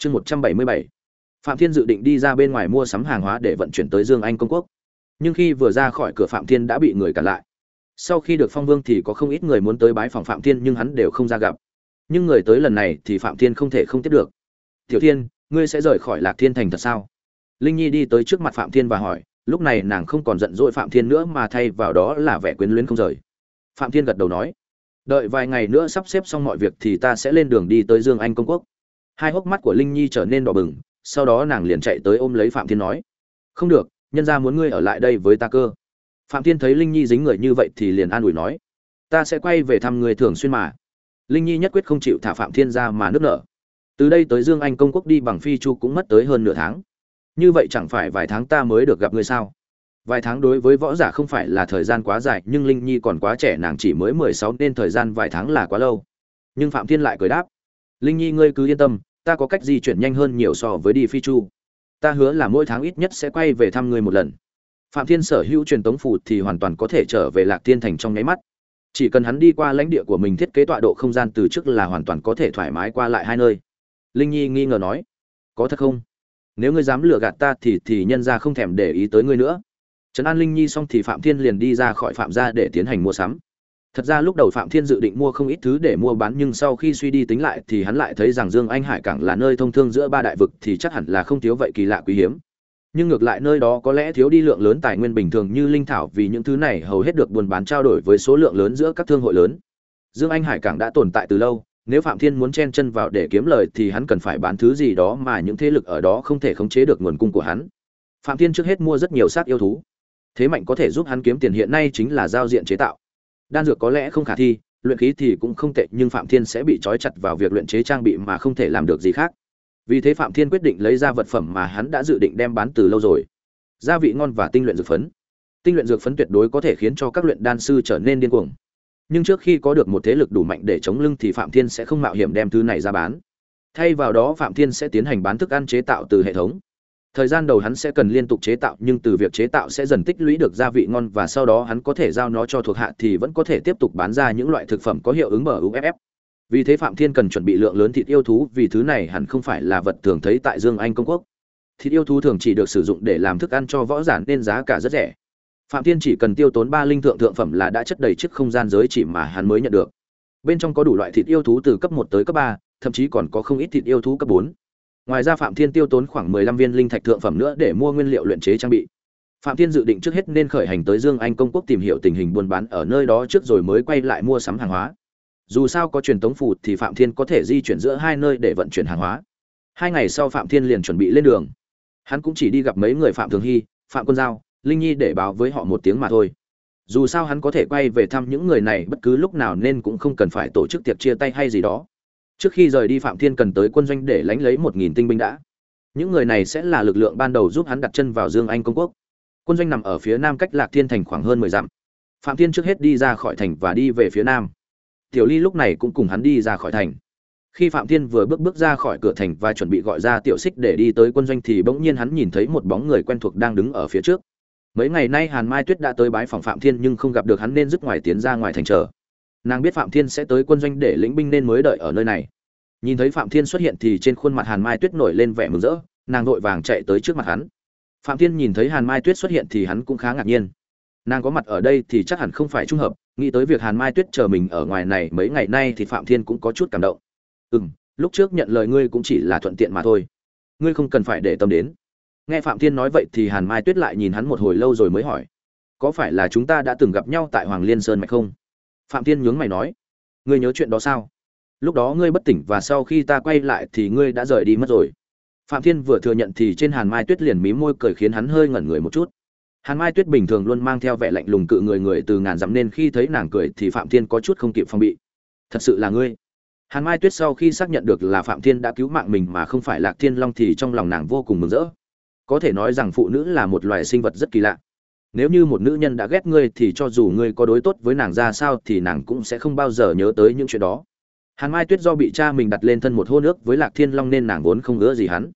chương một trăm bảy mươi bảy. Phạm thiên dự định đi ra bên ngoài mua sắm hàng hóa để vận chuyển tới dương anh công quốc. Nhưng khi vừa ra khỏi cửa phạm thiên đã bị người cản lại. Sau khi được phong vương thì có không ít người muốn tới bái phòng phạm thiên nhưng hắn đều không ra gặp. Nhưng người tới lần này thì phạm thiên không thể không tiếp được. Tiểu thiên, ngươi sẽ rời khỏi lạc thiên thành thật sao? Linh nhi đi tới trước mặt phạm thiên và hỏi. Lúc này nàng không còn giận dỗi phạm thiên nữa mà thay vào đó là vẻ quyến luyến không rời. Phạm thiên gật đầu nói, đợi vài ngày nữa sắp xếp xong mọi việc thì ta sẽ lên đường đi tới dương anh công quốc hai hốc mắt của linh nhi trở nên đỏ bừng, sau đó nàng liền chạy tới ôm lấy phạm thiên nói, không được, nhân ra muốn ngươi ở lại đây với ta cơ. Phạm thiên thấy linh nhi dính người như vậy thì liền an ủi nói, ta sẽ quay về thăm người thường xuyên mà. Linh nhi nhất quyết không chịu thả phạm thiên ra mà nước nở. Từ đây tới dương anh công quốc đi bằng phi chu cũng mất tới hơn nửa tháng. Như vậy chẳng phải vài tháng ta mới được gặp ngươi sao? Vài tháng đối với võ giả không phải là thời gian quá dài, nhưng linh nhi còn quá trẻ, nàng chỉ mới mười sáu, nên thời gian vài tháng là quá lâu. Nhưng phạm thiên lại cười đáp, linh nhi ngươi cứ yên tâm ta có cách di chuyển nhanh hơn nhiều so với đi phi chu. Ta hứa là mỗi tháng ít nhất sẽ quay về thăm ngươi một lần. Phạm thiên sở hữu truyền tống phù thì hoàn toàn có thể trở về lạc thiên thành trong nháy mắt. Chỉ cần hắn đi qua lãnh địa của mình thiết kế tọa độ không gian từ trước là hoàn toàn có thể thoải mái qua lại hai nơi. Linh nhi nghi ngờ nói, có thật không? Nếu ngươi dám lừa gạt ta thì thì nhân ra không thèm để ý tới ngươi nữa. Trấn an linh nhi xong thì phạm thiên liền đi ra khỏi phạm gia để tiến hành mua sắm thật ra lúc đầu phạm thiên dự định mua không ít thứ để mua bán, nhưng sau khi suy đi tính lại thì hắn lại thấy rằng dương anh hải cảng là nơi thông thương giữa ba đại vực thì chắc hẳn là không thiếu vậy kỳ lạ quý hiếm. Nhưng ngược lại nơi đó có lẽ thiếu đi lượng lớn tài nguyên bình thường như linh thảo vì những thứ này hầu hết được buôn bán trao đổi với số lượng lớn giữa các thương hội lớn. Dương anh hải cảng đã tồn tại từ lâu, nếu phạm thiên muốn chen chân vào để kiếm lời thì hắn cần phải bán thứ gì đó mà những thế lực ở đó không thể khống chế được nguồn cung của hắn. Phạm thiên trước hết mua rất nhiều xác yêu thú. Thế mạnh có thể giúp hắn kiếm tiền hiện nay chính là giao diện chế tạo đan dược có lẽ không khả thi, luyện khí thì cũng không tệ, nhưng phạm thiên sẽ bị trói chặt vào việc luyện chế trang bị mà không thể làm được gì khác. Vì thế phạm thiên quyết định lấy ra vật phẩm mà hắn đã dự định đem bán từ lâu rồi. Gia vị ngon và tinh luyện dược phấn. Tinh luyện dược phấn tuyệt đối có thể khiến cho các luyện đan sư trở nên điên cuồng. Nhưng trước khi có được một thế lực đủ mạnh để chống lưng thì phạm thiên sẽ không mạo hiểm đem thứ này ra bán. Thay vào đó phạm thiên sẽ tiến hành bán thức ăn chế tạo từ hệ thống thời gian đầu hắn sẽ cần liên tục chế tạo, nhưng từ việc chế tạo sẽ dần tích lũy được gia vị ngon và sau đó hắn có thể giao nó cho thuộc hạ thì vẫn có thể tiếp tục bán ra những loại thực phẩm có hiệu ứng mở uff vì thế phạm thiên cần chuẩn bị lượng lớn thịt yêu thú, vì thứ này hẳn không phải là vật thường thấy tại dương anh công quốc. Thịt yêu thú thường chỉ được sử dụng để làm thức ăn cho võ giả nên giá cả rất rẻ. Phạm thiên chỉ cần tiêu tốn ba linh thượng thượng phẩm là đã chất đầy chiếc không gian giới chỉ mà hắn mới nhận được. Bên trong có đủ loại thịt yêu thú từ cấp một tới cấp ba, thậm chí còn có không ít thịt yêu thú cấp bốn ngoài ra phạm thiên tiêu tốn khoảng mười lăm viên linh thạch thượng phẩm nữa để mua nguyên liệu luyện chế trang bị. Phạm thiên dự định trước hết nên khởi hành tới dương anh công quốc tìm hiểu tình hình buôn bán ở nơi đó trước rồi mới quay lại mua sắm hàng hóa. Dù sao có truyền tống phủ thì phạm thiên có thể di chuyển giữa hai nơi để vận chuyển hàng hóa. Hai ngày sau phạm thiên liền chuẩn bị lên đường. Hắn cũng chỉ đi gặp mấy người phạm thường hy, phạm quân giao, linh nhi để báo với họ một tiếng mà thôi. Dù sao hắn có thể quay về thăm những người này bất cứ lúc nào nên cũng không cần phải tổ chức tiệc chia tay hay gì đó trước khi rời đi phạm thiên cần tới quân doanh để lánh lấy một nghìn tinh binh đã. Những người này sẽ là lực lượng ban đầu giúp hắn đặt chân vào dương anh công quốc. Quân doanh nằm ở phía nam cách lạc thiên thành khoảng hơn mười dặm. Phạm thiên trước hết đi ra khỏi thành và đi về phía nam. Tiểu ly lúc này cũng cùng hắn đi ra khỏi thành. Khi phạm thiên vừa bước bước ra khỏi cửa thành và chuẩn bị gọi ra tiểu xích để đi tới quân doanh thì bỗng nhiên hắn nhìn thấy một bóng người quen thuộc đang đứng ở phía trước. Mấy ngày nay hàn mai tuyết đã tới bái phòng phạm thiên nhưng không gặp được hắn nên dứt ngoài tiến ra ngoài thành chờ nàng biết phạm thiên sẽ tới quân doanh để lĩnh binh nên mới đợi ở nơi này. Nhìn thấy phạm thiên xuất hiện thì trên khuôn mặt hàn mai tuyết nổi lên vẻ mừng rỡ, nàng vội vàng chạy tới trước mặt hắn. Phạm thiên nhìn thấy hàn mai tuyết xuất hiện thì hắn cũng khá ngạc nhiên. Nàng có mặt ở đây thì chắc hẳn không phải trung hợp, nghĩ tới việc hàn mai tuyết chờ mình ở ngoài này mấy ngày nay thì phạm thiên cũng có chút cảm động. Ừ m lúc trước nhận lời ngươi cũng chỉ là thuận tiện mà thôi. Ngươi không cần phải để tâm đến. Nghe phạm thiên nói vậy thì hàn mai tuyết lại nhìn hắn một hồi lâu rồi mới hỏi, có phải là chúng ta đã từng gặp nhau tại hoàng liên sơn mạch không? Phạm thiên nhướng mày nói, ngươi nhớ chuyện đó sao? Lúc đó ngươi bất tỉnh và sau khi ta quay lại thì ngươi đã rời đi mất rồi. Phạm thiên vừa thừa nhận thì trên hàn mai tuyết liền mím môi cười khiến hắn hơi ngẩn người một chút. Hàn mai tuyết bình thường luôn mang theo vẻ lạnh lùng cự người người từ ngàn dặm nên khi thấy nàng cười thì phạm thiên có chút không kịp phong bị. Thật sự là ngươi? Hàn mai tuyết sau khi xác nhận được là phạm thiên đã cứu mạng mình mà không phải lạc thiên long thì trong lòng nàng vô cùng mừng rỡ. Có thể nói rằng phụ nữ là một loài sinh vật rất kỳ lạ nếu như một nữ nhân đã ghét ngươi thì cho dù ngươi có đối tốt với nàng ra sao thì nàng cũng sẽ không bao giờ nhớ tới những chuyện đó. Hàn mai tuyết do bị cha mình đặt lên thân một hô nước với lạc thiên long nên nàng vốn không ngỡ gì hắn.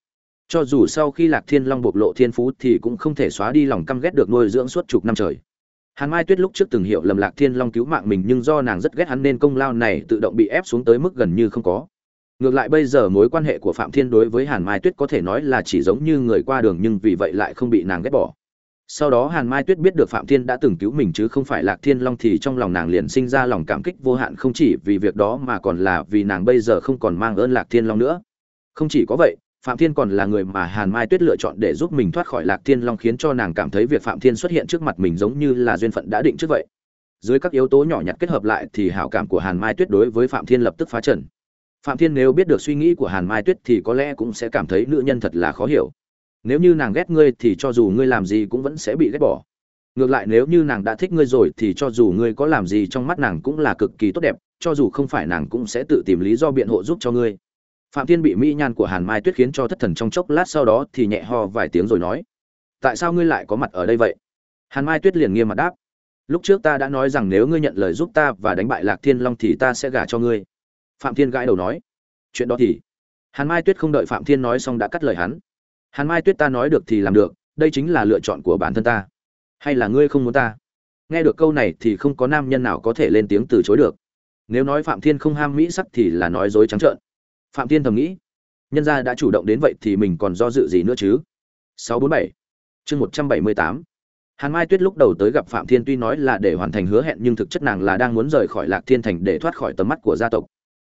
Cho dù sau khi lạc thiên long bộc lộ thiên phú thì cũng không thể xóa đi lòng căm ghét được nuôi dưỡng suốt chục năm trời. Hàn mai tuyết lúc trước từng hiểu lầm lạc thiên long cứu mạng mình nhưng do nàng rất ghét hắn nên công lao này tự động bị ép xuống tới mức gần như không có. Ngược lại bây giờ mối quan hệ của phạm thiên đối với hàn mai tuyết có thể nói là chỉ giống như người qua đường nhưng vì vậy lại không bị nàng ghét bỏ sau đó hàn mai tuyết biết được phạm thiên đã từng cứu mình chứ không phải lạc thiên long thì trong lòng nàng liền sinh ra lòng cảm kích vô hạn không chỉ vì việc đó mà còn là vì nàng bây giờ không còn mang ơn lạc thiên long nữa. Không chỉ có vậy, phạm thiên còn là người mà hàn mai tuyết lựa chọn để giúp mình thoát khỏi lạc thiên long khiến cho nàng cảm thấy việc phạm thiên xuất hiện trước mặt mình giống như là duyên phận đã định trước vậy. Dưới các yếu tố nhỏ nhặt kết hợp lại thì hảo cảm của hàn mai tuyết đối với phạm thiên lập tức phá trần. Phạm thiên nếu biết được suy nghĩ của hàn mai tuyết thì có lẽ cũng sẽ cảm thấy nữ nhân thật là khó hiểu nếu như nàng ghét ngươi thì cho dù ngươi làm gì cũng vẫn sẽ bị ghét bỏ. Ngược lại nếu như nàng đã thích ngươi rồi thì cho dù ngươi có làm gì trong mắt nàng cũng là cực kỳ tốt đẹp, cho dù không phải nàng cũng sẽ tự tìm lý do biện hộ giúp cho ngươi. Phạm thiên bị mỹ nhan của hàn mai tuyết khiến cho thất thần trong chốc lát sau đó thì nhẹ ho vài tiếng rồi nói, tại sao ngươi lại có mặt ở đây vậy? Hàn mai tuyết liền nghiêm mặt đáp, lúc trước ta đã nói rằng nếu ngươi nhận lời giúp ta và đánh bại lạc thiên long thì ta sẽ gả cho ngươi. Phạm thiên gãi đầu nói, chuyện đó thì? Hàn mai tuyết không đợi phạm thiên nói xong đã cắt lời hắn hàn mai tuyết ta nói được thì làm được, đây chính là lựa chọn của bản thân ta. Hay là ngươi không muốn ta? Nghe được câu này thì không có nam nhân nào có thể lên tiếng từ chối được. Nếu nói phạm thiên không ham mỹ sắc thì là nói dối trắng trợn. Phạm thiên thầm nghĩ, nhân gia đã chủ động đến vậy thì mình còn do dự gì nữa chứ? 647 chương 178 Hàn Mai Tuyết lúc đầu tới gặp Phạm Thiên tuy nói là để hoàn thành hứa hẹn nhưng thực chất nàng là đang muốn rời khỏi Lạc Thiên Thành để thoát khỏi tầm mắt của gia tộc.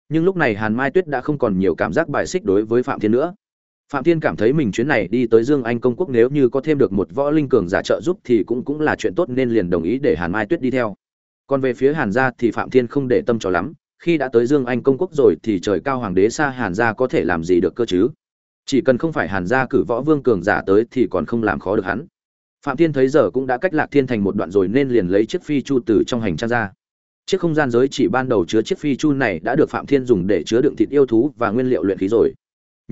Nhưng lúc này Hàn Mai Tuyết đã không còn nhiều cảm giác bài xích đối với Phạm Thiên nữa. Phạm Thiên cảm thấy mình chuyến này đi tới Dương Anh công quốc nếu như có thêm được một võ linh cường giả trợ giúp thì cũng cũng là chuyện tốt nên liền đồng ý để Hàn Mai Tuyết đi theo. Còn về phía Hàn gia thì Phạm Thiên không để tâm cho lắm, khi đã tới Dương Anh công quốc rồi thì trời cao hoàng đế xa Hàn gia có thể làm gì được cơ chứ? Chỉ cần không phải Hàn gia cử võ vương cường giả tới thì còn không làm khó được hắn. Phạm Thiên thấy giờ cũng đã cách Lạc Thiên thành một đoạn rồi nên liền lấy chiếc phi chu từ trong hành trang ra. Chiếc không gian giới chỉ ban đầu chứa chiếc phi chu này đã được Phạm Thiên dùng để chứa đựng thịt yêu thú và nguyên liệu luyện khí rồi.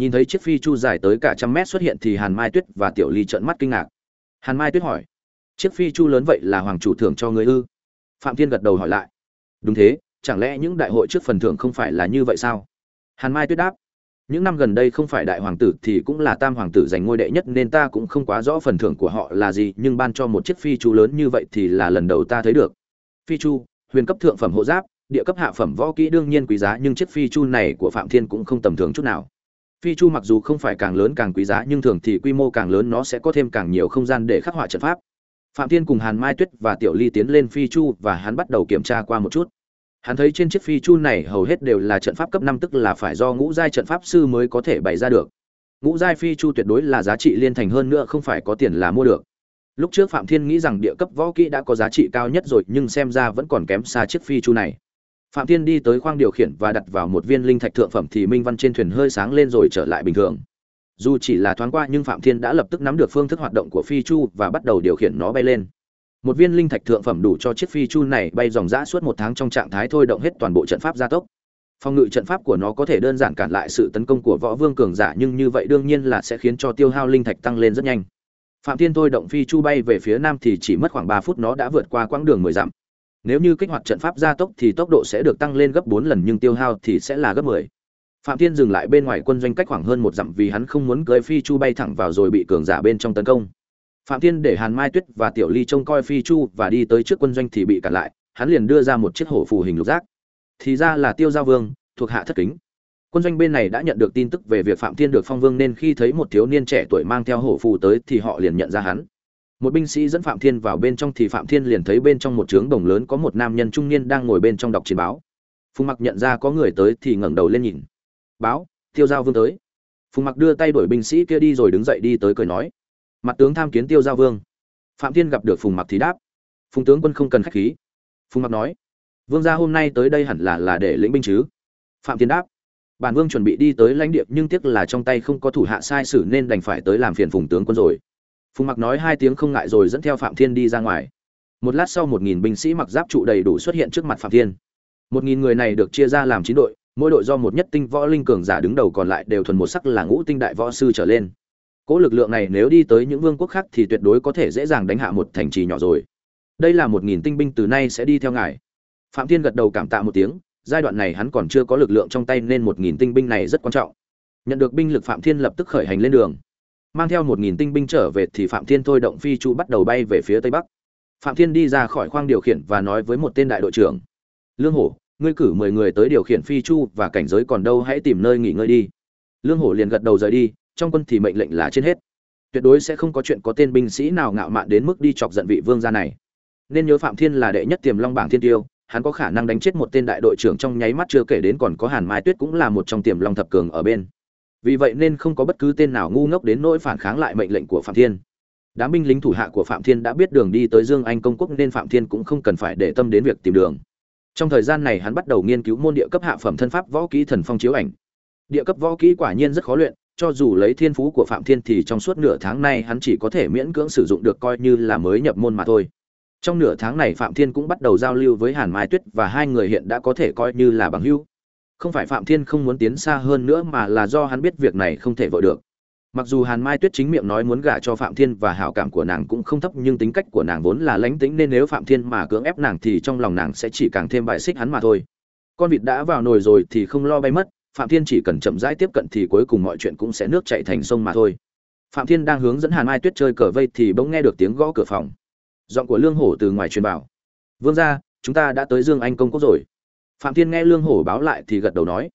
Nhìn thấy chiếc phi chu dài tới cả trăm mét xuất hiện thì Hàn Mai Tuyết và Tiểu Ly trợn mắt kinh ngạc. Hàn Mai Tuyết hỏi: "Chiếc phi chu lớn vậy là hoàng chủ thưởng cho người ư?" Phạm Thiên gật đầu hỏi lại: "Đúng thế, chẳng lẽ những đại hội trước phần thưởng không phải là như vậy sao?" Hàn Mai Tuyết đáp: những năm gần đây không phải đại hoàng tử thì cũng là tam hoàng tử giành ngôi đệ nhất nên ta cũng không quá rõ phần thưởng của họ là gì nhưng ban cho một chiếc phi chu lớn như vậy thì là lần đầu ta thấy được phi chu huyền cấp thượng phẩm hộ giáp địa cấp hạ phẩm võ kỹ đương nhiên quý giá nhưng chiếc phi chu này của phạm thiên cũng không tầm thường chút nào phi chu mặc dù không phải càng lớn càng quý giá nhưng thường thì quy mô càng lớn nó sẽ có thêm càng nhiều không gian để khắc họa trận pháp phạm thiên cùng hàn mai tuyết và tiểu ly tiến lên phi chu và hắn bắt đầu kiểm tra qua một chút Hắn thấy trên chiếc phi chu này hầu hết đều là trận pháp cấp năm tức là phải do ngũ giai trận pháp sư mới có thể bày ra được. Ngũ giai phi chu tuyệt đối là giá trị liên thành hơn nữa không phải có tiền là mua được. Lúc trước Phạm Thiên nghĩ rằng địa cấp võ kỹ đã có giá trị cao nhất rồi, nhưng xem ra vẫn còn kém xa chiếc phi chu này. Phạm Thiên đi tới khoang điều khiển và đặt vào một viên linh thạch thượng phẩm thì minh văn trên thuyền hơi sáng lên rồi trở lại bình thường. Dù chỉ là thoáng qua nhưng Phạm Thiên đã lập tức nắm được phương thức hoạt động của phi chu và bắt đầu điều khiển nó bay lên. Một viên linh thạch thượng phẩm đủ cho chiếc phi chu này bay dòng dã suốt một tháng trong trạng thái thôi động hết toàn bộ trận pháp gia tốc. Phòng ngự trận pháp của nó có thể đơn giản cản lại sự tấn công của võ vương cường giả nhưng như vậy đương nhiên là sẽ khiến cho tiêu hao linh thạch tăng lên rất nhanh. Phạm thiên thôi động phi chu bay về phía nam thì chỉ mất khoảng ba phút nó đã vượt qua quãng đường mười dặm nếu như kích hoạt trận pháp gia tốc thì tốc độ sẽ được tăng lên gấp bốn lần, nhưng tiêu hao thì sẽ là gấp mười. Phạm thiên dừng lại bên ngoài quân doanh cách khoảng hơn một dặm vì hắn không muốn cưỡi phi chu bay thẳng vào rồi bị cường giả bên trong tấn công. Phạm thiên để hàn mai tuyết và tiểu ly trông coi phi chu và đi tới trước quân doanh thì bị cản lại, hắn liền đưa ra một chiếc hổ phù hình lục giác. Thì ra là tiêu Gia vương, thuộc hạ thất kính. Quân doanh bên này đã nhận được tin tức về việc phạm thiên được phong vương nên khi thấy một thiếu niên trẻ tuổi mang theo hổ phù tới thì họ liền nhận ra hắn một binh sĩ dẫn phạm thiên vào bên trong thì phạm thiên liền thấy bên trong một trướng đồng lớn có một nam nhân trung niên đang ngồi bên trong đọc chiến báo. Phùng mặc nhận ra có người tới thì ngẩng đầu lên nhìn. Báo, tiêu giao vương tới. Phùng mặc đưa tay đuổi binh sĩ kia đi rồi đứng dậy đi tới cười nói. Mặt tướng tham kiến tiêu giao vương. Phạm thiên gặp được phùng mặc thì đáp. Phùng tướng quân không cần khách khí. Phùng mặc nói. Vương gia hôm nay tới đây hẳn là là để lĩnh binh chứ? Phạm thiên đáp. Bản vương chuẩn bị đi tới lãnh địa nhưng tiếc là trong tay không có thủ hạ sai sử nên đành phải tới làm phiền phùng tướng quân rồi phùng mặc nói hai tiếng không ngại rồi dẫn theo phạm thiên đi ra ngoài một lát sau một nghìn binh sĩ mặc giáp trụ đầy đủ xuất hiện trước mặt phạm thiên một nghìn người này được chia ra làm chín đội mỗi đội do một nhất tinh võ linh cường giả đứng đầu còn lại đều thuần một sắc là ngũ tinh đại võ sư trở lên Cỗ lực lượng này nếu đi tới những vương quốc khác thì tuyệt đối có thể dễ dàng đánh hạ một thành trì nhỏ rồi. Đây là một nghìn tinh binh từ nay sẽ đi theo ngài. Phạm Thiên gật đầu cảm tạ một tiếng, giai đoạn này hắn còn chưa có lực lượng trong tay nên một nghìn tinh binh này rất quan trọng. Nhận được binh lực Phạm Thiên lập tức khởi hành lên đường. Mang theo một nghìn tinh binh trở về thì Phạm Thiên thôi động phi chu bắt đầu bay về phía tây bắc. Phạm Thiên đi ra khỏi khoang điều khiển và nói với một tên đại đội trưởng: "Lương Hổ, ngươi cử mười người tới điều khiển phi chu và cảnh giới còn đâu hãy tìm nơi nghỉ ngơi đi. Lương hổ liền gật đầu rời đi trong quân thì mệnh lệnh là trên hết. Tuyệt đối sẽ không có chuyện có tên binh sĩ nào ngạo mạn đến mức đi chọc giận vị vương gia này. Nên nhớ phạm thiên là đệ nhất tiềm long bảng thiên tiêu hắn có khả năng đánh chết một tên đại đội trưởng trong nháy mắt chưa kể đến còn có hàn mai tuyết cũng là một trong tiềm long thập cường ở bên vì vậy nên không có bất cứ tên nào ngu ngốc đến nỗi phản kháng lại mệnh lệnh của phạm thiên. Đám binh lính thủ hạ của phạm thiên đã biết đường đi tới dương anh công quốc nên phạm thiên cũng không cần phải để tâm đến việc tìm đường. Trong thời gian này hắn bắt đầu nghiên cứu môn địa cấp hạ phẩm thân pháp võ kỹ thần phong chiếu ảnh. Địa cấp võ kỹ quả nhiên rất khó luyện, cho dù lấy thiên phú của phạm thiên thì trong suốt nửa tháng nay hắn chỉ có thể miễn cưỡng sử dụng được coi như là mới nhập môn mà thôi. Trong nửa tháng này phạm thiên cũng bắt đầu giao lưu với hàn mai tuyết và hai người hiện đã có thể coi như là bằng hữu không phải phạm thiên không muốn tiến xa hơn nữa mà là do hắn biết việc này không thể vội được. Mặc dù hàn mai tuyết chính miệng nói muốn gả cho phạm thiên và hảo cảm của nàng cũng không thấp, nhưng tính cách của nàng vốn là lánh tính nên nếu phạm thiên mà cưỡng ép nàng thì trong lòng nàng sẽ chỉ càng thêm bài xích hắn mà thôi. Con vịt đã vào nồi rồi thì không lo bay mất, phạm thiên chỉ cần chậm rãi tiếp cận thì cuối cùng mọi chuyện cũng sẽ nước chảy thành sông mà thôi. Phạm thiên đang hướng dẫn hàn mai tuyết chơi cờ vây thì bỗng nghe được tiếng gõ cửa phòng. Giọng của lương hổ từ ngoài truyền bảo. Vương gia, chúng ta đã tới dương anh công quốc rồi phạm thiên nghe lương hổ báo lại thì gật đầu nói,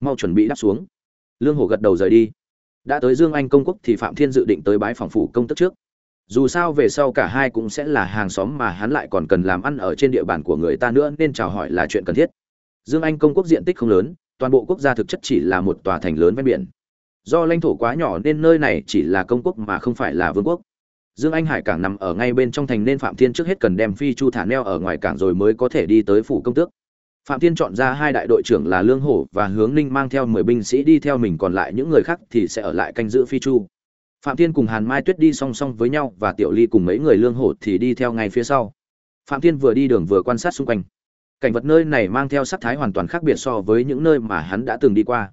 mau chuẩn bị đáp xuống. Lương hổ gật đầu rời đi. Đã tới dương anh công quốc thì phạm thiên dự định tới bái phòng phủ công tức trước. Dù sao về sau cả hai cũng sẽ là hàng xóm mà hắn lại còn cần làm ăn ở trên địa bàn của người ta nữa nên chào hỏi là chuyện cần thiết. Dương anh công quốc diện tích không lớn, toàn bộ quốc gia thực chất chỉ là một tòa thành lớn ven biển. Do lãnh thổ quá nhỏ nên nơi này chỉ là công quốc mà không phải là vương quốc. Dương anh hải cảng nằm ở ngay bên trong thành nên phạm thiên trước hết cần đem phi chu thả neo ở ngoài cảng rồi mới có thể đi tới phủ công tước phạm thiên chọn ra hai đại đội trưởng là lương hổ và hướng ninh mang theo mười binh sĩ đi theo mình, còn lại những người khác thì sẽ ở lại canh giữ phi chu. Phạm thiên cùng hàn mai tuyết đi song song với nhau và tiểu ly cùng mấy người lương hổ thì đi theo ngay phía sau. Phạm thiên vừa đi đường vừa quan sát xung quanh. Cảnh vật nơi này mang theo sắc thái hoàn toàn khác biệt so với những nơi mà hắn đã từng đi qua.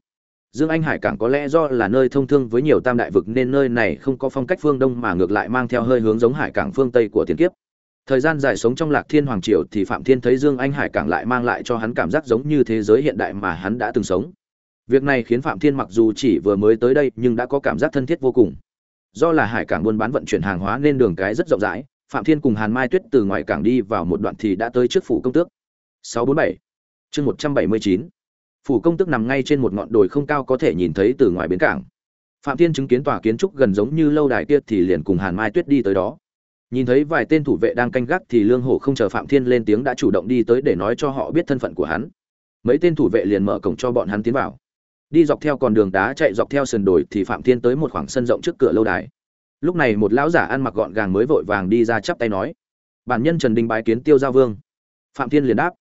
Dương anh hải cảng có lẽ do là nơi thông thương với nhiều tam đại vực nên nơi này không có phong cách phương đông mà ngược lại mang theo hơi hướng giống hải cảng phương tây của tiền kiếp thời gian dài sống trong lạc thiên hoàng triều thì phạm thiên thấy dương anh hải cảng lại mang lại cho hắn cảm giác giống như thế giới hiện đại mà hắn đã từng sống. Việc này khiến phạm thiên mặc dù chỉ vừa mới tới đây nhưng đã có cảm giác thân thiết vô cùng. Do là hải cảng buôn bán vận chuyển hàng hóa nên đường cái rất rộng rãi, phạm thiên cùng hàn mai tuyết từ ngoài cảng đi vào một đoạn thì đã tới trước phủ công tước. 647 chương 179 phủ công tước nằm ngay trên một ngọn đồi không cao có thể nhìn thấy từ ngoài bến cảng. Phạm thiên chứng kiến tòa kiến trúc gần giống như lâu đài kia thì liền cùng hàn mai tuyết đi tới đó nhìn thấy vài tên thủ vệ đang canh gác thì lương hổ không chờ phạm thiên lên tiếng đã chủ động đi tới để nói cho họ biết thân phận của hắn. Mấy tên thủ vệ liền mở cổng cho bọn hắn tiến vào. Đi dọc theo con đường đá chạy dọc theo sườn đồi thì phạm thiên tới một khoảng sân rộng trước cửa lâu đài. Lúc này một lão giả ăn mặc gọn gàng mới vội vàng đi ra chắp tay nói, bản nhân trần đình bái kiến tiêu giao vương. Phạm thiên liền đáp,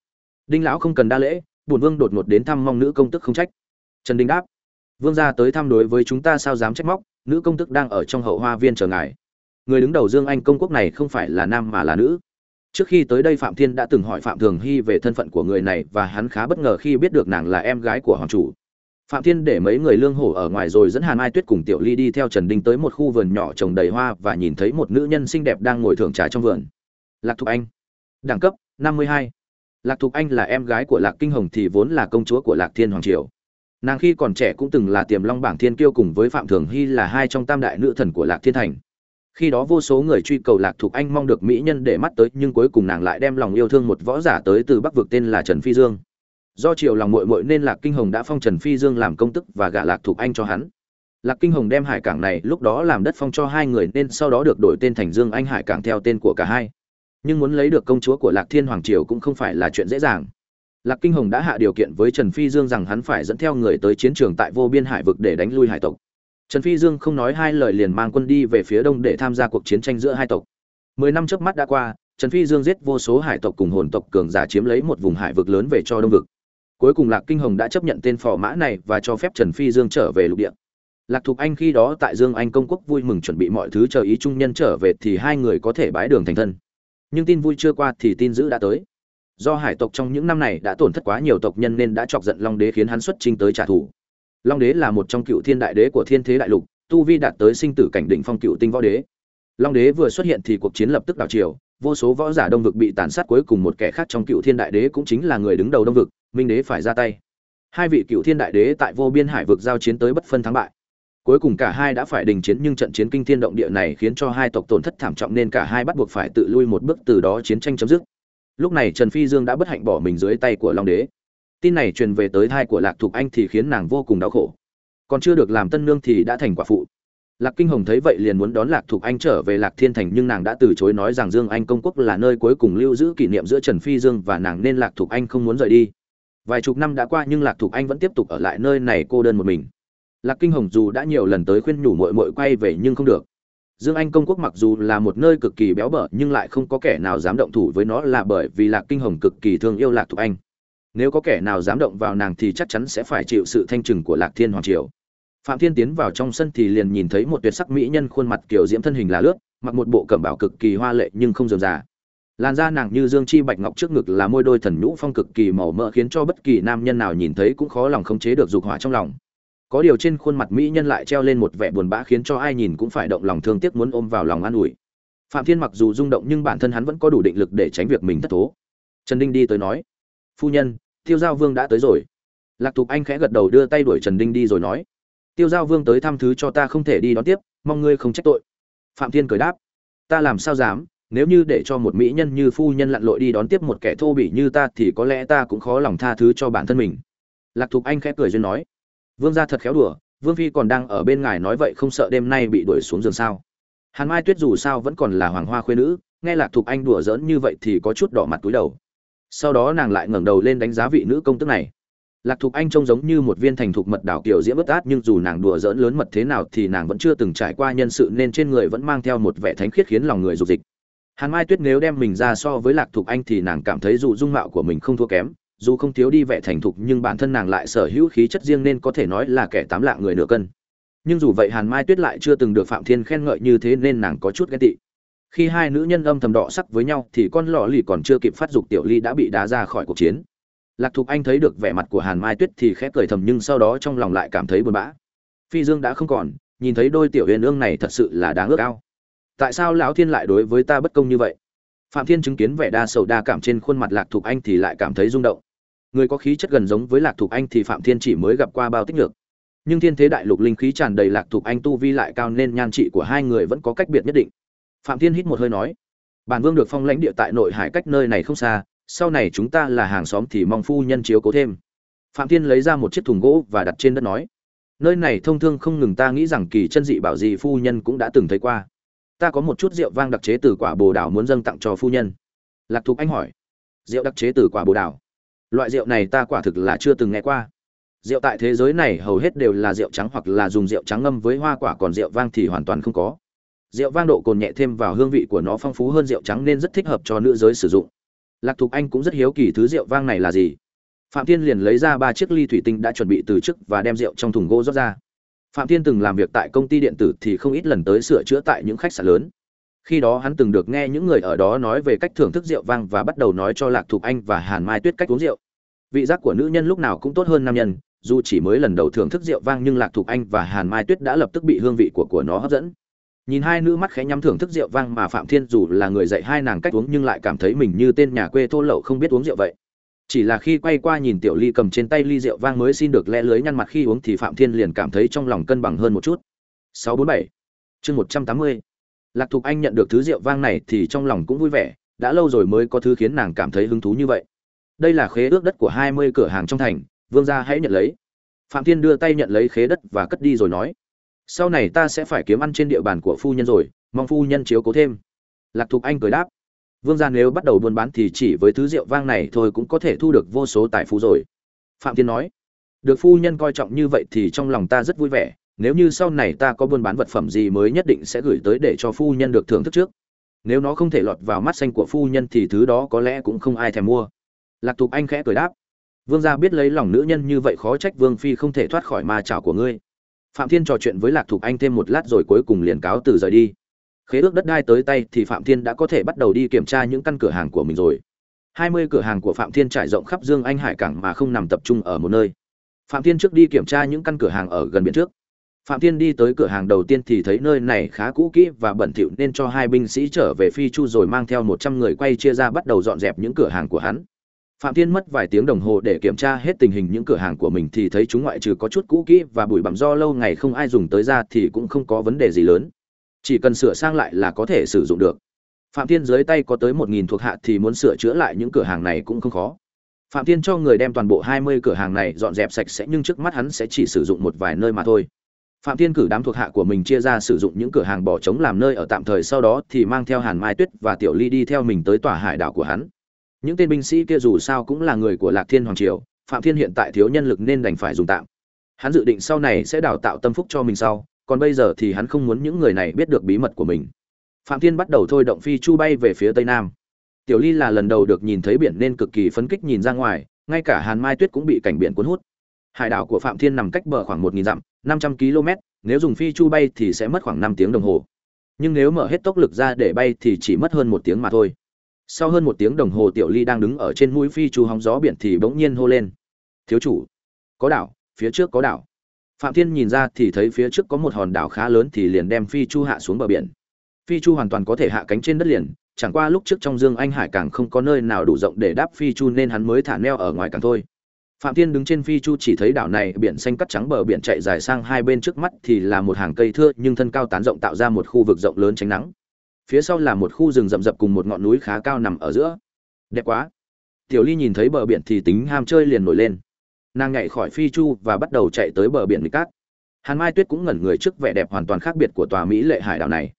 đinh lão không cần đa lễ, bổn vương đột ngột đến thăm mong nữ công tức không trách. Trần đình đáp, vương gia tới thăm đối với chúng ta sao dám trách móc, nữ công tức đang ở trong hậu hoa viên chờ ngài người đứng đầu dương anh công quốc này không phải là nam mà là nữ. Trước khi tới đây phạm thiên đã từng hỏi phạm thường hy về thân phận của người này và hắn khá bất ngờ khi biết được nàng là em gái của hoàng chủ. Phạm thiên để mấy người lương hổ ở ngoài rồi dẫn hàn mai tuyết cùng tiểu ly đi theo trần đinh tới một khu vườn nhỏ trồng đầy hoa và nhìn thấy một nữ nhân xinh đẹp đang ngồi thưởng trà trong vườn. Lạc thục anh. Đẳng cấp 52. lạc thục anh là em gái của lạc kinh hồng thì vốn là công chúa của lạc thiên hoàng triều. Nàng khi còn trẻ cũng từng là tiềm long bảng thiên kiêu cùng với phạm thường hy là hai trong tam đại nữ thần của lạc thiên thành khi đó vô số người truy cầu lạc thục anh mong được mỹ nhân để mắt tới, nhưng cuối cùng nàng lại đem lòng yêu thương một võ giả tới từ bắc vực tên là trần phi dương. Do chiều lòng mội mội nên lạc kinh hồng đã phong trần phi dương làm công tức và gả lạc thục anh cho hắn. Lạc kinh hồng đem hải cảng này lúc đó làm đất phong cho hai người, nên sau đó được đổi tên thành dương anh hải cảng theo tên của cả hai. Nhưng muốn lấy được công chúa của lạc thiên hoàng triều cũng không phải là chuyện dễ dàng. Lạc kinh hồng đã hạ điều kiện với trần phi dương rằng hắn phải dẫn theo người tới chiến trường tại vô biên hải vực để đánh lui hải tộc. Trần Phi Dương không nói hai lời liền mang quân đi về phía đông để tham gia cuộc chiến tranh giữa hai tộc. Mười năm trước mắt đã qua, Trần Phi Dương giết vô số hải tộc cùng hồn tộc cường giả chiếm lấy một vùng hải vực lớn về cho đông vực. Cuối cùng Lạc Kinh Hồng đã chấp nhận tên phò mã này và cho phép Trần Phi Dương trở về lục địa. Lạc Thục Anh khi đó tại Dương Anh công quốc vui mừng chuẩn bị mọi thứ chờ ý trung nhân trở về thì hai người có thể bái đường thành thân. Nhưng tin vui chưa qua thì tin dữ đã tới. Do hải tộc trong những năm này đã tổn thất quá nhiều tộc nhân nên đã chọc giận Long Đế khiến hắn xuất chinh tới trả thù. Long đế là một trong cựu thiên đại đế của thiên thế đại lục, tu vi đạt tới sinh tử cảnh đỉnh phong cựu tinh võ đế. Long đế vừa xuất hiện thì cuộc chiến lập tức đảo chiều, vô số võ giả đông vực bị tàn sát cuối cùng một kẻ khác trong cựu thiên đại đế cũng chính là người đứng đầu đông vực, Minh đế phải ra tay. Hai vị cựu thiên đại đế tại vô biên hải vực giao chiến tới bất phân thắng bại. Cuối cùng cả hai đã phải đình chiến nhưng trận chiến kinh thiên động địa này khiến cho hai tộc tổn thất thảm trọng nên cả hai bắt buộc phải tự lui một bước từ đó chiến tranh chấm dứt. Lúc này Trần Phi Dương đã bất hạnh bỏ mình dưới tay của Long đế tin này truyền về tới thai của lạc thục anh thì khiến nàng vô cùng đau khổ. Còn chưa được làm tân nương thì đã thành quả phụ. Lạc kinh hồng thấy vậy liền muốn đón lạc thục anh trở về lạc thiên thành, nhưng nàng đã từ chối nói rằng dương anh công quốc là nơi cuối cùng lưu giữ kỷ niệm giữa trần phi dương và nàng nên lạc thục anh không muốn rời đi. Vài chục năm đã qua nhưng lạc thục anh vẫn tiếp tục ở lại nơi này cô đơn một mình. Lạc kinh hồng dù đã nhiều lần tới khuyên nhủ mội mội quay về nhưng không được. Dương anh công quốc mặc dù là một nơi cực kỳ béo bở nhưng lại không có kẻ nào dám động thủ với nó là bởi vì lạc kinh hồng cực kỳ thương yêu lạc thục anh nếu có kẻ nào dám động vào nàng thì chắc chắn sẽ phải chịu sự thanh trừng của lạc thiên hoàng triều. Phạm thiên tiến vào trong sân thì liền nhìn thấy một tuyệt sắc mỹ nhân khuôn mặt kiểu diễm thân hình là lướt, mặc một bộ cẩm bảo cực kỳ hoa lệ nhưng không dườm già làn da nàng như dương chi bạch ngọc trước ngực là môi đôi thần nhũ phong cực kỳ màu mỡ khiến cho bất kỳ nam nhân nào nhìn thấy cũng khó lòng khống chế được dục hỏa trong lòng. Có điều trên khuôn mặt mỹ nhân lại treo lên một vẻ buồn bã khiến cho ai nhìn cũng phải động lòng thương tiếc muốn ôm vào lòng an ủi. Phạm thiên mặc dù rung động nhưng bản thân hắn vẫn có đủ định lực để tránh việc mình thất thố. Trần đinh đi tới nói, phu nhân tiêu giao vương đã tới rồi. Lạc thục anh khẽ gật đầu đưa tay đuổi trần đinh đi rồi nói, tiêu giao vương tới thăm thứ cho ta không thể đi đón tiếp, mong ngươi không trách tội. Phạm thiên cười đáp, ta làm sao dám, nếu như để cho một mỹ nhân như phu nhân lặn lội đi đón tiếp một kẻ thô bỉ như ta thì có lẽ ta cũng khó lòng tha thứ cho bản thân mình. Lạc thục anh khẽ cười duyên nói, vương gia thật khéo đùa, vương phi còn đang ở bên ngài nói vậy không sợ đêm nay bị đuổi xuống giường sao? Hàn mai tuyết dù sao vẫn còn là hoàng hoa khuyên nữ, nghe lạc thục anh đùa giỡn như vậy thì có chút đỏ mặt túi đầu sau đó nàng lại ngẩng đầu lên đánh giá vị nữ công tức này. Lạc thục anh trông giống như một viên thành thục mật đảo kiểu diễm bất át, nhưng dù nàng đùa giỡn lớn mật thế nào thì nàng vẫn chưa từng trải qua nhân sự nên trên người vẫn mang theo một vẻ thánh khiết khiến lòng người dục dịch. Hàn mai tuyết nếu đem mình ra so với lạc thục anh thì nàng cảm thấy dù dung mạo của mình không thua kém, dù không thiếu đi vẻ thành thục nhưng bản thân nàng lại sở hữu khí chất riêng nên có thể nói là kẻ tám lạ người nửa cân. Nhưng dù vậy hàn mai tuyết lại chưa từng được phạm thiên khen ngợi như thế nên nàng có chút ghen tị khi hai nữ nhân âm thầm đọ sắc với nhau thì con lọ lì còn chưa kịp phát dục tiểu ly đã bị đá ra khỏi cuộc chiến. Lạc thục anh thấy được vẻ mặt của hàn mai tuyết thì khẽ cười thầm nhưng sau đó trong lòng lại cảm thấy buồn bã. Phi dương đã không còn, nhìn thấy đôi tiểu huyền ương này thật sự là đáng ước ao. Tại sao lão thiên lại đối với ta bất công như vậy? Phạm thiên chứng kiến vẻ đa sầu đa cảm trên khuôn mặt lạc thục anh thì lại cảm thấy rung động. Người có khí chất gần giống với lạc thục anh thì phạm thiên chỉ mới gặp qua bao tích lược. Nhưng thiên thế đại lục linh khí tràn đầy lạc thục anh tu vi lại cao nên nhan trị của hai người vẫn có cách biệt nhất định phạm thiên hít một hơi nói, bản vương được phong lãnh địa tại nội hải cách nơi này không xa, sau này chúng ta là hàng xóm thì mong phu nhân chiếu cố thêm. Phạm thiên lấy ra một chiếc thùng gỗ và đặt trên đất nói, nơi này thông thương không ngừng, ta nghĩ rằng kỳ chân dị bảo gì phu nhân cũng đã từng thấy qua. Ta có một chút rượu vang đặc chế từ quả bồ đào muốn dâng tặng cho phu nhân. Lạc thục anh hỏi, rượu đặc chế từ quả bồ đào? Loại rượu này ta quả thực là chưa từng nghe qua. Rượu tại thế giới này hầu hết đều là rượu trắng hoặc là dùng rượu trắng ngâm với hoa quả, còn rượu vang thì hoàn toàn không có rượu vang độ cồn nhẹ thêm vào hương vị của nó phong phú hơn rượu trắng nên rất thích hợp cho nữ giới sử dụng. Lạc thục anh cũng rất hiếu kỳ thứ rượu vang này là gì. Phạm thiên liền lấy ra ba chiếc ly thủy tinh đã chuẩn bị từ chức và đem rượu trong thùng gỗ rót ra. Phạm thiên từng làm việc tại công ty điện tử thì không ít lần tới sửa chữa tại những khách sạn lớn. Khi đó hắn từng được nghe những người ở đó nói về cách thưởng thức rượu vang và bắt đầu nói cho lạc thục anh và hàn mai tuyết cách uống rượu. Vị giác của nữ nhân lúc nào cũng tốt hơn nam nhân, dù chỉ mới lần đầu thưởng thức rượu vang nhưng lạc thục anh và hàn mai tuyết đã lập tức bị hương vị của của nó hấp dẫn nhìn hai nữ mắt khẽ nhắm thưởng thức rượu vang mà phạm thiên dù là người dạy hai nàng cách uống nhưng lại cảm thấy mình như tên nhà quê thô lậu không biết uống rượu vậy. Chỉ là khi quay qua nhìn tiểu ly cầm trên tay ly rượu vang mới xin được le lưới nhăn mặt khi uống thì phạm thiên liền cảm thấy trong lòng cân bằng hơn một chút. 647 chương 180 lạc thục anh nhận được thứ rượu vang này thì trong lòng cũng vui vẻ, đã lâu rồi mới có thứ khiến nàng cảm thấy hứng thú như vậy. Đây là khế ước đất của 20 cửa hàng trong thành, vương gia hãy nhận lấy. Phạm thiên đưa tay nhận lấy khế đất và cất đi rồi nói sau này ta sẽ phải kiếm ăn trên địa bàn của phu nhân rồi, mong phu nhân chiếu cố thêm. Lạc thục anh cười đáp. Vương gia nếu bắt đầu buôn bán thì chỉ với thứ rượu vang này thôi cũng có thể thu được vô số tài phú rồi. Phạm thiên nói. Được phu nhân coi trọng như vậy thì trong lòng ta rất vui vẻ, nếu như sau này ta có buôn bán vật phẩm gì mới nhất định sẽ gửi tới để cho phu nhân được thưởng thức trước. Nếu nó không thể lọt vào mắt xanh của phu nhân thì thứ đó có lẽ cũng không ai thèm mua. Lạc thục anh khẽ cười đáp. Vương gia biết lấy lòng nữ nhân như vậy khó trách vương phi không thể thoát khỏi ma trào của ngươi phạm thiên trò chuyện với lạc thục anh thêm một lát rồi cuối cùng liền cáo từ rời đi. Khế ước đất đai tới tay thì phạm thiên đã có thể bắt đầu đi kiểm tra những căn cửa hàng của mình rồi. Hai mươi cửa hàng của phạm thiên trải rộng khắp dương anh hải cảng mà không nằm tập trung ở một nơi. Phạm thiên trước đi kiểm tra những căn cửa hàng ở gần biển trước. Phạm thiên đi tới cửa hàng đầu tiên thì thấy nơi này khá cũ kỹ và bẩn thỉu nên cho hai binh sĩ trở về phi chu rồi mang theo một trăm người quay chia ra bắt đầu dọn dẹp những cửa hàng của hắn phạm thiên mất vài tiếng đồng hồ để kiểm tra hết tình hình những cửa hàng của mình thì thấy chúng ngoại trừ có chút cũ kỹ và bụi bặm do lâu ngày không ai dùng tới ra thì cũng không có vấn đề gì lớn. Chỉ cần sửa sang lại là có thể sử dụng được. Phạm thiên dưới tay có tới một nghìn thuộc hạ thì muốn sửa chữa lại những cửa hàng này cũng không khó. Phạm thiên cho người đem toàn bộ hai mươi cửa hàng này dọn dẹp sạch sẽ nhưng trước mắt hắn sẽ chỉ sử dụng một vài nơi mà thôi. Phạm thiên cử đám thuộc hạ của mình chia ra sử dụng những cửa hàng bỏ trống làm nơi ở tạm thời sau đó thì mang theo hàn mai tuyết và tiểu ly đi theo mình tới tòa hải đảo của hắn những tên binh sĩ kia dù sao cũng là người của lạc thiên hoàng triều, phạm thiên hiện tại thiếu nhân lực nên đành phải dùng tạm. Hắn dự định sau này sẽ đào tạo tâm phúc cho mình sau, còn bây giờ thì hắn không muốn những người này biết được bí mật của mình. Phạm thiên bắt đầu thôi động phi chu bay về phía tây nam. Tiểu ly là lần đầu được nhìn thấy biển nên cực kỳ phấn kích nhìn ra ngoài, ngay cả hàn mai tuyết cũng bị cảnh biển cuốn hút. Hải đảo của phạm thiên nằm cách bờ khoảng một nghìn dặm, năm trăm km nếu dùng phi chu bay thì sẽ mất khoảng năm tiếng đồng hồ. Nhưng nếu mở hết tốc lực ra để bay thì chỉ mất hơn một tiếng mà thôi sau hơn một tiếng đồng hồ tiểu ly đang đứng ở trên mũi phi chu hóng gió biển thì bỗng nhiên hô lên. Thiếu chủ, có đảo, phía trước có đảo. Phạm thiên nhìn ra thì thấy phía trước có một hòn đảo khá lớn thì liền đem phi chu hạ xuống bờ biển. Phi chu hoàn toàn có thể hạ cánh trên đất liền, chẳng qua lúc trước trong dương anh hải càng không có nơi nào đủ rộng để đáp phi chu nên hắn mới thả neo ở ngoài càng thôi. Phạm thiên đứng trên phi chu chỉ thấy đảo này, biển xanh cắt trắng bờ biển chạy dài sang hai bên trước mắt thì là một hàng cây thưa nhưng thân cao tán rộng tạo ra một khu vực rộng lớn tránh nắng phía sau là một khu rừng rậm rập cùng một ngọn núi khá cao nằm ở giữa. Đẹp quá. Tiểu ly nhìn thấy bờ biển thì tính ham chơi liền nổi lên. Nàng nhảy khỏi phi chu và bắt đầu chạy tới bờ biển nghịch cát. Hàn mai tuyết cũng ngẩn người trước vẻ đẹp hoàn toàn khác biệt của tòa mỹ lệ hải đảo này.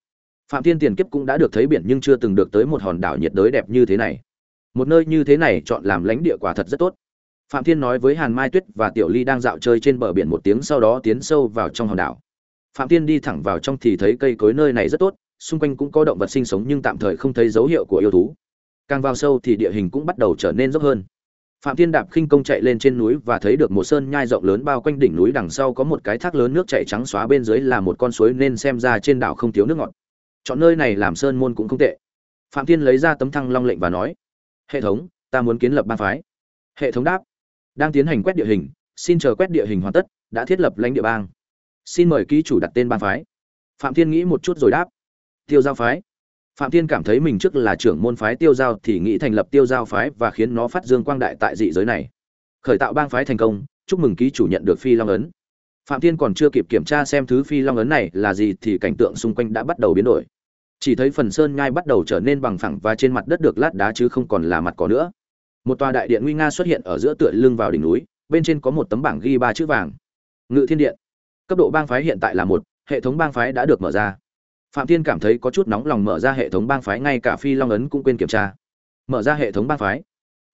Phạm thiên tiền kiếp cũng đã được thấy biển nhưng chưa từng được tới một hòn đảo nhiệt đới đẹp như thế này. Một nơi như thế này chọn làm lãnh địa quả thật rất tốt. Phạm thiên nói với hàn mai tuyết và tiểu ly đang dạo chơi trên bờ biển một tiếng sau đó tiến sâu vào trong hòn đảo. Phạm thiên đi thẳng vào trong thì thấy cây cối nơi này rất tốt xung quanh cũng có động vật sinh sống nhưng tạm thời không thấy dấu hiệu của yêu thú. Càng vào sâu thì địa hình cũng bắt đầu trở nên dốc hơn. Phạm thiên đạp khinh công chạy lên trên núi và thấy được một sơn nhai rộng lớn bao quanh đỉnh núi đằng sau có một cái thác lớn nước chảy trắng xóa bên dưới là một con suối nên xem ra trên đảo không thiếu nước ngọt. Chọn nơi này làm sơn môn cũng không tệ. Phạm thiên lấy ra tấm thăng long lệnh và nói, hệ thống, ta muốn kiến lập bang phái. Hệ thống đáp, đang tiến hành quét địa hình, xin chờ quét địa hình hoàn tất, đã thiết lập lãnh địa bang. Xin mời ký chủ đặt tên bang phái. Phạm thiên nghĩ một chút rồi đáp tiêu giao phái. Phạm thiên cảm thấy mình trước là trưởng môn phái tiêu giao thì nghĩ thành lập tiêu giao phái và khiến nó phát dương quang đại tại dị giới này. Khởi tạo bang phái thành công, chúc mừng ký chủ nhận được phi long ấn. Phạm thiên còn chưa kịp kiểm tra xem thứ phi long ấn này là gì thì cảnh tượng xung quanh đã bắt đầu biến đổi. Chỉ thấy phần sơn nhai bắt đầu trở nên bằng phẳng và trên mặt đất được lát đá chứ không còn là mặt cỏ nữa. Một tòa đại điện nguy nga xuất hiện ở giữa tựa lưng vào đỉnh núi, bên trên có một tấm bảng ghi ba chữ vàng. Ngự thiên điện. Cấp độ bang phái hiện tại là một, hệ thống bang phái đã được mở ra phạm thiên cảm thấy có chút nóng lòng mở ra hệ thống bang phái, ngay cả phi long ấn cũng quên kiểm tra. Mở ra hệ thống bang phái,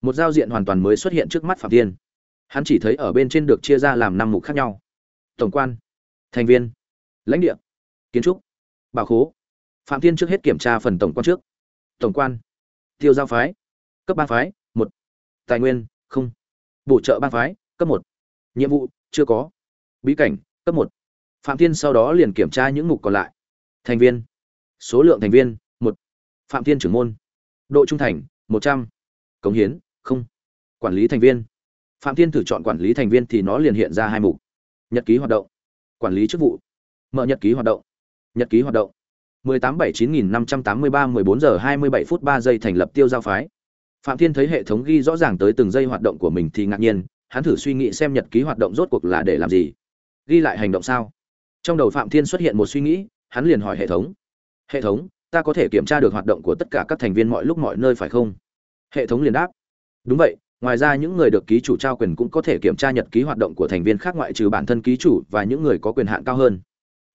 một giao diện hoàn toàn mới xuất hiện trước mắt phạm thiên. Hắn chỉ thấy ở bên trên được chia ra làm năm mục khác nhau. Tổng quan, thành viên, lãnh địa, kiến trúc, bảo khố. Phạm thiên trước hết kiểm tra phần tổng quan trước. Tổng quan, tiêu giao phái, cấp bang phái, một. Tài nguyên, không. Bổ trợ bang phái, cấp một. Nhiệm vụ, chưa có. Bí cảnh, cấp một. Phạm thiên sau đó liền kiểm tra những mục còn lại thành viên. Số lượng thành viên, một. Phạm thiên trưởng môn. Độ trung thành, một trăm. Cống hiến, không. Quản lý thành viên. Phạm thiên thử chọn quản lý thành viên thì nó liền hiện ra hai mục. Nhật ký hoạt động. Quản lý chức vụ. Mở nhật ký hoạt động. Nhật ký hoạt động. 1879.583 14 giờ 27 phút 3 giây thành lập tiêu giao phái. Phạm thiên thấy hệ thống ghi rõ ràng tới từng giây hoạt động của mình thì ngạc nhiên, hắn thử suy nghĩ xem nhật ký hoạt động rốt cuộc là để làm gì. Ghi lại hành động sao? Trong đầu phạm thiên xuất hiện một suy nghĩ hắn liền hỏi hệ thống. Hệ thống, ta có thể kiểm tra được hoạt động của tất cả các thành viên mọi lúc mọi nơi phải không? Hệ thống liền đáp. Đúng vậy, ngoài ra những người được ký chủ trao quyền cũng có thể kiểm tra nhật ký hoạt động của thành viên khác ngoại trừ bản thân ký chủ và những người có quyền hạn cao hơn.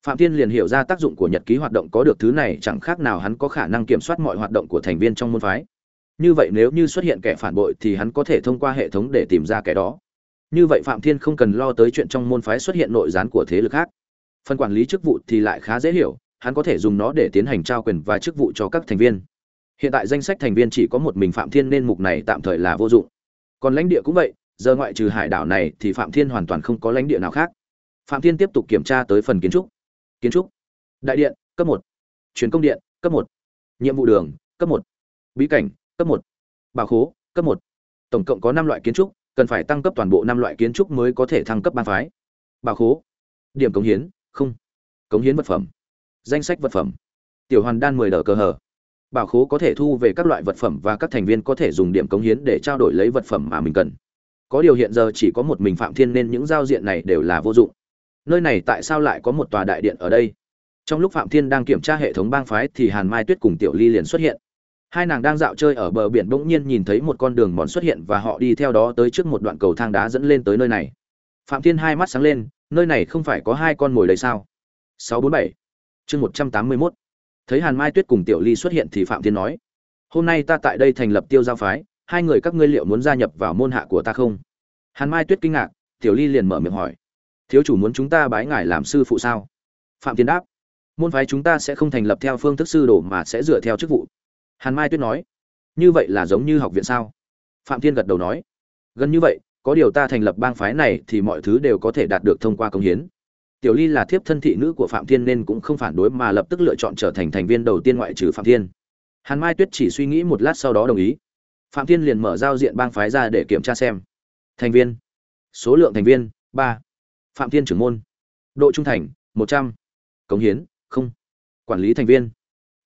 Phạm thiên liền hiểu ra tác dụng của nhật ký hoạt động có được thứ này, chẳng khác nào hắn có khả năng kiểm soát mọi hoạt động của thành viên trong môn phái. Như vậy nếu như xuất hiện kẻ phản bội thì hắn có thể thông qua hệ thống để tìm ra kẻ đó. Như vậy phạm thiên không cần lo tới chuyện trong môn phái xuất hiện nội gián của thế lực khác phần quản lý chức vụ thì lại khá dễ hiểu, hắn có thể dùng nó để tiến hành trao quyền và chức vụ cho các thành viên. Hiện tại danh sách thành viên chỉ có một mình phạm thiên nên mục này tạm thời là vô dụng. Còn lãnh địa cũng vậy, giờ ngoại trừ hải đảo này thì phạm thiên hoàn toàn không có lãnh địa nào khác. Phạm thiên tiếp tục kiểm tra tới phần kiến trúc. Kiến trúc. Đại điện, cấp một. Truyền công điện, cấp một. Nhiệm vụ đường, cấp một. Bí cảnh, cấp một. Bảo khố, cấp một. Tổng cộng có năm loại kiến trúc, cần phải tăng cấp toàn bộ năm loại kiến trúc mới có thể thăng cấp ba phái. Bảo khố. Điểm cống hiến không. Cống hiến vật phẩm. Danh sách vật phẩm. Tiểu hoàn đan mười đờ cơ hở bảo khố có thể thu về các loại vật phẩm và các thành viên có thể dùng điểm cống hiến để trao đổi lấy vật phẩm mà mình cần. Có điều hiện giờ chỉ có một mình phạm thiên nên những giao diện này đều là vô dụng. Nơi này tại sao lại có một tòa đại điện ở đây? Trong lúc phạm thiên đang kiểm tra hệ thống bang phái thì hàn mai tuyết cùng tiểu ly liền xuất hiện. Hai nàng đang dạo chơi ở bờ biển bỗng nhiên nhìn thấy một con đường mòn xuất hiện và họ đi theo đó tới trước một đoạn cầu thang đá dẫn lên tới nơi này. Phạm thiên hai mắt sáng lên nơi này không phải có hai con mồi đấy sao? Sáu bốn bảy. Chương một trăm tám mươi mốt. Thấy hàn mai tuyết cùng tiểu ly xuất hiện thì phạm thiên nói, hôm nay ta tại đây thành lập tiêu giao phái, hai người các ngươi liệu muốn gia nhập vào môn hạ của ta không? Hàn mai tuyết kinh ngạc, tiểu ly liền mở miệng hỏi, thiếu chủ muốn chúng ta bái ngài làm sư phụ sao? Phạm thiên đáp, môn phái chúng ta sẽ không thành lập theo phương thức sư đồ mà sẽ dựa theo chức vụ. Hàn mai tuyết nói, như vậy là giống như học viện sao? Phạm thiên gật đầu nói, gần như vậy có điều ta thành lập bang phái này thì mọi thứ đều có thể đạt được thông qua công hiến. Tiểu ly là thiếp thân thị nữ của phạm thiên nên cũng không phản đối mà lập tức lựa chọn trở thành thành viên đầu tiên ngoại trừ phạm thiên. Hàn mai tuyết chỉ suy nghĩ một lát sau đó đồng ý. Phạm thiên liền mở giao diện bang phái ra để kiểm tra xem. Thành viên. Số lượng thành viên, ba. Phạm thiên trưởng môn. Độ trung thành, một trăm. Cống hiến, không. Quản lý thành viên.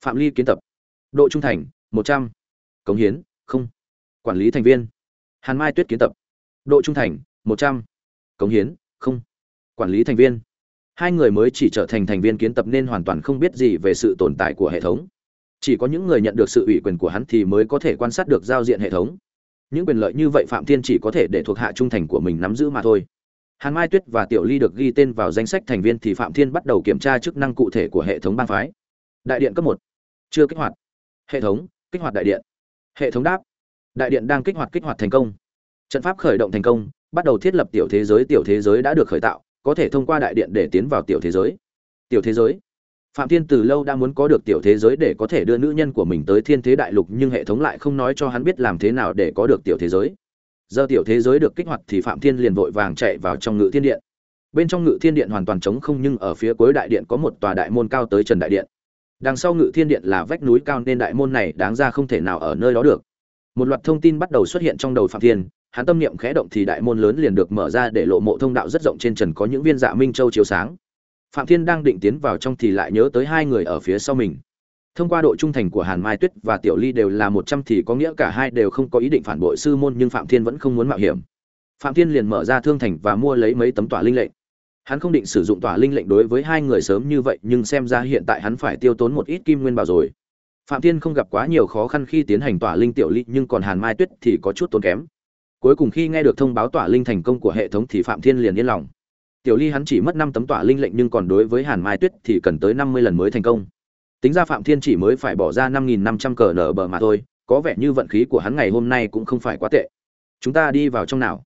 Phạm ly kiến tập. Độ trung thành, một trăm. Cống hiến, không. Quản lý thành viên. Hàn mai tuyết kiến tập độ trung thành, một trăm. Cống hiến, không. Quản lý thành viên. Hai người mới chỉ trở thành thành viên kiến tập nên hoàn toàn không biết gì về sự tồn tại của hệ thống. Chỉ có những người nhận được sự ủy quyền của hắn thì mới có thể quan sát được giao diện hệ thống. Những quyền lợi như vậy phạm thiên chỉ có thể để thuộc hạ trung thành của mình nắm giữ mà thôi. Hàn mai tuyết và tiểu ly được ghi tên vào danh sách thành viên thì phạm thiên bắt đầu kiểm tra chức năng cụ thể của hệ thống bang phái. Đại điện cấp một. Chưa kích hoạt. Hệ thống, kích hoạt đại điện. Hệ thống đáp. Đại điện đang kích hoạt kích hoạt thành công trận pháp khởi động thành công, bắt đầu thiết lập tiểu thế giới, tiểu thế giới đã được khởi tạo, có thể thông qua đại điện để tiến vào tiểu thế giới. Tiểu thế giới. Phạm thiên từ lâu đã muốn có được tiểu thế giới để có thể đưa nữ nhân của mình tới thiên thế đại lục, nhưng hệ thống lại không nói cho hắn biết làm thế nào để có được tiểu thế giới. Giờ tiểu thế giới được kích hoạt thì phạm thiên liền vội vàng chạy vào trong ngự thiên điện. Bên trong ngự thiên điện hoàn toàn trống không, nhưng ở phía cuối đại điện có một tòa đại môn cao tới trần đại điện. Đằng sau ngự thiên điện là vách núi cao, nên đại môn này đáng ra không thể nào ở nơi đó được. Một loạt thông tin bắt đầu xuất hiện trong đầu phạm thiên hắn tâm niệm khẽ động thì đại môn lớn liền được mở ra để lộ mộ thông đạo rất rộng trên trần có những viên dạ minh châu chiếu sáng. Phạm thiên đang định tiến vào trong thì lại nhớ tới hai người ở phía sau mình. Thông qua độ trung thành của hàn mai tuyết và tiểu ly đều là một trăm thì có nghĩa cả hai đều không có ý định phản bội sư môn nhưng phạm thiên vẫn không muốn mạo hiểm. Phạm thiên liền mở ra thương thành và mua lấy mấy tấm tỏa linh lệnh. Hắn không định sử dụng tỏa linh lệnh đối với hai người sớm như vậy nhưng xem ra hiện tại hắn phải tiêu tốn một ít kim nguyên bảo rồi. Phạm thiên không gặp quá nhiều khó khăn khi tiến hành tỏa linh tiểu ly nhưng còn hàn mai tuyết thì có chút tốn kém cuối cùng khi nghe được thông báo tỏa linh thành công của hệ thống thì phạm thiên liền yên lòng. Tiểu ly hắn chỉ mất năm tấm tỏa linh lệnh nhưng còn đối với hàn mai tuyết thì cần tới năm mươi lần mới thành công. Tính ra phạm thiên chỉ mới phải bỏ ra năm nghìn năm trăm cờ nở bờ mà thôi, có vẻ như vận khí của hắn ngày hôm nay cũng không phải quá tệ. Chúng ta đi vào trong nào?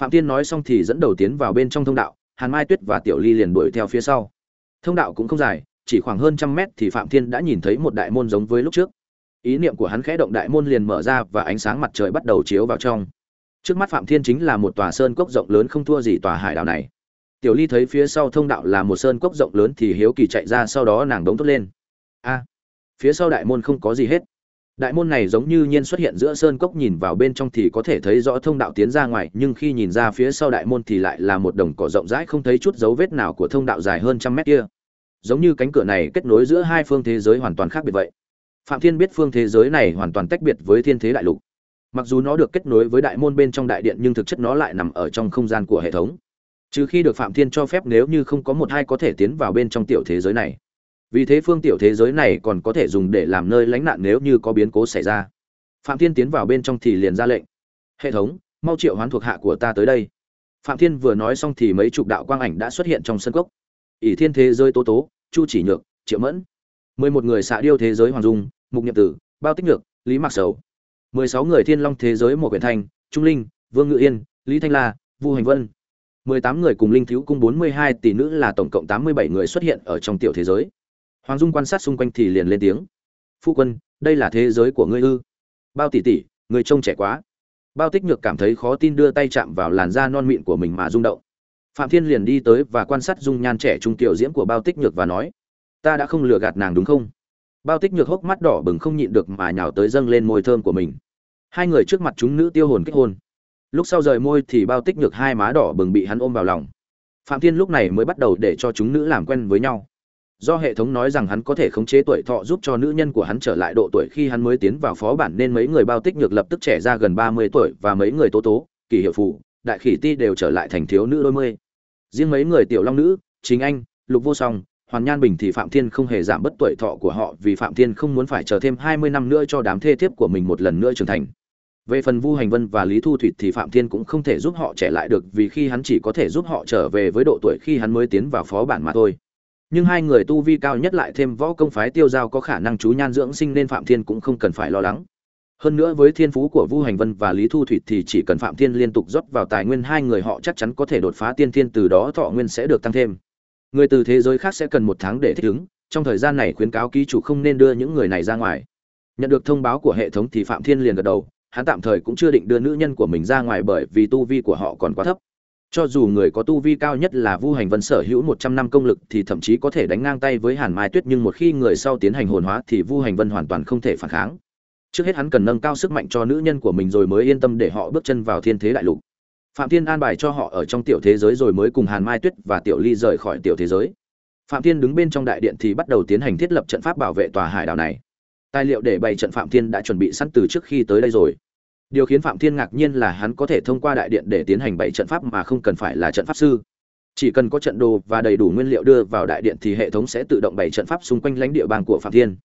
Phạm thiên nói xong thì dẫn đầu tiến vào bên trong thông đạo, hàn mai tuyết và tiểu ly liền đuổi theo phía sau. Thông đạo cũng không dài, chỉ khoảng hơn trăm mét thì phạm thiên đã nhìn thấy một đại môn giống với lúc trước. Ý niệm của hắn khẽ động đại môn liền mở ra và ánh sáng mặt trời bắt đầu chiếu vào trong trước mắt phạm thiên chính là một tòa sơn cốc rộng lớn không thua gì tòa hải đảo này. Tiểu ly thấy phía sau thông đạo là một sơn cốc rộng lớn thì hiếu kỳ chạy ra, sau đó nàng đống tốt lên. A, phía sau đại môn không có gì hết. Đại môn này giống như nhiên xuất hiện giữa sơn cốc nhìn vào bên trong thì có thể thấy rõ thông đạo tiến ra ngoài, nhưng khi nhìn ra phía sau đại môn thì lại là một đồng cỏ rộng rãi không thấy chút dấu vết nào của thông đạo dài hơn trăm mét kia. Giống như cánh cửa này kết nối giữa hai phương thế giới hoàn toàn khác biệt vậy. Phạm thiên biết phương thế giới này hoàn toàn tách biệt với thiên thế đại lục mặc dù nó được kết nối với đại môn bên trong đại điện nhưng thực chất nó lại nằm ở trong không gian của hệ thống. Trừ khi được phạm thiên cho phép nếu như không có một hai có thể tiến vào bên trong tiểu thế giới này. Vì thế phương tiểu thế giới này còn có thể dùng để làm nơi lánh nạn nếu như có biến cố xảy ra. Phạm thiên tiến vào bên trong thì liền ra lệnh. Hệ thống, mau triệu hoán thuộc hạ của ta tới đây. Phạm thiên vừa nói xong thì mấy chục đạo quang ảnh đã xuất hiện trong sân cốc. Ỷ thiên thế giới tố tố, chu chỉ nhược, triệu mẫn. Mười một người xạ điêu thế giới hoàng dung, mục nhậm tử, bao tích nhược, lý mạc sầu mười sáu người thiên long thế giới một quyển Thành, trung linh vương ngự yên lý thanh la vu hành vân. mười tám người cùng linh thiếu cung bốn mươi hai tỷ nữ là tổng cộng tám mươi bảy người xuất hiện ở trong tiểu thế giới. Hoàng dung quan sát xung quanh thì liền lên tiếng. Phu quân đây là thế giới của ngươi ư? Bao tỷ tỷ người trông trẻ quá. Bao tích nhược cảm thấy khó tin đưa tay chạm vào làn da non mịn của mình mà rung động. Phạm thiên liền đi tới và quan sát dung nhan trẻ trung tiểu diễm của bao tích nhược và nói ta đã không lừa gạt nàng đúng không? Bao tích nhược hốc mắt đỏ bừng không nhịn được mà nhào tới dâng lên môi thơm của mình. Hai người trước mặt chúng nữ tiêu hồn kết hôn. Lúc sau rời môi thì bao tích nhược hai má đỏ bừng bị hắn ôm vào lòng. Phạm thiên lúc này mới bắt đầu để cho chúng nữ làm quen với nhau. Do hệ thống nói rằng hắn có thể khống chế tuổi thọ giúp cho nữ nhân của hắn trở lại độ tuổi khi hắn mới tiến vào phó bản nên mấy người bao tích nhược lập tức trẻ ra gần ba mươi tuổi và mấy người tố tố, kỳ hiệu phụ đại khỉ ti đều trở lại thành thiếu nữ đôi mươi. Riêng mấy người tiểu long nữ chính anh, lục vô song hoàn nhan bình thì phạm thiên không hề giảm bất tuổi thọ của họ vì phạm thiên không muốn phải chờ thêm 20 năm nữa cho đám thê thiếp của mình một lần nữa trưởng thành. Về phần vu hành vân và lý thu Thủy thì phạm thiên cũng không thể giúp họ trẻ lại được vì khi hắn chỉ có thể giúp họ trở về với độ tuổi khi hắn mới tiến vào phó bản mà thôi. Nhưng hai người tu vi cao nhất lại thêm võ công phái tiêu giao có khả năng chú nhan dưỡng sinh nên phạm thiên cũng không cần phải lo lắng. Hơn nữa với thiên phú của vu hành vân và lý thu thủy thì chỉ cần phạm thiên liên tục rót vào tài nguyên hai người họ chắc chắn có thể đột phá tiên thiên từ đó thọ nguyên sẽ được tăng thêm người từ thế giới khác sẽ cần một tháng để thích ứng, trong thời gian này khuyến cáo ký chủ không nên đưa những người này ra ngoài. Nhận được thông báo của hệ thống thì phạm thiên liền gật đầu, hắn tạm thời cũng chưa định đưa nữ nhân của mình ra ngoài bởi vì tu vi của họ còn quá thấp. Cho dù người có tu vi cao nhất là vu hành vân sở hữu một trăm năm công lực thì thậm chí có thể đánh ngang tay với hàn mai tuyết, nhưng một khi người sau tiến hành hồn hóa thì vu hành vân hoàn toàn không thể phản kháng. Trước hết hắn cần nâng cao sức mạnh cho nữ nhân của mình rồi mới yên tâm để họ bước chân vào thiên thế đại lục phạm thiên an bài cho họ ở trong tiểu thế giới rồi mới cùng hàn mai tuyết và tiểu ly rời khỏi tiểu thế giới. Phạm thiên đứng bên trong đại điện thì bắt đầu tiến hành thiết lập trận pháp bảo vệ tòa hải đảo này. Tài liệu để bày trận phạm thiên đã chuẩn bị sẵn từ trước khi tới đây rồi. Điều khiến phạm thiên ngạc nhiên là hắn có thể thông qua đại điện để tiến hành bày trận pháp mà không cần phải là trận pháp sư. Chỉ cần có trận đồ và đầy đủ nguyên liệu đưa vào đại điện thì hệ thống sẽ tự động bày trận pháp xung quanh lãnh địa bàn của phạm thiên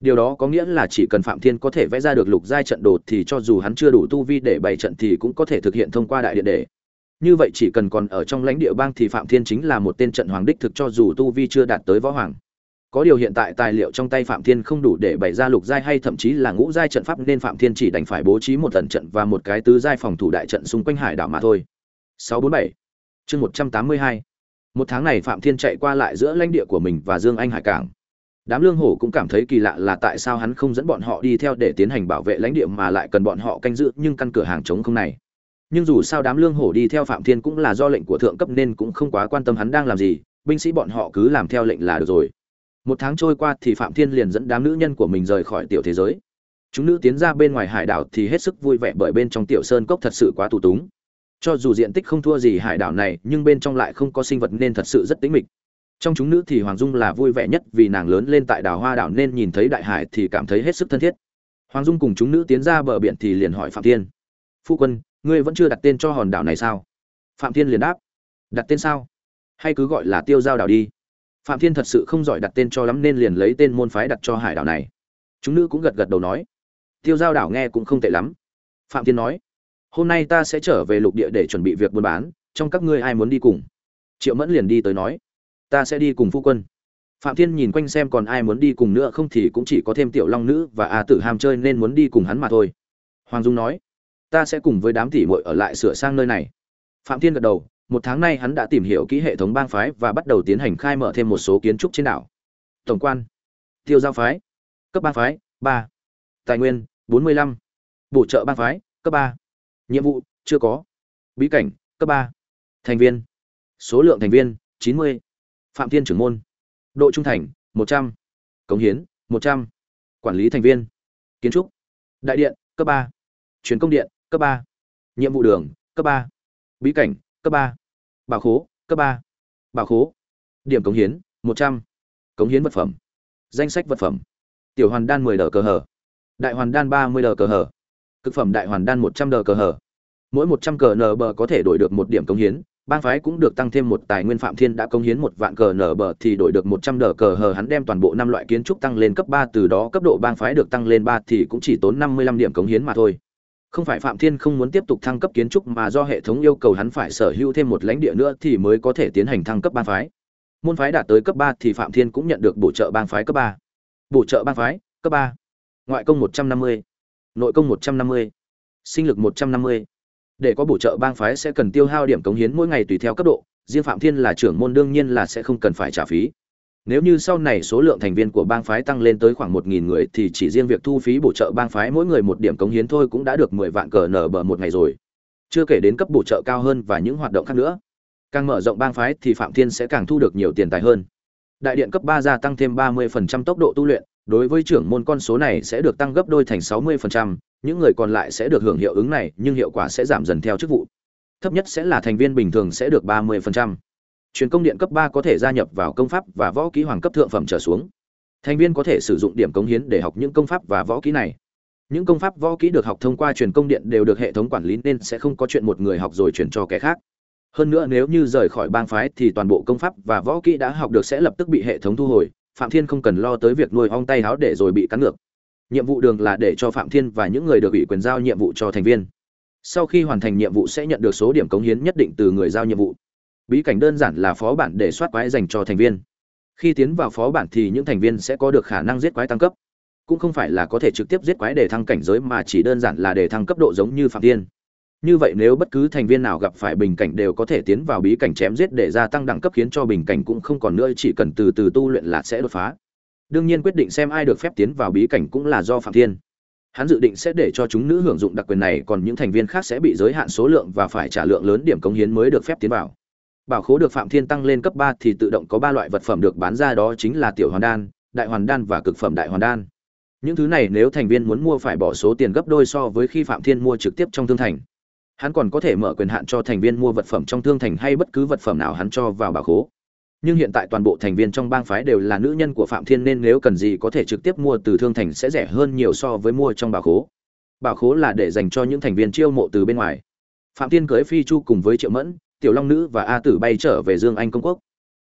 điều đó có nghĩa là chỉ cần phạm thiên có thể vẽ ra được lục giai trận đồ thì cho dù hắn chưa đủ tu vi để bày trận thì cũng có thể thực hiện thông qua đại điện để như vậy chỉ cần còn ở trong lãnh địa bang thì phạm thiên chính là một tên trận hoàng đích thực cho dù tu vi chưa đạt tới võ hoàng. Có điều hiện tại tài liệu trong tay phạm thiên không đủ để bày ra lục giai hay thậm chí là ngũ giai trận pháp nên phạm thiên chỉ đành phải bố trí một tần trận và một cái tứ giai phòng thủ đại trận xung quanh hải đảo mà thôi. 647 chương 182 một tháng này phạm thiên chạy qua lại giữa lãnh địa của mình và dương anh hải cảng đám lương hổ cũng cảm thấy kỳ lạ là tại sao hắn không dẫn bọn họ đi theo để tiến hành bảo vệ lãnh địa mà lại cần bọn họ canh giữ, nhưng căn cửa hàng chống không này. Nhưng dù sao đám lương hổ đi theo phạm thiên cũng là do lệnh của thượng cấp nên cũng không quá quan tâm hắn đang làm gì, binh sĩ bọn họ cứ làm theo lệnh là được rồi. Một tháng trôi qua thì phạm thiên liền dẫn đám nữ nhân của mình rời khỏi tiểu thế giới. Chúng nữ tiến ra bên ngoài hải đảo thì hết sức vui vẻ bởi bên trong tiểu sơn cốc thật sự quá tù túng. Cho dù diện tích không thua gì hải đảo này, nhưng bên trong lại không có sinh vật nên thật sự rất tĩnh mịch trong chúng nữ thì hoàng dung là vui vẻ nhất vì nàng lớn lên tại đảo hoa đảo nên nhìn thấy đại hải thì cảm thấy hết sức thân thiết. Hoàng dung cùng chúng nữ tiến ra bờ biển thì liền hỏi phạm thiên. Phu quân, ngươi vẫn chưa đặt tên cho hòn đảo này sao? Phạm thiên liền đáp. Đặt tên sao? Hay cứ gọi là tiêu giao đảo đi. Phạm thiên thật sự không giỏi đặt tên cho lắm nên liền lấy tên môn phái đặt cho hải đảo này. Chúng nữ cũng gật gật đầu nói. Tiêu giao đảo nghe cũng không tệ lắm. Phạm thiên nói. Hôm nay ta sẽ trở về lục địa để chuẩn bị việc buôn bán, trong các ngươi ai muốn đi cùng? Triệu mẫn liền đi tới nói ta sẽ đi cùng phu quân. Phạm thiên nhìn quanh xem còn ai muốn đi cùng nữa, không thì cũng chỉ có thêm tiểu long nữ và a tử ham chơi nên muốn đi cùng hắn mà thôi. Hoàng dung nói, ta sẽ cùng với đám tỷ muội ở lại sửa sang nơi này. Phạm thiên gật đầu, một tháng nay hắn đã tìm hiểu kỹ hệ thống bang phái và bắt đầu tiến hành khai mở thêm một số kiến trúc trên đảo. Tổng quan, tiêu giao phái, cấp bang phái, ba. Tài nguyên, bốn mươi lăm. Bổ trợ bang phái, cấp ba. Nhiệm vụ, chưa có. Bí cảnh, cấp ba. Thành viên, số lượng thành viên, chín mươi phạm thiên trưởng môn. Độ trung thành, một trăm. Cống hiến, một trăm. Quản lý thành viên. Kiến trúc. Đại điện, cấp ba. Truyền công điện, cấp ba. Nhiệm vụ đường, cấp ba. Bí cảnh, cấp ba. Bảo khố, cấp ba. Bảo khố. Điểm cống hiến, một trăm. Cống hiến vật phẩm. Danh sách vật phẩm. Tiểu hoàn đan mười đờ cờ hở đại hoàn đan ba mươi đờ cờ hở cực phẩm đại hoàn đan một trăm đờ cờ hở mỗi một trăm cờ nờ bờ có thể đổi được một điểm cống hiến bang phái cũng được tăng thêm một tài nguyên phạm thiên đã công hiến một vạn cờ nở bờ thì đổi được một trăm đờ cờ hờ. Hắn đem toàn bộ năm loại kiến trúc tăng lên cấp ba, từ đó cấp độ bang phái được tăng lên ba thì cũng chỉ tốn năm mươi lăm điểm cống hiến mà thôi. Không phải phạm thiên không muốn tiếp tục thăng cấp kiến trúc mà do hệ thống yêu cầu hắn phải sở hữu thêm một lãnh địa nữa thì mới có thể tiến hành thăng cấp bang phái. Môn phái đạt tới cấp ba thì phạm thiên cũng nhận được bổ trợ bang phái cấp ba. Bổ trợ bang phái, cấp ba. Ngoại công một trăm năm mươi. Nội công một trăm năm mươi. Sinh lực một trăm năm mươi để có bổ trợ bang phái sẽ cần tiêu hao điểm cống hiến mỗi ngày tùy theo cấp độ riêng phạm thiên là trưởng môn đương nhiên là sẽ không cần phải trả phí. Nếu như sau này số lượng thành viên của bang phái tăng lên tới khoảng một nghìn người thì chỉ riêng việc thu phí bổ trợ bang phái mỗi người một điểm cống hiến thôi cũng đã được mười vạn cờ nở bờ một ngày rồi. Chưa kể đến cấp bổ trợ cao hơn và những hoạt động khác nữa. Càng mở rộng bang phái thì phạm thiên sẽ càng thu được nhiều tiền tài hơn. Đại điện cấp ba gia tăng thêm ba 30% tốc độ tu luyện đối với trưởng môn con số này sẽ được tăng gấp đôi thành sáu 60%, những người còn lại sẽ được hưởng hiệu ứng này, nhưng hiệu quả sẽ giảm dần theo chức vụ. Thấp nhất sẽ là thành viên bình thường sẽ được ba 30%. truyền công điện cấp ba có thể gia nhập vào công pháp và võ kỹ hoàng cấp thượng phẩm trở xuống. Thành viên có thể sử dụng điểm cống hiến để học những công pháp và võ kỹ này. Những công pháp võ kỹ được học thông qua truyền công điện đều được hệ thống quản lý nên sẽ không có chuyện một người học rồi truyền cho kẻ khác. Hơn nữa nếu như rời khỏi bang phái thì toàn bộ công pháp và võ kỹ đã học được sẽ lập tức bị hệ thống thu hồi. Phạm thiên không cần lo tới việc nuôi ong tay háo để rồi bị cắn ngược nhiệm vụ đường là để cho phạm thiên và những người được ủy quyền giao nhiệm vụ cho thành viên. Sau khi hoàn thành nhiệm vụ sẽ nhận được số điểm cống hiến nhất định từ người giao nhiệm vụ. Bí cảnh đơn giản là phó bản để soát quái dành cho thành viên. Khi tiến vào phó bản thì những thành viên sẽ có được khả năng giết quái tăng cấp. Cũng không phải là có thể trực tiếp giết quái để thăng cảnh giới mà chỉ đơn giản là để thăng cấp độ giống như phạm thiên. Như vậy nếu bất cứ thành viên nào gặp phải bình cảnh đều có thể tiến vào bí cảnh chém giết để gia tăng đẳng cấp khiến cho bình cảnh cũng không còn nữa, chỉ cần từ từ tu luyện là sẽ đột phá đương nhiên quyết định xem ai được phép tiến vào bí cảnh cũng là do phạm thiên. Hắn dự định sẽ để cho chúng nữ hưởng dụng đặc quyền này, còn những thành viên khác sẽ bị giới hạn số lượng và phải trả lượng lớn điểm cống hiến mới được phép tiến vào. Bảo khố được phạm thiên tăng lên cấp ba thì tự động có ba loại vật phẩm được bán ra, đó chính là tiểu hoàn đan, đại hoàn đan và cực phẩm đại hoàn đan. Những thứ này nếu thành viên muốn mua phải bỏ số tiền gấp đôi so với khi phạm thiên mua trực tiếp trong thương thành. Hắn còn có thể mở quyền hạn cho thành viên mua vật phẩm trong thương thành hay bất cứ vật phẩm nào hắn cho vào bảo khố nhưng hiện tại toàn bộ thành viên trong bang phái đều là nữ nhân của phạm thiên nên nếu cần gì có thể trực tiếp mua từ thương thành sẽ rẻ hơn nhiều so với mua trong bảo khố. Bảo khố là để dành cho những thành viên chiêu mộ từ bên ngoài. Phạm thiên cưới phi chu cùng với triệu mẫn, tiểu long nữ và a tử bay trở về dương anh công quốc.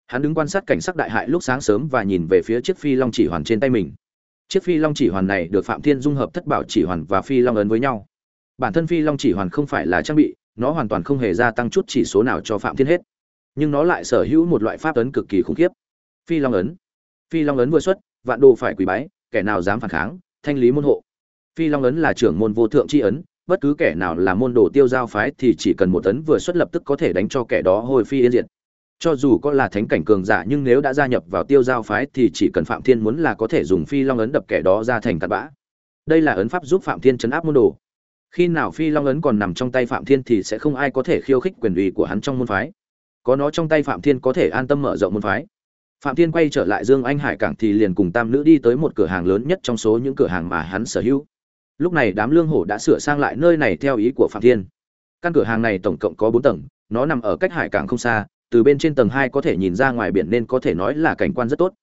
Hắn đứng quan sát cảnh sắc đại hại lúc sáng sớm và nhìn về phía chiếc phi long chỉ hoàn trên tay mình. Chiếc phi long chỉ hoàn này được phạm thiên dung hợp thất bảo chỉ hoàn và phi long ấn với nhau. Bản thân phi long chỉ hoàn không phải là trang bị, nó hoàn toàn không hề gia tăng chút chỉ số nào cho phạm thiên hết nhưng nó lại sở hữu một loại pháp ấn cực kỳ khủng khiếp. Phi long ấn. Phi long ấn vừa xuất, vạn đồ phải quỳ bái, kẻ nào dám phản kháng, thanh lý môn hộ. Phi long ấn là trưởng môn vô thượng tri ấn, bất cứ kẻ nào là môn đồ tiêu giao phái thì chỉ cần một ấn vừa xuất lập tức có thể đánh cho kẻ đó hồi phi yên diệt. Cho dù có là thánh cảnh cường giả nhưng nếu đã gia nhập vào tiêu giao phái thì chỉ cần phạm thiên muốn là có thể dùng phi long ấn đập kẻ đó ra thành cặn bã. Đây là ấn pháp giúp phạm thiên chấn áp môn đồ. Khi nào phi long ấn còn nằm trong tay phạm thiên thì sẽ không ai có thể khiêu khích quyền uy của hắn trong môn phái có nó trong tay phạm thiên có thể an tâm mở rộng môn phái. Phạm thiên quay trở lại dương anh hải cảng thì liền cùng tam nữ đi tới một cửa hàng lớn nhất trong số những cửa hàng mà hắn sở hữu. Lúc này đám lương hổ đã sửa sang lại nơi này theo ý của phạm thiên. Căn cửa hàng này tổng cộng có bốn tầng, nó nằm ở cách hải cảng không xa, từ bên trên tầng hai có thể nhìn ra ngoài biển nên có thể nói là cảnh quan rất tốt.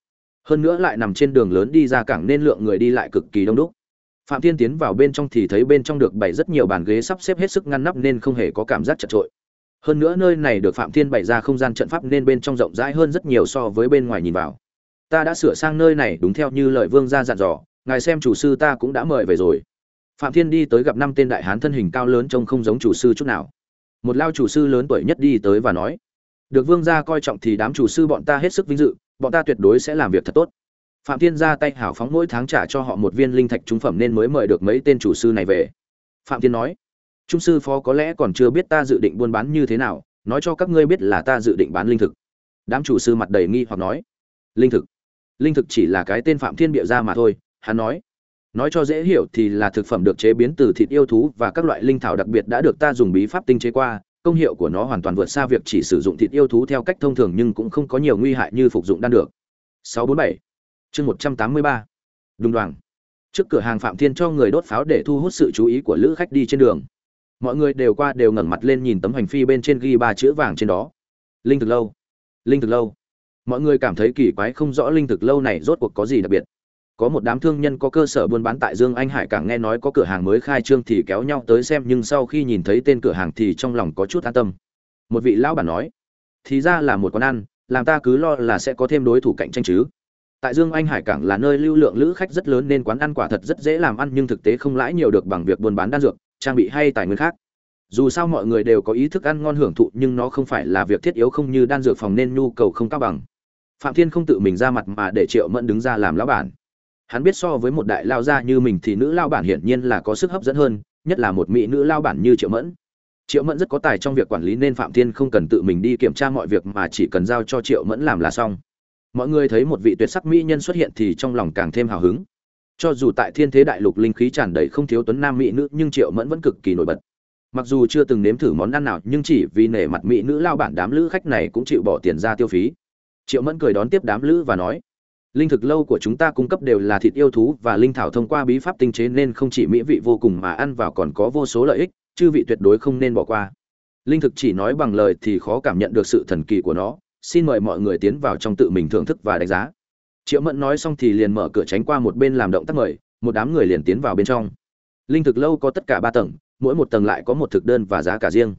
Hơn nữa lại nằm trên đường lớn đi ra cảng nên lượng người đi lại cực kỳ đông đúc. Phạm thiên tiến vào bên trong thì thấy bên trong được bày rất nhiều bàn ghế sắp xếp hết sức ngăn nắp nên không hề có cảm giác chật trội hơn nữa nơi này được phạm thiên bày ra không gian trận pháp nên bên trong rộng rãi hơn rất nhiều so với bên ngoài nhìn vào. Ta đã sửa sang nơi này đúng theo như lời vương gia dặn dò, ngài xem chủ sư ta cũng đã mời về rồi. Phạm thiên đi tới gặp năm tên đại hán thân hình cao lớn trông không giống chủ sư chút nào. Một lao chủ sư lớn tuổi nhất đi tới và nói, được vương gia coi trọng thì đám chủ sư bọn ta hết sức vinh dự, bọn ta tuyệt đối sẽ làm việc thật tốt. Phạm thiên ra tay hảo phóng mỗi tháng trả cho họ một viên linh thạch trung phẩm nên mới mời được mấy tên chủ sư này về. Phạm thiên nói trung sư phó có lẽ còn chưa biết ta dự định buôn bán như thế nào, nói cho các ngươi biết là ta dự định bán linh thực. Đám chủ sư mặt đầy nghi hoặc nói. Linh thực? Linh thực chỉ là cái tên phạm thiên bịa ra mà thôi, hắn nói. Nói cho dễ hiểu thì là thực phẩm được chế biến từ thịt yêu thú và các loại linh thảo đặc biệt đã được ta dùng bí pháp tinh chế qua, công hiệu của nó hoàn toàn vượt xa việc chỉ sử dụng thịt yêu thú theo cách thông thường nhưng cũng không có nhiều nguy hại như phục dụng đan được. 647 chương 183 đúng đoàn trước cửa hàng phạm thiên cho người đốt pháo để thu hút sự chú ý của lữ khách đi trên đường mọi người đều qua đều ngẩng mặt lên nhìn tấm hành phi bên trên ghi ba chữ vàng trên đó. Linh thực lâu. Linh thực lâu. Mọi người cảm thấy kỳ quái không rõ linh thực lâu này rốt cuộc có gì đặc biệt. Có một đám thương nhân có cơ sở buôn bán tại dương anh hải cảng nghe nói có cửa hàng mới khai trương thì kéo nhau tới xem, nhưng sau khi nhìn thấy tên cửa hàng thì trong lòng có chút an tâm. Một vị lão bản nói, thì ra là một quán ăn, làm ta cứ lo là sẽ có thêm đối thủ cạnh tranh chứ. Tại dương anh hải cảng là nơi lưu lượng lữ khách rất lớn nên quán ăn quả thật rất dễ làm ăn, nhưng thực tế không lãi nhiều được bằng việc buôn bán đan dược trang bị hay tài nguyên khác. Dù sao mọi người đều có ý thức ăn ngon hưởng thụ, nhưng nó không phải là việc thiết yếu không như đan dược phòng nên nhu cầu không cao bằng. Phạm thiên không tự mình ra mặt mà để triệu mẫn đứng ra làm lão bản. Hắn biết so với một đại lao gia như mình thì nữ lao bản hiển nhiên là có sức hấp dẫn hơn, nhất là một mỹ nữ lao bản như triệu mẫn. Triệu mẫn rất có tài trong việc quản lý nên phạm thiên không cần tự mình đi kiểm tra mọi việc mà chỉ cần giao cho triệu mẫn làm là xong. Mọi người thấy một vị tuyệt sắc mỹ nhân xuất hiện thì trong lòng càng thêm hào hứng cho dù tại thiên thế đại lục linh khí tràn đầy không thiếu tuấn nam mỹ nữ, nhưng triệu mẫn vẫn cực kỳ nổi bật. Mặc dù chưa từng nếm thử món ăn nào, nhưng chỉ vì nể mặt mỹ nữ lao bản đám lữ khách này cũng chịu bỏ tiền ra tiêu phí. Triệu mẫn cười đón tiếp đám lữ và nói, linh thực lâu của chúng ta cung cấp đều là thịt yêu thú và linh thảo thông qua bí pháp tinh chế nên không chỉ mỹ vị vô cùng mà ăn vào còn có vô số lợi ích, chư vị tuyệt đối không nên bỏ qua. Linh thực chỉ nói bằng lời thì khó cảm nhận được sự thần kỳ của nó. Xin mời mọi người tiến vào trong tự mình thưởng thức và đánh giá triệu mẫn nói xong thì liền mở cửa tránh qua một bên làm động tác mời, một đám người liền tiến vào bên trong. Linh thực lâu có tất cả ba tầng, mỗi một tầng lại có một thực đơn và giá cả riêng.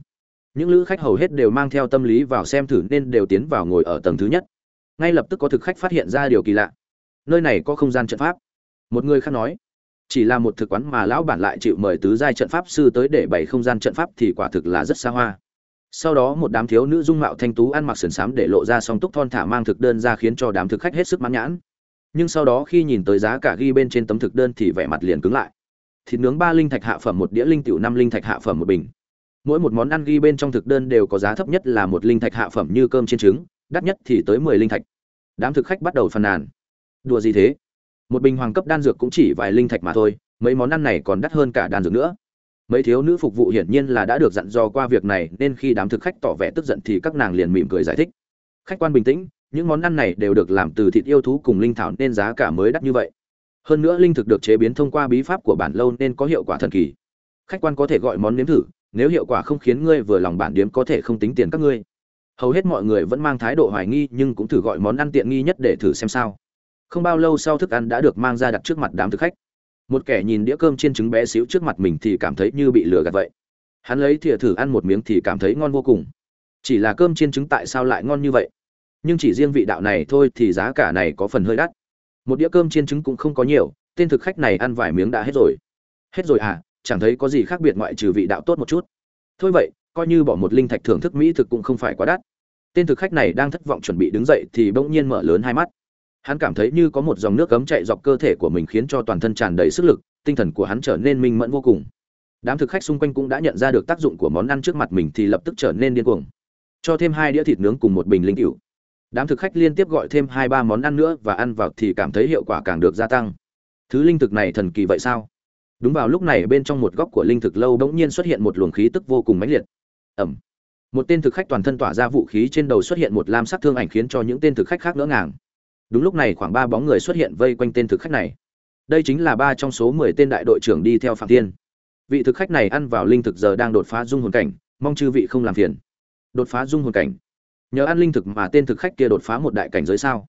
Những lữ khách hầu hết đều mang theo tâm lý vào xem thử nên đều tiến vào ngồi ở tầng thứ nhất. Ngay lập tức có thực khách phát hiện ra điều kỳ lạ. Nơi này có không gian trận pháp. Một người khác nói, chỉ là một thực quán mà lão bản lại chịu mời tứ giai trận pháp sư tới để bày không gian trận pháp thì quả thực là rất xa hoa sau đó một đám thiếu nữ dung mạo thanh tú ăn mặc sườn xám để lộ ra song túc thon thả mang thực đơn ra khiến cho đám thực khách hết sức mãn nhãn. Nhưng sau đó khi nhìn tới giá cả ghi bên trên tấm thực đơn thì vẻ mặt liền cứng lại. Thịt nướng ba linh thạch hạ phẩm một đĩa linh tiểu năm linh thạch hạ phẩm một bình. Mỗi một món ăn ghi bên trong thực đơn đều có giá thấp nhất là một linh thạch hạ phẩm như cơm trên trứng, đắt nhất thì tới mười linh thạch. Đám thực khách bắt đầu phàn nàn. Đùa gì thế? Một bình hoàng cấp đan dược cũng chỉ vài linh thạch mà thôi, mấy món ăn này còn đắt hơn cả đan dược nữa mấy thiếu nữ phục vụ hiển nhiên là đã được dặn dò qua việc này, nên khi đám thực khách tỏ vẻ tức giận thì các nàng liền mỉm cười giải thích. Khách quan bình tĩnh, những món ăn này đều được làm từ thịt yêu thú cùng linh thảo nên giá cả mới đắt như vậy. Hơn nữa linh thực được chế biến thông qua bí pháp của bản lâu nên có hiệu quả thần kỳ. Khách quan có thể gọi món nếm thử, nếu hiệu quả không khiến ngươi vừa lòng bản điếm có thể không tính tiền các ngươi. Hầu hết mọi người vẫn mang thái độ hoài nghi nhưng cũng thử gọi món ăn tiện nghi nhất để thử xem sao. Không bao lâu sau thức ăn đã được mang ra đặt trước mặt đám thực khách một kẻ nhìn đĩa cơm chiên trứng bé xíu trước mặt mình thì cảm thấy như bị lừa gạt vậy. Hắn lấy thìa thử ăn một miếng thì cảm thấy ngon vô cùng. Chỉ là cơm chiên trứng tại sao lại ngon như vậy? Nhưng chỉ riêng vị đạo này thôi thì giá cả này có phần hơi đắt. Một đĩa cơm chiên trứng cũng không có nhiều, tên thực khách này ăn vài miếng đã hết rồi. Hết rồi à chẳng thấy có gì khác biệt ngoại trừ vị đạo tốt một chút. Thôi vậy, coi như bỏ một linh thạch thưởng thức mỹ thực cũng không phải quá đắt. Tên thực khách này đang thất vọng chuẩn bị đứng dậy thì bỗng nhiên mở lớn hai mắt hắn cảm thấy như có một dòng nước cấm chạy dọc cơ thể của mình khiến cho toàn thân tràn đầy sức lực, tinh thần của hắn trở nên minh mẫn vô cùng. Đám thực khách xung quanh cũng đã nhận ra được tác dụng của món ăn trước mặt mình thì lập tức trở nên điên cuồng. Cho thêm hai đĩa thịt nướng cùng một bình linh cựu đám thực khách liên tiếp gọi thêm hai ba món ăn nữa và ăn vào thì cảm thấy hiệu quả càng được gia tăng. Thứ linh thực này thần kỳ vậy sao? Đúng vào lúc này bên trong một góc của linh thực lâu bỗng nhiên xuất hiện một luồng khí tức vô cùng mãnh liệt. Ẩm. Một tên thực khách toàn thân tỏa ra vũ khí trên đầu xuất hiện một lam sắc thương ảnh khiến cho những tên thực khách khác ngỡ ngàng đúng lúc này khoảng ba bóng người xuất hiện vây quanh tên thực khách này. Đây chính là ba trong số mười tên đại đội trưởng đi theo phạm thiên. Vị thực khách này ăn vào linh thực giờ đang đột phá dung hồn cảnh, mong chư vị không làm phiền. Đột phá dung hồn cảnh? Nhờ ăn linh thực mà tên thực khách kia đột phá một đại cảnh giới sao?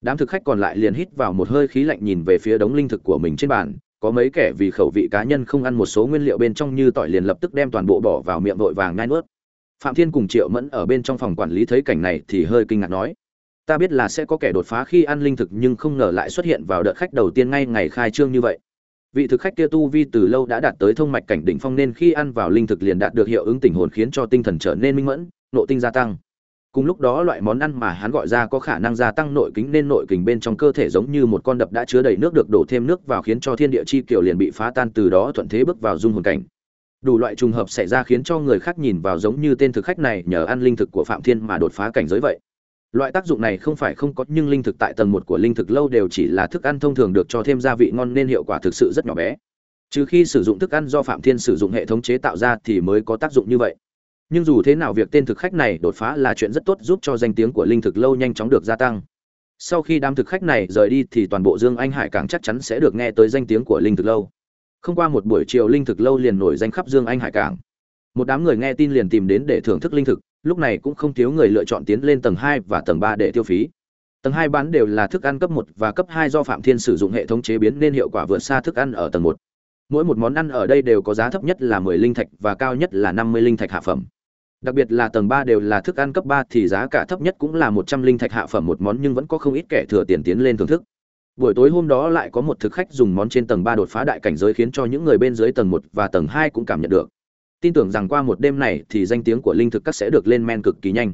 Đám thực khách còn lại liền hít vào một hơi khí lạnh nhìn về phía đống linh thực của mình trên bàn, có mấy kẻ vì khẩu vị cá nhân không ăn một số nguyên liệu bên trong như tỏi liền lập tức đem toàn bộ bỏ vào miệng vội vàng ngai nuốt. Phạm thiên cùng triệu mẫn ở bên trong phòng quản lý thấy cảnh này thì hơi kinh ngạc nói ta biết là sẽ có kẻ đột phá khi ăn linh thực nhưng không ngờ lại xuất hiện vào đợt khách đầu tiên ngay ngày khai trương như vậy. Vị thực khách kia tu vi từ lâu đã đạt tới thông mạch cảnh đỉnh phong nên khi ăn vào linh thực liền đạt được hiệu ứng tình hồn khiến cho tinh thần trở nên minh mẫn nộ tinh gia tăng. Cùng lúc đó loại món ăn mà hắn gọi ra có khả năng gia tăng nội kính nên nội kính bên trong cơ thể giống như một con đập đã chứa đầy nước được đổ thêm nước vào khiến cho thiên địa chi kiểu liền bị phá tan từ đó thuận thế bước vào dung hồn cảnh. Đủ loại trùng hợp xảy ra khiến cho người khác nhìn vào giống như tên thực khách này nhờ ăn linh thực của phạm thiên mà đột phá cảnh giới vậy loại tác dụng này không phải không có, nhưng linh thực tại tầng một của linh thực lâu đều chỉ là thức ăn thông thường được cho thêm gia vị ngon nên hiệu quả thực sự rất nhỏ bé. Trừ khi sử dụng thức ăn do phạm thiên sử dụng hệ thống chế tạo ra thì mới có tác dụng như vậy. Nhưng dù thế nào việc tên thực khách này đột phá là chuyện rất tốt giúp cho danh tiếng của linh thực lâu nhanh chóng được gia tăng. Sau khi đám thực khách này rời đi thì toàn bộ dương anh hải càng chắc chắn sẽ được nghe tới danh tiếng của linh thực lâu. Không qua một buổi chiều linh thực lâu liền nổi danh khắp dương anh hải cảng. Một đám người nghe tin liền tìm đến để thưởng thức linh thực lúc này cũng không thiếu người lựa chọn tiến lên tầng hai và tầng ba để tiêu phí. Tầng hai bán đều là thức ăn cấp một và cấp hai do phạm thiên sử dụng hệ thống chế biến nên hiệu quả vượt xa thức ăn ở tầng một. Mỗi một món ăn ở đây đều có giá thấp nhất là mười linh thạch và cao nhất là năm mươi linh thạch hạ phẩm. Đặc biệt là tầng ba đều là thức ăn cấp ba thì giá cả thấp nhất cũng là một trăm linh thạch hạ phẩm một món nhưng vẫn có không ít kẻ thừa tiền tiến lên thưởng thức. Buổi tối hôm đó lại có một thực khách dùng món trên tầng ba đột phá đại cảnh giới khiến cho những người bên dưới tầng một và tầng hai cũng cảm nhận được tin tưởng rằng qua một đêm này thì danh tiếng của linh thực các sẽ được lên men cực kỳ nhanh.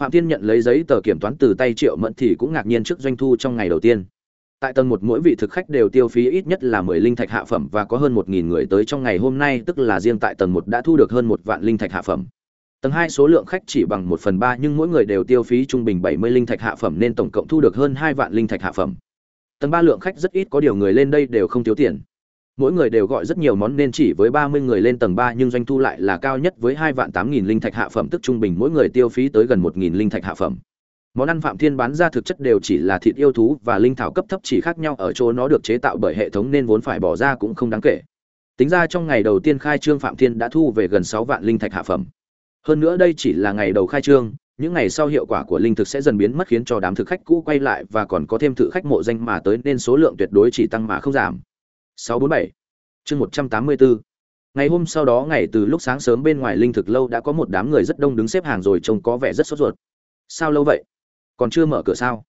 Phạm thiên nhận lấy giấy tờ kiểm toán từ tay triệu mẫn thì cũng ngạc nhiên trước doanh thu trong ngày đầu tiên. Tại tầng một mỗi vị thực khách đều tiêu phí ít nhất là mười linh thạch hạ phẩm và có hơn một nghìn người tới trong ngày hôm nay, tức là riêng tại tầng một đã thu được hơn một vạn linh thạch hạ phẩm. Tầng hai số lượng khách chỉ bằng một phần ba, nhưng mỗi người đều tiêu phí trung bình bảy mươi linh thạch hạ phẩm nên tổng cộng thu được hơn hai vạn linh thạch hạ phẩm. Tầng ba lượng khách rất ít, có điều người lên đây đều không thiếu tiền mỗi người đều gọi rất nhiều món nên chỉ với ba mươi người lên tầng ba, nhưng doanh thu lại là cao nhất với hai vạn tám nghìn linh thạch hạ phẩm, tức trung bình mỗi người tiêu phí tới gần một nghìn linh thạch hạ phẩm. Món ăn phạm thiên bán ra thực chất đều chỉ là thịt yêu thú và linh thảo cấp thấp chỉ khác nhau, ở chỗ nó được chế tạo bởi hệ thống nên vốn phải bỏ ra cũng không đáng kể. Tính ra trong ngày đầu tiên khai trương phạm thiên đã thu về gần sáu vạn linh thạch hạ phẩm. Hơn nữa đây chỉ là ngày đầu khai trương, những ngày sau hiệu quả của linh thực sẽ dần biến mất khiến cho đám thực khách cũ quay lại và còn có thêm thử khách mộ danh mà tới, nên số lượng tuyệt đối chỉ tăng mà không giảm. 647 chương 184 ngày hôm sau đó, ngày từ lúc sáng sớm bên ngoài linh thực lâu đã có một đám người rất đông đứng xếp hàng rồi trông có vẻ rất sốt ruột. Sao lâu vậy? Còn chưa mở cửa sao?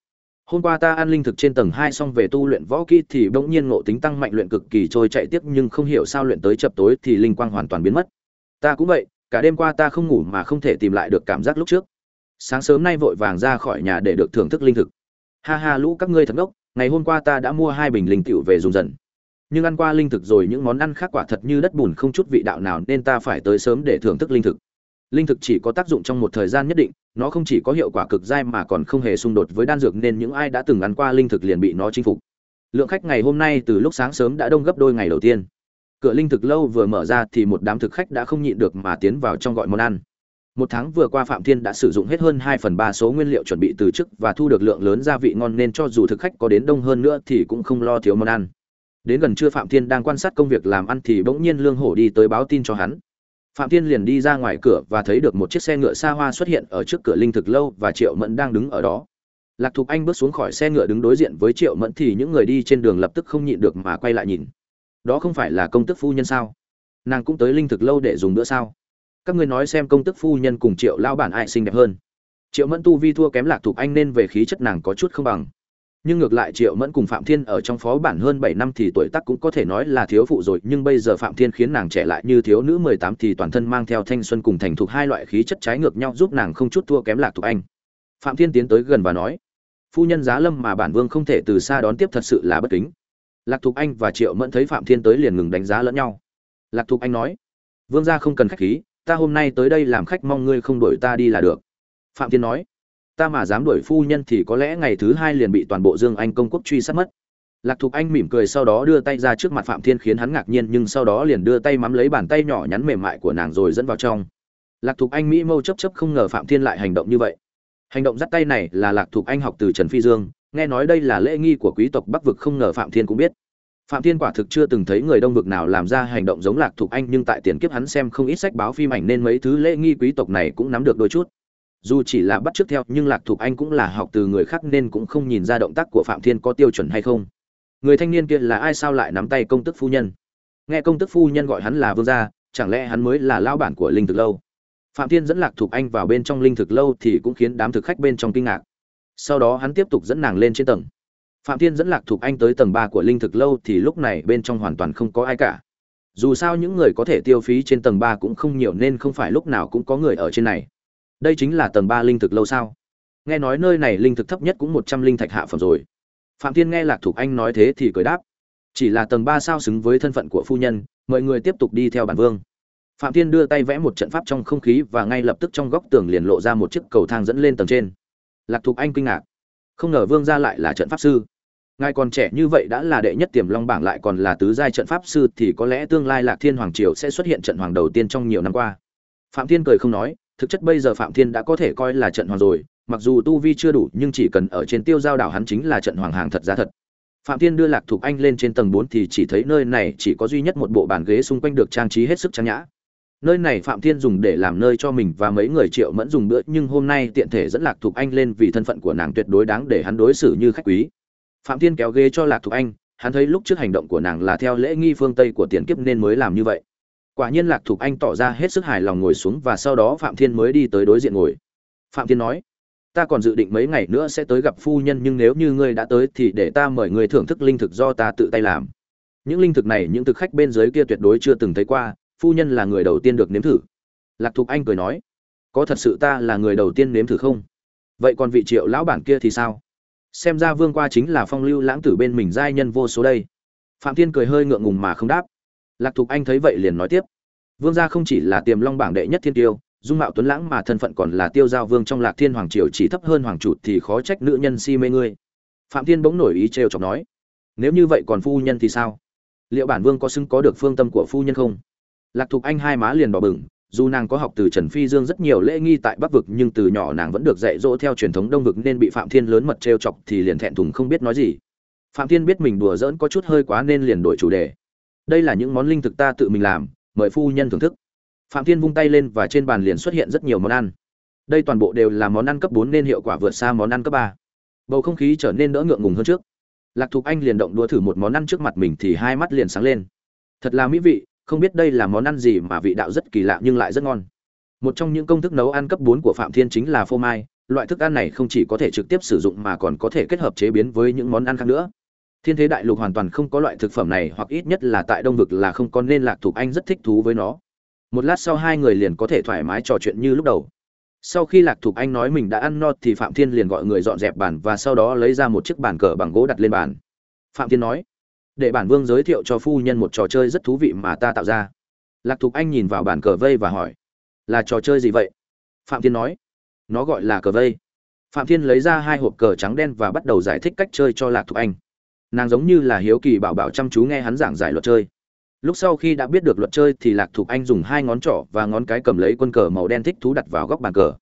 Hôm qua ta ăn linh thực trên tầng hai xong về tu luyện võ kỹ thì bỗng nhiên ngộ tính tăng mạnh luyện cực kỳ trôi chạy tiếp nhưng không hiểu sao luyện tới chập tối thì linh quang hoàn toàn biến mất. Ta cũng vậy, cả đêm qua ta không ngủ mà không thể tìm lại được cảm giác lúc trước. Sáng sớm nay vội vàng ra khỏi nhà để được thưởng thức linh thực. Ha ha, lũ các ngươi thật ngốc, ngày hôm qua ta đã mua hai bình linh tiểu về dùng dần nhưng ăn qua linh thực rồi những món ăn khác quả thật như đất bùn không chút vị đạo nào nên ta phải tới sớm để thưởng thức linh thực. Linh thực chỉ có tác dụng trong một thời gian nhất định, nó không chỉ có hiệu quả cực dai mà còn không hề xung đột với đan dược nên những ai đã từng ăn qua linh thực liền bị nó chinh phục. Lượng khách ngày hôm nay từ lúc sáng sớm đã đông gấp đôi ngày đầu tiên. Cửa linh thực lâu vừa mở ra thì một đám thực khách đã không nhịn được mà tiến vào trong gọi món ăn. Một tháng vừa qua phạm thiên đã sử dụng hết hơn hai phần ba số nguyên liệu chuẩn bị từ trước và thu được lượng lớn gia vị ngon nên cho dù thực khách có đến đông hơn nữa thì cũng không lo thiếu món ăn đến gần trưa phạm thiên đang quan sát công việc làm ăn thì bỗng nhiên lương hổ đi tới báo tin cho hắn. Phạm thiên liền đi ra ngoài cửa và thấy được một chiếc xe ngựa xa hoa xuất hiện ở trước cửa linh thực lâu và triệu mẫn đang đứng ở đó. Lạc thục anh bước xuống khỏi xe ngựa đứng đối diện với triệu mẫn thì những người đi trên đường lập tức không nhịn được mà quay lại nhìn. Đó không phải là công tức phu nhân sao? Nàng cũng tới linh thực lâu để dùng bữa sao? Các ngươi nói xem công tức phu nhân cùng triệu lao bản ai xinh đẹp hơn. Triệu mẫn tu vi thua kém lạc thục anh nên về khí chất nàng có chút không bằng nhưng ngược lại triệu mẫn cùng phạm thiên ở trong phó bản hơn bảy năm thì tuổi tác cũng có thể nói là thiếu phụ rồi, nhưng bây giờ phạm thiên khiến nàng trẻ lại như thiếu nữ mười tám thì toàn thân mang theo thanh xuân cùng thành thục hai loại khí chất trái ngược nhau giúp nàng không chút thua kém lạc thục anh. Phạm thiên tiến tới gần và nói, phu nhân giá lâm mà bản vương không thể từ xa đón tiếp thật sự là bất kính. Lạc thục anh và triệu mẫn thấy phạm thiên tới liền ngừng đánh giá lẫn nhau. Lạc thục anh nói, vương gia không cần khách khí, ta hôm nay tới đây làm khách mong ngươi không đuổi ta đi là được. Phạm thiên nói ta mà dám đuổi phu nhân thì có lẽ ngày thứ hai liền bị toàn bộ dương anh công quốc truy sát mất. Lạc thục anh mỉm cười sau đó đưa tay ra trước mặt phạm thiên khiến hắn ngạc nhiên nhưng sau đó liền đưa tay mắm lấy bàn tay nhỏ nhắn mềm mại của nàng rồi dẫn vào trong. Lạc thục anh mỹ mâu chấp chấp không ngờ phạm thiên lại hành động như vậy. Hành động dắt tay này là lạc thục anh học từ trần phi dương, nghe nói đây là lễ nghi của quý tộc bắc vực không ngờ phạm thiên cũng biết. Phạm thiên quả thực chưa từng thấy người đông vực nào làm ra hành động giống lạc thục anh nhưng tại tiền kiếp hắn xem không ít sách báo phim ảnh nên mấy thứ lễ nghi quý tộc này cũng nắm được đôi chút dù chỉ là bắt chước theo, nhưng lạc thục anh cũng là học từ người khác nên cũng không nhìn ra động tác của phạm thiên có tiêu chuẩn hay không. Người thanh niên kia là ai sao lại nắm tay công tức phu nhân? Nghe công tức phu nhân gọi hắn là vương gia, chẳng lẽ hắn mới là lao bản của linh thực lâu? Phạm thiên dẫn lạc thục anh vào bên trong linh thực lâu thì cũng khiến đám thực khách bên trong kinh ngạc. Sau đó hắn tiếp tục dẫn nàng lên trên tầng. Phạm thiên dẫn lạc thục anh tới tầng ba của linh thực lâu thì lúc này bên trong hoàn toàn không có ai cả. Dù sao những người có thể tiêu phí trên tầng ba cũng không nhiều nên không phải lúc nào cũng có người ở trên này đây chính là tầng ba linh thực lâu sao? Nghe nói nơi này linh thực thấp nhất cũng một trăm linh thạch hạ phẩm rồi. Phạm thiên nghe lạc thục anh nói thế thì cười đáp. Chỉ là tầng ba sao xứng với thân phận của phu nhân, mọi người tiếp tục đi theo bản vương. Phạm thiên đưa tay vẽ một trận pháp trong không khí và ngay lập tức trong góc tường liền lộ ra một chiếc cầu thang dẫn lên tầng trên. Lạc thục anh kinh ngạc. Không ngờ vương ra lại là trận pháp sư. Ngài còn trẻ như vậy đã là đệ nhất tiềm long bảng lại còn là tứ giai trận pháp sư thì có lẽ tương lai lạc thiên hoàng triều sẽ xuất hiện trận hoàng đầu tiên trong nhiều năm qua. Phạm thiên cười không nói thực chất bây giờ phạm thiên đã có thể coi là trận hoàng rồi, mặc dù tu vi chưa đủ, nhưng chỉ cần ở trên tiêu giao đảo hắn chính là trận hoàng hàng thật giá thật. Phạm thiên đưa lạc thục anh lên trên tầng bốn thì chỉ thấy nơi này chỉ có duy nhất một bộ bàn ghế xung quanh được trang trí hết sức trang nhã. Nơi này phạm thiên dùng để làm nơi cho mình và mấy người triệu mẫn dùng bữa, nhưng hôm nay tiện thể dẫn lạc thục anh lên vì thân phận của nàng tuyệt đối đáng để hắn đối xử như khách quý. Phạm thiên kéo ghế cho lạc thục anh, hắn thấy lúc trước hành động của nàng là theo lễ nghi phương tây của tiền kiếp nên mới làm như vậy quả nhiên lạc thục anh tỏ ra hết sức hài lòng ngồi xuống và sau đó phạm thiên mới đi tới đối diện ngồi. Phạm thiên nói, ta còn dự định mấy ngày nữa sẽ tới gặp phu nhân, nhưng nếu như ngươi đã tới thì để ta mời ngươi thưởng thức linh thực do ta tự tay làm. Những linh thực này những thực khách bên dưới kia tuyệt đối chưa từng thấy qua, phu nhân là người đầu tiên được nếm thử. Lạc thục anh cười nói, có thật sự ta là người đầu tiên nếm thử không? Vậy còn vị triệu lão bản kia thì sao? Xem ra vương qua chính là phong lưu lãng tử bên mình giai nhân vô số đây. Phạm thiên cười hơi ngượng ngùng mà không đáp lạc thục anh thấy vậy liền nói tiếp. Vương gia không chỉ là tiềm long bảng đệ nhất thiên tiêu, dung mạo tuấn lãng mà thân phận còn là tiêu giao vương trong lạc thiên hoàng triều chỉ thấp hơn hoàng chủ thì khó trách nữ nhân si mê ngươi. Phạm thiên bỗng nổi ý trêu chọc nói, nếu như vậy còn phu nhân thì sao? Liệu bản vương có xứng có được phương tâm của phu nhân không? Lạc thục anh hai má liền đỏ bừng, dù nàng có học từ trần phi dương rất nhiều lễ nghi tại bắc vực nhưng từ nhỏ nàng vẫn được dạy dỗ theo truyền thống đông vực nên bị phạm thiên lớn mật trêu chọc thì liền thẹn thùng không biết nói gì. Phạm thiên biết mình đùa giỡn có chút hơi quá nên liền đổi chủ đề đây là những món linh thực ta tự mình làm, mời phu nhân thưởng thức. Phạm thiên vung tay lên và trên bàn liền xuất hiện rất nhiều món ăn. Đây toàn bộ đều là món ăn cấp bốn nên hiệu quả vượt xa món ăn cấp ba. Bầu không khí trở nên đỡ ngượng ngùng hơn trước. Lạc thục anh liền động đua thử một món ăn trước mặt mình thì hai mắt liền sáng lên. Thật là mỹ vị, không biết đây là món ăn gì mà vị đạo rất kỳ lạ nhưng lại rất ngon. Một trong những công thức nấu ăn cấp bốn của phạm thiên chính là phô mai, loại thức ăn này không chỉ có thể trực tiếp sử dụng mà còn có thể kết hợp chế biến với những món ăn khác nữa thiên thế đại lục hoàn toàn không có loại thực phẩm này, hoặc ít nhất là tại đông vực là không có nên lạc thục anh rất thích thú với nó. Một lát sau hai người liền có thể thoải mái trò chuyện như lúc đầu. Sau khi lạc thục anh nói mình đã ăn no thì phạm thiên liền gọi người dọn dẹp bàn và sau đó lấy ra một chiếc bàn cờ bằng gỗ đặt lên bàn. Phạm thiên nói, để bản vương giới thiệu cho phu nhân một trò chơi rất thú vị mà ta tạo ra. Lạc thục anh nhìn vào bàn cờ vây và hỏi, là trò chơi gì vậy? Phạm thiên nói, nó gọi là cờ vây. Phạm thiên lấy ra hai hộp cờ trắng đen và bắt đầu giải thích cách chơi cho lạc thục anh nàng giống như là hiếu kỳ bảo bảo chăm chú nghe hắn giảng giải luật chơi. Lúc sau khi đã biết được luật chơi thì lạc thục anh dùng hai ngón trỏ và ngón cái cầm lấy quân cờ màu đen thích thú đặt vào góc bàn cờ.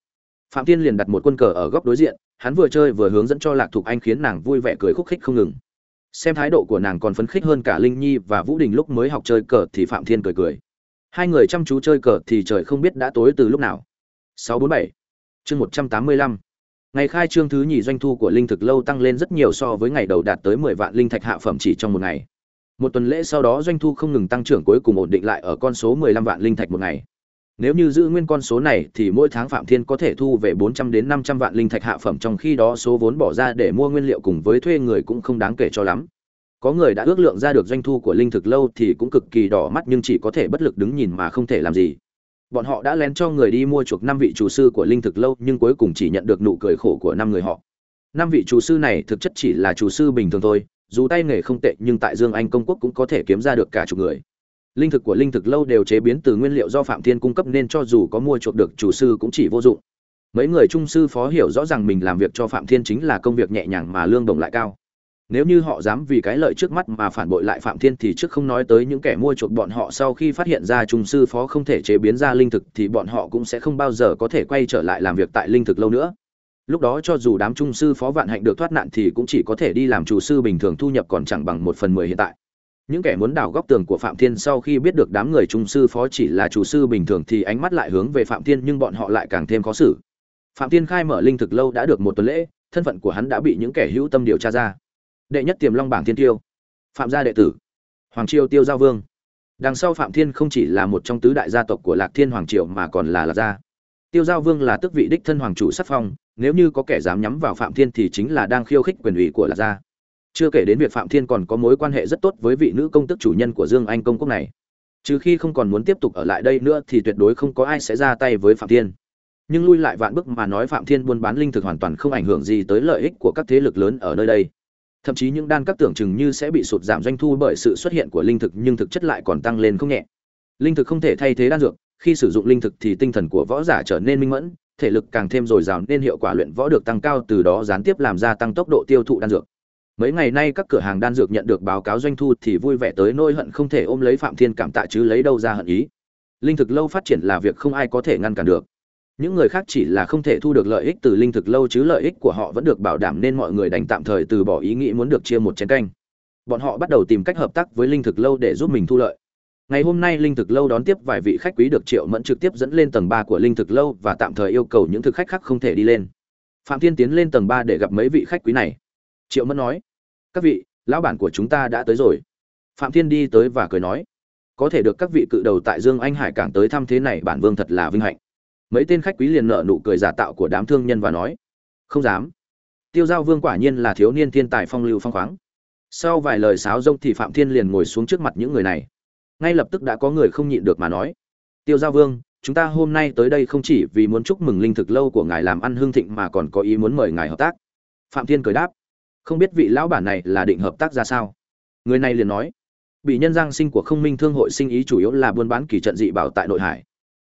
Phạm thiên liền đặt một quân cờ ở góc đối diện, hắn vừa chơi vừa hướng dẫn cho lạc thục anh khiến nàng vui vẻ cười khúc khích không ngừng. Xem thái độ của nàng còn phấn khích hơn cả linh nhi và vũ đình lúc mới học chơi cờ thì phạm thiên cười cười. Hai người chăm chú chơi cờ thì trời không biết đã tối từ lúc nào. 647 chương 185 ngày khai trương thứ nhì doanh thu của linh thực lâu tăng lên rất nhiều so với ngày đầu đạt tới 10 vạn linh thạch hạ phẩm chỉ trong một ngày một tuần lễ sau đó doanh thu không ngừng tăng trưởng cuối cùng ổn định lại ở con số 15 vạn linh thạch một ngày nếu như giữ nguyên con số này thì mỗi tháng Phạm Thiên có thể thu về 400 đến 500 vạn linh thạch hạ phẩm trong khi đó số vốn bỏ ra để mua nguyên liệu cùng với thuê người cũng không đáng kể cho lắm. Có người đã ước lượng ra được doanh thu của linh thực lâu thì cũng cực kỳ đỏ mắt nhưng chỉ có thể bất lực đứng nhìn mà không thể làm gì. Bọn họ đã lén cho người đi mua chuộc năm vị chủ sư của linh thực lâu nhưng cuối cùng chỉ nhận được nụ cười khổ của năm người họ. Năm vị chủ sư này thực chất chỉ là chủ sư bình thường thôi, dù tay nghề không tệ nhưng tại Dương Anh công quốc cũng có thể kiếm ra được cả chục người. Linh thực của linh thực lâu đều chế biến từ nguyên liệu do phạm thiên cung cấp nên cho dù có mua chuộc được chủ sư cũng chỉ vô dụng. Mấy người trung sư phó hiểu rõ ràng mình làm việc cho phạm thiên chính là công việc nhẹ nhàng mà lương đồng lại cao nếu như họ dám vì cái lợi trước mắt mà phản bội lại phạm thiên thì trước không nói tới những kẻ mua chuộc bọn họ sau khi phát hiện ra trung sư phó không thể chế biến ra linh thực thì bọn họ cũng sẽ không bao giờ có thể quay trở lại làm việc tại linh thực lâu nữa. Lúc đó cho dù đám trung sư phó vạn hạnh được thoát nạn thì cũng chỉ có thể đi làm chủ sư bình thường thu nhập còn chẳng bằng một phần mười hiện tại. Những kẻ muốn đào góc tường của phạm thiên sau khi biết được đám người trung sư phó chỉ là chủ sư bình thường thì ánh mắt lại hướng về phạm thiên nhưng bọn họ lại càng thêm khó xử. Phạm thiên khai mở linh thực lâu đã được một tuần lễ, thân phận của hắn đã bị những kẻ hữu tâm điều tra ra đệ nhất tiềm long bảng thiên tiêu, phạm gia đệ tử, hoàng triều tiêu giao vương. Đằng sau phạm thiên không chỉ là một trong tứ đại gia tộc của lạc thiên hoàng triều mà còn là lạc gia. Tiêu giao vương là tước vị đích thân hoàng chủ sắc phong, nếu như có kẻ dám nhắm vào phạm thiên thì chính là đang khiêu khích quyền ủy của lạc gia. Chưa kể đến việc phạm thiên còn có mối quan hệ rất tốt với vị nữ công tức chủ nhân của dương anh công quốc này. Trừ khi không còn muốn tiếp tục ở lại đây nữa thì tuyệt đối không có ai sẽ ra tay với phạm thiên. Nhưng lui lại vạn bức mà nói phạm thiên buôn bán linh thực hoàn toàn không ảnh hưởng gì tới lợi ích của các thế lực lớn ở nơi đây thậm chí những đan các tưởng chừng như sẽ bị sụt giảm doanh thu bởi sự xuất hiện của linh thực, nhưng thực chất lại còn tăng lên không nhẹ. Linh thực không thể thay thế đan dược, khi sử dụng linh thực thì tinh thần của võ giả trở nên minh mẫn, thể lực càng thêm dồi dào nên hiệu quả luyện võ được tăng cao, từ đó gián tiếp làm gia tăng tốc độ tiêu thụ đan dược. Mấy ngày nay các cửa hàng đan dược nhận được báo cáo doanh thu thì vui vẻ tới nỗi hận không thể ôm lấy phạm thiên cảm tạ chứ lấy đâu ra hận ý. Linh thực lâu phát triển là việc không ai có thể ngăn cản được những người khác chỉ là không thể thu được lợi ích từ linh thực lâu chứ lợi ích của họ vẫn được bảo đảm nên mọi người đành tạm thời từ bỏ ý nghĩ muốn được chia một chén canh. Bọn họ bắt đầu tìm cách hợp tác với linh thực lâu để giúp mình thu lợi. Ngày hôm nay linh thực lâu đón tiếp vài vị khách quý được triệu mẫn trực tiếp dẫn lên tầng ba của linh thực lâu và tạm thời yêu cầu những thực khách khác không thể đi lên. Phạm thiên tiến lên tầng ba để gặp mấy vị khách quý này. Triệu mẫn nói, các vị, lão bản của chúng ta đã tới rồi. Phạm thiên đi tới và cười nói, có thể được các vị cự đầu tại dương anh hải cảng tới thăm thế này bản vương thật là vinh hạnh mấy tên khách quý liền nợ nụ cười giả tạo của đám thương nhân và nói, không dám. Tiêu giao vương quả nhiên là thiếu niên thiên tài phong lưu phong khoáng. Sau vài lời sáo rông thì phạm thiên liền ngồi xuống trước mặt những người này. Ngay lập tức đã có người không nhịn được mà nói, tiêu giao vương, chúng ta hôm nay tới đây không chỉ vì muốn chúc mừng linh thực lâu của ngài làm ăn hương thịnh mà còn có ý muốn mời ngài hợp tác. Phạm thiên cười đáp, không biết vị lão bản này là định hợp tác ra sao? Người này liền nói bị nhân giang sinh của không minh thương hội sinh ý chủ yếu là buôn bán kỳ trận dị bảo tại nội hải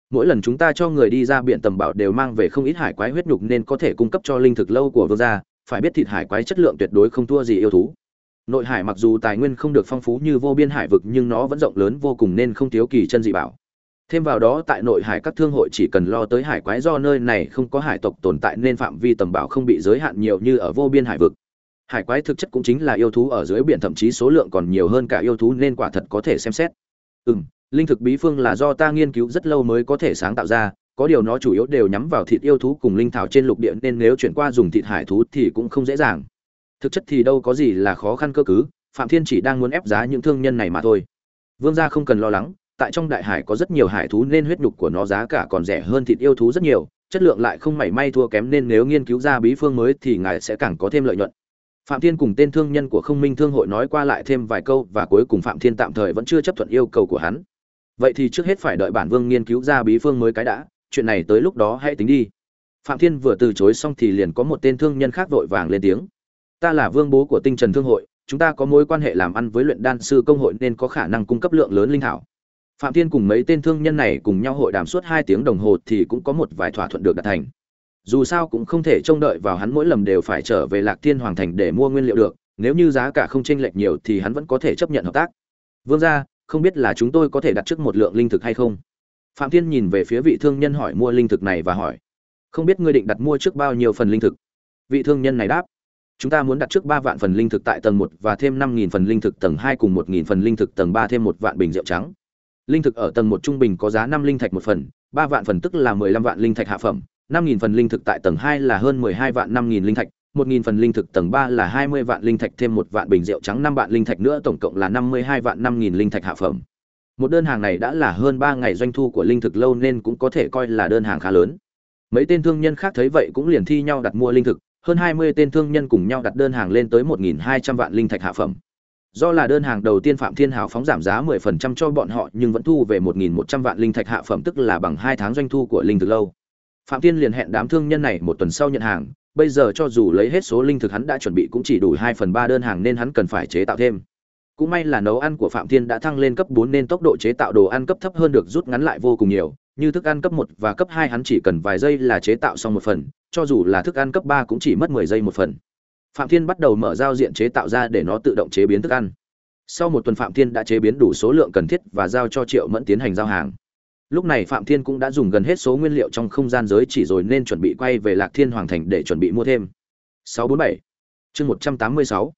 mỗi lần chúng ta cho người đi ra biển tầm bảo đều mang về không ít hải quái huyết nhục nên có thể cung cấp cho linh thực lâu của vương gia, phải biết thịt hải quái chất lượng tuyệt đối không thua gì yêu thú. Nội hải mặc dù tài nguyên không được phong phú như vô biên hải vực nhưng nó vẫn rộng lớn vô cùng nên không thiếu kỳ chân dị bảo. Thêm vào đó tại nội hải các thương hội chỉ cần lo tới hải quái do nơi này không có hải tộc tồn tại nên phạm vi tầm bảo không bị giới hạn nhiều như ở vô biên hải vực. Hải quái thực chất cũng chính là yêu thú ở dưới biển thậm chí số lượng còn nhiều hơn cả yêu thú nên quả thật có thể xem xét. Ừ m linh thực bí phương là do ta nghiên cứu rất lâu mới có thể sáng tạo ra, có điều nó chủ yếu đều nhắm vào thịt yêu thú cùng linh thảo trên lục địa nên nếu chuyển qua dùng thịt hải thú thì cũng không dễ dàng. Thực chất thì đâu có gì là khó khăn cơ cứ, phạm thiên chỉ đang muốn ép giá những thương nhân này mà thôi. Vương gia không cần lo lắng, tại trong đại hải có rất nhiều hải thú nên huyết nhục của nó giá cả còn rẻ hơn thịt yêu thú rất nhiều, chất lượng lại không mảy may thua kém nên nếu nghiên cứu ra bí phương mới thì ngài sẽ càng có thêm lợi nhuận. Phạm thiên cùng tên thương nhân của không minh thương hội nói qua lại thêm vài câu và cuối cùng phạm thiên tạm thời vẫn chưa chấp thuận yêu cầu của hắn vậy thì trước hết phải đợi bản vương nghiên cứu ra bí phương mới cái đã, chuyện này tới lúc đó hãy tính đi. Phạm thiên vừa từ chối xong thì liền có một tên thương nhân khác vội vàng lên tiếng. Ta là vương bố của tinh trần thương hội, chúng ta có mối quan hệ làm ăn với luyện đan sư công hội nên có khả năng cung cấp lượng lớn linh thảo. Phạm thiên cùng mấy tên thương nhân này cùng nhau hội đàm suốt hai tiếng đồng hồ thì cũng có một vài thỏa thuận được đạt thành. Dù sao cũng không thể trông đợi vào hắn mỗi lần đều phải trở về lạc thiên hoàng thành để mua nguyên liệu được, nếu như giá cả không chênh lệch nhiều thì hắn vẫn có thể chấp nhận hợp tác. Vương gia không biết là chúng tôi có thể đặt trước một lượng linh thực hay không. Phạm thiên nhìn về phía vị thương nhân hỏi mua linh thực này và hỏi, không biết ngươi định đặt mua trước bao nhiêu phần linh thực? Vị thương nhân này đáp, chúng ta muốn đặt trước ba vạn phần linh thực tại tầng một và thêm năm nghìn phần linh thực tầng hai cùng một nghìn phần linh thực tầng ba thêm một vạn bình rượu trắng. Linh thực ở tầng một trung bình có giá năm linh thạch một phần, ba vạn phần tức là mười lăm vạn linh thạch hạ phẩm, năm nghìn phần linh thực tại tầng hai là hơn mười hai vạn năm nghìn linh thạch một nghìn phần linh thực tầng ba là hai mươi vạn linh thạch, thêm một vạn bình rượu trắng, năm vạn linh thạch nữa, tổng cộng là năm mươi hai vạn năm nghìn linh thạch hạ phẩm. Một đơn hàng này đã là hơn ba ngày doanh thu của linh thực, lâu nên cũng có thể coi là đơn hàng khá lớn. Mấy tên thương nhân khác thấy vậy cũng liền thi nhau đặt mua linh thực. Hơn hai mươi tên thương nhân cùng nhau đặt đơn hàng lên tới một nghìn hai trăm vạn linh thạch hạ phẩm. Do là đơn hàng đầu tiên phạm thiên hào phóng giảm giá mười phần trăm cho bọn họ, nhưng vẫn thu về một nghìn một trăm vạn linh thạch hạ phẩm, tức là bằng hai tháng doanh thu của linh thực lâu. Phạm thiên liền hẹn đám thương nhân này một tuần sau nhận hàng bây giờ cho dù lấy hết số linh thực hắn đã chuẩn bị cũng chỉ đủ hai phần ba đơn hàng nên hắn cần phải chế tạo thêm. Cũng may là nấu ăn của phạm thiên đã thăng lên cấp bốn nên tốc độ chế tạo đồ ăn cấp thấp hơn được rút ngắn lại vô cùng nhiều. Như thức ăn cấp một và cấp hai hắn chỉ cần vài giây là chế tạo xong một phần, cho dù là thức ăn cấp ba cũng chỉ mất mười giây một phần. Phạm thiên bắt đầu mở giao diện chế tạo ra để nó tự động chế biến thức ăn. Sau một tuần phạm thiên đã chế biến đủ số lượng cần thiết và giao cho triệu mẫn tiến hành giao hàng lúc này phạm thiên cũng đã dùng gần hết số nguyên liệu trong không gian giới chỉ rồi nên chuẩn bị quay về lạc thiên hoàng thành để chuẩn bị mua thêm. 647 chương 186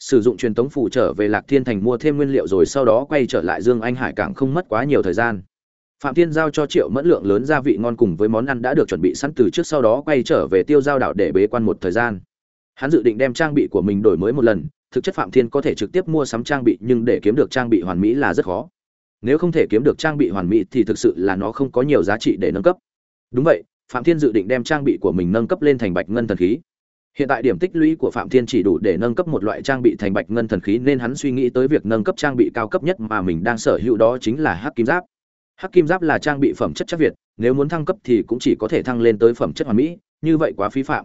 sử dụng truyền tống phủ trở về lạc thiên thành mua thêm nguyên liệu rồi sau đó quay trở lại dương anh hải cảng không mất quá nhiều thời gian. Phạm thiên giao cho triệu mẫn lượng lớn gia vị ngon cùng với món ăn đã được chuẩn bị sẵn từ trước sau đó quay trở về tiêu giao đảo để bế quan một thời gian. Hắn dự định đem trang bị của mình đổi mới một lần, thực chất phạm thiên có thể trực tiếp mua sắm trang bị nhưng để kiếm được trang bị hoàn mỹ là rất khó nếu không thể kiếm được trang bị hoàn mỹ thì thực sự là nó không có nhiều giá trị để nâng cấp. Đúng vậy, phạm thiên dự định đem trang bị của mình nâng cấp lên thành bạch ngân thần khí. Hiện tại điểm tích lũy của phạm thiên chỉ đủ để nâng cấp một loại trang bị thành bạch ngân thần khí nên hắn suy nghĩ tới việc nâng cấp trang bị cao cấp nhất mà mình đang sở hữu đó chính là hắc kim giáp. Hắc kim giáp là trang bị phẩm chất chắc việt, nếu muốn thăng cấp thì cũng chỉ có thể thăng lên tới phẩm chất hoàn mỹ, như vậy quá phí phạm.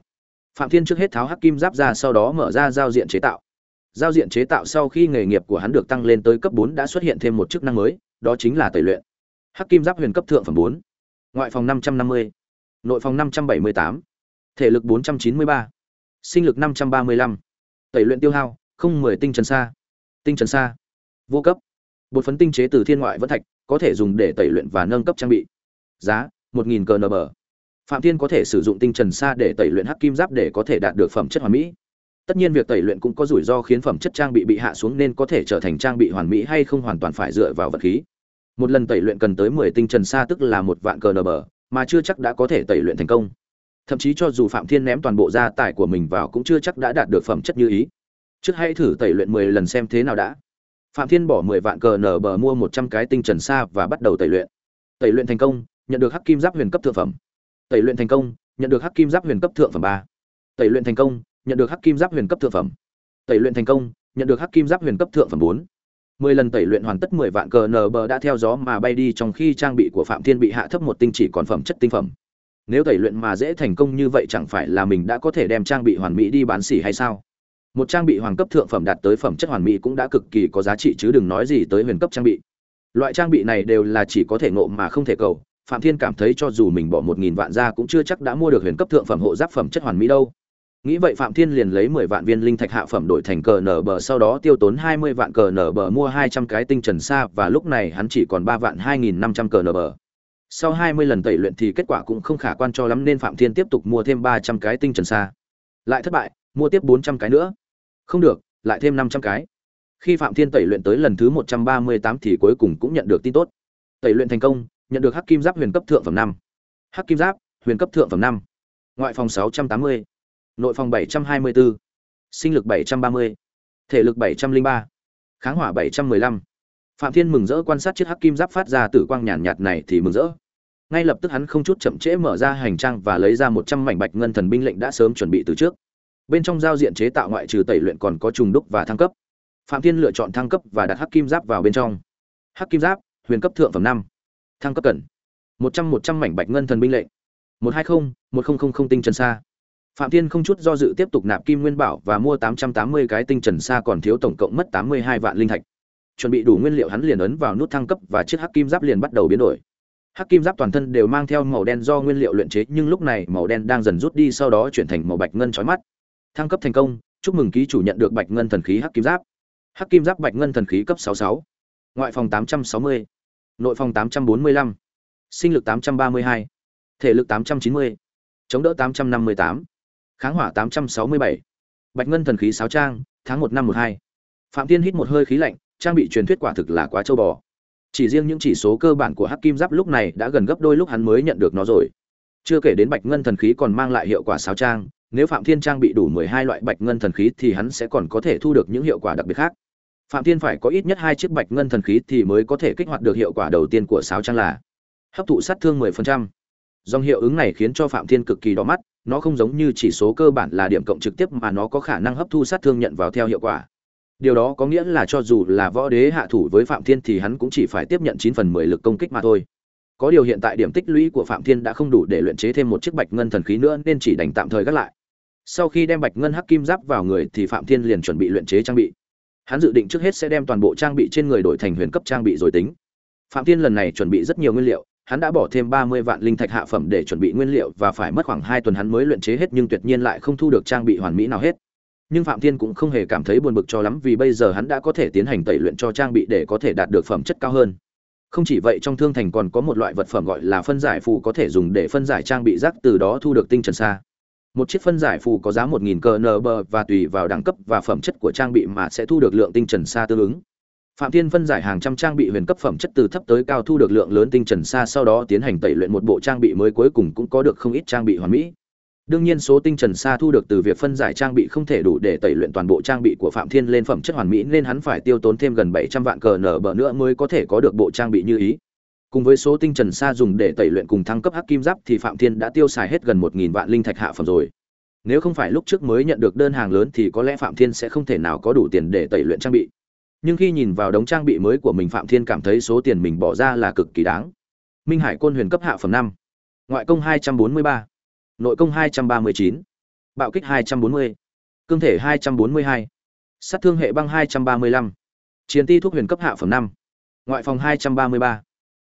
Phạm thiên trước hết tháo hắc kim giáp ra sau đó mở ra giao diện chế tạo. Giao diện chế tạo sau khi nghề nghiệp của hắn được tăng lên tới cấp bốn đã xuất hiện thêm một chức năng mới đó chính là tẩy luyện. Hắc kim giáp huyền cấp thượng phẩm bốn, ngoại phòng năm trăm năm mươi, nội phòng năm trăm bảy mươi tám, thể lực bốn trăm chín mươi ba, sinh lực năm trăm ba mươi lăm. Tẩy luyện tiêu hao, không mười tinh trần xa, tinh trần xa, vô cấp. Bột phấn tinh chế từ thiên ngoại vẫn thạch, có thể dùng để tẩy luyện và nâng cấp trang bị. Giá, một nghìn cờ nờ bờ. Phạm thiên có thể sử dụng tinh trần xa để tẩy luyện hắc kim giáp để có thể đạt được phẩm chất hoàn mỹ. Tất nhiên việc tẩy luyện cũng có rủi ro khiến phẩm chất trang bị bị hạ xuống nên có thể trở thành trang bị hoàn mỹ hay không hoàn toàn phải dựa vào vật khí một lần tẩy luyện cần tới mười tinh trần xa tức là một vạn cờ nờ bờ, mà chưa chắc đã có thể tẩy luyện thành công. Thậm chí cho dù phạm thiên ném toàn bộ gia tài của mình vào cũng chưa chắc đã đạt được phẩm chất như ý. Trước hãy thử tẩy luyện mười lần xem thế nào đã. Phạm thiên bỏ mười vạn cờ nở bờ mua một trăm cái tinh trần xa và bắt đầu tẩy luyện. Tẩy luyện thành công, nhận được hắc kim giáp huyền cấp thượng phẩm. Tẩy luyện thành công, nhận được hắc kim giáp huyền cấp thượng phẩm ba. Tẩy luyện thành công, nhận được hắc kim giáp huyền cấp thượng phẩm. Tẩy luyện thành công, nhận được hắc kim giáp huyền cấp thượng phẩm bốn mười lần tẩy luyện hoàn tất mười vạn cờ nờ bờ đã theo gió mà bay đi trong khi trang bị của phạm thiên bị hạ thấp một tinh chỉ còn phẩm chất tinh phẩm. Nếu tẩy luyện mà dễ thành công như vậy chẳng phải là mình đã có thể đem trang bị hoàn mỹ đi bán xỉ hay sao? Một trang bị hoàng cấp thượng phẩm đạt tới phẩm chất hoàn mỹ cũng đã cực kỳ có giá trị chứ đừng nói gì tới huyền cấp trang bị. Loại trang bị này đều là chỉ có thể ngộ mà không thể cầu. Phạm thiên cảm thấy cho dù mình bỏ một nghìn vạn ra cũng chưa chắc đã mua được huyền cấp thượng phẩm hộ giáp phẩm chất hoàn mỹ đâu nghĩ vậy phạm thiên liền lấy mười vạn viên linh thạch hạ phẩm đổi thành cờ nở bờ, sau đó tiêu tốn hai mươi vạn cờ nở bờ, mua hai trăm cái tinh trần xa và lúc này hắn chỉ còn ba vạn hai nghìn năm trăm cờ nở bờ. Sau hai mươi lần tẩy luyện thì kết quả cũng không khả quan cho lắm nên phạm thiên tiếp tục mua thêm ba trăm cái tinh trần xa lại thất bại, mua tiếp bốn trăm cái nữa. Không được, lại thêm năm trăm cái. Khi phạm thiên tẩy luyện tới lần thứ một trăm ba mươi tám thì cuối cùng cũng nhận được tin tốt. Tẩy luyện thành công, nhận được hắc kim giáp huyền cấp thượng phẩm năm. Hắc kim giáp huyền cấp thượng phẩm năm. Ngoại phòng sáu trăm tám mươi nội phòng bảy trăm hai mươi bốn sinh lực bảy trăm ba mươi. Thể lực bảy trăm linh ba. Kháng hỏa bảy trăm mười lăm. Phạm thiên mừng rỡ quan sát chiếc hắc kim giáp phát ra tử quang nhàn nhạt này thì mừng rỡ. Ngay lập tức hắn không chút chậm trễ mở ra hành trang và lấy ra một trăm mảnh bạch ngân thần binh lệnh đã sớm chuẩn bị từ trước. Bên trong giao diện chế tạo ngoại trừ tẩy luyện còn có trùng đúc và thăng cấp. Phạm thiên lựa chọn thăng cấp và đặt hắc kim giáp vào bên trong. Hắc kim giáp, huyền cấp thượng phẩm năm. Thăng cấp cần. Một trăm một trăm mảnh bạch ngân thần binh lệnh. Một hai không, một không không không tinh trần xa phạm thiên không chút do dự tiếp tục nạp kim nguyên bảo và mua tám trăm tám mươi cái tinh trần xa còn thiếu tổng cộng mất tám mươi hai vạn linh thạch chuẩn bị đủ nguyên liệu hắn liền ấn vào nút thăng cấp và chiếc hắc kim giáp liền bắt đầu biến đổi hắc kim giáp toàn thân đều mang theo màu đen do nguyên liệu luyện chế, nhưng lúc này màu đen đang dần rút đi, sau đó chuyển thành màu bạch ngân chói mắt thăng cấp thành công, chúc mừng ký chủ nhận được bạch ngân thần khí hắc kim giáp hắc kim giáp bạch ngân thần khí cấp 66. ngoại phòng 860. nội phòng 845. sinh lực 832. thể lực 890. chống đỡ 858 kháng hỏa 867. bạch ngân thần khí sáo trang, tháng một năm một hai phạm tiên hít một hơi khí lạnh, trang bị truyền thuyết quả thực là quá châu bò chỉ riêng những chỉ số cơ bản của hắc kim giáp lúc này đã gần gấp đôi lúc hắn mới nhận được nó rồi chưa kể đến bạch ngân thần khí còn mang lại hiệu quả sáo trang, nếu phạm thiên trang bị đủ mười hai loại bạch ngân thần khí thì hắn sẽ còn có thể thu được những hiệu quả đặc biệt khác phạm thiên phải có ít nhất hai chiếc bạch ngân thần khí thì mới có thể kích hoạt được hiệu quả đầu tiên của sáo trang là hấp thụ sát thương 10%. dòng hiệu ứng này khiến cho phạm thiên cực kỳ đỏ mắt nó không giống như chỉ số cơ bản là điểm cộng trực tiếp mà nó có khả năng hấp thu sát thương nhận vào theo hiệu quả. Điều đó có nghĩa là cho dù là võ đế hạ thủ với phạm thiên thì hắn cũng chỉ phải tiếp nhận chín phần mười lực công kích mà thôi. Có điều hiện tại điểm tích lũy của phạm thiên đã không đủ để luyện chế thêm một chiếc bạch ngân thần khí nữa nên chỉ đành tạm thời gác lại. Sau khi đem bạch ngân hắc kim giáp vào người thì phạm thiên liền chuẩn bị luyện chế trang bị. Hắn dự định trước hết sẽ đem toàn bộ trang bị trên người đổi thành huyền cấp trang bị rồi tính. Phạm thiên lần này chuẩn bị rất nhiều nguyên liệu hắn đã bỏ thêm ba mươi vạn linh thạch hạ phẩm để chuẩn bị nguyên liệu và phải mất khoảng hai tuần hắn mới luyện chế hết nhưng tuyệt nhiên lại không thu được trang bị hoàn mỹ nào hết. Nhưng phạm thiên cũng không hề cảm thấy buồn bực cho lắm vì bây giờ hắn đã có thể tiến hành tẩy luyện cho trang bị để có thể đạt được phẩm chất cao hơn. Không chỉ vậy trong thương thành còn có một loại vật phẩm gọi là phân giải phù có thể dùng để phân giải trang bị rác, từ đó thu được tinh trần xa. Một chiếc phân giải phù có giá một nghìn cờ và tùy vào đẳng cấp và phẩm chất của trang bị mà sẽ thu được lượng tinh trần xa tương ứng phạm thiên phân giải hàng trăm trang bị huyền cấp phẩm chất từ thấp tới cao thu được lượng lớn tinh trần xa sau đó tiến hành tẩy luyện một bộ trang bị mới cuối cùng cũng có được không ít trang bị hoàn mỹ. Đương nhiên số tinh trần xa thu được từ việc phân giải trang bị không thể đủ để tẩy luyện toàn bộ trang bị của phạm thiên lên phẩm chất hoàn mỹ nên hắn phải tiêu tốn thêm gần bảy trăm vạn cờ nở bờ nữa mới có thể có được bộ trang bị như ý. Cùng với số tinh trần xa dùng để tẩy luyện cùng thăng cấp hắc kim giáp thì phạm thiên đã tiêu xài hết gần một nghìn vạn linh thạch hạ phẩm rồi. Nếu không phải lúc trước mới nhận được đơn hàng lớn thì có lẽ phạm thiên sẽ không thể nào có đủ tiền để tẩy luyện trang bị nhưng khi nhìn vào đống trang bị mới của mình phạm thiên cảm thấy số tiền mình bỏ ra là cực kỳ đáng minh hải côn huyền cấp hạ phẩm năm ngoại công hai trăm bốn mươi ba nội công 239, bạo kích 240, cương thể 242, sát thương hệ băng 235, chiến ti thuốc huyền cấp hạ phẩm 5, ngoại phòng 233,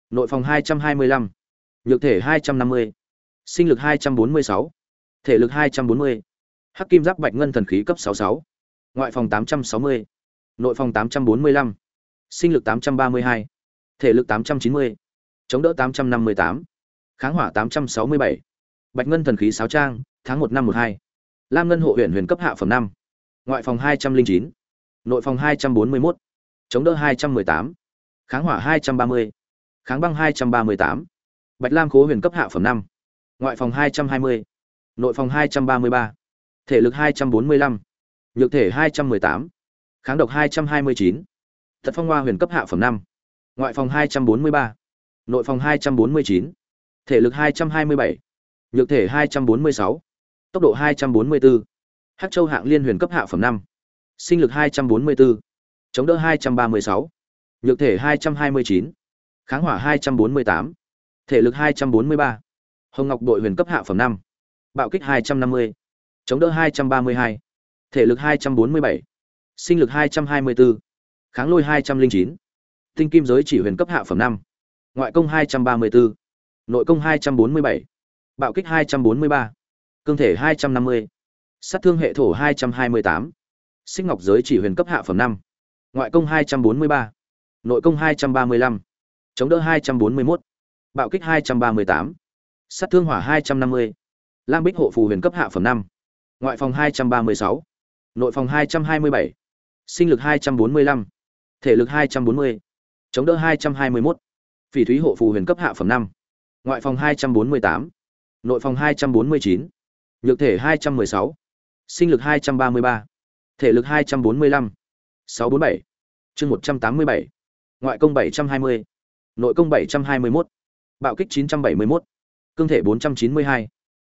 nội phòng 225, nhược thể 250, sinh lực 246, thể lực 240, hắc kim giáp bạch ngân thần khí cấp 66, ngoại phòng 860, nội phòng 845, sinh lực 832, thể lực 890, chống đỡ 858, kháng hỏa 867, bạch ngân thần khí 6 trang, tháng 1 năm 12, lam ngân hộ huyện huyền cấp hạ phẩm 5, ngoại phòng 209, nội phòng 241, chống đỡ 218, kháng hỏa 230, kháng băng 238, bạch lam khố huyền cấp hạ phẩm 5, ngoại phòng 220, nội phòng 233, thể lực 245, nhược thể 218, kháng độc hai trăm hai mươi chín thật phong hoa huyền cấp hạ phẩm năm ngoại phòng hai trăm bốn mươi ba nội phòng hai trăm bốn mươi chín thể lực hai trăm hai mươi bảy Nhược thể 246, tốc độ 244. Hắc Châu hạng liên huyền cấp hạ phẩm 5. Sinh lực 244, chống đỡ 236. Nhược thể 229, kháng hỏa 248, thể lực 243. Hồng Ngọc đội huyền cấp hạ phẩm 5. Bạo kích 250, chống đỡ 232, thể lực 247, sinh lực 224, kháng lôi 209. Tinh kim giới chỉ huyền cấp hạ phẩm 5. Ngoại công 234, nội công 247 bạo kích 243, cương thể 250, sát thương hệ thổ 228, sinh ngọc giới chỉ huyền cấp hạ phẩm 5, ngoại công 243, nội công 235, chống đỡ 241, bạo kích 238, sát thương hỏa 250, lam bích hộ phù huyền cấp hạ phẩm 5, ngoại phòng 236, nội phòng 227, sinh lực 245, thể lực 240, chống đỡ 221, phỉ thúy hộ phù huyền cấp hạ phẩm 5, ngoại phòng 248, nội phòng 249, nhược thể 216, sinh lực 233, thể lực 245, 647, chương 187. ngoại công 720, nội công 721, bạo kích 971, cương thể 492,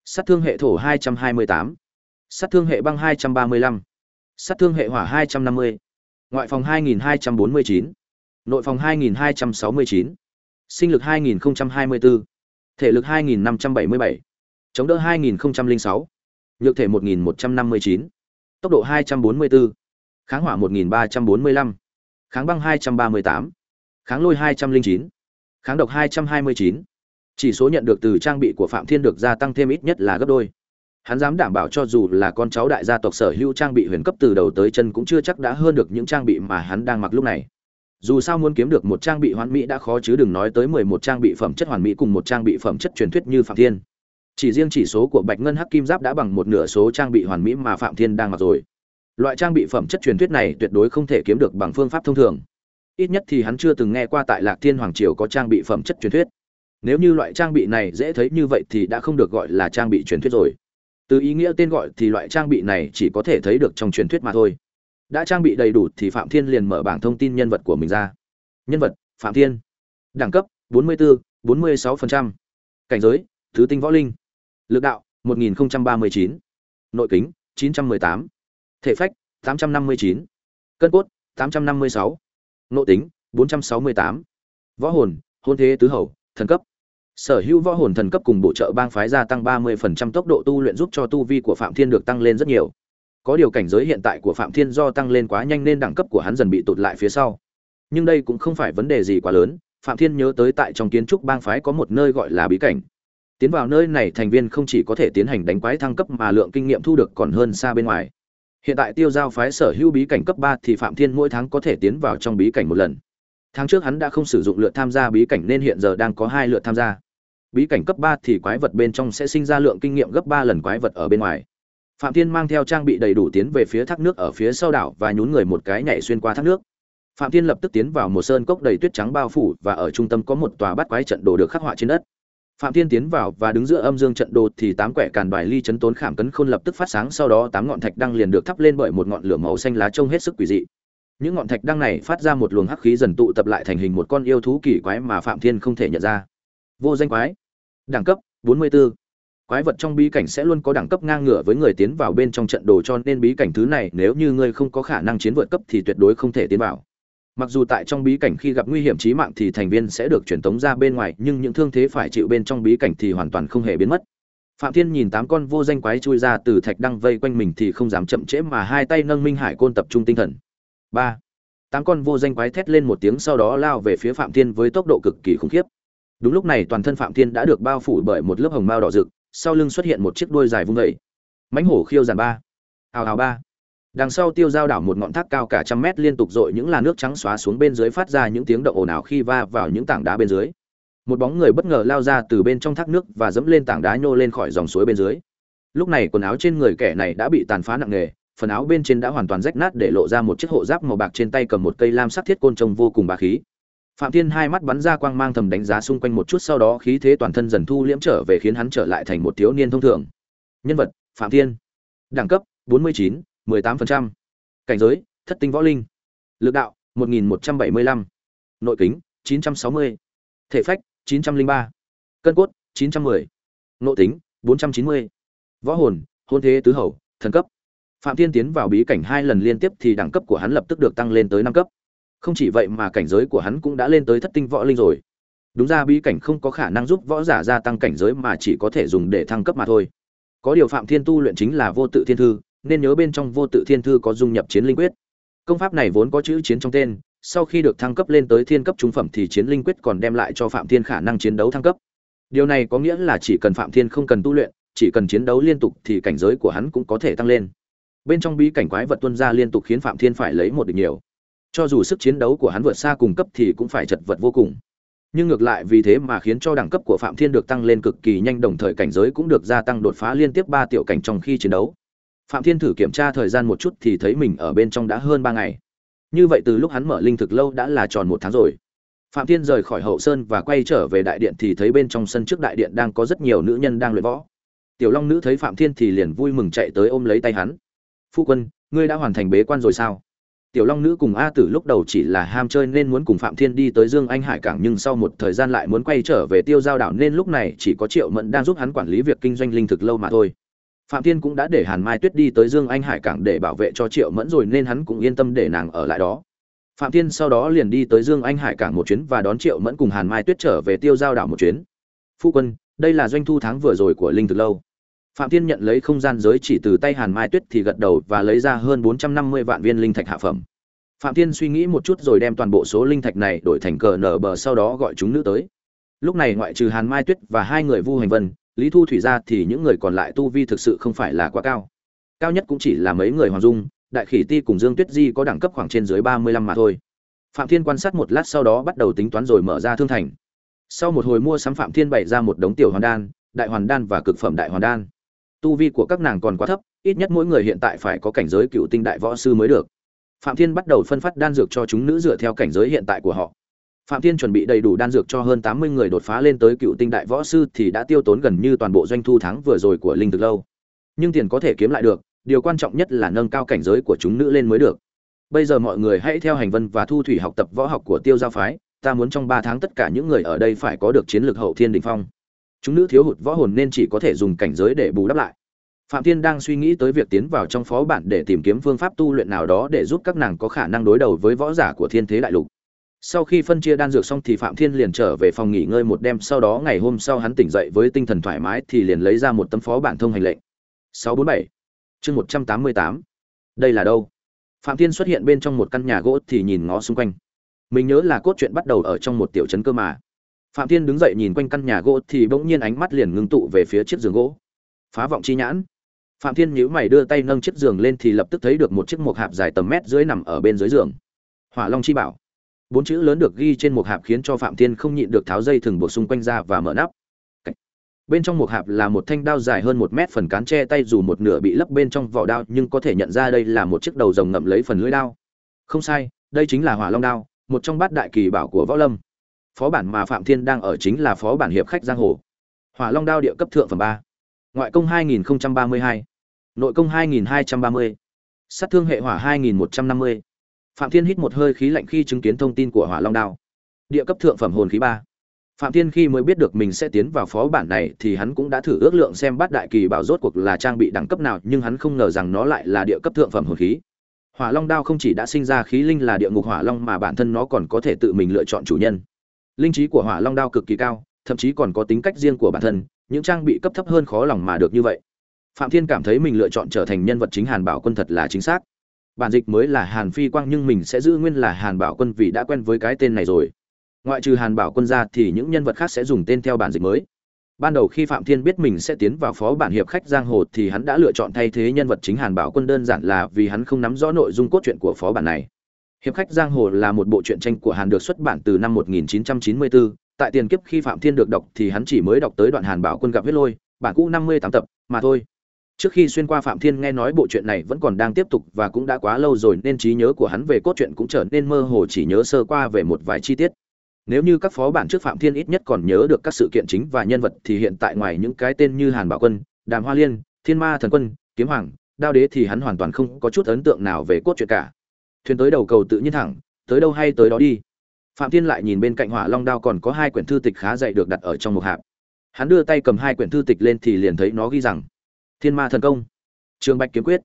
sát thương hệ thổ 228, sát thương hệ băng 235, sát thương hệ hỏa 250, ngoại phòng 2249, nội phòng 2269, sinh lực 2024, thể lực 2577, chống đỡ 2006, nhược thể 1159, tốc độ 244, kháng hỏa 1345, kháng băng 238, kháng lôi 209, kháng độc 229. Chỉ số nhận được từ trang bị của Phạm Thiên được gia tăng thêm ít nhất là gấp đôi. Hắn dám đảm bảo cho dù là con cháu đại gia tộc sở hữu trang bị huyền cấp từ đầu tới chân cũng chưa chắc đã hơn được những trang bị mà hắn đang mặc lúc này. Dù sao muốn kiếm được một trang bị hoàn mỹ đã khó chứ đừng nói tới 11 trang bị phẩm chất hoàn mỹ cùng một trang bị phẩm chất truyền thuyết như Phạm Thiên. Chỉ riêng chỉ số của Bạch Ngân Hắc Kim Giáp đã bằng một nửa số trang bị hoàn mỹ mà Phạm Thiên đang mặc rồi. Loại trang bị phẩm chất truyền thuyết này tuyệt đối không thể kiếm được bằng phương pháp thông thường. Ít nhất thì hắn chưa từng nghe qua tại Lạc Thiên Hoàng Triều có trang bị phẩm chất truyền thuyết. Nếu như loại trang bị này dễ thấy như vậy thì đã không được gọi là trang bị truyền thuyết rồi. Từ ý nghĩa tên gọi thì loại trang bị này chỉ có thể thấy được trong truyền thuyết mà thôi. Đã trang bị đầy đủ thì Phạm Thiên liền mở bảng thông tin nhân vật của mình ra. Nhân vật: Phạm Thiên. Đẳng cấp: 44, 46%. Cảnh giới: Thứ tinh võ linh. Lực đạo: 1039. Nội kính: 918. Thể phách: 859. Cân cốt: 856. Nội tính: 468. Võ hồn: Hôn thế tứ hầu, thần cấp. Sở hữu võ hồn thần cấp cùng bổ trợ bang phái gia tăng 30% tốc độ tu luyện giúp cho tu vi của Phạm Thiên được tăng lên rất nhiều. Có điều cảnh giới hiện tại của Phạm Thiên do tăng lên quá nhanh nên đẳng cấp của hắn dần bị tụt lại phía sau. Nhưng đây cũng không phải vấn đề gì quá lớn, Phạm Thiên nhớ tới tại trong kiến trúc bang phái có một nơi gọi là bí cảnh. Tiến vào nơi này thành viên không chỉ có thể tiến hành đánh quái thăng cấp mà lượng kinh nghiệm thu được còn hơn xa bên ngoài. Hiện tại Tiêu Giao phái sở hữu bí cảnh cấp 3 thì Phạm Thiên mỗi tháng có thể tiến vào trong bí cảnh một lần. Tháng trước hắn đã không sử dụng lượt tham gia bí cảnh nên hiện giờ đang có hai lượt tham gia. Bí cảnh cấp ba thì quái vật bên trong sẽ sinh ra lượng kinh nghiệm gấp ba lần quái vật ở bên ngoài. Phạm Thiên mang theo trang bị đầy đủ tiến về phía thác nước ở phía sau đảo và nhún người một cái nhảy xuyên qua thác nước. Phạm Thiên lập tức tiến vào một sơn cốc đầy tuyết trắng bao phủ và ở trung tâm có một tòa bát quái trận đồ được khắc họa trên đất. Phạm Thiên tiến vào và đứng giữa âm dương trận đồ thì tám quẻ càn bài ly chấn tốn khảm cấn khôn lập tức phát sáng, sau đó tám ngọn thạch đăng liền được thắp lên bởi một ngọn lửa màu xanh lá trông hết sức quỷ dị. Những ngọn thạch đăng này phát ra một luồng hắc khí dần tụ tập lại thành hình một con yêu thú kỳ quái mà Phạm Thiên không thể nhận ra. Vô danh quái, đẳng cấp 44. Quái vật trong bí cảnh sẽ luôn có đẳng cấp ngang ngửa với người tiến vào bên trong trận đồ cho nên bí cảnh thứ này nếu như ngươi không có khả năng chiến vượt cấp thì tuyệt đối không thể tiến vào. Mặc dù tại trong bí cảnh khi gặp nguy hiểm chí mạng thì thành viên sẽ được chuyển tống ra bên ngoài, nhưng những thương thế phải chịu bên trong bí cảnh thì hoàn toàn không hề biến mất. Phạm Thiên nhìn tám con vô danh quái chui ra từ thạch đăng vây quanh mình thì không dám chậm trễ mà hai tay nâng minh hải côn tập trung tinh thần. Ba, Tám con vô danh quái thét lên một tiếng sau đó lao về phía Phạm Thiên với tốc độ cực kỳ khủng khiếp. Đúng lúc này toàn thân Phạm Thiên đã được bao phủ bởi một lớp hồng mao đỏ rực, sau lưng xuất hiện một chiếc đuôi dài vung dậy. Mãnh hổ khiêu giàn ba. Hào hào ba đằng sau tiêu giao đảo một ngọn thác cao cả trăm mét liên tục dội những làn nước trắng xóa xuống bên dưới phát ra những tiếng động ồn ào khi va vào những tảng đá bên dưới một bóng người bất ngờ lao ra từ bên trong thác nước và dẫm lên tảng đá nhô lên khỏi dòng suối bên dưới lúc này quần áo trên người kẻ này đã bị tàn phá nặng nề phần áo bên trên đã hoàn toàn rách nát để lộ ra một chiếc hộ giáp màu bạc trên tay cầm một cây lam sắc thiết côn trông vô cùng bá khí phạm thiên hai mắt bắn ra quang mang thầm đánh giá xung quanh một chút sau đó khí thế toàn thân dần thu liễm trở về khiến hắn trở lại thành một thiếu niên thông thường nhân vật phạm thiên đẳng cấp 49, 18%. Cảnh giới: Thất tinh võ linh. Lực đạo: 1175. Nội kính: 960. Thể phách: 903. Cân cốt: 910. Nội tính: 490. Võ hồn: Hôn thế tứ hầu, thần cấp. Phạm Thiên tiến vào bí cảnh hai lần liên tiếp thì đẳng cấp của hắn lập tức được tăng lên tới năm cấp. Không chỉ vậy mà cảnh giới của hắn cũng đã lên tới thất tinh võ linh rồi. Đúng ra bí cảnh không có khả năng giúp võ giả gia tăng cảnh giới mà chỉ có thể dùng để thăng cấp mà thôi. Có điều Phạm Thiên tu luyện chính là vô tự thiên thư, nên nhớ bên trong vô tự thiên thư có dung nhập chiến linh quyết công pháp này vốn có chữ chiến trong tên sau khi được thăng cấp lên tới thiên cấp trung phẩm thì chiến linh quyết còn đem lại cho phạm thiên khả năng chiến đấu thăng cấp điều này có nghĩa là chỉ cần phạm thiên không cần tu luyện chỉ cần chiến đấu liên tục thì cảnh giới của hắn cũng có thể tăng lên bên trong bí cảnh quái vật tuân ra liên tục khiến phạm thiên phải lấy một địch nhiều. Cho dù sức chiến đấu của hắn vượt xa cùng cấp thì cũng phải chật vật vô cùng. Nhưng ngược lại vì thế mà khiến cho đẳng cấp của phạm thiên được tăng lên cực kỳ nhanh, đồng thời cảnh giới cũng được gia tăng đột phá liên tiếp ba tiểu cảnh trong khi chiến đấu. Phạm thiên thử kiểm tra thời gian một chút thì thấy mình ở bên trong đã hơn ba ngày. Như vậy từ lúc hắn mở linh thực lâu đã là tròn một tháng rồi. Phạm thiên rời khỏi hậu sơn và quay trở về đại điện thì thấy bên trong sân trước đại điện đang có rất nhiều nữ nhân đang luyện võ. Tiểu long nữ thấy phạm thiên thì liền vui mừng chạy tới ôm lấy tay hắn phu quân, ngươi đã hoàn thành bế quan rồi sao? Tiểu long nữ cùng a tử lúc đầu chỉ là ham chơi nên muốn cùng phạm thiên đi tới dương anh hải cảng nhưng sau một thời gian lại muốn quay trở về tiêu giao đảo nên lúc này chỉ có triệu mẫn đang giúp hắn quản lý việc kinh doanh linh thực lâu mà thôi. Phạm thiên cũng đã để hàn mai tuyết đi tới dương anh hải cảng để bảo vệ cho triệu mẫn rồi nên hắn cũng yên tâm để nàng ở lại đó. Phạm thiên sau đó liền đi tới dương anh hải cảng một chuyến và đón triệu mẫn cùng hàn mai tuyết trở về tiêu giao đảo một chuyến. Phu quân, đây là doanh thu tháng vừa rồi của linh thực lâu phạm thiên nhận lấy không gian giới chỉ từ tay hàn mai tuyết thì gật đầu và lấy ra hơn bốn trăm năm mươi vạn viên linh thạch hạ phẩm. Phạm thiên suy nghĩ một chút rồi đem toàn bộ số linh thạch này đổi thành cờ nở bờ sau đó gọi chúng nữ tới. Lúc này ngoại trừ hàn mai tuyết và hai người vu hành vân, lý thu thủy ra thì những người còn lại tu vi thực sự không phải là quá cao. Cao nhất cũng chỉ là mấy người hoàng dung, đại khỉ ti cùng dương tuyết di có đẳng cấp khoảng trên dưới ba mươi lăm mà thôi. Phạm thiên quan sát một lát sau đó bắt đầu tính toán rồi mở ra thương thành. Sau một hồi mua sắm phạm thiên bày ra một đống tiểu hoàn đan, đại hoàn đan và cực phẩm đại hoàn đan tu vi của các nàng còn quá thấp, ít nhất mỗi người hiện tại phải có cảnh giới cựu tinh đại võ sư mới được. Phạm thiên bắt đầu phân phát đan dược cho chúng nữ dựa theo cảnh giới hiện tại của họ. Phạm thiên chuẩn bị đầy đủ đan dược cho hơn tám mươi người đột phá lên tới cựu tinh đại võ sư thì đã tiêu tốn gần như toàn bộ doanh thu tháng vừa rồi của linh thực lâu. Nhưng tiền có thể kiếm lại được, điều quan trọng nhất là nâng cao cảnh giới của chúng nữ lên mới được. Bây giờ mọi người hãy theo hành vân và thu thủy học tập võ học của tiêu giao phái, ta muốn trong ba tháng tất cả những người ở đây phải có được chiến lược hậu thiên đỉnh phong chúng nữ thiếu hụt võ hồn nên chỉ có thể dùng cảnh giới để bù đắp lại. Phạm thiên đang suy nghĩ tới việc tiến vào trong phó bản để tìm kiếm phương pháp tu luyện nào đó để giúp các nàng có khả năng đối đầu với võ giả của thiên thế đại lục. Sau khi phân chia đan dược xong thì phạm thiên liền trở về phòng nghỉ ngơi một đêm, sau đó ngày hôm sau hắn tỉnh dậy với tinh thần thoải mái thì liền lấy ra một tấm phó bản thông hành lệnh. 647 chương 188 đây là đâu? Phạm thiên xuất hiện bên trong một căn nhà gỗ thì nhìn ngó xung quanh. Mình nhớ là cốt truyện bắt đầu ở trong một tiểu trấn cơ mà phạm thiên đứng dậy nhìn quanh căn nhà gỗ thì bỗng nhiên ánh mắt liền ngưng tụ về phía chiếc giường gỗ. Phá vọng chi nhãn. Phạm thiên nhíu mày đưa tay nâng chiếc giường lên thì lập tức thấy được một chiếc mộc hạp dài tầm mét dưới nằm ở bên dưới giường. Hỏa long chi bảo. Bốn chữ lớn được ghi trên mộc hạp khiến cho phạm thiên không nhịn được tháo dây thừng buộc xung quanh ra và mở nắp. Bên trong mộc hạp là một thanh đao dài hơn một mét phần cán che tay dù một nửa bị lấp bên trong vỏ đao nhưng có thể nhận ra đây là một chiếc đầu rồng ngậm lấy phần lưỡi đao. Không sai, đây chính là hỏa long đao, một trong bát đại kỳ bảo của võ lâm phó bản mà phạm thiên đang ở chính là phó bản hiệp khách giang hồ hỏa long đao địa cấp thượng phẩm ba ngoại công 2032, nội công 2230, sát thương hệ hỏa 2150. Phạm Thiên hít một hơi khí lạnh khi chứng kiến thông tin của Hỏa Long Đao. Địa cấp thượng phẩm hồn khí ba. Phạm Thiên khi mới biết được mình sẽ tiến vào phó bản này thì hắn cũng đã thử ước lượng xem bát đại kỳ bảo rốt cuộc là trang bị đẳng cấp nào, nhưng hắn không ngờ rằng nó lại là địa cấp thượng phẩm hồn khí. Hỏa Long Đao không chỉ đã sinh ra khí linh là địa ngục hỏa long mà bản thân nó còn có thể tự mình lựa chọn chủ nhân. Linh trí của Hỏa Long Đao cực kỳ cao, thậm chí còn có tính cách riêng của bản thân, những trang bị cấp thấp hơn khó lòng mà được như vậy. Phạm thiên cảm thấy mình lựa chọn trở thành nhân vật chính hàn bảo quân thật là chính xác. Bản dịch mới là hàn phi quang nhưng mình sẽ giữ nguyên là hàn bảo quân vì đã quen với cái tên này rồi. Ngoại trừ hàn bảo quân ra thì những nhân vật khác sẽ dùng tên theo bản dịch mới. Ban đầu khi phạm thiên biết mình sẽ tiến vào phó bản hiệp khách giang hồ thì hắn đã lựa chọn thay thế nhân vật chính hàn bảo quân đơn giản là vì hắn không nắm rõ nội dung cốt truyện của phó bản này hiệp khách giang hồ là một bộ truyện tranh của hàn được xuất bản từ năm 1994, tại tiền kiếp khi phạm thiên được đọc thì hắn chỉ mới đọc tới đoạn hàn bảo quân gặp huyết lôi bản cũ năm mươi tám tập mà thôi. Trước khi xuyên qua phạm thiên nghe nói bộ truyện này vẫn còn đang tiếp tục và cũng đã quá lâu rồi nên trí nhớ của hắn về cốt truyện cũng trở nên mơ hồ chỉ nhớ sơ qua về một vài chi tiết. Nếu như các phó bản trước phạm thiên ít nhất còn nhớ được các sự kiện chính và nhân vật thì hiện tại ngoài những cái tên như hàn bảo quân đàm hoa liên thiên ma thần quân kiếm hoàng đao đế thì hắn hoàn toàn không có chút ấn tượng nào về cốt truyện cả thuyền tới đầu cầu tự nhiên thẳng, tới đâu hay tới đó đi. Phạm thiên lại nhìn bên cạnh hỏa long đao còn có hai quyển thư tịch khá dày được đặt ở trong một hạp. Hắn đưa tay cầm hai quyển thư tịch lên thì liền thấy nó ghi rằng, thiên ma thần công, trường bạch kiếm quyết.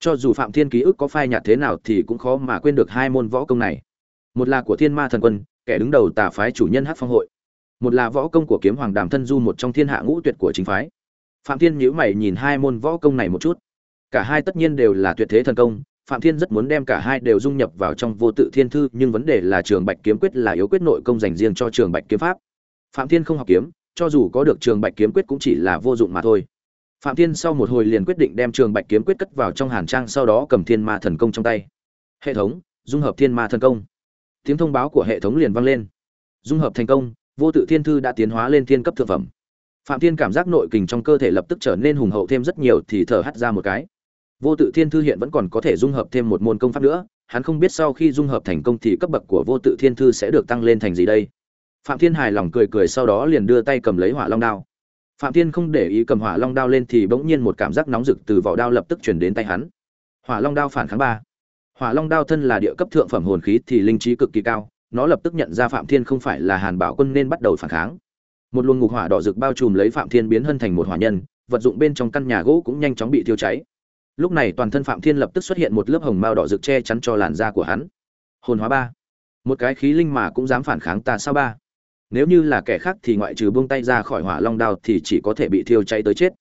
Cho dù phạm thiên ký ức có phai nhạt thế nào thì cũng khó mà quên được hai môn võ công này. Một là của thiên ma thần quân, kẻ đứng đầu tà phái chủ nhân hát phong hội. Một là võ công của kiếm hoàng đàm thân du một trong thiên hạ ngũ tuyệt của chính phái. Phạm thiên nhíu mày nhìn hai môn võ công này một chút. Cả hai tất nhiên đều là tuyệt thế thần công Phạm Thiên rất muốn đem cả hai đều dung nhập vào trong vô tự thiên thư, nhưng vấn đề là Trường Bạch kiếm quyết là yếu quyết nội công dành riêng cho Trường Bạch kiếm pháp. Phạm Thiên không học kiếm, cho dù có được Trường Bạch kiếm quyết cũng chỉ là vô dụng mà thôi. Phạm Thiên sau một hồi liền quyết định đem Trường Bạch kiếm quyết cất vào trong hàn trang, sau đó cầm Thiên Ma thần công trong tay. Hệ thống, dung hợp Thiên Ma thần công. Tiếng thông báo của hệ thống liền vang lên. Dung hợp thành công, vô tự thiên thư đã tiến hóa lên thiên cấp thượng phẩm. Phạm Thiên cảm giác nội kình trong cơ thể lập tức trở nên hùng hậu thêm rất nhiều thì thở hắt ra một cái vô tự thiên thư hiện vẫn còn có thể dung hợp thêm một môn công pháp nữa, hắn không biết sau khi dung hợp thành công thì cấp bậc của vô tự thiên thư sẽ được tăng lên thành gì đây. Phạm thiên hài lòng cười cười sau đó liền đưa tay cầm lấy hỏa long đao. Phạm thiên không để ý cầm hỏa long đao lên thì bỗng nhiên một cảm giác nóng rực từ vỏ đao lập tức chuyển đến tay hắn. Hỏa long đao phản kháng ba. Hỏa long đao thân là địa cấp thượng phẩm hồn khí thì linh trí cực kỳ cao, nó lập tức nhận ra phạm thiên không phải là hàn bảo quân nên bắt đầu phản kháng. Một luồng ngục hỏa đỏ rực bao trùm lấy phạm thiên biến hân thành một hỏa nhân, vật dụng bên trong căn nhà gỗ cũng nhanh chóng bị thiêu cháy lúc này toàn thân phạm thiên lập tức xuất hiện một lớp hồng mao đỏ rực che chắn cho làn da của hắn. Hồn hóa ba. Một cái khí linh mà cũng dám phản kháng ta sao ba? Nếu như là kẻ khác thì ngoại trừ buông tay ra khỏi hỏa long đao thì chỉ có thể bị thiêu cháy tới chết.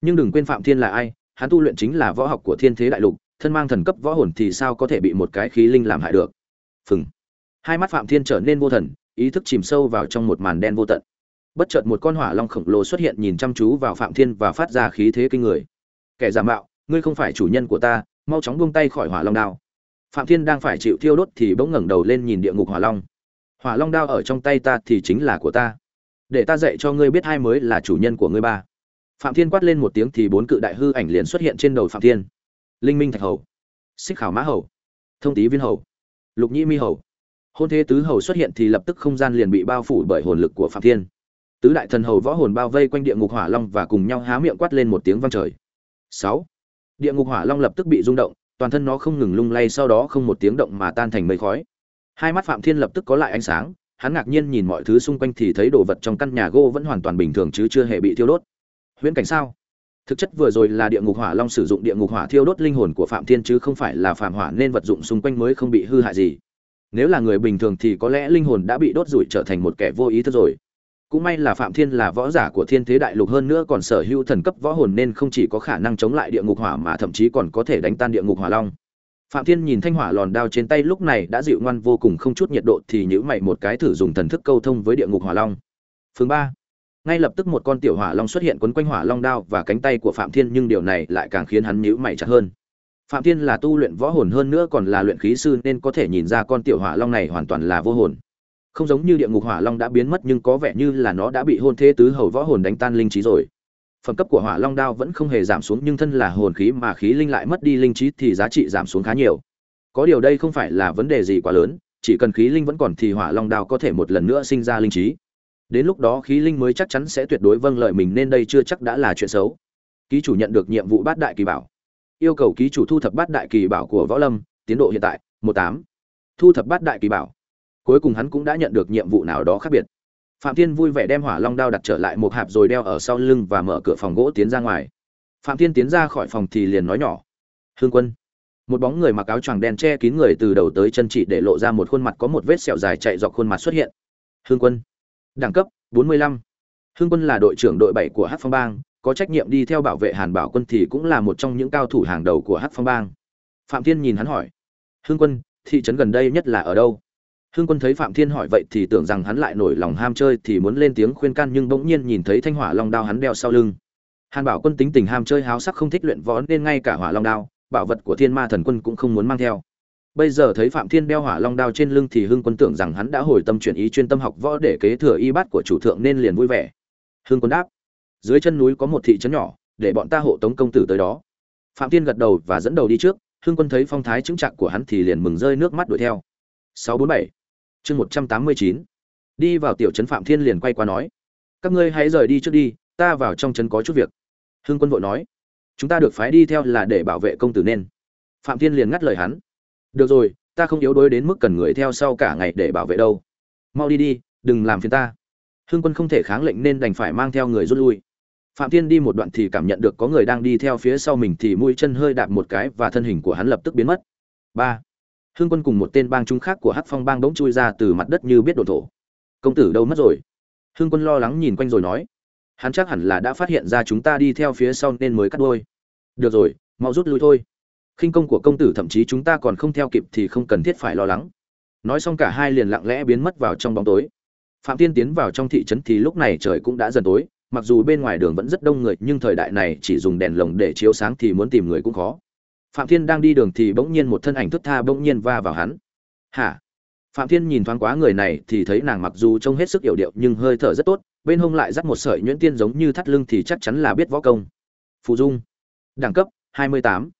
Nhưng đừng quên phạm thiên là ai, hắn tu luyện chính là võ học của thiên thế đại lục, thân mang thần cấp võ hồn thì sao có thể bị một cái khí linh làm hại được? Phừng. Hai mắt phạm thiên trở nên vô thần, ý thức chìm sâu vào trong một màn đen vô tận. Bất chợt một con hỏa long khổng lồ xuất hiện nhìn chăm chú vào phạm thiên và phát ra khí thế kinh người. Kẻ giả mạo ngươi không phải chủ nhân của ta, mau chóng buông tay khỏi hỏa long đao. Phạm thiên đang phải chịu thiêu đốt thì bỗng ngẩng đầu lên nhìn địa ngục hỏa long. Hỏa long đao ở trong tay ta thì chính là của ta. Để ta dạy cho ngươi biết hai mới là chủ nhân của ngươi ba. Phạm thiên quát lên một tiếng thì bốn cự đại hư ảnh liền xuất hiện trên đầu phạm thiên. Linh minh thạch hầu, xích khảo mã hầu, thông tý viên hầu, lục nhĩ mi hầu. Hôn thế tứ hầu xuất hiện thì lập tức không gian liền bị bao phủ bởi hồn lực của phạm thiên. Tứ đại thần hầu võ hồn bao vây quanh địa ngục hỏa long và cùng nhau há miệng quát lên một tiếng vang trời. Sáu địa ngục hỏa long lập tức bị rung động, toàn thân nó không ngừng lung lay, sau đó không một tiếng động mà tan thành mây khói. Hai mắt phạm thiên lập tức có lại ánh sáng, hắn ngạc nhiên nhìn mọi thứ xung quanh thì thấy đồ vật trong căn nhà gỗ vẫn hoàn toàn bình thường chứ chưa hề bị thiêu đốt. Huyễn cảnh sao? Thực chất vừa rồi là địa ngục hỏa long sử dụng địa ngục hỏa thiêu đốt linh hồn của phạm thiên chứ không phải là phạm hỏa nên vật dụng xung quanh mới không bị hư hại gì. Nếu là người bình thường thì có lẽ linh hồn đã bị đốt rủi trở thành một kẻ vô ý thức rồi cũng may là phạm thiên là võ giả của thiên thế đại lục, hơn nữa còn sở hữu thần cấp võ hồn nên không chỉ có khả năng chống lại địa ngục hỏa mà thậm chí còn có thể đánh tan địa ngục hỏa long. Phạm thiên nhìn thanh hỏa lòn đao trên tay lúc này đã dịu ngoan vô cùng, không chút nhiệt độ thì nhữ mày một cái thử dùng thần thức câu thông với địa ngục hỏa long. Phương ba. Ngay lập tức một con tiểu hỏa long xuất hiện quấn quanh hỏa long đao và cánh tay của phạm thiên, nhưng điều này lại càng khiến hắn nhíu mày chặt hơn. Phạm thiên là tu luyện võ hồn hơn nữa còn là luyện khí sư nên có thể nhìn ra con tiểu hỏa long này hoàn toàn là vô hồn không giống như địa ngục hỏa long đã biến mất nhưng có vẻ như là nó đã bị hôn thế tứ hầu võ hồn đánh tan linh trí rồi. Phẩm cấp của hỏa long đao vẫn không hề giảm xuống nhưng thân là hồn khí mà khí linh lại mất đi linh trí thì giá trị giảm xuống khá nhiều. Có điều đây không phải là vấn đề gì quá lớn, chỉ cần khí linh vẫn còn thì hỏa long đao có thể một lần nữa sinh ra linh trí. Đến lúc đó khí linh mới chắc chắn sẽ tuyệt đối vâng lợi mình nên đây chưa chắc đã là chuyện xấu. Ký chủ nhận được nhiệm vụ bát đại kỳ bảo. Yêu cầu ký chủ thu thập bát đại kỳ bảo của võ lâm, tiến độ hiện tại, một tám. Thu thập bát đại kỳ bảo cuối cùng hắn cũng đã nhận được nhiệm vụ nào đó khác biệt. Phạm thiên vui vẻ đem hỏa long đao đặt trở lại một hạp rồi đeo ở sau lưng và mở cửa phòng gỗ tiến ra ngoài. Phạm thiên tiến ra khỏi phòng thì liền nói nhỏ, hương quân. Một bóng người mặc áo choàng đen che kín người từ đầu tới chân chỉ để lộ ra một khuôn mặt có một vết sẹo dài chạy dọc khuôn mặt xuất hiện. Hương quân. Đẳng cấp 45. hương quân là đội trưởng đội 7 của hắc phong bang, có trách nhiệm đi theo bảo vệ hàn bảo quân thì cũng là một trong những cao thủ hàng đầu của hắc phong bang. Phạm thiên nhìn hắn hỏi, hương quân, thị trấn gần đây nhất là ở đâu? Hương quân thấy phạm thiên hỏi vậy thì tưởng rằng hắn lại nổi lòng ham chơi thì muốn lên tiếng khuyên can nhưng bỗng nhiên nhìn thấy thanh hỏa long đao hắn đeo sau lưng. Hàn bảo quân tính tình ham chơi háo sắc không thích luyện võ nên ngay cả hỏa long đao, bảo vật của thiên ma thần quân cũng không muốn mang theo. Bây giờ thấy phạm thiên đeo hỏa long đao trên lưng thì hưng quân tưởng rằng hắn đã hồi tâm chuyển ý chuyên tâm học võ để kế thừa y bát của chủ thượng nên liền vui vẻ. Hưng quân đáp, dưới chân núi có một thị trấn nhỏ, để bọn ta hộ tống công tử tới đó. Phạm thiên gật đầu và dẫn đầu đi trước, hưng quân thấy phong thái chứng trạng của hắn thì liền mừng rơi nước mắt đuổi theo. 647 chương 189 đi vào tiểu trấn phạm thiên liền quay qua nói, các ngươi hãy rời đi trước đi, ta vào trong trấn có chút việc. Hưng quân vội nói, chúng ta được phái đi theo là để bảo vệ công tử nên. Phạm thiên liền ngắt lời hắn, được rồi, ta không yếu đuối đến mức cần người theo sau cả ngày để bảo vệ đâu. Mau đi đi, đừng làm phiền ta. Hưng quân không thể kháng lệnh nên đành phải mang theo người rút lui. Phạm thiên đi một đoạn thì cảm nhận được có người đang đi theo phía sau mình thì mũi chân hơi đạp một cái và thân hình của hắn lập tức biến mất. Ba. Hương quân cùng một tên bang chúng khác của hắc phong bang bỗng chui ra từ mặt đất như biết độ thổ. Công tử đâu mất rồi? Hương quân lo lắng nhìn quanh rồi nói. Hắn chắc hẳn là đã phát hiện ra chúng ta đi theo phía sau nên mới cắt đôi được rồi, mau rút lui thôi. Khinh công của công tử thậm chí chúng ta còn không theo kịp thì không cần thiết phải lo lắng. Nói xong cả hai liền lặng lẽ biến mất vào trong bóng tối. Phạm tiên tiến vào trong thị trấn thì lúc này trời cũng đã dần tối. Mặc dù bên ngoài đường vẫn rất đông người, nhưng thời đại này chỉ dùng đèn lồng để chiếu sáng thì muốn tìm người cũng khó phạm thiên đang đi đường thì bỗng nhiên một thân ảnh thức tha bỗng nhiên va vào hắn. Hả? Phạm thiên nhìn thoáng quá người này thì thấy nàng mặc dù trông hết sức yểu điệu nhưng hơi thở rất tốt, bên hông lại dắt một sợi nhuyễn tiên giống như thắt lưng thì chắc chắn là biết võ công. Phù dung. Đẳng cấp 28.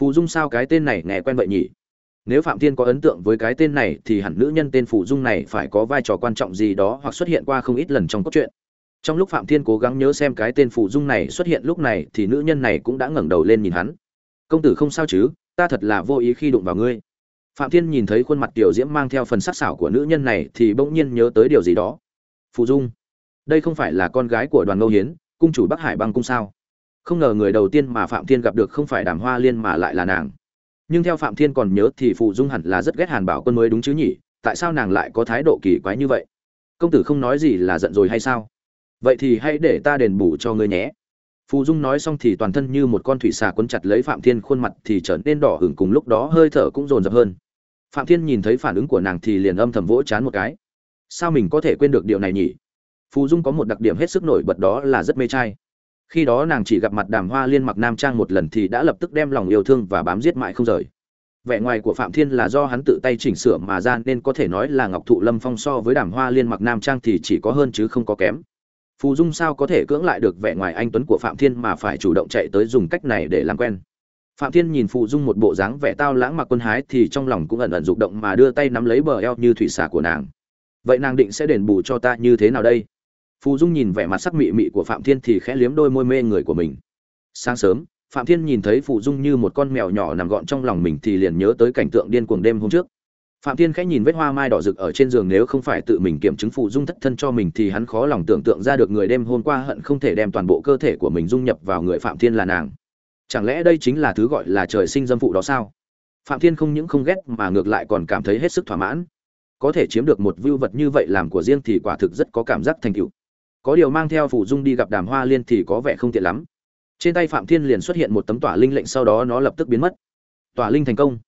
phù dung sao cái tên này nghe quen vậy nhỉ? Nếu phạm thiên có ấn tượng với cái tên này thì hẳn nữ nhân tên phù dung này phải có vai trò quan trọng gì đó hoặc xuất hiện qua không ít lần trong cốt truyện. Trong lúc phạm thiên cố gắng nhớ xem cái tên phù dung này xuất hiện lúc này thì nữ nhân này cũng đã ngẩng đầu lên nhìn hắn công tử không sao chứ, ta thật là vô ý khi đụng vào ngươi. Phạm thiên nhìn thấy khuôn mặt tiểu diễm mang theo phần sắc sảo của nữ nhân này thì bỗng nhiên nhớ tới điều gì đó. Phù dung, đây không phải là con gái của đoàn ngô hiến, cung chủ bắc hải băng cung sao? Không ngờ người đầu tiên mà phạm thiên gặp được không phải đàm hoa liên mà lại là nàng. Nhưng theo phạm thiên còn nhớ thì phù dung hẳn là rất ghét hàn bảo quân mới đúng chứ nhỉ, tại sao nàng lại có thái độ kỳ quái như vậy? Công tử không nói gì là giận rồi hay sao? Vậy thì hãy để ta đền bù cho ngươi nhé phù dung nói xong thì toàn thân như một con thủy xà quấn chặt lấy phạm thiên khuôn mặt thì trở nên đỏ hửng cùng lúc đó hơi thở cũng dồn dập hơn. Phạm thiên nhìn thấy phản ứng của nàng thì liền âm thầm vỗ chán một cái. Sao mình có thể quên được điều này nhỉ? Phù dung có một đặc điểm hết sức nổi bật đó là rất mê trai. Khi đó nàng chỉ gặp mặt đàm hoa liên mặc nam trang một lần thì đã lập tức đem lòng yêu thương và bám giết mãi không rời. Vẻ ngoài của phạm thiên là do hắn tự tay chỉnh sửa mà ra nên có thể nói là ngọc thụ lâm phong so với đàm hoa liên mặc nam trang thì chỉ có hơn chứ không có kém phù dung sao có thể cưỡng lại được vẻ ngoài anh tuấn của phạm thiên mà phải chủ động chạy tới dùng cách này để làm quen? Phạm thiên nhìn phù dung một bộ dáng vẻ tao lãng mặc quân hái thì trong lòng cũng ẩn ẩn rụng động mà đưa tay nắm lấy bờ eo như thủy xà của nàng. Vậy nàng định sẽ đền bù cho ta như thế nào đây? Phù dung nhìn vẻ mặt sắc mị mị của phạm thiên thì khẽ liếm đôi môi mê người của mình. Sáng sớm, phạm thiên nhìn thấy phù dung như một con mèo nhỏ nằm gọn trong lòng mình thì liền nhớ tới cảnh tượng điên cuồng đêm hôm trước phạm thiên khẽ nhìn vết hoa mai đỏ rực ở trên giường, nếu không phải tự mình kiểm chứng phụ dung thất thân cho mình thì hắn khó lòng tưởng tượng ra được người đêm hôm qua hận không thể đem toàn bộ cơ thể của mình dung nhập vào người phạm thiên là nàng. Chẳng lẽ đây chính là thứ gọi là trời sinh dâm phụ đó sao? Phạm thiên không những không ghét mà ngược lại còn cảm thấy hết sức thỏa mãn. Có thể chiếm được một vưu vật như vậy làm của riêng thì quả thực rất có cảm giác thành tựu. Có điều mang theo phụ dung đi gặp đàm hoa liên thì có vẻ không tiện lắm. Trên tay phạm thiên liền xuất hiện một tấm tỏa linh lệnh, sau đó nó lập tức biến mất. Tỏa linh thành công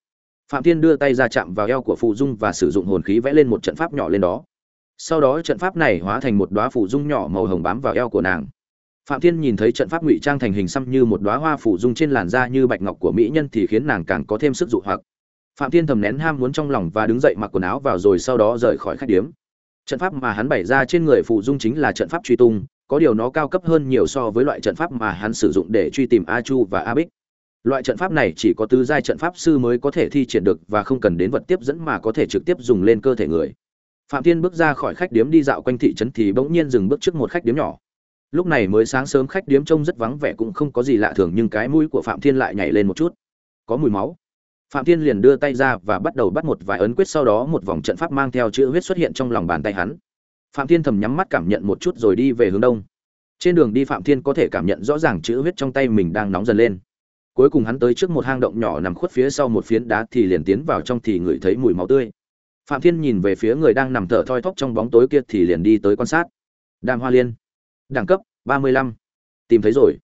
phạm thiên đưa tay ra chạm vào eo của phụ dung và sử dụng hồn khí vẽ lên một trận pháp nhỏ lên đó. Sau đó trận pháp này hóa thành một đóa phụ dung nhỏ màu hồng bám vào eo của nàng. Phạm thiên nhìn thấy trận pháp ngụy trang thành hình xăm như một đóa hoa phụ dung trên làn da như bạch ngọc của mỹ nhân thì khiến nàng càng có thêm sức dụ hoặc. Phạm thiên thầm nén ham muốn trong lòng và đứng dậy mặc quần áo vào rồi sau đó rời khỏi khách điếm. Trận pháp mà hắn bày ra trên người phụ dung chính là trận pháp truy tung, có điều nó cao cấp hơn nhiều so với loại trận pháp mà hắn sử dụng để truy tìm a chu và a bích loại trận pháp này chỉ có tứ giai trận pháp sư mới có thể thi triển được và không cần đến vật tiếp dẫn mà có thể trực tiếp dùng lên cơ thể người. Phạm thiên bước ra khỏi khách điếm đi dạo quanh thị trấn thì bỗng nhiên dừng bước trước một khách điếm nhỏ. Lúc này mới sáng sớm khách điếm trông rất vắng vẻ cũng không có gì lạ thường nhưng cái mũi của phạm thiên lại nhảy lên một chút. Có mùi máu. Phạm thiên liền đưa tay ra và bắt đầu bắt một vài ấn quyết sau đó một vòng trận pháp mang theo chữ huyết xuất hiện trong lòng bàn tay hắn. Phạm thiên thầm nhắm mắt cảm nhận một chút rồi đi về hướng đông. Trên đường đi phạm thiên có thể cảm nhận rõ ràng chữ huyết trong tay mình đang nóng dần lên cuối cùng hắn tới trước một hang động nhỏ nằm khuất phía sau một phiến đá thì liền tiến vào trong thì ngửi thấy mùi máu tươi. Phạm thiên nhìn về phía người đang nằm thở thoi thóp trong bóng tối kia thì liền đi tới quan sát. Đàm hoa liên. Đẳng cấp, ba mươi lăm. Tìm thấy rồi.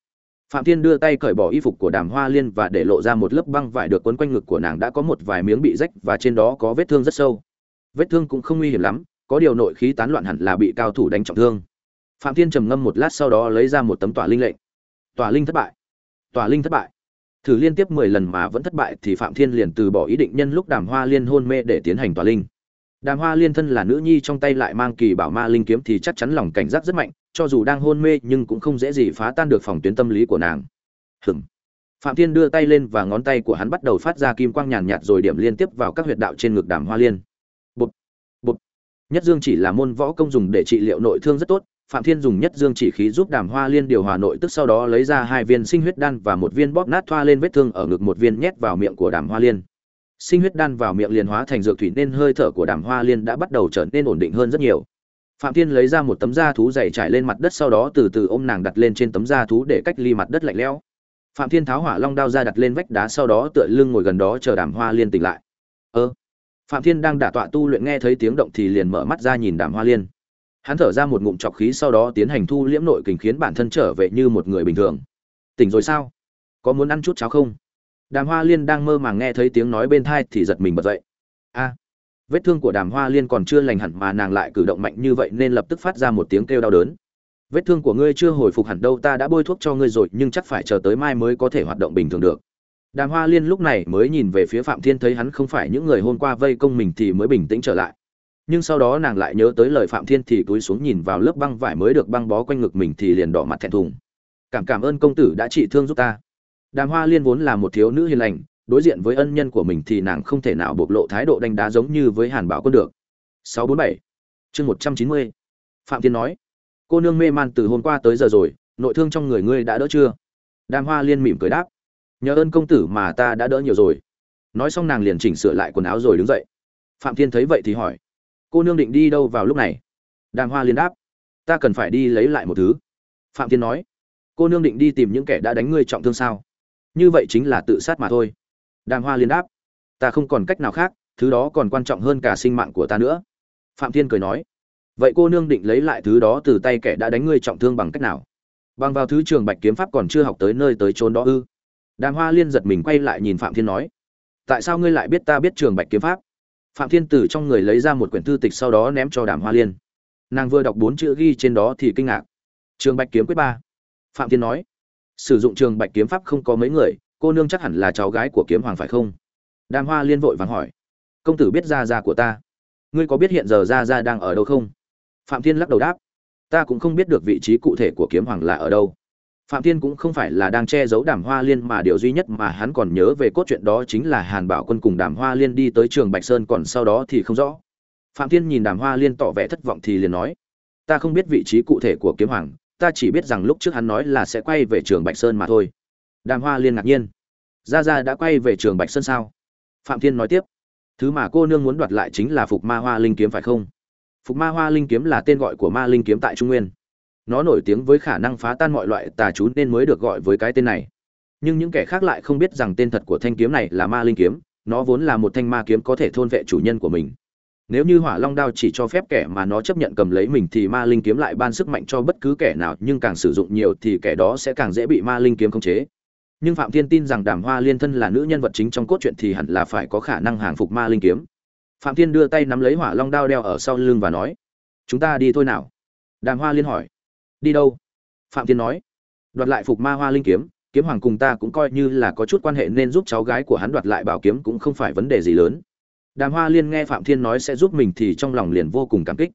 Phạm thiên đưa tay cởi bỏ y phục của đàm hoa liên và để lộ ra một lớp băng vải được quấn quanh ngực của nàng đã có một vài miếng bị rách và trên đó có vết thương rất sâu. Vết thương cũng không nguy hiểm lắm, có điều nội khí tán loạn hẳn là bị cao thủ đánh trọng thương. Phạm thiên trầm ngâm một lát sau đó lấy ra một tấm tỏa linh lệnh. Tỏa linh thất bại. Tỏa linh thất bại thử liên tiếp mười lần mà vẫn thất bại thì phạm thiên liền từ bỏ ý định nhân lúc đàm hoa liên hôn mê để tiến hành tỏa linh. Đàm hoa liên thân là nữ nhi trong tay lại mang kỳ bảo ma linh kiếm thì chắc chắn lòng cảnh giác rất mạnh, cho dù đang hôn mê nhưng cũng không dễ gì phá tan được phòng tuyến tâm lý của nàng. Hừm phạm thiên đưa tay lên và ngón tay của hắn bắt đầu phát ra kim quang nhàn nhạt rồi điểm liên tiếp vào các huyệt đạo trên ngực đàm hoa liên. Bụt bụt nhất dương chỉ là môn võ công dùng để trị liệu nội thương rất tốt phạm thiên dùng nhất dương chỉ khí giúp đàm hoa liên điều hòa nội tức sau đó lấy ra hai viên sinh huyết đan và một viên bóp nát thoa lên vết thương ở ngực một viên nhét vào miệng của đàm hoa liên. Sinh huyết đan vào miệng liền hóa thành dược thủy nên hơi thở của đàm hoa liên đã bắt đầu trở nên ổn định hơn rất nhiều. Phạm thiên lấy ra một tấm da thú dày trải lên mặt đất sau đó từ từ ôm nàng đặt lên trên tấm da thú để cách ly mặt đất lạnh lẽo. Phạm thiên tháo hỏa long đao ra đặt lên vách đá sau đó tựa lưng ngồi gần đó chờ đàm hoa liên tỉnh lại. Ơ. Phạm thiên đang đả tọa tu luyện nghe thấy tiếng động thì liền mở mắt ra nhìn đàm hoa liên hắn thở ra một ngụm trọc khí sau đó tiến hành thu liễm nội kình khiến bản thân trở về như một người bình thường. Tỉnh rồi sao? Có muốn ăn chút cháo không? Đàm hoa liên đang mơ màng nghe thấy tiếng nói bên thai thì giật mình bật dậy. A! Vết thương của đàm hoa liên còn chưa lành hẳn mà nàng lại cử động mạnh như vậy nên lập tức phát ra một tiếng kêu đau đớn. Vết thương của ngươi chưa hồi phục hẳn đâu, ta đã bôi thuốc cho ngươi rồi, nhưng chắc phải chờ tới mai mới có thể hoạt động bình thường được. Đàm hoa liên lúc này mới nhìn về phía phạm thiên thấy hắn không phải những người hôm qua vây công mình thì mới bình tĩnh trở lại nhưng sau đó nàng lại nhớ tới lời phạm thiên thì cúi xuống nhìn vào lớp băng vải mới được băng bó quanh ngực mình thì liền đỏ mặt thẹn thùng. Cảm cảm ơn công tử đã trị thương giúp ta. Đàm hoa liên vốn là một thiếu nữ hiền lành, đối diện với ân nhân của mình thì nàng không thể nào bộc lộ thái độ đánh đá giống như với hàn bảo quân được. 647 chương 190 phạm thiên nói, cô nương mê man từ hôm qua tới giờ rồi, nội thương trong người ngươi đã đỡ chưa? Đàm hoa liên mỉm cười đáp, nhờ ơn công tử mà ta đã đỡ nhiều rồi. Nói xong nàng liền chỉnh sửa lại quần áo rồi đứng dậy. Phạm thiên thấy vậy thì hỏi cô nương định đi đâu vào lúc này? Đàm hoa liên đáp, ta cần phải đi lấy lại một thứ. Phạm thiên nói, cô nương định đi tìm những kẻ đã đánh ngươi trọng thương sao? Như vậy chính là tự sát mà thôi. Đàm hoa liên đáp, ta không còn cách nào khác, thứ đó còn quan trọng hơn cả sinh mạng của ta nữa. Phạm thiên cười nói, vậy cô nương định lấy lại thứ đó từ tay kẻ đã đánh ngươi trọng thương bằng cách nào? Bằng vào thứ trường bạch kiếm pháp còn chưa học tới nơi tới chốn đó ư? Đàm hoa liên giật mình quay lại nhìn phạm thiên nói, tại sao ngươi lại biết ta biết trường bạch kiếm pháp? Phạm thiên từ trong người lấy ra một quyển thư tịch sau đó ném cho đàm hoa liên. Nàng vừa đọc bốn chữ ghi trên đó thì kinh ngạc. Trường bạch kiếm quyết ba. Phạm thiên nói, sử dụng trường bạch kiếm pháp không có mấy người, cô nương chắc hẳn là cháu gái của kiếm hoàng phải không? Đàm hoa liên vội vàng hỏi, công tử biết gia gia của ta? Ngươi có biết hiện giờ gia gia đang ở đâu không? Phạm thiên lắc đầu đáp, ta cũng không biết được vị trí cụ thể của kiếm hoàng là ở đâu phạm thiên cũng không phải là đang che giấu đàm hoa liên mà điều duy nhất mà hắn còn nhớ về cốt truyện đó chính là hàn bảo quân cùng đàm hoa liên đi tới trường bạch sơn còn sau đó thì không rõ. Phạm thiên nhìn đàm hoa liên tỏ vẻ thất vọng thì liền nói, ta không biết vị trí cụ thể của kiếm hoàng, ta chỉ biết rằng lúc trước hắn nói là sẽ quay về trường bạch sơn mà thôi. Đàm hoa liên ngạc nhiên, gia gia đã quay về trường bạch sơn sao? Phạm thiên nói tiếp, thứ mà cô nương muốn đoạt lại chính là phục ma hoa linh kiếm phải không? Phục ma hoa linh kiếm là tên gọi của ma linh kiếm tại trung nguyên nó nổi tiếng với khả năng phá tan mọi loại tà chú nên mới được gọi với cái tên này. Nhưng những kẻ khác lại không biết rằng tên thật của thanh kiếm này là ma linh kiếm, nó vốn là một thanh ma kiếm có thể thôn vệ chủ nhân của mình. Nếu như hỏa long đao chỉ cho phép kẻ mà nó chấp nhận cầm lấy mình thì ma linh kiếm lại ban sức mạnh cho bất cứ kẻ nào, nhưng càng sử dụng nhiều thì kẻ đó sẽ càng dễ bị ma linh kiếm khống chế. Nhưng phạm thiên tin rằng đàm hoa liên thân là nữ nhân vật chính trong cốt truyện thì hẳn là phải có khả năng hàng phục ma linh kiếm. Phạm thiên đưa tay nắm lấy hỏa long đao đeo ở sau lưng và nói, chúng ta đi thôi nào. Đàm hoa liên hỏi đi đâu? Phạm thiên nói. Đoạt lại phục ma hoa linh kiếm kiếm hoàng cùng ta cũng coi như là có chút quan hệ nên giúp cháu gái của hắn đoạt lại bảo kiếm cũng không phải vấn đề gì lớn. Đàm hoa liên nghe phạm thiên nói sẽ giúp mình thì trong lòng liền vô cùng cảm kích.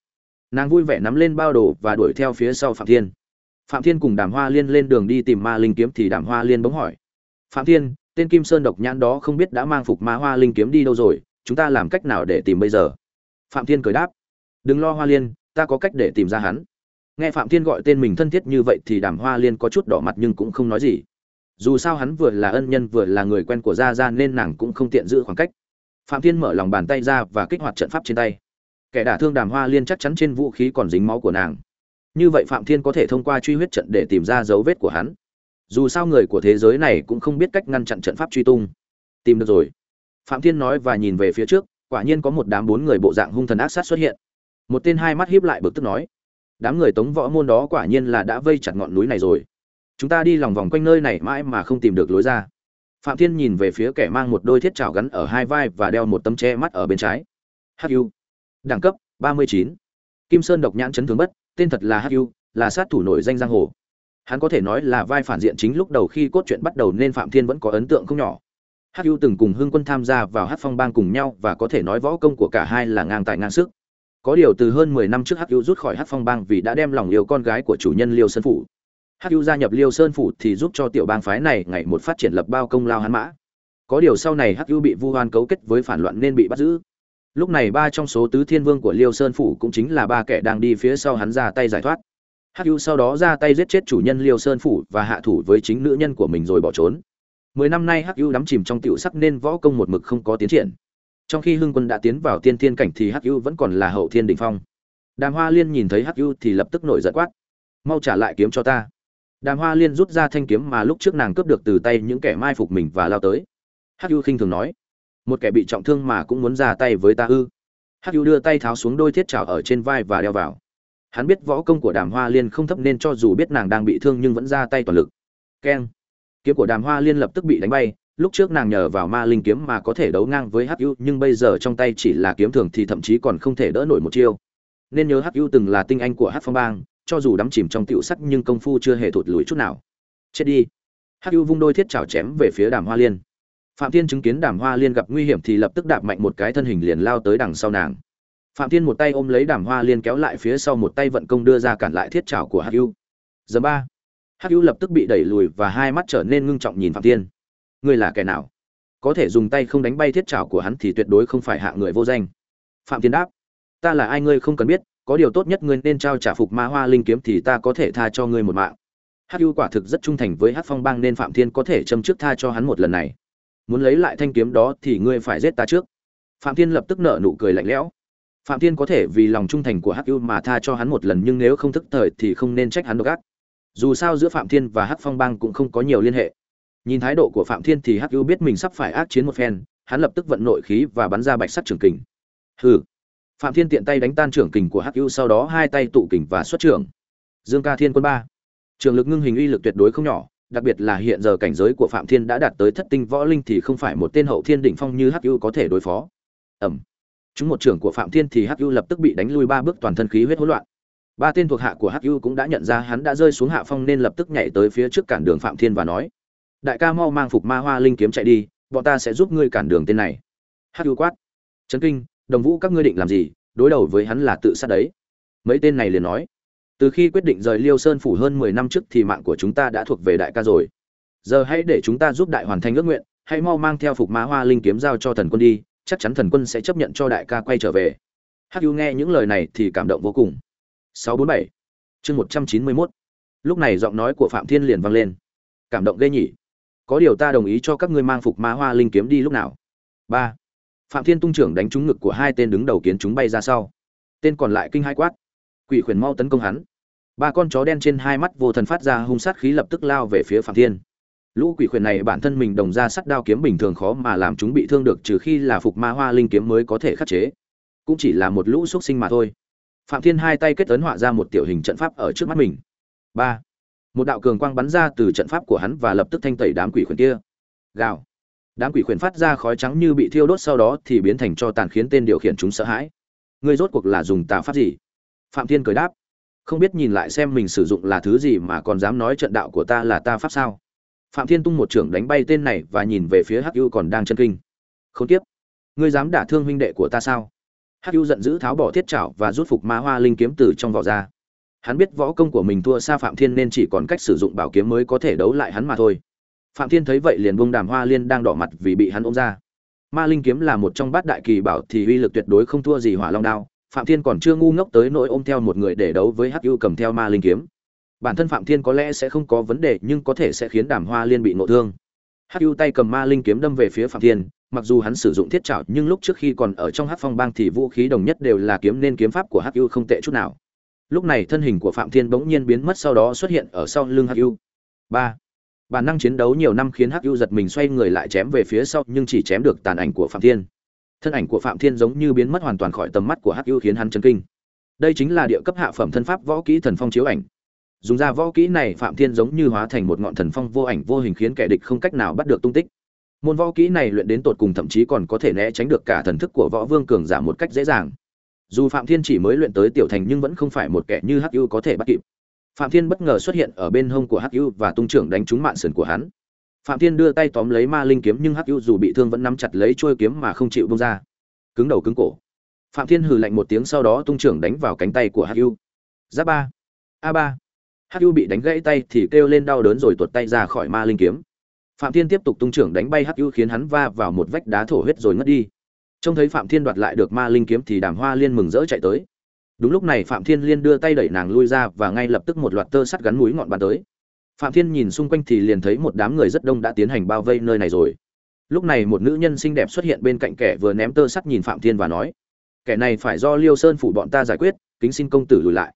Nàng vui vẻ nắm lên bao đồ và đuổi theo phía sau phạm thiên. Phạm thiên cùng đàm hoa liên lên đường đi tìm ma linh kiếm thì đàm hoa liên bỗng hỏi. Phạm thiên, tên kim sơn độc nhãn đó không biết đã mang phục ma hoa linh kiếm đi đâu rồi, chúng ta làm cách nào để tìm bây giờ? Phạm thiên cười đáp. Đừng lo hoa liên, ta có cách để tìm ra hắn nghe phạm thiên gọi tên mình thân thiết như vậy thì đàm hoa liên có chút đỏ mặt nhưng cũng không nói gì. Dù sao hắn vừa là ân nhân vừa là người quen của gia gia nên nàng cũng không tiện giữ khoảng cách. Phạm thiên mở lòng bàn tay ra và kích hoạt trận pháp trên tay. Kẻ đả thương đàm hoa liên chắc chắn trên vũ khí còn dính máu của nàng. Như vậy phạm thiên có thể thông qua truy huyết trận để tìm ra dấu vết của hắn. Dù sao người của thế giới này cũng không biết cách ngăn chặn trận pháp truy tung. Tìm được rồi. Phạm thiên nói và nhìn về phía trước, quả nhiên có một đám bốn người bộ dạng hung thần ác sát xuất hiện. Một tên hai mắt hiếp lại bực tức nói đám người tống võ môn đó quả nhiên là đã vây chặt ngọn núi này rồi. Chúng ta đi lòng vòng quanh nơi này mãi mà không tìm được lối ra. Phạm thiên nhìn về phía kẻ mang một đôi thiết trào gắn ở hai vai và đeo một tấm che mắt ở bên trái. Hu đẳng cấp 39. kim sơn độc nhãn chấn thương bất, tên thật là hu là sát thủ nổi danh giang hồ. Hắn có thể nói là vai phản diện chính lúc đầu khi cốt truyện bắt đầu nên phạm thiên vẫn có ấn tượng không nhỏ. Hắc hu từng cùng hương quân tham gia vào hát phong bang cùng nhau và có thể nói võ công của cả hai là ngang tài ngang sức có điều từ hơn 10 năm trước hu rút khỏi hát phong bang vì đã đem lòng yêu con gái của chủ nhân liêu sơn phủ. Hắc gia nhập liêu sơn phủ thì giúp cho tiểu bang phái này ngày một phát triển lập bao công lao hắn mã. Có điều sau này hắc bị vu hoan cấu kết với phản loạn nên bị bắt giữ. Lúc này ba trong số tứ thiên vương của liêu sơn phủ cũng chính là ba kẻ đang đi phía sau hắn ra tay giải thoát. Hắc sau đó ra tay giết chết chủ nhân liêu sơn phủ và hạ thủ với chính nữ nhân của mình rồi bỏ trốn. Mười năm nay hắc đắm chìm trong tiểu sắc nên võ công một mực không có tiến triển trong khi hưng quân đã tiến vào tiên thiên cảnh thì hắc vẫn còn là hậu thiên đình phong. Đàm hoa liên nhìn thấy hắc thì lập tức nổi giận quát. Mau trả lại kiếm cho ta. Đàm hoa liên rút ra thanh kiếm mà lúc trước nàng cướp được từ tay những kẻ mai phục mình và lao tới. Hắc ưu khinh thường nói, một kẻ bị trọng thương mà cũng muốn ra tay với ta ư? Hắc ưu đưa tay tháo xuống đôi thiết trào ở trên vai và đeo vào. Hắn biết võ công của đàm hoa liên không thấp nên cho dù biết nàng đang bị thương nhưng vẫn ra tay toàn lực. Keng. Kiếm của đàm hoa liên lập tức bị đánh bay lúc trước nàng nhờ vào ma linh kiếm mà có thể đấu ngang với hắc ưu, nhưng bây giờ trong tay chỉ là kiếm thường thì thậm chí còn không thể đỡ nổi một chiêu. Nên nhớ hắc ưu từng là tinh anh của hắc phong bang, cho dù đắm chìm trong tiểu sắc nhưng công phu chưa hề thụt lùi chút nào. Chết đi. Hắc ưu vung đôi thiết chảo chém về phía đàm hoa liên. Phạm thiên chứng kiến đàm hoa liên gặp nguy hiểm thì lập tức đạp mạnh một cái thân hình liền lao tới đằng sau nàng. Phạm thiên một tay ôm lấy đàm hoa liên kéo lại phía sau một tay vận công đưa ra cản lại thiết chảo của hắc ưu. Giờ ba. Hắc ưu lập tức bị đẩy lùi và hai mắt trở nên ngưng trọng nhìn phạm thiên ngươi là kẻ nào? Có thể dùng tay không đánh bay thiết trảo của hắn thì tuyệt đối không phải hạ người vô danh. Phạm thiên đáp, ta là ai ngươi không cần biết, có điều tốt nhất ngươi nên trao trả phục ma hoa linh kiếm thì ta có thể tha cho ngươi một mạng. Hắc ưu quả thực rất trung thành với hắc phong bang nên phạm thiên có thể châm trước tha cho hắn một lần này. Muốn lấy lại thanh kiếm đó thì ngươi phải giết ta trước. Phạm thiên lập tức nở nụ cười lạnh lẽo. Phạm thiên có thể vì lòng trung thành của hắc ưu mà tha cho hắn một lần nhưng nếu không thức thời thì không nên trách hắn độc ác. Dù sao giữa phạm thiên và hắc phong bang cũng không có nhiều liên hệ nhìn thái độ của phạm thiên thì hắc ưu biết mình sắp phải ác chiến một phen, hắn lập tức vận nội khí và bắn ra bạch sắt trường kình. Hừ. Phạm thiên tiện tay đánh tan trưởng kình của hắc ưu, sau đó hai tay tụ kình và xuất trưởng dương ca thiên quân ba. Trường lực ngưng hình uy lực tuyệt đối không nhỏ, đặc biệt là hiện giờ cảnh giới của phạm thiên đã đạt tới thất tinh võ linh thì không phải một tên hậu thiên đỉnh phong như hắc ưu có thể đối phó. Ẩm. Chúng một trưởng của phạm thiên thì hắc ưu lập tức bị đánh lui ba bước, toàn thân khí huyết hỗn loạn. Ba tên thuộc hạ của hắc ưu cũng đã nhận ra hắn đã rơi xuống hạ phong nên lập tức nhảy tới phía trước cản đường phạm thiên và nói đại ca mau mang phục ma hoa linh kiếm chạy đi, bọn ta sẽ giúp ngươi cản đường tên này. Hắc ưu quát. Trấn kinh, đồng vũ các ngươi định làm gì? Đối đầu với hắn là tự sát đấy. Mấy tên này liền nói. Từ khi quyết định rời liêu sơn phủ hơn mười năm trước thì mạng của chúng ta đã thuộc về đại ca rồi. Giờ hãy để chúng ta giúp đại hoàn thành ước nguyện, hãy mau mang theo phục ma hoa linh kiếm giao cho thần quân đi, chắc chắn thần quân sẽ chấp nhận cho đại ca quay trở về. Hắc ưu nghe những lời này thì cảm động vô cùng. 647 chương 191 lúc này giọng nói của phạm thiên liền vang lên. Cảm động ghê nhỉ có điều ta đồng ý cho các ngươi mang phục ma hoa linh kiếm đi lúc nào. Ba. Phạm thiên tung trưởng đánh trúng ngực của hai tên đứng đầu kiến chúng bay ra sau. Tên còn lại kinh hai quát. Quỷ khuyển mau tấn công hắn. Ba con chó đen trên hai mắt vô thần phát ra hung sát khí lập tức lao về phía phạm thiên. Lũ quỷ khuyển này bản thân mình đồng ra sắt đao kiếm bình thường khó mà làm chúng bị thương được trừ khi là phục ma hoa linh kiếm mới có thể khắc chế. Cũng chỉ là một lũ xuất sinh mà thôi. Phạm thiên hai tay kết ấn họa ra một tiểu hình trận pháp ở trước mắt mình. Ba một đạo cường quang bắn ra từ trận pháp của hắn và lập tức thanh tẩy đám quỷ khuyển kia. Gào. Đám quỷ khuyển phát ra khói trắng như bị thiêu đốt sau đó thì biến thành cho tàn khiến tên điều khiển chúng sợ hãi. Ngươi rốt cuộc là dùng tà pháp gì? Phạm thiên cười đáp. Không biết nhìn lại xem mình sử dụng là thứ gì mà còn dám nói trận đạo của ta là ta pháp sao? Phạm thiên tung một trưởng đánh bay tên này và nhìn về phía hắc ưu còn đang chân kinh. Không tiếp ngươi dám đả thương huynh đệ của ta sao? Hắc ưu giận dữ tháo bỏ thiết trảo và rút phục ma hoa linh kiếm từ trong vỏ ra hắn biết võ công của mình thua xa phạm thiên nên chỉ còn cách sử dụng bảo kiếm mới có thể đấu lại hắn mà thôi. Phạm thiên thấy vậy liền buông đàm hoa liên đang đỏ mặt vì bị hắn ôm ra. Ma linh kiếm là một trong bát đại kỳ bảo thì uy lực tuyệt đối không thua gì hỏa long đao. Phạm thiên còn chưa ngu ngốc tới nỗi ôm theo một người để đấu với hắc ưu cầm theo ma linh kiếm. Bản thân phạm thiên có lẽ sẽ không có vấn đề, nhưng có thể sẽ khiến đàm hoa liên bị nội thương. Hắc ưu tay cầm ma linh kiếm đâm về phía phạm thiên. Mặc dù hắn sử dụng thiết trảo nhưng lúc trước khi còn ở trong hắc phong bang thì vũ khí đồng nhất đều là kiếm, nên kiếm pháp của hắc ưu không tệ chút nào lúc này thân hình của phạm thiên bỗng nhiên biến mất, sau đó xuất hiện ở sau lưng hắc ưu. Ba. Bản năng chiến đấu nhiều năm khiến hắc ưu giật mình xoay người lại chém về phía sau, nhưng chỉ chém được tàn ảnh của phạm thiên. Thân ảnh của phạm thiên giống như biến mất hoàn toàn khỏi tầm mắt của hắc ưu khiến hắn chấn kinh. Đây chính là địa cấp hạ phẩm thân pháp võ kỹ thần phong chiếu ảnh. Dùng ra võ kỹ này, phạm thiên giống như hóa thành một ngọn thần phong vô ảnh vô hình khiến kẻ địch không cách nào bắt được tung tích. Môn võ kỹ này luyện đến tột cùng thậm chí còn có thể né tránh được cả thần thức của võ vương cường giả một cách dễ dàng dù phạm thiên chỉ mới luyện tới tiểu thành nhưng vẫn không phải một kẻ như hắc ưu có thể bắt kịp. Phạm thiên bất ngờ xuất hiện ở bên hông của hắc ưu và tung trưởng đánh trúng mạng sườn của hắn. Phạm thiên đưa tay tóm lấy ma linh kiếm nhưng hắc ưu dù bị thương vẫn nắm chặt lấy chuôi kiếm mà không chịu bông ra. Cứng đầu cứng cổ. Phạm thiên hừ lạnh một tiếng sau đó tung trưởng đánh vào cánh tay của hắc ưu. Giáp ba. A ba. Hắc ưu bị đánh gãy tay thì kêu lên đau đớn rồi tuột tay ra khỏi ma linh kiếm. Phạm thiên tiếp tục tung trưởng đánh bay hắc ưu khiến hắn va vào một vách đá thổ huyết rồi ngất đi trông thấy phạm thiên đoạt lại được ma linh kiếm thì đàm hoa liên mừng rỡ chạy tới. Đúng lúc này phạm thiên liên đưa tay đẩy nàng lui ra và ngay lập tức một loạt tơ sắt gắn mũi ngọn bắn tới. Phạm thiên nhìn xung quanh thì liền thấy một đám người rất đông đã tiến hành bao vây nơi này rồi. Lúc này một nữ nhân xinh đẹp xuất hiện bên cạnh kẻ vừa ném tơ sắt nhìn phạm thiên và nói, kẻ này phải do liêu sơn phủ bọn ta giải quyết, kính xin công tử lùi lại.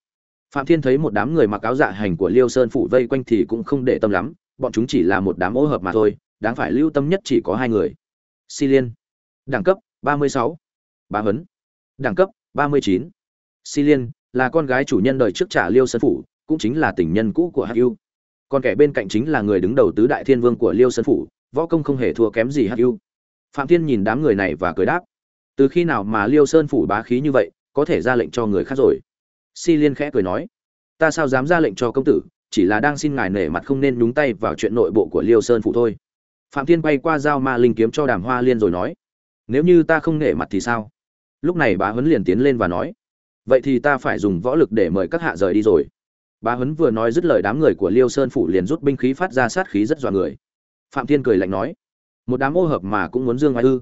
Phạm thiên thấy một đám người mặc áo dạ hành của liêu sơn phủ vây quanh thì cũng không để tâm lắm, bọn chúng chỉ là một đám ô hợp mà thôi, đáng phải lưu tâm nhất chỉ có hai người. Si liên, đẳng cấp 36. bá hấn đẳng cấp 39. si liên là con gái chủ nhân đời trước trả liêu sơn phủ, cũng chính là tình nhân cũ của hắc ưu. Còn kẻ bên cạnh chính là người đứng đầu tứ đại thiên vương của liêu sơn phủ, võ công không hề thua kém gì hắc ưu. Phạm thiên nhìn đám người này và cười đáp. Từ khi nào mà liêu sơn phủ bá khí như vậy, có thể ra lệnh cho người khác rồi? Si liên khẽ cười nói. Ta sao dám ra lệnh cho công tử, chỉ là đang xin ngài nể mặt không nên nhúng tay vào chuyện nội bộ của liêu sơn phủ thôi. Phạm thiên bay qua giao ma linh kiếm cho đàm hoa liên rồi nói nếu như ta không nể mặt thì sao? Lúc này bá huấn liền tiến lên và nói, vậy thì ta phải dùng võ lực để mời các hạ rời đi rồi. Bá huấn vừa nói dứt lời đám người của liêu sơn phủ liền rút binh khí phát ra sát khí rất dọa người. Phạm thiên cười lạnh nói, một đám ô hợp mà cũng muốn dương ai ư.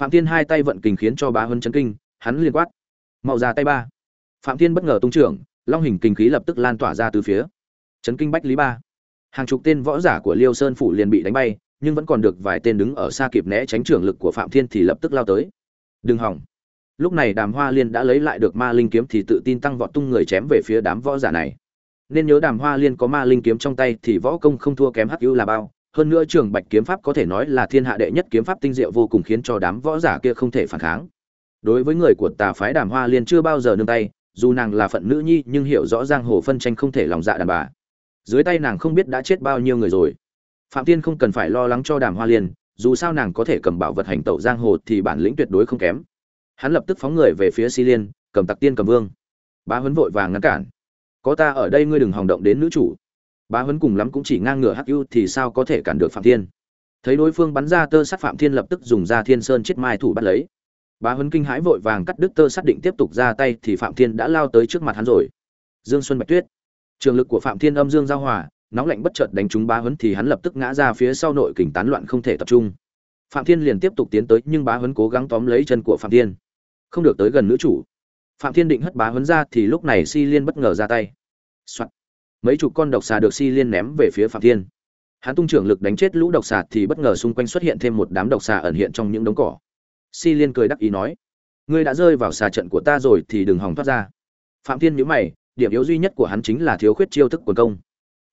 Phạm thiên hai tay vận kình khiến cho bá huấn chấn kinh, hắn liền quát, mau ra tay ba. Phạm thiên bất ngờ tung trưởng, long hình kinh khí lập tức lan tỏa ra từ phía. Chấn kinh bách lý ba. Hàng chục tên võ giả của liêu sơn phủ liền bị đánh bay nhưng vẫn còn được vài tên đứng ở xa kịp né tránh trưởng lực của phạm thiên thì lập tức lao tới. Đừng hỏng. Lúc này đàm hoa liên đã lấy lại được ma linh kiếm thì tự tin tăng vọt tung người chém về phía đám võ giả này. Nên nhớ đàm hoa liên có ma linh kiếm trong tay thì võ công không thua kém hắc ưu là bao. Hơn nữa trường bạch kiếm pháp có thể nói là thiên hạ đệ nhất kiếm pháp tinh diệu vô cùng khiến cho đám võ giả kia không thể phản kháng. Đối với người của tà phái đàm hoa liên chưa bao giờ nương tay, dù nàng là phận nữ nhi nhưng hiểu rõ giang hồ phân tranh không thể lòng dạ đàn bà. Dưới tay nàng không biết đã chết bao nhiêu người rồi phạm tiên không cần phải lo lắng cho đàm hoa liên, dù sao nàng có thể cầm bảo vật hành tẩu giang hồ thì bản lĩnh tuyệt đối không kém. Hắn lập tức phóng người về phía si liên, cầm tặc tiên cầm vương. Bá huấn vội vàng ngăn cản. Có ta ở đây ngươi đừng hòng động đến nữ chủ. Bá huấn cùng lắm cũng chỉ ngang ngửa hắc ưu thì sao có thể cản được phạm thiên? Thấy đối phương bắn ra tơ sắt phạm thiên lập tức dùng ra thiên sơn chết mai thủ bắt lấy. Bá huấn kinh hãi vội vàng cắt đứt tơ sắt định tiếp tục ra tay thì phạm thiên đã lao tới trước mặt hắn rồi. Dương xuân bạch tuyết. Trường lực của phạm thiên âm dương giao hòa nóng lạnh bất chợt đánh trúng bá huấn thì hắn lập tức ngã ra phía sau nội kình tán loạn không thể tập trung. Phạm thiên liền tiếp tục tiến tới, nhưng bá huấn cố gắng tóm lấy chân của phạm thiên. Không được tới gần nữ chủ. Phạm thiên định hất bá huấn ra thì lúc này si liên bất ngờ ra tay、Soạn. mấy chục con độc xà được si liên ném về phía phạm thiên. Hắn tung trưởng lực đánh chết lũ độc xà thì bất ngờ xung quanh xuất hiện thêm một đám độc xà ẩn hiện trong những đống cỏ. Si liên cười đắc ý nói, ngươi đã rơi vào xà trận của ta rồi thì đừng hòng thoát ra. Phạm thiên nhíu mày, điểm yếu duy nhất của hắn chính là thiếu khuyết chiêu thức quần công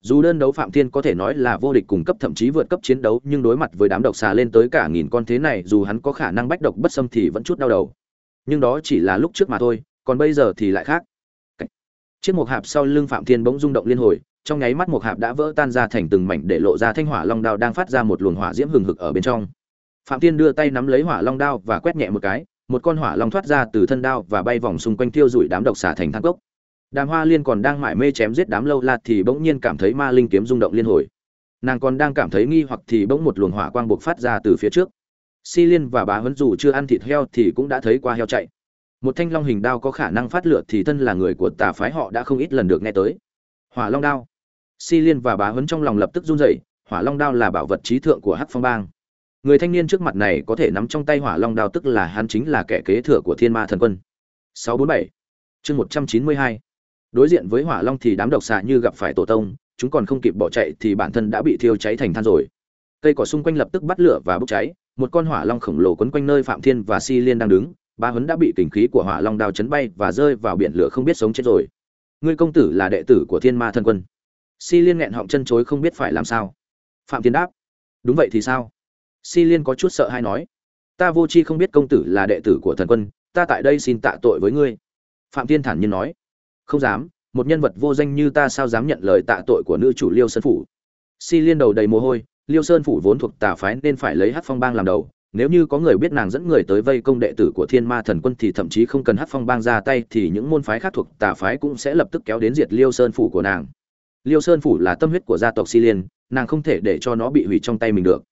dù đơn đấu phạm thiên có thể nói là vô địch cùng cấp thậm chí vượt cấp chiến đấu, nhưng đối mặt với đám độc xà lên tới cả nghìn con thế này, dù hắn có khả năng bách độc bất xâm thì vẫn chút đau đầu. Nhưng đó chỉ là lúc trước mà thôi, còn bây giờ thì lại khác. Chiếc mộc hạp sau lưng phạm thiên bỗng rung động liên hồi, trong nháy mắt mộc hạp đã vỡ tan ra thành từng mảnh để lộ ra thanh hỏa long đao đang phát ra một luồng hỏa diễm hừng hực ở bên trong. Phạm thiên đưa tay nắm lấy hỏa long đao và quét nhẹ một cái, một con hỏa long thoát ra từ thân đao và bay vòng xung quanh tiêu rụi đám độc xà thành thang cốc đàm hoa liên còn đang mải mê chém giết đám lâu lạt thì bỗng nhiên cảm thấy ma linh kiếm rung động liên hồi. Nàng còn đang cảm thấy nghi hoặc thì bỗng một luồng hỏa quang bộc phát ra từ phía trước. Si liên và bà huấn dù chưa ăn thịt heo thì cũng đã thấy qua heo chạy. Một thanh long hình đao có khả năng phát lửa thì thân là người của tà phái họ đã không ít lần được nghe tới. Hỏa long đao. Si liên và bà huấn trong lòng lập tức run rẩy, hỏa long đao là bảo vật trí thượng của hắc phong bang. Người thanh niên trước mặt này có thể nắm trong tay hỏa long đao tức là hắn chính là kẻ kế thừa của thiên ma thần quân. 647 chương 192 đối diện với hỏa long thì đám độc xạ như gặp phải tổ tông, chúng còn không kịp bỏ chạy thì bản thân đã bị thiêu cháy thành than rồi. Cây cỏ xung quanh lập tức bắt lửa và bốc cháy, một con hỏa long khổng lồ quấn quanh nơi phạm thiên và si liên đang đứng, ba huấn đã bị kình khí của hỏa long đao chấn bay và rơi vào biển lửa không biết sống chết rồi. Ngươi công tử là đệ tử của thiên ma thân quân. Si liên nghẹn họng chân chối không biết phải làm sao. Phạm thiên đáp, đúng vậy thì sao? Si liên có chút sợ hay nói, ta vô chi không biết công tử là đệ tử của thần quân, ta tại đây xin tạ tội với ngươi. Phạm thiên thản nhiên nói không dám, một nhân vật vô danh như ta sao dám nhận lời tạ tội của nữ chủ liêu sơn phủ? Si liên đầu đầy mồ hôi, liêu sơn phủ vốn thuộc tà phái nên phải lấy hát phong bang làm đầu. Nếu như có người biết nàng dẫn người tới vây công đệ tử của thiên ma thần quân thì thậm chí không cần hát phong bang ra tay thì những môn phái khác thuộc tà phái cũng sẽ lập tức kéo đến diệt liêu sơn phủ của nàng. Liêu sơn phủ là tâm huyết của gia tộc si liên, nàng không thể để cho nó bị hủy trong tay mình được.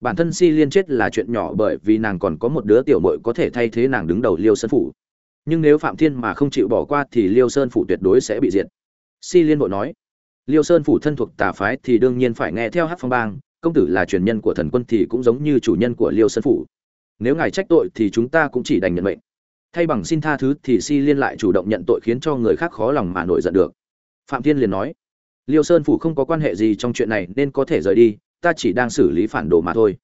Bản thân si liên chết là chuyện nhỏ bởi vì nàng còn có một đứa tiểu mội có thể thay thế nàng đứng đầu liêu sơn phủ nhưng nếu phạm thiên mà không chịu bỏ qua thì liêu sơn phủ tuyệt đối sẽ bị diệt. Si liên bộ nói, liêu sơn phủ thân thuộc tà phái thì đương nhiên phải nghe theo hát phong bang, công tử là truyền nhân của thần quân thì cũng giống như chủ nhân của liêu sơn phủ. Nếu ngài trách tội thì chúng ta cũng chỉ đành nhận mệnh. Thay bằng xin tha thứ thì si liên lại chủ động nhận tội khiến cho người khác khó lòng mà nổi giận được. Phạm thiên liền nói, liêu sơn phủ không có quan hệ gì trong chuyện này nên có thể rời đi, ta chỉ đang xử lý phản đồ mà thôi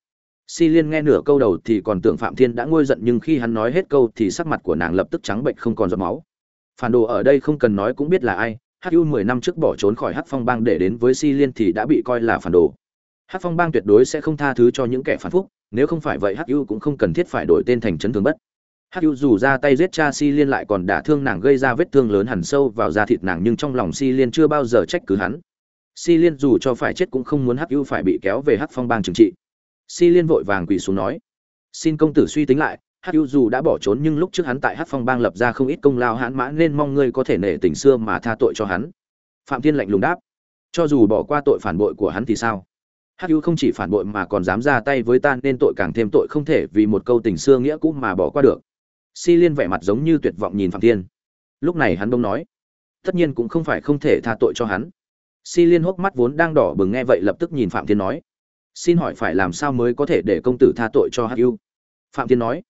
si liên nghe nửa câu đầu thì còn tưởng phạm thiên đã ngôi giận nhưng khi hắn nói hết câu thì sắc mặt của nàng lập tức trắng bệnh không còn giọt máu. Phản đồ ở đây không cần nói cũng biết là ai Hắc U mười năm trước bỏ trốn khỏi Hắc phong bang để đến với si liên thì đã bị coi là phản đồ. Hắc phong bang tuyệt đối sẽ không tha thứ cho những kẻ phản phúc, nếu không phải vậy Hắc U cũng không cần thiết phải đổi tên thành chấn thương bất. Hắc U dù ra tay giết cha si liên lại còn đả thương nàng gây ra vết thương lớn hẳn sâu vào da thịt nàng nhưng trong lòng si liên chưa bao giờ trách cứ hắn. Si liên dù cho phải chết cũng không muốn Hắc U phải bị kéo về Hắc phong bang trừng trị si liên vội vàng quỳ xuống nói, xin công tử suy tính lại hát hữu dù đã bỏ trốn nhưng lúc trước hắn tại hát phong bang lập ra không ít công lao hãn mã nên mong ngươi có thể nể tình xưa mà tha tội cho hắn. Phạm thiên lạnh lùng đáp, cho dù bỏ qua tội phản bội của hắn thì sao? Hát hữu không chỉ phản bội mà còn dám ra tay với ta nên tội càng thêm tội không thể vì một câu tình xưa nghĩa cũ mà bỏ qua được. Si liên vẻ mặt giống như tuyệt vọng nhìn phạm thiên. Lúc này hắn đông nói, tất nhiên cũng không phải không thể tha tội cho hắn. Si liên hốc mắt vốn đang đỏ bừng nghe vậy lập tức nhìn phạm thiên nói xin hỏi phải làm sao mới có thể để công tử tha tội cho hắc phạm thiên nói,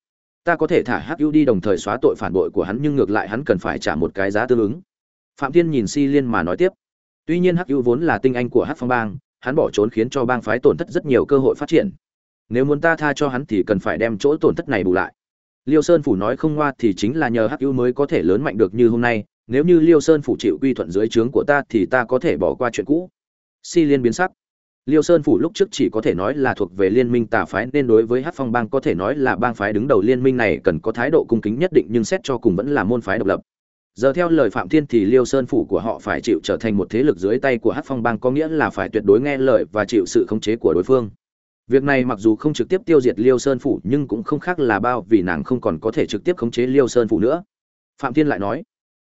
ta có thể thả hắc đi đồng thời xóa tội phản bội của hắn nhưng ngược lại hắn cần phải trả một cái giá tương ứng. Phạm thiên nhìn si liên mà nói tiếp, tuy nhiên hắc vốn là tinh anh của hắc phong bang, hắn bỏ trốn khiến cho bang phái tổn thất rất nhiều cơ hội phát triển. Nếu muốn ta tha cho hắn thì cần phải đem chỗ tổn thất này bù lại. Liêu sơn phủ nói không ngoa thì chính là nhờ hắc ưu mới có thể lớn mạnh được như hôm nay, nếu như liêu sơn phủ chịu quy thuận dưới trướng của ta thì ta có thể bỏ qua chuyện cũ. Si liên biến sắc liêu sơn phủ lúc trước chỉ có thể nói là thuộc về liên minh tà phái, nên đối với hát phong bang có thể nói là bang phái đứng đầu liên minh này cần có thái độ cung kính nhất định nhưng xét cho cùng vẫn là môn phái độc lập. Giờ theo lời phạm thiên thì liêu sơn phủ của họ phải chịu trở thành một thế lực dưới tay của hát phong bang có nghĩa là phải tuyệt đối nghe lời và chịu sự khống chế của đối phương. Việc này mặc dù không trực tiếp tiêu diệt liêu sơn phủ nhưng cũng không khác là bao vì nàng không còn có thể trực tiếp khống chế liêu sơn phủ nữa. Phạm thiên lại nói,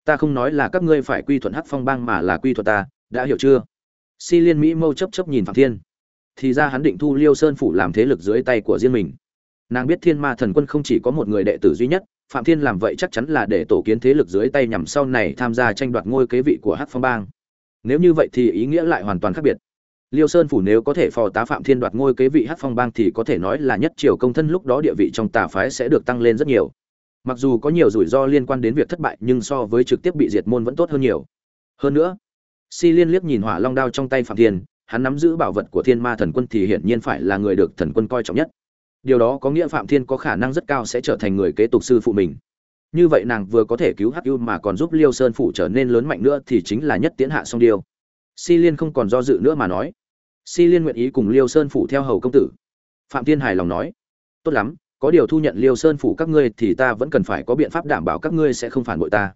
ta không nói là các ngươi phải quy thuận hắc phong bang mà là quy thuận ta, đã hiểu chưa? Si liên mỹ mâu chấp chấp nhìn phạm thiên. Thì ra hắn định thu liêu sơn phủ làm thế lực dưới tay của riêng mình. Nàng biết thiên ma thần quân không chỉ có một người đệ tử duy nhất, phạm thiên làm vậy chắc chắn là để tổ kiến thế lực dưới tay nhằm sau này tham gia tranh đoạt ngôi kế vị của hắc phong bang. Nếu như vậy thì ý nghĩa lại hoàn toàn khác biệt. Liêu sơn phủ nếu có thể phò tá phạm thiên đoạt ngôi kế vị hắc phong bang thì có thể nói là nhất triều công thân lúc đó địa vị trong tà phái sẽ được tăng lên rất nhiều. Mặc dù có nhiều rủi ro liên quan đến việc thất bại nhưng so với trực tiếp bị diệt môn vẫn tốt hơn nhiều. Hơn nữa si liên liếc nhìn hỏa long đao trong tay phạm thiên, hắn nắm giữ bảo vật của thiên ma thần quân thì hiển nhiên phải là người được thần quân coi trọng nhất. Điều đó có nghĩa phạm thiên có khả năng rất cao sẽ trở thành người kế tục sư phụ mình. Như vậy nàng vừa có thể cứu hắc ưu mà còn giúp liêu sơn phủ trở nên lớn mạnh nữa thì chính là nhất tiến hạ song điêu. Si liên không còn do dự nữa mà nói. Si liên nguyện ý cùng liêu sơn phủ theo hầu công tử. Phạm thiên hài lòng nói. Tốt lắm, có điều thu nhận liêu sơn phủ các ngươi thì ta vẫn cần phải có biện pháp đảm bảo các ngươi sẽ không phản bội ta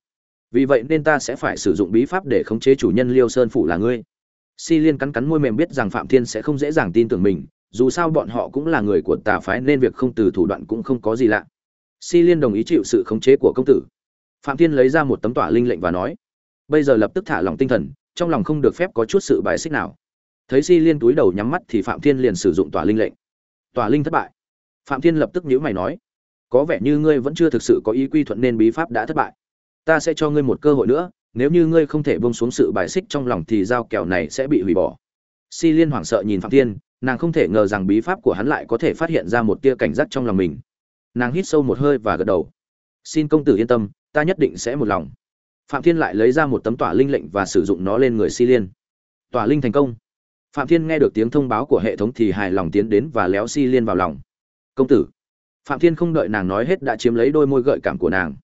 vì vậy nên ta sẽ phải sử dụng bí pháp để khống chế chủ nhân liêu sơn phủ là ngươi. Si liên cắn cắn môi mềm biết rằng phạm thiên sẽ không dễ dàng tin tưởng mình, dù sao bọn họ cũng là người của tà phái nên việc không từ thủ đoạn cũng không có gì lạ. Si liên đồng ý chịu sự khống chế của công tử. Phạm thiên lấy ra một tấm tỏa linh lệnh và nói, bây giờ lập tức thả lòng tinh thần, trong lòng không được phép có chút sự bài xích nào. Thấy si liên túi đầu nhắm mắt thì phạm thiên liền sử dụng tỏa linh lệnh. Tỏa linh thất bại. Phạm thiên lập tức nhíu mày nói, có vẻ như ngươi vẫn chưa thực sự có ý quy thuận nên bí pháp đã thất bại ta sẽ cho ngươi một cơ hội nữa, nếu như ngươi không thể bông xuống sự bài xích trong lòng thì dao kèo này sẽ bị hủy bỏ. Si liên hoảng sợ nhìn phạm thiên, nàng không thể ngờ rằng bí pháp của hắn lại có thể phát hiện ra một tia cảnh giác trong lòng mình. Nàng hít sâu một hơi và gật đầu. Xin công tử yên tâm, ta nhất định sẽ một lòng. Phạm thiên lại lấy ra một tấm tỏa linh lệnh và sử dụng nó lên người si liên. Tỏa linh thành công. Phạm thiên nghe được tiếng thông báo của hệ thống thì hài lòng tiến đến và léo si liên vào lòng. Công tử. Phạm thiên không đợi nàng nói hết đã chiếm lấy đôi môi gợi cảm của nàng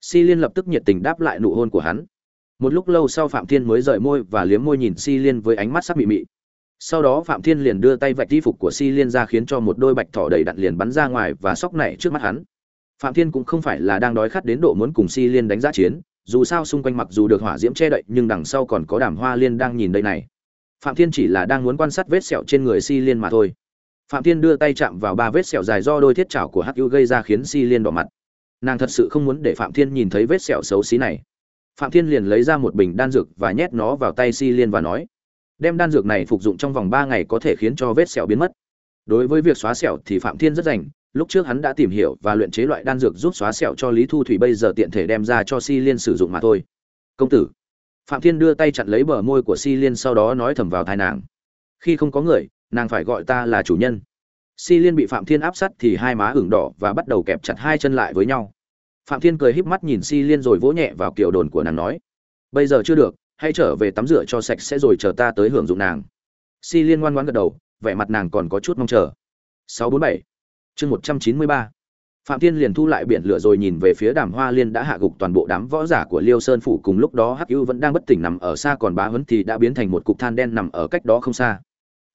si liên lập tức nhiệt tình đáp lại nụ hôn của hắn. Một lúc lâu sau phạm thiên mới rời môi và liếm môi nhìn si liên với ánh mắt sắc mị mị. Sau đó phạm thiên liền đưa tay vạch y phục của si liên ra khiến cho một đôi bạch thỏ đầy đặn liền bắn ra ngoài và sóc nảy trước mắt hắn. Phạm thiên cũng không phải là đang đói khát đến độ muốn cùng si liên đánh giá chiến, dù sao xung quanh mặc dù được hỏa diễm che đậy nhưng đằng sau còn có đàm hoa liên đang nhìn đây này. Phạm thiên chỉ là đang muốn quan sát vết sẹo trên người si liên mà thôi. Phạm thiên đưa tay chạm vào ba vết sẹo dài do đôi thiết chảo của hắc gây ra khiến si liên đỏ mặt nàng thật sự không muốn để phạm thiên nhìn thấy vết sẹo xấu xí này. Phạm thiên liền lấy ra một bình đan dược và nhét nó vào tay si liên và nói, đem đan dược này phục dụng trong vòng ba ngày có thể khiến cho vết sẹo biến mất. Đối với việc xóa sẹo thì phạm thiên rất rành, lúc trước hắn đã tìm hiểu và luyện chế loại đan dược giúp xóa sẹo cho lý thu thủy bây giờ tiện thể đem ra cho si liên sử dụng mà thôi. Công tử. Phạm thiên đưa tay chặn lấy bờ môi của si liên sau đó nói thầm vào tai nàng, khi không có người, nàng phải gọi ta là chủ nhân si liên bị phạm thiên áp sát thì hai má ửng đỏ và bắt đầu kẹp chặt hai chân lại với nhau. Phạm thiên cười híp mắt nhìn si liên rồi vỗ nhẹ vào kiểu đồn của nàng nói, bây giờ chưa được, hãy trở về tắm rửa cho sạch sẽ rồi chờ ta tới hưởng dụng nàng. Si liên ngoan ngoãn gật đầu, vẻ mặt nàng còn có chút mong chờ. 647 chương 193 phạm thiên liền thu lại biển lửa rồi nhìn về phía đàm hoa liên đã hạ gục toàn bộ đám võ giả của liêu sơn phủ cùng lúc đó hắc ưu vẫn đang bất tỉnh nằm ở xa còn bá huấn thì đã biến thành một cục than đen nằm ở cách đó không xa.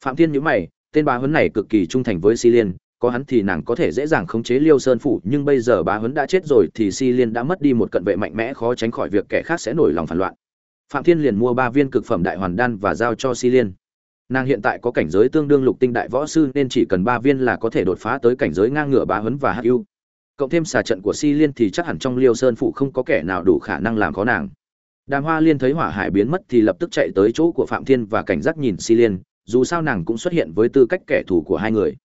Phạm thiên nhíu mày tên bá huấn này cực kỳ trung thành với si liên, có hắn thì nàng có thể dễ dàng khống chế liêu sơn phủ, nhưng bây giờ bá huấn đã chết rồi thì si liên đã mất đi một cận vệ mạnh mẽ khó tránh khỏi việc kẻ khác sẽ nổi lòng phản loạn. Phạm thiên liền mua ba viên cực phẩm đại hoàn đan và giao cho si liên. Nàng hiện tại có cảnh giới tương đương lục tinh đại võ sư nên chỉ cần ba viên là có thể đột phá tới cảnh giới ngang ngửa bá huấn và hắc ưu. Cộng thêm xà trận của si liên thì chắc hẳn trong liêu sơn phụ không có kẻ nào đủ khả năng làm khó nàng. Đàm hoa liên thấy hỏa hải biến mất thì lập tức chạy tới chỗ của phạm thiên và cảnh giác nhìn si liên dù sao nàng cũng xuất hiện với tư cách kẻ thù của hai người.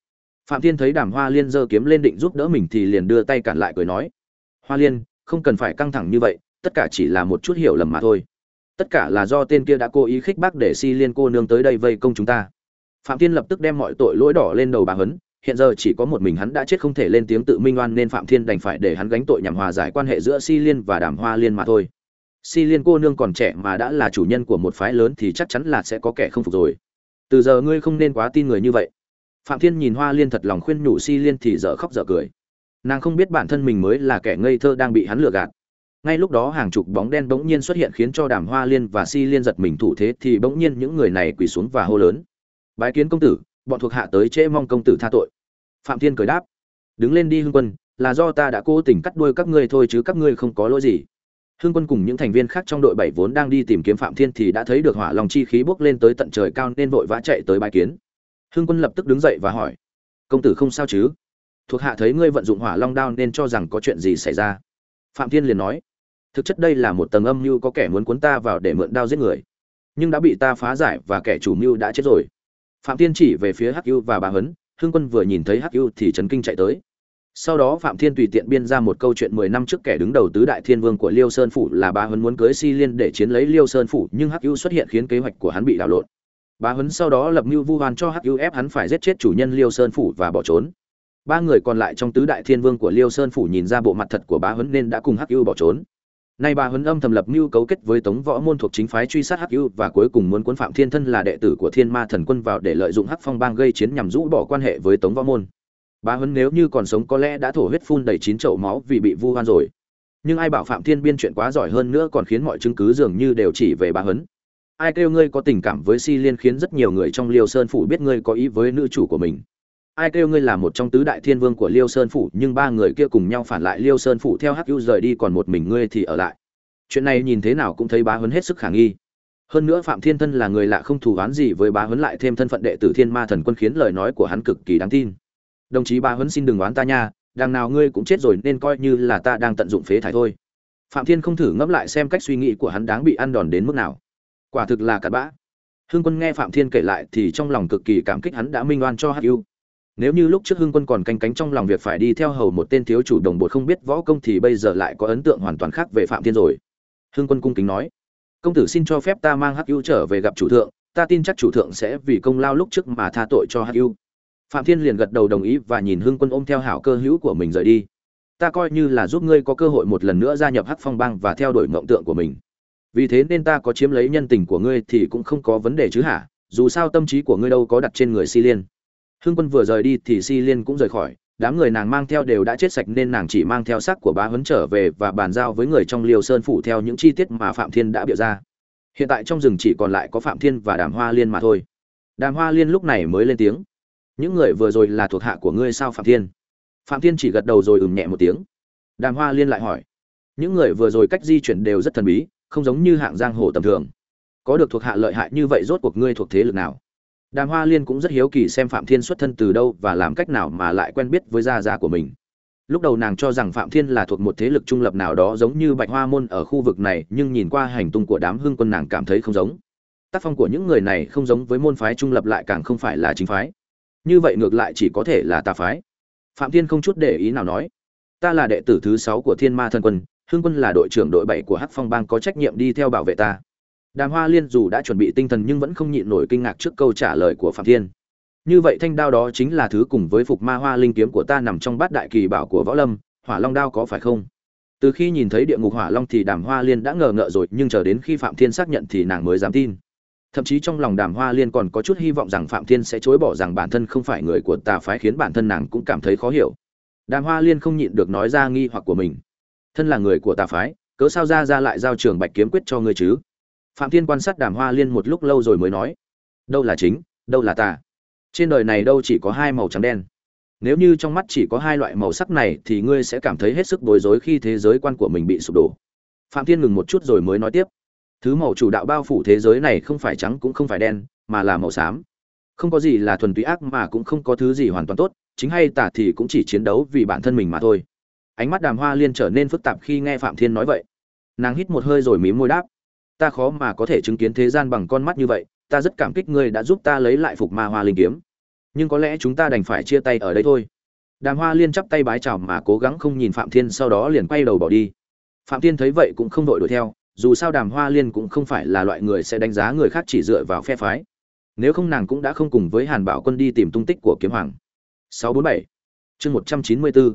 Phạm thiên thấy đàm hoa liên giơ kiếm lên định giúp đỡ mình thì liền đưa tay cản lại cười nói, hoa liên, không cần phải căng thẳng như vậy, tất cả chỉ là một chút hiểu lầm mà thôi. Tất cả là do tên kia đã cố ý khích bác để si liên cô nương tới đây vây công chúng ta. Phạm thiên lập tức đem mọi tội lỗi đỏ lên đầu bà hấn hiện giờ chỉ có một mình hắn đã chết không thể lên tiếng tự minh oan nên phạm thiên đành phải để hắn gánh tội nhằm hòa giải quan hệ giữa si liên và đàm hoa liên mà thôi. Si liên cô nương còn trẻ mà đã là chủ nhân của một phái lớn thì chắc chắn là sẽ có kẻ không phục rồi từ giờ ngươi không nên quá tin người như vậy. Phạm thiên nhìn hoa liên thật lòng khuyên nhủ si liên thì dở khóc dở cười. Nàng không biết bản thân mình mới là kẻ ngây thơ đang bị hắn lừa gạt. Ngay lúc đó hàng chục bóng đen bỗng nhiên xuất hiện khiến cho đàm hoa liên và si liên giật mình thủ thế thì bỗng nhiên những người này quỳ xuống và hô lớn. Bái kiến công tử, bọn thuộc hạ tới trễ mong công tử tha tội. Phạm thiên cười đáp, đứng lên đi hương quân, là do ta đã cố tình cắt đuôi các ngươi thôi chứ các ngươi không có lỗi gì hương quân cùng những thành viên khác trong đội bảy vốn đang đi tìm kiếm phạm thiên thì đã thấy được hỏa long chi khí bốc lên tới tận trời cao nên vội vã chạy tới bái kiến. Hương quân lập tức đứng dậy và hỏi, công tử không sao chứ? Thuộc hạ thấy ngươi vận dụng hỏa long đao nên cho rằng có chuyện gì xảy ra. Phạm thiên liền nói, thực chất đây là một tầng âm mưu có kẻ muốn cuốn ta vào để mượn đao giết người, nhưng đã bị ta phá giải và kẻ chủ mưu đã chết rồi. Phạm thiên chỉ về phía hắc ưu và bà hấn hương quân vừa nhìn thấy hắc ưu thì chấn kinh chạy tới sau đó phạm thiên tùy tiện biên ra một câu chuyện mười năm trước kẻ đứng đầu tứ đại thiên vương của liêu sơn phủ là Bá hấn muốn cưới si liên để chiến lấy liêu sơn phủ, nhưng hắc ưu xuất hiện khiến kế hoạch của hắn bị đảo lộn. Bá hấn sau đó lập mưu vu hoan cho hắc ưu ép hắn phải giết chết chủ nhân liêu sơn phủ và bỏ trốn. Ba người còn lại trong tứ đại thiên vương của liêu sơn phủ nhìn ra bộ mặt thật của bá huấn nên đã cùng hắc ưu bỏ trốn. Nay bà huấn âm thầm lập mưu cấu kết với tống võ môn thuộc chính phái truy sát hắc ưu và cuối cùng muốn cuốn phạm thiên thân là đệ tử của thiên ma thần quân vào để lợi dụng hắc phong bang gây chiến nhằm rũ bỏ quan hệ với tống võ môn bà huấn nếu như còn sống có lẽ đã thổ huyết phun đầy chín chậu máu vì bị vu hoan rồi. Nhưng ai bảo phạm thiên biên chuyện quá giỏi hơn nữa còn khiến mọi chứng cứ dường như đều chỉ về bà huấn. Ai kêu ngươi có tình cảm với si liên khiến rất nhiều người trong liêu sơn phủ biết ngươi có ý với nữ chủ của mình. Ai kêu ngươi là một trong tứ đại thiên vương của liêu sơn phủ, nhưng ba người kia cùng nhau phản lại liêu sơn phủ theo hắc hữu rời đi còn một mình ngươi thì ở lại. Chuyện này nhìn thế nào cũng thấy bá huấn hết sức khả nghi. Hơn nữa phạm thiên thân là người lạ không thù oán gì với bá huấn lại thêm thân phận đệ tử thiên ma thần quân khiến lời nói của hắn cực kỳ đáng tin đồng chí ba huấn xin đừng oán ta nha, đằng nào ngươi cũng chết rồi nên coi như là ta đang tận dụng phế thải thôi. Phạm thiên không thử ngẫm lại xem cách suy nghĩ của hắn đáng bị ăn đòn đến mức nào. Quả thực là cặn bã. Hương quân nghe phạm thiên kể lại thì trong lòng cực kỳ cảm kích hắn đã minh oan cho hắc yêu nếu như lúc trước hưng quân còn canh cánh trong lòng việc phải đi theo hầu một tên thiếu chủ đồng bột không biết võ công thì bây giờ lại có ấn tượng hoàn toàn khác về phạm thiên rồi. Hưng quân cung kính nói, công tử xin cho phép ta mang hắc ưu trở về gặp chủ thượng, ta tin chắc chủ thượng sẽ vì công lao lúc trước mà tha tội cho hắc ưu phạm thiên liền gật đầu đồng ý và nhìn hưng quân ôm theo hảo cơ hữu của mình rời đi. Ta coi như là giúp ngươi có cơ hội một lần nữa gia nhập hắc phong bang và theo đuổi mộng tượng của mình. Vì thế nên ta có chiếm lấy nhân tình của ngươi thì cũng không có vấn đề chứ hả? Dù sao tâm trí của ngươi đâu có đặt trên người si liên. Hưng quân vừa rời đi thì si liên cũng rời khỏi. Đám người nàng mang theo đều đã chết sạch nên nàng chỉ mang theo xác của bá huấn trở về và bàn giao với người trong liều sơn phủ theo những chi tiết mà phạm thiên đã biểu ra. Hiện tại trong rừng chỉ còn lại có phạm thiên và đàm hoa liên mà thôi. Đàm hoa liên lúc này mới lên tiếng những người vừa rồi là thuộc hạ của ngươi sao phạm thiên phạm thiên chỉ gật đầu rồi ừm nhẹ một tiếng đàm hoa liên lại hỏi những người vừa rồi cách di chuyển đều rất thần bí không giống như hạng giang hồ tầm thường có được thuộc hạ lợi hại như vậy rốt cuộc ngươi thuộc thế lực nào Đàm Hoa Liên cũng rất hiếu kỳ xem Phạm Thiên xuất thân từ đâu và làm cách nào mà lại quen biết với gia gia của mình. Lúc đầu nàng cho rằng Phạm Thiên là thuộc một thế lực trung lập nào đó giống như Bạch Hoa môn ở khu vực này, nhưng nhìn qua hành tung của đám hưng quân nàng cảm thấy không giống. Tác phong của những người này không giống với môn phái trung lập lại càng không phải là chính phái. Như vậy ngược lại chỉ có thể là tà phái. Phạm Thiên không chút để ý nào nói: "Ta là đệ tử thứ sáu của Thiên Ma Thần Quân, hương Quân là đội trưởng đội bảy của Hắc Phong Bang có trách nhiệm đi theo bảo vệ ta." Đàm Hoa Liên dù đã chuẩn bị tinh thần nhưng vẫn không nhịn nổi kinh ngạc trước câu trả lời của Phạm Thiên. Như vậy thanh đao đó chính là thứ cùng với phục ma hoa linh kiếm của ta nằm trong bát đại kỳ bảo của Võ Lâm, Hỏa Long đao có phải không? Từ khi nhìn thấy địa ngục Hỏa Long thì Đàm Hoa Liên đã ngờ ngợ rồi, nhưng chờ đến khi Phạm Thiên xác nhận thì nàng mới dám tin. Thậm chí trong lòng Đàm Hoa Liên còn có chút hy vọng rằng Phạm Thiên sẽ chối bỏ rằng bản thân không phải người của tà phái khiến bản thân nàng cũng cảm thấy khó hiểu. Đàm Hoa Liên không nhịn được nói ra nghi hoặc của mình. Thân là người của tà phái, cớ sao ra ra lại giao trường Bạch kiếm quyết cho ngươi chứ? phạm thiên quan sát đàm hoa liên một lúc lâu rồi mới nói đâu là chính đâu là tà trên đời này đâu chỉ có hai màu trắng đen nếu như trong mắt chỉ có hai loại màu sắc này thì ngươi sẽ cảm thấy hết sức bối rối khi thế giới quan của mình bị sụp đổ phạm thiên ngừng một chút rồi mới nói tiếp thứ màu chủ đạo bao phủ thế giới này không phải trắng cũng không phải đen, mà là màu xám. Không có gì là thuần túy ác mà cũng không có thứ gì hoàn toàn tốt, chính hay tả thì cũng chỉ chiến đấu vì bản thân mình mà thôi. Ánh mắt đàm hoa liên trở nên phức tạp khi nghe phạm thiên nói vậy. Nàng hít một hơi rồi mím môi đáp. Ta khó mà có thể chứng kiến thế gian bằng con mắt như vậy, ta rất cảm kích ngươi đã giúp ta lấy lại phục ma hoa linh kiếm. Nhưng có lẽ chúng ta đành phải chia tay ở đây thôi. Đàm hoa liên chắp tay bái chào mà cố gắng không nhìn phạm thiên sau đó liền quay đầu bỏ đi. Phạm thiên thấy vậy cũng không đội đuổi theo dù sao đàm hoa liên cũng không phải là loại người sẽ đánh giá người khác chỉ dựa vào phe phái. Nếu không nàng cũng đã không cùng với hàn bảo quân đi tìm tung tích của kiếm hoàng. 647 chương 194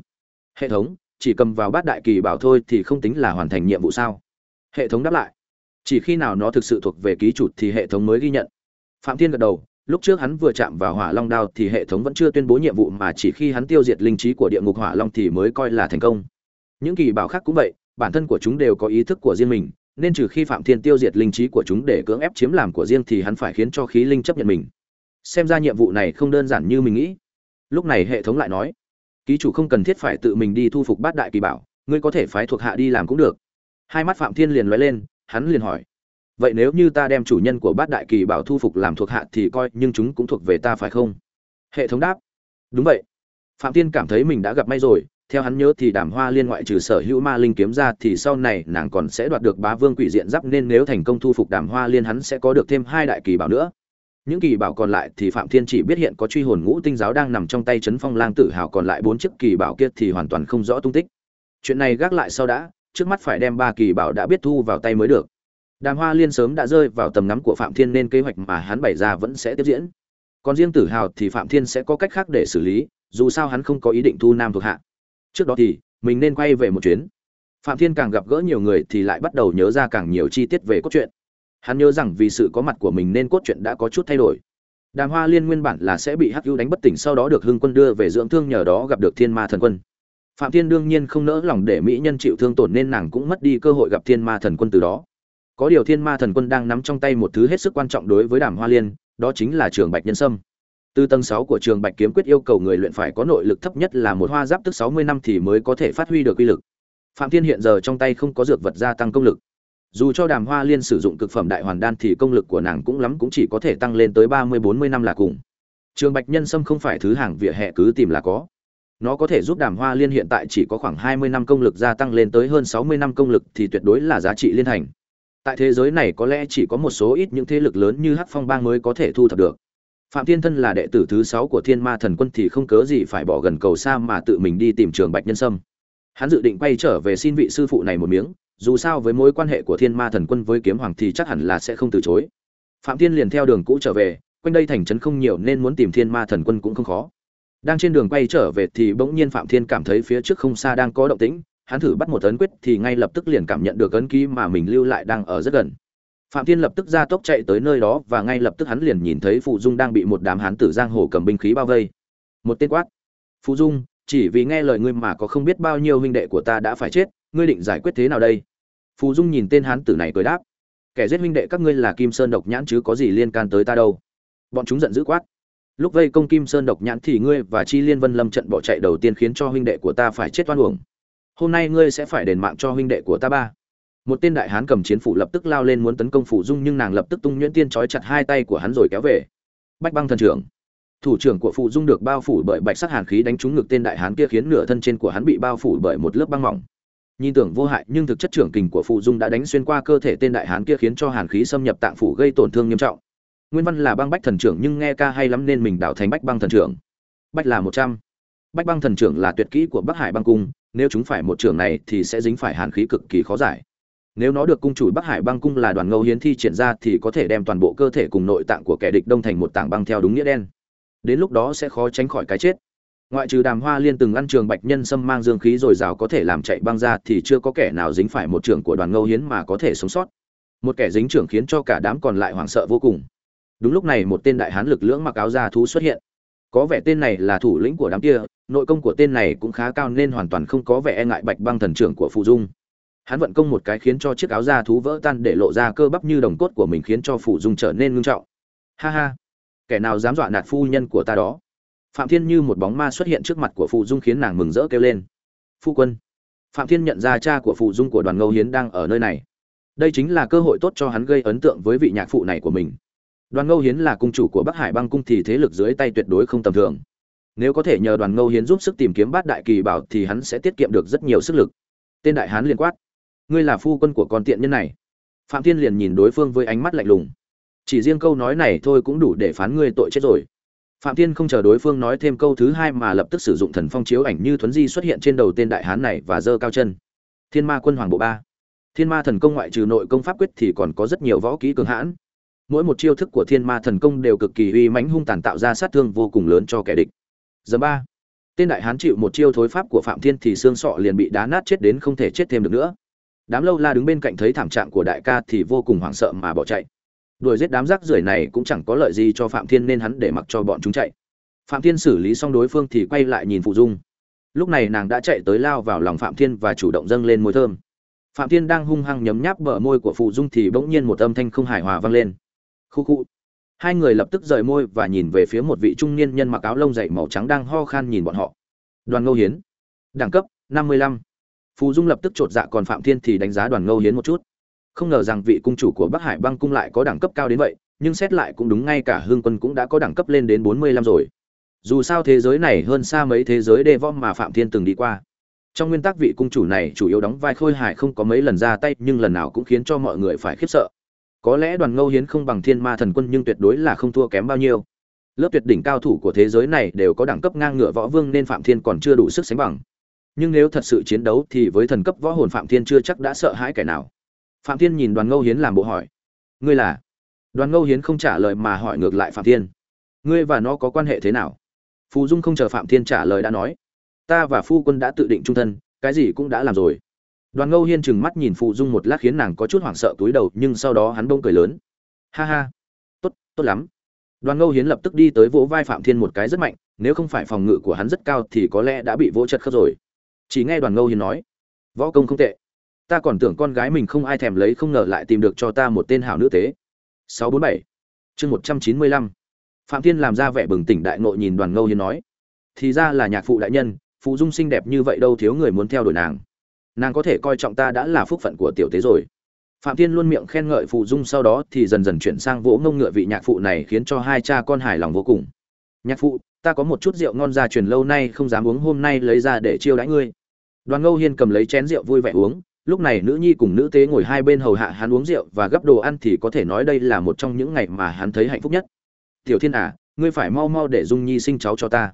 hệ thống, chỉ cầm vào bát đại kỳ bảo thôi thì không tính là hoàn thành nhiệm vụ sao? Hệ thống đáp lại. Chỉ khi nào nó thực sự thuộc về ký chủ thì hệ thống mới ghi nhận. Phạm thiên gật đầu, lúc trước hắn vừa chạm vào hỏa long đao thì hệ thống vẫn chưa tuyên bố nhiệm vụ mà chỉ khi hắn tiêu diệt linh trí của địa ngục hỏa long thì mới coi là thành công. Những kỳ bảo khác cũng vậy, bản thân của chúng đều có ý thức của riêng mình nên trừ khi phạm thiên tiêu diệt linh trí của chúng để cưỡng ép chiếm làm của riêng thì hắn phải khiến cho khí linh chấp nhận mình. Xem ra nhiệm vụ này không đơn giản như mình nghĩ. Lúc này hệ thống lại nói, ký chủ không cần thiết phải tự mình đi thu phục bát đại kỳ bảo, ngươi có thể phái thuộc hạ đi làm cũng được. Hai mắt phạm thiên liền lóe lên, hắn liền hỏi, vậy nếu như ta đem chủ nhân của bát đại kỳ bảo thu phục làm thuộc hạ thì coi nhưng chúng cũng thuộc về ta phải không? Hệ thống đáp, đúng vậy. Phạm thiên cảm thấy mình đã gặp may rồi theo hắn nhớ thì đàm hoa liên ngoại trừ sở hữu ma linh kiếm ra thì sau này nàng còn sẽ đoạt được bá vương quỷ diện giáp nên nếu thành công thu phục đàm hoa liên hắn sẽ có được thêm hai đại kỳ bảo nữa. Những kỳ bảo còn lại thì phạm thiên chỉ biết hiện có truy hồn ngũ tinh giáo đang nằm trong tay trấn phong lang Tử hào, còn lại bốn chiếc kỳ bảo kia thì hoàn toàn không rõ tung tích. Chuyện này gác lại sau đã, trước mắt phải đem ba kỳ bảo đã biết thu vào tay mới được. Đàm hoa liên sớm đã rơi vào tầm ngắm của phạm thiên nên kế hoạch mà hắn bày ra vẫn sẽ tiếp diễn. Còn riêng tử hào thì phạm thiên sẽ có cách khác để xử lý, dù sao hắn không có ý định thu nam thuộc hạ trước đó thì, mình nên quay về một chuyến. Phạm thiên càng gặp gỡ nhiều người thì lại bắt đầu nhớ ra càng nhiều chi tiết về cốt truyện. Hắn nhớ rằng vì sự có mặt của mình nên cốt truyện đã có chút thay đổi. Đàm hoa liên nguyên bản là sẽ bị hắc hữu đánh bất tỉnh sau đó được hưng quân đưa về dưỡng thương nhờ đó gặp được thiên ma thần quân. Phạm thiên đương nhiên không nỡ lòng để mỹ nhân chịu thương tổn nên nàng cũng mất đi cơ hội gặp thiên ma thần quân từ đó. Có điều thiên ma thần quân đang nắm trong tay một thứ hết sức quan trọng đối với đàm hoa liên, đó chính là trường bạch nhân sâm từ tầng sáu của trường bạch kiếm quyết yêu cầu người luyện phải có nội lực thấp nhất là một hoa giáp tức sáu mươi năm thì mới có thể phát huy được uy lực. Phạm thiên hiện giờ trong tay không có dược vật gia tăng công lực. Dù cho đàm hoa liên sử dụng cực phẩm đại hoàn đan thì công lực của nàng cũng lắm cũng chỉ có thể tăng lên tới ba mươi bốn mươi năm là cùng. Trường bạch nhân sâm không phải thứ hàng vỉa hè cứ tìm là có. Nó có thể giúp đàm hoa liên hiện tại chỉ có khoảng hai mươi năm công lực gia tăng lên tới hơn sáu mươi năm công lực thì tuyệt đối là giá trị liên thành. Tại thế giới này có lẽ chỉ có một số ít những thế lực lớn như hắc phong bang mới có thể thu thập được phạm thiên thân là đệ tử thứ sáu của thiên ma thần quân thì không cớ gì phải bỏ gần cầu xa mà tự mình đi tìm trường bạch nhân sâm. Hắn dự định quay trở về xin vị sư phụ này một miếng, dù sao với mối quan hệ của thiên ma thần quân với kiếm hoàng thì chắc hẳn là sẽ không từ chối. Phạm thiên liền theo đường cũ trở về, quanh đây thành trấn không nhiều nên muốn tìm thiên ma thần quân cũng không khó. Đang trên đường quay trở về thì bỗng nhiên phạm thiên cảm thấy phía trước không xa đang có động tĩnh, hắn thử bắt một ấn quyết thì ngay lập tức liền cảm nhận được ấn ký mà mình lưu lại đang ở rất gần phạm thiên lập tức ra tốc chạy tới nơi đó và ngay lập tức hắn liền nhìn thấy phụ dung đang bị một đám hán tử giang hồ cầm binh khí bao vây. Một tên quát phụ dung, chỉ vì nghe lời ngươi mà có không biết bao nhiêu huynh đệ của ta đã phải chết, ngươi định giải quyết thế nào đây? Phù dung nhìn tên hán tử này cười đáp, kẻ giết huynh đệ các ngươi là kim sơn độc nhãn chứ có gì liên can tới ta đâu. Bọn chúng giận dữ quát, lúc vây công kim sơn độc nhãn thì ngươi và chi liên vân lâm trận bỏ chạy đầu tiên khiến cho huynh đệ của ta phải chết oan uổng. Hôm nay ngươi sẽ phải đền mạng cho huynh đệ của ta ba một tên đại hán cầm chiến phủ lập tức lao lên muốn tấn công phủ dung nhưng nàng lập tức tung nhuyễn tiên trói chặt hai tay của hắn rồi kéo về. Bách băng thần trưởng. Thủ trưởng của phụ dung được bao phủ bởi bạch sắc hàn khí đánh trúng ngực tên đại hán kia khiến nửa thân trên của hắn bị bao phủ bởi một lớp băng mỏng. Nhìn tưởng vô hại, nhưng thực chất trưởng kình của phụ dung đã đánh xuyên qua cơ thể tên đại hán kia khiến cho hàn khí xâm nhập tạng phủ gây tổn thương nghiêm trọng. Nguyên văn là băng bách thần trưởng nhưng nghe ca hay lắm nên mình đảo thành bách băng thần trưởng. Bách là một trăm. Bách băng thần trưởng là tuyệt kỹ của bắc hải băng cung, nếu chúng phải một trưởng này thì sẽ dính phải hàn khí cực kỳ khó giải nếu nó được cung chủ bắc hải băng cung là đoàn ngẫu hiến thi triển ra thì có thể đem toàn bộ cơ thể cùng nội tạng của kẻ địch đông thành một tảng băng theo đúng nghĩa đen. Đến lúc đó sẽ khó tránh khỏi cái chết. Ngoại trừ đàm hoa liên từng ăn trường bạch nhân sâm mang dương khí rồi rào có thể làm chạy băng ra thì chưa có kẻ nào dính phải một trưởng của đoàn ngẫu hiến mà có thể sống sót. Một kẻ dính trưởng khiến cho cả đám còn lại hoảng sợ vô cùng. Đúng lúc này một tên đại hán lực lưỡng mặc áo da thú xuất hiện. Có vẻ tên này là thủ lĩnh của đám kia, nội công của tên này cũng khá cao nên hoàn toàn không có vẻ e ngại bạch băng thần trưởng của phụ dung hắn vận công một cái khiến cho chiếc áo da thú vỡ tan để lộ ra cơ bắp như đồng cốt của mình khiến cho phụ dung trở nên ngưng trọng. Ha ha. Kẻ nào dám dọa nạt phu nhân của ta đó? Phạm thiên như một bóng ma xuất hiện trước mặt của phụ dung khiến nàng mừng rỡ kêu lên. Phu quân. Phạm thiên nhận ra cha của phụ dung của đoàn ngâu hiến đang ở nơi này. Đây chính là cơ hội tốt cho hắn gây ấn tượng với vị nhạc phụ này của mình. Đoàn ngâu hiến là cung chủ của bắc hải băng cung thì thế lực dưới tay tuyệt đối không tầm thường. Nếu có thể nhờ đoàn ngâu hiến giúp sức tìm kiếm bát đại kỳ bảo thì hắn sẽ tiết kiệm được rất nhiều sức lực. Tên đại hán liên quát ngươi là phu quân của con tiện nhân này. Phạm thiên liền nhìn đối phương với ánh mắt lạnh lùng. Chỉ riêng câu nói này thôi cũng đủ để phán ngươi tội chết rồi. Phạm thiên không chờ đối phương nói thêm câu thứ hai mà lập tức sử dụng thần phong chiếu ảnh như thuấn di xuất hiện trên đầu tên đại hán này và giơ cao chân. Thiên ma quân hoàng bộ ba. Thiên ma thần công ngoại trừ nội công pháp quyết thì còn có rất nhiều võ kỹ cường hãn. Mỗi một chiêu thức của thiên ma thần công đều cực kỳ uy mãnh hung tàn tạo ra sát thương vô cùng lớn cho kẻ địch. Giờ ba. Tên đại hán chịu một chiêu thối pháp của phạm thiên thì xương sọ liền bị đá nát chết đến không thể chết thêm được nữa đám lâu la đứng bên cạnh thấy thảm trạng của đại ca thì vô cùng hoảng sợ mà bỏ chạy. Đuổi giết đám rác rưởi này cũng chẳng có lợi gì cho phạm thiên nên hắn để mặc cho bọn chúng chạy. Phạm thiên xử lý xong đối phương thì quay lại nhìn phụ dung. Lúc này nàng đã chạy tới lao vào lòng phạm thiên và chủ động dâng lên môi thơm. Phạm thiên đang hung hăng nhấm nháp bờ môi của phụ dung thì bỗng nhiên một âm thanh không hài hòa vang lên. Khu khu. Hai người lập tức rời môi và nhìn về phía một vị trung niên nhân mặc áo lông dày màu trắng đang ho khan nhìn bọn họ. Đoàn ngô hiến. Đẳng cấp 55 phù dung lập tức chột dạ còn phạm thiên thì đánh giá đoàn ngâu hiến một chút. Không ngờ rằng vị cung chủ của bắc hải băng cung lại có đẳng cấp cao đến vậy, nhưng xét lại cũng đúng ngay cả hương quân cũng đã có đẳng cấp lên đến 45 rồi. Dù sao thế giới này hơn xa mấy thế giới đê vong mà phạm thiên từng đi qua. Trong nguyên tắc vị cung chủ này chủ yếu đóng vai khôi hài không có mấy lần ra tay, nhưng lần nào cũng khiến cho mọi người phải khiếp sợ. Có lẽ đoàn ngâu hiến không bằng thiên ma thần quân nhưng tuyệt đối là không thua kém bao nhiêu. Lớp tuyệt đỉnh cao thủ của thế giới này đều có đẳng cấp ngang ngựa võ vương nên phạm thiên còn chưa đủ sức sánh bằng nhưng nếu thật sự chiến đấu thì với thần cấp võ hồn phạm thiên chưa chắc đã sợ hãi kẻ nào. Phạm thiên nhìn đoàn ngâu hiến làm bộ hỏi. Ngươi là? Đoàn ngâu hiến không trả lời mà hỏi ngược lại phạm thiên. Ngươi và nó có quan hệ thế nào? Phù dung không chờ phạm thiên trả lời đã nói. Ta và phu quân đã tự định trung thân, cái gì cũng đã làm rồi. Đoàn ngâu hiên trừng mắt nhìn phụ dung một lát khiến nàng có chút hoảng sợ túi đầu, nhưng sau đó hắn bông cười lớn. Ha ha. Tốt tốt lắm. Đoàn ngâu hiến lập tức đi tới vỗ vai phạm thiên một cái rất mạnh, nếu không phải phòng ngự của hắn rất cao thì có lẽ đã bị vỗ chật khớp rồi chỉ nghe đoàn ngâu hiền nói, võ công không tệ. Ta còn tưởng con gái mình không ai thèm lấy không ngờ lại tìm được cho ta một tên hảo nữ tế. 647 chương 195 phạm thiên làm ra vẻ bừng tỉnh đại nội nhìn đoàn ngâu hiền nói, thì ra là nhạc phụ đại nhân, phụ dung xinh đẹp như vậy đâu thiếu người muốn theo đuổi nàng. Nàng có thể coi trọng ta đã là phúc phận của tiểu tế rồi. Phạm thiên luôn miệng khen ngợi phụ dung sau đó thì dần dần chuyển sang vỗ ngông ngựa vị nhạc phụ này khiến cho hai cha con hài lòng vô cùng. Nhạc phụ, ta có một chút rượu ngon ra truyền lâu nay không dám uống hôm nay lấy ra để chiêu đãi ngươi đoàn ngâu hiên cầm lấy chén rượu vui vẻ uống, lúc này nữ nhi cùng nữ tế ngồi hai bên hầu hạ hắn uống rượu và gấp đồ ăn thì có thể nói đây là một trong những ngày mà hắn thấy hạnh phúc nhất. Tiểu thiên à ngươi phải mau mau để dung nhi sinh cháu cho ta.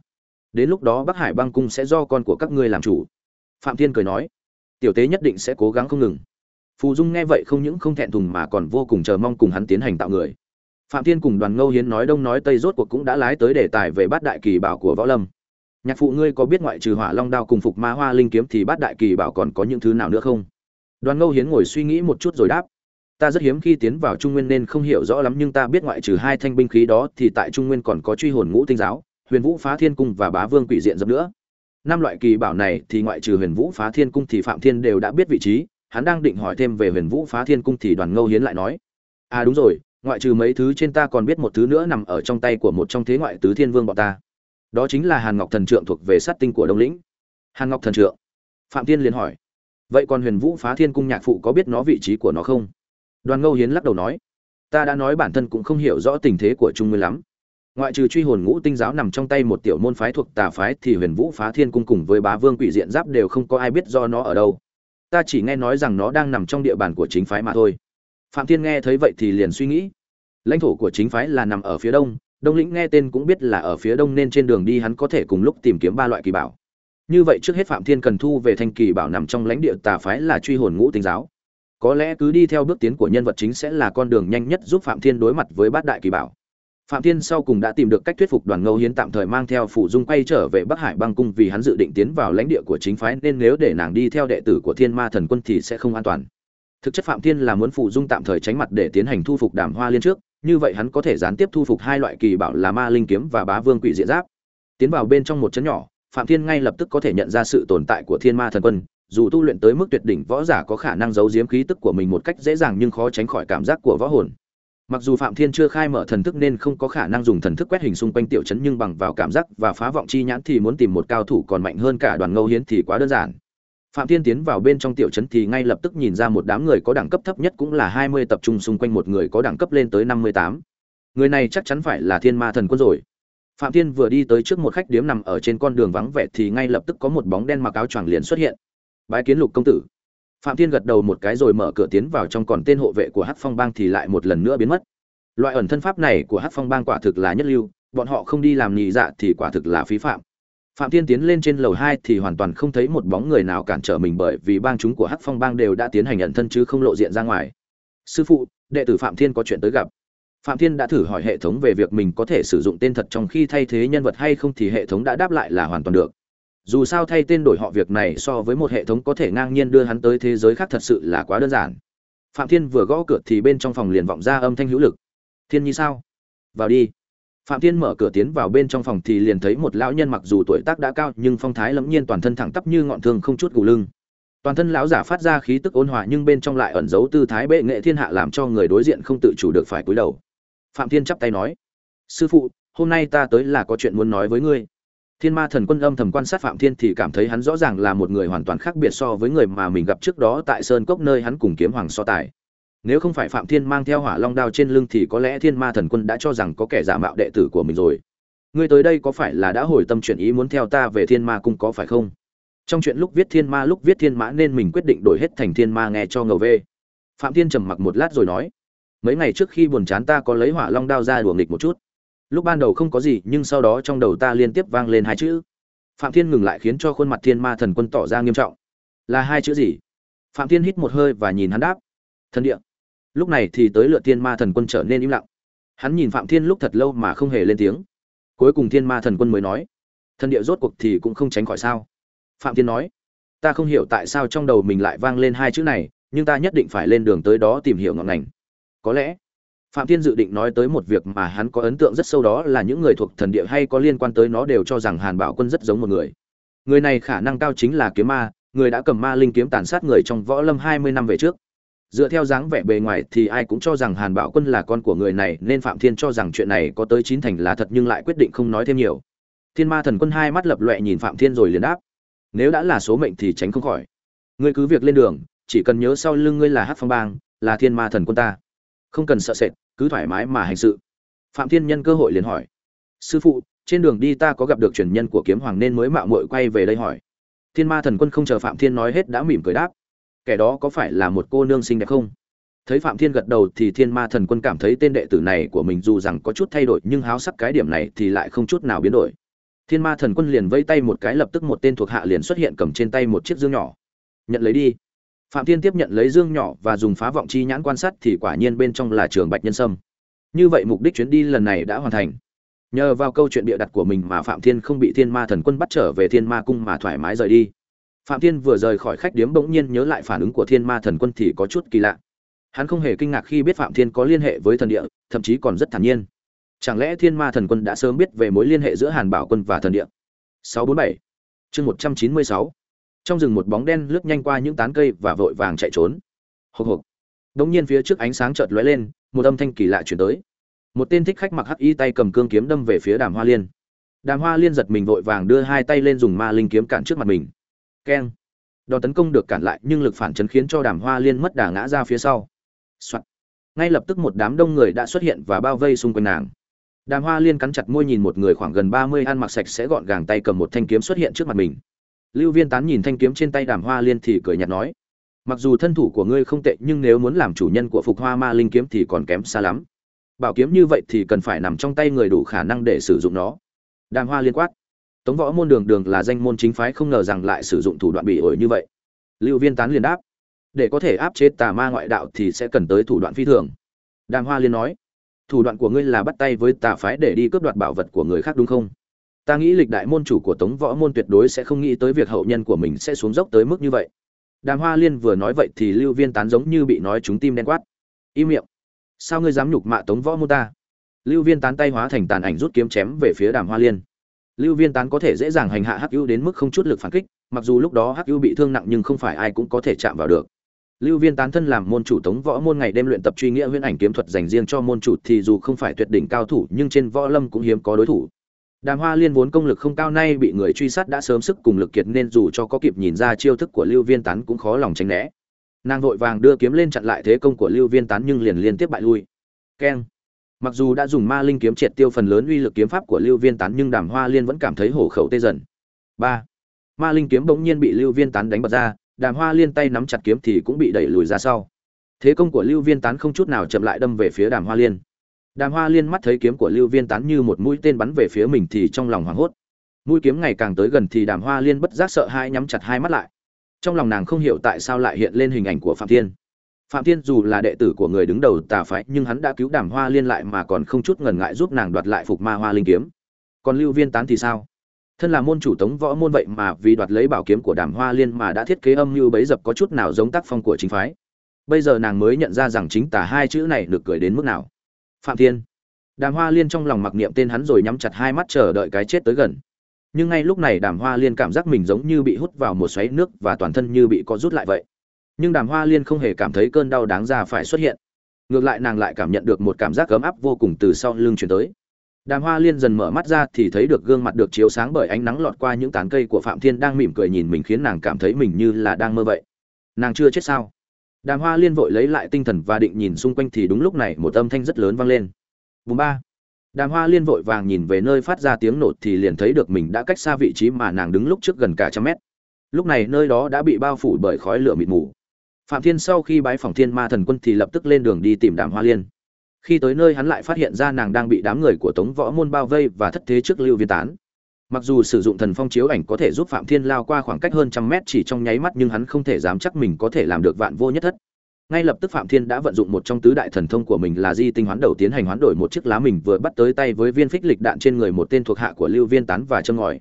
Đến lúc đó bắc hải băng cung sẽ do con của các ngươi làm chủ. Phạm thiên cười nói. Tiểu tế nhất định sẽ cố gắng không ngừng. Phù dung nghe vậy không những không thẹn thùng mà còn vô cùng chờ mong cùng hắn tiến hành tạo người. Phạm thiên cùng đoàn ngâu hiến nói đông nói tây rốt cuộc cũng đã lái tới đề tài về bát đại kỳ bảo của võ lâm nhạc phụ ngươi có biết ngoại trừ hỏa long đao cùng phục ma hoa linh kiếm thì bát đại kỳ bảo còn có những thứ nào nữa không? Đoàn ngâu hiến ngồi suy nghĩ một chút rồi đáp. Ta rất hiếm khi tiến vào trung nguyên nên không hiểu rõ lắm nhưng ta biết ngoại trừ hai thanh binh khí đó thì tại trung nguyên còn có truy hồn ngũ tinh giáo, huyền vũ phá thiên cung và bá vương quỷ diện dập nữa. Năm loại kỳ bảo này thì ngoại trừ huyền vũ phá thiên cung thì phạm thiên đều đã biết vị trí. Hắn đang định hỏi thêm về huyền vũ phá thiên cung thì đoàn ngâu hiến lại nói. À đúng rồi, ngoại trừ mấy thứ trên ta còn biết một thứ nữa nằm ở trong tay của một trong thế ngoại tứ thiên vương bọn ta đó chính là hàn ngọc thần trượng thuộc về sát tinh của đông lĩnh. Hàn ngọc thần trượng? Phạm thiên liền hỏi. Vậy còn huyền vũ phá thiên cung nhạc phụ có biết nó vị trí của nó không? Đoàn ngâu hiến lắc đầu nói. Ta đã nói bản thân cũng không hiểu rõ tình thế của trung nguyên lắm. Ngoại trừ truy hồn ngũ tinh giáo nằm trong tay một tiểu môn phái thuộc tà phái thì huyền vũ phá thiên cung cùng với bá vương quỷ diện giáp đều không có ai biết do nó ở đâu. Ta chỉ nghe nói rằng nó đang nằm trong địa bàn của chính phái mà thôi. Phạm thiên nghe thấy vậy thì liền suy nghĩ. Lãnh thổ của chính phái là nằm ở phía đông đông lĩnh nghe tên cũng biết là ở phía đông nên trên đường đi hắn có thể cùng lúc tìm kiếm ba loại kỳ bảo. Như vậy trước hết phạm thiên cần thu về thanh kỳ bảo nằm trong lãnh địa tà phái là truy hồn ngũ tinh giáo. Có lẽ cứ đi theo bước tiến của nhân vật chính sẽ là con đường nhanh nhất giúp phạm thiên đối mặt với bát đại kỳ bảo. Phạm thiên sau cùng đã tìm được cách thuyết phục đoàn ngâu hiến tạm thời mang theo phụ dung quay trở về bắc hải băng cung vì hắn dự định tiến vào lãnh địa của chính phái, nên nếu để nàng đi theo đệ tử của thiên ma thần quân thì sẽ không an toàn. Thực chất phạm thiên là muốn phụ dung tạm thời tránh mặt để tiến hành thu phục đàm hoa liên trước như vậy hắn có thể gián tiếp thu phục hai loại kỳ bảo là ma linh kiếm và bá vương quỷ diện giáp. Tiến vào bên trong một chấn nhỏ, phạm thiên ngay lập tức có thể nhận ra sự tồn tại của thiên ma thần quân, dù tu luyện tới mức tuyệt đỉnh võ giả có khả năng giấu giếm khí tức của mình một cách dễ dàng nhưng khó tránh khỏi cảm giác của võ hồn. Mặc dù phạm thiên chưa khai mở thần thức nên không có khả năng dùng thần thức quét hình xung quanh tiểu chấn nhưng bằng vào cảm giác và phá vọng chi nhãn thì muốn tìm một cao thủ còn mạnh hơn cả đoàn ngâu hiến thì quá đơn giản phạm thiên tiến vào bên trong tiểu trấn thì ngay lập tức nhìn ra một đám người có đẳng cấp thấp nhất cũng là hai mươi tập trung xung quanh một người có đẳng cấp lên tới năm mươi tám. Người này chắc chắn phải là thiên ma thần quân rồi. Phạm thiên vừa đi tới trước một khách điếm nằm ở trên con đường vắng vẻ thì ngay lập tức có một bóng đen mặc áo choàng liền xuất hiện. Bái kiến lục công tử. Phạm thiên gật đầu một cái rồi mở cửa tiến vào trong còn tên hộ vệ của hắc phong bang thì lại một lần nữa biến mất. Loại ẩn thân pháp này của hắc phong bang quả thực là nhất lưu, bọn họ không đi làm nhị dạ thì quả thực là phí phạm phạm thiên tiến lên trên lầu hai thì hoàn toàn không thấy một bóng người nào cản trở mình bởi vì bang chúng của hắc phong bang đều đã tiến hành ẩn thân chứ không lộ diện ra ngoài. Sư phụ, đệ tử phạm thiên có chuyện tới gặp. Phạm thiên đã thử hỏi hệ thống về việc mình có thể sử dụng tên thật trong khi thay thế nhân vật hay không thì hệ thống đã đáp lại là hoàn toàn được. Dù sao thay tên đổi họ việc này so với một hệ thống có thể ngang nhiên đưa hắn tới thế giới khác thật sự là quá đơn giản. Phạm thiên vừa gõ cửa thì bên trong phòng liền vọng ra âm thanh hữu lực. Thiên nhi sao? Vào đi phạm thiên mở cửa tiến vào bên trong phòng thì liền thấy một lão nhân mặc dù tuổi tác đã cao nhưng phong thái lẫm nhiên toàn thân thẳng tắp như ngọn thương không chút gù lưng. Toàn thân lão giả phát ra khí tức ôn hòa nhưng bên trong lại ẩn giấu tư thái bệ nghệ thiên hạ làm cho người đối diện không tự chủ được phải cúi đầu. Phạm thiên chắp tay nói, sư phụ, hôm nay ta tới là có chuyện muốn nói với ngươi. Thiên ma thần quân âm thầm quan sát phạm thiên thì cảm thấy hắn rõ ràng là một người hoàn toàn khác biệt so với người mà mình gặp trước đó tại sơn cốc nơi hắn cùng kiếm hoàng so tài nếu không phải phạm thiên mang theo hỏa long đao trên lưng thì có lẽ thiên ma thần quân đã cho rằng có kẻ giả mạo đệ tử của mình rồi. Ngươi tới đây có phải là đã hồi tâm chuyển ý muốn theo ta về thiên ma cung có phải không? Trong chuyện lúc viết thiên ma, lúc viết thiên mã nên mình quyết định đổi hết thành thiên ma nghe cho ngầu về phạm thiên trầm mặc một lát rồi nói, mấy ngày trước khi buồn chán ta có lấy hỏa long đao ra đùa nghịch một chút. Lúc ban đầu không có gì, nhưng sau đó trong đầu ta liên tiếp vang lên hai chữ. Phạm thiên ngừng lại khiến cho khuôn mặt thiên ma thần quân tỏ ra nghiêm trọng. Là hai chữ gì? Phạm thiên hít một hơi và nhìn hắn đáp, thần địa lúc này thì tới lượt thiên ma thần quân trở nên im lặng. Hắn nhìn phạm thiên lúc thật lâu mà không hề lên tiếng. Cuối cùng thiên ma thần quân mới nói, thần địa rốt cuộc thì cũng không tránh khỏi sao? Phạm thiên nói, ta không hiểu tại sao trong đầu mình lại vang lên hai chữ này, nhưng ta nhất định phải lên đường tới đó tìm hiểu ngọn ngành. Có lẽ, phạm thiên dự định nói tới một việc mà hắn có ấn tượng rất sâu đó là những người thuộc thần địa hay có liên quan tới nó đều cho rằng hàn bảo quân rất giống một người. Người này khả năng cao chính là kiếm ma, người đã cầm ma linh kiếm tàn sát người trong võ lâm hai mươi năm về trước dựa theo dáng vẻ bề ngoài thì ai cũng cho rằng hàn bảo quân là con của người này, nên phạm thiên cho rằng chuyện này có tới chín thành là thật nhưng lại quyết định không nói thêm nhiều. Thiên ma thần quân hai mắt lập loẹ nhìn phạm thiên rồi liền đáp. Nếu đã là số mệnh thì tránh không khỏi. Ngươi cứ việc lên đường, chỉ cần nhớ sau lưng ngươi là hát phong bang, là thiên ma thần quân ta. Không cần sợ sệt, cứ thoải mái mà hành sự. Phạm thiên nhân cơ hội liền hỏi. Sư phụ, trên đường đi ta có gặp được truyền nhân của kiếm hoàng nên mới mạo muội quay về đây hỏi. Thiên ma thần quân không chờ phạm thiên nói hết đã mỉm cười đáp kẻ đó có phải là một cô nương xinh đẹp không? Thấy phạm thiên gật đầu thì thiên ma thần quân cảm thấy tên đệ tử này của mình dù rằng có chút thay đổi nhưng háo sắc cái điểm này thì lại không chút nào biến đổi. Thiên ma thần quân liền vây tay một cái lập tức một tên thuộc hạ liền xuất hiện cầm trên tay một chiếc dương nhỏ. Nhận lấy đi. Phạm thiên tiếp nhận lấy dương nhỏ và dùng phá vọng chi nhãn quan sát thì quả nhiên bên trong là trường bạch nhân sâm. Như vậy mục đích chuyến đi lần này đã hoàn thành. Nhờ vào câu chuyện bịa đặt của mình mà phạm thiên không bị thiên ma thần quân bắt trở về thiên ma cung mà thoải mái rời đi phạm thiên vừa rời khỏi khách điếm bỗng nhiên nhớ lại phản ứng của thiên ma thần quân thì có chút kỳ lạ. Hắn không hề kinh ngạc khi biết phạm thiên có liên hệ với thần địa, thậm chí còn rất thản nhiên. Chẳng lẽ thiên ma thần quân đã sớm biết về mối liên hệ giữa hàn bảo quân và thần địa? 647 chương 196 trong rừng một bóng đen lướt nhanh qua những tán cây và vội vàng chạy trốn. Hộc hộc. Đống nhiên phía trước ánh sáng chợt lóe lên, một âm thanh kỳ lạ chuyển tới. Một tên thích khách mặc hắc y tay cầm cương kiếm đâm về phía đàm hoa liên. Đàm hoa liên giật mình vội vàng đưa hai tay lên dùng ma linh kiếm cản trước mặt mình keng. Đòn tấn công được cản lại nhưng lực phản chấn khiến cho đàm hoa liên mất đà ngã ra phía sau、Soạn. ngay lập tức một đám đông người đã xuất hiện và bao vây xung quanh nàng. Đàm hoa liên cắn chặt môi nhìn một người khoảng gần ba mươi ăn mặc sạch sẽ gọn gàng tay cầm một thanh kiếm xuất hiện trước mặt mình. Lưu viên tán nhìn thanh kiếm trên tay đàm hoa liên thì cười nhạt nói, mặc dù thân thủ của ngươi không tệ, nhưng nếu muốn làm chủ nhân của phục hoa ma linh kiếm thì còn kém xa lắm. Bảo kiếm như vậy thì cần phải nằm trong tay người đủ khả năng để sử dụng nó. Đàm hoa liên quát tống võ môn đường đường là danh môn chính phái không ngờ rằng lại sử dụng thủ đoạn bị ổi như vậy. Lưu viên tán liền đáp, để có thể áp chế tà ma ngoại đạo thì sẽ cần tới thủ đoạn phi thường. Đàm hoa liên nói, thủ đoạn của ngươi là bắt tay với tà phái để đi cướp đoạt bảo vật của người khác đúng không? Ta nghĩ lịch đại môn chủ của tống võ môn tuyệt đối sẽ không nghĩ tới việc hậu nhân của mình sẽ xuống dốc tới mức như vậy. Đàm hoa liên vừa nói vậy thì lưu viên tán giống như bị nói trúng tim đen quát, im miệng, sao ngươi dám nhục mạ tống võ môn ta? Lưu viên tán tay hóa thành tàn ảnh rút kiếm chém về phía đàm hoa liên lưu viên tán có thể dễ dàng hành hạ hắc ưu đến mức không chút lực phản kích, mặc dù lúc đó hắc ưu bị thương nặng nhưng không phải ai cũng có thể chạm vào được. Lưu viên tán thân làm môn chủ tống võ môn ngày đêm luyện tập truy nghĩa huyễn ảnh kiếm thuật dành riêng cho môn chủ thì dù không phải tuyệt đỉnh cao thủ, nhưng trên võ lâm cũng hiếm có đối thủ. Đàm hoa liên vốn công lực không cao nay bị người truy sát đã sớm sức cùng lực kiệt nên dù cho có kịp nhìn ra chiêu thức của lưu viên tán cũng khó lòng tránh né. Nàng vội vàng đưa kiếm lên chặn lại thế công của lưu viên tán nhưng liền liên tiếp bại lui. Keng mặc dù đã dùng ma linh kiếm triệt tiêu phần lớn uy lực kiếm pháp của lưu viên tán nhưng đàm hoa liên vẫn cảm thấy hổ khẩu tê dần. Ba. Ma linh kiếm bỗng nhiên bị lưu viên tán đánh bật ra, đàm hoa liên tay nắm chặt kiếm thì cũng bị đẩy lùi ra sau. Thế công của lưu viên tán không chút nào chậm lại đâm về phía đàm hoa liên. Đàm hoa liên mắt thấy kiếm của lưu viên tán như một mũi tên bắn về phía mình thì trong lòng hoảng hốt. Mũi kiếm ngày càng tới gần thì đàm hoa liên bất giác sợ hãi nhắm chặt hai mắt lại. Trong lòng nàng không hiểu tại sao lại hiện lên hình ảnh của phạm thiên phạm thiên dù là đệ tử của người đứng đầu tà phái, nhưng hắn đã cứu đàm hoa liên lại mà còn không chút ngần ngại giúp nàng đoạt lại phục ma hoa linh kiếm. Còn lưu viên tán thì sao? Thân là môn chủ tống võ môn vậy mà vì đoạt lấy bảo kiếm của đàm hoa liên mà đã thiết kế âm mưu bấy dập có chút nào giống tác phong của chính phái. Bây giờ nàng mới nhận ra rằng chính tà hai chữ này được cười đến mức nào. Phạm thiên. Đàm hoa liên trong lòng mặc niệm tên hắn rồi nhắm chặt hai mắt chờ đợi cái chết tới gần. Nhưng ngay lúc này đàm hoa liên cảm giác mình giống như bị hút vào một xoáy nước và toàn thân như bị có rút lại vậy nhưng đàm hoa liên không hề cảm thấy cơn đau đáng ra phải xuất hiện. Ngược lại nàng lại cảm nhận được một cảm giác ấm áp vô cùng từ sau lưng chuyển tới. Đàm hoa liên dần mở mắt ra thì thấy được gương mặt được chiếu sáng bởi ánh nắng lọt qua những tán cây của phạm thiên đang mỉm cười nhìn mình khiến nàng cảm thấy mình như là đang mơ vậy. Nàng chưa chết sao? Đàm hoa liên vội lấy lại tinh thần và định nhìn xung quanh thì đúng lúc này một âm thanh rất lớn vang lên. Bùm ba. Đàm hoa liên vội vàng nhìn về nơi phát ra tiếng nổ thì liền thấy được mình đã cách xa vị trí mà nàng đứng lúc trước gần cả trăm mét. Lúc này nơi đó đã bị bao phủ bởi khói lửa mịt mù phạm thiên sau khi bái phòng thiên ma thần quân thì lập tức lên đường đi tìm đàm hoa liên. Khi tới nơi hắn lại phát hiện ra nàng đang bị đám người của tống võ môn bao vây và thất thế trước lưu viên tán. Mặc dù sử dụng thần phong chiếu ảnh có thể giúp phạm thiên lao qua khoảng cách hơn trăm mét chỉ trong nháy mắt nhưng hắn không thể dám chắc mình có thể làm được vạn vô nhất thất. Ngay lập tức phạm thiên đã vận dụng một trong tứ đại thần thông của mình là di tinh hoán đầu tiến hành hoán đổi một chiếc lá mình vừa bắt tới tay với viên phích lịch đạn trên người một tên thuộc hạ của lưu viên tán và châm ngòi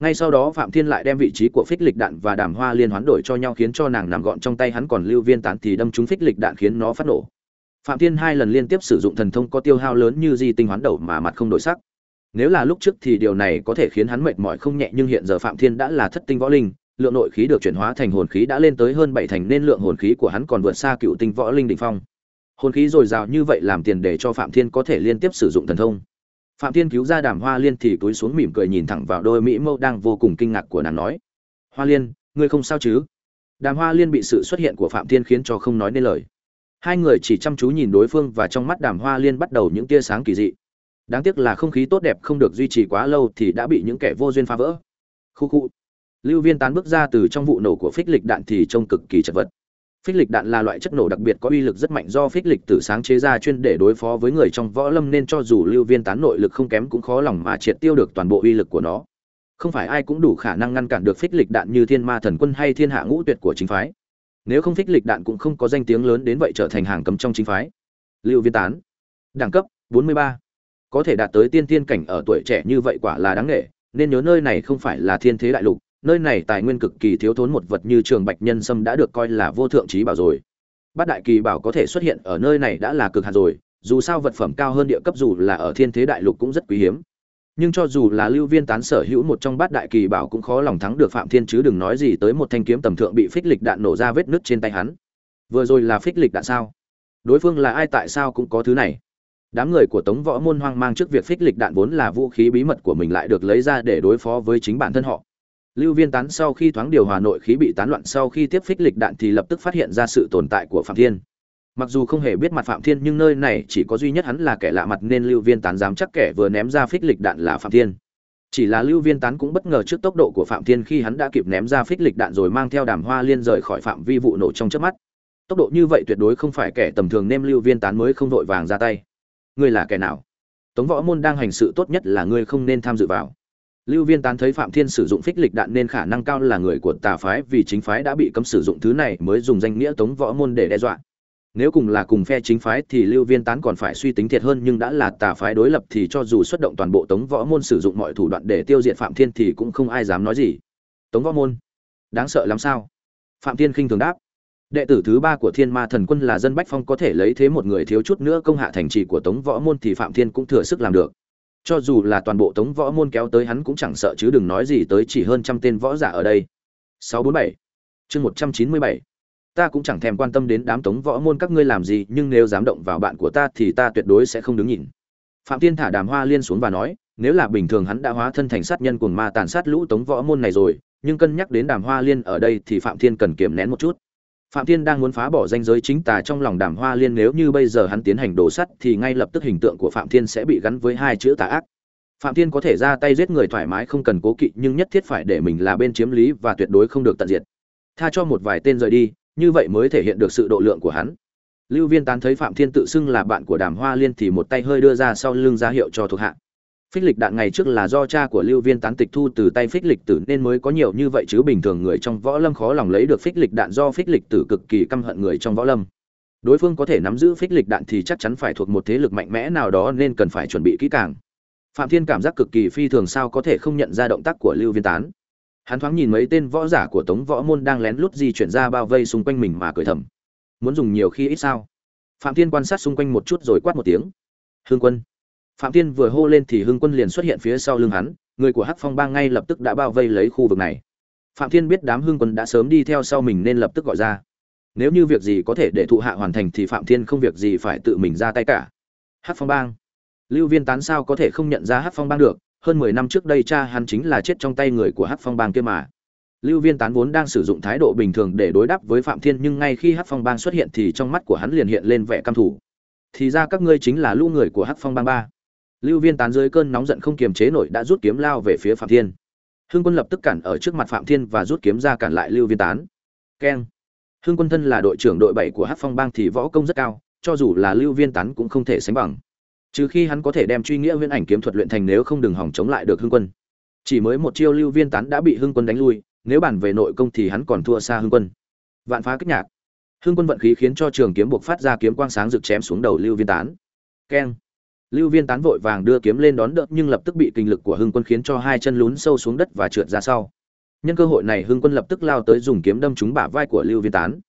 ngay sau đó phạm thiên lại đem vị trí của phích lịch đạn và đàm hoa liên hoán đổi cho nhau khiến cho nàng nằm gọn trong tay hắn còn lưu viên tán thì đâm trúng phích lịch đạn khiến nó phát nổ. Phạm thiên hai lần liên tiếp sử dụng thần thông có tiêu hao lớn như di tinh hoán đầu mà mặt không đổi sắc. Nếu là lúc trước thì điều này có thể khiến hắn mệt mỏi không nhẹ, nhưng hiện giờ phạm thiên đã là thất tinh võ linh, lượng nội khí được chuyển hóa thành hồn khí đã lên tới hơn bảy thành nên lượng hồn khí của hắn còn vượt xa cựu tinh võ linh đỉnh phong. Hồn khí dồi dào như vậy làm tiền để cho phạm thiên có thể liên tiếp sử dụng thần thông phạm thiên cứu ra đàm hoa liên thì túi xuống mỉm cười nhìn thẳng vào đôi mỹ mâu đang vô cùng kinh ngạc của nàng nói, hoa liên, ngươi không sao chứ? Đàm hoa liên bị sự xuất hiện của phạm thiên khiến cho không nói nên lời. Hai người chỉ chăm chú nhìn đối phương và trong mắt đàm hoa liên bắt đầu những tia sáng kỳ dị. Đáng tiếc là không khí tốt đẹp không được duy trì quá lâu thì đã bị những kẻ vô duyên phá vỡ. Khu khu. Lưu viên tán bước ra từ trong vụ nổ của phích lịch đạn thì trông cực kỳ chật vật phích lịch đạn là loại chất nổ đặc biệt có uy lực rất mạnh do phích lịch tử sáng chế ra chuyên để đối phó với người trong võ lâm nên cho dù lưu viên tán nội lực không kém cũng khó lòng mà triệt tiêu được toàn bộ uy lực của nó. Không phải ai cũng đủ khả năng ngăn cản được phích lịch đạn như thiên ma thần quân hay thiên hạ ngũ tuyệt của chính phái. Nếu không phích lịch đạn cũng không có danh tiếng lớn đến vậy trở thành hàng cấm trong chính phái. Lưu viên tán. Đẳng cấp 43. có thể đạt tới tiên tiên cảnh ở tuổi trẻ như vậy quả là đáng nghệ nên nhớ nơi này không phải là thiên thế đại lục nơi này tài nguyên cực kỳ thiếu thốn một vật như trường bạch nhân sâm đã được coi là vô thượng trí bảo rồi. Bát đại kỳ bảo có thể xuất hiện ở nơi này đã là cực hạt rồi, dù sao vật phẩm cao hơn địa cấp dù là ở thiên thế đại lục cũng rất quý hiếm. Nhưng cho dù là lưu viên tán sở hữu một trong bát đại kỳ bảo cũng khó lòng thắng được phạm thiên chứ đừng nói gì tới một thanh kiếm tầm thượng bị phích lịch đạn nổ ra vết nứt trên tay hắn. Vừa rồi là phích lịch đạn sao? Đối phương là ai tại sao cũng có thứ này? Đám người của tống võ môn hoang mang trước việc phích lịch đạn vốn là vũ khí bí mật của mình lại được lấy ra để đối phó với chính bản thân họ lưu viên tán sau khi thoáng điều hòa nội khí bị tán loạn sau khi tiếp phích lịch đạn thì lập tức phát hiện ra sự tồn tại của phạm thiên. Mặc dù không hề biết mặt phạm thiên nhưng nơi này chỉ có duy nhất hắn là kẻ lạ mặt nên lưu viên tán dám chắc kẻ vừa ném ra phích lịch đạn là phạm thiên. Chỉ là lưu viên tán cũng bất ngờ trước tốc độ của phạm thiên khi hắn đã kịp ném ra phích lịch đạn rồi mang theo đàm hoa liên rời khỏi phạm vi vụ nổ trong chớp mắt. Tốc độ như vậy tuyệt đối không phải kẻ tầm thường nên lưu viên tán mới không vội vàng ra tay. Ngươi là kẻ nào? Tống võ môn đang hành sự tốt nhất là ngươi không nên tham dự vào lưu viên tán thấy phạm thiên sử dụng phích lịch đạn nên khả năng cao là người của tà phái vì chính phái đã bị cấm sử dụng thứ này mới dùng danh nghĩa tống võ môn để đe dọa. Nếu cùng là cùng phe chính phái thì lưu viên tán còn phải suy tính thiệt hơn nhưng đã là tà phái đối lập thì cho dù xuất động toàn bộ tống võ môn sử dụng mọi thủ đoạn để tiêu diệt phạm thiên thì cũng không ai dám nói gì. Tống võ môn? Đáng sợ lắm sao? Phạm thiên khinh thường đáp. Đệ tử thứ ba của thiên ma thần quân là dân bách phong có thể lấy thế một người thiếu chút nữa công hạ thành trì của tống võ môn thì phạm thiên cũng thừa sức làm được cho dù là toàn bộ tống võ môn kéo tới hắn cũng chẳng sợ chứ đừng nói gì tới chỉ hơn trăm tên võ giả ở đây. 647 chương 197 ta cũng chẳng thèm quan tâm đến đám tống võ môn các ngươi làm gì, nhưng nếu dám động vào bạn của ta thì ta tuyệt đối sẽ không đứng nhìn. Phạm tiên thả đàm hoa liên xuống và nói, nếu là bình thường hắn đã hóa thân thành sát nhân cuồng ma tàn sát lũ tống võ môn này rồi, nhưng cân nhắc đến đàm hoa liên ở đây thì phạm thiên cần kiềm nén một chút phạm thiên đang muốn phá bỏ danh giới chính tà trong lòng đàm hoa liên, nếu như bây giờ hắn tiến hành đổ sắt thì ngay lập tức hình tượng của phạm thiên sẽ bị gắn với hai chữ tà ác. Phạm thiên có thể ra tay giết người thoải mái không cần cố kỵ, nhưng nhất thiết phải để mình là bên chiếm lý và tuyệt đối không được tận diệt. Tha cho một vài tên rời đi, như vậy mới thể hiện được sự độ lượng của hắn. Lưu viên tán thấy phạm thiên tự xưng là bạn của đàm hoa liên thì một tay hơi đưa ra sau lưng ra hiệu cho thuộc hạ phích lịch đạn ngày trước là do cha của lưu viên tán tịch thu từ tay phích lịch tử nên mới có nhiều như vậy chứ bình thường người trong võ lâm khó lòng lấy được phích lịch đạn do phích lịch tử cực kỳ căm hận người trong võ lâm. Đối phương có thể nắm giữ phích lịch đạn thì chắc chắn phải thuộc một thế lực mạnh mẽ nào đó nên cần phải chuẩn bị kỹ càng. Phạm thiên cảm giác cực kỳ phi thường sao có thể không nhận ra động tác của lưu viên tán. Hắn thoáng nhìn mấy tên võ giả của tống võ môn đang lén lút di chuyển ra bao vây xung quanh mình mà cười thầm. Muốn dùng nhiều khi ít sao? Phạm thiên quan sát xung quanh một chút rồi quát một tiếng. Hương quân phạm thiên vừa hô lên thì hương quân liền xuất hiện phía sau lưng hắn, người của hắc phong bang ngay lập tức đã bao vây lấy khu vực này. Phạm thiên biết đám hương quân đã sớm đi theo sau mình nên lập tức gọi ra. Nếu như việc gì có thể để thụ hạ hoàn thành thì phạm thiên không việc gì phải tự mình ra tay cả. Hắc phong bang. Lưu viên tán sao có thể không nhận ra hắc phong bang được? Hơn mười năm trước đây cha hắn chính là chết trong tay người của hắc phong bang kia mà. Lưu viên tán vốn đang sử dụng thái độ bình thường để đối đáp với phạm thiên nhưng ngay khi hắc phong bang xuất hiện thì trong mắt của hắn liền hiện lên vẻ căm thù. Thì ra các ngươi chính là lũ người của hắc phong bang ba lưu viên tán dưới cơn nóng giận không kiềm chế nổi đã rút kiếm lao về phía phạm thiên. Hương quân lập tức cản ở trước mặt phạm thiên và rút kiếm ra cản lại lưu viên tán. Keng. Hương quân thân là đội trưởng đội bảy của hắc phong bang thì võ công rất cao, cho dù là lưu viên tán cũng không thể sánh bằng. Trừ khi hắn có thể đem truy nghĩa huyễn ảnh kiếm thuật luyện thành nếu không đừng hỏng chống lại được hương quân. Chỉ mới một chiêu lưu viên tán đã bị hương quân đánh lui, nếu bàn về nội công thì hắn còn thua xa hương quân. Vạn phá kích nhạc. Hương quân vận khí khiến cho trường kiếm buộc phát ra kiếm quang sáng rực chém xuống đầu lưu viên tán. Keng lưu viên tán vội vàng đưa kiếm lên đón đỡ, nhưng lập tức bị kinh lực của hưng quân khiến cho hai chân lún sâu xuống đất và trượt ra sau. Nhân cơ hội này hưng quân lập tức lao tới dùng kiếm đâm trúng bả vai của lưu viên tán.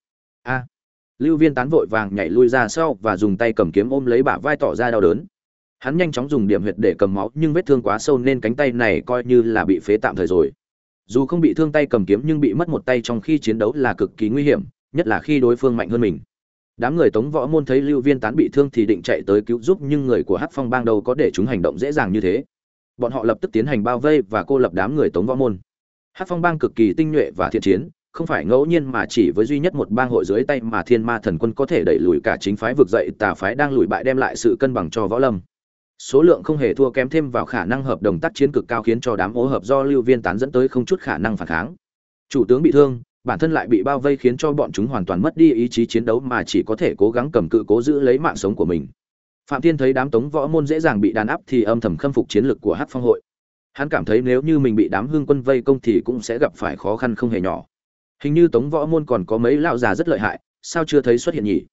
A! Lưu viên tán vội vàng nhảy lui ra sau và dùng tay cầm kiếm ôm lấy bả vai tỏ ra đau đớn. Hắn nhanh chóng dùng điểm huyệt để cầm máu, nhưng vết thương quá sâu nên cánh tay này coi như là bị phế tạm thời rồi. Dù không bị thương tay cầm kiếm, nhưng bị mất một tay trong khi chiến đấu là cực kỳ nguy hiểm, nhất là khi đối phương mạnh hơn mình đám người tống võ môn thấy lưu viên tán bị thương thì định chạy tới cứu giúp, nhưng người của hát phong bang đâu có để chúng hành động dễ dàng như thế. Bọn họ lập tức tiến hành bao vây và cô lập đám người tống võ môn. Hát phong bang cực kỳ tinh nhuệ và thiện chiến, không phải ngẫu nhiên mà chỉ với duy nhất một bang hội dưới tay mà thiên ma thần quân có thể đẩy lùi cả chính phái vực dậy, tà phái đang lùi bại đem lại sự cân bằng cho võ lâm. Số lượng không hề thua kém thêm vào khả năng hợp đồng tác chiến cực cao khiến cho đám ô hợp do lưu viên tán dẫn tới không chút khả năng phản kháng. Chủ tướng bị thương bản thân lại bị bao vây khiến cho bọn chúng hoàn toàn mất đi ý chí chiến đấu mà chỉ có thể cố gắng cầm cự cố giữ lấy mạng sống của mình. Phạm thiên thấy đám tống võ môn dễ dàng bị đàn áp thì âm thầm khâm phục chiến lược của hát phong hội. Hắn cảm thấy nếu như mình bị đám hương quân vây công thì cũng sẽ gặp phải khó khăn không hề nhỏ. Hình như tống võ môn còn có mấy lão già rất lợi hại, sao chưa thấy xuất hiện nhỉ?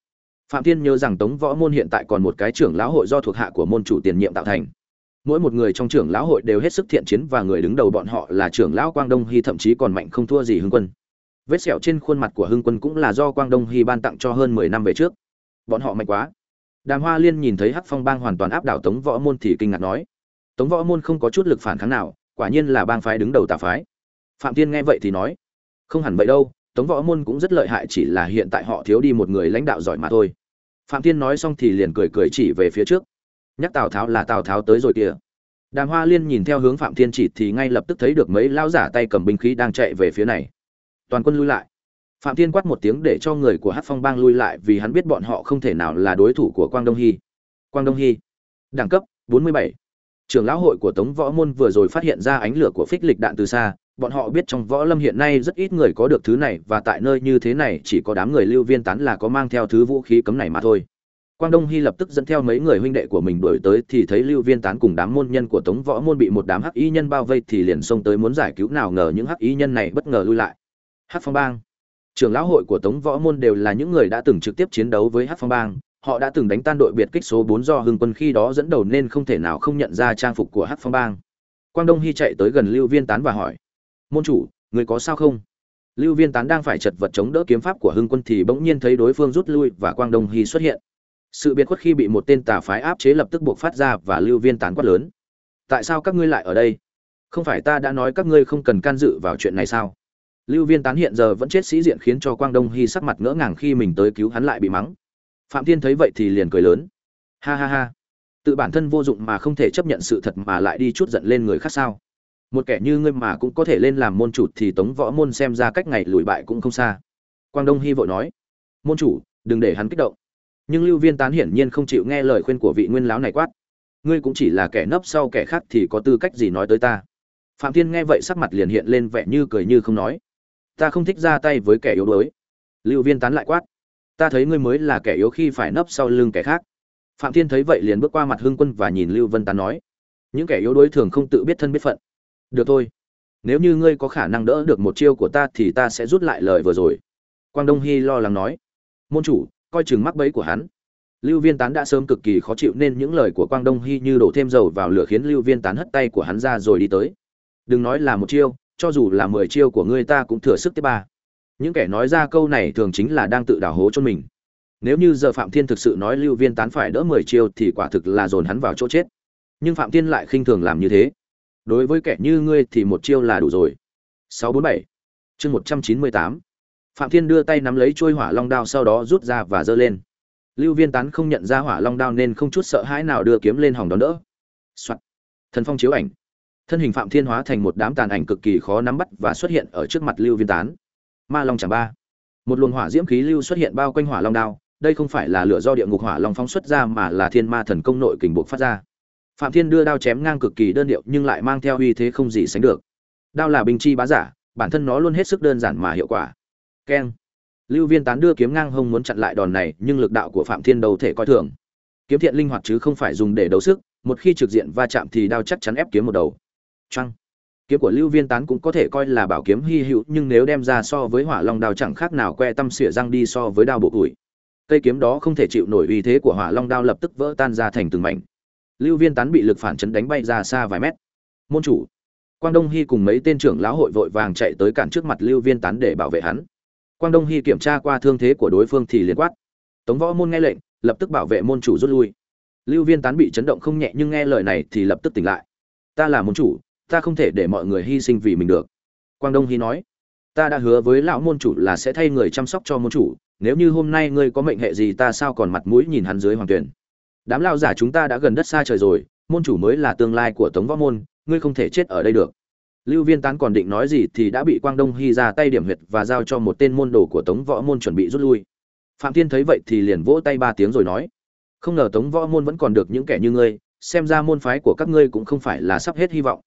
Phạm thiên nhớ rằng tống võ môn hiện tại còn một cái trưởng lão hội do thuộc hạ của môn chủ tiền nhiệm tạo thành. Mỗi một người trong trưởng lão hội đều hết sức thiện chiến và người đứng đầu bọn họ là trưởng lão quang đông hy thậm chí còn mạnh không thua gì hưng quân vết sẹo trên khuôn mặt của hưng quân cũng là do quang đông hy ban tặng cho hơn mười năm về trước. Bọn họ mạnh quá. Đàm hoa liên nhìn thấy hắc phong bang hoàn toàn áp đảo tống võ môn thì kinh ngạc nói, tống võ môn không có chút lực phản kháng nào, quả nhiên là bang phái đứng đầu tà phái. Phạm tiên nghe vậy thì nói, không hẳn vậy đâu, tống võ môn cũng rất lợi hại, chỉ là hiện tại họ thiếu đi một người lãnh đạo giỏi mà thôi. Phạm tiên nói xong thì liền cười cười chỉ về phía trước. Nhắc tào tháo là tào tháo tới rồi kìa. Đàm hoa liên nhìn theo hướng phạm thiên chỉ thì ngay lập tức thấy được mấy lão giả tay cầm binh khí đang chạy về phía này toàn quân lui lại. Phạm thiên quát một tiếng để cho người của hát phong bang lui lại vì hắn biết bọn họ không thể nào là đối thủ của quang đông hy. Quang đông hy, đẳng cấp 47. trưởng lão hội của tống võ môn vừa rồi phát hiện ra ánh lửa của phích lịch đạn từ xa, bọn họ biết trong võ lâm hiện nay rất ít người có được thứ này và tại nơi như thế này chỉ có đám người lưu viên tán là có mang theo thứ vũ khí cấm này mà thôi. Quang đông hy lập tức dẫn theo mấy người huynh đệ của mình đuổi tới thì thấy lưu viên tán cùng đám môn nhân của tống võ môn bị một đám hắc y nhân bao vây thì liền xông tới muốn giải cứu nào ngờ những hắc y nhân này bất ngờ lui lại hắc phong bang. Trưởng lão hội của tống võ môn đều là những người đã từng trực tiếp chiến đấu với hắc phong bang. Họ đã từng đánh tan đội biệt kích số bốn do hưng quân khi đó dẫn đầu nên không thể nào không nhận ra trang phục của hắc phong bang. Quang đông hy chạy tới gần lưu viên tán và hỏi, môn chủ, người có sao không? Lưu viên tán đang phải chật vật chống đỡ kiếm pháp của hưng quân thì bỗng nhiên thấy đối phương rút lui và quang đông hy xuất hiện. Sự biệt khuất khi bị một tên tà phái áp chế lập tức buộc phát ra và lưu viên tán quát lớn, tại sao các ngươi lại ở đây? Không phải ta đã nói các ngươi không cần can dự vào chuyện này sao? Lưu viên tán hiện giờ vẫn chết sĩ diện khiến cho quang đông hy sắc mặt ngỡ ngàng khi mình tới cứu hắn lại bị mắng. Phạm thiên thấy vậy thì liền cười lớn. Ha ha ha. Tự bản thân vô dụng mà không thể chấp nhận sự thật mà lại đi chút giận lên người khác sao? Một kẻ như ngươi mà cũng có thể lên làm môn chủ thì tống võ môn xem ra cách ngày lùi bại cũng không xa. Quang đông hy vội nói. Môn chủ, đừng để hắn kích động. Nhưng lưu viên tán hiển nhiên không chịu nghe lời khuyên của vị nguyên lão này quát. Ngươi cũng chỉ là kẻ nấp sau kẻ khác thì có tư cách gì nói tới ta? Phạm thiên nghe vậy sắc mặt liền hiện lên vẻ như cười như không nói ta không thích ra tay với kẻ yếu đuối. Lưu viên tán lại quát. Ta thấy ngươi mới là kẻ yếu khi phải nấp sau lưng kẻ khác. Phạm thiên thấy vậy liền bước qua mặt hưng quân và nhìn lưu vân tán nói. Những kẻ yếu đuối thường không tự biết thân biết phận. Được thôi. Nếu như ngươi có khả năng đỡ được một chiêu của ta thì ta sẽ rút lại lời vừa rồi. Quang đông hy lo lắng nói. Môn chủ, coi chừng mắc bẫy của hắn. Lưu viên tán đã sớm cực kỳ khó chịu nên những lời của quang đông hy như đổ thêm dầu vào lửa khiến lưu viên tán hất tay của hắn ra rồi đi tới. Đừng nói là một chiêu cho dù là mười chiêu của ngươi ta cũng thừa sức tiếp ba. Những kẻ nói ra câu này thường chính là đang tự đào hố cho mình. Nếu như giờ phạm thiên thực sự nói lưu viên tán phải đỡ mười chiêu thì quả thực là dồn hắn vào chỗ chết. Nhưng phạm thiên lại khinh thường làm như thế. Đối với kẻ như ngươi thì một chiêu là đủ rồi. 647 chương 198 phạm thiên đưa tay nắm lấy chuôi hỏa long đao sau đó rút ra và giơ lên. Lưu viên tán không nhận ra hỏa long đao nên không chút sợ hãi nào đưa kiếm lên hòng đón đỡ. Soạn. thần phong chiếu ảnh thân hình phạm thiên hóa thành một đám tàn ảnh cực kỳ khó nắm bắt và xuất hiện ở trước mặt lưu viên tán. Ma long chẳng ba. Một luồng hỏa diễm khí lưu xuất hiện bao quanh hỏa long đao. Đây không phải là lửa do địa ngục hỏa long phóng xuất ra mà là thiên ma thần công nội kình buộc phát ra. Phạm thiên đưa đao chém ngang cực kỳ đơn điệu nhưng lại mang theo uy thế không gì sánh được. Đao là binh chi bá giả, bản thân nó luôn hết sức đơn giản mà hiệu quả. Keng. Lưu viên tán đưa kiếm ngang hông muốn chặn lại đòn này, nhưng lực đạo của phạm thiên đâu thể coi thường. Kiếm thiện linh hoạt chứ không phải dùng để đấu sức, một khi trực diện va chạm thì đao chắc chắn ép kiếm một đầu trăng kiếm của lưu viên tán cũng có thể coi là bảo kiếm hy hữu, nhưng nếu đem ra so với hỏa long đao chẳng khác nào que tâm xỉa răng đi so với đao bộ củi cây kiếm đó không thể chịu nổi uy thế của hỏa long đao lập tức vỡ tan ra thành từng mảnh. Lưu viên tán bị lực phản chấn đánh bay ra xa vài mét. Môn chủ. Quang đông hy cùng mấy tên trưởng lão hội vội vàng chạy tới cản trước mặt lưu viên tán để bảo vệ hắn. Quang đông hy kiểm tra qua thương thế của đối phương thì liền quát. Tống võ môn nghe lệnh, lập tức bảo vệ môn chủ rút lui. Lưu viên tán bị chấn động không nhẹ nhưng nghe lời này thì lập tức tỉnh lại. Ta là môn chủ ta không thể để mọi người hy sinh vì mình được. Quang đông hy nói, ta đã hứa với lão môn chủ là sẽ thay người chăm sóc cho môn chủ, nếu như hôm nay ngươi có mệnh hệ gì ta sao còn mặt mũi nhìn hắn dưới hoàng tuyển. Đám lao giả chúng ta đã gần đất xa trời rồi, môn chủ mới là tương lai của tống võ môn, ngươi không thể chết ở đây được. Lưu viên tán còn định nói gì thì đã bị quang đông hy ra tay điểm huyệt và giao cho một tên môn đồ của tống võ môn chuẩn bị rút lui. Phạm thiên thấy vậy thì liền vỗ tay ba tiếng rồi nói, không ngờ tống võ môn vẫn còn được những kẻ như ngươi, xem ra môn phái của các ngươi cũng không phải là sắp hết hy vọng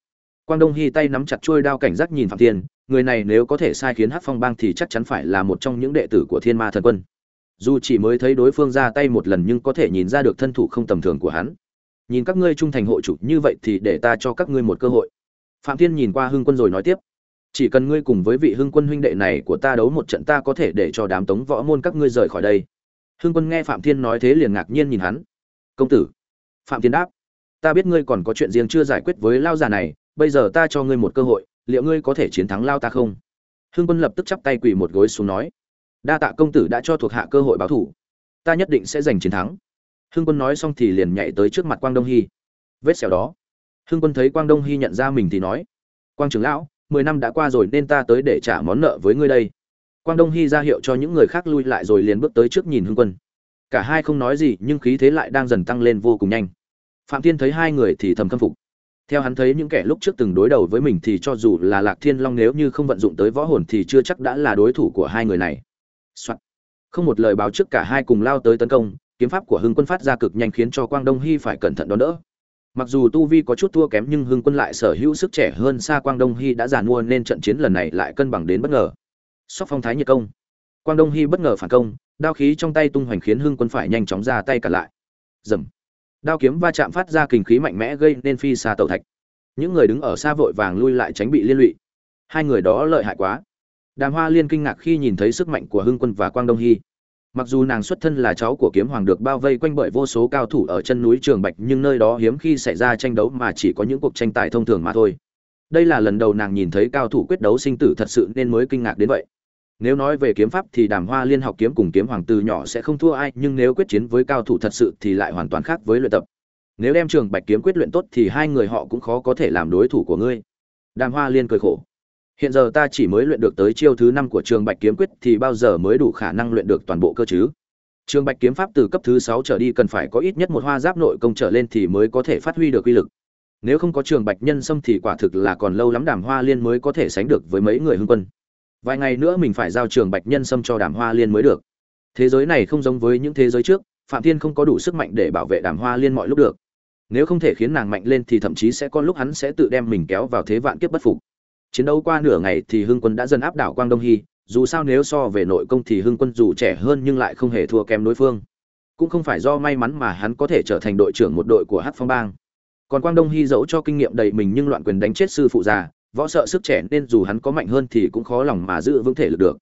quang đông hy tay nắm chặt chuôi đao cảnh giác nhìn phạm thiên, người này nếu có thể sai khiến hát phong bang thì chắc chắn phải là một trong những đệ tử của thiên ma thần quân. Dù chỉ mới thấy đối phương ra tay một lần nhưng có thể nhìn ra được thân thủ không tầm thường của hắn. Nhìn các ngươi trung thành hộ chủ như vậy thì để ta cho các ngươi một cơ hội. Phạm thiên nhìn qua hưng quân rồi nói tiếp. Chỉ cần ngươi cùng với vị hưng quân huynh đệ này của ta đấu một trận ta có thể để cho đám tống võ môn các ngươi rời khỏi đây. Hưng quân nghe phạm thiên nói thế liền ngạc nhiên nhìn hắn. Công tử, phạm thiên đáp, ta biết ngươi còn có chuyện riêng chưa giải quyết với lao già này bây giờ ta cho ngươi một cơ hội, liệu ngươi có thể chiến thắng lao ta không? Hương quân lập tức chắp tay quỳ một gối xuống nói, đa tạ công tử đã cho thuộc hạ cơ hội báo thủ. Ta nhất định sẽ giành chiến thắng. Hương quân nói xong thì liền nhảy tới trước mặt quang đông hy. Vết xẻo đó. Hương quân thấy quang đông hy nhận ra mình thì nói, quang trưởng lão, mười năm đã qua rồi nên ta tới để trả món nợ với ngươi đây. Quang đông hy ra hiệu cho những người khác lui lại rồi liền bước tới trước nhìn Hương quân. Cả hai không nói gì nhưng khí thế lại đang dần tăng lên vô cùng nhanh. Phạm thiên thấy hai người thì thầm khâm phục theo hắn thấy những kẻ lúc trước từng đối đầu với mình thì cho dù là lạc thiên long nếu như không vận dụng tới võ hồn thì chưa chắc đã là đối thủ của hai người này Soạn. Không một lời báo trước cả hai cùng lao tới tấn công, kiếm pháp của Hưng Quân phát ra cực nhanh khiến cho Quang Đông Hy phải cẩn thận đón đỡ. Mặc dù tu vi có chút thua kém nhưng Hưng Quân lại sở hữu sức trẻ hơn xa Quang Đông Hy đã giàn mua nên trận chiến lần này lại cân bằng đến bất ngờ. Sóc phong thái nhiệt công. Quang Đông Hy bất ngờ phản công, đao khí trong tay tung hoành khiến Hưng Quân phải nhanh chóng ra tay cả lại. Rầm. Đao kiếm va chạm phát ra kình khí mạnh mẽ gây nên phi xa tẩu thạch. Những người đứng ở xa vội vàng lui lại tránh bị liên lụy. Hai người đó lợi hại quá đàm hoa liên kinh ngạc khi nhìn thấy sức mạnh của hưng quân và quang đông hy mặc dù nàng xuất thân là cháu của kiếm hoàng được bao vây quanh bởi vô số cao thủ ở chân núi trường bạch, nhưng nơi đó hiếm khi xảy ra tranh đấu mà chỉ có những cuộc tranh tài thông thường mà thôi đây là lần đầu nàng nhìn thấy cao thủ quyết đấu sinh tử thật sự nên mới kinh ngạc đến vậy nếu nói về kiếm pháp thì đàm hoa liên học kiếm cùng kiếm hoàng từ nhỏ sẽ không thua ai, nhưng nếu quyết chiến với cao thủ thật sự thì lại hoàn toàn khác với luyện tập nếu đem trường bạch kiếm quyết luyện tốt thì hai người họ cũng khó có thể làm đối thủ của ngươi đàm hoa liên cười khổ Hiện giờ ta chỉ mới luyện được tới chiêu thứ năm của Trường Bạch kiếm quyết thì bao giờ mới đủ khả năng luyện được toàn bộ cơ chứ? Trường Bạch kiếm pháp từ cấp thứ sáu trở đi cần phải có ít nhất một hoa giáp nội công trở lên thì mới có thể phát huy được uy lực. Nếu không có Trường Bạch nhân sâm thì quả thực là còn lâu lắm, Đàm Hoa Liên mới có thể sánh được với mấy người hưng quân. Vài ngày nữa mình phải giao Trường Bạch nhân sâm cho Đàm Hoa Liên mới được. Thế giới này không giống với những thế giới trước, Phạm Thiên không có đủ sức mạnh để bảo vệ Đàm Hoa Liên mọi lúc được. Nếu không thể khiến nàng mạnh lên thì thậm chí sẽ có lúc hắn sẽ tự đem mình kéo vào thế vạn kiếp bất phục chiến đấu qua nửa ngày thì hưng quân đã dần áp đảo quang đông hy dù sao nếu so về nội công thì hưng quân dù trẻ hơn nhưng lại không hề thua kém đối phương cũng không phải do may mắn mà hắn có thể trở thành đội trưởng một đội của hát phong bang còn quang đông hy dẫu cho kinh nghiệm đầy mình nhưng loạn quyền đánh chết sư phụ già võ sợ sức trẻ nên dù hắn có mạnh hơn thì cũng khó lòng mà giữ vững thể lực được.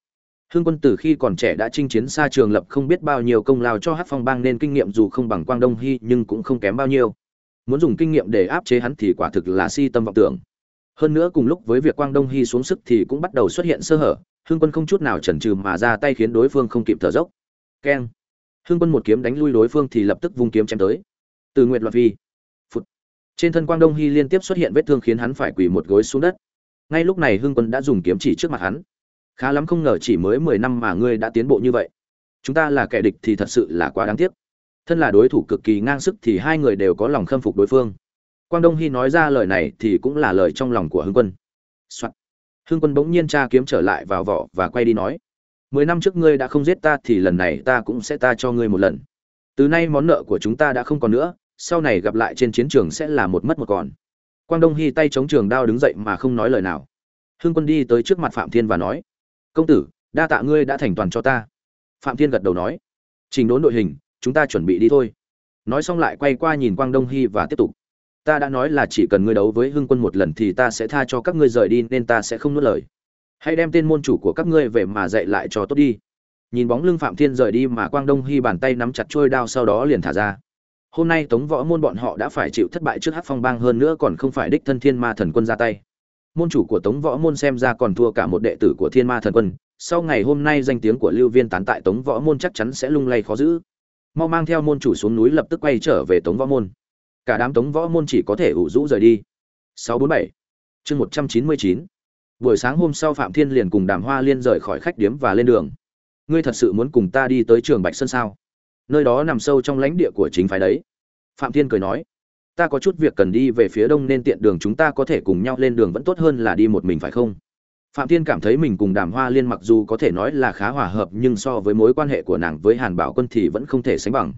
Hương quân từ khi còn trẻ đã chinh chiến xa trường lập không biết bao nhiêu công lao cho hát phong bang nên kinh nghiệm dù không bằng quang đông hy nhưng cũng không kém bao nhiêu. Muốn dùng kinh nghiệm để áp chế hắn thì quả thực là si tâm vọng tưởng. Hơn nữa cùng lúc với việc quang đông hy xuống sức thì cũng bắt đầu xuất hiện sơ hở hương quân không chút nào chần chừ mà ra tay khiến đối phương không kịp thở dốc. Keng. Hương quân một kiếm đánh lui đối phương thì lập tức vung kiếm chém tới. Từ nguyệt loạt vi phút trên thân quang đông hy liên tiếp xuất hiện vết thương khiến hắn phải quỳ một gối xuống đất ngay lúc này hưng quân đã dùng kiếm chỉ trước mặt hắn. Khá lắm không ngờ chỉ mới mười năm mà ngươi đã tiến bộ như vậy. Chúng ta là kẻ địch thì thật sự là quá đáng tiếc. Thân là đối thủ cực kỳ ngang sức thì hai người đều có lòng khâm phục đối phương. Quang đông hy nói ra lời này thì cũng là lời trong lòng của hưng quân、Soạn. hưng quân bỗng nhiên tra kiếm trở lại vào vỏ và quay đi nói, mười năm trước ngươi đã không giết ta thì lần này ta cũng sẽ ta cho ngươi một lần. Từ nay món nợ của chúng ta đã không còn nữa, sau này gặp lại trên chiến trường sẽ là một mất một còn quang đông hy tay chống trường đao đứng dậy mà không nói lời nào. Hương quân đi tới trước mặt phạm thiên và nói, công tử, đa tạ ngươi đã thành toàn cho ta. Phạm thiên gật đầu nói, trình đốn đội hình, chúng ta chuẩn bị đi thôi. Nói xong lại quay qua nhìn quang đông hy và tiếp tục, ta đã nói là chỉ cần ngươi đấu với hưng quân một lần thì ta sẽ tha cho các ngươi rời đi nên ta sẽ không nuốt lời. Hãy đem tên môn chủ của các ngươi về mà dạy lại cho tốt đi. Nhìn bóng lưng phạm thiên rời đi mà quang đông hy bàn tay nắm chặt trôi đao sau đó liền thả ra hôm nay tống võ môn bọn họ đã phải chịu thất bại trước hát phong bang hơn nữa còn không phải đích thân thiên ma thần quân ra tay. Môn chủ của tống võ môn xem ra còn thua cả một đệ tử của thiên ma thần quân, sau ngày hôm nay danh tiếng của lưu viên tán tại tống võ môn chắc chắn sẽ lung lay khó giữ. Mau mang theo môn chủ xuống núi lập tức quay trở về tống võ môn. Cả đám tống võ môn chỉ có thể ủ rũ rời đi. 647 chương 199 buổi sáng hôm sau phạm thiên liền cùng đàm hoa liên rời khỏi khách điếm và lên đường. Ngươi thật sự muốn cùng ta đi tới trường bạch sơn sao? Nơi đó nằm sâu trong lãnh địa của chính phái đấy. Phạm thiên cười nói, ta có chút việc cần đi về phía đông nên tiện đường chúng ta có thể cùng nhau lên đường vẫn tốt hơn là đi một mình, phải không? Phạm thiên cảm thấy mình cùng đàm hoa liên mặc dù có thể nói là khá hòa hợp, nhưng so với mối quan hệ của nàng với hàn bảo quân thì vẫn không thể sánh bằng.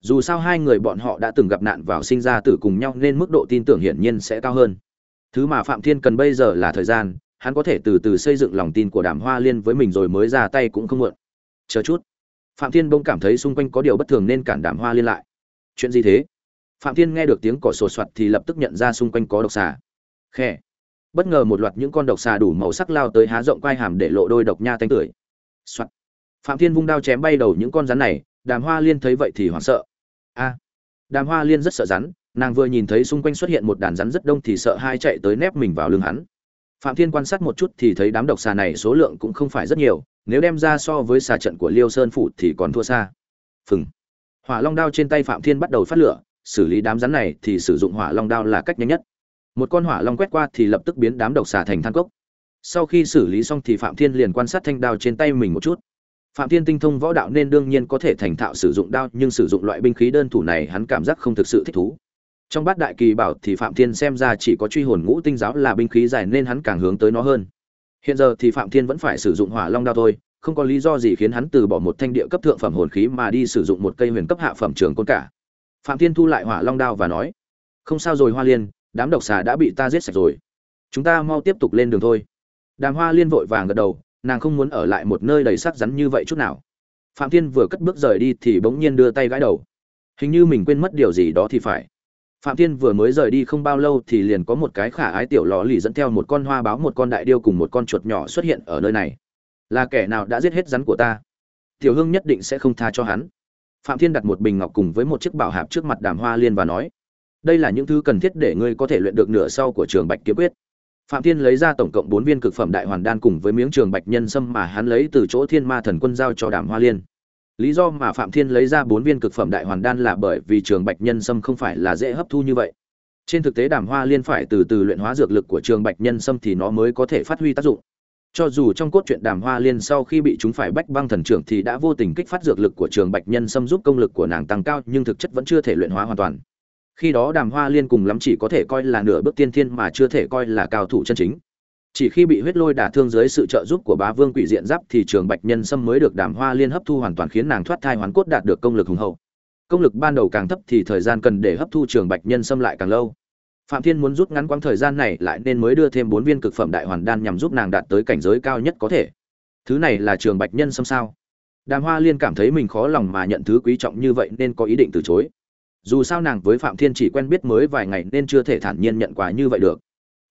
Dù sao hai người bọn họ đã từng gặp nạn vào sinh ra tử cùng nhau nên mức độ tin tưởng hiển nhiên sẽ cao hơn. Thứ mà phạm thiên cần bây giờ là thời gian, hắn có thể từ từ xây dựng lòng tin của đàm hoa liên với mình rồi mới ra tay cũng không muộn. Chờ chút phạm thiên bông cảm thấy xung quanh có điều bất thường nên cản đảm hoa liên lại. Chuyện gì thế? Phạm thiên nghe được tiếng cỏ sột soạt thì lập tức nhận ra xung quanh có độc xà. Khe bất ngờ một loạt những con độc xà đủ màu sắc lao tới há rộng quai hàm để lộ đôi độc nha tanh tưởi. Soạt. Phạm thiên vung đao chém bay đầu những con rắn này, đàm hoa liên thấy vậy thì hoảng sợ. A. Đàm hoa liên rất sợ rắn, nàng vừa nhìn thấy xung quanh xuất hiện một đàn rắn rất đông thì sợ hai chạy tới nép mình vào lưng hắn phạm thiên quan sát một chút thì thấy đám độc xà này số lượng cũng không phải rất nhiều, nếu đem ra so với xà trận của liêu sơn phủ thì còn thua xa. Phừng. Hỏa long đao trên tay phạm thiên bắt đầu phát lửa, xử lý đám rắn này thì sử dụng hỏa long đao là cách nhanh nhất. Một con hỏa long quét qua thì lập tức biến đám độc xà thành than cốc. Sau khi xử lý xong thì phạm thiên liền quan sát thanh đao trên tay mình một chút. Phạm thiên tinh thông võ đạo nên đương nhiên có thể thành thạo sử dụng đao, nhưng sử dụng loại binh khí đơn thủ này hắn cảm giác không thực sự thích thú trong bát đại kỳ bảo thì phạm thiên xem ra chỉ có truy hồn ngũ tinh giáo là binh khí dài nên hắn càng hướng tới nó hơn. Hiện giờ thì phạm thiên vẫn phải sử dụng hỏa long đao thôi, không có lý do gì khiến hắn từ bỏ một thanh địa cấp thượng phẩm hồn khí mà đi sử dụng một cây huyền cấp hạ phẩm trường côn cả. Phạm thiên thu lại hỏa long đao và nói, không sao rồi hoa liên, đám độc xà đã bị ta giết sạch rồi. Chúng ta mau tiếp tục lên đường thôi. Đàm hoa liên vội vàng gật đầu, nàng không muốn ở lại một nơi đầy sắc rắn như vậy chút nào. Phạm thiên vừa cất bước rời đi thì bỗng nhiên đưa tay gãi đầu. Hình như mình quên mất điều gì đó thì phải phạm thiên vừa mới rời đi không bao lâu thì liền có một cái khả ái tiểu lò lì dẫn theo một con hoa báo, một con đại điêu cùng một con chuột nhỏ xuất hiện ở nơi này. Là kẻ nào đã giết hết rắn của ta? Tiểu hương nhất định sẽ không tha cho hắn. Phạm thiên đặt một bình ngọc cùng với một chiếc bảo hạp trước mặt đàm hoa liên và nói, đây là những thứ cần thiết để ngươi có thể luyện được nửa sau của trường bạch kiếm quyết. Phạm thiên lấy ra tổng cộng bốn viên cực phẩm đại hoàn đan cùng với miếng trường bạch nhân sâm mà hắn lấy từ chỗ thiên ma thần quân giao cho đàm hoa liên lý do mà phạm thiên lấy ra bốn viên cực phẩm đại hoàn đan là bởi vì trường bạch nhân sâm không phải là dễ hấp thu như vậy. Trên thực tế đàm hoa liên phải từ từ luyện hóa dược lực của trường bạch nhân sâm thì nó mới có thể phát huy tác dụng. Cho dù trong cốt truyện đàm hoa liên sau khi bị chúng phải bách băng thần trưởng thì đã vô tình kích phát dược lực của trường bạch nhân xâm giúp công lực của nàng tăng cao, nhưng thực chất vẫn chưa thể luyện hóa hoàn toàn. Khi đó đàm hoa liên cùng lắm chỉ có thể coi là nửa bước tiên thiên mà chưa thể coi là cao thủ chân chính chỉ khi bị huyết lôi đả thương dưới sự trợ giúp của bá vương quỷ diện giáp thì trường bạch nhân sâm mới được đàm hoa liên hấp thu hoàn toàn khiến nàng thoát thai hoàn cốt đạt được công lực hùng hậu. Công lực ban đầu càng thấp thì thời gian cần để hấp thu trường bạch nhân sâm lại càng lâu. Phạm thiên muốn rút ngắn quãng thời gian này lại nên mới đưa thêm bốn viên cực phẩm đại hoàn đan nhằm giúp nàng đạt tới cảnh giới cao nhất có thể. Thứ này là trường bạch nhân sâm sao? Đàm hoa liên cảm thấy mình khó lòng mà nhận thứ quý trọng như vậy nên có ý định từ chối. Dù sao nàng với phạm thiên chỉ quen biết mới vài ngày nên chưa thể thản nhiên nhận quà như vậy được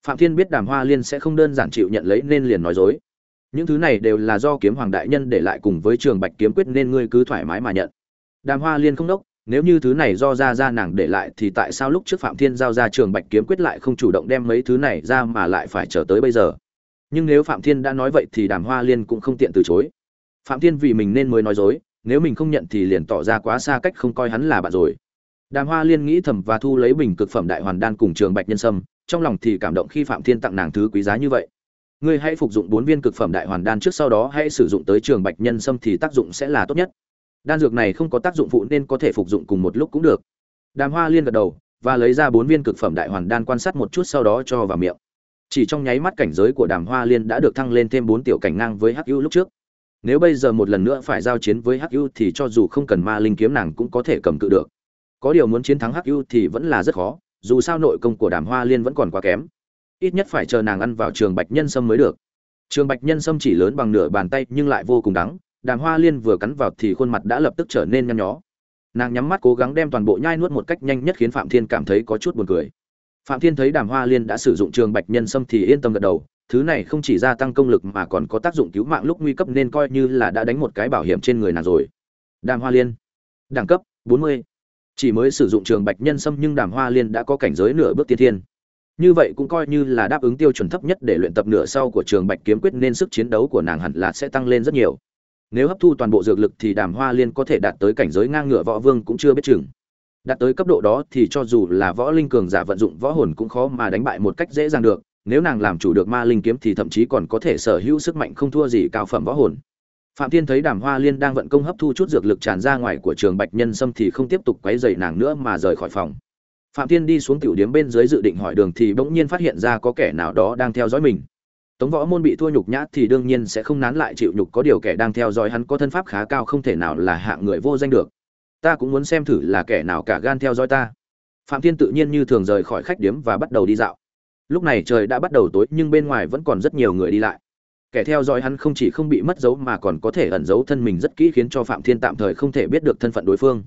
phạm thiên biết đàm hoa liên sẽ không đơn giản chịu nhận lấy nên liền nói dối. Những thứ này đều là do kiếm hoàng đại nhân để lại cùng với trường bạch kiếm quyết nên ngươi cứ thoải mái mà nhận. Đàm hoa liên không đốc, nếu như thứ này do ra ra nàng để lại thì tại sao lúc trước phạm thiên giao ra trường bạch kiếm quyết lại không chủ động đem mấy thứ này ra mà lại phải chờ tới bây giờ? Nhưng nếu phạm thiên đã nói vậy thì đàm hoa liên cũng không tiện từ chối. Phạm thiên vì mình nên mới nói dối, nếu mình không nhận thì liền tỏ ra quá xa cách không coi hắn là bạn rồi đàm hoa liên nghĩ thầm và thu lấy bình cực phẩm đại hoàn đan cùng trường bạch nhân sâm, trong lòng thì cảm động khi phạm thiên tặng nàng thứ quý giá như vậy. Ngươi hãy phục dụng bốn viên cực phẩm đại hoàn đan trước sau đó hãy sử dụng tới trường bạch nhân sâm thì tác dụng sẽ là tốt nhất. Đan dược này không có tác dụng phụ nên có thể phục dụng cùng một lúc cũng được. Đàm hoa liên gật đầu và lấy ra bốn viên cực phẩm đại hoàn đan quan sát một chút sau đó cho vào miệng. Chỉ trong nháy mắt cảnh giới của đàm hoa liên đã được thăng lên thêm bốn tiểu cảnh ngang với hắc ưu lúc trước. Nếu bây giờ một lần nữa phải giao chiến với hắc ưu thì cho dù không cần ma linh kiếm nàng cũng có thể cầm cự được có điều muốn chiến thắng hắc ưu thì vẫn là rất khó, dù sao nội công của đàm hoa liên vẫn còn quá kém. Ít nhất phải chờ nàng ăn vào trường bạch nhân sâm mới được. Trường bạch nhân sâm chỉ lớn bằng nửa bàn tay nhưng lại vô cùng đắng, đàm hoa liên vừa cắn vào thì khuôn mặt đã lập tức trở nên nhăn nhó. Nàng nhắm mắt cố gắng đem toàn bộ nhai nuốt một cách nhanh nhất khiến phạm thiên cảm thấy có chút buồn cười. Phạm thiên thấy đàm hoa liên đã sử dụng trường bạch nhân sâm thì yên tâm gật đầu, thứ này không chỉ gia tăng công lực mà còn có tác dụng cứu mạng lúc nguy cấp nên coi như là đã đánh một cái bảo hiểm trên người nàng rồi. Đàm hoa liên, đẳng cấp 40 chỉ mới sử dụng trường bạch nhân sâm nhưng đàm hoa liên đã có cảnh giới nửa bước tiên thiên. Như vậy cũng coi như là đáp ứng tiêu chuẩn thấp nhất để luyện tập nửa sau của trường bạch kiếm quyết nên sức chiến đấu của nàng hẳn là sẽ tăng lên rất nhiều. Nếu hấp thu toàn bộ dược lực thì đàm hoa liên có thể đạt tới cảnh giới ngang ngựa võ vương cũng chưa biết chừng. Đạt tới cấp độ đó thì cho dù là võ linh cường giả vận dụng võ hồn cũng khó mà đánh bại một cách dễ dàng được. Nếu nàng làm chủ được ma linh kiếm thì thậm chí còn có thể sở hữu sức mạnh không thua gì cao phẩm võ hồn phạm thiên thấy đàm hoa liên đang vận công hấp thu chút dược lực tràn ra ngoài của trường bạch nhân sâm thì không tiếp tục quấy rầy nàng nữa mà rời khỏi phòng. Phạm thiên đi xuống tiểu điếm bên dưới dự định hỏi đường thì bỗng nhiên phát hiện ra có kẻ nào đó đang theo dõi mình. Tống võ môn bị thua nhục nhã thì đương nhiên sẽ không nán lại chịu nhục, có điều kẻ đang theo dõi hắn có thân pháp khá cao không thể nào là hạng người vô danh được. Ta cũng muốn xem thử là kẻ nào cả gan theo dõi ta. Phạm thiên tự nhiên như thường rời khỏi khách điếm và bắt đầu đi dạo. Lúc này trời đã bắt đầu tối nhưng bên ngoài vẫn còn rất nhiều người đi lại kẻ theo dõi hắn không chỉ không bị mất dấu mà còn có thể ẩn giấu thân mình rất kỹ khiến cho phạm thiên tạm thời không thể biết được thân phận đối phương.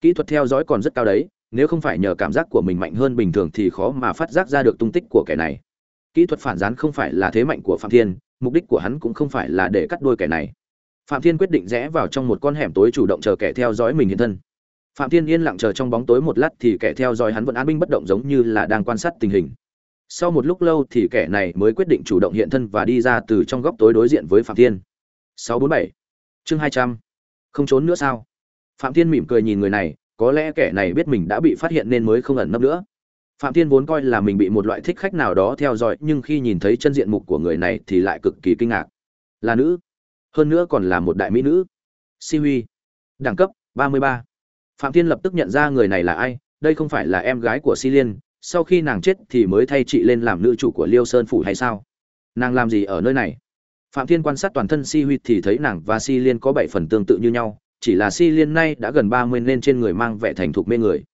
Kỹ thuật theo dõi còn rất cao đấy, nếu không phải nhờ cảm giác của mình mạnh hơn bình thường thì khó mà phát giác ra được tung tích của kẻ này. Kỹ thuật phản gián không phải là thế mạnh của phạm thiên, mục đích của hắn cũng không phải là để cắt đuôi kẻ này. Phạm thiên quyết định rẽ vào trong một con hẻm tối chủ động chờ kẻ theo dõi mình hiện thân. Phạm thiên yên lặng chờ trong bóng tối một lát thì kẻ theo dõi hắn vẫn an binh bất động giống như là đang quan sát tình hình sau một lúc lâu thì kẻ này mới quyết định chủ động hiện thân và đi ra từ trong góc tối đối diện với phạm thiên. 647 chương 200 không trốn nữa sao? Phạm thiên mỉm cười nhìn người này, có lẽ kẻ này biết mình đã bị phát hiện nên mới không ẩn nấp nữa. Phạm thiên vốn coi là mình bị một loại thích khách nào đó theo dõi, nhưng khi nhìn thấy chân diện mục của người này thì lại cực kỳ kinh ngạc. Là nữ. Hơn nữa còn là một đại mỹ nữ. Si huy. Đẳng cấp 33. phạm thiên lập tức nhận ra người này là ai, đây không phải là em gái của si liên sau khi nàng chết thì mới thay chị lên làm nữ chủ của liêu sơn phủ hay sao? Nàng làm gì ở nơi này? Phạm thiên quan sát toàn thân si huy thì thấy nàng và si liên có bảy phần tương tự như nhau, chỉ là si liên nay đã gần ba mươi nên trên người mang vẻ thành thục mê người.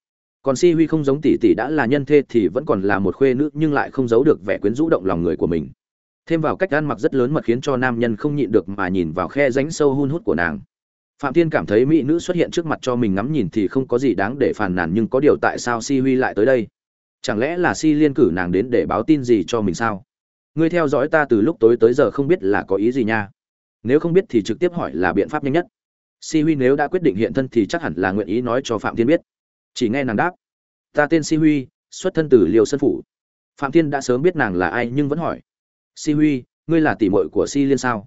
Còn si huy không giống tỷ tỷ đã là nhân thê thì vẫn còn là một khuê nữ nhưng lại không giấu được vẻ quyến rũ động lòng người của mình. Thêm vào cách ăn mặc rất lớn mật khiến cho nam nhân không nhịn được mà nhìn vào khe ránh sâu hun hút của nàng. Phạm thiên cảm thấy mỹ nữ xuất hiện trước mặt cho mình ngắm nhìn thì không có gì đáng để phàn nàn nhưng có điều tại sao si huy lại tới đây? Chẳng lẽ là si liên cử nàng đến để báo tin gì cho mình sao? Ngươi theo dõi ta từ lúc tối tới giờ không biết là có ý gì nha. Nếu không biết thì trực tiếp hỏi là biện pháp nhanh nhất. Si huy nếu đã quyết định hiện thân thì chắc hẳn là nguyện ý nói cho phạm thiên biết. Chỉ nghe nàng đáp. Ta tên si huy, xuất thân từ liều sân phủ. Phạm thiên đã sớm biết nàng là ai nhưng vẫn hỏi. Si huy, ngươi là tỷ muội của si liên sao?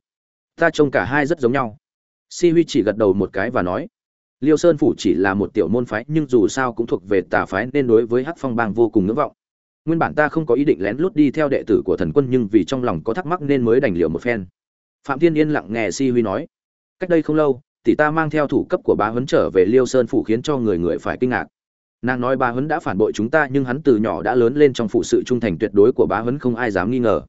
Ta trông cả hai rất giống nhau. Si huy chỉ gật đầu một cái và nói liêu sơn phủ chỉ là một tiểu môn phái, nhưng dù sao cũng thuộc về tà phái, nên đối với hắc phong bang vô cùng ngưỡng vọng. Nguyên bản ta không có ý định lén lút đi theo đệ tử của thần quân, nhưng vì trong lòng có thắc mắc nên mới đành liều một phen. Phạm thiên yên lặng nghe si huy nói, cách đây không lâu, tỷ ta mang theo thủ cấp của bá huấn trở về liêu sơn phủ khiến cho người người phải kinh ngạc. Nàng nói bá huấn đã phản bội chúng ta, nhưng hắn từ nhỏ đã lớn lên trong phụ sự trung thành tuyệt đối của bá huấn, không ai dám nghi ngờ.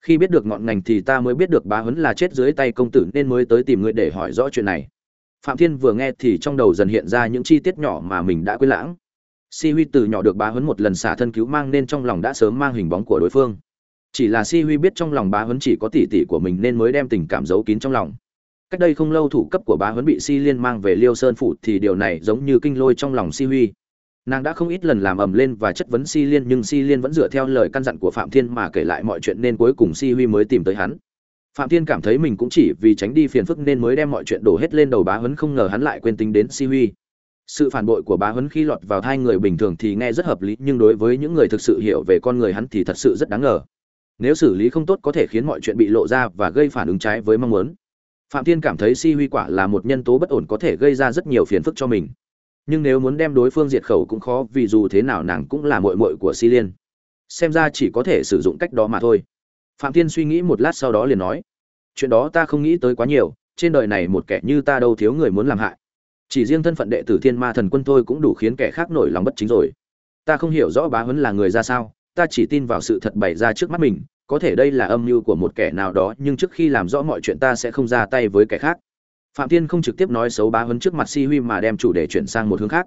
Khi biết được ngọn ngành thì ta mới biết được bá huấn là chết dưới tay công tử, nên mới tới tìm người để hỏi rõ chuyện này phạm thiên vừa nghe thì trong đầu dần hiện ra những chi tiết nhỏ mà mình đã quên lãng. Si huy từ nhỏ được bá huấn một lần xả thân cứu mang nên trong lòng đã sớm mang hình bóng của đối phương. Chỉ là si huy biết trong lòng bá huấn chỉ có tỷ tỷ của mình nên mới đem tình cảm giấu kín trong lòng. Cách đây không lâu thủ cấp của bá huấn bị si liên mang về liêu sơn phủ thì điều này giống như kinh lôi trong lòng si huy. Nàng đã không ít lần làm ầm lên và chất vấn si liên nhưng si liên vẫn dựa theo lời căn dặn của phạm thiên mà kể lại mọi chuyện nên cuối cùng si huy mới tìm tới hắn phạm thiên cảm thấy mình cũng chỉ vì tránh đi phiền phức nên mới đem mọi chuyện đổ hết lên đầu bá huấn không ngờ hắn lại quên tính đến si huy. Sự phản bội của bá huấn khi lọt vào hai người bình thường thì nghe rất hợp lý, nhưng đối với những người thực sự hiểu về con người hắn thì thật sự rất đáng ngờ. Nếu xử lý không tốt có thể khiến mọi chuyện bị lộ ra và gây phản ứng trái với mong muốn. Phạm thiên cảm thấy si huy quả là một nhân tố bất ổn có thể gây ra rất nhiều phiền phức cho mình. Nhưng nếu muốn đem đối phương diệt khẩu cũng khó, vì dù thế nào nàng cũng là muội muội của si liên. Xem ra chỉ có thể sử dụng cách đó mà thôi phạm thiên suy nghĩ một lát sau đó liền nói, chuyện đó ta không nghĩ tới quá nhiều, trên đời này một kẻ như ta đâu thiếu người muốn làm hại. Chỉ riêng thân phận đệ tử thiên ma thần quân thôi cũng đủ khiến kẻ khác nổi lòng bất chính rồi. Ta không hiểu rõ bá huấn là người ra sao, ta chỉ tin vào sự thật bày ra trước mắt mình, có thể đây là âm mưu của một kẻ nào đó, nhưng trước khi làm rõ mọi chuyện ta sẽ không ra tay với kẻ khác. Phạm thiên không trực tiếp nói xấu bá huấn trước mặt si huy mà đem chủ đề chuyển sang một hướng khác.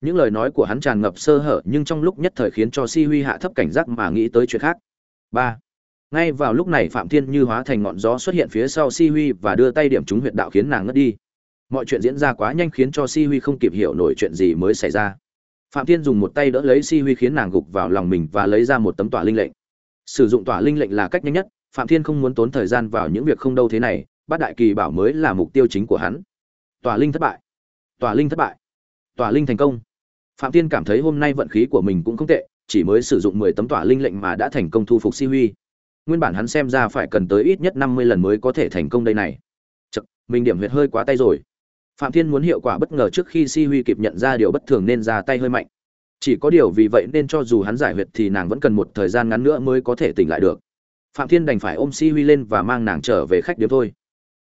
Những lời nói của hắn tràn ngập sơ hở, nhưng trong lúc nhất thời khiến cho si huy hạ thấp cảnh giác mà nghĩ tới chuyện khác. Ba ngay vào lúc này phạm thiên như hóa thành ngọn gió xuất hiện phía sau si huy và đưa tay điểm trúng huyệt đạo khiến nàng ngất đi. Mọi chuyện diễn ra quá nhanh khiến cho si huy không kịp hiểu nổi chuyện gì mới xảy ra. Phạm thiên dùng một tay đỡ lấy si huy khiến nàng gục vào lòng mình và lấy ra một tấm tỏa linh lệnh. Sử dụng tỏa linh lệnh là cách nhanh nhất, phạm thiên không muốn tốn thời gian vào những việc không đâu thế này, bát đại kỳ bảo mới là mục tiêu chính của hắn. Tỏa linh thất bại. Tỏa linh thất bại. Tỏa linh thành công. Phạm thiên cảm thấy hôm nay vận khí của mình cũng không tệ, chỉ mới sử dụng mười tấm tỏa linh lệnh mà đã thành công thu phục si huy nguyên bản hắn xem ra phải cần tới ít nhất năm mươi lần mới có thể thành công đây này. Chật, mình điểm huyệt hơi quá tay rồi. Phạm thiên muốn hiệu quả bất ngờ trước khi si huy kịp nhận ra điều bất thường nên ra tay hơi mạnh. Chỉ có điều vì vậy nên cho dù hắn giải huyệt thì nàng vẫn cần một thời gian ngắn nữa mới có thể tỉnh lại được. Phạm thiên đành phải ôm si huy lên và mang nàng trở về khách điếm thôi.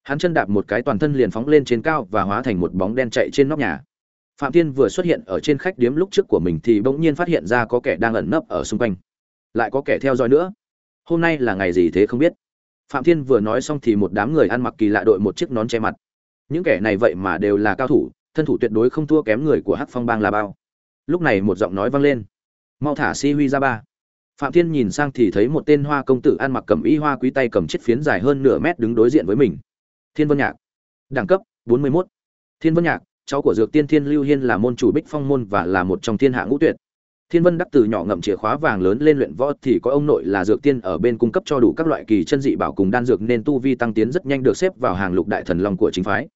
Hắn chân đạp một cái toàn thân liền phóng lên trên cao và hóa thành một bóng đen chạy trên nóc nhà. Phạm thiên vừa xuất hiện ở trên khách điếm lúc trước của mình thì bỗng nhiên phát hiện ra có kẻ đang ẩn nấp ở xung quanh. Lại có kẻ theo dõi nữa hôm nay là ngày gì thế không biết. Phạm thiên vừa nói xong thì một đám người ăn mặc kỳ lạ đội một chiếc nón che mặt. Những kẻ này vậy mà đều là cao thủ, thân thủ tuyệt đối không thua kém người của hắc phong bang là bao. Lúc này một giọng nói vang lên. Mau thả si huy ra ba. Phạm thiên nhìn sang thì thấy một tên hoa công tử ăn mặc cầm y hoa quý tay cầm chiếc phiến dài hơn nửa mét đứng đối diện với mình. Thiên vân nhạc. Đẳng cấp 41. thiên vân nhạc, cháu của dược tiên thiên lưu hiên là môn chủ bích phong môn và là một trong thiên hạ ngũ tuyệt thiên vân đắc từ nhỏ ngậm chìa khóa vàng lớn lên luyện võ thì có ông nội là dược tiên ở bên cung cấp cho đủ các loại kỳ chân dị bảo cùng đan dược nên tu vi tăng tiến rất nhanh được xếp vào hàng lục đại thần long của chính phái.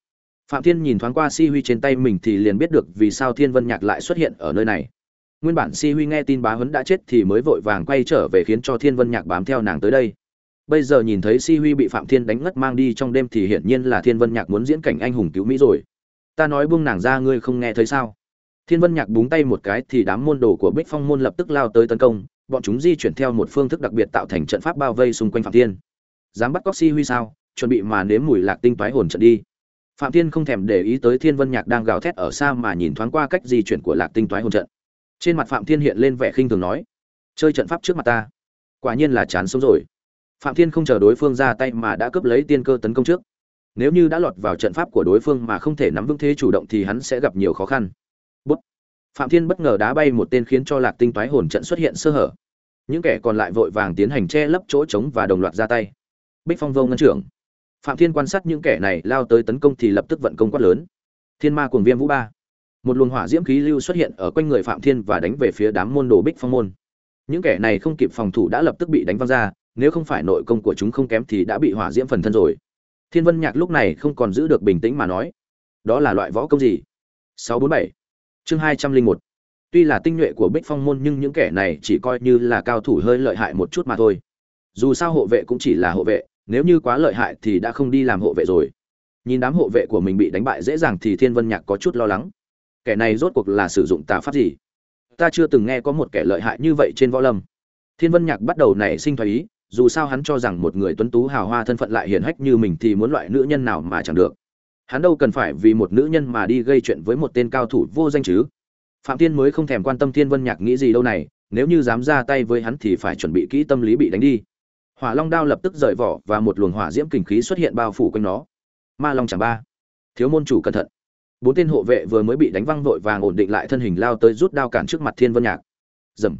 Phạm thiên nhìn thoáng qua si huy trên tay mình thì liền biết được vì sao thiên vân nhạc lại xuất hiện ở nơi này. Nguyên bản si huy nghe tin bá huấn đã chết thì mới vội vàng quay trở về khiến cho thiên vân nhạc bám theo nàng tới đây. Bây giờ nhìn thấy si huy bị phạm thiên đánh ngất mang đi trong đêm thì hiển nhiên là thiên vân nhạc muốn diễn cảnh anh hùng cứu mỹ rồi. Ta nói buông nàng ra, ngươi không nghe thấy sao? Thiên vân nhạc búng tay một cái thì đám môn đồ của bích phong môn lập tức lao tới tấn công, bọn chúng di chuyển theo một phương thức đặc biệt tạo thành trận pháp bao vây xung quanh phạm thiên. Dám bắt cóc si huy sao? Chuẩn bị mà nếm mùi lạc tinh toái hồn trận đi. Phạm thiên không thèm để ý tới thiên vân nhạc đang gào thét ở xa mà nhìn thoáng qua cách di chuyển của lạc tinh toái hồn trận. Trên mặt phạm thiên hiện lên vẻ khinh thường nói, chơi trận pháp trước mặt ta, quả nhiên là chán sống rồi. Phạm thiên không chờ đối phương ra tay mà đã cướp lấy tiên cơ tấn công trước. Nếu như đã lọt vào trận pháp của đối phương mà không thể nắm vững thế chủ động thì hắn sẽ gặp nhiều khó khăn phạm thiên bất ngờ đá bay một tên khiến cho lạc tinh toái hồn trận xuất hiện sơ hở. Những kẻ còn lại vội vàng tiến hành che lấp chỗ trống và đồng loạt ra tay. Bích phong vô ngân trưởng. Phạm thiên quan sát những kẻ này, lao tới tấn công thì lập tức vận công quát lớn. Thiên ma cuồng viêm vũ ba. Một luồng hỏa diễm khí lưu xuất hiện ở quanh người phạm thiên và đánh về phía đám môn đồ bích phong môn. Những kẻ này không kịp phòng thủ đã lập tức bị đánh văng ra, nếu không phải nội công của chúng không kém thì đã bị hỏa diễm phần thân rồi. Thiên vân nhạc lúc này không còn giữ được bình tĩnh mà nói, đó là loại võ công gì? 647 chương 201 tuy là tinh nhuệ của bích phong môn nhưng những kẻ này chỉ coi như là cao thủ hơi lợi hại một chút mà thôi. Dù sao hộ vệ cũng chỉ là hộ vệ, nếu như quá lợi hại thì đã không đi làm hộ vệ rồi. Nhìn đám hộ vệ của mình bị đánh bại dễ dàng thì thiên vân nhạc có chút lo lắng. Kẻ này rốt cuộc là sử dụng tà pháp gì? Ta chưa từng nghe có một kẻ lợi hại như vậy trên võ lâm. Thiên vân nhạc bắt đầu nảy sinh thoái ý, dù sao hắn cho rằng một người tuấn tú hào hoa thân phận lại hiển hách như mình thì muốn loại nữ nhân nào mà chẳng được hắn đâu cần phải vì một nữ nhân mà đi gây chuyện với một tên cao thủ vô danh chứ? Phạm thiên mới không thèm quan tâm thiên vân nhạc nghĩ gì đâu này, nếu như dám ra tay với hắn thì phải chuẩn bị kỹ tâm lý bị đánh đi. Hỏa long đao lập tức rời vỏ và một luồng hỏa diễm kình khí xuất hiện bao phủ quanh nó. Ma long chẳng ba, thiếu môn chủ cẩn thận. Bốn tên hộ vệ vừa mới bị đánh văng vội vàng ổn định lại thân hình lao tới rút đao cản trước mặt thiên vân nhạc. Dầm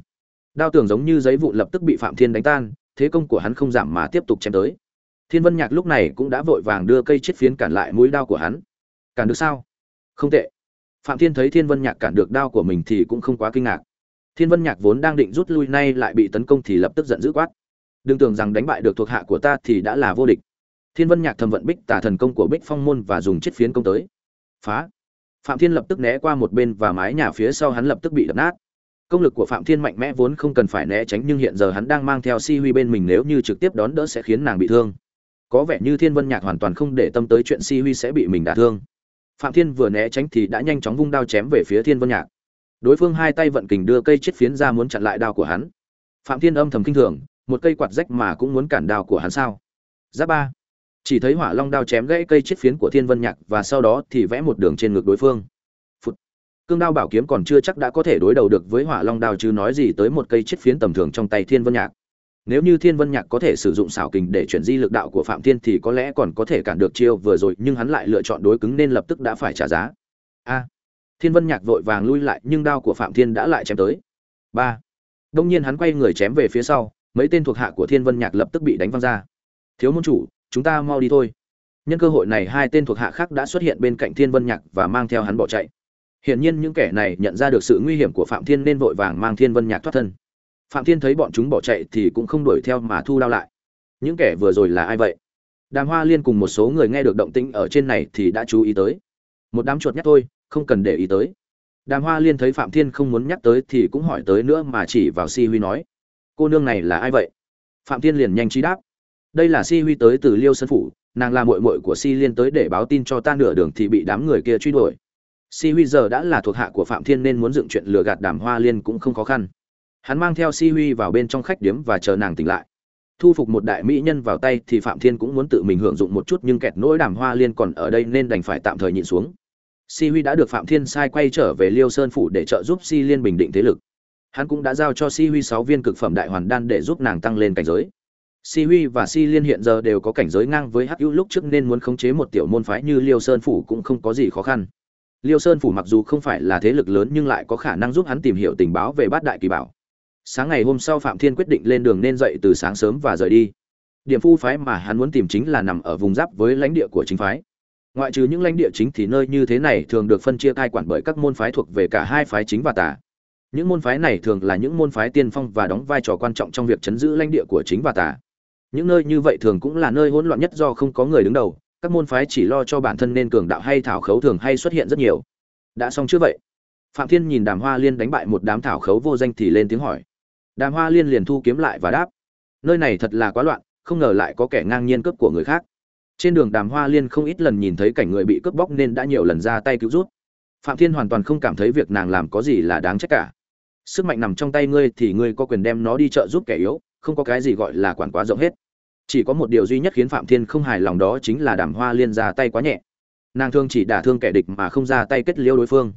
đao tưởng giống như giấy vụn lập tức bị phạm thiên đánh tan, thế công của hắn không giảm mà tiếp tục chém tới thiên vân nhạc lúc này cũng đã vội vàng đưa cây chiết phiến cản lại mũi đao của hắn. Cản được sao? Không tệ. Phạm thiên thấy thiên vân nhạc cản được đao của mình thì cũng không quá kinh ngạc. Thiên vân nhạc vốn đang định rút lui nay lại bị tấn công thì lập tức giận dữ quát. Đừng tưởng rằng đánh bại được thuộc hạ của ta thì đã là vô địch. Thiên vân nhạc thầm vận bích tà thần công của bích phong môn và dùng chiết phiến công tới. Phá. Phạm thiên lập tức né qua một bên và mái nhà phía sau hắn lập tức bị đập nát. Công lực của phạm thiên mạnh mẽ vốn không cần phải né tránh nhưng hiện giờ hắn đang mang theo si huy bên mình nếu như trực tiếp đón đỡ sẽ khiến nàng bị thương có vẻ như thiên vân nhạc hoàn toàn không để tâm tới chuyện si huy sẽ bị mình đả thương. Phạm thiên vừa né tránh thì đã nhanh chóng vung đao chém về phía thiên vân nhạc. Đối phương hai tay vận kình đưa cây chết phiến ra muốn chặn lại đao của hắn. Phạm thiên âm thầm kinh thường, một cây quạt rách mà cũng muốn cản đao của hắn sao? Giáp ba. Chỉ thấy hỏa long đao chém gãy cây chết phiến của thiên vân nhạc và sau đó thì vẽ một đường trên ngực đối phương. Phụt. cương đao bảo kiếm còn chưa chắc đã có thể đối đầu được với hỏa long đao chứ nói gì tới một cây chết phiến tầm thường trong tay thiên vân nhạc nếu như thiên vân nhạc có thể sử dụng xảo kình để chuyển di lực đạo của phạm thiên thì có lẽ còn có thể cản được chiêu vừa rồi, nhưng hắn lại lựa chọn đối cứng nên lập tức đã phải trả giá. A. Thiên vân nhạc vội vàng lui lại, nhưng đao của phạm thiên đã lại chém tới. Ba. Đông nhiên hắn quay người chém về phía sau, mấy tên thuộc hạ của thiên vân nhạc lập tức bị đánh văng ra. Thiếu môn chủ, chúng ta mau đi thôi. Nhân cơ hội này hai tên thuộc hạ khác đã xuất hiện bên cạnh thiên vân nhạc và mang theo hắn bỏ chạy. Hiển nhiên những kẻ này nhận ra được sự nguy hiểm của phạm thiên nên vội vàng mang thiên vân nhạc thoát thân phạm thiên thấy bọn chúng bỏ chạy thì cũng không đuổi theo mà thu lao lại. Những kẻ vừa rồi là ai vậy? Đàm hoa liên cùng một số người nghe được động tĩnh ở trên này thì đã chú ý tới. Một đám chuột nhắt thôi, không cần để ý tới. Đàm hoa liên thấy phạm thiên không muốn nhắc tới thì cũng hỏi tới nữa mà chỉ vào si huy nói, cô nương này là ai vậy? Phạm thiên liền nhanh trí đáp, đây là si huy tới từ liêu sơn phủ, nàng là mội mội của si liên tới để báo tin cho ta nửa đường thì bị đám người kia truy đuổi. Si huy giờ đã là thuộc hạ của phạm thiên nên muốn dựng chuyện lừa gạt đàm hoa liên cũng không khó khăn hắn mang theo si huy vào bên trong khách điếm và chờ nàng tỉnh lại. Thu phục một đại mỹ nhân vào tay thì phạm thiên cũng muốn tự mình hưởng dụng một chút nhưng kẹt nỗi đàm hoa liên còn ở đây nên đành phải tạm thời nhịn xuống. Si huy đã được phạm thiên sai quay trở về liêu sơn phủ để trợ giúp si liên bình định thế lực. Hắn cũng đã giao cho si huy sáu viên cực phẩm đại hoàn đan để giúp nàng tăng lên cảnh giới. Si huy và si liên hiện giờ đều có cảnh giới ngang với hắc hữu lúc trước nên muốn khống chế một tiểu môn phái như liêu sơn phủ cũng không có gì khó khăn. Liêu sơn phủ mặc dù không phải là thế lực lớn nhưng lại có khả năng giúp hắn tìm hiểu tình báo về bát đại kỳ bảo sáng ngày hôm sau phạm thiên quyết định lên đường nên dậy từ sáng sớm và rời đi. Điểm phu phái mà hắn muốn tìm chính là nằm ở vùng giáp với lãnh địa của chính phái. Ngoại trừ những lãnh địa chính thì nơi như thế này thường được phân chia cai quản bởi các môn phái thuộc về cả hai phái chính và tà. Những môn phái này thường là những môn phái tiên phong và đóng vai trò quan trọng trong việc chấn giữ lãnh địa của chính và tà. Những nơi như vậy thường cũng là nơi hỗn loạn nhất do không có người đứng đầu. Các môn phái chỉ lo cho bản thân nên cường đạo hay thảo khấu thường hay xuất hiện rất nhiều. Đã xong chưa vậy? Phạm thiên nhìn đàm hoa liên đánh bại một đám thảo khấu vô danh thì lên tiếng hỏi đàm hoa liên liền thu kiếm lại và đáp, nơi này thật là quá loạn, không ngờ lại có kẻ ngang nhiên cướp của người khác. Trên đường đàm hoa liên không ít lần nhìn thấy cảnh người bị cướp bóc nên đã nhiều lần ra tay cứu rút phạm thiên hoàn toàn không cảm thấy việc nàng làm có gì là đáng trách cả. Sức mạnh nằm trong tay ngươi thì ngươi có quyền đem nó đi trợ giúp kẻ yếu, không có cái gì gọi là quản quá rộng hết. Chỉ có một điều duy nhất khiến phạm thiên không hài lòng đó chính là đàm hoa liên ra tay quá nhẹ. Nàng thương chỉ đả thương kẻ địch mà không ra tay kết liêu đối phương.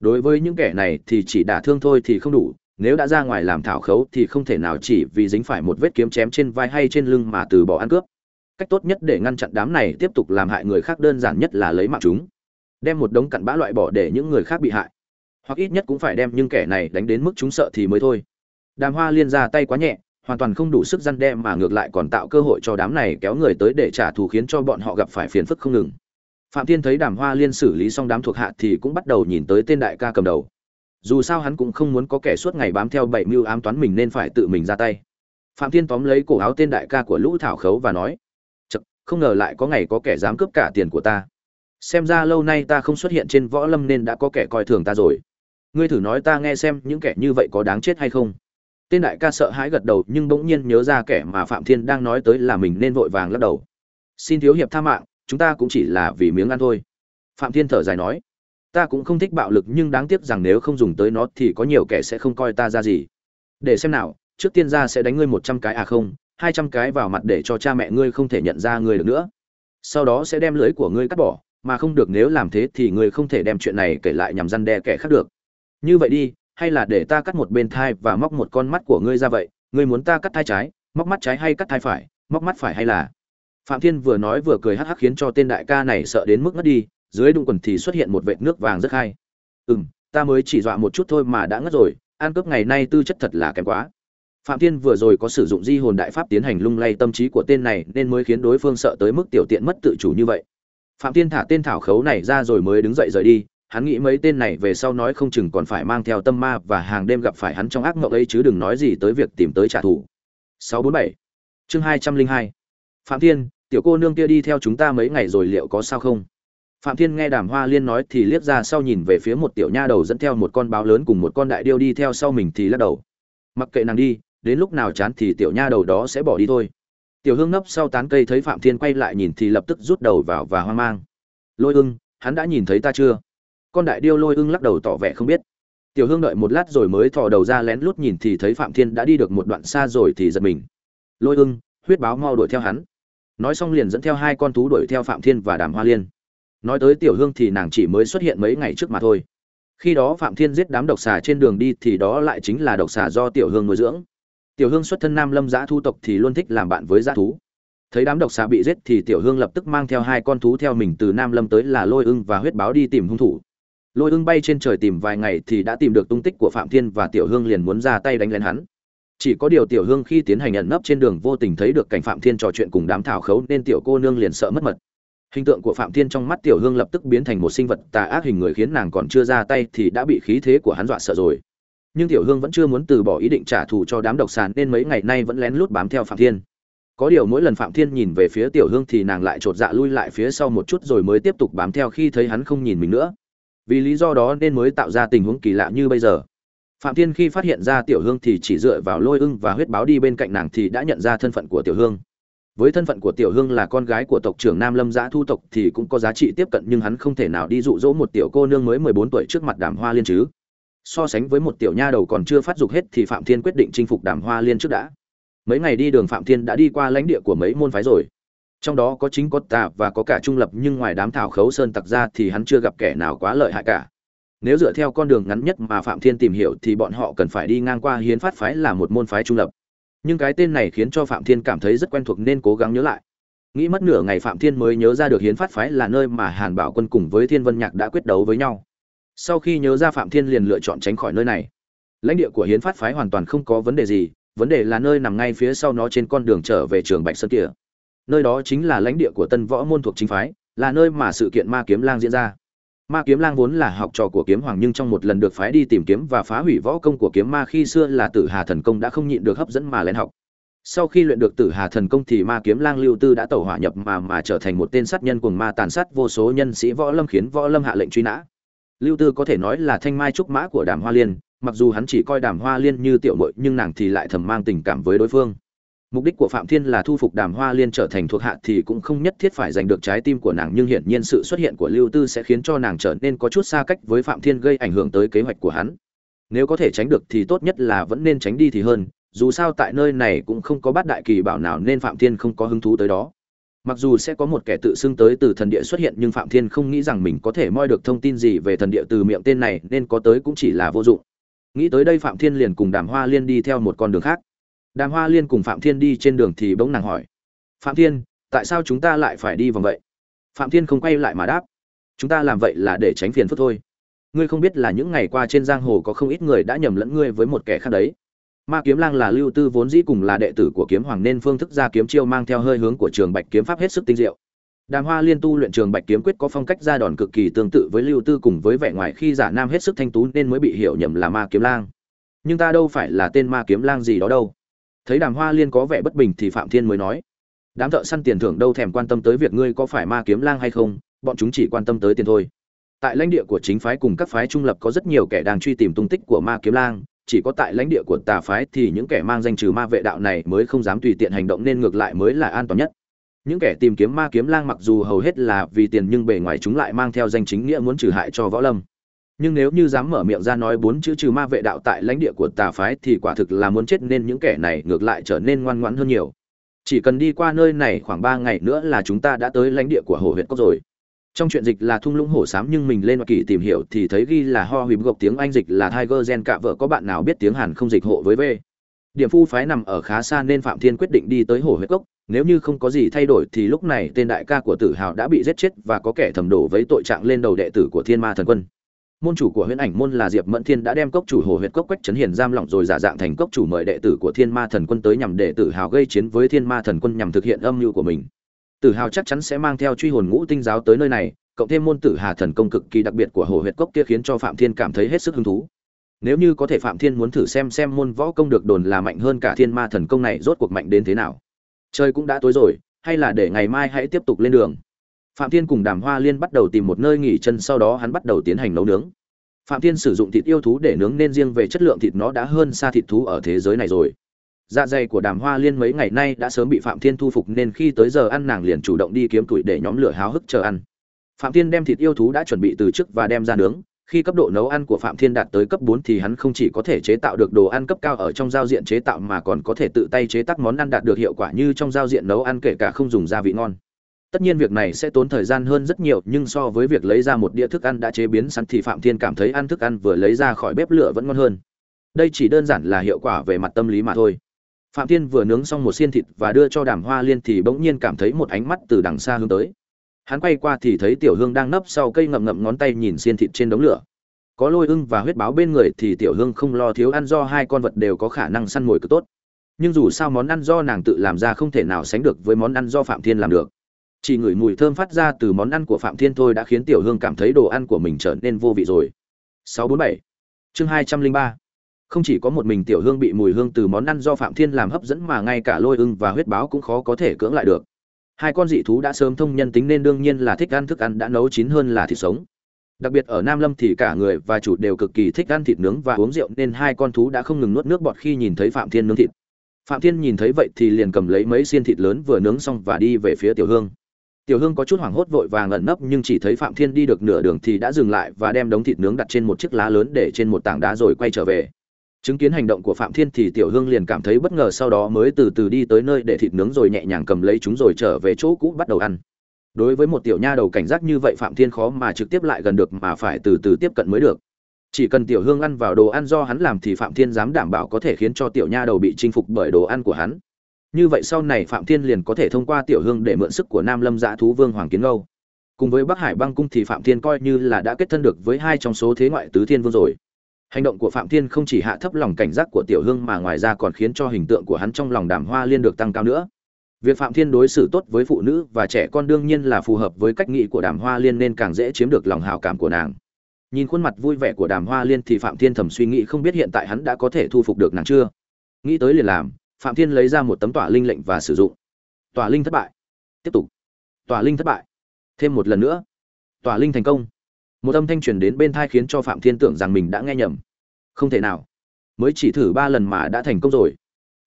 Đối với những kẻ này thì chỉ đả thương thôi thì không đủ nếu đã ra ngoài làm thảo khấu thì không thể nào chỉ vì dính phải một vết kiếm chém trên vai hay trên lưng mà từ bỏ ăn cướp. Cách tốt nhất để ngăn chặn đám này tiếp tục làm hại người khác đơn giản nhất là lấy mạng chúng. Đem một đống cặn bã loại bỏ để những người khác bị hại. Hoặc ít nhất cũng phải đem những kẻ này đánh đến mức chúng sợ thì mới thôi. Đàm hoa liên ra tay quá nhẹ, hoàn toàn không đủ sức răn đe mà ngược lại còn tạo cơ hội cho đám này kéo người tới để trả thù khiến cho bọn họ gặp phải phiền phức không ngừng. Phạm thiên thấy đàm hoa liên xử lý xong đám thuộc hạ thì cũng bắt đầu nhìn tới tên đại ca cầm đầu dù sao hắn cũng không muốn có kẻ suốt ngày bám theo bảy mưu ám toán mình nên phải tự mình ra tay. Phạm thiên tóm lấy cổ áo tên đại ca của lũ thảo khấu và nói Chật, không ngờ lại có ngày có kẻ dám cướp cả tiền của ta. Xem ra lâu nay ta không xuất hiện trên võ lâm nên đã có kẻ coi thường ta rồi. Ngươi thử nói ta nghe xem những kẻ như vậy có đáng chết hay không. Tên đại ca sợ hãi gật đầu nhưng bỗng nhiên nhớ ra kẻ mà phạm thiên đang nói tới là mình nên vội vàng lắc đầu. Xin thiếu hiệp tha mạng chúng ta cũng chỉ là vì miếng ăn thôi. Phạm thiên thở dài nói ta cũng không thích bạo lực nhưng đáng tiếc rằng nếu không dùng tới nó thì có nhiều kẻ sẽ không coi ta ra gì. Để xem nào, trước tiên ra sẽ đánh ngươi một trăm cái à không, hai trăm cái vào mặt để cho cha mẹ ngươi không thể nhận ra ngươi được nữa. Sau đó sẽ đem lưới của ngươi cắt bỏ, mà không được nếu làm thế thì ngươi không thể đem chuyện này kể lại nhằm răn đe kẻ khác được. Như vậy đi, hay là để ta cắt một bên thai và móc một con mắt của ngươi ra vậy? Ngươi muốn ta cắt thai trái, móc mắt trái hay cắt thai phải, móc mắt phải hay là? Phạm thiên vừa nói vừa cười hắc hắc khiến cho tên đại ca này sợ đến mức ngất đi dưới đụng quần thì xuất hiện một vệt nước vàng rất hay. Ừm, ta mới chỉ dọa một chút thôi mà đã ngất rồi an cướp ngày nay tư chất thật là kém quá. Phạm thiên vừa rồi có sử dụng di hồn đại pháp tiến hành lung lay tâm trí của tên này nên mới khiến đối phương sợ tới mức tiểu tiện mất tự chủ như vậy. Phạm thiên thả tên thảo khấu này ra rồi mới đứng dậy rời đi, hắn nghĩ mấy tên này về sau nói không chừng còn phải mang theo tâm ma và hàng đêm gặp phải hắn trong ác mộng ấy chứ đừng nói gì tới việc tìm tới trả thù. 647 chương 202 phạm thiên, tiểu cô nương kia đi theo chúng ta mấy ngày rồi liệu có sao không? Phạm thiên nghe đàm hoa liên nói thì liếc ra sau nhìn về phía một tiểu nha đầu dẫn theo một con báo lớn cùng một con đại điêu đi theo sau mình thì lắc đầu. Mặc kệ nàng đi, đến lúc nào chán thì tiểu nha đầu đó sẽ bỏ đi thôi. Tiểu hương nấp sau tán cây thấy phạm thiên quay lại nhìn thì lập tức rút đầu vào và hoang mang. Lôi ưng, hắn đã nhìn thấy ta chưa? Con đại điêu lôi ưng lắc đầu tỏ vẻ không biết. Tiểu hương đợi một lát rồi mới thò đầu ra lén lút nhìn thì thấy phạm thiên đã đi được một đoạn xa rồi thì giật mình. Lôi ưng, huyết báo mau đuổi theo hắn. Nói xong liền dẫn theo hai con thú đuổi theo phạm thiên và đàm hoa liên nói tới tiểu hương thì nàng chỉ mới xuất hiện mấy ngày trước mà thôi. Khi đó phạm thiên giết đám độc xà trên đường đi thì đó lại chính là độc xà do tiểu hương nuôi dưỡng. Tiểu hương xuất thân nam lâm giã thu tộc thì luôn thích làm bạn với giã thú. Thấy đám độc xà bị giết thì tiểu hương lập tức mang theo hai con thú theo mình từ nam lâm tới là lôi ưng và huyết báo đi tìm hung thủ. Lôi ưng bay trên trời tìm vài ngày thì đã tìm được tung tích của phạm thiên và tiểu hương liền muốn ra tay đánh lén hắn. Chỉ có điều tiểu hương khi tiến hành ẩn nấp trên đường vô tình thấy được cảnh phạm thiên trò chuyện cùng đám thảo khấu nên tiểu cô nương liền sợ mất mật hình tượng của phạm thiên trong mắt tiểu hương lập tức biến thành một sinh vật tà ác hình người khiến nàng còn chưa ra tay thì đã bị khí thế của hắn dọa sợ rồi. Nhưng tiểu hương vẫn chưa muốn từ bỏ ý định trả thù cho đám độc sàn nên mấy ngày nay vẫn lén lút bám theo phạm thiên. Có điều mỗi lần phạm thiên nhìn về phía tiểu hương thì nàng lại trột dạ lui lại phía sau một chút rồi mới tiếp tục bám theo khi thấy hắn không nhìn mình nữa. Vì lý do đó nên mới tạo ra tình huống kỳ lạ như bây giờ. Phạm thiên khi phát hiện ra tiểu hương thì chỉ dựa vào lôi ưng và huyết báo đi bên cạnh nàng thì đã nhận ra thân phận của tiểu hương với thân phận của tiểu hương là con gái của tộc trưởng nam lâm giã thu tộc thì cũng có giá trị tiếp cận, nhưng hắn không thể nào đi dụ dỗ một tiểu cô nương mới mười bốn tuổi trước mặt đàm hoa liên chứ. So sánh với một tiểu nha đầu còn chưa phát dục hết thì phạm thiên quyết định chinh phục đàm hoa liên trước đã. Mấy ngày đi đường phạm thiên đã đi qua lãnh địa của mấy môn phái rồi. Trong đó có chính có tà và có cả trung lập, nhưng ngoài đám thảo khấu sơn tặc ra thì hắn chưa gặp kẻ nào quá lợi hại cả. Nếu dựa theo con đường ngắn nhất mà phạm thiên tìm hiểu thì bọn họ cần phải đi ngang qua hiến phát phái là một môn phái trung lập nhưng cái tên này khiến cho phạm thiên cảm thấy rất quen thuộc nên cố gắng nhớ lại. Nghĩ mất nửa ngày phạm thiên mới nhớ ra được hiến phát phái là nơi mà hàn bảo quân cùng với thiên vân nhạc đã quyết đấu với nhau. Sau khi nhớ ra phạm thiên liền lựa chọn tránh khỏi nơi này. Lãnh địa của hiến phát phái hoàn toàn không có vấn đề gì, vấn đề là nơi nằm ngay phía sau nó trên con đường trở về trường bạch sơn kia. Nơi đó chính là lãnh địa của tân võ môn thuộc chính phái, là nơi mà sự kiện ma kiếm lang diễn ra ma kiếm lang vốn là học trò của kiếm hoàng nhưng trong một lần được phái đi tìm kiếm và phá hủy võ công của kiếm ma khi xưa là tử hà thần công đã không nhịn được hấp dẫn mà lên học. Sau khi luyện được tử hà thần công thì ma kiếm lang lưu tư đã tẩu hỏa nhập mà mà trở thành một tên sát nhân cuồng ma tàn sát vô số nhân sĩ võ lâm khiến võ lâm hạ lệnh truy nã. Lưu tư có thể nói là thanh mai trúc mã của đàm hoa liên, mặc dù hắn chỉ coi đàm hoa liên như tiểu muội nhưng nàng thì lại thầm mang tình cảm với đối phương mục đích của phạm thiên là thu phục đàm hoa liên trở thành thuộc hạ thì cũng không nhất thiết phải giành được trái tim của nàng, nhưng hiển nhiên sự xuất hiện của lưu tư sẽ khiến cho nàng trở nên có chút xa cách với phạm thiên gây ảnh hưởng tới kế hoạch của hắn. Nếu có thể tránh được thì tốt nhất là vẫn nên tránh đi thì hơn, dù sao tại nơi này cũng không có bát đại kỳ bảo nào nên phạm thiên không có hứng thú tới đó. Mặc dù sẽ có một kẻ tự xưng tới từ thần địa xuất hiện, nhưng phạm thiên không nghĩ rằng mình có thể moi được thông tin gì về thần địa từ miệng tên này, nên có tới cũng chỉ là vô dụng. Nghĩ tới đây phạm thiên liền cùng đàm hoa liên đi theo một con đường khác đàm hoa liên cùng phạm thiên đi trên đường thì bỗng nàng hỏi. Phạm thiên, tại sao chúng ta lại phải đi vòng vậy? Phạm thiên không quay lại mà đáp. Chúng ta làm vậy là để tránh phiền phức thôi. Ngươi không biết là những ngày qua trên giang hồ có không ít người đã nhầm lẫn ngươi với một kẻ khác đấy. Ma kiếm lang là lưu tư vốn dĩ cùng là đệ tử của kiếm hoàng nên phương thức ra kiếm chiêu mang theo hơi hướng của trường bạch kiếm pháp hết sức tinh diệu. Đàm hoa liên tu luyện trường bạch kiếm quyết có phong cách ra đòn cực kỳ tương tự với lưu tư cùng với vẻ ngoài khi giả nam hết sức thanh tú nên mới bị hiểu nhầm là ma kiếm lang. Nhưng ta đâu phải là tên ma kiếm lang gì đó đâu thấy đàm hoa liên có vẻ bất bình thì phạm thiên mới nói, đám thợ săn tiền thưởng đâu thèm quan tâm tới việc ngươi có phải ma kiếm lang hay không, bọn chúng chỉ quan tâm tới tiền thôi. Tại lãnh địa của chính phái cùng các phái trung lập có rất nhiều kẻ đang truy tìm tung tích của ma kiếm lang, chỉ có tại lãnh địa của tà phái thì những kẻ mang danh trừ ma vệ đạo này mới không dám tùy tiện hành động nên ngược lại mới là an toàn nhất. Những kẻ tìm kiếm ma kiếm lang mặc dù hầu hết là vì tiền nhưng bề ngoài chúng lại mang theo danh chính nghĩa muốn trừ hại cho võ lâm nhưng nếu như dám mở miệng ra nói bốn chữ trừ ma vệ đạo tại lãnh địa của tà phái thì quả thực là muốn chết nên những kẻ này ngược lại trở nên ngoan ngoãn hơn nhiều. Chỉ cần đi qua nơi này khoảng ba ngày nữa là chúng ta đã tới lãnh địa của hồ huyện cốc rồi. Trong chuyện dịch là thung lũng hổ xám nhưng mình lên hoa kỳ tìm hiểu thì thấy ghi là ho hìm gộp tiếng anh dịch là tiger gen cạ vợ có bạn nào biết tiếng hàn không dịch hộ với v. Điểm phu phái nằm ở khá xa nên phạm thiên quyết định đi tới hồ huyện cốc. Nếu như không có gì thay đổi thì lúc này tên đại ca của tử hào đã bị giết chết và có kẻ thầm đổ với tội trạng lên đầu đệ tử của thiên ma thần quân môn chủ của huyễn ảnh môn là diệp mẫn thiên đã đem cốc chủ hồ huyết cốc quách trấn hiền giam lỏng rồi giả dạng thành cốc chủ mời đệ tử của thiên ma thần quân tới nhằm để tử hào gây chiến với thiên ma thần quân nhằm thực hiện âm mưu của mình. Tử hào chắc chắn sẽ mang theo truy hồn ngũ tinh giáo tới nơi này, cộng thêm môn tử hà thần công cực kỳ đặc biệt của hồ huyết cốc kia khiến cho phạm thiên cảm thấy hết sức hứng thú. Nếu như có thể phạm thiên muốn thử xem xem môn võ công được đồn là mạnh hơn cả thiên ma thần công này rốt cuộc mạnh đến thế nào. Trời cũng đã tối rồi, hay là để ngày mai hãy tiếp tục lên đường phạm thiên cùng đàm hoa liên bắt đầu tìm một nơi nghỉ chân, sau đó hắn bắt đầu tiến hành nấu nướng. Phạm thiên sử dụng thịt yêu thú để nướng nên riêng về chất lượng thịt nó đã hơn xa thịt thú ở thế giới này rồi. Dạ dày của đàm hoa liên mấy ngày nay đã sớm bị phạm thiên thu phục nên khi tới giờ ăn nàng liền chủ động đi kiếm tuổi để nhóm lửa háo hức chờ ăn. Phạm thiên đem thịt yêu thú đã chuẩn bị từ trước và đem ra nướng. Khi cấp độ nấu ăn của phạm thiên đạt tới cấp 4 thì hắn không chỉ có thể chế tạo được đồ ăn cấp cao ở trong giao diện chế tạo mà còn có thể tự tay chế tác món ăn đạt được hiệu quả như trong giao diện nấu ăn kể cả không dùng gia vị ngon tất nhiên việc này sẽ tốn thời gian hơn rất nhiều, nhưng so với việc lấy ra một đĩa thức ăn đã chế biến sẵn thì phạm thiên cảm thấy ăn thức ăn vừa lấy ra khỏi bếp lửa vẫn ngon hơn. Đây chỉ đơn giản là hiệu quả về mặt tâm lý mà thôi. Phạm thiên vừa nướng xong một xiên thịt và đưa cho đàm hoa liên thì bỗng nhiên cảm thấy một ánh mắt từ đằng xa hướng tới. Hắn quay qua thì thấy tiểu hương đang nấp sau cây ngậm ngậm ngón tay nhìn xiên thịt trên đống lửa. Có lôi ưng và huyết báo bên người thì tiểu hương không lo thiếu ăn do hai con vật đều có khả năng săn mồi cực tốt. Nhưng dù sao món ăn do nàng tự làm ra không thể nào sánh được với món ăn do phạm thiên làm được chỉ ngửi mùi thơm phát ra từ món ăn của phạm thiên thôi đã khiến tiểu hương cảm thấy đồ ăn của mình trở nên vô vị rồi. 647 chương 203 không chỉ có một mình tiểu hương bị mùi hương từ món ăn do phạm thiên làm hấp dẫn mà ngay cả lôi ưng và huyết báo cũng khó có thể cưỡng lại được. Hai con dị thú đã sớm thông nhân tính nên đương nhiên là thích ăn thức ăn đã nấu chín hơn là thịt sống. Đặc biệt ở nam lâm thì cả người và chủ đều cực kỳ thích ăn thịt nướng và uống rượu nên hai con thú đã không ngừng nuốt nước bọt khi nhìn thấy phạm thiên nướng thịt. Phạm thiên nhìn thấy vậy thì liền cầm lấy mấy xiên thịt lớn vừa nướng xong và đi về phía tiểu hương tiểu hương có chút hoảng hốt vội vàng ẩn nấp, nhưng chỉ thấy phạm thiên đi được nửa đường thì đã dừng lại và đem đống thịt nướng đặt trên một chiếc lá lớn để trên một tảng đá rồi quay trở về. Chứng kiến hành động của phạm thiên thì tiểu hương liền cảm thấy bất ngờ, sau đó mới từ từ đi tới nơi để thịt nướng rồi nhẹ nhàng cầm lấy chúng rồi trở về chỗ cũ bắt đầu ăn. Đối với một tiểu nha đầu cảnh giác như vậy, phạm thiên khó mà trực tiếp lại gần được mà phải từ từ tiếp cận mới được. Chỉ cần tiểu hương ăn vào đồ ăn do hắn làm thì phạm thiên dám đảm bảo có thể khiến cho tiểu nha đầu bị chinh phục bởi đồ ăn của hắn như vậy sau này phạm thiên liền có thể thông qua tiểu hương để mượn sức của nam lâm giã thú vương hoàng kiến ngâu. Cùng với bắc hải băng cung thì phạm thiên coi như là đã kết thân được với hai trong số thế ngoại tứ thiên vương rồi. Hành động của phạm thiên không chỉ hạ thấp lòng cảnh giác của tiểu hương mà ngoài ra còn khiến cho hình tượng của hắn trong lòng đàm hoa liên được tăng cao nữa. Việc phạm thiên đối xử tốt với phụ nữ và trẻ con đương nhiên là phù hợp với cách nghĩ của đàm hoa liên nên càng dễ chiếm được lòng hào cảm của nàng. Nhìn khuôn mặt vui vẻ của đàm hoa liên thì phạm thiên thầm suy nghĩ không biết hiện tại hắn đã có thể thu phục được nàng chưa. Nghĩ tới liền làm phạm thiên lấy ra một tấm tỏa linh lệnh và sử dụng. Tỏa linh thất bại. Tiếp tục. Tỏa linh thất bại. Thêm một lần nữa. Tỏa linh thành công. Một âm thanh truyền đến bên thai khiến cho phạm thiên tưởng rằng mình đã nghe nhầm. Không thể nào. Mới chỉ thử ba lần mà đã thành công rồi.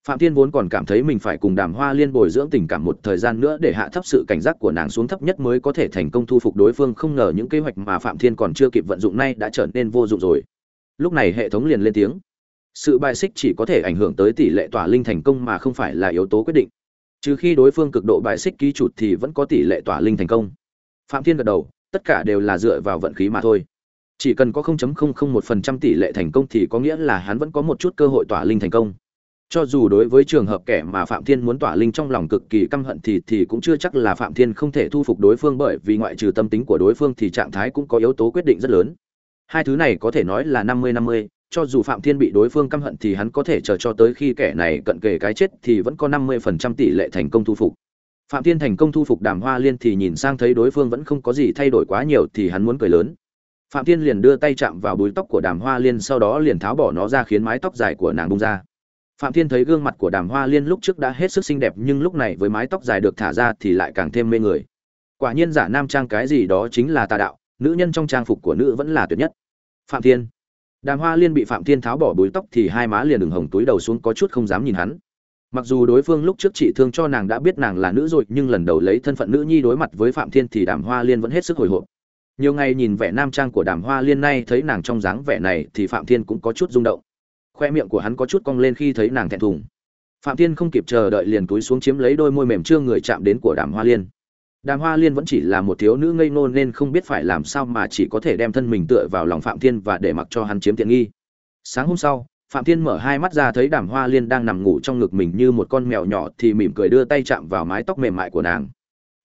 Phạm thiên vốn còn cảm thấy mình phải cùng đàm hoa liên bồi dưỡng tình cảm một thời gian nữa để hạ thấp sự cảnh giác của nàng xuống thấp nhất mới có thể thành công thu phục đối phương. Không ngờ những kế hoạch mà phạm thiên còn chưa kịp vận dụng nay đã trở nên vô dụng rồi. Lúc này hệ thống liền lên tiếng sự bài xích chỉ có thể ảnh hưởng tới tỷ lệ tỏa linh thành công mà không phải là yếu tố quyết định. Trừ khi đối phương cực độ bài xích ký chủ thì vẫn có tỷ lệ tỏa linh thành công. Phạm thiên gật đầu, tất cả đều là dựa vào vận khí mà thôi. Chỉ cần có 0.001% tỷ lệ thành công thì có nghĩa là hắn vẫn có một chút cơ hội tỏa linh thành công. Cho dù đối với trường hợp kẻ mà phạm thiên muốn tỏa linh trong lòng cực kỳ căm hận thì thì cũng chưa chắc là phạm thiên không thể thu phục đối phương bởi vì ngoại trừ tâm tính của đối phương thì trạng thái cũng có yếu tố quyết định rất lớn. Hai thứ này có thể nói là năm mươi năm mươi cho dù phạm thiên bị đối phương căm hận thì hắn có thể chờ cho tới khi kẻ này cận kề cái chết thì vẫn có năm mươi phần trăm tỷ lệ thành công thu phục. Phạm thiên thành công thu phục đàm hoa liên thì nhìn sang thấy đối phương vẫn không có gì thay đổi quá nhiều thì hắn muốn cười lớn. Phạm thiên liền đưa tay chạm vào búi tóc của đàm hoa liên, sau đó liền tháo bỏ nó ra khiến mái tóc dài của nàng bung ra. Phạm thiên thấy gương mặt của đàm hoa liên lúc trước đã hết sức xinh đẹp nhưng lúc này với mái tóc dài được thả ra thì lại càng thêm mê người. Quả nhiên giả nam trang cái gì đó chính là tà đạo, nữ nhân trong trang phục của nữ vẫn là tuyệt nhất. Phạm thiên đàm hoa liên bị phạm thiên tháo bỏ búi tóc thì hai má liền đường hồng, túi đầu xuống có chút không dám nhìn hắn. Mặc dù đối phương lúc trước chị thương cho nàng đã biết nàng là nữ rồi, nhưng lần đầu lấy thân phận nữ nhi đối mặt với phạm thiên thì đàm hoa liên vẫn hết sức hồi hộp. Nhiều ngày nhìn vẻ nam trang của đàm hoa liên nay, thấy nàng trong dáng vẻ này thì phạm thiên cũng có chút rung động. Khoe miệng của hắn có chút cong lên khi thấy nàng thẹn thùng. Phạm thiên không kịp chờ đợi liền túi xuống chiếm lấy đôi môi mềm trương người chạm đến của đàm hoa liên đàm hoa liên vẫn chỉ là một thiếu nữ ngây ngô nên không biết phải làm sao mà chỉ có thể đem thân mình tựa vào lòng phạm thiên và để mặc cho hắn chiếm tiện nghi. Sáng hôm sau, phạm thiên mở hai mắt ra thấy đàm hoa liên đang nằm ngủ trong ngực mình như một con mèo nhỏ thì mỉm cười đưa tay chạm vào mái tóc mềm mại của nàng.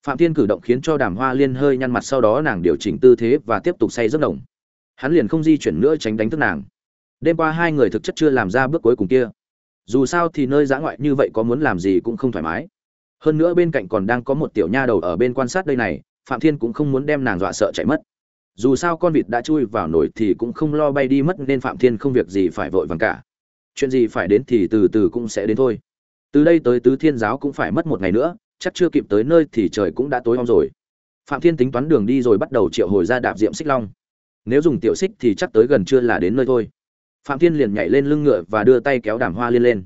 Phạm thiên cử động khiến cho đàm hoa liên hơi nhăn mặt sau đó nàng điều chỉnh tư thế và tiếp tục say giấc đồng hắn liền không di chuyển nữa tránh đánh thức nàng. Đêm qua hai người thực chất chưa làm ra bước cuối cùng kia. Dù sao thì nơi giã ngoại như vậy có muốn làm gì cũng không thoải mái hơn nữa bên cạnh còn đang có một tiểu nha đầu ở bên quan sát đây này, phạm thiên cũng không muốn đem nàng dọa sợ chạy mất. Dù sao con vịt đã chui vào nổi thì cũng không lo bay đi mất nên phạm thiên không việc gì phải vội vàng cả. Chuyện gì phải đến thì từ từ cũng sẽ đến thôi. Từ đây tới tứ thiên giáo cũng phải mất một ngày nữa, chắc chưa kịp tới nơi thì trời cũng đã tối om rồi. Phạm thiên tính toán đường đi rồi bắt đầu triệu hồi ra đạp diệm xích long. Nếu dùng tiểu xích thì chắc tới gần trưa là đến nơi thôi. Phạm thiên liền nhảy lên lưng ngựa và đưa tay kéo đàm hoa liên lên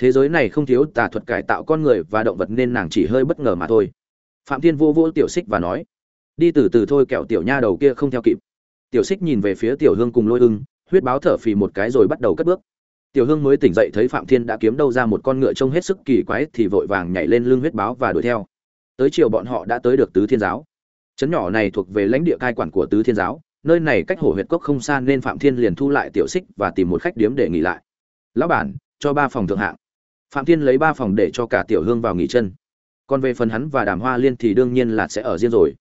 thế giới này không thiếu tà thuật cải tạo con người và động vật nên nàng chỉ hơi bất ngờ mà thôi. Phạm thiên vô vô tiểu xích và nói, đi từ từ thôi, kẹo tiểu nha đầu kia không theo kịp. Tiểu xích nhìn về phía tiểu hương cùng lôi ưng, huyết báo thở phì một cái rồi bắt đầu cất bước. Tiểu hương mới tỉnh dậy thấy phạm thiên đã kiếm đâu ra một con ngựa trông hết sức kỳ quái thì vội vàng nhảy lên lưng huyết báo và đuổi theo. Tới chiều bọn họ đã tới được tứ thiên giáo. Trấn nhỏ này thuộc về lãnh địa cai quản của tứ thiên giáo, nơi này cách hồ huyệt cốc không xa nên phạm thiên liền thu lại tiểu xích và tìm một khách điếm để nghỉ lại. Lão bản, cho ba phòng thượng hạng phạm thiên lấy ba phòng để cho cả tiểu hương vào nghỉ chân. Còn về phần hắn và đàm hoa liên thì đương nhiên là sẽ ở riêng rồi.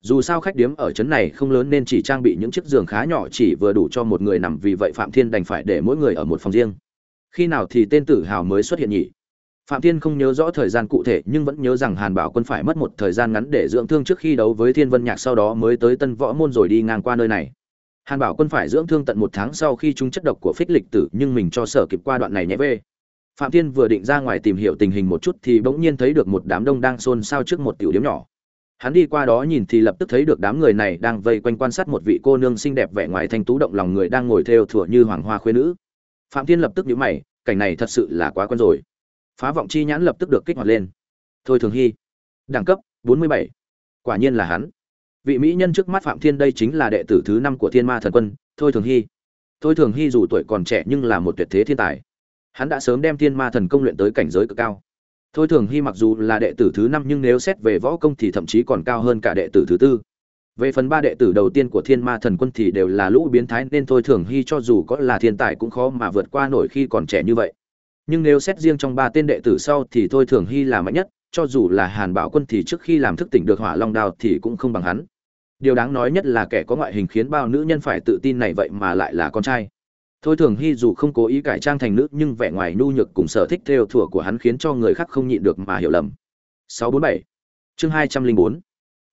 Dù sao khách điếm ở trấn này không lớn nên chỉ trang bị những chiếc giường khá nhỏ chỉ vừa đủ cho một người nằm, vì vậy phạm thiên đành phải để mỗi người ở một phòng riêng. Khi nào thì tên tử hào mới xuất hiện nhỉ? Phạm thiên không nhớ rõ thời gian cụ thể, nhưng vẫn nhớ rằng hàn bảo quân phải mất một thời gian ngắn để dưỡng thương trước khi đấu với thiên vân nhạc, sau đó mới tới tân võ môn rồi đi ngang qua nơi này. Hàn bảo quân phải dưỡng thương tận một tháng sau khi trúng chất độc của phích lịch tử, nhưng mình cho sở kịp qua đoạn này nhé về phạm thiên vừa định ra ngoài tìm hiểu tình hình một chút thì bỗng nhiên thấy được một đám đông đang xôn xao trước một tiểu điếm nhỏ. Hắn đi qua đó nhìn thì lập tức thấy được đám người này đang vây quanh quan sát một vị cô nương xinh đẹp vẻ ngoài thanh tú động lòng người đang ngồi theo thủa như hoàng hoa khuê nữ. Phạm thiên lập tức nhíu mày, cảnh này thật sự là quá quen rồi. Phá vọng chi nhãn lập tức được kích hoạt lên. Thôi thường hy. Đẳng cấp 47. quả nhiên là hắn. Vị mỹ nhân trước mắt phạm thiên đây chính là đệ tử thứ năm của thiên ma thần quân, thôi thường hy. Thôi thường hy dù tuổi còn trẻ nhưng là một tuyệt thế thiên tài hắn đã sớm đem thiên ma thần công luyện tới cảnh giới cực cao. Thôi thường hy mặc dù là đệ tử thứ năm nhưng nếu xét về võ công thì thậm chí còn cao hơn cả đệ tử thứ tư. Về phần ba đệ tử đầu tiên của thiên ma thần quân thì đều là lũ biến thái nên thôi thường hy cho dù có là thiên tài cũng khó mà vượt qua nổi khi còn trẻ như vậy. Nhưng nếu xét riêng trong ba tên đệ tử sau thì thôi thường hy là mạnh nhất, cho dù là hàn bảo quân thì trước khi làm thức tỉnh được hỏa long đao thì cũng không bằng hắn. Điều đáng nói nhất là kẻ có ngoại hình khiến bao nữ nhân phải tự tin này vậy mà lại là con trai thôi thường hy dù không cố ý cải trang thành nữ, nhưng vẻ ngoài nhu nhược cùng sở thích theo thủa của hắn khiến cho người khác không nhịn được mà hiểu lầm. 647 chương 204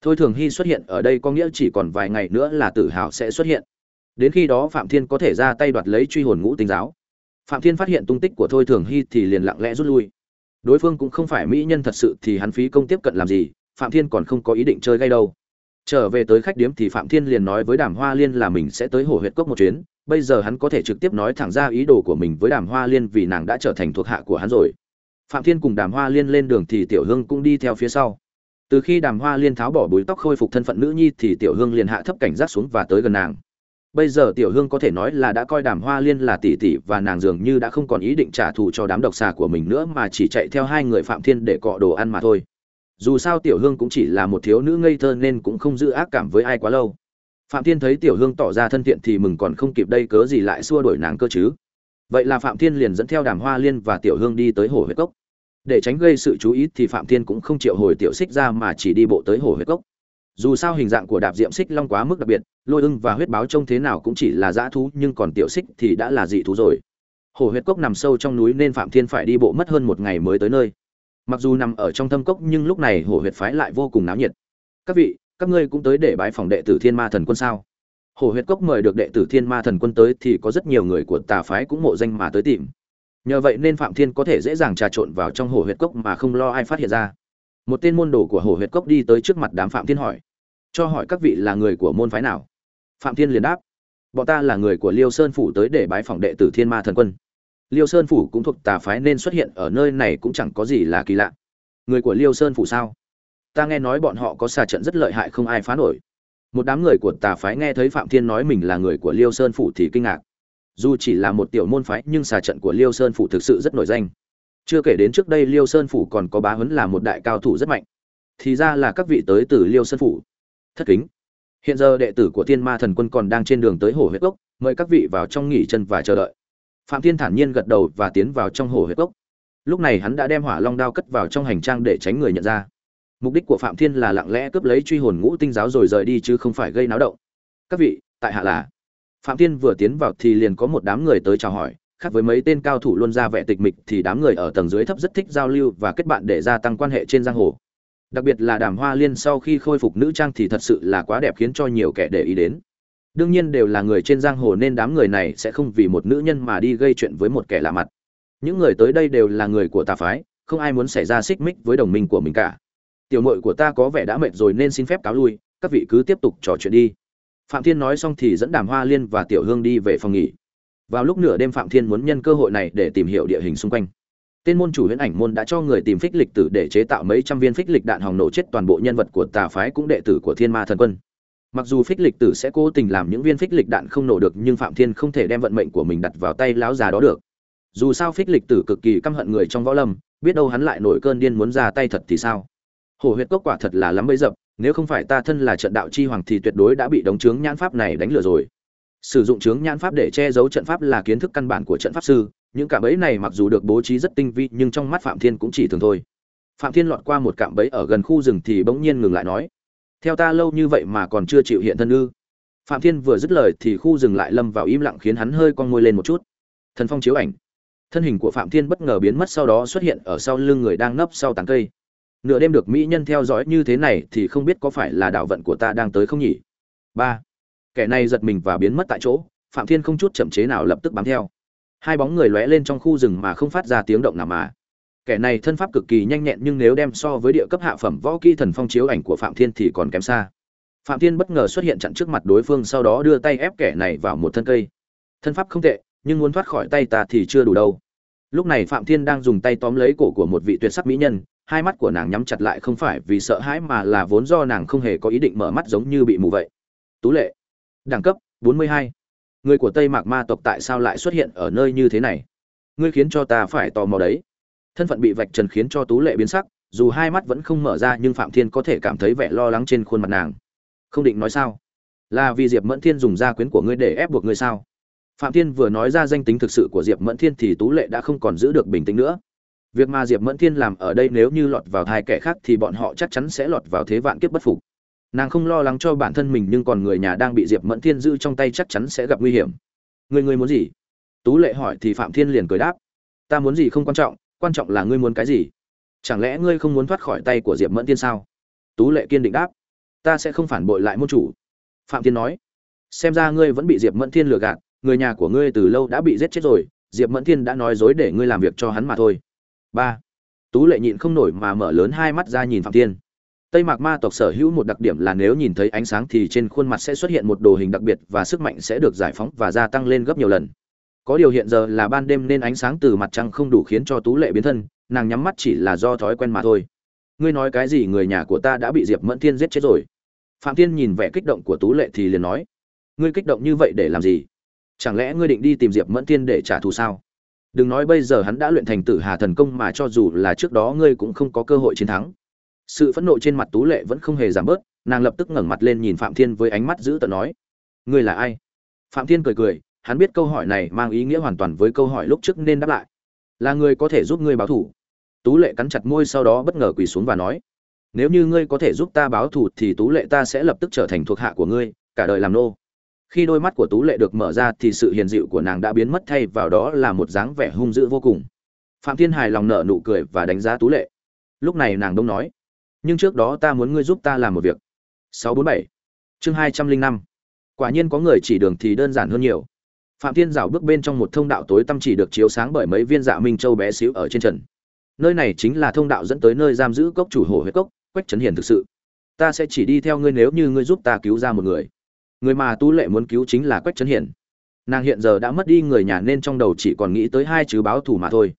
thôi thường hy xuất hiện ở đây có nghĩa chỉ còn vài ngày nữa là tử hào sẽ xuất hiện. Đến khi đó phạm thiên có thể ra tay đoạt lấy truy hồn ngũ tinh giáo. Phạm thiên phát hiện tung tích của thôi thường hy thì liền lặng lẽ rút lui. Đối phương cũng không phải mỹ nhân thật sự thì hắn phí công tiếp cận làm gì, phạm thiên còn không có ý định chơi gay đâu. Trở về tới khách điếm thì phạm thiên liền nói với đàm hoa liên là mình sẽ tới hồ huyệt cốc một chuyến bây giờ hắn có thể trực tiếp nói thẳng ra ý đồ của mình với đàm hoa liên vì nàng đã trở thành thuộc hạ của hắn rồi. Phạm thiên cùng đàm hoa liên lên đường thì tiểu hương cũng đi theo phía sau. Từ khi đàm hoa liên tháo bỏ búi tóc khôi phục thân phận nữ nhi thì tiểu hương liền hạ thấp cảnh giác xuống và tới gần nàng. Bây giờ tiểu hương có thể nói là đã coi đàm hoa liên là tỷ tỷ và nàng dường như đã không còn ý định trả thù cho đám độc xà của mình nữa mà chỉ chạy theo hai người phạm thiên để cọ đồ ăn mà thôi. Dù sao tiểu hương cũng chỉ là một thiếu nữ ngây thơ nên cũng không giữ ác cảm với ai quá lâu phạm thiên thấy tiểu hương tỏ ra thân thiện thì mừng còn không kịp đây cớ gì lại xua đuổi nàng cơ chứ? Vậy là phạm thiên liền dẫn theo đàm hoa liên và tiểu hương đi tới hồ huyết cốc. Để tránh gây sự chú ý thì phạm thiên cũng không chịu hồi tiểu xích ra mà chỉ đi bộ tới hồ huyết cốc. Dù sao hình dạng của đạp diệm xích long quá mức đặc biệt, lôi ưng và huyết báo trông thế nào cũng chỉ là dã thú, nhưng còn tiểu xích thì đã là dị thú rồi. Hồ huyết cốc nằm sâu trong núi nên phạm thiên phải đi bộ mất hơn một ngày mới tới nơi. Mặc dù nằm ở trong thâm cốc nhưng lúc này hồ huyết phái lại vô cùng náo nhiệt. Các vị các ngươi cũng tới để bái phòng đệ tử thiên ma thần quân sao? Hồ huyết cốc mời được đệ tử thiên ma thần quân tới thì có rất nhiều người của tà phái cũng mộ danh mà tới tìm. Nhờ vậy nên phạm thiên có thể dễ dàng trà trộn vào trong hồ huyết cốc mà không lo ai phát hiện ra. Một tên môn đồ của hồ huyết cốc đi tới trước mặt đám phạm thiên hỏi, cho hỏi các vị là người của môn phái nào? Phạm thiên liền đáp, bọn ta là người của liêu sơn phủ tới để bái phòng đệ tử thiên ma thần quân. Liêu sơn phủ cũng thuộc tà phái nên xuất hiện ở nơi này cũng chẳng có gì là kỳ lạ. Người của liêu sơn phủ sao? Ta nghe nói bọn họ có xà trận rất lợi hại không ai phá nổi. Một đám người của tà phái nghe thấy phạm thiên nói mình là người của liêu sơn phủ thì kinh ngạc. Dù chỉ là một tiểu môn phái, nhưng xà trận của liêu sơn phủ thực sự rất nổi danh. Chưa kể đến trước đây liêu sơn phủ còn có bá huấn là một đại cao thủ rất mạnh. Thì ra là các vị tới từ liêu sơn phủ. Thất kính. Hiện giờ đệ tử của thiên ma thần quân còn đang trên đường tới hồ huyết cốc, mời các vị vào trong nghỉ chân và chờ đợi. Phạm thiên thản nhiên gật đầu và tiến vào trong hồ huyết cốc. Lúc này hắn đã đem hỏa long đao cất vào trong hành trang để tránh người nhận ra mục đích của phạm thiên là lặng lẽ cướp lấy truy hồn ngũ tinh giáo rồi rời đi chứ không phải gây náo động. Các vị, tại hạ là. Phạm thiên vừa tiến vào thì liền có một đám người tới chào hỏi, khác với mấy tên cao thủ luôn ra vẻ tịch mịch thì đám người ở tầng dưới thấp rất thích giao lưu và kết bạn để gia tăng quan hệ trên giang hồ. Đặc biệt là đàm hoa liên sau khi khôi phục nữ trang thì thật sự là quá đẹp khiến cho nhiều kẻ để ý đến. Đương nhiên đều là người trên giang hồ nên đám người này sẽ không vì một nữ nhân mà đi gây chuyện với một kẻ lạ mặt. Những người tới đây đều là người của tà phái, không ai muốn xảy ra xích mích với đồng minh của mình cả tiểu mội của ta có vẻ đã mệt rồi nên xin phép cáo lui, các vị cứ tiếp tục trò chuyện đi. Phạm thiên nói xong thì dẫn đàm hoa liên và tiểu hương đi về phòng nghỉ. Vào lúc nửa đêm phạm thiên muốn nhân cơ hội này để tìm hiểu địa hình xung quanh. Tên môn chủ huyễn ảnh môn đã cho người tìm phích lịch tử để chế tạo mấy trăm viên phích lịch đạn hòng nổ chết toàn bộ nhân vật của tà phái cũng đệ tử của thiên ma thần quân. Mặc dù phích lịch tử sẽ cố tình làm những viên phích lịch đạn không nổ được nhưng phạm thiên không thể đem vận mệnh của mình đặt vào tay lão già đó được. Dù sao phích lịch tử cực kỳ căm hận người trong võ lâm, biết đâu hắn lại nổi cơn điên muốn ra tay thật thì sao? Hổ huyết cốc quả thật là lắm bấy dập, nếu không phải ta thân là trận đạo chi hoàng thì tuyệt đối đã bị đống chướng nhãn pháp này đánh lừa rồi. Sử dụng chướng nhãn pháp để che giấu trận pháp là kiến thức căn bản của trận pháp sư, những cạm bẫy này mặc dù được bố trí rất tinh vi nhưng trong mắt phạm thiên cũng chỉ thường thôi. Phạm thiên lọt qua một cạm bẫy ở gần khu rừng thì bỗng nhiên ngừng lại nói, theo ta lâu như vậy mà còn chưa chịu hiện thân ư? Phạm thiên vừa dứt lời thì khu rừng lại lâm vào im lặng khiến hắn hơi con môi lên một chút. Thần phong chiếu ảnh. Thân hình của phạm thiên bất ngờ biến mất sau đó xuất hiện ở sau lưng người đang nấp sau tán cây nửa đêm được mỹ nhân theo dõi như thế này thì không biết có phải là đạo vận của ta đang tới không nhỉ? Ba. Kẻ này giật mình và biến mất tại chỗ, phạm thiên không chút chậm chế nào lập tức bám theo. Hai bóng người lóe lên trong khu rừng mà không phát ra tiếng động nào mà. Kẻ này thân pháp cực kỳ nhanh nhẹn nhưng nếu đem so với địa cấp hạ phẩm võ kỹ thần phong chiếu ảnh của phạm thiên thì còn kém xa. Phạm thiên bất ngờ xuất hiện chặn trước mặt đối phương sau đó đưa tay ép kẻ này vào một thân cây. Thân pháp không tệ, nhưng muốn thoát khỏi tay ta thì chưa đủ đâu. Lúc này phạm thiên đang dùng tay tóm lấy cổ của một vị tuyệt sắc mỹ nhân hai mắt của nàng nhắm chặt lại không phải vì sợ hãi mà là vốn do nàng không hề có ý định mở mắt giống như bị mù vậy. Tú lệ, đẳng cấp 42. người của tây mạc ma tộc tại sao lại xuất hiện ở nơi như thế này? Ngươi khiến cho ta phải tò mò đấy. Thân phận bị vạch trần khiến cho tú lệ biến sắc, dù hai mắt vẫn không mở ra nhưng phạm thiên có thể cảm thấy vẻ lo lắng trên khuôn mặt nàng. Không định nói sao? Là vì diệp mẫn thiên dùng gia quyến của ngươi để ép buộc ngươi sao? Phạm thiên vừa nói ra danh tính thực sự của diệp mẫn thiên thì tú lệ đã không còn giữ được bình tĩnh nữa việc mà diệp mẫn thiên làm ở đây nếu như lọt vào hai kẻ khác thì bọn họ chắc chắn sẽ lọt vào thế vạn kiếp bất phục. Nàng không lo lắng cho bản thân mình nhưng còn người nhà đang bị diệp mẫn thiên giữ trong tay chắc chắn sẽ gặp nguy hiểm. Người người muốn gì? Tú lệ hỏi thì phạm thiên liền cười đáp. Ta muốn gì không quan trọng quan trọng là ngươi muốn cái gì? Chẳng lẽ ngươi không muốn thoát khỏi tay của diệp mẫn thiên sao? Tú lệ kiên định đáp. Ta sẽ không phản bội lại môn chủ. Phạm thiên nói. Xem ra ngươi vẫn bị diệp mẫn thiên lừa gạt, người nhà của ngươi từ lâu đã bị giết chết rồi, diệp mẫn thiên đã nói dối để ngươi làm việc cho hắn mà thôi ba. Tú lệ nhịn không nổi mà mở lớn hai mắt ra nhìn phạm thiên. Tây mạc ma tộc sở hữu một đặc điểm là nếu nhìn thấy ánh sáng thì trên khuôn mặt sẽ xuất hiện một đồ hình đặc biệt và sức mạnh sẽ được giải phóng và gia tăng lên gấp nhiều lần. Có điều hiện giờ là ban đêm nên ánh sáng từ mặt trăng không đủ khiến cho tú lệ biến thân, nàng nhắm mắt chỉ là do thói quen mà thôi. Ngươi nói cái gì người nhà của ta đã bị diệp mẫn thiên giết chết rồi? Phạm thiên nhìn vẻ kích động của tú lệ thì liền nói. Ngươi kích động như vậy để làm gì? Chẳng lẽ ngươi định đi tìm diệp mẫn thiên để trả thù sao? Đừng nói bây giờ hắn đã luyện thành tử hà thần công mà cho dù là trước đó ngươi cũng không có cơ hội chiến thắng. Sự phẫn nộ trên mặt tú lệ vẫn không hề giảm bớt, nàng lập tức ngẩng mặt lên nhìn phạm thiên với ánh mắt dữ tợn nói, ngươi là ai? Phạm thiên cười cười, hắn biết câu hỏi này mang ý nghĩa hoàn toàn với câu hỏi lúc trước nên đáp lại. Là người có thể giúp ngươi báo thù. Tú lệ cắn chặt môi sau đó bất ngờ quỳ xuống và nói, nếu như ngươi có thể giúp ta báo thù thì tú lệ ta sẽ lập tức trở thành thuộc hạ của ngươi, cả đời làm nô khi đôi mắt của tú lệ được mở ra thì sự hiền dịu của nàng đã biến mất thay vào đó là một dáng vẻ hung dữ vô cùng. Phạm thiên hài lòng nở nụ cười và đánh giá tú lệ. Lúc này nàng đông nói, nhưng trước đó ta muốn ngươi giúp ta làm một việc. 647 chương 205 quả nhiên có người chỉ đường thì đơn giản hơn nhiều. Phạm thiên dạo bước bên trong một thông đạo tối tăm chỉ được chiếu sáng bởi mấy viên dạ minh châu bé xíu ở trên trần. Nơi này chính là thông đạo dẫn tới nơi giam giữ cốc chủ hồ huyết cốc, quách trấn hiền thực sự. Ta sẽ chỉ đi theo ngươi nếu như ngươi giúp ta cứu ra một người người mà tú lệ muốn cứu chính là quách trấn hiển. Nàng hiện giờ đã mất đi người nhà nên trong đầu chỉ còn nghĩ tới hai chứ báo thù mà thôi.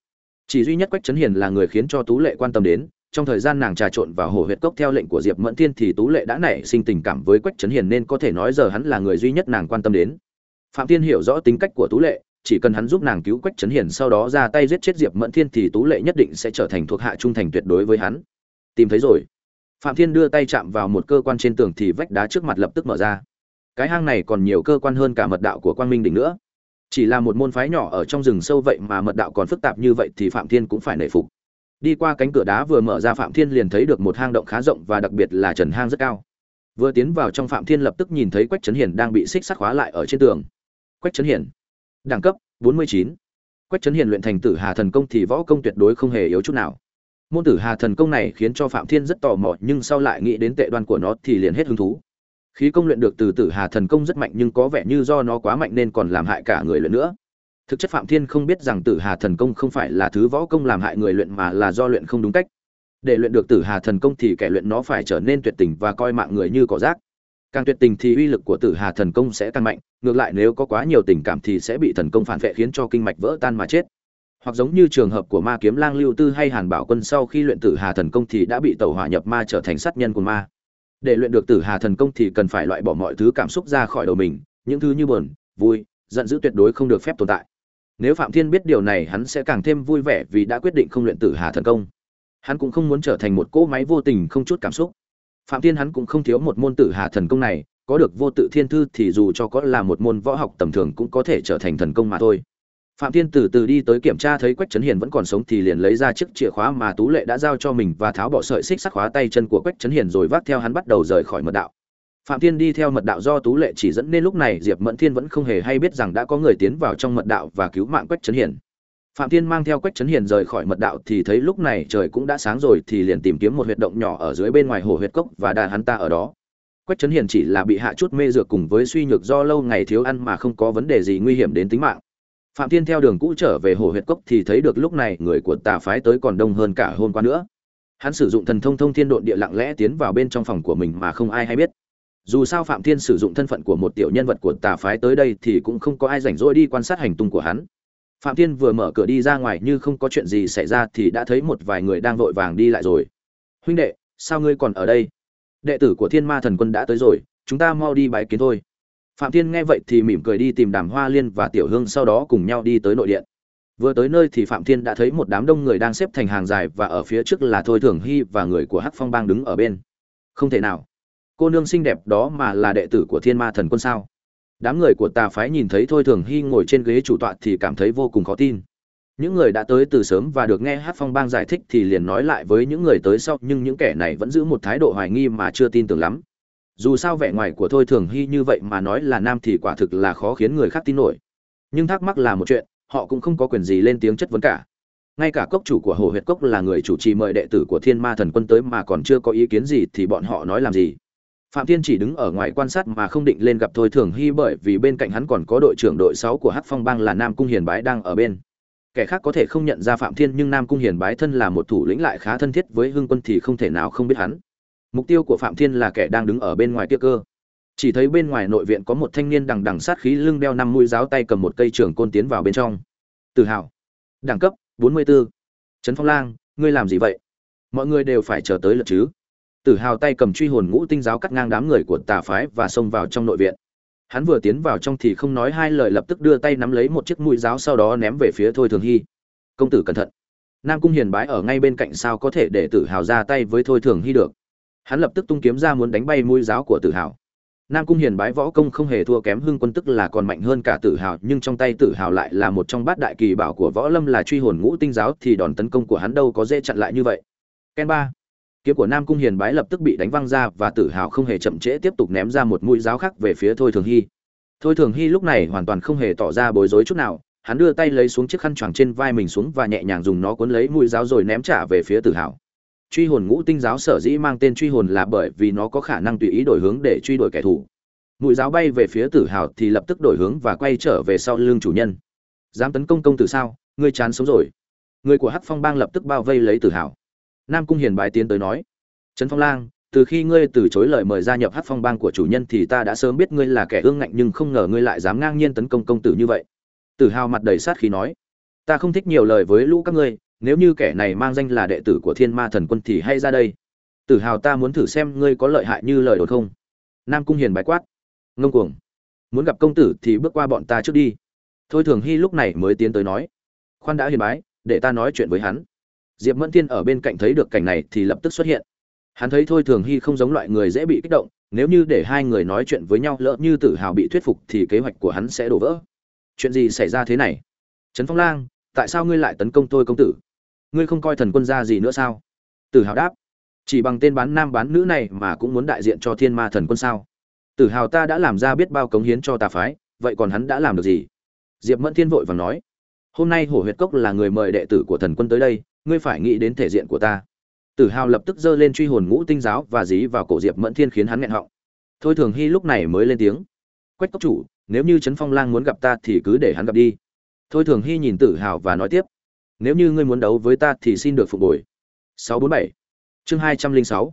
Chỉ duy nhất quách trấn hiển là người khiến cho tú lệ quan tâm đến, trong thời gian nàng trà trộn vào hồ huyệt cốc theo lệnh của diệp mẫn thiên thì tú lệ đã nảy sinh tình cảm với quách trấn hiền nên có thể nói giờ hắn là người duy nhất nàng quan tâm đến. Phạm thiên hiểu rõ tính cách của tú lệ, chỉ cần hắn giúp nàng cứu quách trấn hiền sau đó ra tay giết chết diệp mẫn thiên thì tú lệ nhất định sẽ trở thành thuộc hạ trung thành tuyệt đối với hắn. Tìm thấy rồi. Phạm thiên đưa tay chạm vào một cơ quan trên tường thì vách đá trước mặt lập tức mở ra cái hang này còn nhiều cơ quan hơn cả mật đạo của quang minh đỉnh nữa. Chỉ là một môn phái nhỏ ở trong rừng sâu vậy mà mật đạo còn phức tạp như vậy thì phạm thiên cũng phải nể phục. Đi qua cánh cửa đá vừa mở ra phạm thiên liền thấy được một hang động khá rộng và đặc biệt là trần hang rất cao. Vừa tiến vào trong phạm thiên lập tức nhìn thấy quách trấn hiển đang bị xích sắt khóa lại ở trên tường. Quách trấn hiển, đẳng cấp 49. quách trấn hiển luyện thành tử hà thần công thì võ công tuyệt đối không hề yếu chút nào. Môn tử hà thần công này khiến cho phạm thiên rất tò mò nhưng sau lại nghĩ đến tệ đoan của nó thì liền hết hứng thú khí công luyện được từ tử hà thần công rất mạnh nhưng có vẻ như do nó quá mạnh nên còn làm hại cả người luyện nữa. Thực chất phạm thiên không biết rằng tử hà thần công không phải là thứ võ công làm hại người luyện mà là do luyện không đúng cách. Để luyện được tử hà thần công thì kẻ luyện nó phải trở nên tuyệt tình và coi mạng người như cỏ rác. Càng tuyệt tình thì uy lực của tử hà thần công sẽ tăng mạnh, ngược lại nếu có quá nhiều tình cảm thì sẽ bị thần công phản vệ khiến cho kinh mạch vỡ tan mà chết. Hoặc giống như trường hợp của ma kiếm lang lưu tư hay hàn bảo quân sau khi luyện tử hà thần công thì đã bị tẩu hỏa nhập ma trở thành sát nhân của ma để luyện được tử hà thần công thì cần phải loại bỏ mọi thứ cảm xúc ra khỏi đầu mình, những thứ như buồn, vui, giận dữ tuyệt đối không được phép tồn tại. Nếu phạm thiên biết điều này, hắn sẽ càng thêm vui vẻ vì đã quyết định không luyện tử hà thần công. Hắn cũng không muốn trở thành một cỗ máy vô tình không chút cảm xúc. Phạm thiên hắn cũng không thiếu một môn tử hà thần công này, có được vô tự thiên thư thì dù cho có là một môn võ học tầm thường cũng có thể trở thành thần công mà thôi phạm thiên từ từ đi tới kiểm tra thấy quách trấn hiền vẫn còn sống thì liền lấy ra chiếc chìa khóa mà tú lệ đã giao cho mình và tháo bỏ sợi xích sắc khóa tay chân của quách trấn hiền rồi vác theo hắn bắt đầu rời khỏi mật đạo. Phạm thiên đi theo mật đạo do tú lệ chỉ dẫn nên lúc này diệp mẫn thiên vẫn không hề hay biết rằng đã có người tiến vào trong mật đạo và cứu mạng quách trấn hiền. Phạm thiên mang theo quách trấn hiền rời khỏi mật đạo thì thấy lúc này trời cũng đã sáng rồi thì liền tìm kiếm một huyệt động nhỏ ở dưới bên ngoài hồ huyệt cốc và đàn hắn ta ở đó. Quách trấn hiền chỉ là bị hạ chút mê dược cùng với suy nhược do lâu ngày thiếu ăn mà không có vấn đề gì nguy hiểm đến tính mạng phạm thiên theo đường cũ trở về hồ huyệt cốc thì thấy được lúc này người của tà phái tới còn đông hơn cả hôm qua nữa. Hắn sử dụng thần thông thông thiên độn địa lặng lẽ tiến vào bên trong phòng của mình mà không ai hay biết. Dù sao phạm thiên sử dụng thân phận của một tiểu nhân vật của tà phái tới đây thì cũng không có ai rảnh rỗi đi quan sát hành tung của hắn. Phạm thiên vừa mở cửa đi ra ngoài như không có chuyện gì xảy ra thì đã thấy một vài người đang vội vàng đi lại rồi. Huynh đệ, sao ngươi còn ở đây? Đệ tử của thiên ma thần quân đã tới rồi, chúng ta mau đi bái kiến thôi phạm thiên nghe vậy thì mỉm cười đi tìm đàm hoa liên và tiểu hương sau đó cùng nhau đi tới nội điện. Vừa tới nơi thì phạm thiên đã thấy một đám đông người đang xếp thành hàng dài và ở phía trước là thôi thường hy và người của hắc phong bang đứng ở bên. Không thể nào. Cô nương xinh đẹp đó mà là đệ tử của thiên ma thần quân sao? Đám người của tà phái nhìn thấy thôi thường hy ngồi trên ghế chủ tọa thì cảm thấy vô cùng khó tin. Những người đã tới từ sớm và được nghe hát phong bang giải thích thì liền nói lại với những người tới sau, nhưng những kẻ này vẫn giữ một thái độ hoài nghi mà chưa tin tưởng lắm dù sao vẻ ngoài của thôi thường hy như vậy mà nói là nam thì quả thực là khó khiến người khác tin nổi. Nhưng thắc mắc là một chuyện, họ cũng không có quyền gì lên tiếng chất vấn cả. Ngay cả cốc chủ của hồ huyệt cốc là người chủ trì mời đệ tử của thiên ma thần quân tới mà còn chưa có ý kiến gì thì bọn họ nói làm gì? Phạm thiên chỉ đứng ở ngoài quan sát mà không định lên gặp thôi thường hy bởi vì bên cạnh hắn còn có đội trưởng đội sáu của hắc phong bang là nam cung hiền bái đang ở bên. Kẻ khác có thể không nhận ra phạm thiên nhưng nam cung hiền bái thân là một thủ lĩnh lại khá thân thiết với hưng quân thì không thể nào không biết hắn mục tiêu của phạm thiên là kẻ đang đứng ở bên ngoài kia cơ. Chỉ thấy bên ngoài nội viện có một thanh niên đằng đằng sát khí lưng đeo năm mũi giáo tay cầm một cây trường côn tiến vào bên trong. Tự hào. Đẳng cấp 44. trấn phong lang, ngươi làm gì vậy? Mọi người đều phải chờ tới lượt chứ? Tử hào tay cầm truy hồn ngũ tinh giáo cắt ngang đám người của tà phái và xông vào trong nội viện. Hắn vừa tiến vào trong thì không nói hai lời lập tức đưa tay nắm lấy một chiếc mũi giáo sau đó ném về phía thôi thường hy. Công tử cẩn thận. Nam cung hiền bái ở ngay bên cạnh sao có thể để tử hào ra tay với thôi thường hy được? Hắn lập tức tung kiếm ra muốn đánh bay mũi giáo của tử hào. Nam cung hiền bái võ công không hề thua kém, hưng quân tức là còn mạnh hơn cả tử hào, nhưng trong tay tử hào lại là một trong bát đại kỳ bảo của võ lâm là truy hồn ngũ tinh giáo, thì đòn tấn công của hắn đâu có dễ chặn lại như vậy. Ken ba. Kiếm của nam cung hiền bái lập tức bị đánh văng ra và tử hào không hề chậm trễ tiếp tục ném ra một mũi giáo khác về phía thôi thường hy. Thôi thường hy lúc này hoàn toàn không hề tỏ ra bối rối chút nào, hắn đưa tay lấy xuống chiếc khăn choàng trên vai mình xuống và nhẹ nhàng dùng nó cuốn lấy mũi giáo rồi ném trả về phía tử hào truy hồn ngũ tinh giáo sở dĩ mang tên truy hồn là bởi vì nó có khả năng tùy ý đổi hướng để truy đuổi kẻ thù. Mũi giáo bay về phía tử hào thì lập tức đổi hướng và quay trở về sau lưng chủ nhân. Dám tấn công công tử sao? Ngươi chán sống rồi. Người của hắc phong bang lập tức bao vây lấy tử hào. Nam cung hiền bái tiến tới nói, trấn phong lang, từ khi ngươi từ chối lời mời gia nhập hát phong bang của chủ nhân thì ta đã sớm biết ngươi là kẻ ương ngạnh nhưng không ngờ ngươi lại dám ngang nhiên tấn công công tử như vậy. Tử hào mặt đầy sát khí nói, ta không thích nhiều lời với lũ các ngươi nếu như kẻ này mang danh là đệ tử của thiên ma thần quân thì hay ra đây. Tử hào ta muốn thử xem ngươi có lợi hại như lời đồn không. Nam cung hiền bái quát. Ngông cuồng. Muốn gặp công tử thì bước qua bọn ta trước đi. Thôi thường hy lúc này mới tiến tới nói. Khoan đã hiền bái, để ta nói chuyện với hắn. Diệp mẫn thiên ở bên cạnh thấy được cảnh này thì lập tức xuất hiện. Hắn thấy thôi thường hy không giống loại người dễ bị kích động, nếu như để hai người nói chuyện với nhau lỡ như tử hào bị thuyết phục thì kế hoạch của hắn sẽ đổ vỡ. Chuyện gì xảy ra thế này? Trấn phong lang, tại sao ngươi lại tấn công tôi công tử? Ngươi không coi thần quân ra gì nữa sao? Tử hào đáp, chỉ bằng tên bán nam bán nữ này mà cũng muốn đại diện cho thiên ma thần quân sao? Tử hào ta đã làm ra biết bao cống hiến cho tà phái, vậy còn hắn đã làm được gì? Diệp mẫn thiên vội và nói, hôm nay hổ huyệt cốc là người mời đệ tử của thần quân tới đây, ngươi phải nghĩ đến thể diện của ta. Tử hào lập tức giơ lên truy hồn ngũ tinh giáo và dí vào cổ diệp mẫn thiên khiến hắn nghẹn họng. Thôi thường hy lúc này mới lên tiếng, quách cốc chủ, nếu như trấn phong lang muốn gặp ta thì cứ để hắn gặp đi. Thôi thường hy nhìn tử hào và nói tiếp nếu như ngươi muốn đấu với ta thì xin được phục bồi 647 chương 206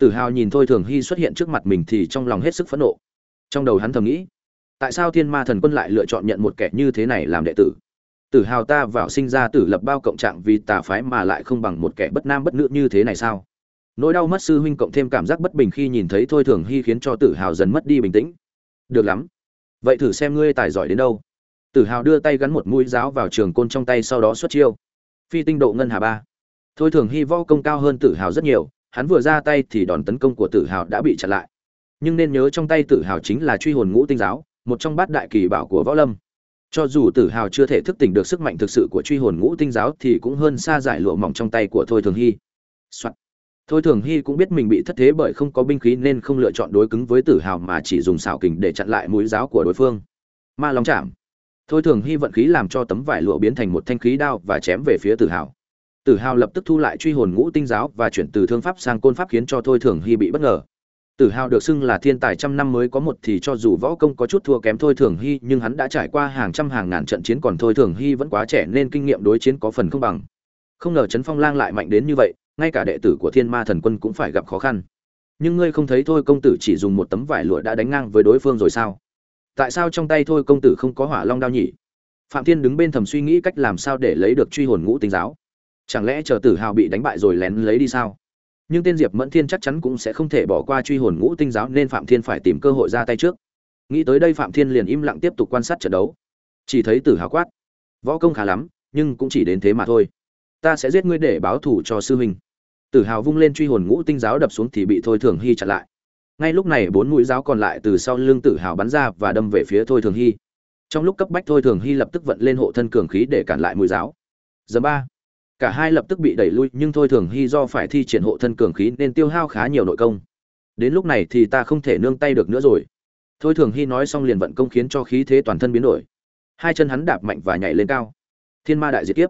tử hào nhìn thôi thường hy xuất hiện trước mặt mình thì trong lòng hết sức phẫn nộ. Trong đầu hắn thầm nghĩ, tại sao thiên ma thần quân lại lựa chọn nhận một kẻ như thế này làm đệ tử? Tử hào ta vào sinh ra tử lập bao cộng trạng vì tà phái mà lại không bằng một kẻ bất nam bất nữ như thế này sao? Nỗi đau mất sư huynh cộng thêm cảm giác bất bình khi nhìn thấy thôi thường hy khiến cho tử hào dần mất đi bình tĩnh. Được lắm. Vậy thử xem ngươi tài giỏi đến đâu tử hào đưa tay gắn một mũi giáo vào trường côn trong tay sau đó xuất chiêu. Phi tinh độ ngân hà ba. Thôi thường hy võ công cao hơn tử hào rất nhiều, hắn vừa ra tay thì đòn tấn công của tử hào đã bị chặn lại. Nhưng nên nhớ trong tay tử hào chính là truy hồn ngũ tinh giáo, một trong bát đại kỳ bảo của võ lâm. Cho dù tử hào chưa thể thức tỉnh được sức mạnh thực sự của truy hồn ngũ tinh giáo thì cũng hơn xa giải lụa mỏng trong tay của thôi thường hy、Soạn. thôi thường hy cũng biết mình bị thất thế bởi không có binh khí nên không lựa chọn đối cứng với tử hào mà chỉ dùng xảo kình để chặn lại mũi giáo của đối phương. Ma long chạm thôi thường hy vận khí làm cho tấm vải lụa biến thành một thanh khí đao và chém về phía tử hào tử hào lập tức thu lại truy hồn ngũ tinh giáo và chuyển từ thương pháp sang côn pháp khiến cho thôi thường hy bị bất ngờ Tử Hào được xưng là thiên tài trăm năm mới có một thì cho dù võ công có chút thua kém thôi Thường Hy, nhưng hắn đã trải qua hàng trăm hàng ngàn trận chiến còn thôi Thường Hy vẫn quá trẻ nên kinh nghiệm đối chiến có phần không bằng. Không ngờ Trấn Phong Lang lại mạnh đến như vậy, ngay cả đệ tử của Thiên Ma Thần Quân cũng phải gặp khó khăn. Nhưng ngươi không thấy thôi công tử chỉ dùng một tấm vải lụa đã đánh ngang với đối phương rồi sao? Tại sao trong tay thôi công tử không có Hỏa Long đao nhỉ? Phạm Thiên đứng bên thầm suy nghĩ cách làm sao để lấy được truy hồn ngũ tinh giáo. Chẳng lẽ chờ Tử Hào bị đánh bại rồi lén lấy đi sao? nhưng tên diệp mẫn thiên chắc chắn cũng sẽ không thể bỏ qua truy hồn ngũ tinh giáo nên phạm thiên phải tìm cơ hội ra tay trước nghĩ tới đây phạm thiên liền im lặng tiếp tục quan sát trận đấu chỉ thấy tử hào quát, võ công khá lắm, nhưng cũng chỉ đến thế mà thôi ta sẽ giết ngươi để báo thù cho sư huynh tử hào vung lên truy hồn ngũ tinh giáo đập xuống thì bị thôi thường hy chặn lại ngay lúc này bốn mũi giáo còn lại từ sau lưng tử hào bắn ra và đâm về phía thôi thường hy. Trong lúc cấp bách thôi thường hy lập tức vận lên hộ thân cường khí để cản lại mũi giáo. Giờ ba. Cả hai lập tức bị đẩy lui, nhưng thôi thường hy do phải thi triển hộ thân cường khí nên tiêu hao khá nhiều nội công. Đến lúc này thì ta không thể nương tay được nữa rồi. Thôi thường hy nói xong liền vận công khiến cho khí thế toàn thân biến đổi. Hai chân hắn đạp mạnh và nhảy lên cao. Thiên ma đại diệt tiếp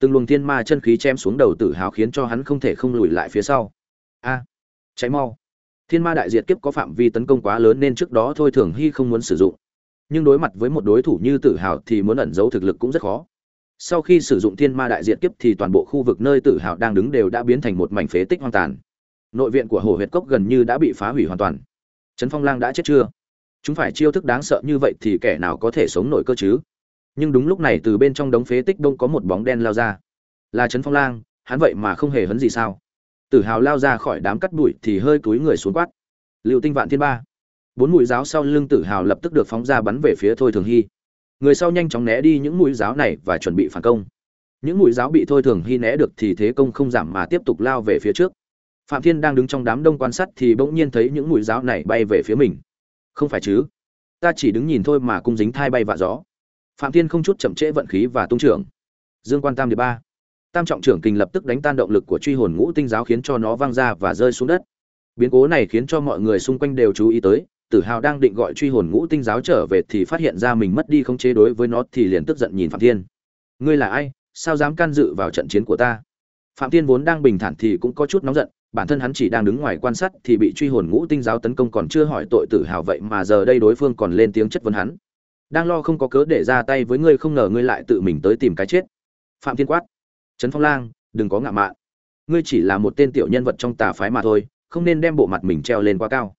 từng luồng thiên ma chân khí chém xuống đầu tử hào khiến cho hắn không thể không lùi lại phía sau. A. Cháy mau thiên ma đại diệt kiếp có phạm vi tấn công quá lớn nên trước đó thôi thường hy không muốn sử dụng. Nhưng đối mặt với một đối thủ như tử hào thì muốn ẩn giấu thực lực cũng rất khó. Sau khi sử dụng thiên ma đại Diệt kiếp thì toàn bộ khu vực nơi tử hào đang đứng đều đã biến thành một mảnh phế tích hoang tàn. Nội viện của hồ huyệt cốc gần như đã bị phá hủy hoàn toàn. Trấn phong lang đã chết chưa? Chúng phải chiêu thức đáng sợ như vậy thì kẻ nào có thể sống nổi cơ chứ? Nhưng đúng lúc này từ bên trong đống phế tích đông có một bóng đen lao ra. Là trấn phong lang, hắn vậy mà không hề hấn gì sao? Tử hào lao ra khỏi đám cắt bụi thì hơi cúi người xuống quát. Liệu tinh vạn thiên ba. Bốn mũi giáo sau lưng tử hào lập tức được phóng ra bắn về phía thôi thường hy. Người sau nhanh chóng né đi những mũi giáo này và chuẩn bị phản công. Những mũi giáo bị thôi thường hy né được thì thế công không giảm mà tiếp tục lao về phía trước. Phạm thiên đang đứng trong đám đông quan sát thì bỗng nhiên thấy những mũi giáo này bay về phía mình. Không phải chứ? Ta chỉ đứng nhìn thôi mà cung dính thai bay vạ gió. Phạm thiên không chút chậm trễ vận khí và tung trưởng. Dương quan tam điệp ba tam trọng trưởng kình lập tức đánh tan động lực của truy hồn ngũ tinh giáo khiến cho nó văng ra và rơi xuống đất. Biến cố này khiến cho mọi người xung quanh đều chú ý tới, tử hào đang định gọi truy hồn ngũ tinh giáo trở về thì phát hiện ra mình mất đi không chế đối với nó thì liền tức giận nhìn phạm thiên. Ngươi là ai? Sao dám can dự vào trận chiến của ta? Phạm thiên vốn đang bình thản thì cũng có chút nóng giận, bản thân hắn chỉ đang đứng ngoài quan sát thì bị truy hồn ngũ tinh giáo tấn công còn chưa hỏi tội tử hào vậy mà giờ đây đối phương còn lên tiếng chất vấn hắn. Đang lo không có cớ để ra tay với ngươi không ngờ ngươi lại tự mình tới tìm cái chết. Phạm thiên quát trấn phong lang, đừng có ngạo mạn. Ngươi chỉ là một tên tiểu nhân vật trong tà phái mà thôi, không nên đem bộ mặt mình treo lên quá cao.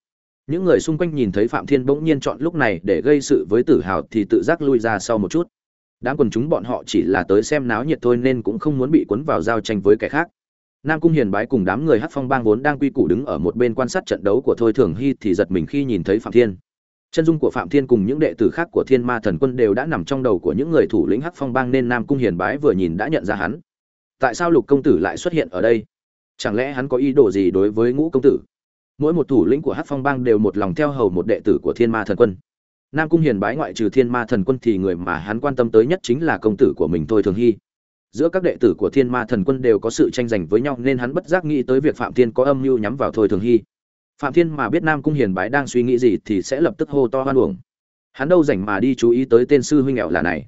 Những người xung quanh nhìn thấy phạm thiên bỗng nhiên chọn lúc này để gây sự với tử hào thì tự giác lui ra sau một chút. Đám quần chúng bọn họ chỉ là tới xem náo nhiệt thôi nên cũng không muốn bị cuốn vào giao tranh với kẻ khác. Nam cung hiền bái cùng đám người hát phong bang vốn đang quy củ đứng ở một bên quan sát trận đấu của thôi thường hy thì giật mình khi nhìn thấy phạm thiên. Chân dung của phạm thiên cùng những đệ tử khác của thiên ma thần quân đều đã nằm trong đầu của những người thủ lĩnh hát phong bang nên nam cung hiền bái vừa nhìn đã nhận ra hắn tại sao lục công tử lại xuất hiện ở đây? Chẳng lẽ hắn có ý đồ gì đối với ngũ công tử? Mỗi một thủ lĩnh của hát phong bang đều một lòng theo hầu một đệ tử của thiên ma thần quân. Nam cung hiền bái ngoại trừ thiên ma thần quân thì người mà hắn quan tâm tới nhất chính là công tử của mình thôi thường hy. Giữa các đệ tử của thiên ma thần quân đều có sự tranh giành với nhau nên hắn bất giác nghĩ tới việc phạm thiên có âm mưu nhắm vào thôi thường hy. Phạm thiên mà biết nam cung hiền bái đang suy nghĩ gì thì sẽ lập tức hô to hoan uổng. Hắn đâu rảnh mà đi chú ý tới tên sư huynh nghèo là này.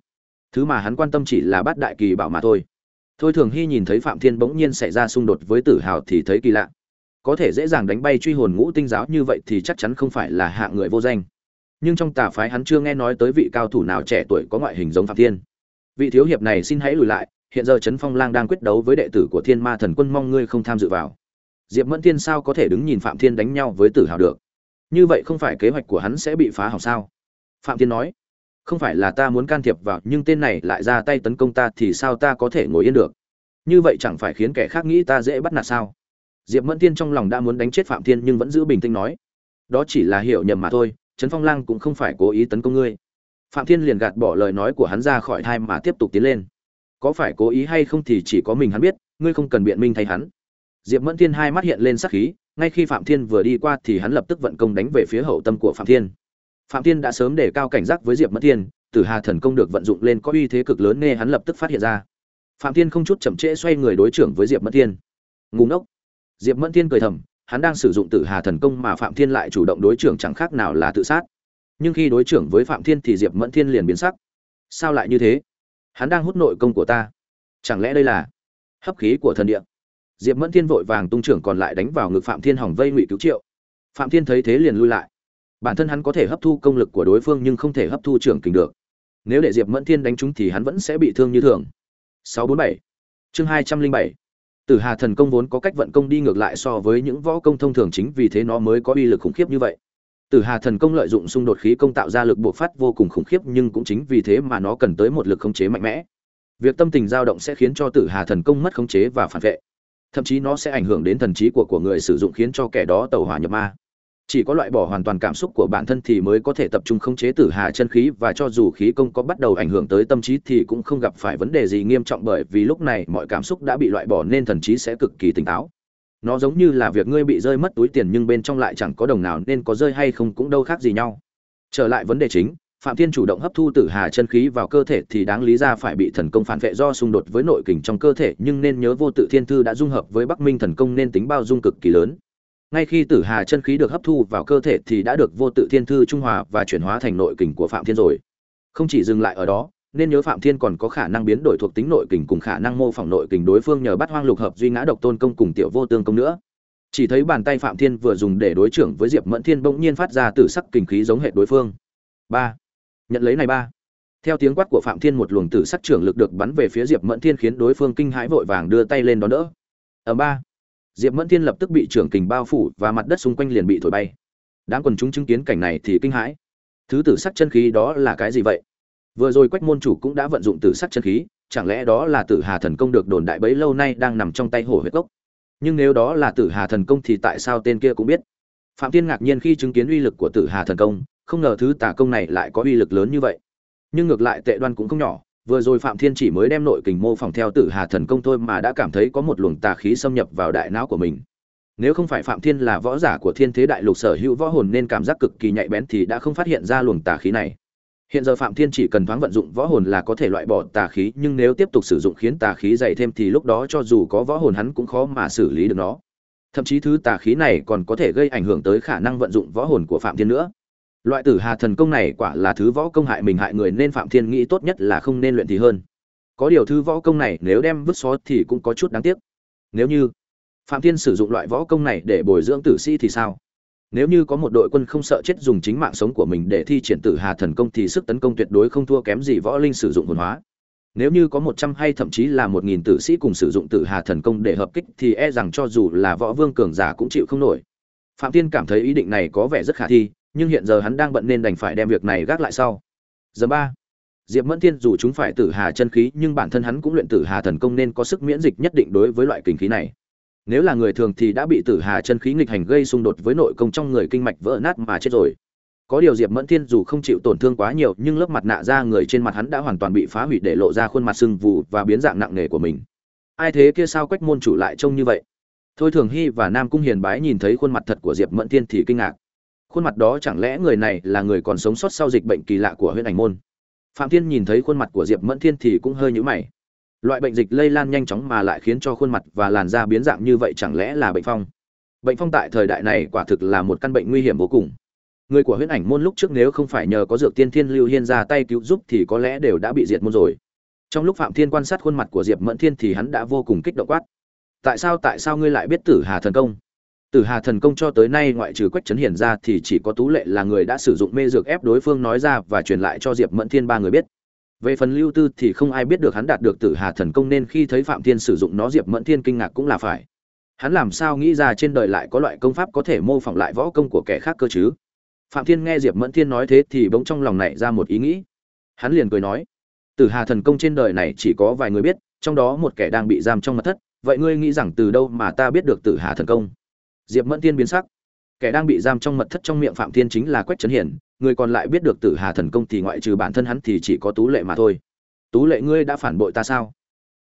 Thứ mà hắn quan tâm chỉ là bắt đại kỳ bảo mà thôi thôi thường hy nhìn thấy phạm thiên bỗng nhiên xảy ra xung đột với tử hào thì thấy kỳ lạ. Có thể dễ dàng đánh bay truy hồn ngũ tinh giáo như vậy thì chắc chắn không phải là hạng người vô danh. Nhưng trong tà phái hắn chưa nghe nói tới vị cao thủ nào trẻ tuổi có ngoại hình giống phạm thiên. Vị thiếu hiệp này xin hãy lùi lại, hiện giờ trấn phong lang đang quyết đấu với đệ tử của thiên ma thần quân, mong ngươi không tham dự vào. Diệp mẫn thiên sao có thể đứng nhìn phạm thiên đánh nhau với tử hào được? Như vậy không phải kế hoạch của hắn sẽ bị phá hỏng sao? Phạm thiên nói không phải là ta muốn can thiệp vào, nhưng tên này lại ra tay tấn công ta thì sao ta có thể ngồi yên được? Như vậy chẳng phải khiến kẻ khác nghĩ ta dễ bắt nạt sao? Diệp mẫn tiên trong lòng đã muốn đánh chết phạm thiên nhưng vẫn giữ bình tĩnh nói, đó chỉ là hiểu nhầm mà thôi, trấn phong lang cũng không phải cố ý tấn công ngươi. Phạm thiên liền gạt bỏ lời nói của hắn ra khỏi thai mà tiếp tục tiến lên. Có phải cố ý hay không thì chỉ có mình hắn biết, ngươi không cần biện minh thay hắn. Diệp mẫn thiên hai mắt hiện lên sắc khí, ngay khi phạm thiên vừa đi qua thì hắn lập tức vận công đánh về phía hậu tâm của phạm thiên phạm thiên đã sớm để cao cảnh giác với diệp mẫn thiên, tử hà thần công được vận dụng lên có uy thế cực lớn nên hắn lập tức phát hiện ra. Phạm thiên không chút chậm trễ xoay người đối trưởng với diệp mẫn thiên. Ngủ ngốc! Diệp mẫn thiên cười thầm, hắn đang sử dụng tử hà thần công mà phạm thiên lại chủ động đối trưởng chẳng khác nào là tự sát. Nhưng khi đối trưởng với phạm thiên thì diệp mẫn thiên liền biến sắc. Sao lại như thế? Hắn đang hút nội công của ta. Chẳng lẽ đây là hấp khí của thần địa? Diệp mẫn thiên vội vàng tung trưởng còn lại đánh vào ngực phạm thiên hỏng vây ngụy cứu triệu. Phạm thiên thấy thế liền lui lại bản thân hắn có thể hấp thu công lực của đối phương nhưng không thể hấp thu trưởng kình được nếu để diệp mẫn thiên đánh trúng thì hắn vẫn sẽ bị thương như thường 647 chương 207 Tử Hà thần công vốn có cách vận công đi ngược lại so với những võ công thông thường chính vì thế nó mới có uy lực khủng khiếp như vậy. Tử Hà thần công lợi dụng xung đột khí công tạo ra lực bộc phát vô cùng khủng khiếp nhưng cũng chính vì thế mà nó cần tới một lực khống chế mạnh mẽ. Việc tâm tình dao động sẽ khiến cho Tử Hà thần công mất khống chế và phản vệ. Thậm chí nó sẽ ảnh hưởng đến thần trí của của người sử dụng khiến cho kẻ đó tẩu hỏa nhập ma chỉ có loại bỏ hoàn toàn cảm xúc của bản thân thì mới có thể tập trung khống chế tử hà chân khí và cho dù khí công có bắt đầu ảnh hưởng tới tâm trí thì cũng không gặp phải vấn đề gì nghiêm trọng bởi vì lúc này mọi cảm xúc đã bị loại bỏ nên thần trí sẽ cực kỳ tỉnh táo. Nó giống như là việc ngươi bị rơi mất túi tiền nhưng bên trong lại chẳng có đồng nào nên có rơi hay không cũng đâu khác gì nhau. Trở lại vấn đề chính, phạm thiên chủ động hấp thu tử hà chân khí vào cơ thể thì đáng lý ra phải bị thần công phản vệ do xung đột với nội kình trong cơ thể nhưng nên nhớ vô tự thiên thư đã dung hợp với bắc minh thần công nên tính bao dung cực kỳ lớn ngay khi tử hà chân khí được hấp thu vào cơ thể thì đã được vô tự thiên thư trung hòa và chuyển hóa thành nội kình của phạm thiên rồi. Không chỉ dừng lại ở đó, nên nhớ phạm thiên còn có khả năng biến đổi thuộc tính nội kình cùng khả năng mô phỏng nội kình đối phương nhờ bắt hoang lục hợp duy ngã độc tôn công cùng tiểu vô tương công nữa. Chỉ thấy bàn tay phạm thiên vừa dùng để đối trưởng với diệp mẫn thiên bỗng nhiên phát ra từ sắc kình khí giống hệ đối phương. Ba. Nhận lấy này ba. Theo tiếng quát của phạm thiên một luồng tử sắc trưởng lực được bắn về phía diệp mẫn thiên khiến đối phương kinh hãi vội vàng đưa tay lên đón đỡ. Ở ba diệp mẫn thiên lập tức bị trưởng kình bao phủ và mặt đất xung quanh liền bị thổi bay. Đám quần chúng chứng kiến cảnh này thì kinh hãi. Thứ tử sắc chân khí đó là cái gì vậy? Vừa rồi quách môn chủ cũng đã vận dụng tử sắc chân khí, chẳng lẽ đó là tử hà thần công được đồn đại bấy lâu nay đang nằm trong tay hổ huyết cốc? Nhưng nếu đó là tử hà thần công thì tại sao tên kia cũng biết? Phạm tiên ngạc nhiên khi chứng kiến uy lực của tử hà thần công, không ngờ thứ tà công này lại có uy lực lớn như vậy. Nhưng ngược lại tệ đoan cũng không nhỏ vừa rồi phạm thiên chỉ mới đem nội kình mô phỏng theo tử hà thần công thôi mà đã cảm thấy có một luồng tà khí xâm nhập vào đại não của mình. Nếu không phải phạm thiên là võ giả của thiên thế đại lục sở hữu võ hồn nên cảm giác cực kỳ nhạy bén thì đã không phát hiện ra luồng tà khí này. Hiện giờ phạm thiên chỉ cần thoáng vận dụng võ hồn là có thể loại bỏ tà khí, nhưng nếu tiếp tục sử dụng khiến tà khí dày thêm thì lúc đó cho dù có võ hồn hắn cũng khó mà xử lý được nó. Thậm chí thứ tà khí này còn có thể gây ảnh hưởng tới khả năng vận dụng võ hồn của phạm thiên nữa loại tử hà thần công này quả là thứ võ công hại mình hại người nên phạm thiên nghĩ tốt nhất là không nên luyện thì hơn. Có điều thứ võ công này nếu đem vứt xó thì cũng có chút đáng tiếc. Nếu như phạm thiên sử dụng loại võ công này để bồi dưỡng tử sĩ thì sao? Nếu như có một đội quân không sợ chết dùng chính mạng sống của mình để thi triển tử hà thần công thì sức tấn công tuyệt đối không thua kém gì võ linh sử dụng hồn hóa. Nếu như có một trăm hay thậm chí là một nghìn tử sĩ cùng sử dụng tử hà thần công để hợp kích thì e rằng cho dù là võ vương cường giả cũng chịu không nổi. Phạm thiên cảm thấy ý định này có vẻ rất khả thi nhưng hiện giờ hắn đang bận nên đành phải đem việc này gác lại sau. Giờ ba, diệp mẫn thiên dù chúng phải tử hà chân khí, nhưng bản thân hắn cũng luyện tử hà thần công nên có sức miễn dịch nhất định đối với loại kinh khí này. Nếu là người thường thì đã bị tử hà chân khí nghịch hành gây xung đột với nội công trong người kinh mạch vỡ nát mà chết rồi. Có điều diệp mẫn thiên dù không chịu tổn thương quá nhiều, nhưng lớp mặt nạ da người trên mặt hắn đã hoàn toàn bị phá hủy để lộ ra khuôn mặt sưng vù và biến dạng nặng nề của mình. Ai thế kia sao quách môn chủ lại trông như vậy? Thôi thường hy và nam cung hiền bái nhìn thấy khuôn mặt thật của diệp mẫn thiên thì kinh ngạc khuôn mặt đó chẳng lẽ người này là người còn sống sót sau dịch bệnh kỳ lạ của huyện ảnh môn? Phạm thiên nhìn thấy khuôn mặt của diệp mẫn thiên thì cũng hơi nhũ mày. Loại bệnh dịch lây lan nhanh chóng mà lại khiến cho khuôn mặt và làn da biến dạng như vậy chẳng lẽ là bệnh phong? Bệnh phong tại thời đại này quả thực là một căn bệnh nguy hiểm vô cùng. Người của huyễn ảnh môn lúc trước nếu không phải nhờ có dược tiên thiên lưu hiên ra tay cứu giúp thì có lẽ đều đã bị diệt môn rồi. Trong lúc phạm thiên quan sát khuôn mặt của diệp mẫn thiên thì hắn đã vô cùng kích động quát. Tại sao tại sao ngươi lại biết tử hà thần công? Tử Hà thần công cho tới nay ngoại trừ Quách Chấn Hiển ra thì chỉ có Tú Lệ là người đã sử dụng mê dược ép đối phương nói ra và truyền lại cho Diệp Mẫn Thiên ba người biết. Về phần Lưu Tư thì không ai biết được hắn đạt được Tử Hà thần công nên khi thấy Phạm Thiên sử dụng nó Diệp Mẫn Thiên kinh ngạc cũng là phải. Hắn làm sao nghĩ ra trên đời lại có loại công pháp có thể mô phỏng lại võ công của kẻ khác cơ chứ? Phạm Thiên nghe Diệp Mẫn Thiên nói thế thì bỗng trong lòng nảy ra một ý nghĩ. hắn liền cười nói tử hà thần công trên đời này chỉ có vài người biết, trong đó một kẻ đang bị giam trong mật thất, vậy ngươi nghĩ rằng từ đâu mà ta biết được tử hà thần công diệp mẫn tiên biến sắc. Kẻ đang bị giam trong mật thất trong miệng phạm thiên chính là quách trấn hiển, người còn lại biết được tử hà thần công thì ngoại trừ bản thân hắn thì chỉ có tú lệ mà thôi. Tú lệ ngươi đã phản bội ta sao?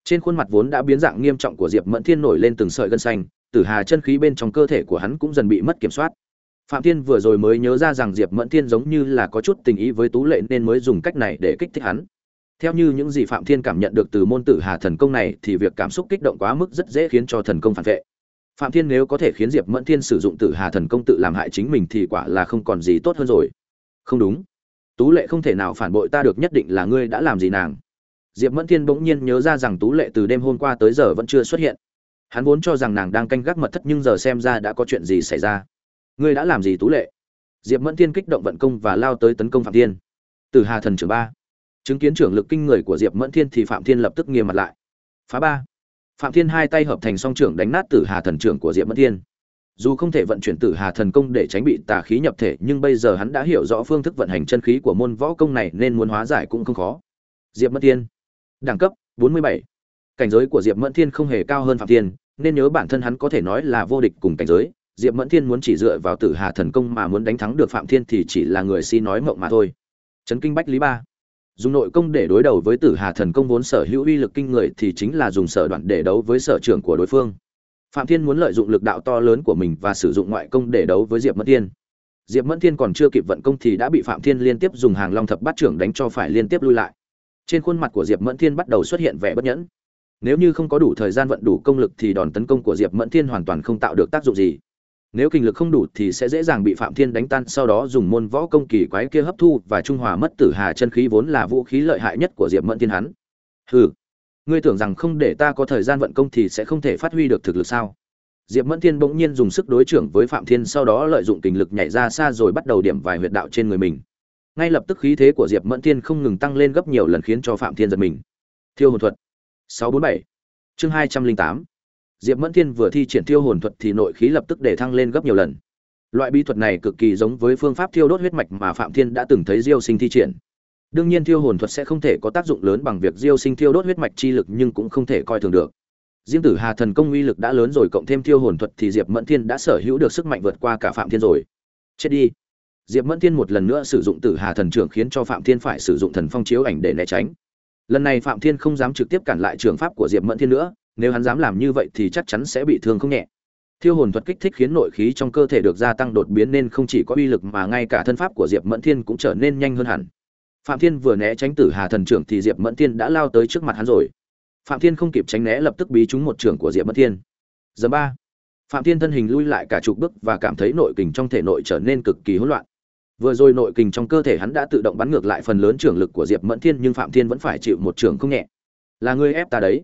Trên khuôn mặt vốn đã biến dạng nghiêm trọng của diệp mẫn thiên nổi lên từng sợi gân xanh, tử hà chân khí bên trong cơ thể của hắn cũng dần bị mất kiểm soát. Phạm thiên vừa rồi mới nhớ ra rằng diệp mẫn thiên giống như là có chút tình ý với tú lệ nên mới dùng cách này để kích thích hắn. Theo như những gì phạm thiên cảm nhận được từ môn tử hà thần công này thì việc cảm xúc kích động quá mức rất dễ khiến cho thần công phản vệ phạm thiên nếu có thể khiến diệp mẫn thiên sử dụng tử hà thần công tự làm hại chính mình thì quả là không còn gì tốt hơn rồi. Không đúng. Tú lệ không thể nào phản bội ta được nhất định là ngươi đã làm gì nàng. Diệp mẫn thiên bỗng nhiên nhớ ra rằng tú lệ từ đêm hôm qua tới giờ vẫn chưa xuất hiện. Hắn vốn cho rằng nàng đang canh gác mật thất nhưng giờ xem ra đã có chuyện gì xảy ra. Ngươi đã làm gì tú lệ? Diệp mẫn thiên kích động vận công và lao tới tấn công phạm thiên. Từ hà thần trưởng ba. Chứng kiến trưởng lực kinh người của diệp mẫn thiên thì phạm thiên lập tức nghiêm mặt lại. Phá ba phạm thiên hai tay hợp thành song trưởng đánh nát tử hà thần trưởng của diệp mẫn thiên. Dù không thể vận chuyển tử hà thần công để tránh bị tà khí nhập thể, nhưng bây giờ hắn đã hiểu rõ phương thức vận hành chân khí của môn võ công này nên muốn hóa giải cũng không khó. Diệp mẫn thiên, đẳng cấp 47. cảnh giới của diệp mẫn thiên không hề cao hơn phạm thiên, nên nhớ bản thân hắn có thể nói là vô địch cùng cảnh giới. Diệp mẫn thiên muốn chỉ dựa vào tử hà thần công mà muốn đánh thắng được phạm thiên thì chỉ là người si nói mộng mà thôi. Trấn kinh bách lý ba dùng nội công để đối đầu với tử hà thần công vốn sở hữu uy lực kinh người thì chính là dùng sở đoạn để đấu với sở trưởng của đối phương. Phạm thiên muốn lợi dụng lực đạo to lớn của mình và sử dụng ngoại công để đấu với diệp mẫn thiên. Diệp mẫn thiên còn chưa kịp vận công thì đã bị phạm thiên liên tiếp dùng hàng long thập bát trưởng đánh cho phải liên tiếp lui lại. Trên khuôn mặt của diệp mẫn thiên bắt đầu xuất hiện vẻ bất nhẫn. Nếu như không có đủ thời gian vận đủ công lực thì đòn tấn công của diệp mẫn thiên hoàn toàn không tạo được tác dụng gì nếu kinh lực không đủ thì sẽ dễ dàng bị phạm thiên đánh tan, sau đó dùng môn võ công kỳ quái kia hấp thu và trung hòa mất tử hà chân khí vốn là vũ khí lợi hại nhất của diệp mẫn thiên hắn hừ, ngươi tưởng rằng không để ta có thời gian vận công thì sẽ không thể phát huy được thực lực sao? Diệp mẫn thiên bỗng nhiên dùng sức đối trưởng với phạm thiên, sau đó lợi dụng kinh lực nhảy ra xa rồi bắt đầu điểm vài huyệt đạo trên người mình. Ngay lập tức khí thế của diệp mẫn thiên không ngừng tăng lên gấp nhiều lần khiến cho phạm thiên giật mình. Thiêu hồn thuật. 647 chương 208 Diệp Mẫn Thiên vừa thi triển thiêu hồn thuật thì nội khí lập tức để thăng lên gấp nhiều lần. Loại bí thuật này cực kỳ giống với phương pháp thiêu đốt huyết mạch mà Phạm Thiên đã từng thấy Diêu Sinh thi triển. Đương nhiên thiêu hồn thuật sẽ không thể có tác dụng lớn bằng việc Diêu Sinh thiêu đốt huyết mạch chi lực nhưng cũng không thể coi thường được. Diêm Tử Hà thần công uy lực đã lớn rồi cộng thêm thiêu hồn thuật thì Diệp Mẫn Thiên đã sở hữu được sức mạnh vượt qua cả Phạm Thiên rồi. Chết đi. Diệp Mẫn Thiên một lần nữa sử dụng Tử Hà thần trưởng khiến cho Phạm Thiên phải sử dụng thần phong chiếu ảnh để né tránh. Lần này Phạm Thiên không dám trực tiếp cản lại trường pháp của Diệp Mẫn Thiên nữa, nếu hắn dám làm như vậy thì chắc chắn sẽ bị thương không nhẹ. Thiêu hồn thuật kích thích khiến nội khí trong cơ thể được gia tăng đột biến nên không chỉ có uy lực mà ngay cả thân pháp của diệp mẫn thiên cũng trở nên nhanh hơn hẳn. Phạm thiên vừa né tránh tử hà thần trưởng thì diệp mẫn thiên đã lao tới trước mặt hắn rồi. Phạm thiên không kịp tránh né lập tức bí trúng một trưởng của diệp mẫn thiên. Giờ ba. Phạm thiên thân hình lui lại cả chục bước và cảm thấy nội kình trong thể nội trở nên cực kỳ hỗn loạn. Vừa rồi nội kình trong cơ thể hắn đã tự động bắn ngược lại phần lớn trưởng lực của diệp mẫn thiên nhưng phạm thiên vẫn phải chịu một trưởng không nhẹ. Là ngươi ép ta đấy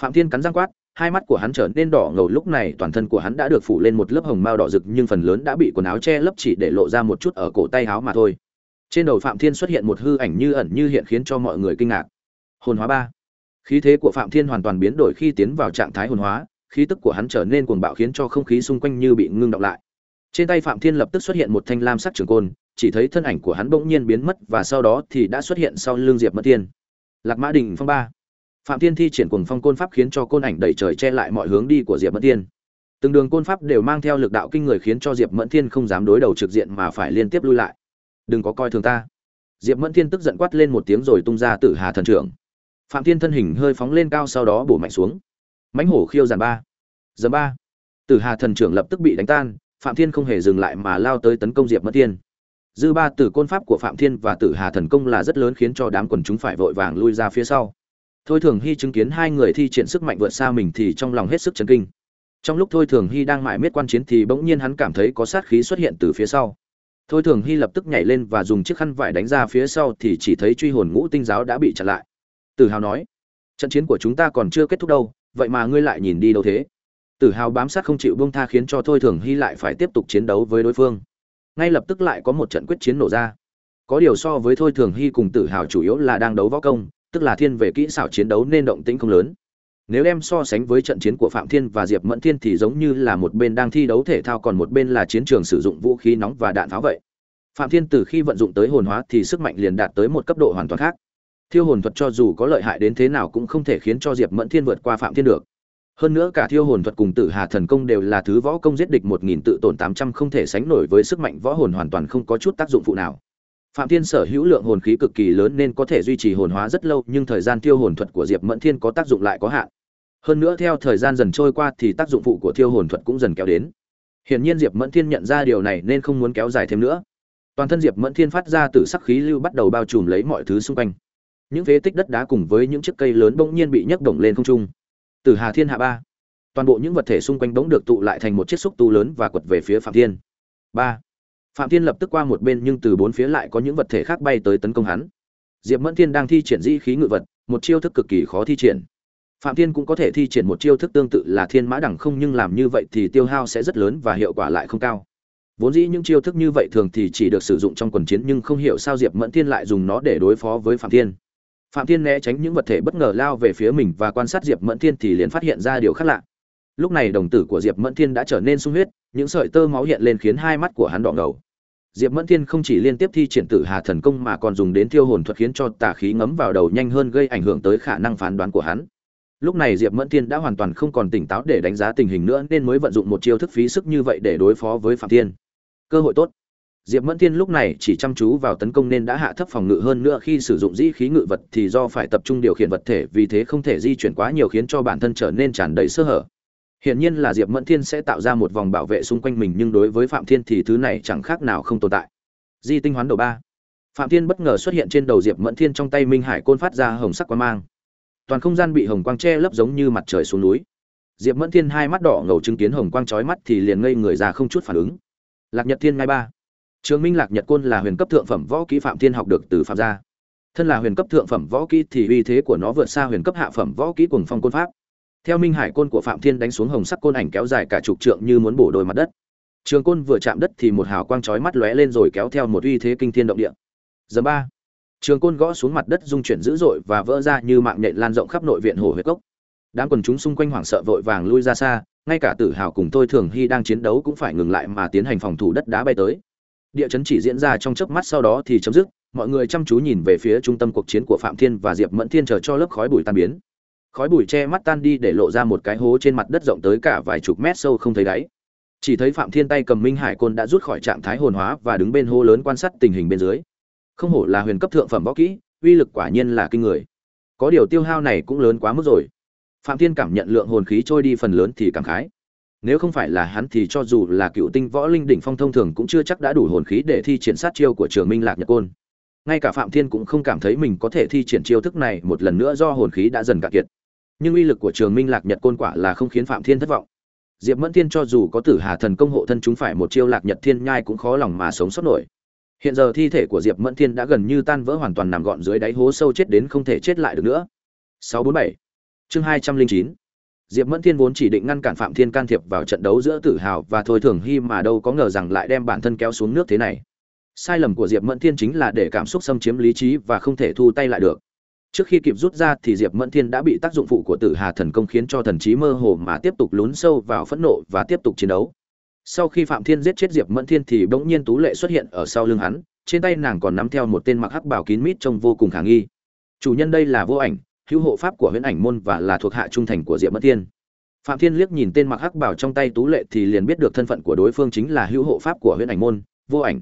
phạm thiên cắn răng quát, hai mắt của hắn trở nên đỏ ngầu, lúc này toàn thân của hắn đã được phủ lên một lớp hồng mao đỏ rực, nhưng phần lớn đã bị quần áo che lấp chỉ để lộ ra một chút ở cổ tay áo mà thôi. Trên đầu phạm thiên xuất hiện một hư ảnh như ẩn như hiện khiến cho mọi người kinh ngạc. Hồn hóa ba. Khí thế của phạm thiên hoàn toàn biến đổi khi tiến vào trạng thái hồn hóa, khí tức của hắn trở nên cuồng bạo khiến cho không khí xung quanh như bị ngưng đọng lại. Trên tay phạm thiên lập tức xuất hiện một thanh lam sắc trường côn, chỉ thấy thân ảnh của hắn bỗng nhiên biến mất và sau đó thì đã xuất hiện sau lưng diệp mất tiên lạc mã đình phong ba phạm thiên thi triển cuồng phong côn pháp khiến cho côn ảnh đẩy trời che lại mọi hướng đi của diệp mẫn thiên. Từng đường côn pháp đều mang theo lực đạo kinh người khiến cho diệp mẫn thiên không dám đối đầu trực diện mà phải liên tiếp lui lại. Đừng có coi thường ta. Diệp mẫn thiên tức giận quát lên một tiếng rồi tung ra tử hà thần trưởng. Phạm thiên thân hình hơi phóng lên cao sau đó bổ mạnh xuống. Mãnh hổ khiêu giàn ba. Giờ ba. Tử hà thần trưởng lập tức bị đánh tan, phạm thiên không hề dừng lại mà lao tới tấn công diệp mẫn thiên. Dư ba tử côn pháp của phạm thiên và tử hà thần công là rất lớn khiến cho đám quần chúng phải vội vàng lui ra phía sau thôi thường hy chứng kiến hai người thi triển sức mạnh vượt xa mình thì trong lòng hết sức chấn kinh. Trong lúc thôi thường hy đang mải miết quan chiến thì bỗng nhiên hắn cảm thấy có sát khí xuất hiện từ phía sau. Thôi thường hy lập tức nhảy lên và dùng chiếc khăn vải đánh ra phía sau thì chỉ thấy truy hồn ngũ tinh giáo đã bị chặn lại. Tử hào nói, trận chiến của chúng ta còn chưa kết thúc đâu, vậy mà ngươi lại nhìn đi đâu thế? Tử hào bám sát không chịu buông tha khiến cho thôi thường hy lại phải tiếp tục chiến đấu với đối phương. Ngay lập tức lại có một trận quyết chiến nổ ra. Có điều so với thôi thường hy cùng tử hào chủ yếu là đang đấu võ công tức là thiên về kỹ xảo chiến đấu nên động tĩnh không lớn. Nếu đem so sánh với trận chiến của phạm thiên và diệp mẫn thiên thì giống như là một bên đang thi đấu thể thao còn một bên là chiến trường sử dụng vũ khí nóng và đạn pháo vậy. Phạm thiên từ khi vận dụng tới hồn hóa thì sức mạnh liền đạt tới một cấp độ hoàn toàn khác. Thiêu hồn thuật cho dù có lợi hại đến thế nào cũng không thể khiến cho diệp mẫn thiên vượt qua phạm thiên được. Hơn nữa cả thiêu hồn thuật cùng tử hà thần công đều là thứ võ công giết địch một nghìn tự tổn tám trăm không thể sánh nổi với sức mạnh võ hồn hoàn toàn không có chút tác dụng phụ nào phạm thiên sở hữu lượng hồn khí cực kỳ lớn nên có thể duy trì hồn hóa rất lâu, nhưng thời gian thiêu hồn thuật của diệp mẫn thiên có tác dụng lại có hạn. Hơn nữa theo thời gian dần trôi qua thì tác dụng phụ của thiêu hồn thuật cũng dần kéo đến. Hiển nhiên diệp mẫn thiên nhận ra điều này nên không muốn kéo dài thêm nữa. Toàn thân diệp mẫn thiên phát ra từ sắc khí lưu bắt đầu bao trùm lấy mọi thứ xung quanh. Những phế tích đất đá cùng với những chiếc cây lớn bỗng nhiên bị nhấc động lên không trung. Từ hà thiên hạ ba, toàn bộ những vật thể xung quanh bỗng được tụ lại thành một chiếc xúc tu lớn và quật về phía phạm thiên. Ba phạm thiên lập tức qua một bên nhưng từ bốn phía lại có những vật thể khác bay tới tấn công hắn. Diệp mẫn thiên đang thi triển dĩ khí ngự vật, một chiêu thức cực kỳ khó thi triển. Phạm thiên cũng có thể thi triển một chiêu thức tương tự là thiên mã đẳng không nhưng làm như vậy thì tiêu hao sẽ rất lớn và hiệu quả lại không cao. Vốn dĩ những chiêu thức như vậy thường thì chỉ được sử dụng trong quần chiến nhưng không hiểu sao diệp mẫn thiên lại dùng nó để đối phó với phạm thiên. Phạm thiên né tránh những vật thể bất ngờ lao về phía mình và quan sát diệp mẫn thiên thì liền phát hiện ra điều khác lạ. Lúc này đồng tử của diệp mẫn thiên đã trở nên sung huyết, những sợi tơ máu hiện lên khiến hai mắt của hắn đỏ ngầu diệp mẫn thiên không chỉ liên tiếp thi triển tử hà thần công mà còn dùng đến thiêu hồn thuật khiến cho tà khí ngấm vào đầu nhanh hơn gây ảnh hưởng tới khả năng phán đoán của hắn. Lúc này diệp mẫn thiên đã hoàn toàn không còn tỉnh táo để đánh giá tình hình nữa nên mới vận dụng một chiêu thức phí sức như vậy để đối phó với phạm thiên. Cơ hội tốt. Diệp mẫn thiên lúc này chỉ chăm chú vào tấn công nên đã hạ thấp phòng ngự hơn nữa khi sử dụng dĩ khí ngự vật thì do phải tập trung điều khiển vật thể vì thế không thể di chuyển quá nhiều khiến cho bản thân trở nên tràn đầy sơ hở. Hiển nhiên là Diệp Mẫn Thiên sẽ tạo ra một vòng bảo vệ xung quanh mình, nhưng đối với Phạm Thiên thì thứ này chẳng khác nào không tồn tại. Di tinh hoán đầu ba. Phạm Thiên bất ngờ xuất hiện trên đầu Diệp Mẫn Thiên trong tay Minh Hải côn phát ra hồng sắc quang mang. Toàn không gian bị hồng quang che lấp giống như mặt trời xuống núi. Diệp Mẫn Thiên hai mắt đỏ ngầu chứng kiến hồng quang chói mắt thì liền ngây người ra không chút phản ứng. Lạc Nhật Thiên ngay ba. Trường Minh Lạc Nhật côn là huyền cấp thượng phẩm võ kỹ Phạm Thiên học được từ Phạm gia. Thân là huyền cấp thượng phẩm võ kỹ thì uy thế của nó vượt xa huyền cấp hạ phẩm võ kỹ cùng phong côn pháp theo minh hải côn của phạm thiên đánh xuống hồng sắc côn ảnh kéo dài cả chục trượng như muốn bổ đôi mặt đất. Trường côn vừa chạm đất thì một hào quang chói mắt lóe lên rồi kéo theo một uy thế kinh thiên động địa. Giờ ba. Trường côn gõ xuống mặt đất dung chuyển dữ dội và vỡ ra như mạng nhện lan rộng khắp nội viện hồ huyết cốc. Đám quần chúng xung quanh hoảng sợ vội vàng lui ra xa, ngay cả tử hào cùng tôi thường hy đang chiến đấu cũng phải ngừng lại mà tiến hành phòng thủ đất đá bay tới. Địa chấn chỉ diễn ra trong chớp mắt sau đó thì chấm dứt, mọi người chăm chú nhìn về phía trung tâm cuộc chiến của phạm thiên và diệp mẫn thiên chờ cho lớp khói bụi tan biến khói bụi che mắt tan đi để lộ ra một cái hố trên mặt đất rộng tới cả vài chục mét sâu không thấy đáy. Chỉ thấy phạm thiên tay cầm minh hải côn đã rút khỏi trạng thái hồn hóa và đứng bên hố lớn quan sát tình hình bên dưới. Không hổ là huyền cấp thượng phẩm võ kỹ, uy lực quả nhiên là kinh người. Có điều tiêu hao này cũng lớn quá mức rồi. Phạm thiên cảm nhận lượng hồn khí trôi đi phần lớn thì cảm khái. Nếu không phải là hắn thì cho dù là cựu tinh võ linh đỉnh phong thông thường cũng chưa chắc đã đủ hồn khí để thi triển sát chiêu của trường minh lạc nhật côn. Ngay cả phạm thiên cũng không cảm thấy mình có thể thi triển chiêu thức này một lần nữa do hồn khí đã dần cạn kiệt nhưng uy lực của trường minh lạc nhật côn quả là không khiến phạm thiên thất vọng. Diệp mẫn thiên cho dù có tử hà thần công hộ thân chúng phải một chiêu lạc nhật thiên nhai cũng khó lòng mà sống sót nổi. Hiện giờ thi thể của diệp mẫn thiên đã gần như tan vỡ hoàn toàn nằm gọn dưới đáy hố sâu chết đến không thể chết lại được nữa. 647 chương 209 diệp mẫn thiên vốn chỉ định ngăn cản phạm thiên can thiệp vào trận đấu giữa tử hào và thôi thường hy mà đâu có ngờ rằng lại đem bản thân kéo xuống nước thế này. Sai lầm của diệp mẫn thiên chính là để cảm xúc xâm chiếm lý trí và không thể thu tay lại được trước khi kịp rút ra thì diệp mẫn thiên đã bị tác dụng phụ của tử hà thần công khiến cho thần trí mơ hồ mà tiếp tục lún sâu vào phẫn nộ và tiếp tục chiến đấu. Sau khi phạm thiên giết chết diệp mẫn thiên thì bỗng nhiên tú lệ xuất hiện ở sau lưng hắn, trên tay nàng còn nắm theo một tên mặc hắc bảo kín mít trông vô cùng khả nghi. Chủ nhân đây là vô ảnh, hữu hộ pháp của huyễn ảnh môn và là thuộc hạ trung thành của diệp mẫn thiên. Phạm thiên liếc nhìn tên mặc hắc bảo trong tay tú lệ thì liền biết được thân phận của đối phương chính là hữu hộ pháp của huyễn ảnh môn, vô ảnh.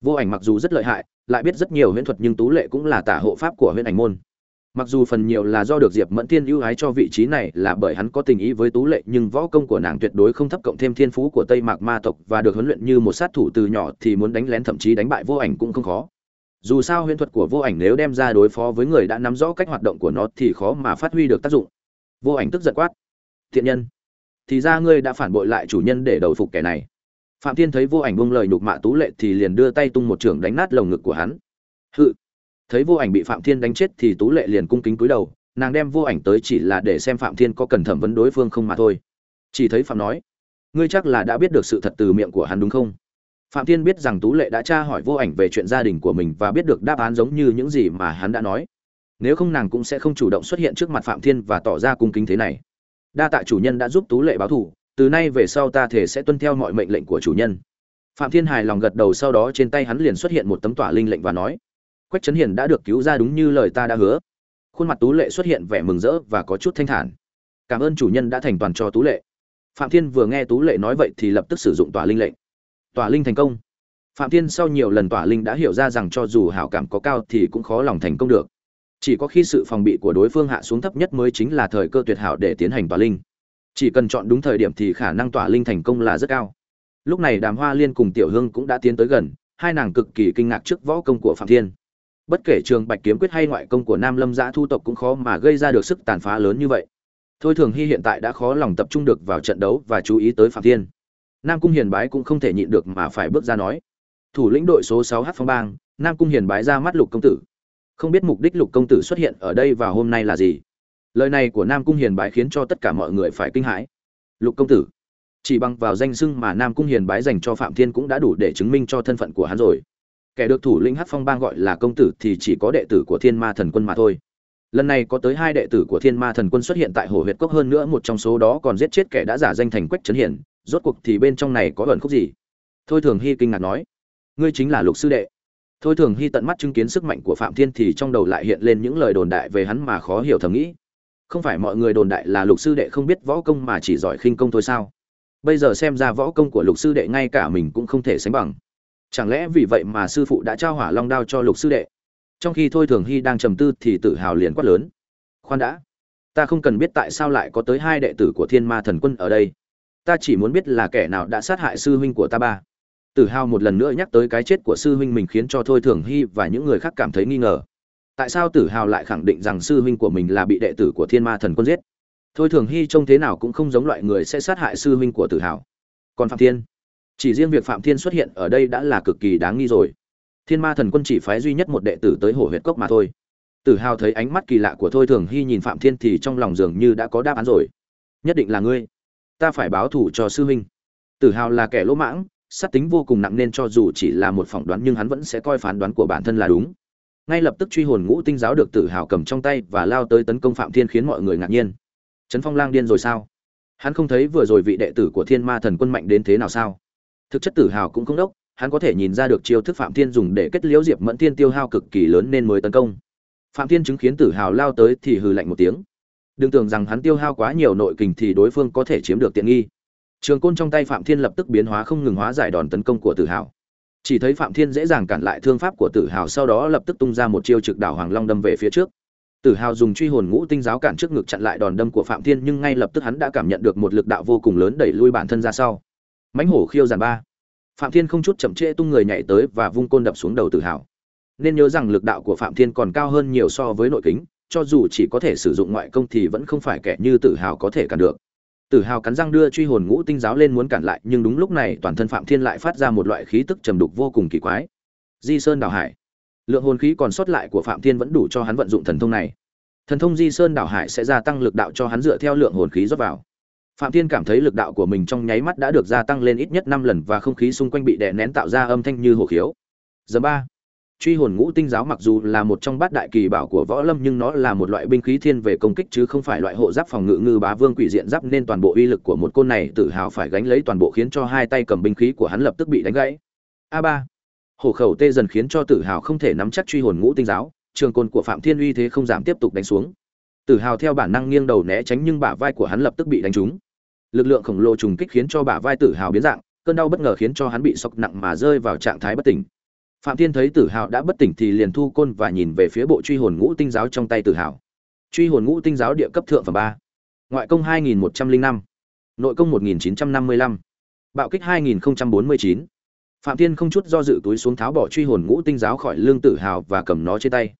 Vô ảnh mặc dù rất lợi hại, lại biết rất nhiều huyễn thuật nhưng tú lệ cũng là tả hộ pháp của huyễn ảnh môn mặc dù phần nhiều là do được diệp mẫn thiên ưu ái cho vị trí này là bởi hắn có tình ý với tú lệ, nhưng võ công của nàng tuyệt đối không thấp cộng thêm thiên phú của tây mạc ma tộc và được huấn luyện như một sát thủ từ nhỏ thì muốn đánh lén thậm chí đánh bại vô ảnh cũng không khó. Dù sao huyễn thuật của vô ảnh nếu đem ra đối phó với người đã nắm rõ cách hoạt động của nó thì khó mà phát huy được tác dụng. Vô ảnh tức giận quát. Thiện nhân, thì ra ngươi đã phản bội lại chủ nhân để đầu phục kẻ này. Phạm thiên thấy vô ảnh buông lời nhục mạ tú lệ thì liền đưa tay tung một trường đánh nát lồng ngực của hắn. Hự thấy vô ảnh bị phạm thiên đánh chết thì tú lệ liền cung kính cúi đầu, nàng đem vô ảnh tới chỉ là để xem phạm thiên có cần thẩm vấn đối phương không mà thôi. Chỉ thấy phạm nói, ngươi chắc là đã biết được sự thật từ miệng của hắn đúng không? Phạm thiên biết rằng tú lệ đã tra hỏi vô ảnh về chuyện gia đình của mình và biết được đáp án giống như những gì mà hắn đã nói. Nếu không nàng cũng sẽ không chủ động xuất hiện trước mặt phạm thiên và tỏ ra cung kính thế này. Đa tạ chủ nhân đã giúp tú lệ báo thù, từ nay về sau ta thể sẽ tuân theo mọi mệnh lệnh của chủ nhân. Phạm thiên hài lòng gật đầu, sau đó trên tay hắn liền xuất hiện một tấm tỏa linh lệnh và nói quách trấn hiền đã được cứu ra đúng như lời ta đã hứa. Khuôn mặt tú lệ xuất hiện vẻ mừng rỡ và có chút thanh thản. Cảm ơn chủ nhân đã thành toàn cho tú lệ. Phạm thiên vừa nghe tú lệ nói vậy thì lập tức sử dụng tỏa linh lệnh. Tỏa linh thành công. Phạm thiên sau nhiều lần tỏa linh đã hiểu ra rằng cho dù hảo cảm có cao thì cũng khó lòng thành công được. Chỉ có khi sự phòng bị của đối phương hạ xuống thấp nhất mới chính là thời cơ tuyệt hảo để tiến hành tỏa linh. Chỉ cần chọn đúng thời điểm thì khả năng tỏa linh thành công là rất cao. Lúc này đàm hoa liên cùng tiểu hương cũng đã tiến tới gần, hai nàng cực kỳ kinh ngạc trước võ công của phạm thiên bất kể trường bạch kiếm quyết hay ngoại công của nam lâm giã thu tộc cũng khó mà gây ra được sức tàn phá lớn như vậy. Thôi thường hy hiện tại đã khó lòng tập trung được vào trận đấu và chú ý tới phạm thiên. Nam cung hiền bái cũng không thể nhịn được mà phải bước ra nói, thủ lĩnh đội số sáu h phong bang, nam cung hiền bái ra mắt lục công tử. Không biết mục đích lục công tử xuất hiện ở đây vào hôm nay là gì? Lời này của nam cung hiền bái khiến cho tất cả mọi người phải kinh hãi. Lục công tử, chỉ bằng vào danh xưng mà nam cung hiền bái dành cho phạm thiên cũng đã đủ để chứng minh cho thân phận của hắn rồi kẻ được thủ lĩnh hát phong bang gọi là công tử thì chỉ có đệ tử của thiên ma thần quân mà thôi. Lần này có tới hai đệ tử của thiên ma thần quân xuất hiện tại hồ huyệt cốc hơn nữa, một trong số đó còn giết chết kẻ đã giả danh thành quách trấn hiển, rốt cuộc thì bên trong này có ẩn khúc gì? Thôi thường hy kinh ngạc nói, ngươi chính là lục sư đệ. Thôi thường hy tận mắt chứng kiến sức mạnh của phạm thiên thì trong đầu lại hiện lên những lời đồn đại về hắn mà khó hiểu thầm nghĩ. Không phải mọi người đồn đại là lục sư đệ không biết võ công mà chỉ giỏi khinh công thôi sao? Bây giờ xem ra võ công của lục sư đệ ngay cả mình cũng không thể sánh bằng chẳng lẽ vì vậy mà sư phụ đã trao hỏa long đao cho lục sư đệ? Trong khi thôi thường hy đang trầm tư thì tự hào liền quát lớn. Khoan đã. Ta không cần biết tại sao lại có tới hai đệ tử của thiên ma thần quân ở đây. Ta chỉ muốn biết là kẻ nào đã sát hại sư huynh của ta ba. Tử hào một lần nữa nhắc tới cái chết của sư huynh mình khiến cho thôi thường hy và những người khác cảm thấy nghi ngờ. Tại sao tử hào lại khẳng định rằng sư huynh của mình là bị đệ tử của thiên ma thần quân giết? Thôi thường hy trông thế nào cũng không giống loại người sẽ sát hại sư huynh của tử hào. Còn phạm thiên? Chỉ riêng việc phạm thiên xuất hiện ở đây đã là cực kỳ đáng nghi rồi. Thiên ma thần quân chỉ phái duy nhất một đệ tử tới hồ huyệt cốc mà thôi. Tử hào thấy ánh mắt kỳ lạ của thôi thường hy nhìn phạm thiên thì trong lòng dường như đã có đáp án rồi. Nhất định là ngươi. Ta phải báo thủ cho sư huynh. Tử hào là kẻ lỗ mãng, sát tính vô cùng nặng nên cho dù chỉ là một phỏng đoán nhưng hắn vẫn sẽ coi phán đoán của bản thân là đúng. Ngay lập tức truy hồn ngũ tinh giáo được tử hào cầm trong tay và lao tới tấn công phạm thiên khiến mọi người ngạc nhiên. Trấn phong lang điên rồi sao? Hắn không thấy vừa rồi vị đệ tử của thiên ma thần quân mạnh đến thế nào sao? Thực chất tử hào cũng không đốc, hắn có thể nhìn ra được chiêu thức phạm thiên dùng để kết liễu diệp mẫn thiên tiêu hao cực kỳ lớn nên mới tấn công. Phạm thiên chứng kiến tử hào lao tới thì hừ lạnh một tiếng. Đừng tưởng rằng hắn tiêu hao quá nhiều nội kình thì đối phương có thể chiếm được tiện nghi. Trường côn trong tay phạm thiên lập tức biến hóa không ngừng hóa giải đòn tấn công của tử hào. Chỉ thấy phạm thiên dễ dàng cản lại thương pháp của tử hào sau đó lập tức tung ra một chiêu trực đảo hoàng long đâm về phía trước. Tử hào dùng truy hồn ngũ tinh giáo cản trước ngực chặn lại đòn đâm của phạm thiên nhưng ngay lập tức hắn đã cảm nhận được một lực đạo vô cùng lớn đẩy lui bản thân ra sau mãnh hổ khiêu giàn ba. Phạm thiên không chút chậm trễ tung người nhảy tới và vung côn đập xuống đầu tử hào. Nên nhớ rằng lực đạo của phạm thiên còn cao hơn nhiều so với nội kính, cho dù chỉ có thể sử dụng ngoại công thì vẫn không phải kẻ như tử hào có thể cản được. Tử hào cắn răng đưa truy hồn ngũ tinh giáo lên muốn cản lại, nhưng đúng lúc này toàn thân phạm thiên lại phát ra một loại khí tức trầm đục vô cùng kỳ quái. Di sơn đảo hải. Lượng hồn khí còn sót lại của phạm thiên vẫn đủ cho hắn vận dụng thần thông này. Thần thông di sơn đảo hải sẽ gia tăng lực đạo cho hắn dựa theo lượng hồn khí rót vào phạm thiên cảm thấy lực đạo của mình trong nháy mắt đã được gia tăng lên ít nhất năm lần và không khí xung quanh bị đè nén tạo ra âm thanh như hồ khiếu. Giờ ba. Truy hồn ngũ tinh giáo mặc dù là một trong bát đại kỳ bảo của võ lâm nhưng nó là một loại binh khí thiên về công kích chứ không phải loại hộ giáp phòng ngự ngư bá vương quỷ diện giáp nên toàn bộ uy lực của một côn này tự hào phải gánh lấy toàn bộ khiến cho hai tay cầm binh khí của hắn lập tức bị đánh gãy. A ba. Hổ khẩu tê dần khiến cho tử hào không thể nắm chắc truy hồn ngũ tinh giáo, trường côn của phạm thiên uy thế không giảm tiếp tục đánh xuống. Tử hào theo bản năng nghiêng đầu né tránh nhưng bả vai của hắn lập tức bị đánh trúng lực lượng khổng lồ trùng kích khiến cho bả vai tử hào biến dạng cơn đau bất ngờ khiến cho hắn bị sốc nặng mà rơi vào trạng thái bất tỉnh. Phạm thiên thấy tử hào đã bất tỉnh thì liền thu côn và nhìn về phía bộ truy hồn ngũ tinh giáo trong tay tử hào. Truy hồn ngũ tinh giáo địa cấp thượng phẩm ba. Ngoại công 2105, nội công 1955, bạo kích 2049. phạm thiên không chút do dự túi xuống tháo bỏ truy hồn ngũ tinh giáo khỏi lương tử hào và cầm nó trên tay.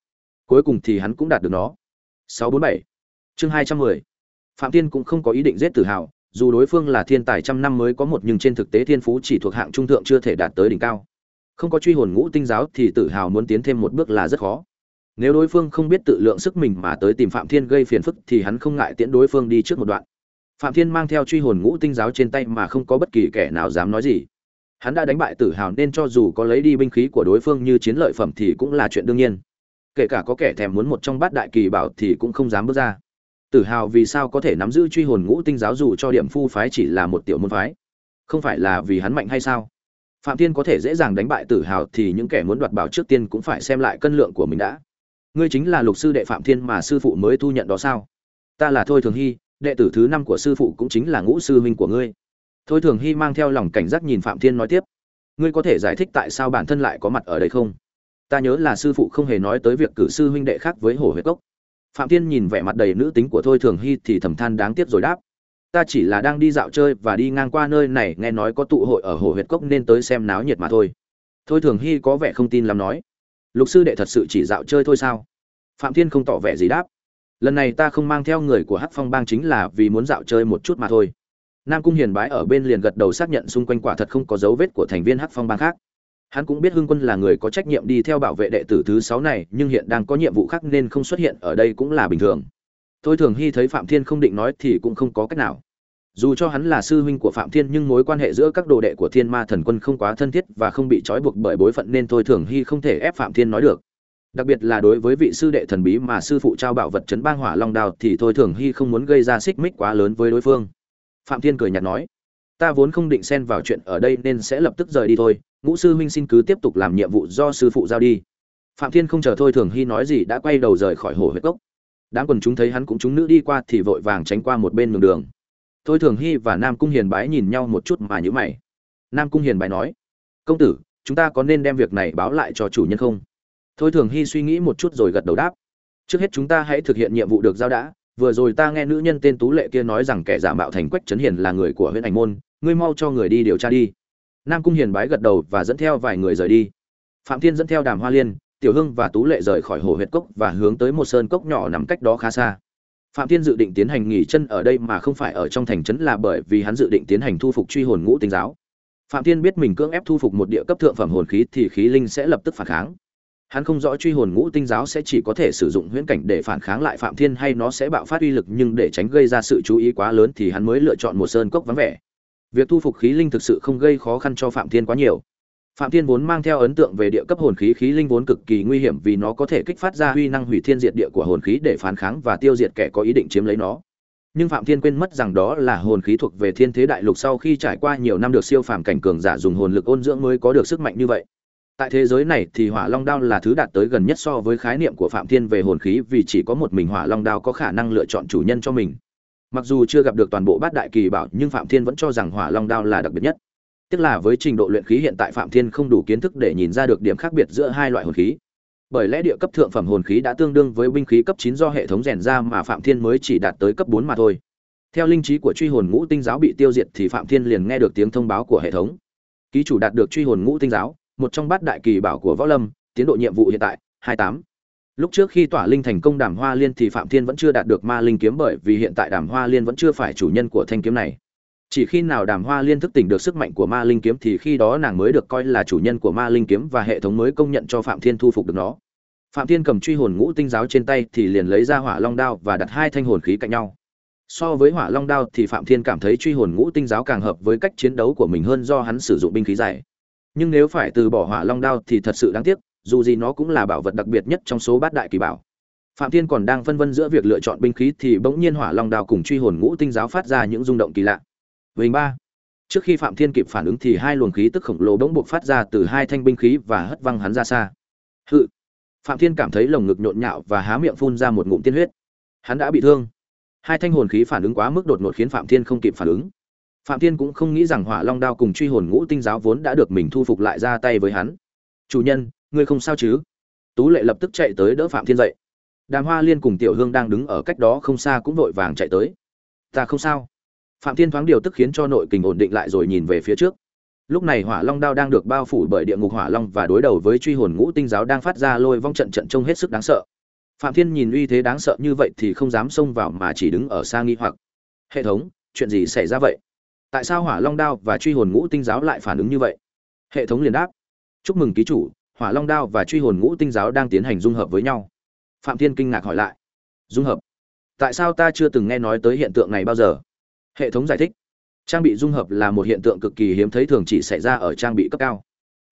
Cuối cùng thì hắn cũng đạt được nó. 647. chương 210. phạm thiên cũng không có ý định giết tử hào dù đối phương là thiên tài trăm năm mới có một nhưng trên thực tế thiên phú chỉ thuộc hạng trung thượng chưa thể đạt tới đỉnh cao. Không có truy hồn ngũ tinh giáo thì tự hào muốn tiến thêm một bước là rất khó. Nếu đối phương không biết tự lượng sức mình mà tới tìm phạm thiên gây phiền phức thì hắn không ngại tiễn đối phương đi trước một đoạn. Phạm thiên mang theo truy hồn ngũ tinh giáo trên tay mà không có bất kỳ kẻ nào dám nói gì. Hắn đã đánh bại tử hào nên cho dù có lấy đi binh khí của đối phương như chiến lợi phẩm thì cũng là chuyện đương nhiên. Kể cả có kẻ thèm muốn một trong bát đại kỳ bảo thì cũng không dám bước ra tử hào vì sao có thể nắm giữ truy hồn ngũ tinh giáo dù cho điểm phu phái chỉ là một tiểu môn phái? Không phải là vì hắn mạnh hay sao? Phạm thiên có thể dễ dàng đánh bại tử hào thì những kẻ muốn đoạt bảo trước tiên cũng phải xem lại cân lượng của mình đã. Ngươi chính là lục sư đệ phạm thiên mà sư phụ mới thu nhận đó sao? Ta là thôi thường hy, đệ tử thứ năm của sư phụ cũng chính là ngũ sư huynh của ngươi. Thôi thường hy mang theo lòng cảnh giác nhìn phạm thiên nói tiếp. Ngươi có thể giải thích tại sao bản thân lại có mặt ở đây không? Ta nhớ là sư phụ không hề nói tới việc cử sư huynh đệ khác với hồ huyết cốc phạm thiên nhìn vẻ mặt đầy nữ tính của thôi thường hy thì thầm than đáng tiếc rồi đáp. Ta chỉ là đang đi dạo chơi và đi ngang qua nơi này, nghe nói có tụ hội ở hồ huyệt cốc nên tới xem náo nhiệt mà thôi. Thôi thường hy có vẻ không tin lắm nói. Lục sư đệ thật sự chỉ dạo chơi thôi sao? Phạm thiên không tỏ vẻ gì đáp. Lần này ta không mang theo người của hắc phong bang chính là vì muốn dạo chơi một chút mà thôi. Nam cung hiền bái ở bên liền gật đầu xác nhận xung quanh quả thật không có dấu vết của thành viên hắc phong bang khác hắn cũng biết hưng quân là người có trách nhiệm đi theo bảo vệ đệ tử thứ sáu này, nhưng hiện đang có nhiệm vụ khác nên không xuất hiện, ở đây cũng là bình thường. Thôi thường hy thấy phạm thiên không định nói thì cũng không có cách nào. Dù cho hắn là sư huynh của phạm thiên nhưng mối quan hệ giữa các đồ đệ của thiên ma thần quân không quá thân thiết và không bị trói buộc bởi bối phận nên thôi thường hy không thể ép phạm thiên nói được. Đặc biệt là đối với vị sư đệ thần bí mà sư phụ trao bảo vật chấn bang hỏa long đào thì thôi thường hy không muốn gây ra xích mích quá lớn với đối phương. Phạm thiên cười nhạt nói ta vốn không định xen vào chuyện ở đây nên sẽ lập tức rời đi thôi, ngũ sư huynh xin cứ tiếp tục làm nhiệm vụ do sư phụ giao đi. Phạm thiên không chờ thôi thường hy nói gì đã quay đầu rời khỏi hồ huyết cốc. Đám quần chúng thấy hắn cũng chúng nữ đi qua thì vội vàng tránh qua một bên đường đường. Thôi thường hy và nam cung hiền bái nhìn nhau một chút mà nhữ mày. Nam cung hiền bái nói, công tử, chúng ta có nên đem việc này báo lại cho chủ nhân không? Thôi thường hy suy nghĩ một chút rồi gật đầu đáp, trước hết chúng ta hãy thực hiện nhiệm vụ được giao đã, vừa rồi ta nghe nữ nhân tên tú lệ kia nói rằng kẻ giả mạo thành quách trấn hiền là người của huyện ảnh môn ngươi mau cho người đi điều tra đi. Nam cung hiền bái gật đầu và dẫn theo vài người rời đi. Phạm thiên dẫn theo đàm hoa liên, tiểu hưng và tú lệ rời khỏi hồ huyệt cốc và hướng tới một sơn cốc nhỏ nằm cách đó khá xa. Phạm thiên dự định tiến hành nghỉ chân ở đây mà không phải ở trong thành trấn là bởi vì hắn dự định tiến hành thu phục truy hồn ngũ tinh giáo. Phạm thiên biết mình cưỡng ép thu phục một địa cấp thượng phẩm hồn khí thì khí linh sẽ lập tức phản kháng. Hắn không rõ truy hồn ngũ tinh giáo sẽ chỉ có thể sử dụng huyễn cảnh để phản kháng lại phạm thiên hay nó sẽ bạo phát uy lực nhưng để tránh gây ra sự chú ý quá lớn thì hắn mới lựa chọn một sơn cốc vắng vẻ việc thu phục khí linh thực sự không gây khó khăn cho phạm thiên quá nhiều. Phạm thiên vốn mang theo ấn tượng về địa cấp hồn khí khí linh vốn cực kỳ nguy hiểm vì nó có thể kích phát ra huy năng hủy thiên diệt địa của hồn khí để phản kháng và tiêu diệt kẻ có ý định chiếm lấy nó. Nhưng phạm thiên quên mất rằng đó là hồn khí thuộc về thiên thế đại lục sau khi trải qua nhiều năm được siêu phàm cảnh cường giả dùng hồn lực ôn dưỡng mới có được sức mạnh như vậy. Tại thế giới này thì hỏa long đao là thứ đạt tới gần nhất so với khái niệm của phạm thiên về hồn khí vì chỉ có một mình hỏa long đao có khả năng lựa chọn chủ nhân cho mình mặc dù chưa gặp được toàn bộ bát đại kỳ bảo, nhưng phạm thiên vẫn cho rằng hỏa long đao là đặc biệt nhất. Tức là với trình độ luyện khí hiện tại phạm thiên không đủ kiến thức để nhìn ra được điểm khác biệt giữa hai loại hồn khí. Bởi lẽ địa cấp thượng phẩm hồn khí đã tương đương với binh khí cấp 9 do hệ thống rèn ra mà phạm thiên mới chỉ đạt tới cấp 4 mà thôi. Theo linh trí của truy hồn ngũ tinh giáo bị tiêu diệt thì phạm thiên liền nghe được tiếng thông báo của hệ thống. Ký chủ đạt được truy hồn ngũ tinh giáo, một trong bát đại kỳ bảo của võ lâm, tiến độ nhiệm vụ hiện tại 28 lúc trước khi tỏa linh thành công đàm hoa liên thì phạm thiên vẫn chưa đạt được ma linh kiếm bởi vì hiện tại đàm hoa liên vẫn chưa phải chủ nhân của thanh kiếm này. Chỉ khi nào đàm hoa liên thức tỉnh được sức mạnh của ma linh kiếm thì khi đó nàng mới được coi là chủ nhân của ma linh kiếm và hệ thống mới công nhận cho phạm thiên thu phục được nó. Phạm thiên cầm truy hồn ngũ tinh giáo trên tay thì liền lấy ra hỏa long đao và đặt hai thanh hồn khí cạnh nhau. So với hỏa long đao thì phạm thiên cảm thấy truy hồn ngũ tinh giáo càng hợp với cách chiến đấu của mình hơn do hắn sử dụng binh khí dài. Nhưng nếu phải từ bỏ hỏa long đao thì thật sự đáng tiếc dù gì nó cũng là bảo vật đặc biệt nhất trong số bát đại kỳ bảo phạm thiên còn đang phân vân giữa việc lựa chọn binh khí thì bỗng nhiên hỏa long đao cùng truy hồn ngũ tinh giáo phát ra những rung động kỳ lạ Vành ba. Trước khi Phạm Thiên kịp phản ứng thì hai luồng khí tức khổng lồ bỗng buộc phát ra từ hai thanh binh khí và hất văng hắn ra xa. Hự. Phạm Thiên cảm thấy lồng ngực nhộn nhạo và há miệng phun ra một ngụm tiên huyết. Hắn đã bị thương. Hai thanh hồn khí phản ứng quá mức đột ngột khiến Phạm Thiên không kịp phản ứng. Phạm Thiên cũng không nghĩ rằng Hỏa Long đao cùng truy hồn ngũ tinh giáo vốn đã được mình thu phục lại ra tay với hắn. "Chủ nhân, ngươi không sao chứ?" Tú Lệ lập tức chạy tới đỡ Phạm Thiên dậy. Đàm Hoa Liên cùng Tiểu Hương đang đứng ở cách đó không xa cũng vội vàng chạy tới. "Ta không sao." phạm thiên thoáng điều tức khiến cho nội kình ổn định lại rồi nhìn về phía trước lúc này hỏa long đao đang được bao phủ bởi địa ngục hỏa long và đối đầu với truy hồn ngũ tinh giáo đang phát ra lôi vong trận trận trông hết sức đáng sợ phạm thiên nhìn uy thế đáng sợ như vậy thì không dám xông vào mà chỉ đứng ở xa nghi hoặc hệ thống, chuyện gì xảy ra vậy tại sao hỏa long đao và truy hồn ngũ tinh giáo lại phản ứng như vậy hệ thống liền đáp chúc mừng ký chủ hỏa long đao và truy hồn ngũ tinh giáo đang tiến hành dung hợp với nhau. Phạm thiên kinh ngạc hỏi lại. Dung hợp? Tại sao ta chưa từng nghe nói tới hiện tượng này bao giờ? Hệ thống giải thích. Trang bị dung hợp là một hiện tượng cực kỳ hiếm thấy thường chỉ xảy ra ở trang bị cấp cao.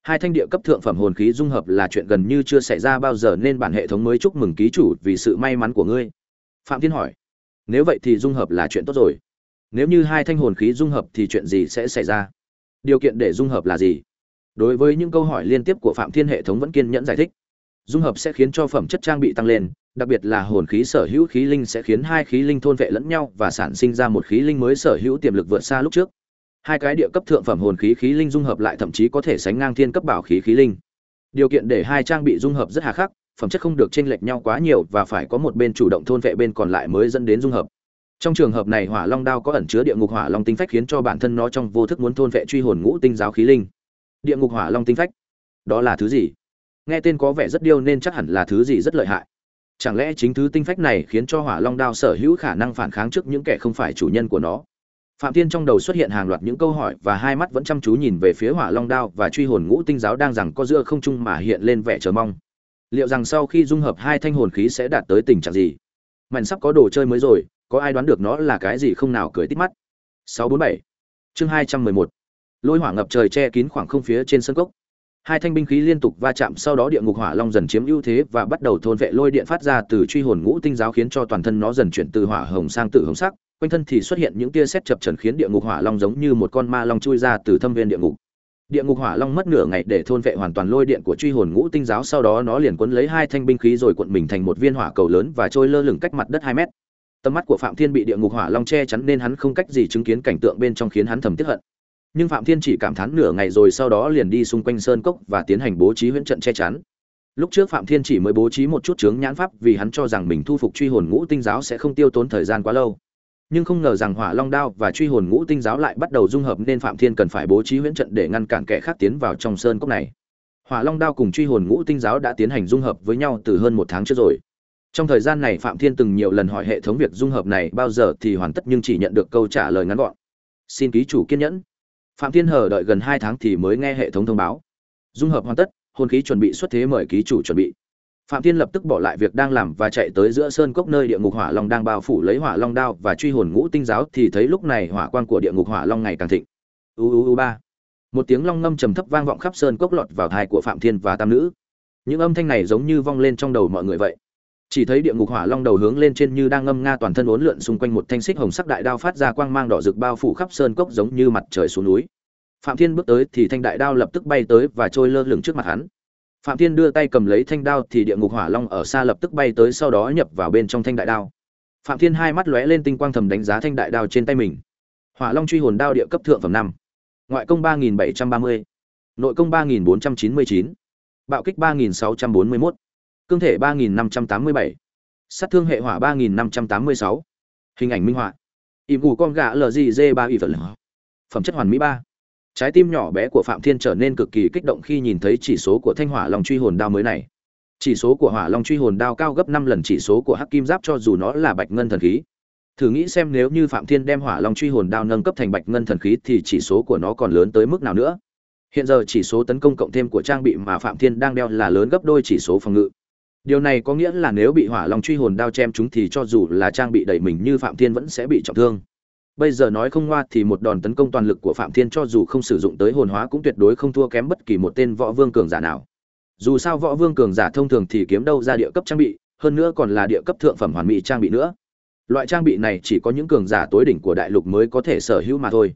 Hai thanh địa cấp thượng phẩm hồn khí dung hợp là chuyện gần như chưa xảy ra bao giờ nên bản hệ thống mới chúc mừng ký chủ vì sự may mắn của ngươi. Phạm thiên hỏi. Nếu vậy thì dung hợp là chuyện tốt rồi. Nếu như hai thanh hồn khí dung hợp thì chuyện gì sẽ xảy ra? Điều kiện để dung hợp là gì? Đối với những câu hỏi liên tiếp của phạm thiên hệ thống vẫn kiên nhẫn giải thích. Dung hợp sẽ khiến cho phẩm chất trang bị tăng lên, đặc biệt là hồn khí sở hữu khí linh sẽ khiến hai khí linh thôn vệ lẫn nhau và sản sinh ra một khí linh mới sở hữu tiềm lực vượt xa lúc trước. Hai cái địa cấp thượng phẩm hồn khí khí linh dung hợp lại thậm chí có thể sánh ngang thiên cấp bảo khí khí linh. Điều kiện để hai trang bị dung hợp rất hà khắc, phẩm chất không được chênh lệch nhau quá nhiều và phải có một bên chủ động thôn vệ bên còn lại mới dẫn đến dung hợp. Trong trường hợp này hỏa long đao có ẩn chứa địa ngục hỏa long tinh phách khiến cho bản thân nó trong vô thức muốn thôn vệ truy hồn ngũ tinh giáo khí linh địa ngục hỏa long tinh phách. Đó là thứ gì? Nghe tên có vẻ rất điêu nên chắc hẳn là thứ gì rất lợi hại. Chẳng lẽ chính thứ tinh phách này khiến cho hỏa long đao sở hữu khả năng phản kháng trước những kẻ không phải chủ nhân của nó? Phạm thiên trong đầu xuất hiện hàng loạt những câu hỏi và hai mắt vẫn chăm chú nhìn về phía hỏa long đao và truy hồn ngũ tinh giáo đang rằng có giữa không trung mà hiện lên vẻ chờ mong. Liệu rằng sau khi dung hợp hai thanh hồn khí sẽ đạt tới tình trạng gì? Mạnh sắp có đồ chơi mới rồi, có ai đoán được nó là cái gì không nào? Cười tít mắt. 647 chương 211 lôi hỏa ngập trời che kín khoảng không phía trên sân cốc. Hai thanh binh khí liên tục va chạm sau đó địa ngục hỏa long dần chiếm ưu thế và bắt đầu thôn vệ lôi điện phát ra từ truy hồn ngũ tinh giáo khiến cho toàn thân nó dần chuyển từ hỏa hồng sang tử hồng sắc, quanh thân thì xuất hiện những tia sét chập trần khiến địa ngục hỏa long giống như một con ma long chui ra từ thâm viên địa ngục. Địa ngục hỏa long mất nửa ngày để thôn vệ hoàn toàn lôi điện của truy hồn ngũ tinh giáo, sau đó nó liền quấn lấy hai thanh binh khí rồi cuộn mình thành một viên hỏa cầu lớn và trôi lơ lửng cách mặt đất hai mét. Tầm mắt của phạm thiên bị địa ngục hỏa long che chắn nên hắn không cách gì chứng kiến cảnh tượng bên trong khiến hắn thầm tiếc hận nhưng phạm thiên chỉ cảm thán nửa ngày rồi sau đó liền đi xung quanh sơn cốc và tiến hành bố trí huyễn trận che chắn. Lúc trước phạm thiên chỉ mới bố trí một chút chướng nhãn pháp vì hắn cho rằng mình thu phục truy hồn ngũ tinh giáo sẽ không tiêu tốn thời gian quá lâu. Nhưng không ngờ rằng hỏa long đao và truy hồn ngũ tinh giáo lại bắt đầu dung hợp nên phạm thiên cần phải bố trí huyễn trận để ngăn cản kẻ khác tiến vào trong sơn cốc này. Hỏa long đao cùng truy hồn ngũ tinh giáo đã tiến hành dung hợp với nhau từ hơn một tháng trước rồi. Trong thời gian này phạm thiên từng nhiều lần hỏi hệ thống việc dung hợp này bao giờ thì hoàn tất nhưng chỉ nhận được câu trả lời ngắn gọn. Xin ký chủ kiên nhẫn phạm thiên hờ đợi gần hai tháng thì mới nghe hệ thống thông báo. Dung hợp hoàn tất, hồn khí chuẩn bị xuất thế mời ký chủ chuẩn bị. Phạm thiên lập tức bỏ lại việc đang làm và chạy tới giữa sơn cốc nơi địa ngục hỏa long đang bao phủ lấy hỏa long đao và truy hồn ngũ tinh giáo thì thấy lúc này hỏa quan của địa ngục hỏa long ngày càng thịnh. U u u ba. Một tiếng long ngâm trầm thấp vang vọng khắp sơn cốc lọt vào thai của phạm thiên và tam nữ. Những âm thanh này giống như vang lên trong đầu mọi người vậy chỉ thấy địa ngục hỏa long đầu hướng lên trên như đang ngâm nga toàn thân uốn lượn xung quanh một thanh xích hồng sắc đại đao phát ra quang mang đỏ rực bao phủ khắp sơn cốc giống như mặt trời xuống núi. Phạm thiên bước tới thì thanh đại đao lập tức bay tới và trôi lơ lửng trước mặt hắn. Phạm thiên đưa tay cầm lấy thanh đao thì địa ngục hỏa long ở xa lập tức bay tới sau đó nhập vào bên trong thanh đại đao. Phạm thiên hai mắt lóe lên tinh quang thầm đánh giá thanh đại đao trên tay mình. Hỏa long truy hồn đao địa cấp thượng phẩm năm. Ngoại công ba nghìn bảy trăm ba mươi. Nội công ba nghìn bốn trăm chín mươi chín. Bạo kích ba nghìn sáu trăm bốn mươi mốt cương thể ba nghìn năm trăm tám mươi bảy, sát thương hệ hỏa ba nghìn năm trăm tám mươi sáu. Hình ảnh minh họa. Ỉm ngủ con gà lgg ba ỷ vật phẩm chất hoàn mỹ ba. Trái tim nhỏ bé của phạm thiên trở nên cực kỳ kích động khi nhìn thấy chỉ số của thanh hỏa long truy hồn đao mới này. Chỉ số của hỏa long truy hồn đao cao gấp năm lần chỉ số của hắc kim giáp cho dù nó là bạch ngân thần khí. Thử nghĩ xem nếu như phạm thiên đem hỏa long truy hồn đao nâng cấp thành bạch ngân thần khí thì chỉ số của nó còn lớn tới mức nào nữa? Hiện giờ chỉ số tấn công cộng thêm của trang bị mà phạm thiên đang đeo là lớn gấp đôi chỉ số phòng ngự điều này có nghĩa là nếu bị hỏa long truy hồn đao chém chúng thì cho dù là trang bị đầy mình như phạm thiên vẫn sẽ bị trọng thương. Bây giờ nói không ngoa thì một đòn tấn công toàn lực của phạm thiên cho dù không sử dụng tới hồn hóa cũng tuyệt đối không thua kém bất kỳ một tên võ vương cường giả nào. Dù sao võ vương cường giả thông thường thì kiếm đâu ra địa cấp trang bị, hơn nữa còn là địa cấp thượng phẩm hoàn mỹ trang bị nữa. Loại trang bị này chỉ có những cường giả tối đỉnh của đại lục mới có thể sở hữu mà thôi.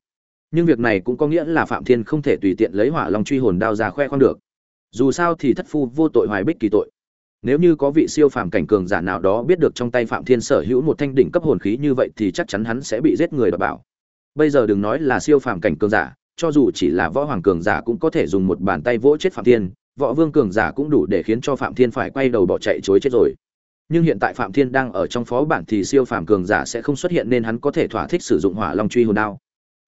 Nhưng việc này cũng có nghĩa là phạm thiên không thể tùy tiện lấy hỏa long truy hồn đao ra khoe khoang được. Dù sao thì thất phu vô tội hoài bích kỳ tội nếu như có vị siêu phàm cảnh cường giả nào đó biết được trong tay phạm thiên sở hữu một thanh đỉnh cấp hồn khí như vậy thì chắc chắn hắn sẽ bị giết người đ bảo bây giờ đừng nói là siêu phàm cảnh cường giả, cho dù chỉ là võ hoàng cường giả cũng có thể dùng một bàn tay vỗ chết phạm thiên, võ vương cường giả cũng đủ để khiến cho phạm thiên phải quay đầu bỏ chạy chối chết rồi. Nhưng hiện tại phạm thiên đang ở trong phó bản thì siêu phàm cường giả sẽ không xuất hiện nên hắn có thể thỏa thích sử dụng hỏa long truy hồn đao.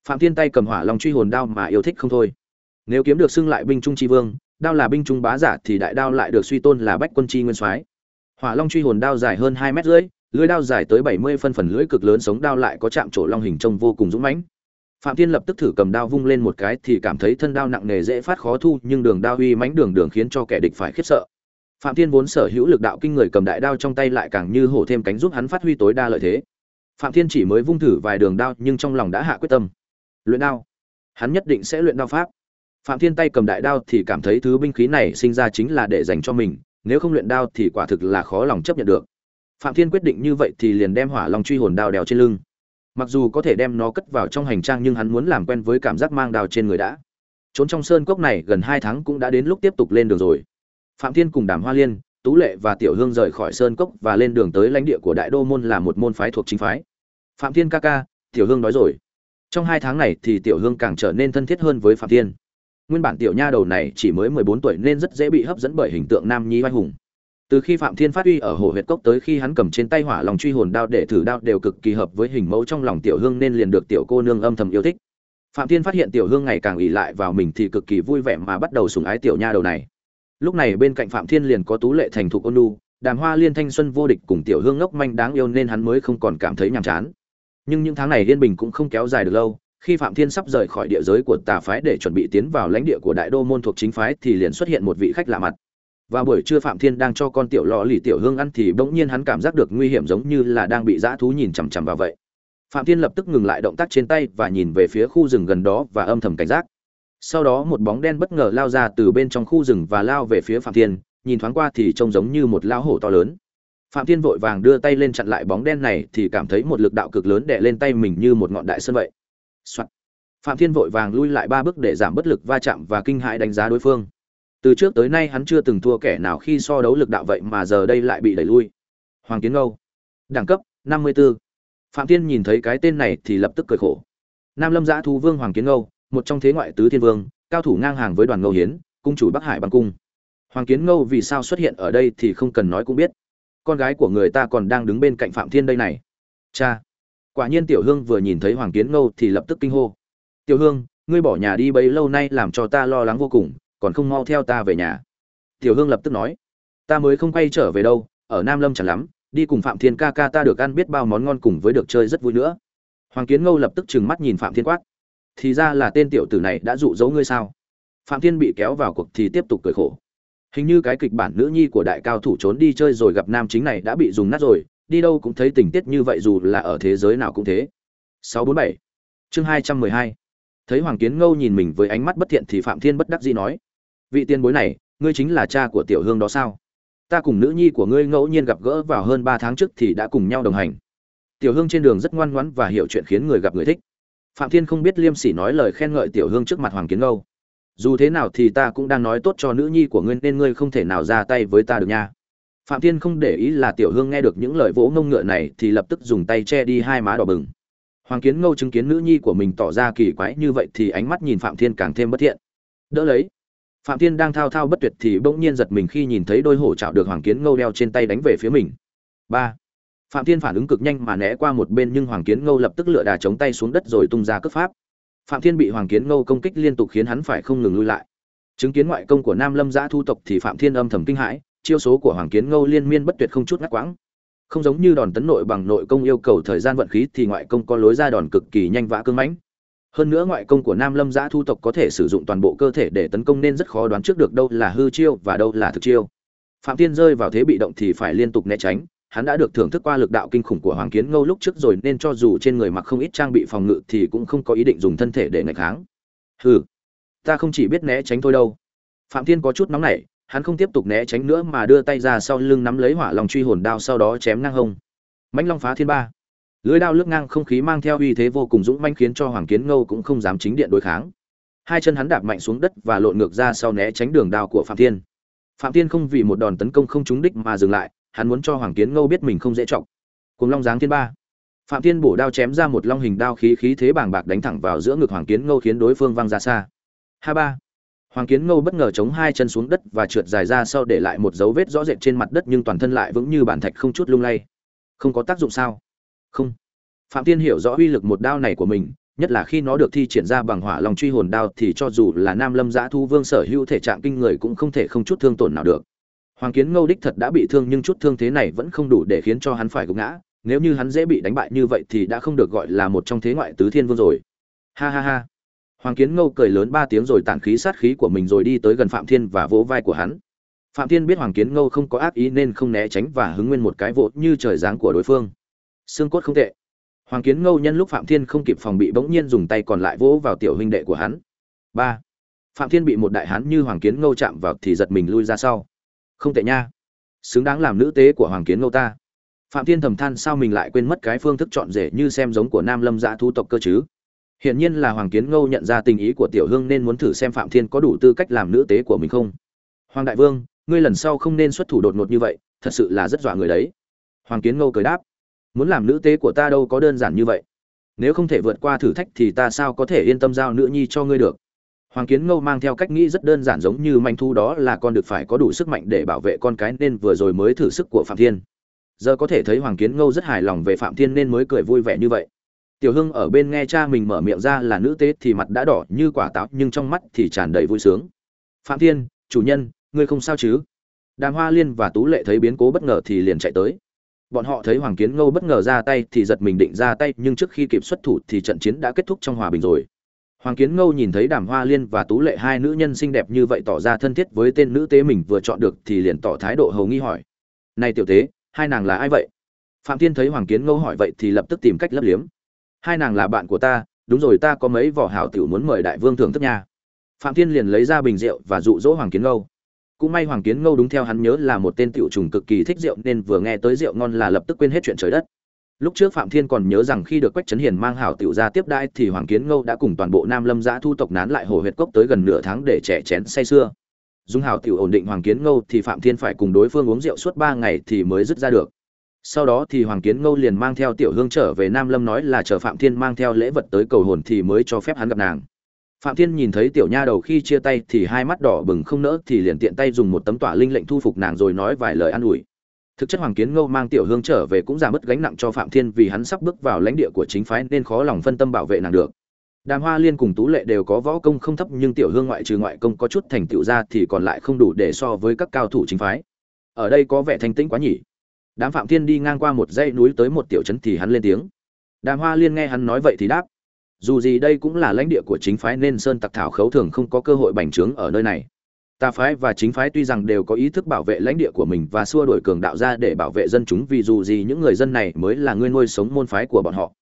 Phạm thiên tay cầm hỏa long truy hồn đao mà yêu thích không thôi. Nếu kiếm được xưng lại binh trung tri vương đao là binh trung bá giả thì đại đao lại được suy tôn là bách quân chi nguyên soái. Hỏa long truy hồn đao dài hơn hai mét rưỡi lưỡi đao dài tới bảy mươi phân phần lưỡi cực lớn sống đao lại có chạm trổ long hình trông vô cùng dũng mãnh. Phạm thiên lập tức thử cầm đao vung lên một cái thì cảm thấy thân đao nặng nề dễ phát khó thu, nhưng đường đao uy mãnh đường đường khiến cho kẻ địch phải khiếp sợ. Phạm thiên vốn sở hữu lực đạo kinh người cầm đại đao trong tay lại càng như hổ thêm cánh giúp hắn phát huy tối đa lợi thế. Phạm thiên chỉ mới vung thử vài đường đao nhưng trong lòng đã hạ quyết tâm. Luyện đao. Hắn nhất định sẽ luyện đao pháp phạm thiên tay cầm đại đao thì cảm thấy thứ binh khí này sinh ra chính là để dành cho mình, nếu không luyện đao thì quả thực là khó lòng chấp nhận được. Phạm thiên quyết định như vậy thì liền đem hỏa long truy hồn đao đèo trên lưng. Mặc dù có thể đem nó cất vào trong hành trang nhưng hắn muốn làm quen với cảm giác mang đao trên người đã. Trốn trong sơn cốc này gần hai tháng cũng đã đến lúc tiếp tục lên đường rồi. Phạm thiên cùng đàm hoa liên, tú lệ và tiểu hương rời khỏi sơn cốc và lên đường tới lãnh địa của đại đô môn là một môn phái thuộc chính phái. Phạm thiên ca ca, tiểu hương nói rồi. Trong hai tháng này thì tiểu hương càng trở nên thân thiết hơn với phạm thiên nguyên bản tiểu nha đầu này chỉ mới mười bốn tuổi nên rất dễ bị hấp dẫn bởi hình tượng nam nhi oai hùng. Từ khi phạm thiên phát huy ở hồ huyệt cốc tới khi hắn cầm trên tay hỏa lòng truy hồn đao để thử đao đều cực kỳ hợp với hình mẫu trong lòng tiểu hương nên liền được tiểu cô nương âm thầm yêu thích. Phạm thiên phát hiện tiểu hương ngày càng ỉ lại vào mình thì cực kỳ vui vẻ mà bắt đầu sùng ái tiểu nha đầu này. Lúc này bên cạnh phạm thiên liền có tú lệ thành thục ôn nu đàm hoa liên thanh xuân vô địch cùng tiểu hương ngốc manh đáng yêu nên hắn mới không còn cảm thấy nhàm chán. Nhưng những tháng này yên bình cũng không kéo dài được lâu khi phạm thiên sắp rời khỏi địa giới của tà phái để chuẩn bị tiến vào lãnh địa của đại đô môn thuộc chính phái thì liền xuất hiện một vị khách lạ mặt. Và buổi trưa phạm thiên đang cho con tiểu lò lì tiểu hương ăn thì bỗng nhiên hắn cảm giác được nguy hiểm giống như là đang bị dã thú nhìn chằm chằm vào vậy. Phạm thiên lập tức ngừng lại động tác trên tay và nhìn về phía khu rừng gần đó và âm thầm cảnh giác. Sau đó một bóng đen bất ngờ lao ra từ bên trong khu rừng và lao về phía phạm thiên, nhìn thoáng qua thì trông giống như một lao hổ to lớn. Phạm thiên vội vàng đưa tay lên chặn lại bóng đen này thì cảm thấy một lực đạo cực lớn đè lên tay mình như một ngọn đại sơn vậy. Soạn. phạm thiên vội vàng lui lại ba bước để giảm bất lực va chạm và kinh hãi đánh giá đối phương. Từ trước tới nay hắn chưa từng thua kẻ nào khi so đấu lực đạo vậy mà giờ đây lại bị đẩy lui. Hoàng kiến ngâu đẳng cấp 54. phạm thiên nhìn thấy cái tên này thì lập tức cười khổ. Nam lâm giã thu vương hoàng kiến ngâu một trong thế ngoại tứ thiên vương, cao thủ ngang hàng với đoàn ngâu hiến, cung chủ bắc hải băng cung. Hoàng kiến ngâu vì sao xuất hiện ở đây thì không cần nói cũng biết. Con gái của người ta còn đang đứng bên cạnh phạm thiên đây này. Cha quả nhiên tiểu hương vừa nhìn thấy hoàng kiến ngâu thì lập tức kinh hô. Tiểu hương, ngươi bỏ nhà đi bấy lâu nay làm cho ta lo lắng vô cùng, còn không mau theo ta về nhà. Tiểu hương lập tức nói, ta mới không quay trở về đâu, ở nam lâm chẳng lắm, đi cùng phạm thiên ca ca ta được ăn biết bao món ngon cùng với được chơi rất vui nữa. Hoàng kiến ngâu lập tức trừng mắt nhìn phạm thiên quát, thì ra là tên tiểu tử này đã dụ dỗ ngươi sao? Phạm thiên bị kéo vào cuộc thì tiếp tục cười khổ. Hình như cái kịch bản nữ nhi của đại cao thủ trốn đi chơi rồi gặp nam chính này đã bị dùng nát rồi đi đâu cũng thấy tình tiết như vậy dù là ở thế giới nào cũng thế. 647 chương 212 thấy hoàng kiến ngâu nhìn mình với ánh mắt bất thiện thì phạm thiên bất đắc dĩ nói, vị tiên bối này, ngươi chính là cha của tiểu hương đó sao? Ta cùng nữ nhi của ngươi ngẫu nhiên gặp gỡ vào hơn ba tháng trước thì đã cùng nhau đồng hành. Tiểu hương trên đường rất ngoan ngoãn và hiểu chuyện khiến người gặp người thích. Phạm thiên không biết liêm sỉ nói lời khen ngợi tiểu hương trước mặt hoàng kiến ngâu. Dù thế nào thì ta cũng đang nói tốt cho nữ nhi của ngươi nên ngươi không thể nào ra tay với ta được nha phạm thiên không để ý là tiểu hương nghe được những lời vỗ ngông ngựa này thì lập tức dùng tay che đi hai má đỏ bừng. Hoàng kiến ngâu chứng kiến nữ nhi của mình tỏ ra kỳ quái như vậy thì ánh mắt nhìn phạm thiên càng thêm bất thiện. Đỡ lấy. Phạm thiên đang thao thao bất tuyệt thì bỗng nhiên giật mình khi nhìn thấy đôi hổ chảo được hoàng kiến ngâu đeo trên tay đánh về phía mình. Ba. Phạm thiên phản ứng cực nhanh mà né qua một bên nhưng hoàng kiến ngâu lập tức lựa đà chống tay xuống đất rồi tung ra cướp pháp. Phạm thiên bị hoàng kiến ngâu công kích liên tục khiến hắn phải không ngừng lui lại. Chứng kiến ngoại công của nam lâm giã thu tộc thì phạm thiên âm thầm kinh hãi chiêu số của hoàng kiến ngâu liên miên bất tuyệt không chút ngắt quãng. Không giống như đòn tấn nội bằng nội công yêu cầu thời gian vận khí thì ngoại công có lối ra đòn cực kỳ nhanh vã cương mãnh. Hơn nữa ngoại công của nam lâm giã thu tộc có thể sử dụng toàn bộ cơ thể để tấn công nên rất khó đoán trước được đâu là hư chiêu và đâu là thực chiêu. Phạm thiên rơi vào thế bị động thì phải liên tục né tránh, hắn đã được thưởng thức qua lực đạo kinh khủng của hoàng kiến ngâu lúc trước rồi nên cho dù trên người mặc không ít trang bị phòng ngự thì cũng không có ý định dùng thân thể để ngạch kháng. Hừ, ta không chỉ biết né tránh thôi đâu. Phạm thiên có chút nóng nảy hắn không tiếp tục né tránh nữa mà đưa tay ra sau lưng nắm lấy hỏa long truy hồn đao sau đó chém ngang hông. Mãnh long phá thiên ba. Lưới đao lướt ngang không khí mang theo uy thế vô cùng dũng manh khiến cho hoàng kiến ngâu cũng không dám chính điện đối kháng. Hai chân hắn đạp mạnh xuống đất và lộn ngược ra sau né tránh đường đao của phạm thiên. Phạm thiên không vì một đòn tấn công không trúng đích mà dừng lại, hắn muốn cho hoàng kiến ngâu biết mình không dễ trọng cùng long giáng thiên ba. Phạm thiên bổ đao chém ra một long hình đao khí khí thế bàng bạc đánh thẳng vào giữa ngực hoàng kiến ngâu khiến đối phương văng ra xa. Ha ba hoàng kiến ngâu bất ngờ chống hai chân xuống đất và trượt dài ra sau để lại một dấu vết rõ rệt trên mặt đất nhưng toàn thân lại vững như bản thạch không chút lung lay. Không có tác dụng sao? Không. Phạm thiên hiểu rõ uy lực một đao này của mình, nhất là khi nó được thi triển ra bằng hỏa lòng truy hồn đao thì cho dù là nam lâm giã thu vương sở hữu thể trạng kinh người cũng không thể không chút thương tổn nào được. Hoàng kiến ngâu đích thật đã bị thương nhưng chút thương thế này vẫn không đủ để khiến cho hắn phải gục ngã. Nếu như hắn dễ bị đánh bại như vậy thì đã không được gọi là một trong thế ngoại tứ thiên vương rồi. Ha ha ha hoàng kiến ngâu cười lớn ba tiếng rồi tản khí sát khí của mình rồi đi tới gần phạm thiên và vỗ vai của hắn. Phạm thiên biết hoàng kiến ngâu không có ác ý nên không né tránh và hứng nguyên một cái vỗ như trời giáng của đối phương. Xương cốt không tệ. Hoàng kiến ngâu nhân lúc phạm thiên không kịp phòng bị bỗng nhiên dùng tay còn lại vỗ vào tiểu huynh đệ của hắn. Ba. Phạm thiên bị một đại hán như hoàng kiến ngâu chạm vào thì giật mình lui ra sau. Không tệ nha. Xứng đáng làm nữ tế của hoàng kiến ngâu ta. Phạm thiên thầm than sao mình lại quên mất cái phương thức chọn rể như xem giống của nam lâm dạ thu tộc cơ chứ? Hiển nhiên là hoàng kiến ngâu nhận ra tình ý của tiểu hương nên muốn thử xem phạm thiên có đủ tư cách làm nữ tế của mình không. Hoàng đại vương, ngươi lần sau không nên xuất thủ đột ngột như vậy, thật sự là rất dọa người đấy. Hoàng kiến ngâu cười đáp, muốn làm nữ tế của ta đâu có đơn giản như vậy. Nếu không thể vượt qua thử thách thì ta sao có thể yên tâm giao nữ nhi cho ngươi được? Hoàng kiến ngâu mang theo cách nghĩ rất đơn giản giống như manh thu đó là con được phải có đủ sức mạnh để bảo vệ con cái nên vừa rồi mới thử sức của phạm thiên. Giờ có thể thấy hoàng kiến ngâu rất hài lòng về phạm thiên nên mới cười vui vẻ như vậy tiểu hưng ở bên nghe cha mình mở miệng ra là nữ tế thì mặt đã đỏ như quả táo, nhưng trong mắt thì tràn đầy vui sướng. Phạm thiên, chủ nhân, ngươi không sao chứ? Đàm hoa liên và tú lệ thấy biến cố bất ngờ thì liền chạy tới. Bọn họ thấy hoàng kiến ngâu bất ngờ ra tay thì giật mình định ra tay, nhưng trước khi kịp xuất thủ thì trận chiến đã kết thúc trong hòa bình rồi. Hoàng kiến ngâu nhìn thấy đàm hoa liên và tú lệ hai nữ nhân xinh đẹp như vậy tỏ ra thân thiết với tên nữ tế mình vừa chọn được thì liền tỏ thái độ hầu nghi hỏi. Này tiểu tế, hai nàng là ai vậy? Phạm thiên thấy hoàng kiến ngâu hỏi vậy thì lập tức tìm cách lấp liếm hai nàng là bạn của ta, đúng rồi, ta có mấy vỏ hảo tiểu muốn mời đại vương thưởng thức nha. Phạm thiên liền lấy ra bình rượu và dụ dỗ hoàng kiến ngâu. Cũng may hoàng kiến ngâu đúng theo hắn nhớ là một tên tiểu trùng cực kỳ thích rượu nên vừa nghe tới rượu ngon là lập tức quên hết chuyện trời đất. Lúc trước phạm thiên còn nhớ rằng khi được quách trấn hiền mang hảo tiểu ra tiếp đãi thì hoàng kiến ngâu đã cùng toàn bộ nam lâm giã thu tộc nán lại hồ huyệt cốc tới gần nửa tháng để trẻ chén say sưa. Dùng hảo tiểu ổn định hoàng kiến ngâu thì phạm thiên phải cùng đối phương uống rượu suốt ba ngày thì mới dứt ra được sau đó thì hoàng kiến ngâu liền mang theo tiểu hương trở về nam lâm nói là chờ phạm thiên mang theo lễ vật tới cầu hồn thì mới cho phép hắn gặp nàng. Phạm thiên nhìn thấy tiểu nha đầu khi chia tay thì hai mắt đỏ bừng không nỡ thì liền tiện tay dùng một tấm tỏa linh lệnh thu phục nàng rồi nói vài lời an ủi. Thực chất hoàng kiến ngâu mang tiểu hương trở về cũng giảm bớt gánh nặng cho phạm thiên vì hắn sắp bước vào lãnh địa của chính phái nên khó lòng phân tâm bảo vệ nàng được. Đàm hoa liên cùng tú lệ đều có võ công không thấp nhưng tiểu hương ngoại trừ ngoại công có chút thành tựu ra thì còn lại không đủ để so với các cao thủ chính phái. Ở đây có vẻ thanh tĩnh quá nhỉ đám phạm thiên đi ngang qua một dãy núi tới một tiểu trấn thì hắn lên tiếng. Đàm hoa liên nghe hắn nói vậy thì đáp. Dù gì đây cũng là lãnh địa của chính phái nên sơn tặc thảo khấu thường không có cơ hội bành trướng ở nơi này. Tà phái và chính phái tuy rằng đều có ý thức bảo vệ lãnh địa của mình và xua đuổi cường đạo ra để bảo vệ dân chúng vì dù gì những người dân này mới là người nuôi sống môn phái của bọn họ.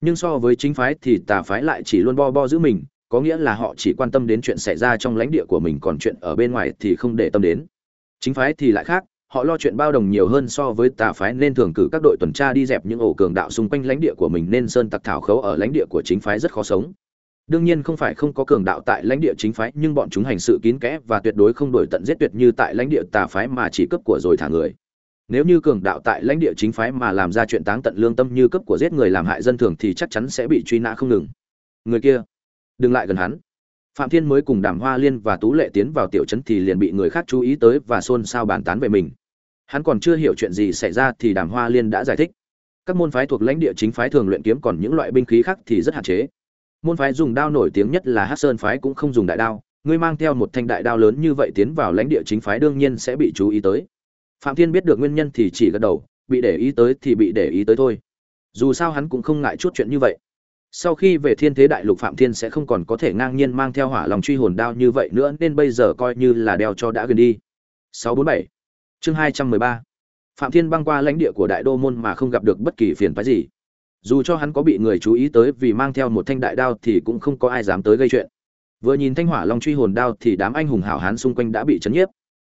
Nhưng so với chính phái thì tà phái lại chỉ luôn bo bo giữ mình, có nghĩa là họ chỉ quan tâm đến chuyện xảy ra trong lãnh địa của mình, còn chuyện ở bên ngoài thì không để tâm đến. Chính phái thì lại khác họ lo chuyện bao đồng nhiều hơn so với tà phái nên thường cử các đội tuần tra đi dẹp những ổ cường đạo xung quanh lãnh địa của mình nên sơn tặc thảo khấu ở lãnh địa của chính phái rất khó sống. Đương nhiên không phải không có cường đạo tại lãnh địa chính phái, nhưng bọn chúng hành sự kín kẽ và tuyệt đối không đổi tận giết tuyệt như tại lãnh địa tà phái mà chỉ cấp của rồi thả người. Nếu như cường đạo tại lãnh địa chính phái mà làm ra chuyện táng tận lương tâm như cấp của giết người làm hại dân thường thì chắc chắn sẽ bị truy nã không ngừng. Người kia, đừng lại gần hắn. Phạm thiên mới cùng đàm hoa liên và tú lệ tiến vào tiểu trấn thì liền bị người khác chú ý tới và xôn xao bàn tán về mình hắn còn chưa hiểu chuyện gì xảy ra thì đàm hoa liên đã giải thích. Các môn phái thuộc lãnh địa chính phái thường luyện kiếm còn những loại binh khí khác thì rất hạn chế. Môn phái dùng đao nổi tiếng nhất là hát sơn phái cũng không dùng đại đao. Ngươi mang theo một thanh đại đao lớn như vậy tiến vào lãnh địa chính phái đương nhiên sẽ bị chú ý tới. Phạm thiên biết được nguyên nhân thì chỉ gật đầu, bị để ý tới thì bị để ý tới thôi. Dù sao hắn cũng không ngại chút chuyện như vậy. Sau khi về thiên thế đại lục phạm thiên sẽ không còn có thể ngang nhiên mang theo hỏa lòng truy hồn đao như vậy nữa, nên bây giờ coi như là đeo cho đã gần đi. 647 chương 213 phạm thiên băng qua lãnh địa của đại đô môn mà không gặp được bất kỳ phiền phái gì. Dù cho hắn có bị người chú ý tới vì mang theo một thanh đại đao thì cũng không có ai dám tới gây chuyện. Vừa nhìn thanh hỏa long truy hồn đao thì đám anh hùng hảo hán xung quanh đã bị chấn nhiếp.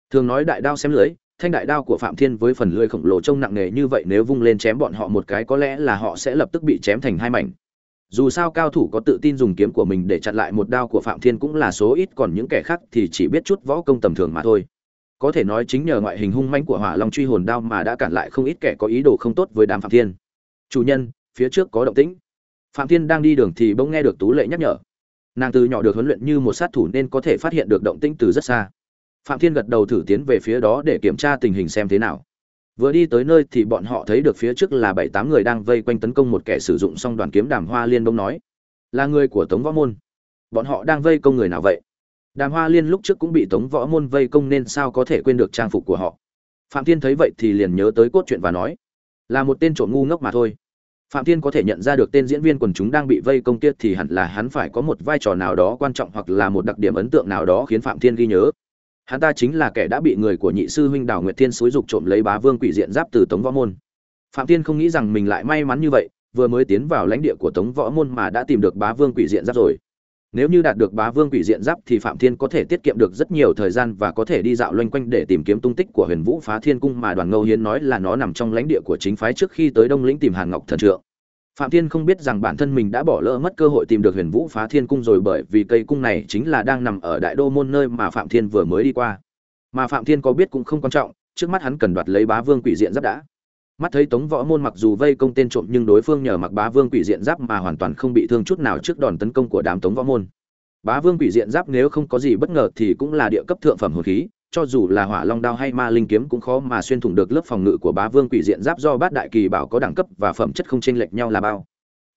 Thường nói đại đao xem lưới, thanh đại đao của phạm thiên với phần lưỡi khổng lồ trông nặng nề như vậy nếu vung lên chém bọn họ một cái có lẽ là họ sẽ lập tức bị chém thành hai mảnh. Dù sao cao thủ có tự tin dùng kiếm của mình để chặn lại một đao của phạm thiên cũng là số ít còn những kẻ khác thì chỉ biết chút võ công tầm thường mà thôi có thể nói chính nhờ ngoại hình hung mãnh của hỏa long truy hồn đao mà đã cản lại không ít kẻ có ý đồ không tốt với đám phạm thiên. Chủ nhân, phía trước có động tĩnh. Phạm thiên đang đi đường thì bỗng nghe được tú lệ nhắc nhở. Nàng từ nhỏ được huấn luyện như một sát thủ nên có thể phát hiện được động tĩnh từ rất xa. Phạm thiên gật đầu thử tiến về phía đó để kiểm tra tình hình xem thế nào. Vừa đi tới nơi thì bọn họ thấy được phía trước là bảy tám người đang vây quanh tấn công một kẻ sử dụng song đoàn kiếm đàm hoa liên bông nói, là người của tống võ môn. Bọn họ đang vây công người nào vậy? Đàm hoa liên lúc trước cũng bị tống võ môn vây công nên sao có thể quên được trang phục của họ. Phạm thiên thấy vậy thì liền nhớ tới cốt truyện và nói, là một tên trộm ngu ngốc mà thôi. Phạm thiên có thể nhận ra được tên diễn viên quần chúng đang bị vây công tiết thì hẳn là hắn phải có một vai trò nào đó quan trọng hoặc là một đặc điểm ấn tượng nào đó khiến phạm thiên ghi nhớ. Hắn ta chính là kẻ đã bị người của nhị sư huynh đào nguyệt thiên xúi dục trộm lấy bá vương quỷ diện giáp từ tống võ môn. Phạm thiên không nghĩ rằng mình lại may mắn như vậy, vừa mới tiến vào lãnh địa của tống võ môn mà đã tìm được bá vương quỷ diện giáp rồi nếu như đạt được bá vương quỷ diện giáp thì phạm thiên có thể tiết kiệm được rất nhiều thời gian và có thể đi dạo loanh quanh để tìm kiếm tung tích của huyền vũ phá thiên cung mà đoàn ngâu hiến nói là nó nằm trong lãnh địa của chính phái trước khi tới đông lĩnh tìm hàn ngọc thần trượng. Phạm thiên không biết rằng bản thân mình đã bỏ lỡ mất cơ hội tìm được huyền vũ phá thiên cung rồi bởi vì cây cung này chính là đang nằm ở đại đô môn nơi mà phạm thiên vừa mới đi qua. Mà phạm thiên có biết cũng không quan trọng, trước mắt hắn cần đoạt lấy bá vương quỷ diện giáp đã mắt thấy tống võ môn mặc dù vây công tên trộm nhưng đối phương nhờ mặc bá vương quỷ diện giáp mà hoàn toàn không bị thương chút nào trước đòn tấn công của đám tống võ môn. Bá vương quỷ diện giáp nếu không có gì bất ngờ thì cũng là địa cấp thượng phẩm hồn khí, cho dù là hỏa long đao hay ma linh kiếm cũng khó mà xuyên thủng được lớp phòng ngự của bá vương quỷ diện giáp do bát đại kỳ bảo có đẳng cấp và phẩm chất không chênh lệch nhau là bao.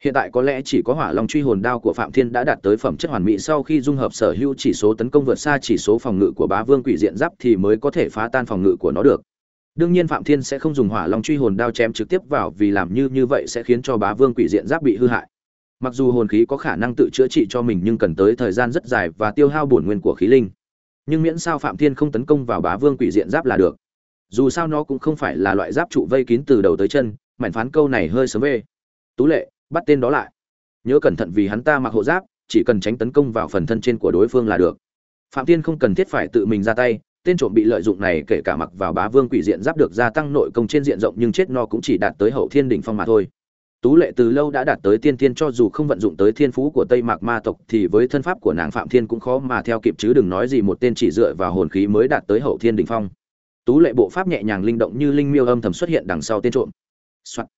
Hiện tại có lẽ chỉ có hỏa long truy hồn đao của phạm thiên đã đạt tới phẩm chất hoàn mỹ sau khi dung hợp sở hữu chỉ số tấn công vượt xa chỉ số phòng ngự của bá vương quỷ diện giáp thì mới có thể phá tan phòng ngự của nó được đương nhiên phạm thiên sẽ không dùng hỏa long truy hồn đao chém trực tiếp vào vì làm như như vậy sẽ khiến cho bá vương quỷ diện giáp bị hư hại. Mặc dù hồn khí có khả năng tự chữa trị cho mình nhưng cần tới thời gian rất dài và tiêu hao bổn nguyên của khí linh. Nhưng miễn sao phạm thiên không tấn công vào bá vương quỷ diện giáp là được. Dù sao nó cũng không phải là loại giáp trụ vây kín từ đầu tới chân, mảnh phán câu này hơi sớm về. Tú lệ, bắt tên đó lại. Nhớ cẩn thận vì hắn ta mặc hộ giáp, chỉ cần tránh tấn công vào phần thân trên của đối phương là được. Phạm thiên không cần thiết phải tự mình ra tay tên trộm bị lợi dụng này kể cả mặc vào bá vương quỷ diện giáp được gia tăng nội công trên diện rộng nhưng chết no cũng chỉ đạt tới hậu thiên đỉnh phong mà thôi. Tú lệ từ lâu đã đạt tới tiên thiên cho dù không vận dụng tới thiên phú của tây mạc ma tộc thì với thân pháp của nàng phạm thiên cũng khó mà theo kịp chứ đừng nói gì một tên chỉ dựa vào hồn khí mới đạt tới hậu thiên đỉnh phong. Tú lệ bộ pháp nhẹ nhàng linh động như linh miêu âm thầm xuất hiện đằng sau tên trộm、Soạn.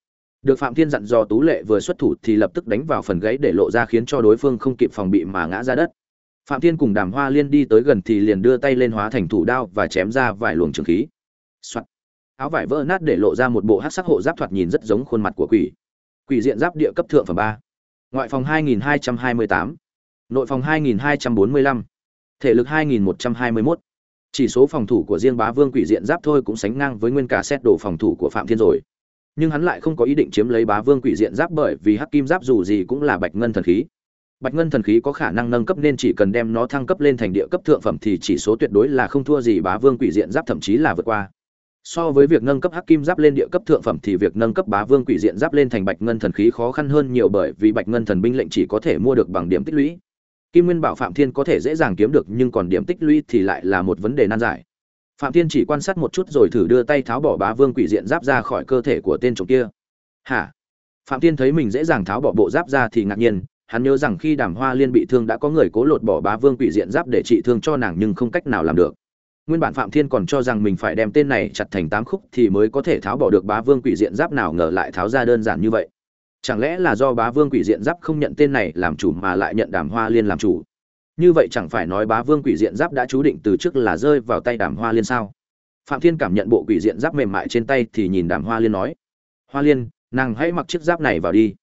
được phạm thiên dặn dò tú lệ vừa xuất thủ thì lập tức đánh vào phần gãy để lộ ra khiến cho đối phương không kịp phòng bị mà ngã ra đất phạm thiên cùng đàm hoa liên đi tới gần thì liền đưa tay lên hóa thành thủ đao và chém ra vài luồng trường khí、Soạn. áo vải vỡ nát để lộ ra một bộ hát sắc hộ giáp thoạt nhìn rất giống khuôn mặt của quỷ quỷ diện giáp địa cấp thượng phẩm ba ngoại phòng 2228, nội phòng 2245, thể lực 2121. Chỉ số phòng thủ của riêng Bá Vương quỷ diện giáp thôi cũng sánh ngang với nguyên cả xét đồ phòng thủ của Phạm Thiên rồi. Nhưng hắn lại không có ý định chiếm lấy Bá Vương quỷ diện giáp bởi vì Hắc Kim giáp dù gì cũng là Bạch Ngân thần khí. Bạch Ngân thần khí có khả năng nâng cấp nên chỉ cần đem nó thăng cấp lên thành địa cấp thượng phẩm thì chỉ số tuyệt đối là không thua gì Bá Vương quỷ diện giáp thậm chí là vượt qua. So với việc nâng cấp hắc kim giáp lên địa cấp thượng phẩm thì việc nâng cấp bá vương quỷ diện giáp lên thành bạch ngân thần khí khó khăn hơn nhiều bởi vì bạch ngân thần binh lệnh chỉ có thể mua được bằng điểm tích lũy. Kim nguyên bảo phạm thiên có thể dễ dàng kiếm được nhưng còn điểm tích lũy thì lại là một vấn đề nan giải. Phạm thiên chỉ quan sát một chút rồi thử đưa tay tháo bỏ bá vương quỷ diện giáp ra khỏi cơ thể của tên trộm kia. Hả? Phạm thiên thấy mình dễ dàng tháo bỏ bộ giáp ra thì ngạc nhiên hắn nhớ rằng khi đàm hoa liên bị thương đã có người cố lột bỏ bá vương quỷ diện giáp để trị thương cho nàng nhưng không cách nào làm được. Nguyên bản phạm thiên còn cho rằng mình phải đem tên này chặt thành tám khúc thì mới có thể tháo bỏ được bá vương quỷ diện giáp nào ngờ lại tháo ra đơn giản như vậy. Chẳng lẽ là do bá vương quỷ diện giáp không nhận tên này làm chủ mà lại nhận đàm hoa liên làm chủ? Như vậy chẳng phải nói bá vương quỷ diện giáp đã chú định từ trước là rơi vào tay đàm hoa liên sao? Phạm thiên cảm nhận bộ quỷ diện giáp mềm mại trên tay thì nhìn đàm hoa liên nói, hoa liên, nàng hãy mặc chiếc giáp này vào đi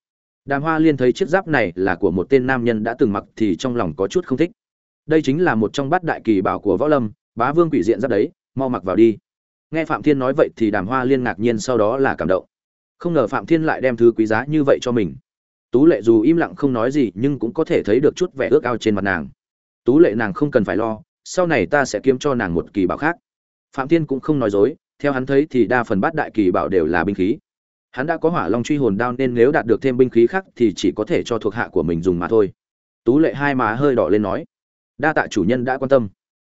đàm hoa liên thấy chiếc giáp này là của một tên nam nhân đã từng mặc thì trong lòng có chút không thích. Đây chính là một trong bát đại kỳ bảo của võ lâm, bá vương quỷ diện giáp đấy, mau mặc vào đi. Nghe phạm thiên nói vậy thì đàm hoa liên ngạc nhiên sau đó là cảm động. Không ngờ phạm thiên lại đem thứ quý giá như vậy cho mình. Tú lệ dù im lặng không nói gì nhưng cũng có thể thấy được chút vẻ ước ao trên mặt nàng. Tú lệ nàng không cần phải lo, sau này ta sẽ kiếm cho nàng một kỳ bảo khác. Phạm thiên cũng không nói dối, theo hắn thấy thì đa phần bát đại kỳ bảo đều là binh khí hắn đã có hỏa long truy hồn đao nên nếu đạt được thêm binh khí khác thì chỉ có thể cho thuộc hạ của mình dùng mà thôi tú lệ hai má hơi đỏ lên nói đa tạ chủ nhân đã quan tâm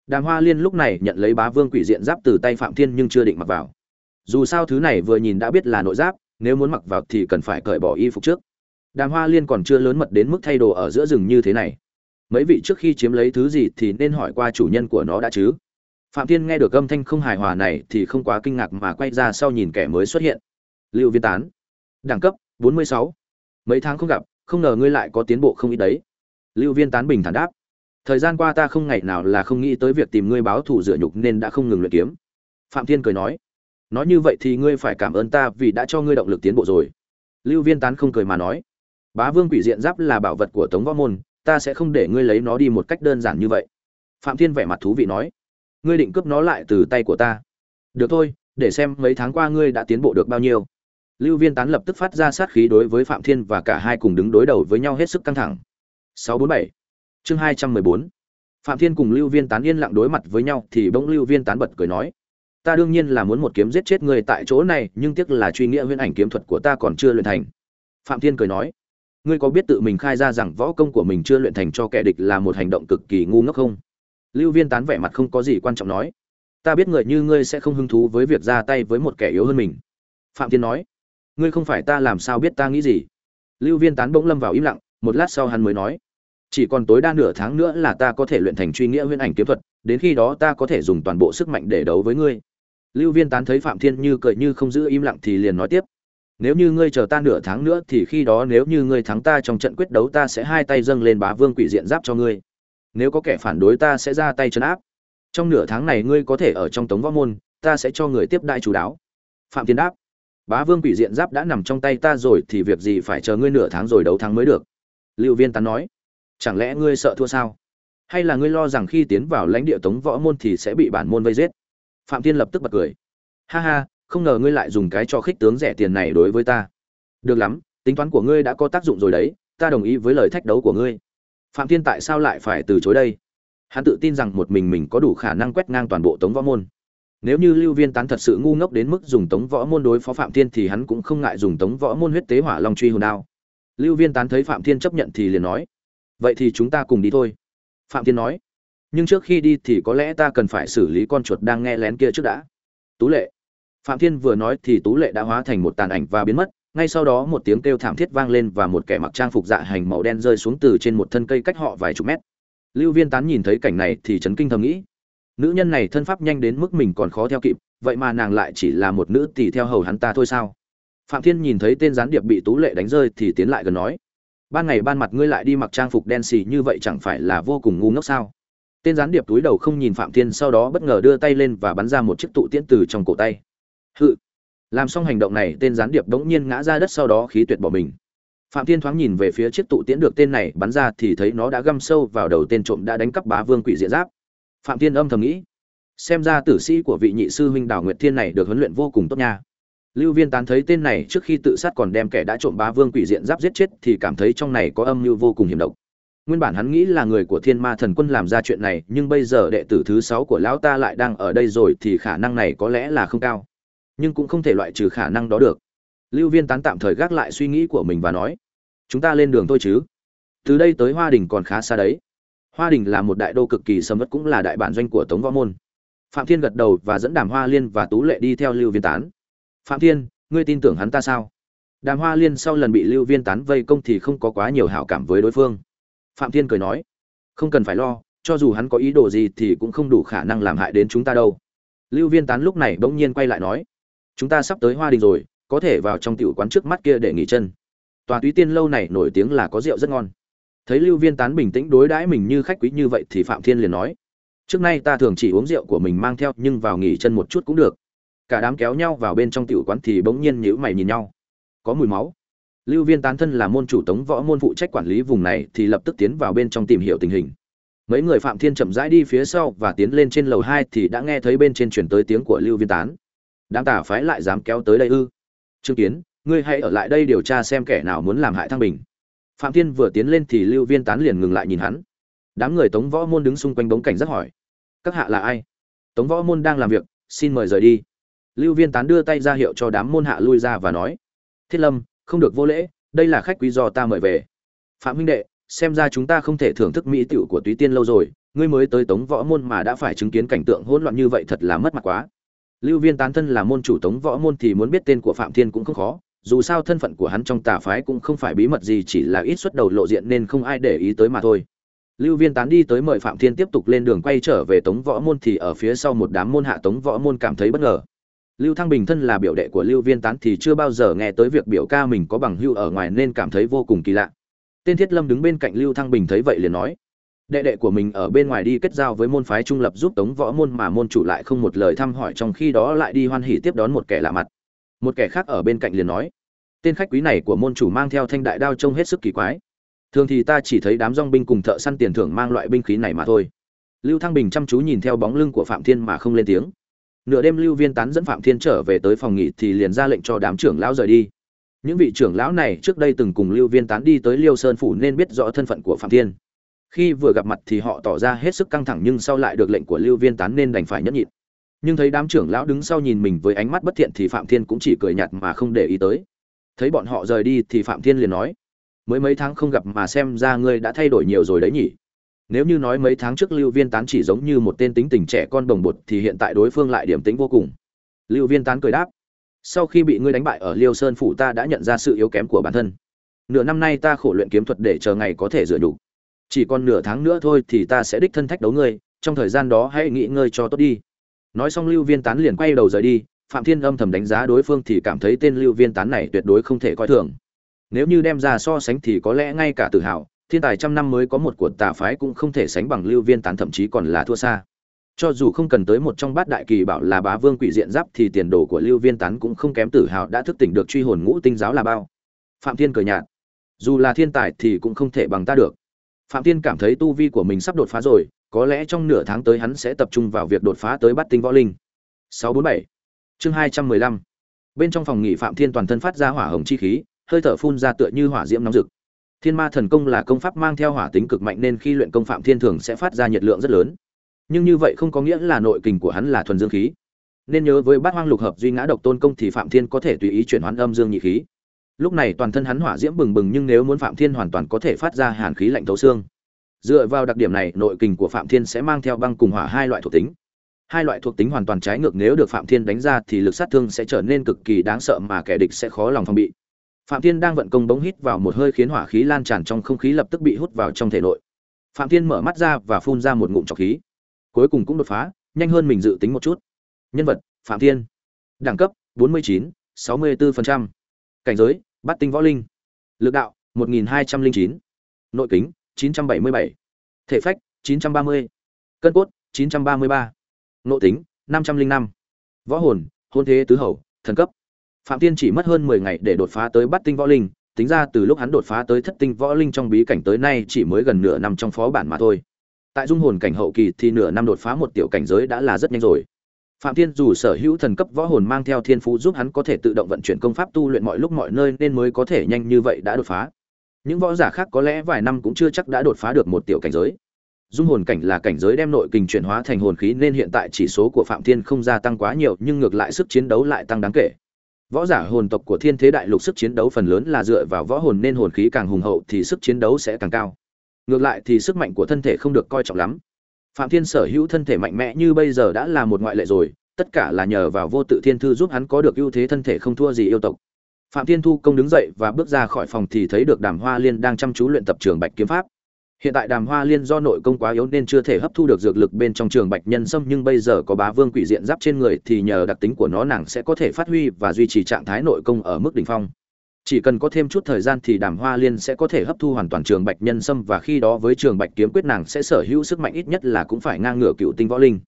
Đàm Hoa Liên lúc này nhận lấy bá vương quỷ diện giáp từ tay Phạm Thiên nhưng chưa định mặc vào. Dù sao thứ này vừa nhìn đã biết là nội giáp, nếu muốn mặc vào thì cần phải cởi bỏ y phục trước. Đàm Hoa Liên còn chưa lớn mật đến mức thay đồ ở giữa rừng như thế này. Mấy vị trước khi chiếm lấy thứ gì thì nên hỏi qua chủ nhân của nó đã chứ. Phạm Thiên nghe được âm thanh không hài hòa này thì không quá kinh ngạc mà quay ra sau nhìn kẻ mới xuất hiện. Lưu Viên Tán, đẳng cấp 46. Mấy tháng không gặp, không ngờ ngươi lại có tiến bộ không ít đấy. Lưu Viên Tán bình thản đáp. Thời gian qua ta không ngày nào là không nghĩ tới việc tìm ngươi báo thù rửa nhục nên đã không ngừng luyện kiếm. Phạm thiên cười nói. Nói như vậy thì ngươi phải cảm ơn ta vì đã cho ngươi động lực tiến bộ rồi. Lưu viên tán không cười mà nói. Bá vương quỷ diện giáp là bảo vật của tống võ môn ta sẽ không để ngươi lấy nó đi một cách đơn giản như vậy. Phạm thiên vẻ mặt thú vị nói. Ngươi định cướp nó lại từ tay của ta. Được thôi để xem mấy tháng qua ngươi đã tiến bộ được bao nhiêu lưu viên tán lập tức phát ra sát khí đối với phạm thiên và cả hai cùng đứng đối đầu với nhau hết sức căng thẳng. 647 chương hai trăm mười bốn. Phạm thiên cùng lưu viên tán yên lặng đối mặt với nhau thì bỗng lưu viên tán bật cười nói, ta đương nhiên là muốn một kiếm giết chết người tại chỗ này, nhưng tiếc là truy nghĩa huyễn ảnh kiếm thuật của ta còn chưa luyện thành. Phạm thiên cười nói, ngươi có biết tự mình khai ra rằng võ công của mình chưa luyện thành cho kẻ địch là một hành động cực kỳ ngu ngốc không? Lưu viên tán vẻ mặt không có gì quan trọng nói, ta biết người như ngươi sẽ không hứng thú với việc ra tay với một kẻ yếu hơn mình. Phạm thiên nói ngươi không phải ta làm sao biết ta nghĩ gì? Lưu viên tán bỗng lâm vào im lặng, một lát sau hắn mới nói, chỉ còn tối đa nửa tháng nữa là ta có thể luyện thành truy nghĩa huyễn ảnh kiếm thuật, đến khi đó ta có thể dùng toàn bộ sức mạnh để đấu với ngươi. Lưu viên tán thấy phạm thiên như cười như không giữ im lặng thì liền nói tiếp, nếu như ngươi chờ ta nửa tháng nữa thì khi đó nếu như ngươi thắng ta trong trận quyết đấu ta sẽ hai tay dâng lên bá vương quỷ diện giáp cho ngươi. Nếu có kẻ phản đối ta sẽ ra tay chấn áp. Trong nửa tháng này ngươi có thể ở trong tống võ môn, ta sẽ cho người tiếp đại chủ đáo phạm thiên đáp bá vương quỷ diện giáp đã nằm trong tay ta rồi thì việc gì phải chờ ngươi nửa tháng rồi đấu thắng mới được? Liệu viên tán nói. Chẳng lẽ ngươi sợ thua sao? Hay là ngươi lo rằng khi tiến vào lãnh địa tống võ môn thì sẽ bị bản môn vây giết? Phạm thiên lập tức bật cười. Ha ha, không ngờ ngươi lại dùng cái cho khích tướng rẻ tiền này đối với ta. Được lắm, tính toán của ngươi đã có tác dụng rồi đấy, ta đồng ý với lời thách đấu của ngươi. Phạm thiên tại sao lại phải từ chối đây? Hắn tự tin rằng một mình mình có đủ khả năng quét ngang toàn bộ tống võ môn nếu như lưu viên tán thật sự ngu ngốc đến mức dùng tống võ môn đối phó phạm thiên thì hắn cũng không ngại dùng tống võ môn huyết tế hỏa long truy hồn đao. Lưu viên tán thấy phạm thiên chấp nhận thì liền nói, vậy thì chúng ta cùng đi thôi. Phạm thiên nói, nhưng trước khi đi thì có lẽ ta cần phải xử lý con chuột đang nghe lén kia trước đã. Tú lệ. Phạm thiên vừa nói thì tú lệ đã hóa thành một tàn ảnh và biến mất. Ngay sau đó một tiếng kêu thảm thiết vang lên và một kẻ mặc trang phục dạ hành màu đen rơi xuống từ trên một thân cây cách họ vài chục mét. Lưu viên tán nhìn thấy cảnh này thì chấn kinh thầm nghĩ nữ nhân này thân pháp nhanh đến mức mình còn khó theo kịp, vậy mà nàng lại chỉ là một nữ tỷ theo hầu hắn ta thôi sao? Phạm thiên nhìn thấy tên gián điệp bị tú lệ đánh rơi thì tiến lại gần nói, ban ngày ban mặt ngươi lại đi mặc trang phục đen xì như vậy chẳng phải là vô cùng ngu ngốc sao? Tên gián điệp túi đầu không nhìn phạm thiên sau đó bất ngờ đưa tay lên và bắn ra một chiếc tụ tiễn từ trong cổ tay. Hự! Làm xong hành động này, tên gián điệp bỗng nhiên ngã ra đất sau đó khí tuyệt bỏ mình. Phạm thiên thoáng nhìn về phía chiếc tụ tiễn được tên này bắn ra thì thấy nó đã găm sâu vào đầu tên trộm đã đánh cắp bá vương quỷ diện giáp phạm thiên âm thầm nghĩ, xem ra tử sĩ của vị nhị sư huynh đào nguyệt thiên này được huấn luyện vô cùng tốt nha. Lưu viên tán thấy tên này trước khi tự sát còn đem kẻ đã trộm bá vương quỷ diện giáp giết chết thì cảm thấy trong này có âm mưu vô cùng hiểm độc. Nguyên bản hắn nghĩ là người của thiên ma thần quân làm ra chuyện này, nhưng bây giờ đệ tử thứ sáu của lão ta lại đang ở đây rồi thì khả năng này có lẽ là không cao. Nhưng cũng không thể loại trừ khả năng đó được. Lưu viên tán tạm thời gác lại suy nghĩ của mình và nói, chúng ta lên đường thôi chứ. Từ đây tới hoa đình còn khá xa đấy hoa đình là một đại đô cực kỳ sầm uất cũng là đại bản doanh của tống võ môn. Phạm thiên gật đầu và dẫn đàm hoa liên và tú lệ đi theo lưu viên tán. Phạm thiên, ngươi tin tưởng hắn ta sao? Đàm hoa liên sau lần bị lưu viên tán vây công thì không có quá nhiều hảo cảm với đối phương. Phạm thiên cười nói, không cần phải lo, cho dù hắn có ý đồ gì thì cũng không đủ khả năng làm hại đến chúng ta đâu. Lưu viên tán lúc này bỗng nhiên quay lại nói, chúng ta sắp tới hoa đình rồi, có thể vào trong tiểu quán trước mắt kia để nghỉ chân. Tòa túy tiên lâu này nổi tiếng là có rượu rất ngon thấy lưu viên tán bình tĩnh đối đãi mình như khách quý như vậy thì phạm thiên liền nói, trước nay ta thường chỉ uống rượu của mình mang theo, nhưng vào nghỉ chân một chút cũng được. Cả đám kéo nhau vào bên trong tiểu quán thì bỗng nhiên nhữ mày nhìn nhau. Có mùi máu. Lưu viên tán thân là môn chủ tống võ môn phụ trách quản lý vùng này thì lập tức tiến vào bên trong tìm hiểu tình hình. Mấy người phạm thiên chậm rãi đi phía sau và tiến lên trên lầu hai thì đã nghe thấy bên trên chuyển tới tiếng của lưu viên tán. Đám tả phái lại dám kéo tới đây ư? Trương kiến, ngươi hãy ở lại đây điều tra xem kẻ nào muốn làm hại thăng bình phạm thiên vừa tiến lên thì lưu viên tán liền ngừng lại nhìn hắn. Đám người tống võ môn đứng xung quanh bóng cảnh rất hỏi. Các hạ là ai? Tống võ môn đang làm việc, xin mời rời đi. Lưu viên tán đưa tay ra hiệu cho đám môn hạ lui ra và nói, thiết lâm, không được vô lễ, đây là khách quý do ta mời về. Phạm huynh đệ, xem ra chúng ta không thể thưởng thức mỹ tiểu của túy tiên lâu rồi, ngươi mới tới tống võ môn mà đã phải chứng kiến cảnh tượng hỗn loạn như vậy thật là mất mặt quá. Lưu viên tán thân là môn chủ tống võ môn thì muốn biết tên của phạm thiên cũng không khó dù sao thân phận của hắn trong tà phái cũng không phải bí mật gì, chỉ là ít xuất đầu lộ diện nên không ai để ý tới mà thôi. Lưu viên tán đi tới mời phạm thiên tiếp tục lên đường quay trở về tống võ môn thì ở phía sau một đám môn hạ tống võ môn cảm thấy bất ngờ. Lưu thăng bình thân là biểu đệ của lưu viên tán thì chưa bao giờ nghe tới việc biểu ca mình có bằng hưu ở ngoài nên cảm thấy vô cùng kỳ lạ. Tên thiết lâm đứng bên cạnh lưu thăng bình thấy vậy liền nói, đệ đệ của mình ở bên ngoài đi kết giao với môn phái trung lập giúp tống võ môn mà môn chủ lại không một lời thăm hỏi trong khi đó lại đi hoan hỉ tiếp đón một kẻ lạ mặt một kẻ khác ở bên cạnh liền nói, tên khách quý này của môn chủ mang theo thanh đại đao trông hết sức kỳ quái. Thường thì ta chỉ thấy đám dong binh cùng thợ săn tiền thưởng mang loại binh khí này mà thôi. Lưu thăng bình chăm chú nhìn theo bóng lưng của phạm thiên mà không lên tiếng. Nửa đêm lưu viên tán dẫn phạm thiên trở về tới phòng nghỉ thì liền ra lệnh cho đám trưởng lão rời đi. Những vị trưởng lão này trước đây từng cùng lưu viên tán đi tới liêu sơn phủ nên biết rõ thân phận của phạm thiên. Khi vừa gặp mặt thì họ tỏ ra hết sức căng thẳng nhưng sau lại được lệnh của lưu viên tán nên đành phải nhẫn nhịn nhưng thấy đám trưởng lão đứng sau nhìn mình với ánh mắt bất thiện thì phạm thiên cũng chỉ cười nhạt mà không để ý tới. Thấy bọn họ rời đi thì phạm thiên liền nói, mới mấy tháng không gặp mà xem ra ngươi đã thay đổi nhiều rồi đấy nhỉ. Nếu như nói mấy tháng trước lưu viên tán chỉ giống như một tên tính tình trẻ con đồng bột thì hiện tại đối phương lại điểm tính vô cùng. Lưu viên tán cười đáp, sau khi bị ngươi đánh bại ở liêu sơn phủ ta đã nhận ra sự yếu kém của bản thân. Nửa năm nay ta khổ luyện kiếm thuật để chờ ngày có thể dựa đủ chỉ còn nửa tháng nữa thôi thì ta sẽ đích thân thách đấu ngươi, trong thời gian đó hãy nghỉ ngơi cho tốt đi nói xong lưu viên tán liền quay đầu rời đi, phạm thiên âm thầm đánh giá đối phương thì cảm thấy tên lưu viên tán này tuyệt đối không thể coi thường. Nếu như đem ra so sánh thì có lẽ ngay cả tự hào, thiên tài trăm năm mới có một của tà phái cũng không thể sánh bằng lưu viên tán, thậm chí còn là thua xa. Cho dù không cần tới một trong bát đại kỳ bảo là bá vương quỷ diện giáp thì tiền đồ của lưu viên tán cũng không kém tử hào đã thức tỉnh được truy hồn ngũ tinh giáo là bao. Phạm thiên cười nhạt. Dù là thiên tài thì cũng không thể bằng ta được. Phạm thiên cảm thấy tu vi của mình sắp đột phá rồi có lẽ trong nửa tháng tới hắn sẽ tập trung vào việc đột phá tới bắt tinh võ linh. 647 chương 215 bên trong phòng nghỉ phạm thiên toàn thân phát ra hỏa hồng chi khí, hơi thở phun ra tựa như hỏa diễm nóng rực. Thiên ma thần công là công pháp mang theo hỏa tính cực mạnh nên khi luyện công phạm thiên thường sẽ phát ra nhiệt lượng rất lớn. Nhưng như vậy không có nghĩa là nội kình của hắn là thuần dương khí. Nên nhớ với bát hoang lục hợp duy ngã độc tôn công thì phạm thiên có thể tùy ý chuyển hoán âm dương nhị khí. Lúc này toàn thân hắn hỏa diễm bừng bừng nhưng nếu muốn phạm thiên hoàn toàn có thể phát ra hàn khí lạnh thấu xương dựa vào đặc điểm này nội kình của phạm thiên sẽ mang theo băng cùng hỏa hai loại thuộc tính. Hai loại thuộc tính hoàn toàn trái ngược nếu được phạm thiên đánh ra thì lực sát thương sẽ trở nên cực kỳ đáng sợ mà kẻ địch sẽ khó lòng phòng bị. Phạm thiên đang vận công bóng hít vào một hơi khiến hỏa khí lan tràn trong không khí lập tức bị hút vào trong thể nội. Phạm thiên mở mắt ra và phun ra một ngụm trọc khí. Cuối cùng cũng đột phá nhanh hơn mình dự tính một chút. Nhân vật phạm thiên. Đẳng cấp 49, 64%. cảnh giới bát tinh võ linh. Lực đạo 1209. nội kính 977. thể phách 930. cân cốt 933. nội tính 505. võ hồn, hôn thế tứ hầu, thần cấp phạm thiên chỉ mất hơn 10 ngày để đột phá tới bát tinh võ linh, tính ra từ lúc hắn đột phá tới thất tinh võ linh trong bí cảnh tới nay chỉ mới gần nửa năm trong phó bản mà thôi tại dung hồn cảnh hậu kỳ thì nửa năm đột phá một tiểu cảnh giới đã là rất nhanh rồi phạm thiên dù sở hữu thần cấp võ hồn mang theo thiên phú giúp hắn có thể tự động vận chuyển công pháp tu luyện mọi lúc mọi nơi nên mới có thể nhanh như vậy đã đột phá những võ giả khác có lẽ vài năm cũng chưa chắc đã đột phá được một tiểu cảnh giới. Dung hồn cảnh là cảnh giới đem nội kình chuyển hóa thành hồn khí nên hiện tại chỉ số của phạm thiên không gia tăng quá nhiều, nhưng ngược lại sức chiến đấu lại tăng đáng kể. Võ giả hồn tộc của thiên thế đại lục sức chiến đấu phần lớn là dựa vào võ hồn nên hồn khí càng hùng hậu thì sức chiến đấu sẽ càng cao. Ngược lại thì sức mạnh của thân thể không được coi trọng lắm. Phạm thiên sở hữu thân thể mạnh mẽ như bây giờ đã là một ngoại lệ rồi, tất cả là nhờ vào vô tự thiên thư giúp hắn có được ưu thế thân thể không thua gì yêu tộc phạm thiên thu công đứng dậy và bước ra khỏi phòng thì thấy được đàm hoa liên đang chăm chú luyện tập trường bạch kiếm pháp. Hiện tại đàm hoa liên do nội công quá yếu nên chưa thể hấp thu được dược lực bên trong trường bạch nhân sâm, nhưng bây giờ có bá vương quỷ diện giáp trên người thì nhờ đặc tính của nó nàng sẽ có thể phát huy và duy trì trạng thái nội công ở mức đỉnh phong. Chỉ cần có thêm chút thời gian thì đàm hoa liên sẽ có thể hấp thu hoàn toàn trường bạch nhân sâm và khi đó với trường bạch kiếm quyết nàng sẽ sở hữu sức mạnh ít nhất là cũng phải ngang ngửa cựu tinh võ linh.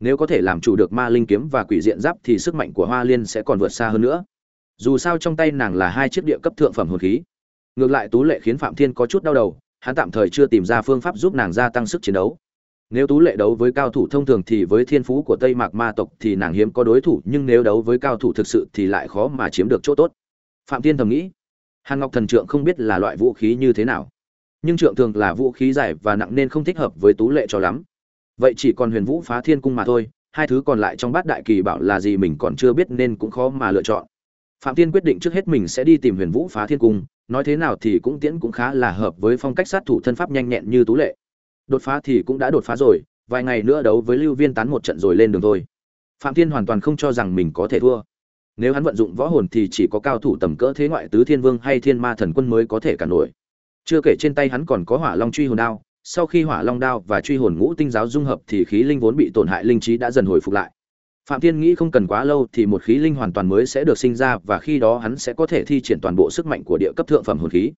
Nếu có thể làm chủ được ma linh kiếm và quỷ diện giáp thì sức mạnh của hoa liên sẽ còn vượt xa hơn nữa dù sao trong tay nàng là hai chiếc địa cấp thượng phẩm hồn khí. Ngược lại tú lệ khiến phạm thiên có chút đau đầu, hắn tạm thời chưa tìm ra phương pháp giúp nàng gia tăng sức chiến đấu. Nếu tú lệ đấu với cao thủ thông thường thì với thiên phú của tây mạc ma tộc thì nàng hiếm có đối thủ, nhưng nếu đấu với cao thủ thực sự thì lại khó mà chiếm được chỗ tốt. Phạm thiên thầm nghĩ, hàn ngọc thần trượng không biết là loại vũ khí như thế nào, nhưng trượng thường là vũ khí dài và nặng nên không thích hợp với tú lệ cho lắm. Vậy chỉ còn huyền vũ phá thiên cung mà thôi, hai thứ còn lại trong bát đại kỳ bảo là gì mình còn chưa biết nên cũng khó mà lựa chọn phạm tiên quyết định trước hết mình sẽ đi tìm huyền vũ phá thiên cung, nói thế nào thì cũng tiễn cũng khá là hợp với phong cách sát thủ thân pháp nhanh nhẹn như tú lệ. Đột phá thì cũng đã đột phá rồi, vài ngày nữa đấu với lưu viên tán một trận rồi lên đường thôi. Phạm tiên hoàn toàn không cho rằng mình có thể thua. Nếu hắn vận dụng võ hồn thì chỉ có cao thủ tầm cỡ thế ngoại tứ thiên vương hay thiên ma thần quân mới có thể cản nổi. Chưa kể trên tay hắn còn có hỏa long truy hồn đao, sau khi hỏa long đao và truy hồn ngũ tinh giáo dung hợp thì khí linh vốn bị tổn hại linh trí đã dần hồi phục lại phạm thiên nghĩ không cần quá lâu thì một khí linh hoàn toàn mới sẽ được sinh ra và khi đó hắn sẽ có thể thi triển toàn bộ sức mạnh của địa cấp thượng phẩm hồn khí.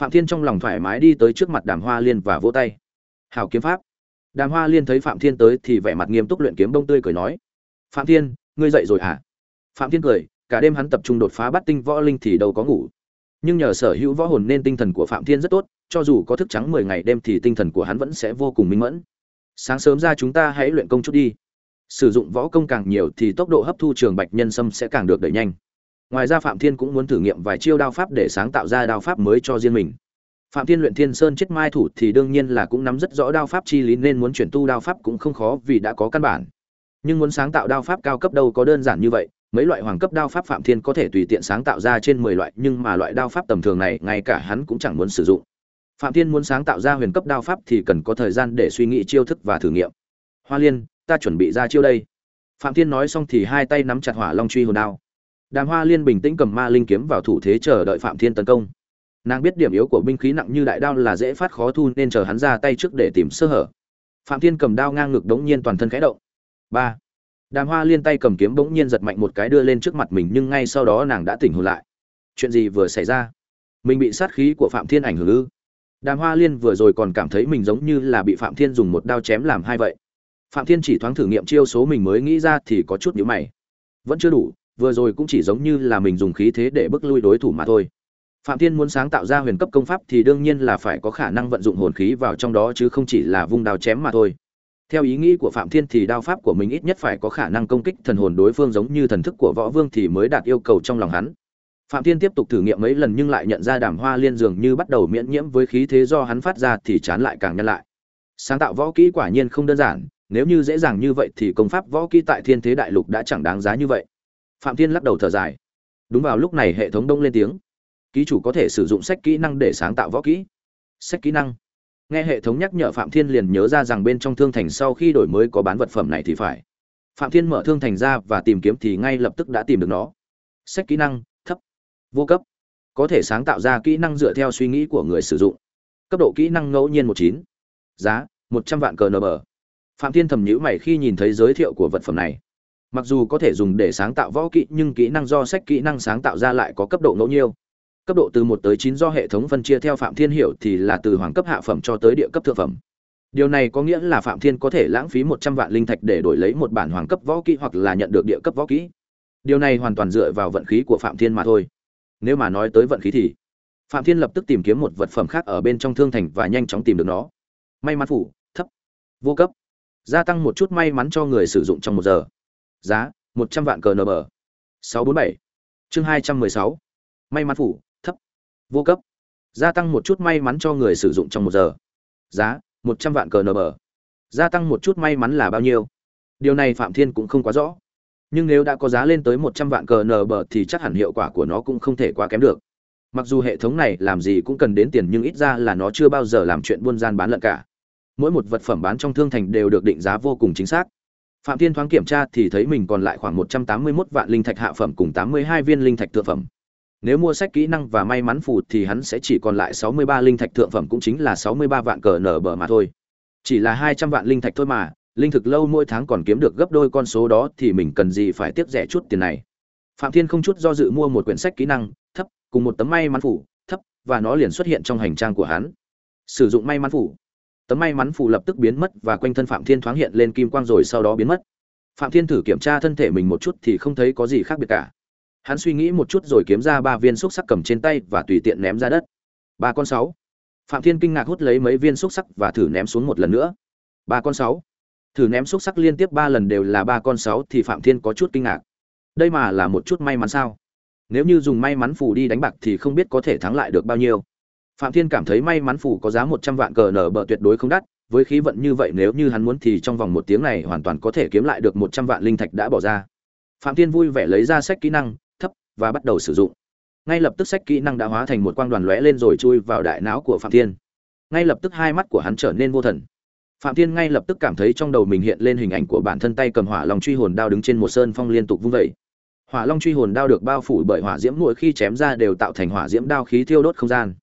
Phạm thiên trong lòng thoải mái đi tới trước mặt đàm hoa liên và vỗ tay. Hảo kiếm pháp. Đàm hoa liên thấy phạm thiên tới thì vẻ mặt nghiêm túc luyện kiếm bông tươi cười nói. Phạm thiên, ngươi dậy rồi hả? Phạm thiên cười, cả đêm hắn tập trung đột phá bắt tinh võ linh thì đâu có ngủ. Nhưng nhờ sở hữu võ hồn nên tinh thần của phạm thiên rất tốt, cho dù có thức trắng mười ngày đêm thì tinh thần của hắn vẫn sẽ vô cùng minh mẫn. Sáng sớm ra chúng ta hãy luyện công chút đi sử dụng võ công càng nhiều thì tốc độ hấp thu trường bạch nhân sâm sẽ càng được đẩy nhanh. Ngoài ra phạm thiên cũng muốn thử nghiệm vài chiêu đao pháp để sáng tạo ra đao pháp mới cho riêng mình. Phạm thiên luyện thiên sơn chết mai thủ thì đương nhiên là cũng nắm rất rõ đao pháp chi lý nên muốn chuyển tu đao pháp cũng không khó vì đã có căn bản. Nhưng muốn sáng tạo đao pháp cao cấp đâu có đơn giản như vậy. Mấy loại hoàng cấp đao pháp phạm thiên có thể tùy tiện sáng tạo ra trên mười loại, nhưng mà loại đao pháp tầm thường này ngay cả hắn cũng chẳng muốn sử dụng. Phạm thiên muốn sáng tạo ra huyền cấp đao pháp thì cần có thời gian để suy nghĩ chiêu thức và thử nghiệm. Hoa liên ta chuẩn bị ra chiêu đây. Phạm thiên nói xong thì hai tay nắm chặt hỏa long truy hồn đao. Đàm hoa liên bình tĩnh cầm ma linh kiếm vào thủ thế chờ đợi phạm thiên tấn công. Nàng biết điểm yếu của binh khí nặng như đại đao là dễ phát khó thu nên chờ hắn ra tay trước để tìm sơ hở. Phạm thiên cầm đao ngang ngực đống nhiên toàn thân khẽ động. Ba. Đàm hoa liên tay cầm kiếm bỗng nhiên giật mạnh một cái đưa lên trước mặt mình nhưng ngay sau đó nàng đã tỉnh hồn lại. Chuyện gì vừa xảy ra? Mình bị sát khí của phạm thiên ảnh hưởng ư? Đàm hoa liên vừa rồi còn cảm thấy mình giống như là bị phạm thiên dùng một đao chém làm hai vậy phạm thiên chỉ thoáng thử nghiệm chiêu số mình mới nghĩ ra thì có chút nhíu mày. Vẫn chưa đủ, vừa rồi cũng chỉ giống như là mình dùng khí thế để bức lui đối thủ mà thôi. Phạm thiên muốn sáng tạo ra huyền cấp công pháp thì đương nhiên là phải có khả năng vận dụng hồn khí vào trong đó chứ không chỉ là vung đao chém mà thôi. Theo ý nghĩ của phạm thiên thì đao pháp của mình ít nhất phải có khả năng công kích thần hồn đối phương giống như thần thức của võ vương thì mới đạt yêu cầu trong lòng hắn. Phạm thiên tiếp tục thử nghiệm mấy lần nhưng lại nhận ra đàm hoa liên dường như bắt đầu miễn nhiễm với khí thế do hắn phát ra thì chán lại càng nhân lại. Sáng tạo võ kỹ quả nhiên không đơn giản nếu như dễ dàng như vậy thì công pháp võ kỹ tại thiên thế đại lục đã chẳng đáng giá như vậy. Phạm thiên lắc đầu thở dài. Đúng vào lúc này hệ thống đông lên tiếng. Ký chủ có thể sử dụng sách kỹ năng để sáng tạo võ kỹ. Sách kỹ năng. Nghe hệ thống nhắc nhở phạm thiên liền nhớ ra rằng bên trong thương thành sau khi đổi mới có bán vật phẩm này thì phải. Phạm thiên mở thương thành ra và tìm kiếm thì ngay lập tức đã tìm được nó. Sách kỹ năng, thấp. Vô cấp. Có thể sáng tạo ra kỹ năng dựa theo suy nghĩ của người sử dụng. Cấp độ kỹ năng ngẫu nhiên một chín. Giá, một trăm vạn cờ nb phạm thiên thầm nhữ mày khi nhìn thấy giới thiệu của vật phẩm này. Mặc dù có thể dùng để sáng tạo võ kỹ, nhưng kỹ năng do sách kỹ năng sáng tạo ra lại có cấp độ ngẫu nhiêu. Cấp độ từ một tới chín do hệ thống phân chia theo phạm thiên hiểu thì là từ hoàng cấp hạ phẩm cho tới địa cấp thượng phẩm. Điều này có nghĩa là phạm thiên có thể lãng phí một trăm vạn linh thạch để đổi lấy một bản hoàng cấp võ kỹ hoặc là nhận được địa cấp võ kỹ. Điều này hoàn toàn dựa vào vận khí của phạm thiên mà thôi. Nếu mà nói tới vận khí thì phạm thiên lập tức tìm kiếm một vật phẩm khác ở bên trong thương thành và nhanh chóng tìm được nó. May mắn phủ, thấp, vô cấp gia tăng một chút may mắn cho người sử dụng trong một giờ. Giá, một trăm vạn cờ nb sáu bốn bảy. Chương hai trăm mười sáu. May mắn phủ, thấp. Vô cấp. Gia tăng một chút may mắn cho người sử dụng trong một giờ. Giá, một trăm vạn cờ nb gia tăng một chút may mắn là bao nhiêu? Điều này phạm thiên cũng không quá rõ. Nhưng nếu đã có giá lên tới một trăm vạn cờ nb thì chắc hẳn hiệu quả của nó cũng không thể quá kém được. Mặc dù hệ thống này làm gì cũng cần đến tiền nhưng ít ra là nó chưa bao giờ làm chuyện buôn gian bán lận cả mỗi một vật phẩm bán trong thương thành đều được định giá vô cùng chính xác phạm thiên thoáng kiểm tra thì thấy mình còn lại khoảng một trăm tám mươi 181 vạn linh thạch hạ phẩm cùng tám mươi hai viên linh thạch thượng phẩm nếu mua sách kỹ năng và may mắn phù thì hắn sẽ chỉ còn lại 63 linh thạch thượng phẩm cũng chính là 63 vạn cờ nở bờ mà thôi. Chỉ là 200 vạn linh thạch thôi mà, linh thực lâu mỗi tháng còn kiếm được gấp đôi con số đó thì mình cần gì phải tiếc rẻ chút tiền này. Phạm Thiên không chút do dự mua một quyển sách kỹ năng thấp cùng một tấm may mắn phủ thấp và nó liền xuất hiện trong hành trang của hắn. Sử dụng may mắn phủ. Tấm may mắn phù lập tức biến mất và quanh thân Phạm Thiên thoáng hiện lên kim quang rồi sau đó biến mất. Phạm Thiên thử kiểm tra thân thể mình một chút thì không thấy có gì khác biệt cả. Hắn suy nghĩ một chút rồi kiếm ra ba viên xúc sắc cầm trên tay và tùy tiện ném ra đất. Ba con sáu. Phạm thiên kinh ngạc hút lấy mấy viên xúc sắc và thử ném xuống một lần nữa. Ba con sáu. Thử ném xúc sắc liên tiếp ba lần đều là ba con sáu thì phạm thiên có chút kinh ngạc. Đây mà là một chút may mắn sao? Nếu như dùng may mắn phù đi đánh bạc thì không biết có thể thắng lại được bao nhiêu phạm thiên cảm thấy may mắn phủ có giá một trăm vạn cờ nở bờ tuyệt đối không đắt, với khí vận như vậy nếu như hắn muốn thì trong vòng một tiếng này hoàn toàn có thể kiếm lại được một trăm vạn linh thạch đã bỏ ra. Phạm thiên vui vẻ lấy ra sách kỹ năng, thấp, và bắt đầu sử dụng. Ngay lập tức sách kỹ năng đã hóa thành một quang đoàn lóe lên rồi chui vào đại não của phạm thiên. Ngay lập tức hai mắt của hắn trở nên vô thần. Phạm thiên ngay lập tức cảm thấy trong đầu mình hiện lên hình ảnh của bản thân tay cầm hỏa long truy hồn đao đứng trên một sơn phong liên tục vung vẩy hỏa long truy hồn đao được bao phủ bởi hỏa diễm, mỗi khi chém ra đều tạo thành hỏa diễm đao khí thiêu đốt không gian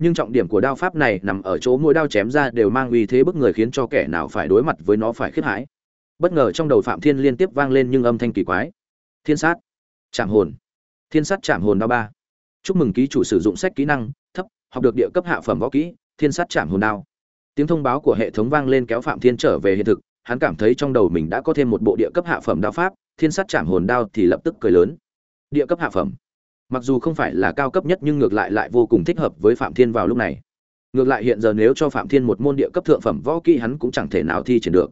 nhưng trọng điểm của đao pháp này nằm ở chỗ mỗi đao chém ra đều mang uy thế bức người khiến cho kẻ nào phải đối mặt với nó phải khiếp hãi. Bất ngờ trong đầu phạm thiên liên tiếp vang lên nhưng âm thanh kỳ quái. Thiên sát. Chạm hồn. Thiên sát chạm hồn đao ba. Chúc mừng ký chủ sử dụng sách kỹ năng, thấp, học được địa cấp hạ phẩm võ kỹ, thiên sát chạm hồn đao. Tiếng thông báo của hệ thống vang lên kéo phạm thiên trở về hiện thực, hắn cảm thấy trong đầu mình đã có thêm một bộ địa cấp hạ phẩm đao pháp, thiên sát chạm hồn đao thì lập tức cười lớn. Địa cấp hạ phẩm mặc dù không phải là cao cấp nhất nhưng ngược lại lại vô cùng thích hợp với phạm thiên vào lúc này. Ngược lại hiện giờ nếu cho phạm thiên một môn địa cấp thượng phẩm võ kỹ hắn cũng chẳng thể nào thi triển được.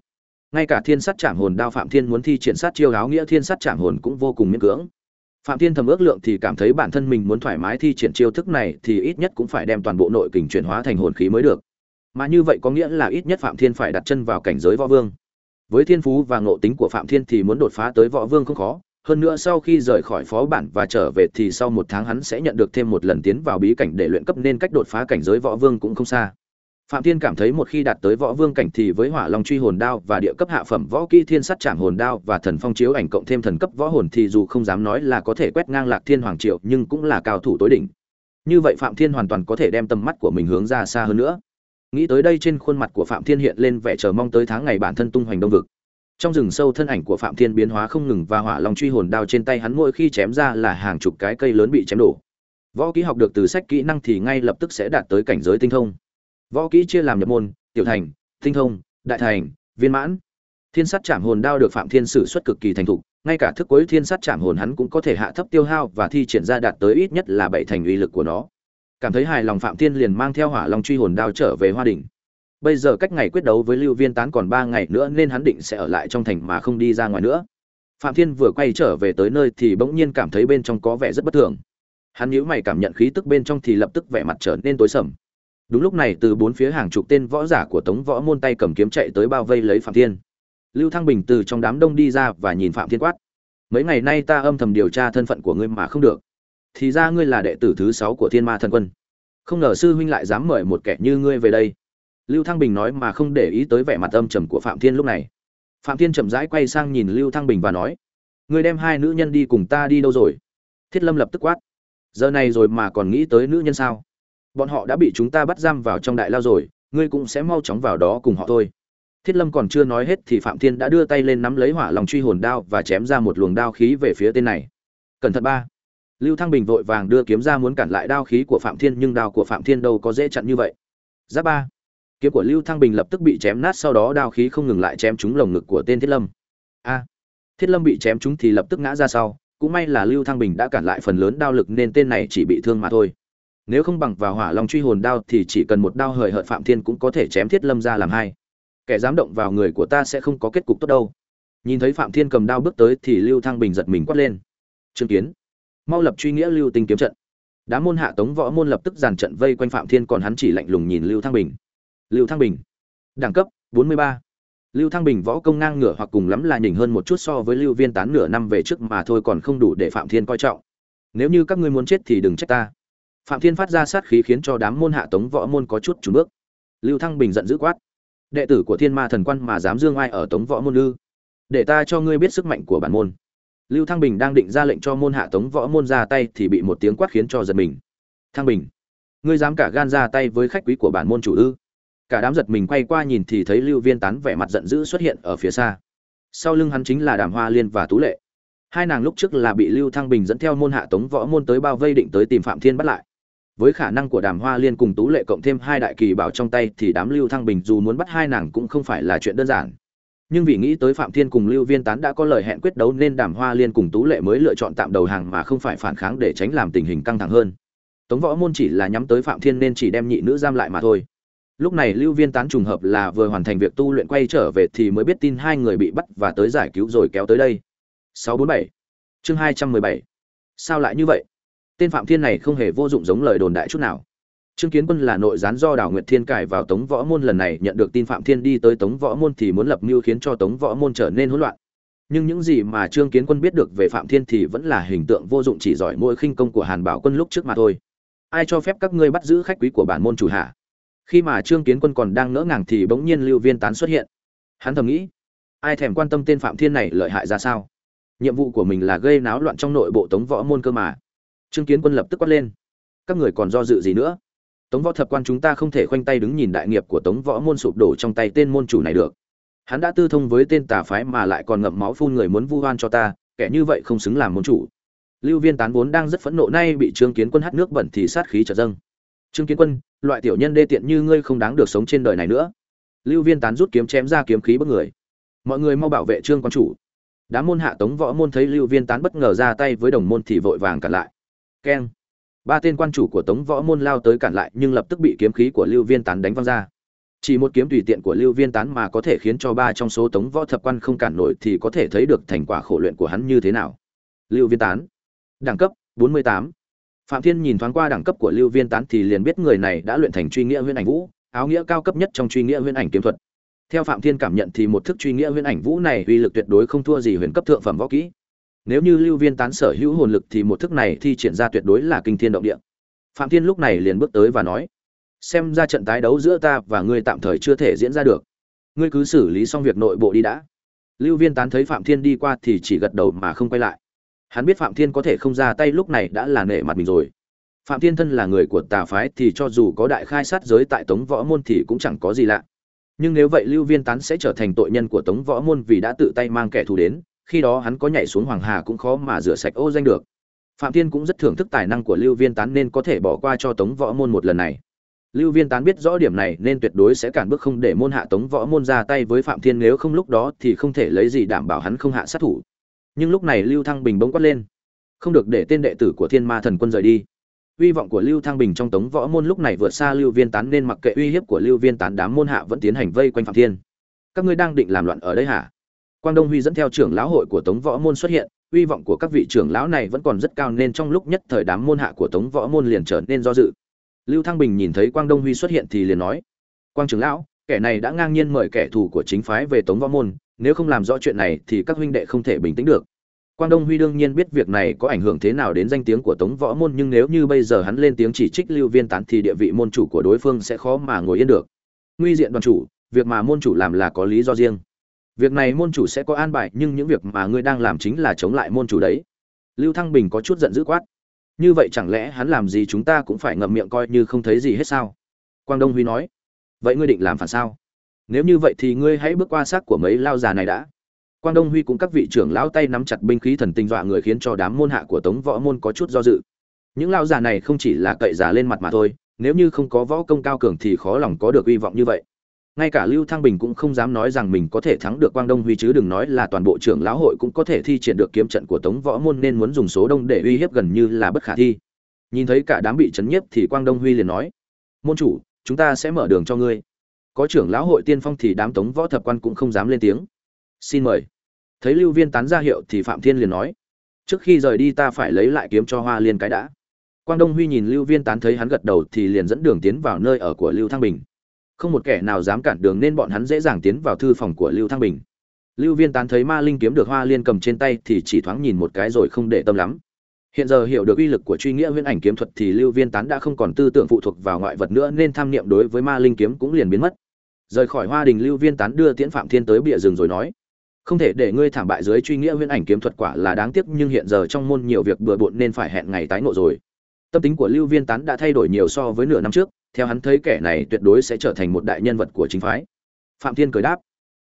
Ngay cả thiên sát chạm hồn đao phạm thiên muốn thi triển sát chiêu áo nghĩa thiên sát chạm hồn cũng vô cùng miễn cưỡng. Phạm thiên thầm ước lượng thì cảm thấy bản thân mình muốn thoải mái thi triển chiêu thức này thì ít nhất cũng phải đem toàn bộ nội kình chuyển hóa thành hồn khí mới được. Mà như vậy có nghĩa là ít nhất phạm thiên phải đặt chân vào cảnh giới võ vương. Với thiên phú và ngộ tính của phạm thiên thì muốn đột phá tới võ vương không khó hơn nữa sau khi rời khỏi phó bản và trở về thì sau một tháng hắn sẽ nhận được thêm một lần tiến vào bí cảnh để luyện cấp nên cách đột phá cảnh giới võ vương cũng không xa. Phạm Thiên cảm thấy một khi đạt tới võ vương cảnh thì với Hỏa Long truy hồn đao và địa cấp hạ phẩm võ kỹ thiên sắt trảm hồn đao và thần phong chiếu ảnh cộng thêm thần cấp võ hồn thì dù không dám nói là có thể quét ngang Lạc Thiên Hoàng Triệu, nhưng cũng là cao thủ tối đỉnh. như vậy phạm thiên hoàn toàn có thể đem tầm mắt của mình hướng ra xa hơn nữa. Nghĩ tới đây trên khuôn mặt của phạm thiên hiện lên vẻ chờ mong tới tháng ngày bản thân tung hoành đông vực trong rừng sâu thân ảnh của phạm thiên biến hóa không ngừng và hỏa long truy hồn đao trên tay hắn mỗi khi chém ra là hàng chục cái cây lớn bị chém đổ. Võ kỹ học được từ sách kỹ năng thì ngay lập tức sẽ đạt tới cảnh giới tinh thông. Võ kỹ chia làm nhập môn, tiểu thành, tinh thông, đại thành, viên mãn. Thiên sát chạm hồn đao được phạm thiên sử xuất cực kỳ thành thục, ngay cả thức cuối thiên sát chạm hồn hắn cũng có thể hạ thấp tiêu hao và thi triển ra đạt tới ít nhất là bảy thành uy lực của nó. Cảm thấy hài lòng, phạm thiên liền mang theo hỏa long truy hồn đao trở về hoa đỉnh bây giờ cách ngày quyết đấu với lưu viên tán còn ba ngày nữa nên hắn định sẽ ở lại trong thành mà không đi ra ngoài nữa. Phạm thiên vừa quay trở về tới nơi thì bỗng nhiên cảm thấy bên trong có vẻ rất bất thường. Hắn nhíu mày cảm nhận khí tức bên trong thì lập tức vẻ mặt trở nên tối sầm. Đúng lúc này từ bốn phía hàng chục tên võ giả của tống võ môn tay cầm kiếm chạy tới bao vây lấy phạm thiên. Lưu thăng bình từ trong đám đông đi ra và nhìn phạm thiên quát. Mấy ngày nay ta âm thầm điều tra thân phận của ngươi mà không được. Thì ra ngươi là đệ tử thứ sáu của thiên ma thần quân. Không ngờ sư huynh lại dám mời một kẻ như ngươi về đây lưu thăng bình nói mà không để ý tới vẻ mặt âm trầm của phạm thiên lúc này. Phạm thiên chậm rãi quay sang nhìn lưu thăng bình và nói ngươi đem hai nữ nhân đi cùng ta đi đâu rồi? Thiết lâm lập tức quát, giờ này rồi mà còn nghĩ tới nữ nhân sao? Bọn họ đã bị chúng ta bắt giam vào trong đại lao rồi, ngươi cũng sẽ mau chóng vào đó cùng họ thôi. Thiết lâm còn chưa nói hết thì phạm thiên đã đưa tay lên nắm lấy hỏa lòng truy hồn đao và chém ra một luồng đao khí về phía tên này. Cẩn thận ba. Lưu thăng bình vội vàng đưa kiếm ra muốn cản lại đao khí của phạm thiên, nhưng đao của phạm thiên đâu có dễ chặn như vậy. Giáp ba kiếm của lưu thăng bình lập tức bị chém nát, sau đó đao khí không ngừng lại chém trúng lồng ngực của tên thiết lâm. A! Thiết lâm bị chém trúng thì lập tức ngã ra sau. Cũng may là lưu thăng bình đã cản lại phần lớn đao lực nên tên này chỉ bị thương mà thôi. Nếu không bằng vào hỏa long truy hồn đao thì chỉ cần một đao hời hợt phạm thiên cũng có thể chém thiết lâm ra làm hai. Kẻ dám động vào người của ta sẽ không có kết cục tốt đâu. Nhìn thấy phạm thiên cầm đao bước tới thì lưu thăng bình giật mình quát lên. Trương kiến, mau lập truy nghĩa lưu tinh kiếm trận. Đám môn hạ tống võ môn lập tức dàn trận vây quanh phạm thiên, còn hắn chỉ lạnh lùng nhìn lưu thăng bình lưu thăng bình. Đẳng cấp 43. lưu thăng bình võ công ngang ngửa hoặc cùng lắm là nhỉnh hơn một chút so với lưu viên tán nửa năm về trước mà thôi còn không đủ để phạm thiên coi trọng. Nếu như các ngươi muốn chết thì đừng trách ta. Phạm thiên phát ra sát khí khiến cho đám môn hạ tống võ môn có chút chùn bước. Lưu thăng bình giận dữ quát. Đệ tử của thiên ma thần quan mà dám dương ai ở tống võ môn ư? Để ta cho ngươi biết sức mạnh của bản môn. Lưu thăng bình đang định ra lệnh cho môn hạ tống võ môn ra tay thì bị một tiếng quát khiến cho giật mình. Thăng bình, ngươi dám cả gan ra tay với khách quý của bản môn chủ ư? Cả đám giật mình quay qua nhìn thì thấy lưu viên tán vẻ mặt giận dữ xuất hiện ở phía xa. Sau lưng hắn chính là đàm hoa liên và tú lệ. Hai nàng lúc trước là bị lưu thăng bình dẫn theo môn hạ tống võ môn tới bao vây định tới tìm phạm thiên bắt lại. Với khả năng của đàm hoa liên cùng tú lệ cộng thêm hai đại kỳ bảo trong tay thì đám lưu thăng bình dù muốn bắt hai nàng cũng không phải là chuyện đơn giản. Nhưng vì nghĩ tới phạm thiên cùng lưu viên tán đã có lời hẹn quyết đấu nên đàm hoa liên cùng tú lệ mới lựa chọn tạm đầu hàng mà không phải phản kháng để tránh làm tình hình căng thẳng hơn. Tống võ môn chỉ là nhắm tới phạm thiên nên chỉ đem nhị nữ giam lại mà thôi lúc này lưu viên tán trùng hợp là vừa hoàn thành việc tu luyện quay trở về thì mới biết tin hai người bị bắt và tới giải cứu rồi kéo tới đây. 647 chương 217 sao lại như vậy? Tên phạm thiên này không hề vô dụng giống lời đồn đại chút nào. Trương kiến quân là nội gián do đào nguyệt thiên cải vào tống võ môn lần này nhận được tin phạm thiên đi tới tống võ môn thì muốn lập mưu khiến cho tống võ môn trở nên hỗn loạn. Nhưng những gì mà trương kiến quân biết được về phạm thiên thì vẫn là hình tượng vô dụng chỉ giỏi mỗi khinh công của hàn bảo quân lúc trước mà thôi. Ai cho phép các ngươi bắt giữ khách quý của bản môn chủ hạ? Khi mà trương kiến quân còn đang ngỡ ngàng thì bỗng nhiên lưu viên tán xuất hiện. Hắn thầm nghĩ, ai thèm quan tâm tên phạm thiên này lợi hại ra sao? Nhiệm vụ của mình là gây náo loạn trong nội bộ tống võ môn cơ mà. Trương kiến quân lập tức quát lên, các người còn do dự gì nữa? Tống võ thập quan chúng ta không thể khoanh tay đứng nhìn đại nghiệp của tống võ môn sụp đổ trong tay tên môn chủ này được. Hắn đã tư thông với tên tà phái mà lại còn ngậm máu phun người muốn vu oan cho ta, kẻ như vậy không xứng làm môn chủ. Lưu viên tán vốn đang rất phẫn nộ, nay bị trương kiến quân hát nước bẩn thì sát khí trở dâng. Trương kiến quân loại tiểu nhân đê tiện như ngươi không đáng được sống trên đời này nữa. Lưu viên tán rút kiếm chém ra kiếm khí bất người. Mọi người mau bảo vệ trương quan chủ. Đám môn hạ tống võ môn thấy lưu viên tán bất ngờ ra tay với đồng môn thì vội vàng cản lại. Keng. Ba tên quan chủ của tống võ môn lao tới cản lại nhưng lập tức bị kiếm khí của lưu viên tán đánh văng ra. Chỉ một kiếm tùy tiện của lưu viên tán mà có thể khiến cho ba trong số tống võ thập quan không cản nổi thì có thể thấy được thành quả khổ luyện của hắn như thế nào. Lưu viên tán. Đẳng cấp 48 phạm thiên nhìn thoáng qua đẳng cấp của lưu viên tán thì liền biết người này đã luyện thành truy nghĩa huyễn ảnh vũ, áo nghĩa cao cấp nhất trong truy nghĩa huyễn ảnh kiếm thuật. Theo phạm thiên cảm nhận thì một thức truy nghĩa huyễn ảnh vũ này uy lực tuyệt đối không thua gì huyền cấp thượng phẩm võ kỹ. Nếu như lưu viên tán sở hữu hồn lực thì một thức này thi triển ra tuyệt đối là kinh thiên động địa. Phạm thiên lúc này liền bước tới và nói, xem ra trận tái đấu giữa ta và ngươi tạm thời chưa thể diễn ra được. Ngươi cứ xử lý xong việc nội bộ đi đã. Lưu viên tán thấy phạm thiên đi qua thì chỉ gật đầu mà không quay lại hắn biết phạm thiên có thể không ra tay lúc này đã là nể mặt mình rồi. Phạm thiên thân là người của tà phái thì cho dù có đại khai sát giới tại tống võ môn thì cũng chẳng có gì lạ. Nhưng nếu vậy lưu viên tán sẽ trở thành tội nhân của tống võ môn vì đã tự tay mang kẻ thù đến, khi đó hắn có nhảy xuống hoàng hà cũng khó mà rửa sạch ô danh được. Phạm thiên cũng rất thưởng thức tài năng của lưu viên tán nên có thể bỏ qua cho tống võ môn một lần này. Lưu viên tán biết rõ điểm này nên tuyệt đối sẽ cản bước không để môn hạ tống võ môn ra tay với phạm thiên, nếu không lúc đó thì không thể lấy gì đảm bảo hắn không hạ sát thủ nhưng lúc này lưu thăng bình bỗng quát lên. Không được để tên đệ tử của thiên ma thần quân rời đi. Uy vọng của lưu thăng bình trong tống võ môn lúc này vượt xa lưu viên tán nên mặc kệ uy hiếp của lưu viên tán đám môn hạ vẫn tiến hành vây quanh phạm thiên. Các ngươi đang định làm loạn ở đây hả? Quang đông huy dẫn theo trưởng lão hội của tống võ môn xuất hiện uy vọng của các vị trưởng lão này vẫn còn rất cao nên trong lúc nhất thời đám môn hạ của tống võ môn liền trở nên do dự. Lưu thăng bình nhìn thấy quang đông huy xuất hiện thì liền nói, quang trưởng lão, kẻ này đã ngang nhiên mời kẻ thù của chính phái về tống võ môn nếu không làm rõ chuyện này thì các huynh đệ không thể bình tĩnh được. Quang đông huy đương nhiên biết việc này có ảnh hưởng thế nào đến danh tiếng của tống võ môn, nhưng nếu như bây giờ hắn lên tiếng chỉ trích lưu viên tán thì địa vị môn chủ của đối phương sẽ khó mà ngồi yên được. Nguy diện đoàn chủ, việc mà môn chủ làm là có lý do riêng. Việc này môn chủ sẽ có an bài, nhưng những việc mà ngươi đang làm chính là chống lại môn chủ đấy. Lưu thăng bình có chút giận dữ quát. Như vậy chẳng lẽ hắn làm gì chúng ta cũng phải ngậm miệng coi như không thấy gì hết sao? Quang đông huy nói. Vậy ngươi định làm phản sao? Nếu như vậy thì ngươi hãy bước qua xác của mấy lao già này đã. Quang đông huy cũng các vị trưởng lão tay nắm chặt binh khí thần tinh dọa người khiến cho đám môn hạ của tống võ môn có chút do dự. Những lao già này không chỉ là cậy giả lên mặt mà thôi, nếu như không có võ công cao cường thì khó lòng có được hy vọng như vậy. Ngay cả lưu thăng bình cũng không dám nói rằng mình có thể thắng được quang đông huy chứ đừng nói là toàn bộ trưởng lão hội cũng có thể thi triển được kiếm trận của tống võ môn nên muốn dùng số đông để uy hiếp gần như là bất khả thi. Nhìn thấy cả đám bị chấn nhiếp thì quang đông huy liền nói, môn chủ, chúng ta sẽ mở đường cho ngươi có trưởng lão hội tiên phong thì đám tống võ thập quan cũng không dám lên tiếng. Xin mời. Thấy lưu viên tán ra hiệu thì phạm thiên liền nói, trước khi rời đi ta phải lấy lại kiếm cho hoa liên cái đã. Quang đông huy nhìn lưu viên tán thấy hắn gật đầu thì liền dẫn đường tiến vào nơi ở của lưu thăng bình. Không một kẻ nào dám cản đường nên bọn hắn dễ dàng tiến vào thư phòng của lưu thăng bình. Lưu viên tán thấy ma linh kiếm được hoa liên cầm trên tay thì chỉ thoáng nhìn một cái rồi không để tâm lắm. Hiện giờ hiểu được uy lực của truy nghĩa huyễn ảnh kiếm thuật thì lưu viên tán đã không còn tư tưởng phụ thuộc vào ngoại vật nữa nên tham niệm đối với ma linh kiếm cũng liền biến mất rời khỏi hoa đình lưu viên tán đưa tiễn phạm thiên tới bìa rừng rồi nói, không thể để ngươi thảm bại dưới truy nghĩa huyễn ảnh kiếm thuật quả là đáng tiếc, nhưng hiện giờ trong môn nhiều việc bừa bộn nên phải hẹn ngày tái ngộ rồi. Tâm tính của lưu viên tán đã thay đổi nhiều so với nửa năm trước, theo hắn thấy kẻ này tuyệt đối sẽ trở thành một đại nhân vật của chính phái. Phạm thiên cười đáp,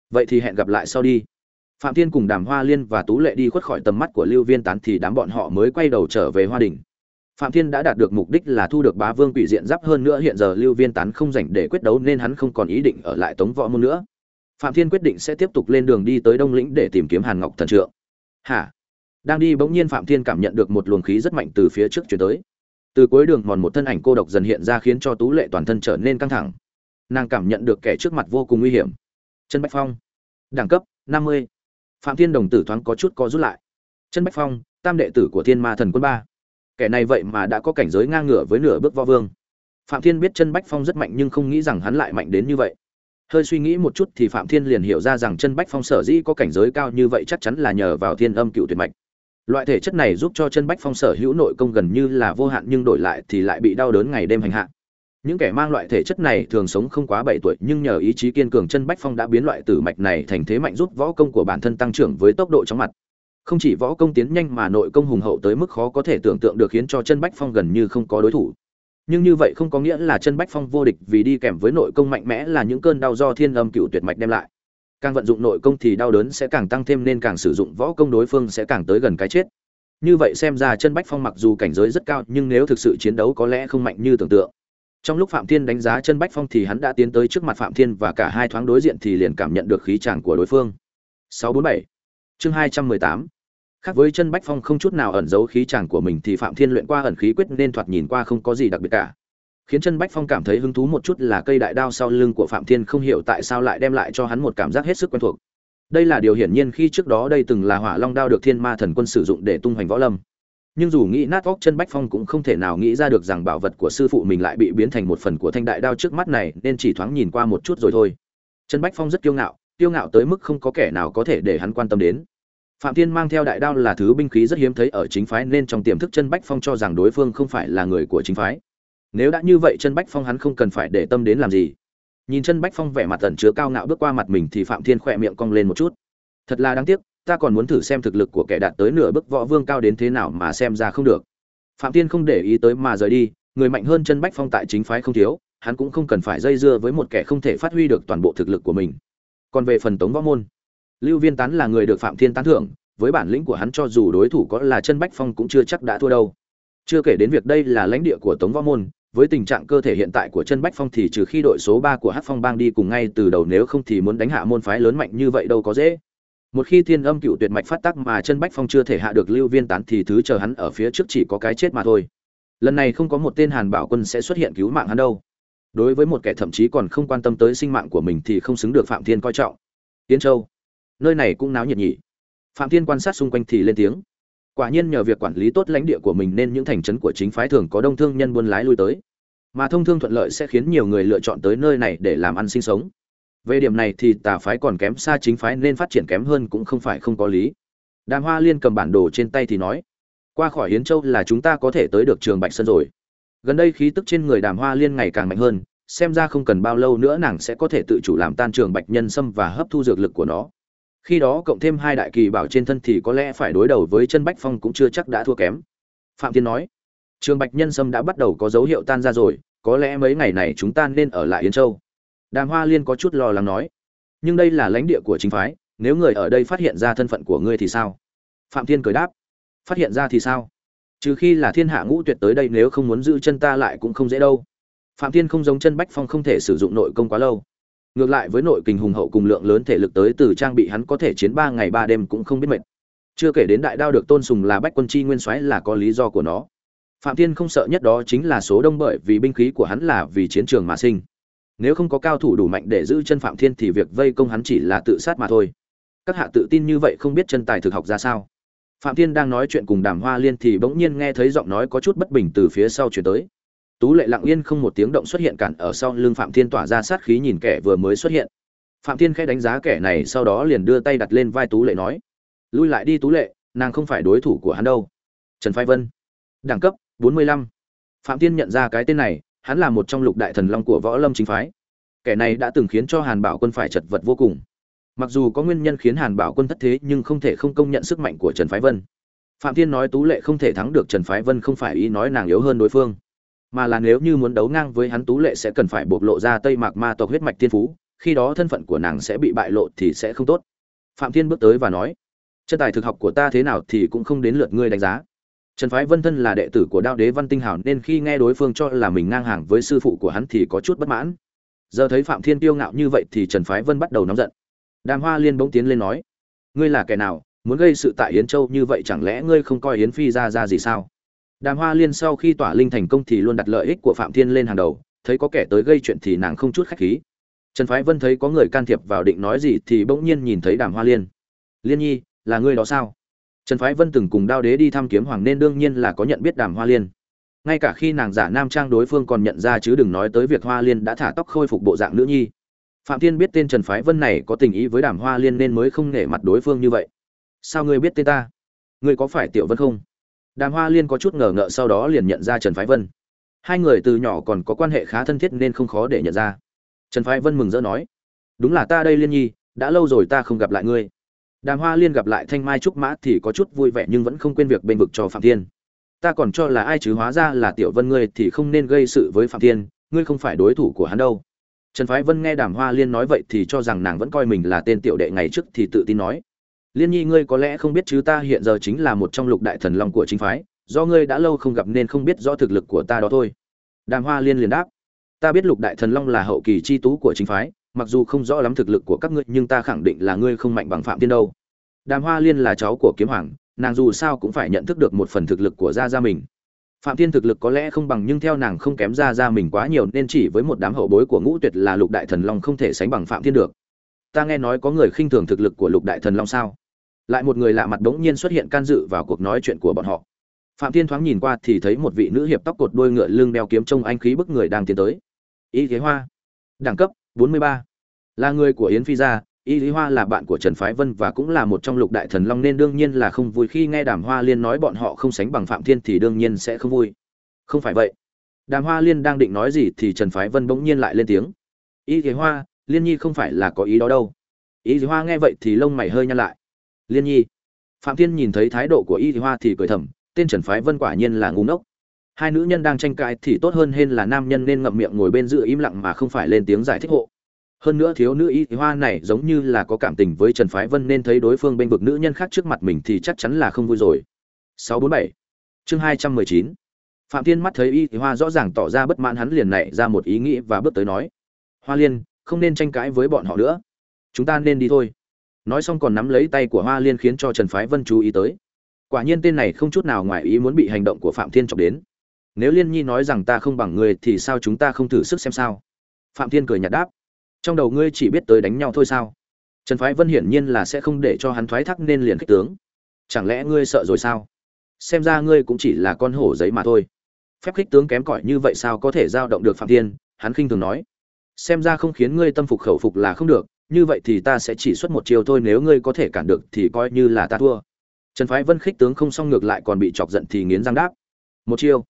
vậy thì hẹn gặp lại sau đi. Phạm thiên cùng đàm hoa liên và tú lệ đi khuất khỏi tầm mắt của lưu viên tán thì đám bọn họ mới quay đầu trở về hoa đình phạm thiên đã đạt được mục đích là thu được bá vương quỷ diện giáp hơn nữa hiện giờ lưu viên tán không dành để quyết đấu nên hắn không còn ý định ở lại tống võ môn nữa. Phạm thiên quyết định sẽ tiếp tục lên đường đi tới đông lĩnh để tìm kiếm hàn ngọc thần trượng. Hả? Đang đi bỗng nhiên phạm thiên cảm nhận được một luồng khí rất mạnh từ phía trước chuyển tới. Từ cuối đường mòn một thân ảnh cô độc dần hiện ra khiến cho tú lệ toàn thân trở nên căng thẳng. Nàng cảm nhận được kẻ trước mặt vô cùng nguy hiểm. Chân bách phong. Đẳng cấp, năm mươi. Phạm thiên đồng tử thoáng có chút co rút lại. Chân bách phong, tam đệ tử của thiên ma thần quân ba kẻ này vậy mà đã có cảnh giới ngang ngửa với nửa bước võ vương. Phạm thiên biết chân bách phong rất mạnh nhưng không nghĩ rằng hắn lại mạnh đến như vậy. Hơi suy nghĩ một chút thì phạm thiên liền hiểu ra rằng chân bách phong sở dĩ có cảnh giới cao như vậy chắc chắn là nhờ vào thiên âm cựu tuyệt mạch. Loại thể chất này giúp cho chân bách phong sở hữu nội công gần như là vô hạn nhưng đổi lại thì lại bị đau đớn ngày đêm hành hạ. Những kẻ mang loại thể chất này thường sống không quá bảy tuổi nhưng nhờ ý chí kiên cường chân bách phong đã biến loại tử mạch này thành thế mạnh giúp võ công của bản thân tăng trưởng với tốc độ chóng mặt không chỉ võ công tiến nhanh mà nội công hùng hậu tới mức khó có thể tưởng tượng được khiến cho chân bách phong gần như không có đối thủ. Nhưng như vậy không có nghĩa là chân bách phong vô địch vì đi kèm với nội công mạnh mẽ là những cơn đau do thiên âm cựu tuyệt mạch đem lại. Càng vận dụng nội công thì đau đớn sẽ càng tăng thêm nên càng sử dụng võ công đối phương sẽ càng tới gần cái chết. Như vậy xem ra chân bách phong mặc dù cảnh giới rất cao nhưng nếu thực sự chiến đấu có lẽ không mạnh như tưởng tượng. Trong lúc phạm thiên đánh giá chân bách phong thì hắn đã tiến tới trước mặt phạm thiên và cả hai thoáng đối diện thì liền cảm nhận được khí tràng của đối phương. 647 chương 218 khác với chân bách phong không chút nào ẩn giấu khí chàng của mình thì phạm thiên luyện qua ẩn khí quyết nên thoạt nhìn qua không có gì đặc biệt cả. Khiến chân bách phong cảm thấy hứng thú một chút là cây đại đao sau lưng của phạm thiên không hiểu tại sao lại đem lại cho hắn một cảm giác hết sức quen thuộc. Đây là điều hiển nhiên khi trước đó đây từng là hỏa long đao được thiên ma thần quân sử dụng để tung hoành võ lâm. Nhưng dù nghĩ nát óc chân bách phong cũng không thể nào nghĩ ra được rằng bảo vật của sư phụ mình lại bị biến thành một phần của thanh đại đao trước mắt này, nên chỉ thoáng nhìn qua một chút rồi thôi. Chân bách phong rất kiêu ngạo kiêu ngạo tới mức không có kẻ nào có thể để hắn quan tâm đến phạm thiên mang theo đại đao là thứ binh khí rất hiếm thấy ở chính phái, nên trong tiềm thức chân bách phong cho rằng đối phương không phải là người của chính phái. Nếu đã như vậy, chân bách phong hắn không cần phải để tâm đến làm gì. Nhìn chân bách phong vẻ mặt tẩn chứa cao ngạo bước qua mặt mình thì phạm thiên khỏe miệng cong lên một chút. Thật là đáng tiếc, ta còn muốn thử xem thực lực của kẻ đạt tới nửa bước võ vương cao đến thế nào mà xem ra không được. Phạm Thiên không để ý tới mà rời đi, người mạnh hơn chân bách phong tại chính phái không thiếu, hắn cũng không cần phải dây dưa với một kẻ không thể phát huy được toàn bộ thực lực của mình. Còn về phần tống võ môn lưu viên tán là người được phạm thiên tán thưởng, với bản lĩnh của hắn cho dù đối thủ có là chân bách phong cũng chưa chắc đã thua đâu. Chưa kể đến việc đây là lãnh địa của tống võ môn, với tình trạng cơ thể hiện tại của chân bách phong thì trừ khi đội số ba của hát phong bang đi cùng ngay từ đầu nếu không thì muốn đánh hạ môn phái lớn mạnh như vậy đâu có dễ. Một khi thiên âm cựu tuyệt mạch phát tác mà chân bách phong chưa thể hạ được lưu viên tán thì thứ chờ hắn ở phía trước chỉ có cái chết mà thôi. Lần này không có một tên hàn bảo quân sẽ xuất hiện cứu mạng hắn đâu. Đối với một kẻ thậm chí còn không quan tâm tới sinh mạng của mình thì không xứng được phạm thiên coi trọng. Tiến châu nơi này cũng náo nhiệt nhỉ. Phạm thiên quan sát xung quanh thì lên tiếng. Quả nhiên nhờ việc quản lý tốt lãnh địa của mình nên những thành trấn của chính phái thường có đông thương nhân buôn lái lui tới. Mà thông thương thuận lợi sẽ khiến nhiều người lựa chọn tới nơi này để làm ăn sinh sống. Về điểm này thì tà phái còn kém xa chính phái nên phát triển kém hơn cũng không phải không có lý. Đàm hoa liên cầm bản đồ trên tay thì nói, qua khỏi hiến châu là chúng ta có thể tới được trường bạch sơn rồi. Gần đây khí tức trên người đàm hoa liên ngày càng mạnh hơn, xem ra không cần bao lâu nữa nàng sẽ có thể tự chủ làm tan trường bạch nhân sâm và hấp thu dược lực của nó khi đó cộng thêm hai đại kỳ bảo trên thân thì có lẽ phải đối đầu với chân bách phong cũng chưa chắc đã thua kém. Phạm tiên nói, trường bạch nhân sâm đã bắt đầu có dấu hiệu tan ra rồi, có lẽ mấy ngày này chúng ta nên ở lại yến châu. Đàm hoa liên có chút lo lắng nói, nhưng đây là lãnh địa của chính phái, nếu người ở đây phát hiện ra thân phận của ngươi thì sao? Phạm thiên cười đáp, phát hiện ra thì sao? Trừ khi là thiên hạ ngũ tuyệt tới đây nếu không muốn giữ chân ta lại cũng không dễ đâu. Phạm thiên không giống chân bách phong không thể sử dụng nội công quá lâu ngược lại với nội kình hùng hậu cùng lượng lớn thể lực tới từ trang bị hắn có thể chiến ba ngày ba đêm cũng không biết mệt. Chưa kể đến đại đao được tôn sùng là bách quân chi nguyên soái là có lý do của nó. Phạm thiên không sợ nhất đó chính là số đông bởi vì binh khí của hắn là vì chiến trường mà sinh. Nếu không có cao thủ đủ mạnh để giữ chân phạm thiên thì việc vây công hắn chỉ là tự sát mà thôi. Các hạ tự tin như vậy không biết chân tài thực học ra sao. Phạm thiên đang nói chuyện cùng đàm hoa liên thì bỗng nhiên nghe thấy giọng nói có chút bất bình từ phía sau chuyển tới tú lệ lặng yên không một tiếng động xuất hiện cản ở sau lưng phạm thiên tỏa ra sát khí nhìn kẻ vừa mới xuất hiện. Phạm thiên khẽ đánh giá kẻ này, sau đó liền đưa tay đặt lên vai tú lệ nói, lui lại đi tú lệ, nàng không phải đối thủ của hắn đâu. Trần phái vân, đẳng cấp 45. phạm thiên nhận ra cái tên này, hắn là một trong lục đại thần long của võ lâm chính phái. Kẻ này đã từng khiến cho hàn bảo quân phải chật vật vô cùng. Mặc dù có nguyên nhân khiến hàn bảo quân thất thế, nhưng không thể không công nhận sức mạnh của trần phái vân. Phạm thiên nói tú lệ không thể thắng được trần phái vân không phải ý nói nàng yếu hơn đối phương mà là nếu như muốn đấu ngang với hắn tú lệ sẽ cần phải bộc lộ ra tây mạc ma tộc huyết mạch tiên phú, khi đó thân phận của nàng sẽ bị bại lộ thì sẽ không tốt. Phạm thiên bước tới và nói, chân tài thực học của ta thế nào thì cũng không đến lượt ngươi đánh giá. Trần phái vân thân là đệ tử của đao đế văn tinh hảo nên khi nghe đối phương cho là mình ngang hàng với sư phụ của hắn thì có chút bất mãn. Giờ thấy phạm thiên tiêu ngạo như vậy thì trần phái vân bắt đầu nóng giận. Đàm hoa liên bỗng tiến lên nói, ngươi là kẻ nào, muốn gây sự tại yến châu như vậy chẳng lẽ ngươi không coi yến phi ra ra gì sao? Đàm hoa liên sau khi tỏa linh thành công thì luôn đặt lợi ích của phạm thiên lên hàng đầu, thấy có kẻ tới gây chuyện thì nàng không chút khách khí. Trần phái vân thấy có người can thiệp vào định nói gì thì bỗng nhiên nhìn thấy đàm hoa liên. Liên nhi, là ngươi đó sao? Trần phái vân từng cùng đao đế đi thăm kiếm hoàng nên đương nhiên là có nhận biết đàm hoa liên. Ngay cả khi nàng giả nam trang đối phương còn nhận ra chứ đừng nói tới việc hoa liên đã thả tóc khôi phục bộ dạng nữ nhi. Phạm thiên biết tên trần phái vân này có tình ý với đàm hoa liên nên mới không nể mặt đối phương như vậy. Sao ngươi biết tên ta? Ngươi có phải tiểu vân không? Đàm hoa liên có chút ngờ ngợ sau đó liền nhận ra trần phái vân. Hai người từ nhỏ còn có quan hệ khá thân thiết nên không khó để nhận ra. Trần phái vân mừng rỡ nói, đúng là ta đây liên nhi, đã lâu rồi ta không gặp lại ngươi. Đàm hoa liên gặp lại thanh mai trúc mã thì có chút vui vẻ nhưng vẫn không quên việc bên vực cho phạm thiên. Ta còn cho là ai chứ? Hóa ra là tiểu vân ngươi thì không nên gây sự với phạm thiên, ngươi không phải đối thủ của hắn đâu. Trần phái vân nghe đàm hoa liên nói vậy thì cho rằng nàng vẫn coi mình là tên tiểu đệ ngày trước thì tự tin nói liên nhi ngươi có lẽ không biết chứ ta hiện giờ chính là một trong lục đại thần long của chính phái, do ngươi đã lâu không gặp nên không biết rõ thực lực của ta đó thôi. Đàm hoa liên liền đáp, ta biết lục đại thần long là hậu kỳ chi tú của chính phái, mặc dù không rõ lắm thực lực của các ngươi, nhưng ta khẳng định là ngươi không mạnh bằng phạm tiên đâu. Đàm hoa liên là cháu của kiếm hoàng, nàng dù sao cũng phải nhận thức được một phần thực lực của gia gia mình. Phạm tiên thực lực có lẽ không bằng nhưng theo nàng không kém gia gia mình quá nhiều nên chỉ với một đám hậu bối của ngũ tuyệt là lục đại thần long không thể sánh bằng phạm tiên được. Ta nghe nói có người khinh thường thực lực của lục đại thần long sao? Lại một người lạ mặt đống nhiên xuất hiện can dự vào cuộc nói chuyện của bọn họ. Phạm Thiên thoáng nhìn qua thì thấy một vị nữ hiệp tóc cột đuôi ngựa lưng đeo kiếm trông anh khí bức người đang tiến tới. Y thế hoa, đẳng cấp 43. là người của yến phi gia. Y lý hoa là bạn của trần phái vân và cũng là một trong lục đại thần long nên đương nhiên là không vui khi nghe đàm hoa liên nói bọn họ không sánh bằng phạm thiên thì đương nhiên sẽ không vui. Không phải vậy. Đàm hoa liên đang định nói gì thì trần phái vân bỗng nhiên lại lên tiếng. Y thế hoa, liên nhi không phải là có ý đó đâu. Y thế hoa nghe vậy thì lông mày hơi nhăn lại liên nhi. Phạm thiên nhìn thấy thái độ của y Thì hoa thì cười thầm, tên trần phái vân quả nhiên là ngu ngốc. Hai nữ nhân đang tranh cãi thì tốt hơn hên là nam nhân nên ngậm miệng ngồi bên giữ im lặng mà không phải lên tiếng giải thích hộ. Hơn nữa thiếu nữ y Thì hoa này giống như là có cảm tình với trần phái vân nên thấy đối phương bên vực nữ nhân khác trước mặt mình thì chắc chắn là không vui rồi. 647 chương 219 phạm thiên mắt thấy y Thì hoa rõ ràng tỏ ra bất mãn hắn liền nảy ra một ý nghĩ và bước tới nói, hoa liên, không nên tranh cãi với bọn họ nữa. Chúng ta nên đi thôi nói xong còn nắm lấy tay của hoa liên khiến cho trần phái vân chú ý tới. Quả nhiên tên này không chút nào ngoài ý muốn bị hành động của phạm thiên chọc đến. Nếu liên nhi nói rằng ta không bằng người thì sao chúng ta không thử sức xem sao? Phạm thiên cười nhạt đáp. Trong đầu ngươi chỉ biết tới đánh nhau thôi sao? Trần phái vân hiển nhiên là sẽ không để cho hắn thoái thác nên liền khích tướng. Chẳng lẽ ngươi sợ rồi sao? Xem ra ngươi cũng chỉ là con hổ giấy mà thôi. Phép khích tướng kém cỏi như vậy sao có thể giao động được phạm thiên? Hắn khinh thường nói. Xem ra không khiến ngươi tâm phục khẩu phục là không được như vậy thì ta sẽ chỉ xuất một chiều thôi, nếu ngươi có thể cản được thì coi như là ta thua. Trần phái vân khích tướng không xong ngược lại còn bị chọc giận thì nghiến răng đáp. Một chiêu.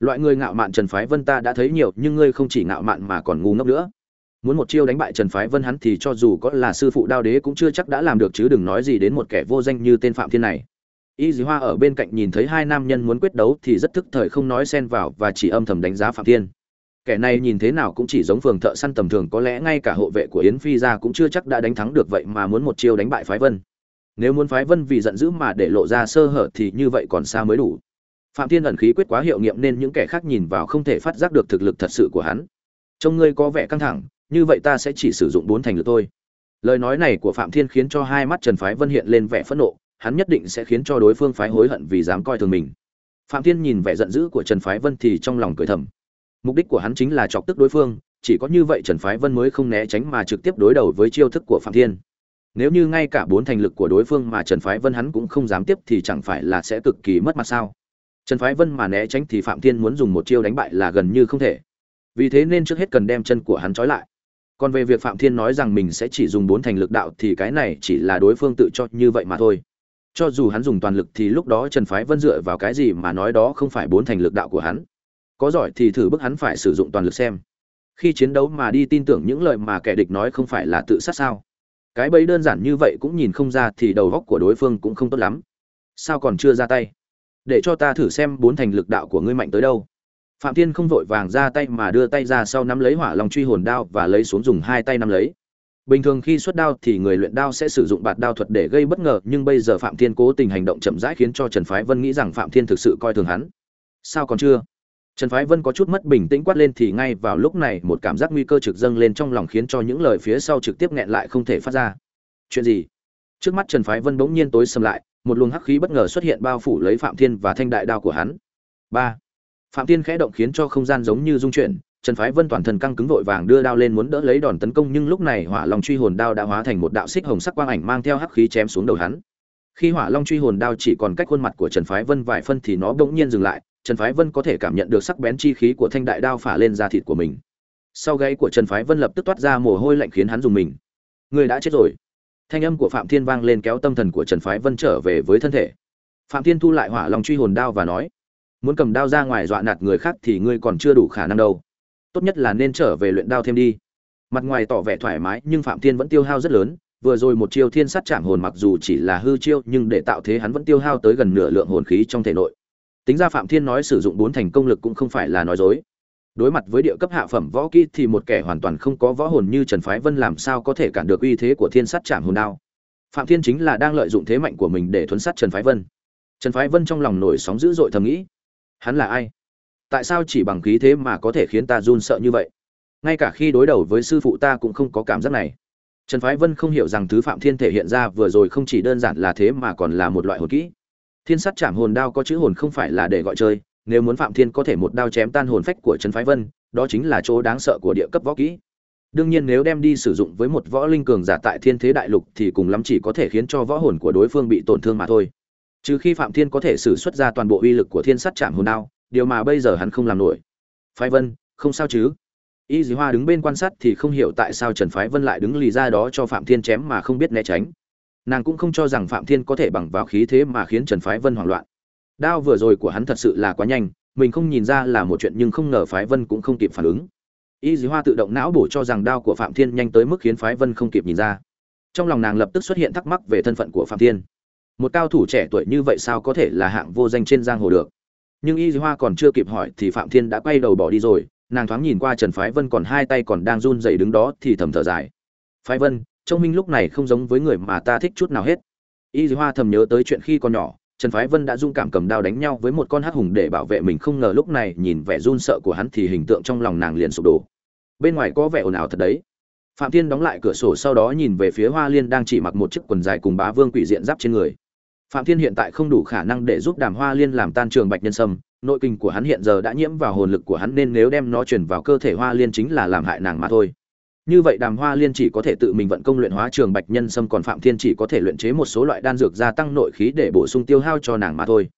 Loại người ngạo mạn trần phái vân ta đã thấy nhiều, nhưng ngươi không chỉ ngạo mạn mà còn ngu ngốc nữa. Muốn một chiêu đánh bại trần phái vân hắn thì cho dù có là sư phụ đao đế cũng chưa chắc đã làm được, chứ đừng nói gì đến một kẻ vô danh như tên phạm thiên này. Y dì hoa ở bên cạnh nhìn thấy hai nam nhân muốn quyết đấu thì rất thức thời không nói xen vào và chỉ âm thầm đánh giá phạm thiên kẻ này nhìn thế nào cũng chỉ giống phường thợ săn tầm thường, có lẽ ngay cả hộ vệ của yến phi ra cũng chưa chắc đã đánh thắng được vậy mà muốn một chiêu đánh bại phái vân. Nếu muốn phái vân vì giận dữ mà để lộ ra sơ hở thì như vậy còn xa mới đủ. Phạm thiên ẩn khí quyết quá hiệu nghiệm nên những kẻ khác nhìn vào không thể phát giác được thực lực thật sự của hắn. Trông ngươi có vẻ căng thẳng, như vậy ta sẽ chỉ sử dụng bốn thành lực thôi. Lời nói này của phạm thiên khiến cho hai mắt trần phái vân hiện lên vẻ phẫn nộ, hắn nhất định sẽ khiến cho đối phương phái hối hận vì dám coi thường mình. Phạm thiên nhìn vẻ giận dữ của trần phái vân thì trong lòng cười thầm mục đích của hắn chính là chọc tức đối phương, chỉ có như vậy trần phái vân mới không né tránh mà trực tiếp đối đầu với chiêu thức của phạm thiên. Nếu như ngay cả bốn thành lực của đối phương mà trần phái vân hắn cũng không dám tiếp thì chẳng phải là sẽ cực kỳ mất mặt sao? Trần phái vân mà né tránh thì phạm thiên muốn dùng một chiêu đánh bại là gần như không thể. Vì thế nên trước hết cần đem chân của hắn trói lại. Còn về việc phạm thiên nói rằng mình sẽ chỉ dùng bốn thành lực đạo thì cái này chỉ là đối phương tự cho như vậy mà thôi. Cho dù hắn dùng toàn lực thì lúc đó trần phái vân dựa vào cái gì mà nói đó không phải bốn thành lực đạo của hắn có giỏi thì thử bức hắn phải sử dụng toàn lực xem. Khi chiến đấu mà đi tin tưởng những lời mà kẻ địch nói không phải là tự sát sao? Cái bẫy đơn giản như vậy cũng nhìn không ra thì đầu góc của đối phương cũng không tốt lắm. Sao còn chưa ra tay? Để cho ta thử xem bốn thành lực đạo của ngươi mạnh tới đâu. Phạm thiên không vội vàng ra tay mà đưa tay ra sau nắm lấy hỏa long truy hồn đao và lấy xuống dùng hai tay nắm lấy. Bình thường khi xuất đao thì người luyện đao sẽ sử dụng bạt đao thuật để gây bất ngờ, nhưng bây giờ phạm thiên cố tình hành động chậm rãi khiến cho trần phái vân nghĩ rằng phạm thiên thực sự coi thường hắn. Sao còn chưa? Trần phái vân có chút mất bình tĩnh quát lên thì ngay vào lúc này một cảm giác nguy cơ trực dâng lên trong lòng khiến cho những lời phía sau trực tiếp nghẹn lại không thể phát ra. Chuyện gì? Trước mắt trần phái vân bỗng nhiên tối sầm lại, một luồng hắc khí bất ngờ xuất hiện bao phủ lấy phạm thiên và thanh đại đao của hắn. Ba. Phạm thiên khẽ động khiến cho không gian giống như rung chuyển, trần phái vân toàn thân căng cứng vội vàng đưa đao lên muốn đỡ lấy đòn tấn công nhưng lúc này hỏa long truy hồn đao đã hóa thành một đạo xích hồng sắc quang ảnh mang theo hắc khí chém xuống đầu hắn. Khi hỏa long truy hồn đao chỉ còn cách khuôn mặt của trần phái vân vài phân thì nó bỗng nhiên dừng lại trần phái vân có thể cảm nhận được sắc bén chi khí của thanh đại đao phả lên da thịt của mình. Sau gáy của trần phái vân lập tức toát ra mồ hôi lạnh khiến hắn dùng mình. Người đã chết rồi. Thanh âm của phạm thiên vang lên kéo tâm thần của trần phái vân trở về với thân thể. Phạm thiên thu lại hỏa long truy hồn đao và nói, muốn cầm đao ra ngoài dọa nạt người khác thì ngươi còn chưa đủ khả năng đâu. Tốt nhất là nên trở về luyện đao thêm đi. Mặt ngoài tỏ vẻ thoải mái nhưng phạm thiên vẫn tiêu hao rất lớn. Vừa rồi một chiêu thiên sát chạm hồn mặc dù chỉ là hư chiêu nhưng để tạo thế hắn vẫn tiêu hao tới gần nửa lượng hồn khí trong thể nội tính ra phạm thiên nói sử dụng bốn thành công lực cũng không phải là nói dối. Đối mặt với địa cấp hạ phẩm võ kỹ thì một kẻ hoàn toàn không có võ hồn như trần phái vân làm sao có thể cản được uy thế của thiên sát chạm hồn đao. Phạm thiên chính là đang lợi dụng thế mạnh của mình để thuấn sát trần phái vân. Trần phái vân trong lòng nổi sóng dữ dội thầm nghĩ, hắn là ai? Tại sao chỉ bằng khí thế mà có thể khiến ta run sợ như vậy? Ngay cả khi đối đầu với sư phụ ta cũng không có cảm giác này. Trần phái vân không hiểu rằng thứ phạm thiên thể hiện ra vừa rồi không chỉ đơn giản là thế mà còn là một loại hồn kỹ thiên sắt chạm hồn đao có chữ hồn không phải là để gọi chơi, nếu muốn phạm thiên có thể một đao chém tan hồn phách của trần phái vân, đó chính là chỗ đáng sợ của địa cấp võ kỹ. Đương nhiên nếu đem đi sử dụng với một võ linh cường giả tại thiên thế đại lục thì cùng lắm chỉ có thể khiến cho võ hồn của đối phương bị tổn thương mà thôi. Trừ khi phạm thiên có thể sử xuất ra toàn bộ uy lực của thiên sắt chạm hồn đao, điều mà bây giờ hắn không làm nổi. Phái vân, không sao chứ? Y dì hoa đứng bên quan sát thì không hiểu tại sao trần phái vân lại đứng lì ra đó cho phạm thiên chém mà không biết né tránh nàng cũng không cho rằng phạm thiên có thể bằng vào khí thế mà khiến trần phái vân hoảng loạn. Đao vừa rồi của hắn thật sự là quá nhanh, mình không nhìn ra là một chuyện nhưng không ngờ phái vân cũng không kịp phản ứng. Y dì hoa tự động não bổ cho rằng đao của phạm thiên nhanh tới mức khiến phái vân không kịp nhìn ra. Trong lòng nàng lập tức xuất hiện thắc mắc về thân phận của phạm thiên. Một cao thủ trẻ tuổi như vậy sao có thể là hạng vô danh trên giang hồ được? Nhưng y hoa còn chưa kịp hỏi thì phạm thiên đã quay đầu bỏ đi rồi, nàng thoáng nhìn qua trần phái vân còn hai tay còn đang run dậy đứng đó thì thầm thở dài. Phái vân trong minh lúc này không giống với người mà ta thích chút nào hết. Y hoa thầm nhớ tới chuyện khi còn nhỏ, trần phái vân đã dung cảm cầm đao đánh nhau với một con hắc hùng để bảo vệ mình không ngờ lúc này nhìn vẻ run sợ của hắn thì hình tượng trong lòng nàng liền sụp đổ. Bên ngoài có vẻ ồn ào thật đấy. Phạm thiên đóng lại cửa sổ sau đó nhìn về phía hoa liên đang chỉ mặc một chiếc quần dài cùng bá vương quỷ diện giáp trên người. Phạm thiên hiện tại không đủ khả năng để giúp đàm hoa liên làm tan trường bạch nhân sâm, nội kinh của hắn hiện giờ đã nhiễm vào hồn lực của hắn nên nếu đem nó truyền vào cơ thể hoa liên chính là làm hại nàng mà thôi như vậy đàm hoa liên chỉ có thể tự mình vận công luyện hóa trường bạch nhân sâm, còn phạm thiên chỉ có thể luyện chế một số loại đan dược gia tăng nội khí để bổ sung tiêu hao cho nàng mà thôi.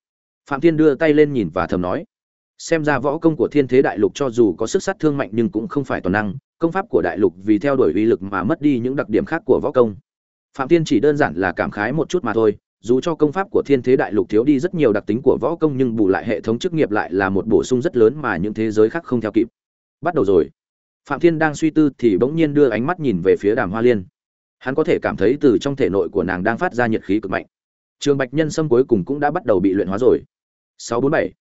Phạm thiên đưa tay lên nhìn và thầm nói, xem ra võ công của thiên thế đại lục cho dù có sức sát thương mạnh nhưng cũng không phải toàn năng, công pháp của đại lục vì theo đuổi uy lực mà mất đi những đặc điểm khác của võ công. Phạm thiên chỉ đơn giản là cảm khái một chút mà thôi, dù cho công pháp của thiên thế đại lục thiếu đi rất nhiều đặc tính của võ công nhưng bù lại hệ thống chức nghiệp lại là một bổ sung rất lớn mà những thế giới khác không theo kịp. Bắt đầu rồi phạm thiên đang suy tư thì bỗng nhiên đưa ánh mắt nhìn về phía đàm hoa liên. Hắn có thể cảm thấy từ trong thể nội của nàng đang phát ra nhiệt khí cực mạnh. Trường bạch nhân sâm cuối cùng cũng đã bắt đầu bị luyện hóa rồi. 647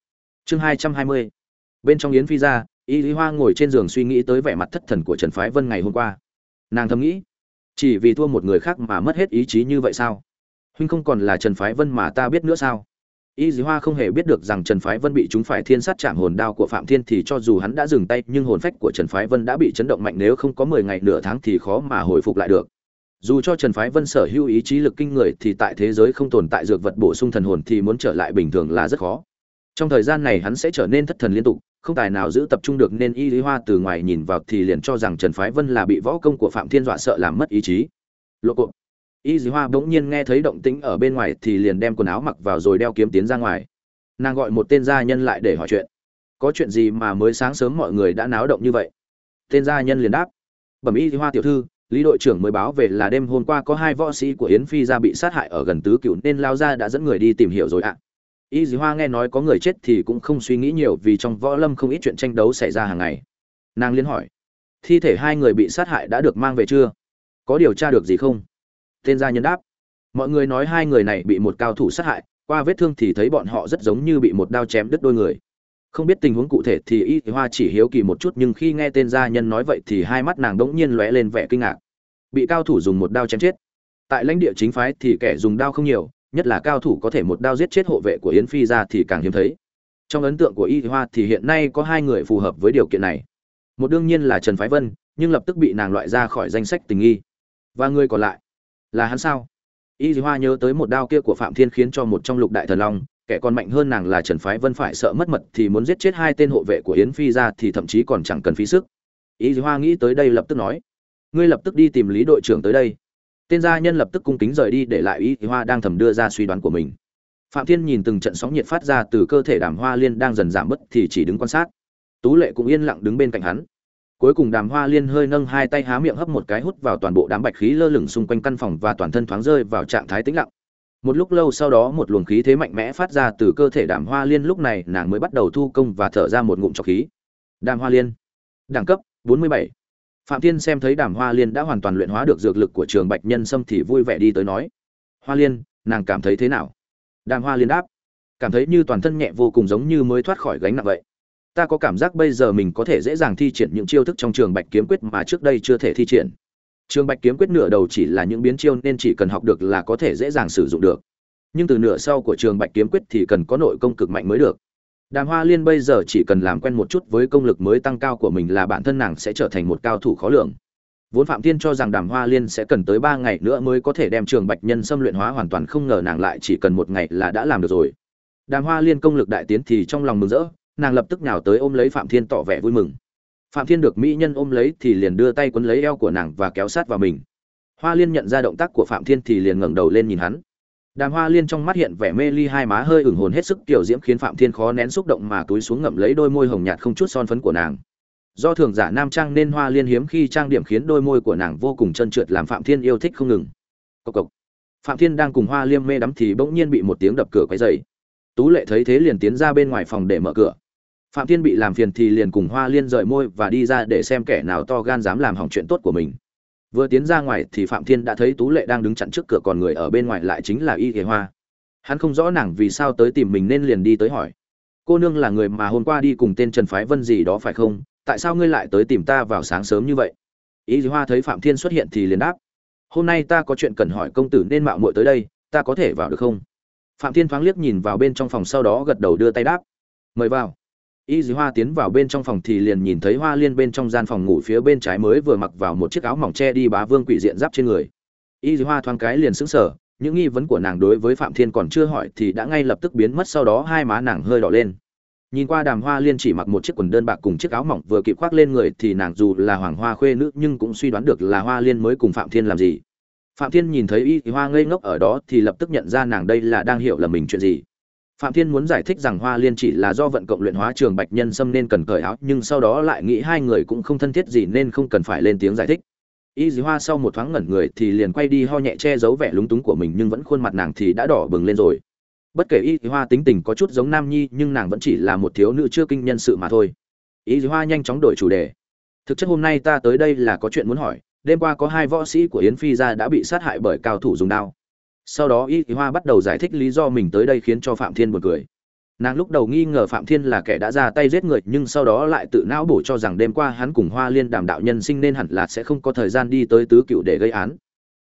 chương 220 bên trong yến phi ra, y lý hoa ngồi trên giường suy nghĩ tới vẻ mặt thất thần của trần phái vân ngày hôm qua. Nàng thầm nghĩ, chỉ vì thua một người khác mà mất hết ý chí như vậy sao? Huynh không còn là trần phái vân mà ta biết nữa sao? Y dì hoa không hề biết được rằng trần phái vân bị chúng phải thiên sát chạm hồn đao của phạm thiên thì cho dù hắn đã dừng tay, nhưng hồn phách của trần phái vân đã bị chấn động mạnh nếu không có mười ngày nửa tháng thì khó mà hồi phục lại được. Dù cho trần phái vân sở hữu ý chí lực kinh người thì tại thế giới không tồn tại dược vật bổ sung thần hồn thì muốn trở lại bình thường là rất khó. Trong thời gian này hắn sẽ trở nên thất thần liên tục, không tài nào giữ tập trung được nên y lý hoa từ ngoài nhìn vào thì liền cho rằng trần phái vân là bị võ công của phạm thiên dọa sợ làm mất ý chí. Lộ cộp y dì hoa bỗng nhiên nghe thấy động tĩnh ở bên ngoài thì liền đem quần áo mặc vào rồi đeo kiếm tiến ra ngoài. Nàng gọi một tên gia nhân lại để hỏi chuyện. Có chuyện gì mà mới sáng sớm mọi người đã náo động như vậy? Tên gia nhân liền đáp. Bẩm y dì hoa tiểu thư, lý đội trưởng mới báo về là đêm hôm qua có hai võ sĩ của yến phi ra bị sát hại ở gần tứ cựu nên lao ra đã dẫn người đi tìm hiểu rồi ạ. Y dì hoa nghe nói có người chết thì cũng không suy nghĩ nhiều vì trong võ lâm không ít chuyện tranh đấu xảy ra hàng ngày. Nàng liên hỏi, thi thể hai người bị sát hại đã được mang về chưa? Có điều tra được gì không? Tên gia nhân đáp. Mọi người nói hai người này bị một cao thủ sát hại, qua vết thương thì thấy bọn họ rất giống như bị một đao chém đứt đôi người. Không biết tình huống cụ thể thì y hoa chỉ hiếu kỳ một chút, nhưng khi nghe tên gia nhân nói vậy thì hai mắt nàng đ ỗ n g nhiên lóe lên vẻ kinh ngạc. Bị cao thủ dùng một đao chém chết. Tại lãnh địa chính phái thì kẻ dùng đao không nhiều, nhất là cao thủ có thể một đao giết chết hộ vệ của yến phi ra thì càng hiếm thấy. Trong ấn tượng của y hoa thì hiện nay có hai người phù hợp với điều kiện này. Một đương nhiên là trần phái vân, nhưng lập tức bị nàng loại ra khỏi danh sách tình nghi. Và người còn lại là hắn sao? Y hoa nhớ tới một đao kia của phạm thiên khiến cho một trong lục đại thần long, kẻ còn mạnh hơn nàng là trần phái vân phải sợ mất mật thì muốn giết chết hai tên hộ vệ của yến phi ra thì thậm chí còn chẳng cần phí sức. Y hoa nghĩ tới đây lập tức nói, ngươi lập tức đi tìm lý đội trưởng tới đây. Tên gia nhân lập tức cung kính rời đi để lại y hoa đang thầm đưa ra suy đoán của mình. Phạm thiên nhìn từng trận sóng nhiệt phát ra từ cơ thể đàm hoa liên đang dần giảm bớt thì chỉ đứng quan sát. Tú lệ cũng yên lặng đứng bên cạnh hắn cuối cùng đàm hoa liên hơi nâng hai tay há miệng hấp một cái hút vào toàn bộ đám bạch khí lơ lửng xung quanh căn phòng và toàn thân thoáng rơi vào trạng thái tĩnh lặng. Một lúc lâu sau đó một luồng khí thế mạnh mẽ phát ra từ cơ thể đàm hoa liên lúc này nàng mới bắt đầu thu công và thở ra một ngụm trọc khí. Đàm hoa liên, đẳng cấp 47. phạm thiên xem thấy đàm hoa liên đã hoàn toàn luyện hóa được dược lực của trường bạch nhân sâm thì vui vẻ đi tới nói, hoa liên, nàng cảm thấy thế nào? Đàm hoa liên đáp, cảm thấy như toàn thân nhẹ vô cùng giống như mới thoát khỏi gánh nặng vậy ta có cảm giác bây giờ mình có thể dễ dàng thi triển những chiêu thức trong trường bạch kiếm quyết mà trước đây chưa thể thi triển. Trường bạch kiếm quyết nửa đầu chỉ là những biến chiêu nên chỉ cần học được là có thể dễ dàng sử dụng được. Nhưng từ nửa sau của trường bạch kiếm quyết thì cần có nội công cực mạnh mới được. Đàm hoa liên bây giờ chỉ cần làm quen một chút với công lực mới tăng cao của mình là bản thân nàng sẽ trở thành một cao thủ khó lường. Vốn phạm thiên cho rằng đàm hoa liên sẽ cần tới ba ngày nữa mới có thể đem trường bạch nhân xâm luyện hóa hoàn toàn không ngờ nàng lại chỉ cần một ngày là đã làm được rồi. Đàm hoa liên công lực đại tiến thì trong lòng mừng rỡ nàng lập tức nhào tới ôm lấy phạm thiên tỏ vẻ vui mừng. Phạm thiên được mỹ nhân ôm lấy thì liền đưa tay quấn lấy eo của nàng và kéo sát vào mình. Hoa liên nhận ra động tác của phạm thiên thì liền ngẩng đầu lên nhìn hắn. Đàm hoa liên trong mắt hiện vẻ mê ly hai má hơi ửng hồn hết sức tiểu diễm khiến phạm thiên khó nén xúc động mà túi xuống ngậm lấy đôi môi hồng nhạt không chút son phấn của nàng. Do thường giả nam trang nên hoa liên hiếm khi trang điểm khiến đôi môi của nàng vô cùng trơn trượt làm phạm thiên yêu thích không ngừng. Cộc cộc. Phạm thiên đang cùng hoa liêm mê đắm thì bỗng nhiên bị một tiếng đập cửa quấy dày tú lệ thấy thế liền tiến ra bên ngoài phòng để mở cửa phạm thiên bị làm phiền thì liền cùng hoa liên rời môi và đi ra để xem kẻ nào to gan dám làm hỏng chuyện tốt của mình. Vừa tiến ra ngoài thì phạm thiên đã thấy tú lệ đang đứng chặn trước cửa còn người ở bên ngoài lại chính là y thế hoa. Hắn không rõ nàng vì sao tới tìm mình nên liền đi tới hỏi. Cô nương là người mà hôm qua đi cùng tên trần phái vân gì đó phải không? Tại sao ngươi lại tới tìm ta vào sáng sớm như vậy? Y Kế hoa thấy phạm thiên xuất hiện thì liền đáp. Hôm nay ta có chuyện cần hỏi công tử nên mạo muội tới đây, ta có thể vào được không? Phạm thiên thoáng liếc nhìn vào bên trong phòng sau đó gật đầu đưa tay đáp. Mời vào y dì hoa tiến vào bên trong phòng thì liền nhìn thấy hoa liên bên trong gian phòng ngủ phía bên trái mới vừa mặc vào một chiếc áo mỏng che đi bá vương quỷ diện giáp trên người. Y dì hoa thoáng cái liền sững sờ, những nghi vấn của nàng đối với phạm thiên còn chưa hỏi thì đã ngay lập tức biến mất, sau đó hai má nàng hơi đỏ lên. Nhìn qua đàm hoa liên chỉ mặc một chiếc quần đơn bạc cùng chiếc áo mỏng vừa kịp khoác lên người thì nàng dù là hoàng hoa khuê nữ nhưng cũng suy đoán được là hoa liên mới cùng phạm thiên làm gì. Phạm thiên nhìn thấy y hoa ngây ngốc ở đó thì lập tức nhận ra nàng đây là đang hiểu là mình chuyện gì phạm thiên muốn giải thích rằng hoa liên chỉ là do vận cộng luyện hóa trường bạch nhân xâm nên cần cởi áo, nhưng sau đó lại nghĩ hai người cũng không thân thiết gì nên không cần phải lên tiếng giải thích. Y Dĩ hoa sau một thoáng ngẩn người thì liền quay đi ho nhẹ che giấu vẻ lúng túng của mình nhưng vẫn khuôn mặt nàng thì đã đỏ bừng lên rồi. Bất kể y Dĩ hoa tính tình có chút giống nam nhi, nhưng nàng vẫn chỉ là một thiếu nữ chưa kinh nhân sự mà thôi. Y Dĩ hoa nhanh chóng đổi chủ đề. Thực chất hôm nay ta tới đây là có chuyện muốn hỏi, đêm qua có hai võ sĩ của yến phi gia đã bị sát hại bởi cao thủ dùng đao sau đó y dì hoa bắt đầu giải thích lý do mình tới đây khiến cho phạm thiên buồn cười. Nàng lúc đầu nghi ngờ phạm thiên là kẻ đã ra tay giết người, nhưng sau đó lại tự não bổ cho rằng đêm qua hắn cùng hoa liên đàm đạo nhân sinh nên hẳn là sẽ không có thời gian đi tới tứ cựu để gây án.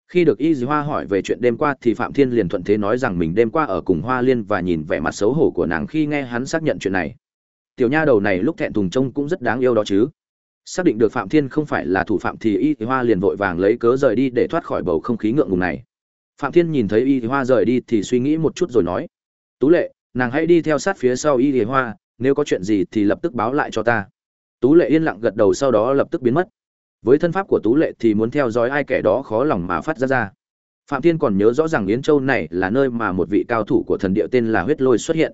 Khi được y dì hoa hỏi về chuyện đêm qua thì phạm thiên liền thuận thế nói rằng mình đêm qua ở cùng hoa liên và nhìn vẻ mặt xấu hổ của nàng khi nghe hắn xác nhận chuyện này. Tiểu nha đầu này lúc thẹn thùng trông cũng rất đáng yêu đó chứ. Xác định được phạm thiên không phải là thủ phạm thì y dì hoa liền vội vàng lấy cớ rời đi để thoát khỏi bầu không khí ngượng ngùng này phạm thiên nhìn thấy y Thì hoa rời đi thì suy nghĩ một chút rồi nói, tú lệ, nàng hãy đi theo sát phía sau y Thì hoa, nếu có chuyện gì thì lập tức báo lại cho ta. Tú lệ yên lặng gật đầu sau đó lập tức biến mất. Với thân pháp của tú lệ thì muốn theo dõi ai kẻ đó khó lòng mà phát ra ra. Phạm thiên còn nhớ rõ ràng yến châu này là nơi mà một vị cao thủ của thần địa tên là huyết lôi xuất hiện.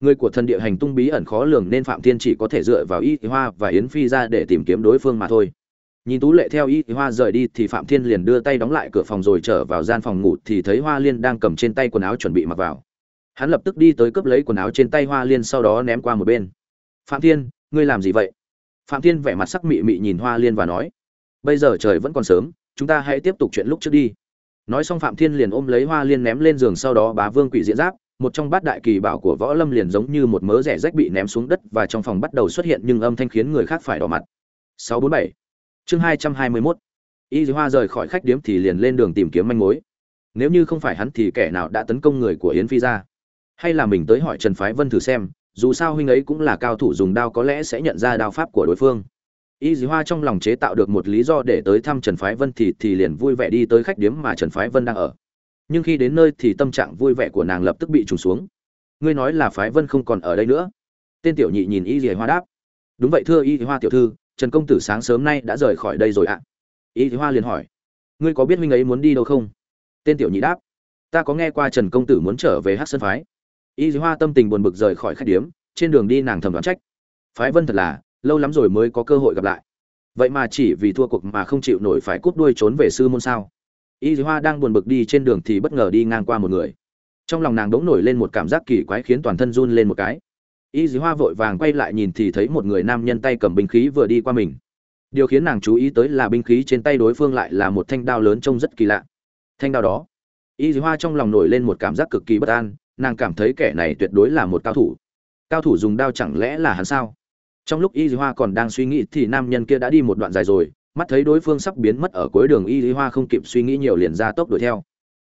Người của thần địa hành tung bí ẩn khó lường nên phạm thiên chỉ có thể dựa vào y hoa và yến phi ra để tìm kiếm đối phương mà thôi nhìn tú lệ theo y hoa rời đi thì phạm thiên liền đưa tay đóng lại cửa phòng rồi trở vào gian phòng ngủ thì thấy hoa liên đang cầm trên tay quần áo chuẩn bị mặc vào. Hắn lập tức đi tới cướp lấy quần áo trên tay hoa liên sau đó ném qua một bên. Phạm thiên, ngươi làm gì vậy? Phạm thiên vẻ mặt sắc mị mị nhìn hoa liên và nói, bây giờ trời vẫn còn sớm, chúng ta hãy tiếp tục chuyện lúc trước đi. Nói xong phạm thiên liền ôm lấy hoa liên ném lên giường sau đó bá vương quỷ diễn giáp, một trong bát đại kỳ bảo của võ lâm liền giống như một mớ rẻ rách bị ném xuống đất và trong phòng bắt đầu xuất hiện nhưng âm thanh khiến người khác phải đỏ mặt. 647 chương 221 y hoa rời khỏi khách điếm thì liền lên đường tìm kiếm manh mối. Nếu như không phải hắn thì kẻ nào đã tấn công người của yến phi ra? Hay là mình tới hỏi trần phái vân thử xem, dù sao huynh ấy cũng là cao thủ dùng đao có lẽ sẽ nhận ra đao pháp của đối phương. Y dì hoa trong lòng chế tạo được một lý do để tới thăm trần phái vân thì thì liền vui vẻ đi tới khách điếm mà trần phái vân đang ở. Nhưng khi đến nơi thì tâm trạng vui vẻ của nàng lập tức bị trùng xuống. Ngươi nói là phái vân không còn ở đây nữa? Tên tiểu nhị nhìn y dì hoa đáp. Đúng vậy thưa y dì hoa tiểu thư trần công tử sáng sớm nay đã rời khỏi đây rồi ạ. Y thì hoa liền hỏi, ngươi có biết huynh ấy muốn đi đâu không? Tên tiểu nhị đáp, ta có nghe qua trần công tử muốn trở về hát sân phái. Y thì hoa tâm tình buồn bực rời khỏi khách điếm, trên đường đi nàng thầm đoán trách, phái vân thật là, lâu lắm rồi mới có cơ hội gặp lại. Vậy mà chỉ vì thua cuộc mà không chịu nổi phải cút đuôi trốn về sư môn sao? Y dì hoa đang buồn bực đi trên đường thì bất ngờ đi ngang qua một người. Trong lòng nàng đống nổi lên một cảm giác kỳ quái khiến toàn thân run lên một cái y dì hoa vội vàng quay lại nhìn thì thấy một người nam nhân tay cầm binh khí vừa đi qua mình. Điều khiến nàng chú ý tới là binh khí trên tay đối phương lại là một thanh đao lớn trông rất kỳ lạ. Thanh đao đó, y dì hoa trong lòng nổi lên một cảm giác cực kỳ bất an, nàng cảm thấy kẻ này tuyệt đối là một cao thủ. Cao thủ dùng đao chẳng lẽ là hắn sao? Trong lúc y dì hoa còn đang suy nghĩ thì nam nhân kia đã đi một đoạn dài rồi, mắt thấy đối phương sắp biến mất ở cuối đường y dì hoa không kịp suy nghĩ nhiều liền ra tốc đuổi theo.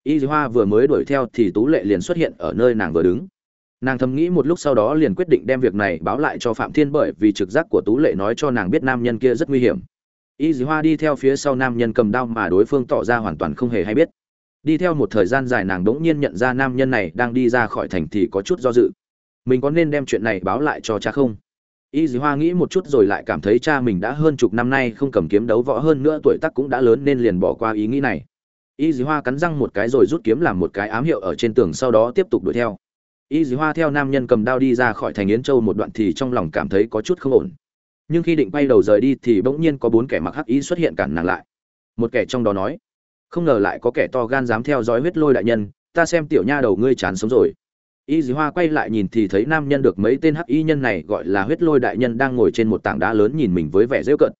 Y dì hoa vừa mới đuổi theo thì tú lệ liền xuất hiện ở nơi nàng vừa đứng nàng thầm nghĩ một lúc sau đó liền quyết định đem việc này báo lại cho phạm thiên bởi vì trực giác của tú lệ nói cho nàng biết nam nhân kia rất nguy hiểm. Y dì hoa đi theo phía sau nam nhân cầm đao mà đối phương tỏ ra hoàn toàn không hề hay biết. Đi theo một thời gian dài nàng đỗng nhiên nhận ra nam nhân này đang đi ra khỏi thành thì có chút do dự. Mình có nên đem chuyện này báo lại cho cha không? Y dì hoa nghĩ một chút rồi lại cảm thấy cha mình đã hơn chục năm nay không cầm kiếm đấu võ hơn nữa tuổi tác cũng đã lớn nên liền bỏ qua ý nghĩ này. Y dì hoa cắn răng một cái rồi rút kiếm làm một cái ám hiệu ở trên tường sau đó tiếp tục đuổi theo y dì hoa theo nam nhân cầm đao đi ra khỏi thành yến châu một đoạn thì trong lòng cảm thấy có chút không ổn. Nhưng khi định quay đầu rời đi thì bỗng nhiên có bốn kẻ mặc hắc y xuất hiện cản nàng lại. Một kẻ trong đó nói, không ngờ lại có kẻ to gan dám theo dõi huyết lôi đại nhân, ta xem tiểu nha đầu ngươi chán sống rồi. Y dì hoa quay lại nhìn thì thấy nam nhân được mấy tên hắc y nhân này gọi là huyết lôi đại nhân đang ngồi trên một tảng đá lớn nhìn mình với vẻ rêu cận.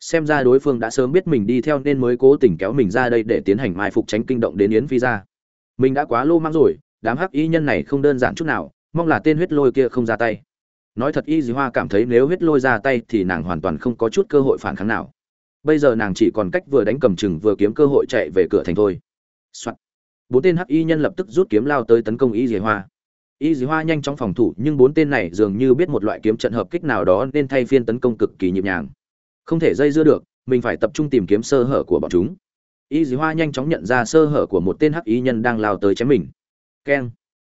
Xem ra đối phương đã sớm biết mình đi theo nên mới cố tình kéo mình ra đây để tiến hành mai phục tránh kinh động đến yến phi ra mình đã quá lô mang rồi đám hắc y nhân này không đơn giản chút nào, mong là tên huyết lôi kia không ra tay. Nói thật, y dì hoa cảm thấy nếu huyết lôi ra tay thì nàng hoàn toàn không có chút cơ hội phản kháng nào. Bây giờ nàng chỉ còn cách vừa đánh cầm chừng vừa kiếm cơ hội chạy về cửa thành thôi、Soạn. bốn tên hắc y nhân lập tức rút kiếm lao tới tấn công y dì hoa. Y dì hoa nhanh chóng phòng thủ, nhưng bốn tên này dường như biết một loại kiếm trận hợp kích nào đó nên thay phiên tấn công cực kỳ nhịp nhàng. Không thể dây dưa được, mình phải tập trung tìm kiếm sơ hở của bọn chúng. Y dì hoa nhanh chóng nhận ra sơ hở của một tên hắc y nhân đang lao tới chém mình keng.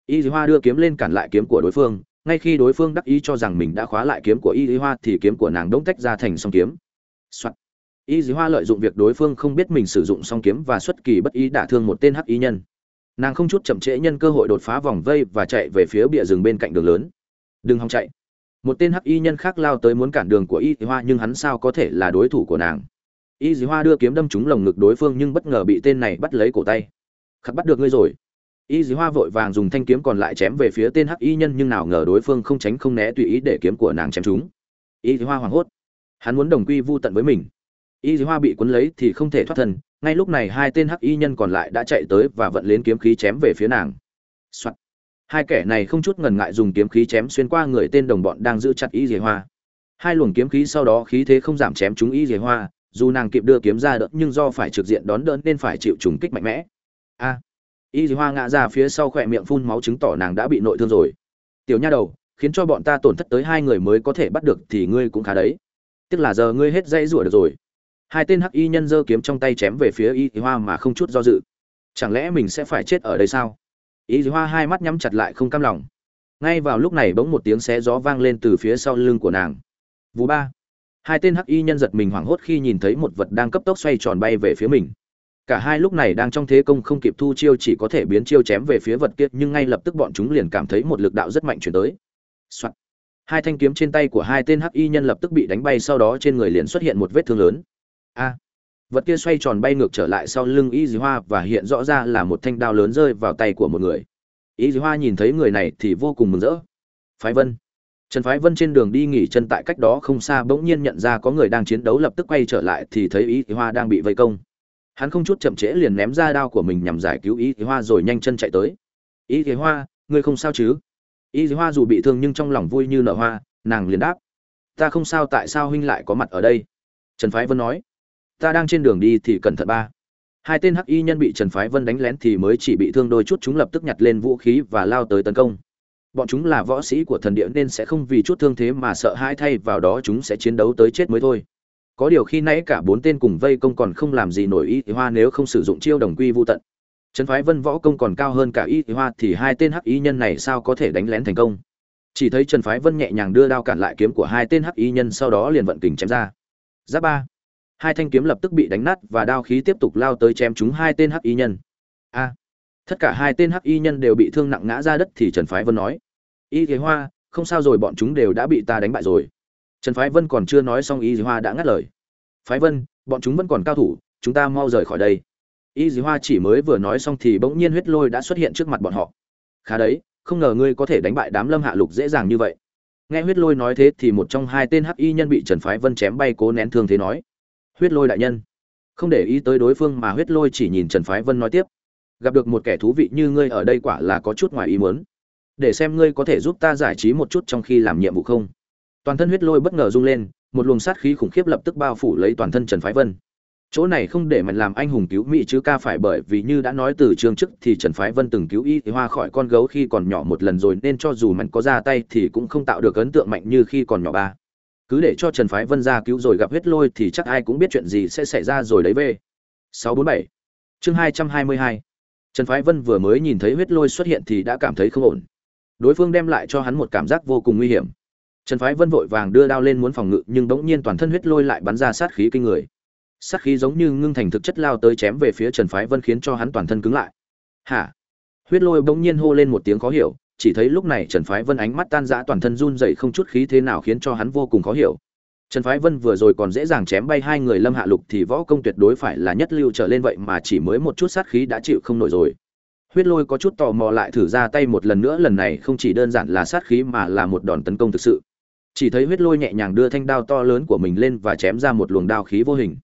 Y dì hoa đưa kiếm lên cản lại kiếm của đối phương, ngay khi đối phương đắc ý cho rằng mình đã khóa lại kiếm của y dì hoa thì kiếm của nàng đống tách ra thành song kiếm、Soạn. y dì hoa lợi dụng việc đối phương không biết mình sử dụng song kiếm và xuất kỳ bất ý đả thương một tên hắc y nhân. Nàng không chút chậm trễ nhân cơ hội đột phá vòng vây và chạy về phía bìa rừng bên cạnh đường lớn. Đừng hòng chạy. Một tên hắc y nhân khác lao tới muốn cản đường của y dì hoa nhưng hắn sao có thể là đối thủ của nàng? Y dì hoa đưa kiếm đâm trúng lồng ngực đối phương nhưng bất ngờ bị tên này bắt lấy cổ tay. Khắc bắt được ngươi rồi y dì hoa vội vàng dùng thanh kiếm còn lại chém về phía tên hắc y nhân, nhưng nào ngờ đối phương không tránh không né tùy ý để kiếm của nàng chém trúng. Y dì hoa hoảng hốt. Hắn muốn đồng quy vu tận với mình. Y dì hoa bị cuốn lấy thì không thể thoát thân. Ngay lúc này hai tên hắc y nhân còn lại đã chạy tới và vận lên kiếm khí chém về phía nàng、Soạn. hai kẻ này không chút ngần ngại dùng kiếm khí chém xuyên qua người tên đồng bọn đang giữ chặt y dì hoa. Hai luồng kiếm khí sau đó khí thế không giảm chém chúng y dì hoa. Dù nàng kịp đưa kiếm ra đỡ, nhưng do phải trực diện đón đỡ nên phải chịu trùng kích mạnh mẽ. A y dì hoa ngã ra phía sau khỏe miệng phun máu chứng tỏ nàng đã bị nội thương rồi. Tiểu nha đầu, khiến cho bọn ta tổn thất tới hai người mới có thể bắt được thì ngươi cũng khá đấy. Tức là giờ ngươi hết dây rủa được rồi. Hai tên hắc y nhân giơ kiếm trong tay chém về phía y dì hoa mà không chút do dự. Chẳng lẽ mình sẽ phải chết ở đây sao? Y dì hoa hai mắt nhắm chặt lại không cam lòng. Ngay vào lúc này bỗng một tiếng xé gió vang lên từ phía sau lưng của nàng. Vú ba. Hai tên hắc y nhân giật mình hoảng hốt khi nhìn thấy một vật đang cấp tốc xoay tròn bay về phía mình cả hai lúc này đang trong thế công không kịp thu chiêu chỉ có thể biến chiêu chém về phía vật kia, nhưng ngay lập tức bọn chúng liền cảm thấy một lực đạo rất mạnh chuyển tới、Soạn. hai thanh kiếm trên tay của hai tên hắc y nhân lập tức bị đánh bay, sau đó trên người liền xuất hiện một vết thương lớn. A. Vật kia xoay tròn bay ngược trở lại sau lưng y dì hoa và hiện rõ ra là một thanh đao lớn rơi vào tay của một người. Y dì hoa nhìn thấy người này thì vô cùng mừng rỡ. Phái vân. Trần phái vân trên đường đi nghỉ chân tại cách đó không xa bỗng nhiên nhận ra có người đang chiến đấu lập tức quay trở lại thì thấy y dì hoa đang bị vây công hắn không chút chậm trễ liền ném ra đao của mình nhằm giải cứu y thế hoa rồi nhanh chân chạy tới. Y thế hoa, ngươi không sao chứ? Y thế hoa dù bị thương nhưng trong lòng vui như nở hoa, nàng liền đáp. Ta không sao, tại sao huynh lại có mặt ở đây? Trần phái vân nói. Ta đang trên đường đi thì cẩn thận ba. Hai tên hắc y nhân bị trần phái vân đánh lén thì mới chỉ bị thương đôi chút, chúng lập tức nhặt lên vũ khí và lao tới tấn công. Bọn chúng là võ sĩ của thần địa nên sẽ không vì chút thương thế mà sợ hãi, thay vào đó chúng sẽ chiến đấu tới chết mới thôi có điều khi nãy cả bốn tên cùng vây công còn không làm gì nổi y thì hoa nếu không sử dụng chiêu đồng quy vô tận. Trấn phái vân võ công còn cao hơn cả y thì hoa thì hai tên hắc y nhân này sao có thể đánh lén thành công? Chỉ thấy trần phái vân nhẹ nhàng đưa đao cản lại kiếm của hai tên hắc y nhân sau đó liền vận kình chém ra. Giáp ba. Hai thanh kiếm lập tức bị đánh nát và đao khí tiếp tục lao tới chém chúng hai tên hắc y nhân. A. Tất cả hai tên hắc y nhân đều bị thương nặng ngã ra đất thì trần phái vân nói, y thế hoa, không sao rồi, bọn chúng đều đã bị ta đánh bại rồi trần phái vân còn chưa nói xong y dì hoa đã ngắt lời. Phái vân, bọn chúng vẫn còn cao thủ, chúng ta mau rời khỏi đây. Y dì hoa chỉ mới vừa nói xong thì bỗng nhiên huyết lôi đã xuất hiện trước mặt bọn họ. Khá đấy, không ngờ ngươi có thể đánh bại đám lâm hạ lục dễ dàng như vậy. Nghe huyết lôi nói thế thì một trong hai tên hắc y nhân bị trần phái vân chém bay cố nén thương thế nói, huyết lôi đại nhân. Không để ý tới đối phương mà huyết lôi chỉ nhìn trần phái vân nói tiếp, gặp được một kẻ thú vị như ngươi ở đây quả là có chút ngoài ý muốn. Để xem ngươi có thể giúp ta giải trí một chút trong khi làm nhiệm vụ không toàn thân huyết lôi bất ngờ rung lên, một luồng sát khí khủng khiếp lập tức bao phủ lấy toàn thân trần phái vân. Chỗ này không để mạnh làm anh hùng cứu mỹ chứ ca phải bởi vì như đã nói từ chương trước thì trần phái vân từng cứu y thì hoa khỏi con gấu khi còn nhỏ một lần rồi nên cho dù mạnh có ra tay thì cũng không tạo được ấn tượng mạnh như khi còn nhỏ ba. Cứ để cho trần phái vân ra cứu rồi gặp huyết lôi thì chắc ai cũng biết chuyện gì sẽ xảy ra rồi đấy về. 647 chương 222 trần phái vân vừa mới nhìn thấy huyết lôi xuất hiện thì đã cảm thấy không ổn. Đối phương đem lại cho hắn một cảm giác vô cùng nguy hiểm. Trần Phái Vân vội vàng đưa đao lên muốn phòng ngự, nhưng bỗng nhiên toàn thân huyết lôi lại bắn ra sát khí kinh người. Sát khí giống như ngưng thành thực chất lao tới chém về phía Trần Phái Vân khiến cho hắn toàn thân cứng lại. "Hả?" Huyết lôi bỗng nhiên hô lên một tiếng khó hiểu, chỉ thấy lúc này Trần Phái Vân ánh mắt tan rã toàn thân run rẩy không chút khí thế nào khiến cho hắn vô cùng khó hiểu. Trần Phái Vân vừa rồi còn dễ dàng chém bay hai người Lâm Hạ Lục thì võ công tuyệt đối phải là nhất lưu trở lên vậy mà chỉ mới một chút sát khí đã chịu không nổi rồi. Huyết Lôi có chút tò mò lại thử ra tay một lần nữa, lần này không chỉ đơn giản là sát khí mà là một đòn tấn công thực sự chỉ thấy huyết lôi nhẹ nhàng đưa thanh đao to lớn của mình lên và chém ra một luồng đao khí vô hình.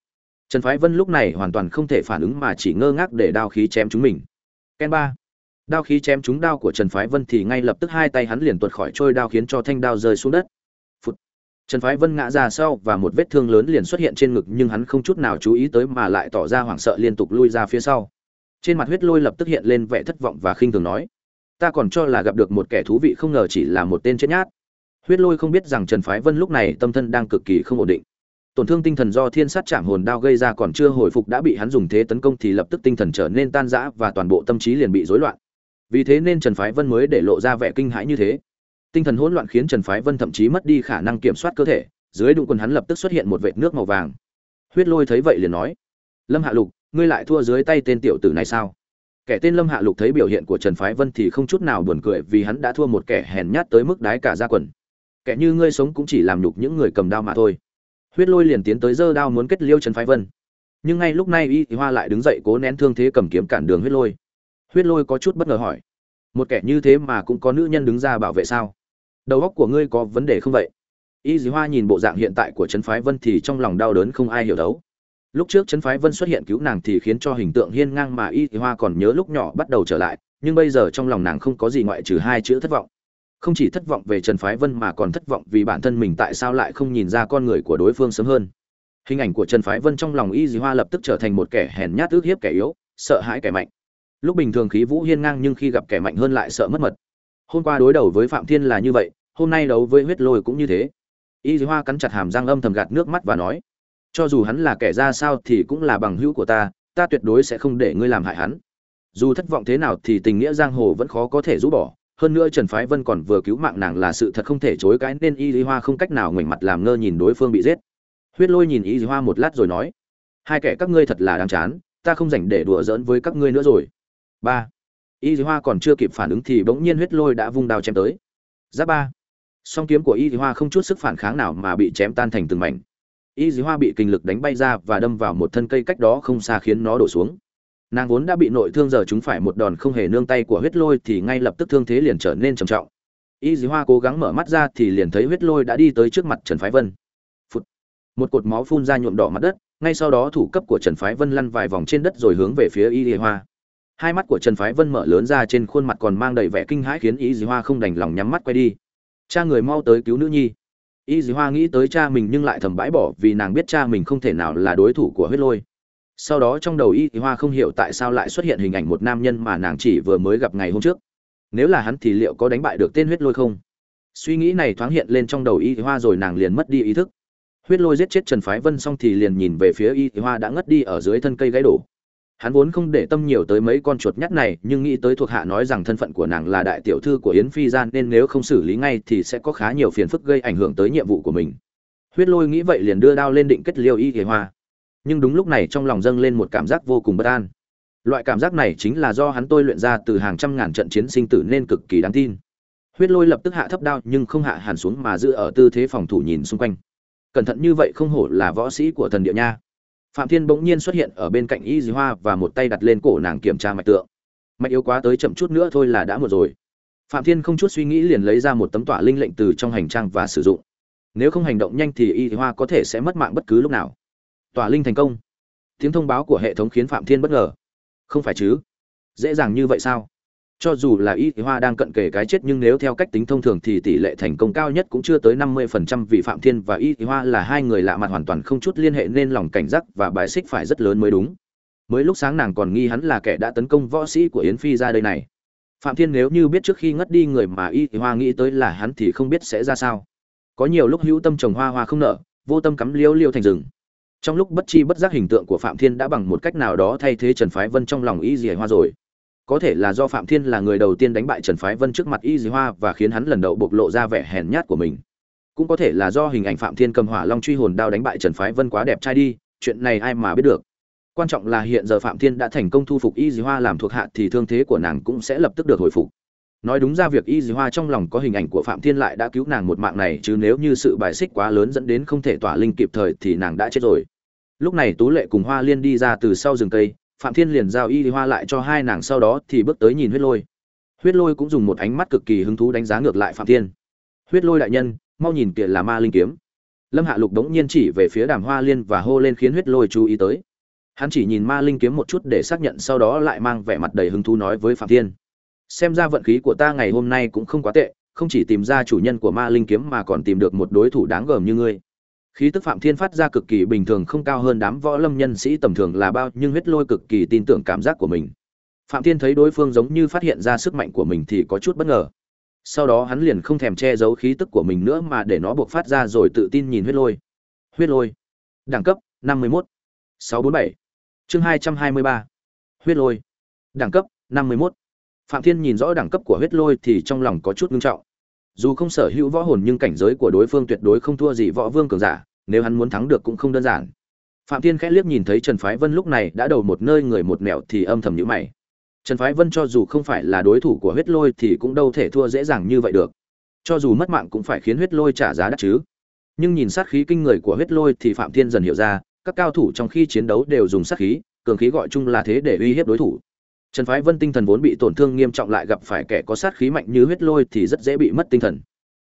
Trần phái vân lúc này hoàn toàn không thể phản ứng mà chỉ ngơ ngác để đao khí chém chúng mình. Ken ba. Đao khí chém chúng đao của trần phái vân thì ngay lập tức hai tay hắn liền tuột khỏi trôi đao khiến cho thanh đao rơi xuống đất. Phụt. trần phái vân ngã ra sau và một vết thương lớn liền xuất hiện trên ngực nhưng hắn không chút nào chú ý tới mà lại tỏ ra hoảng sợ liên tục lui ra phía sau. Trên mặt huyết lôi lập tức hiện lên vẻ thất vọng và khinh thường nói, ta còn cho là gặp được một kẻ thú vị không ngờ chỉ là một tên chết nhát huyết lôi không biết rằng trần phái vân lúc này tâm thân đang cực kỳ không ổn định. Tổn thương tinh thần do thiên sát chạm hồn đao gây ra còn chưa hồi phục đã bị hắn dùng thế tấn công thì lập tức tinh thần trở nên tan rã và toàn bộ tâm trí liền bị rối loạn. Vì thế nên trần phái vân mới để lộ ra vẻ kinh hãi như thế. Tinh thần hỗn loạn khiến trần phái vân thậm chí mất đi khả năng kiểm soát cơ thể, dưới đụng quần hắn lập tức xuất hiện một vệt nước màu vàng. Huyết lôi thấy vậy liền nói, lâm hạ lục, ngươi lại thua dưới tay tên tiểu tử này sao? Kẻ tên lâm hạ lục thấy biểu hiện của trần phái vân thì không chút nào buồn cười vì hắn đã thua một kẻ hèn nhát tới mức đái cả ra quần kẻ như ngươi sống cũng chỉ làm nhục những người cầm đao mà thôi. Huyết lôi liền tiến tới giơ đao muốn kết liêu trần phái vân. Nhưng ngay lúc này y thì hoa lại đứng dậy cố nén thương thế cầm kiếm cản đường huyết lôi. Huyết lôi có chút bất ngờ hỏi, một kẻ như thế mà cũng có nữ nhân đứng ra bảo vệ sao? Đầu óc của ngươi có vấn đề không vậy? Y dì hoa nhìn bộ dạng hiện tại của trấn phái vân thì trong lòng đau đớn không ai hiểu đấu. Lúc trước trấn phái vân xuất hiện cứu nàng thì khiến cho hình tượng hiên ngang mà y dì hoa còn nhớ lúc nhỏ bắt đầu trở lại, nhưng bây giờ trong lòng nàng không có gì ngoại trừ hai chữ thất vọng không chỉ thất vọng về trần phái vân mà còn thất vọng vì bản thân mình tại sao lại không nhìn ra con người của đối phương sớm hơn. Hình ảnh của trần phái vân trong lòng y dì hoa lập tức trở thành một kẻ hèn nhát ước hiếp kẻ yếu, sợ hãi kẻ mạnh. Lúc bình thường khí vũ hiên ngang nhưng khi gặp kẻ mạnh hơn lại sợ mất mật. Hôm qua đối đầu với phạm thiên là như vậy, hôm nay đấu với huyết lôi cũng như thế. Y dì hoa cắn chặt hàm răng âm thầm gạt nước mắt và nói, cho dù hắn là kẻ ra sao thì cũng là bằng hữu của ta ta tuyệt đối sẽ không để ngươi làm hại hắn. Dù thất vọng thế nào thì tình nghĩa giang hồ vẫn khó có thể rũ bỏ hơn nữa trần phái vân còn vừa cứu mạng nàng là sự thật không thể chối cãi nên y dì hoa không cách nào ngoảnh mặt làm ngơ nhìn đối phương bị giết. Huyết lôi nhìn y dì hoa một lát rồi nói, hai kẻ các ngươi thật là đáng chán, ta không dành để đùa giỡn với các ngươi nữa rồi. Ba. Y dì hoa còn chưa kịp phản ứng thì bỗng nhiên huyết lôi đã vung đao chém tới. Giáp ba. Song kiếm của y dì hoa không chút sức phản kháng nào mà bị chém tan thành từng mảnh. Y dì hoa bị kinh lực đánh bay ra và đâm vào một thân cây cách đó không xa khiến nó đổ xuống nàng vốn đã bị nội thương giờ chúng phải một đòn không hề nương tay của huyết lôi thì ngay lập tức thương thế liền trở nên trầm trọng. Y dì hoa cố gắng mở mắt ra thì liền thấy huyết lôi đã đi tới trước mặt trần phái vân. Phụt. một cột máu phun ra nhuộm đỏ mặt đất, ngay sau đó thủ cấp của trần phái vân lăn vài vòng trên đất rồi hướng về phía y dì hoa. Hai mắt của trần phái vân mở lớn ra trên khuôn mặt còn mang đầy vẻ kinh hãi khiến y dì hoa không đành lòng nhắm mắt quay đi. Cha người mau tới cứu nữ nhi. Y dì hoa nghĩ tới cha mình nhưng lại thầm bãi bỏ vì nàng biết cha mình không thể nào là đối thủ của huyết lôi sau đó trong đầu y dì hoa không hiểu tại sao lại xuất hiện hình ảnh một nam nhân mà nàng chỉ vừa mới gặp ngày hôm trước. Nếu là hắn thì liệu có đánh bại được tên huyết lôi không? Suy nghĩ này thoáng hiện lên trong đầu y dì hoa rồi nàng liền mất đi ý thức. Huyết lôi giết chết trần phái vân xong thì liền nhìn về phía y dì hoa đã ngất đi ở dưới thân cây gãy đổ. Hắn vốn không để tâm nhiều tới mấy con chuột nhắt này, nhưng nghĩ tới thuộc hạ nói rằng thân phận của nàng là đại tiểu thư của yến phi gian nên nếu không xử lý ngay thì sẽ có khá nhiều phiền phức gây ảnh hưởng tới nhiệm vụ của mình. Huyết lôi nghĩ vậy liền đưa đao lên định kết liêu y hề hoa nhưng đúng lúc này trong lòng dâng lên một cảm giác vô cùng bất an. Loại cảm giác này chính là do hắn tôi luyện ra từ hàng trăm ngàn trận chiến sinh tử nên cực kỳ đáng tin. Huyết lôi lập tức hạ thấp đao nhưng không hạ hẳn xuống mà giữ ở tư thế phòng thủ nhìn xung quanh. Cẩn thận như vậy không hổ là võ sĩ của thần địa nha. Phạm thiên bỗng nhiên xuất hiện ở bên cạnh y dì hoa và một tay đặt lên cổ nàng kiểm tra mạch tượng. Mạch yếu quá tới chậm chút nữa thôi là đã một rồi. Phạm thiên không chút suy nghĩ liền lấy ra một tấm tỏa linh lệnh từ trong hành trang và sử dụng. Nếu không hành động nhanh thì y dì hoa có thể sẽ mất mạng bất cứ lúc nào tỏa linh thành công. Tiếng thông báo của hệ thống khiến phạm thiên bất ngờ. Không phải chứ? Dễ dàng như vậy sao? Cho dù là y hoa đang cận kề cái chết nhưng nếu theo cách tính thông thường thì tỷ lệ thành công cao nhất cũng chưa tới 50% vì phạm thiên và y hoa là hai người lạ mặt hoàn toàn không chút liên hệ nên lòng cảnh giác và bài xích phải rất lớn mới đúng. Mới lúc sáng nàng còn nghi hắn là kẻ đã tấn công võ sĩ của yến phi ra đây này. Phạm thiên nếu như biết trước khi ngất đi người mà y hoa nghĩ tới là hắn thì không biết sẽ ra sao. Có nhiều lúc hữu tâm trồng hoa hoa không nợ, vô tâm cắm liêu liêu thành rừng trong lúc bất chi bất giác hình tượng của phạm thiên đã bằng một cách nào đó thay thế trần phái vân trong lòng y dì hoa rồi. Có thể là do phạm thiên là người đầu tiên đánh bại trần phái vân trước mặt y dì hoa và khiến hắn lần đầu bộc lộ ra vẻ hèn nhát của mình. Cũng có thể là do hình ảnh phạm thiên cầm hỏa long truy hồn đao đánh bại trần phái vân quá đẹp trai đi, chuyện này ai mà biết được. Quan trọng là hiện giờ phạm thiên đã thành công thu phục y dì hoa làm thuộc hạ thì thương thế của nàng cũng sẽ lập tức được hồi phục nói đúng ra việc y dì hoa trong lòng có hình ảnh của phạm thiên lại đã cứu nàng một mạng này, chứ nếu như sự bài xích quá lớn dẫn đến không thể tỏa linh kịp thời thì nàng đã chết rồi. Lúc này tú lệ cùng hoa liên đi ra từ sau rừng cây, phạm thiên liền giao y hoa lại cho hai nàng sau đó thì bước tới nhìn huyết lôi. Huyết lôi cũng dùng một ánh mắt cực kỳ hứng thú đánh giá ngược lại phạm thiên. Huyết lôi đại nhân, mau nhìn kìa là ma linh kiếm. Lâm hạ lục đống nhiên chỉ về phía đàm hoa liên và hô lên khiến huyết lôi chú ý tới. Hắn chỉ nhìn ma linh kiếm một chút để xác nhận sau đó lại mang vẻ mặt đầy hứng thú nói với phạm thiên xem ra vận khí của ta ngày hôm nay cũng không quá tệ, không chỉ tìm ra chủ nhân của ma linh kiếm mà còn tìm được một đối thủ đáng gờm như ngươi khí tức phạm thiên phát ra cực kỳ bình thường không cao hơn đám võ lâm nhân sĩ tầm thường là bao, nhưng huyết lôi cực kỳ tin tưởng cảm giác của mình phạm thiên thấy đối phương giống như phát hiện ra sức mạnh của mình thì có chút bất ngờ sau đó hắn liền không thèm che giấu khí tức của mình nữa mà để nó buộc phát ra rồi tự tin nhìn huyết lôi huyết lôi đẳng cấp 51. 647. chương 223. huyết lôi đẳng cấp 51 phạm thiên nhìn rõ đẳng cấp của huyết lôi thì trong lòng có chút ngưng trọng. Dù không sở hữu võ hồn nhưng cảnh giới của đối phương tuyệt đối không thua gì võ vương cường giả, nếu hắn muốn thắng được cũng không đơn giản. Phạm thiên khẽ liếc nhìn thấy trần phái vân lúc này đã đầu một nơi người một mẹo thì âm thầm nhíu mày. Trần phái vân cho dù không phải là đối thủ của huyết lôi thì cũng đâu thể thua dễ dàng như vậy được. Cho dù mất mạng cũng phải khiến huyết lôi trả giá đắt chứ. Nhưng nhìn sát khí kinh người của huyết lôi thì phạm thiên dần hiểu ra, các cao thủ trong khi chiến đấu đều dùng sát khí, cường khí gọi chung là thế để uy hiếp đối thủ trần phái vân tinh thần vốn bị tổn thương nghiêm trọng lại gặp phải kẻ có sát khí mạnh như huyết lôi thì rất dễ bị mất tinh thần.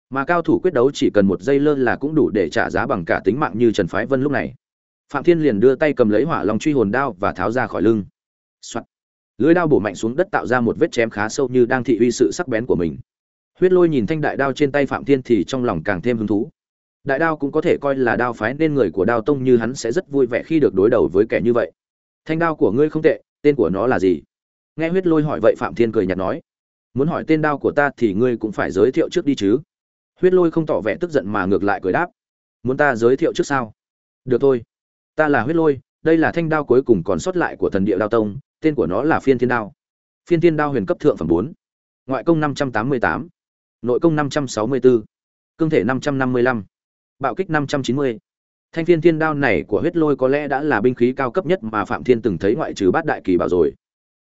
Mà cao thủ quyết đấu chỉ cần một giây lơ là cũng đủ để trả giá bằng cả tính mạng như trần phái vân lúc này. Phạm thiên liền đưa tay cầm lấy hỏa long truy hồn đao và tháo ra khỏi lưng、Soạn. Lưỡi đao bổ mạnh xuống đất tạo ra một vết chém khá sâu như đang thị uy sự sắc bén của mình. Huyết lôi nhìn thanh đại đao trên tay phạm thiên thì trong lòng càng thêm hứng thú. Đại đao cũng có thể coi là đao phái nên người của đao tông như hắn sẽ rất vui vẻ khi được đối đầu với kẻ như vậy. Thanh đao của ngươi không tệ, tên của nó là gì? Nghe huyết lôi hỏi vậy phạm thiên cười nhạt nói, muốn hỏi tên đao của ta thì ngươi cũng phải giới thiệu trước đi chứ. Huyết lôi không tỏ vẻ tức giận mà ngược lại cười đáp, muốn ta giới thiệu trước sao? Được thôi, ta là huyết lôi, đây là thanh đao cuối cùng còn sót lại của thần địa đao tông, tên của nó là phiên thiên đao. Phiên thiên đao huyền cấp thượng phẩm bốn, ngoại công năm trăm tám mươi tám, nội công năm trăm sáu mươi bốn cương thể năm trăm năm mươi lăm, bạo kích năm trăm chín mươi. Thanh phiên thiên đao này của huyết lôi có lẽ đã là binh khí cao cấp nhất mà phạm thiên từng thấy ngoại trừ bát đại kỳ bảo rồi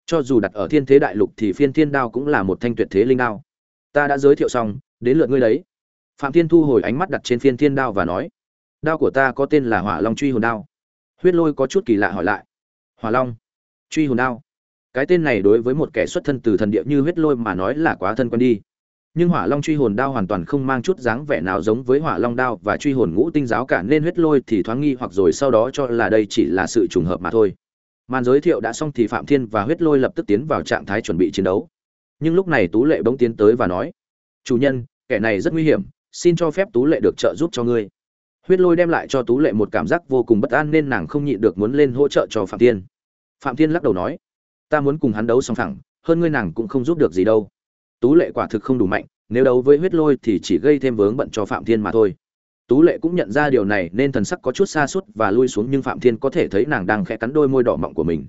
cho dù đặt ở thiên thế đại lục thì phiên thiên đao cũng là một thanh tuyệt thế linh đao. Ta đã giới thiệu xong, đến lượt ngươi đấy. Phạm thiên thu hồi ánh mắt đặt trên phiên thiên đao và nói, đao của ta có tên là hỏa long truy hồn đao. Huyết lôi có chút kỳ lạ hỏi lại, hỏa long truy hồn đao? Cái tên này đối với một kẻ xuất thân từ thần địa như huyết lôi mà nói là quá thân quen đi. Nhưng hỏa long truy hồn đao hoàn toàn không mang chút dáng vẻ nào giống với hỏa long đao và truy hồn ngũ tinh giáo cả, nên huyết lôi thì thoáng nghi hoặc rồi sau đó cho là đây chỉ là sự trùng hợp mà thôi màn giới thiệu đã xong thì phạm thiên và huyết lôi lập tức tiến vào trạng thái chuẩn bị chiến đấu. Nhưng lúc này tú lệ bỗng tiến tới và nói, chủ nhân, kẻ này rất nguy hiểm, xin cho phép tú lệ được trợ giúp cho ngươi. Huyết lôi đem lại cho tú lệ một cảm giác vô cùng bất an nên nàng không nhịn được muốn lên hỗ trợ cho phạm thiên. Phạm thiên lắc đầu nói, ta muốn cùng hắn đấu song phẳng, hơn ngươi nàng cũng không giúp được gì đâu. Tú lệ quả thực không đủ mạnh, nếu đấu với huyết lôi thì chỉ gây thêm vướng bận cho phạm thiên mà thôi tú lệ cũng nhận ra điều này nên thần sắc có chút xa suốt và lui xuống nhưng phạm thiên có thể thấy nàng đang khẽ cắn đôi môi đỏ mọng của mình.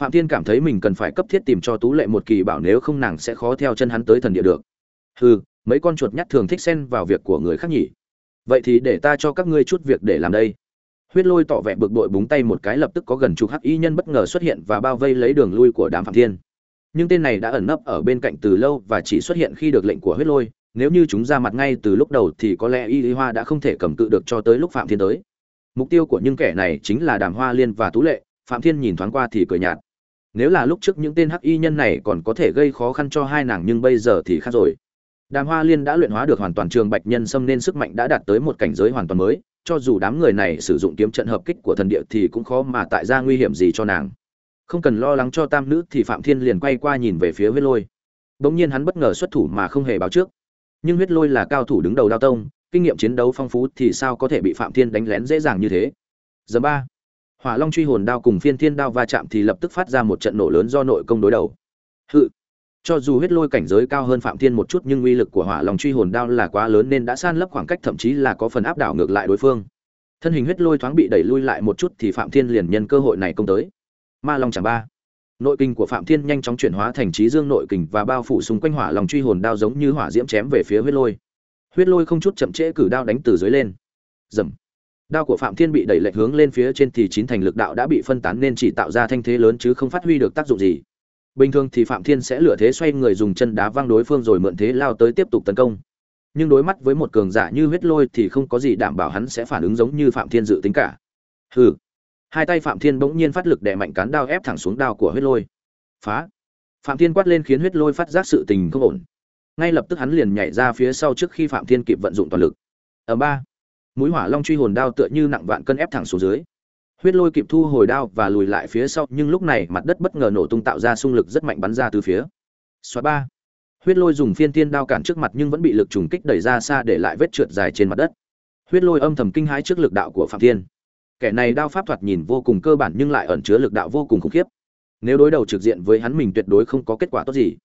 Phạm thiên cảm thấy mình cần phải cấp thiết tìm cho tú lệ một kỳ bảo nếu không nàng sẽ khó theo chân hắn tới thần địa được. Hừ, mấy con chuột nhắt thường thích xen vào việc của người khác nhỉ? Vậy thì để ta cho các ngươi chút việc để làm đây. Huyết lôi tỏ vẻ bực bội búng tay một cái lập tức có gần chục hắc y nhân bất ngờ xuất hiện và bao vây lấy đường lui của đám phạm thiên. Nhưng tên này đã ẩn nấp ở bên cạnh từ lâu và chỉ xuất hiện khi được lệnh của huyết lôi nếu như chúng ra mặt ngay từ lúc đầu thì có lẽ y lý hoa đã không thể cầm cự được cho tới lúc phạm thiên tới. Mục tiêu của những kẻ này chính là đàm hoa liên và tú lệ, phạm thiên nhìn thoáng qua thì cười nhạt. Nếu là lúc trước những tên hắc y nhân này còn có thể gây khó khăn cho hai nàng nhưng bây giờ thì khác rồi. Đàm hoa liên đã luyện hóa được hoàn toàn trường bạch nhân xâm nên sức mạnh đã đạt tới một cảnh giới hoàn toàn mới, cho dù đám người này sử dụng kiếm trận hợp kích của thần địa thì cũng khó mà tại ra nguy hiểm gì cho nàng. Không cần lo lắng cho tam nữ thì phạm thiên liền quay qua nhìn về phía huyết lôi. Bỗng nhiên hắn bất ngờ xuất thủ mà không hề báo trước nhưng huyết lôi là cao thủ đứng đầu đao tông, kinh nghiệm chiến đấu phong phú thì sao có thể bị phạm thiên đánh lén dễ dàng như thế? Giờ ba, hỏa long truy hồn đao cùng phiên thiên đao va chạm thì lập tức phát ra một trận nổ lớn do nội công đối đầu. Hự, cho dù huyết lôi cảnh giới cao hơn phạm thiên một chút nhưng uy lực của hỏa long truy hồn đao là quá lớn nên đã san lấp khoảng cách thậm chí là có phần áp đảo ngược lại đối phương. Thân hình huyết lôi thoáng bị đẩy lui lại một chút thì phạm thiên liền nhân cơ hội này công tới. Ma long chẳng ba nội kinh của phạm thiên nhanh chóng chuyển hóa thành trí dương nội kình và bao phủ xung quanh hỏa lòng truy hồn đao giống như hỏa diễm chém về phía huyết lôi. Huyết lôi không chút chậm trễ cử đao đánh từ dưới lên. Dầm đao của phạm thiên bị đẩy lệch hướng lên phía trên thì chín thành lực đạo đã bị phân tán nên chỉ tạo ra thanh thế lớn chứ không phát huy được tác dụng gì. Bình thường thì phạm thiên sẽ lựa thế xoay người dùng chân đá văng đối phương rồi mượn thế lao tới tiếp tục tấn công. Nhưng đối mắt với một cường giả như huyết lôi thì không có gì đảm bảo hắn sẽ phản ứng giống như phạm thiên dự tính cả. Hừ hai tay phạm thiên bỗng nhiên phát lực đè mạnh cán đao ép thẳng xuống đao của huyết lôi. Phá! Phạm thiên quát lên khiến huyết lôi phát giác sự tình không ổn. Ngay lập tức hắn liền nhảy ra phía sau trước khi phạm thiên kịp vận dụng toàn lực. Ở ba! Mũi hỏa long truy hồn đao tựa như nặng vạn cân ép thẳng xuống dưới. Huyết lôi kịp thu hồi đao và lùi lại phía sau, nhưng lúc này mặt đất bất ngờ nổ tung tạo ra xung lực rất mạnh bắn ra từ phía. Xóa ba! Huyết lôi dùng phiên tiên đao cản trước mặt nhưng vẫn bị lực trùng kích đẩy ra xa để lại vết trượt dài trên mặt đất. Huyết lôi âm thầm kinh hãi trước lực đạo của phạm thiên kẻ này đao pháp thoạt nhìn vô cùng cơ bản nhưng lại ẩn chứa lực đạo vô cùng khủng khiếp. Nếu đối đầu trực diện với hắn mình tuyệt đối không có kết quả tốt gì.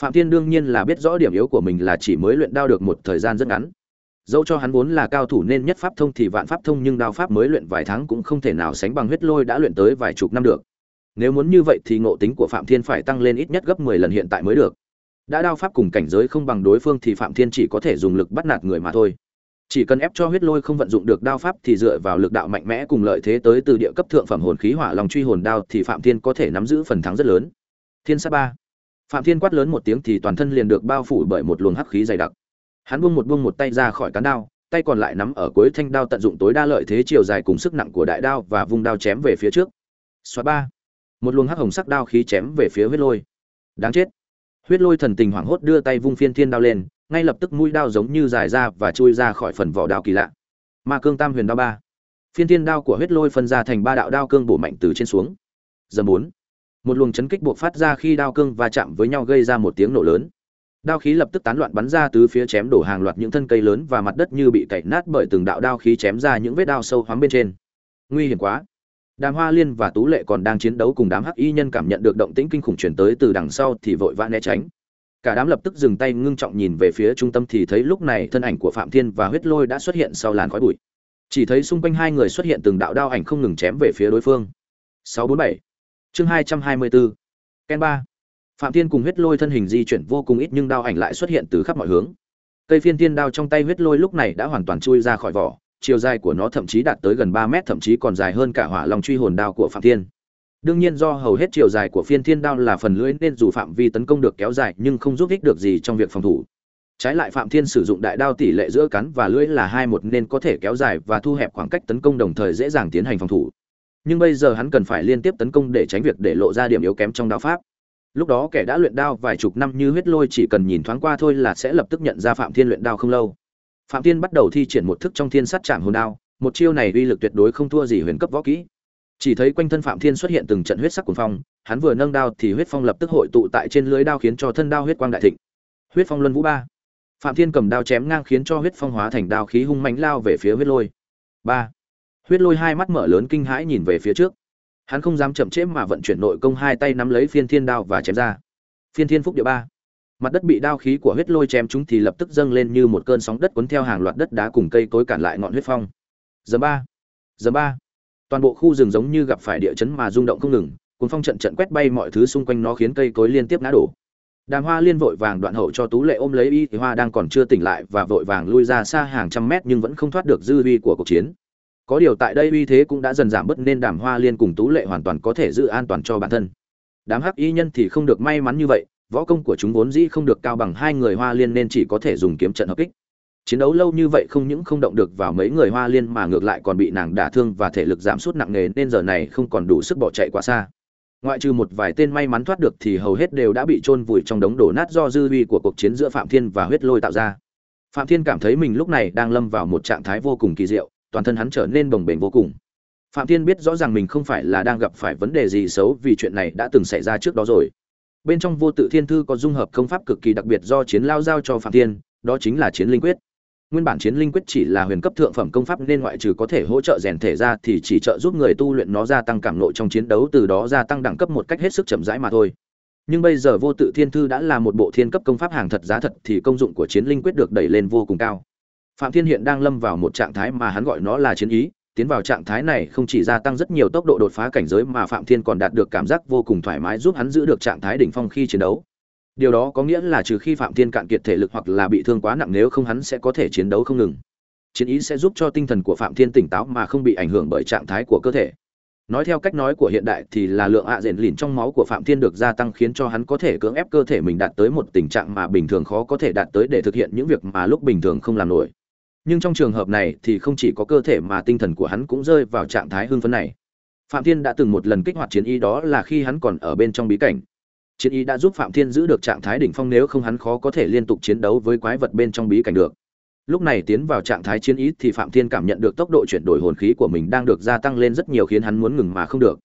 Phạm thiên đương nhiên là biết rõ điểm yếu của mình là chỉ mới luyện đao được một thời gian rất ngắn. Dẫu cho hắn vốn là cao thủ nên nhất pháp thông thì vạn pháp thông nhưng đao pháp mới luyện vài tháng cũng không thể nào sánh bằng huyết lôi đã luyện tới vài chục năm được. Nếu muốn như vậy thì ngộ tính của phạm thiên phải tăng lên ít nhất gấp mười lần hiện tại mới được. Đã đao pháp cùng cảnh giới không bằng đối phương thì phạm thiên chỉ có thể dùng lực bắt nạt người mà thôi chỉ cần ép cho huyết lôi không vận dụng được đao pháp thì dựa vào lực đạo mạnh mẽ cùng lợi thế tới từ địa cấp thượng phẩm hồn khí hỏa lòng truy hồn đao thì phạm thiên có thể nắm giữ phần thắng rất lớn. Thiên sát ba. Phạm thiên quát lớn một tiếng thì toàn thân liền được bao phủ bởi một luồng hắc khí dày đặc. Hắn buông một buông một tay ra khỏi cán đao, tay còn lại nắm ở cuối thanh đao tận dụng tối đa lợi thế chiều dài cùng sức nặng của đại đao và vung đao chém về phía trước. Xóa ba. Một luồng hắc hồng sắc đao khí chém về phía huyết lôi. Đáng chết. Huyết lôi thần tình hoảng hốt đưa tay vung phiên thiên đao lên ngay lập tức mũi đao giống như dài ra và chui ra khỏi phần vỏ đao kỳ lạ. Ma cương tam huyền đao ba. Phiên thiên đao của huyết lôi phân ra thành ba đạo đao cương bổ mạnh từ trên xuống. Giờ bốn. Một luồng chấn kích buộc phát ra khi đao cương va chạm với nhau gây ra một tiếng nổ lớn. Đao khí lập tức tán loạn bắn ra từ phía chém đổ hàng loạt những thân cây lớn và mặt đất như bị cạy nát bởi từng đạo đao khí chém ra những vết đao sâu hoắm bên trên. Nguy hiểm quá. Đàm hoa liên và tú lệ còn đang chiến đấu cùng đám hắc y nhân cảm nhận được động tĩnh kinh khủng chuyển tới từ đằng sau thì vội vã né tránh cả đám lập tức dừng tay ngưng trọng nhìn về phía trung tâm thì thấy lúc này thân ảnh của phạm thiên và huyết lôi đã xuất hiện sau làn khói bụi. Chỉ thấy xung quanh hai người xuất hiện từng đạo đao ảnh không ngừng chém về phía đối phương. 647 chương 224 Ken 3 Phạm Thiên cùng huyết lôi thân hình di chuyển vô cùng ít nhưng đao ảnh lại xuất hiện từ khắp mọi hướng. Cây phiên thiên đao trong tay huyết lôi lúc này đã hoàn toàn chui ra khỏi vỏ, chiều dài của nó thậm chí đạt tới gần 3 mét thậm chí còn dài hơn cả hỏa long truy hồn đao của Phạm Thiên. Đương nhiên do hầu hết chiều dài của phiên thiên đao là phần lưỡi nên dù phạm vi tấn công được kéo dài nhưng không giúp ích được gì trong việc phòng thủ. Trái lại Phạm Thiên sử dụng đại đao tỷ lệ giữa cắn và lưỡi là hai một nên có thể kéo dài và thu hẹp khoảng cách tấn công đồng thời dễ dàng tiến hành phòng thủ. Nhưng bây giờ hắn cần phải liên tiếp tấn công để tránh việc để lộ ra điểm yếu kém trong đao pháp. Lúc đó kẻ đã luyện đao vài chục năm như huyết lôi chỉ cần nhìn thoáng qua thôi là sẽ lập tức nhận ra Phạm Thiên luyện đao không lâu. Phạm Thiên bắt đầu thi triển một thức trong thiên sát trảm hồn đao, một chiêu này uy lực tuyệt đối không thua gì huyền cấp võ kỹ chỉ thấy quanh thân phạm thiên xuất hiện từng trận huyết sắc cuồng phong, hắn vừa nâng đao thì huyết phong lập tức hội tụ tại trên lưới đao khiến cho thân đao huyết quang đại thịnh. Huyết phong luân vũ ba. Phạm thiên cầm đao chém ngang khiến cho huyết phong hóa thành đao khí hung mãnh lao về phía huyết lôi. Ba. Huyết lôi hai mắt mở lớn kinh hãi nhìn về phía trước. Hắn không dám chậm trễ mà vận chuyển nội công hai tay nắm lấy phiên thiên đao và chém ra. Phiên thiên phúc địa ba. Mặt đất bị đao khí của huyết lôi chém chúng thì lập tức dâng lên như một cơn sóng đất cuốn theo hàng loạt đất đá cùng cây cối cản lại ngọn huyết phong. Giờ ba. Giờ ba toàn bộ khu rừng giống như gặp phải địa chấn mà rung động không ngừng, cuốn phong trận trận quét bay mọi thứ xung quanh nó khiến cây cối liên tiếp ngã đổ. Đàm hoa liên vội vàng đoạn hậu cho tú lệ ôm lấy y thì hoa đang còn chưa tỉnh lại và vội vàng lui ra xa hàng trăm mét nhưng vẫn không thoát được dư uy của cuộc chiến. Có điều tại đây uy thế cũng đã dần giảm bớt nên đàm hoa liên cùng tú lệ hoàn toàn có thể giữ an toàn cho bản thân. Đám hắc y nhân thì không được may mắn như vậy, võ công của chúng vốn dĩ không được cao bằng hai người hoa liên nên chỉ có thể dùng kiếm trận hợp kích chiến đấu lâu như vậy không những không động được vào mấy người hoa liên mà ngược lại còn bị nàng đả thương và thể lực giảm sút nặng nề, nên giờ này không còn đủ sức bỏ chạy quá xa. Ngoại trừ một vài tên may mắn thoát được thì hầu hết đều đã bị chôn vùi trong đống đổ nát do dư uy của cuộc chiến giữa phạm thiên và huyết lôi tạo ra. Phạm thiên cảm thấy mình lúc này đang lâm vào một trạng thái vô cùng kỳ diệu, toàn thân hắn trở nên bồng bềnh vô cùng. Phạm thiên biết rõ ràng mình không phải là đang gặp phải vấn đề gì xấu vì chuyện này đã từng xảy ra trước đó rồi. Bên trong vô tự thiên thư có dung hợp công pháp cực kỳ đặc biệt do chiến lao giao cho phạm thiên, đó chính là chiến linh quyết nguyên bản chiến linh quyết chỉ là huyền cấp thượng phẩm công pháp nên ngoại trừ có thể hỗ trợ rèn thể ra thì chỉ trợ giúp người tu luyện nó gia tăng cảm nội trong chiến đấu, từ đó gia tăng đẳng cấp một cách hết sức chậm rãi mà thôi. Nhưng bây giờ vô tự thiên thư đã là một bộ thiên cấp công pháp hàng thật giá thật thì công dụng của chiến linh quyết được đẩy lên vô cùng cao. Phạm thiên hiện đang lâm vào một trạng thái mà hắn gọi nó là chiến ý, tiến vào trạng thái này không chỉ gia tăng rất nhiều tốc độ đột phá cảnh giới mà phạm thiên còn đạt được cảm giác vô cùng thoải mái giúp hắn giữ được trạng thái đỉnh phong khi chiến đấu điều đó có nghĩa là trừ khi phạm thiên cạn kiệt thể lực hoặc là bị thương quá nặng, nếu không hắn sẽ có thể chiến đấu không ngừng. Chiến ý sẽ giúp cho tinh thần của phạm thiên tỉnh táo mà không bị ảnh hưởng bởi trạng thái của cơ thể. Nói theo cách nói của hiện đại thì là lượng ạ à lìn trong máu của phạm thiên được gia tăng khiến cho hắn có thể cưỡng ép cơ thể mình đạt tới một tình trạng mà bình thường khó có thể đạt tới để thực hiện những việc mà lúc bình thường không làm nổi. Nhưng trong trường hợp này thì không chỉ có cơ thể mà tinh thần của hắn cũng rơi vào trạng thái hưng phấn này. Phạm thiên đã từng một lần kích hoạt chiến ý đó là khi hắn còn ở bên trong bí cảnh chiến ý đã giúp phạm thiên giữ được trạng thái đỉnh phong nếu không hắn khó có thể liên tục chiến đấu với quái vật bên trong bí cảnh được. Lúc này tiến vào trạng thái chiến ý thì phạm thiên cảm nhận được tốc độ chuyển đổi hồn khí của mình đang được gia tăng lên rất nhiều khiến hắn muốn ngừng mà không được.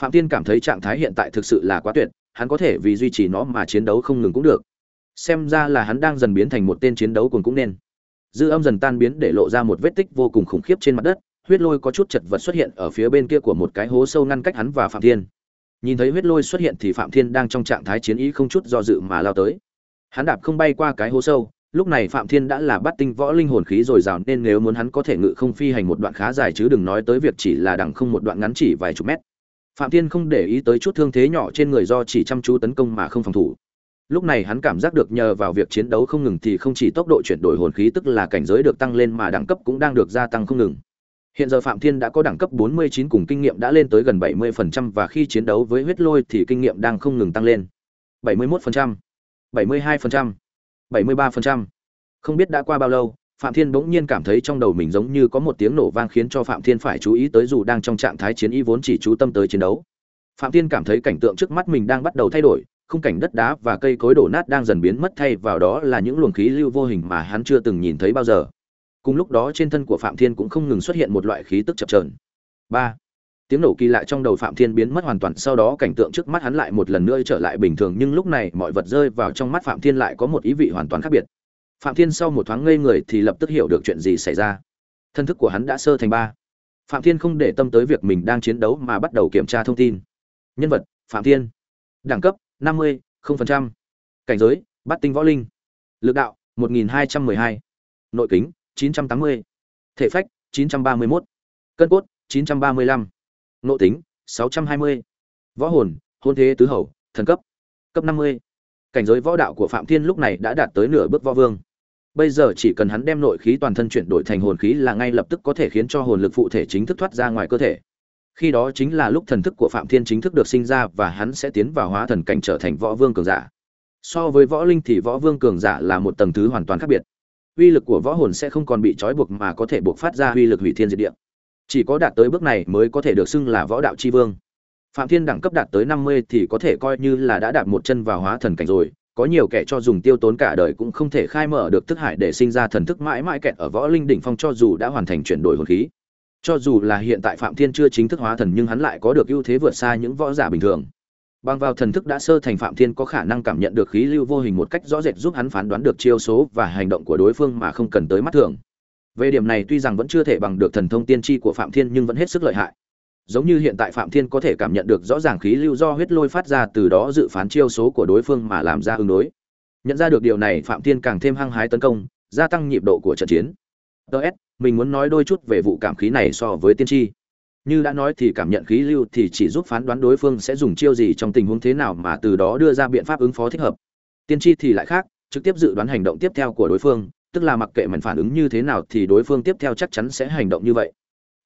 Phạm thiên cảm thấy trạng thái hiện tại thực sự là quá tuyệt, hắn có thể vì duy trì nó mà chiến đấu không ngừng cũng được. Xem ra là hắn đang dần biến thành một tên chiến đấu cùng cũng nên. Dư âm dần tan biến để lộ ra một vết tích vô cùng khủng khiếp trên mặt đất, huyết lôi có chút chật vật xuất hiện ở phía bên kia của một cái hố sâu ngăn cách hắn và phạm thiên nhìn thấy huyết lôi xuất hiện thì phạm thiên đang trong trạng thái chiến ý không chút do dự mà lao tới. Hắn đạp không bay qua cái hố sâu, lúc này phạm thiên đã là bắt tinh võ linh hồn khí rồi rào nên nếu muốn hắn có thể ngự không phi hành một đoạn khá dài chứ đừng nói tới việc chỉ là đằng không một đoạn ngắn chỉ vài chục mét. Phạm thiên không để ý tới chút thương thế nhỏ trên người do chỉ chăm chú tấn công mà không phòng thủ. Lúc này hắn cảm giác được nhờ vào việc chiến đấu không ngừng thì không chỉ tốc độ chuyển đổi hồn khí tức là cảnh giới được tăng lên mà đẳng cấp cũng đang được gia tăng không ngừng hiện giờ phạm thiên đã có đẳng cấp 49 cùng kinh nghiệm đã lên tới gần 70% và khi chiến đấu với huyết lôi thì kinh nghiệm đang không ngừng tăng lên. 71%, 72%, 73%. không biết đã qua bao lâu phạm thiên bỗng nhiên cảm thấy trong đầu mình giống như có một tiếng nổ vang khiến cho phạm thiên phải chú ý tới dù đang trong trạng thái chiến y vốn chỉ chú tâm tới chiến đấu. Phạm thiên cảm thấy cảnh tượng trước mắt mình đang bắt đầu thay đổi khung cảnh đất đá và cây cối đổ nát đang dần biến mất thay vào đó là những luồng khí lưu vô hình mà hắn chưa từng nhìn thấy bao giờ cùng lúc đó trên thân của phạm thiên cũng không ngừng xuất hiện một loại khí tức chập trờn ba. Tiếng nổ kỳ lạ trong đầu phạm thiên biến mất hoàn toàn sau đó cảnh tượng trước mắt hắn lại một lần nữa trở lại bình thường nhưng lúc này mọi vật rơi vào trong mắt phạm thiên lại có một ý vị hoàn toàn khác biệt. Phạm thiên sau một thoáng ngây người thì lập tức hiểu được chuyện gì xảy ra. Thân thức của hắn đã sơ thành ba. Phạm thiên không để tâm tới việc mình đang chiến đấu mà bắt đầu kiểm tra thông tin. Nhân vật phạm thiên. Đẳng cấp 50, 0%. cảnh giới bát tinh võ linh. Lực đạo 1212. nội kính 980. thể phách 931. cân cốt 935. nội tính 620. võ hồn, hôn thế tứ hầu, thần cấp cấp 50. cảnh giới võ đạo của phạm thiên lúc này đã đạt tới nửa bước võ vương bây giờ chỉ cần hắn đem nội khí toàn thân chuyển đổi thành hồn khí là ngay lập tức có thể khiến cho hồn lực phụ thể chính thức thoát ra ngoài cơ thể khi đó chính là lúc thần thức của phạm thiên chính thức được sinh ra và hắn sẽ tiến vào hóa thần cảnh trở thành võ vương cường giả so với võ linh thì võ vương cường giả là một tầng thứ hoàn toàn khác biệt uy lực của võ hồn sẽ không còn bị trói buộc mà có thể buộc phát ra uy lực hủy thiên diệt địa. Chỉ có đạt tới bước này mới có thể được xưng là võ đạo c h i vương. Phạm thiên đẳng cấp đạt tới năm mươi thì có thể coi như là đã đạt một chân vào hóa thần cảnh rồi. Có nhiều kẻ cho dùng tiêu tốn cả đời cũng không thể khai mở được thức hải để sinh ra thần thức mãi mãi kẹt ở võ linh đỉnh phong cho dù đã hoàn thành chuyển đổi hồn khí. Cho dù là hiện tại phạm thiên chưa chính thức hóa thần nhưng hắn lại có được ưu thế vượt xa những võ giả bình thường bằng vào thần thức đã sơ thành phạm thiên có khả năng cảm nhận được khí lưu vô hình một cách rõ rệt giúp hắn phán đoán được chiêu số và hành động của đối phương mà không cần tới mắt thường. Về điểm này tuy rằng vẫn chưa thể bằng được thần thông tiên tri của phạm thiên nhưng vẫn hết sức lợi hại. Giống như hiện tại phạm thiên có thể cảm nhận được rõ ràng khí lưu do huyết lôi phát ra từ đó dự phán chiêu số của đối phương mà làm ra ứng đối. Nhận ra được điều này, phạm thiên càng thêm hăng hái tấn công, gia tăng nhịp độ của trận chiến. Ts mình muốn nói đôi chút về vụ cảm khí này so với tiên tri như đã nói thì cảm nhận khí lưu thì chỉ giúp phán đoán đối phương sẽ dùng chiêu gì trong tình huống thế nào mà từ đó đưa ra biện pháp ứng phó thích hợp. Tiên tri thì lại khác, trực tiếp dự đoán hành động tiếp theo của đối phương, tức là mặc kệ mình phản ứng như thế nào thì đối phương tiếp theo chắc chắn sẽ hành động như vậy.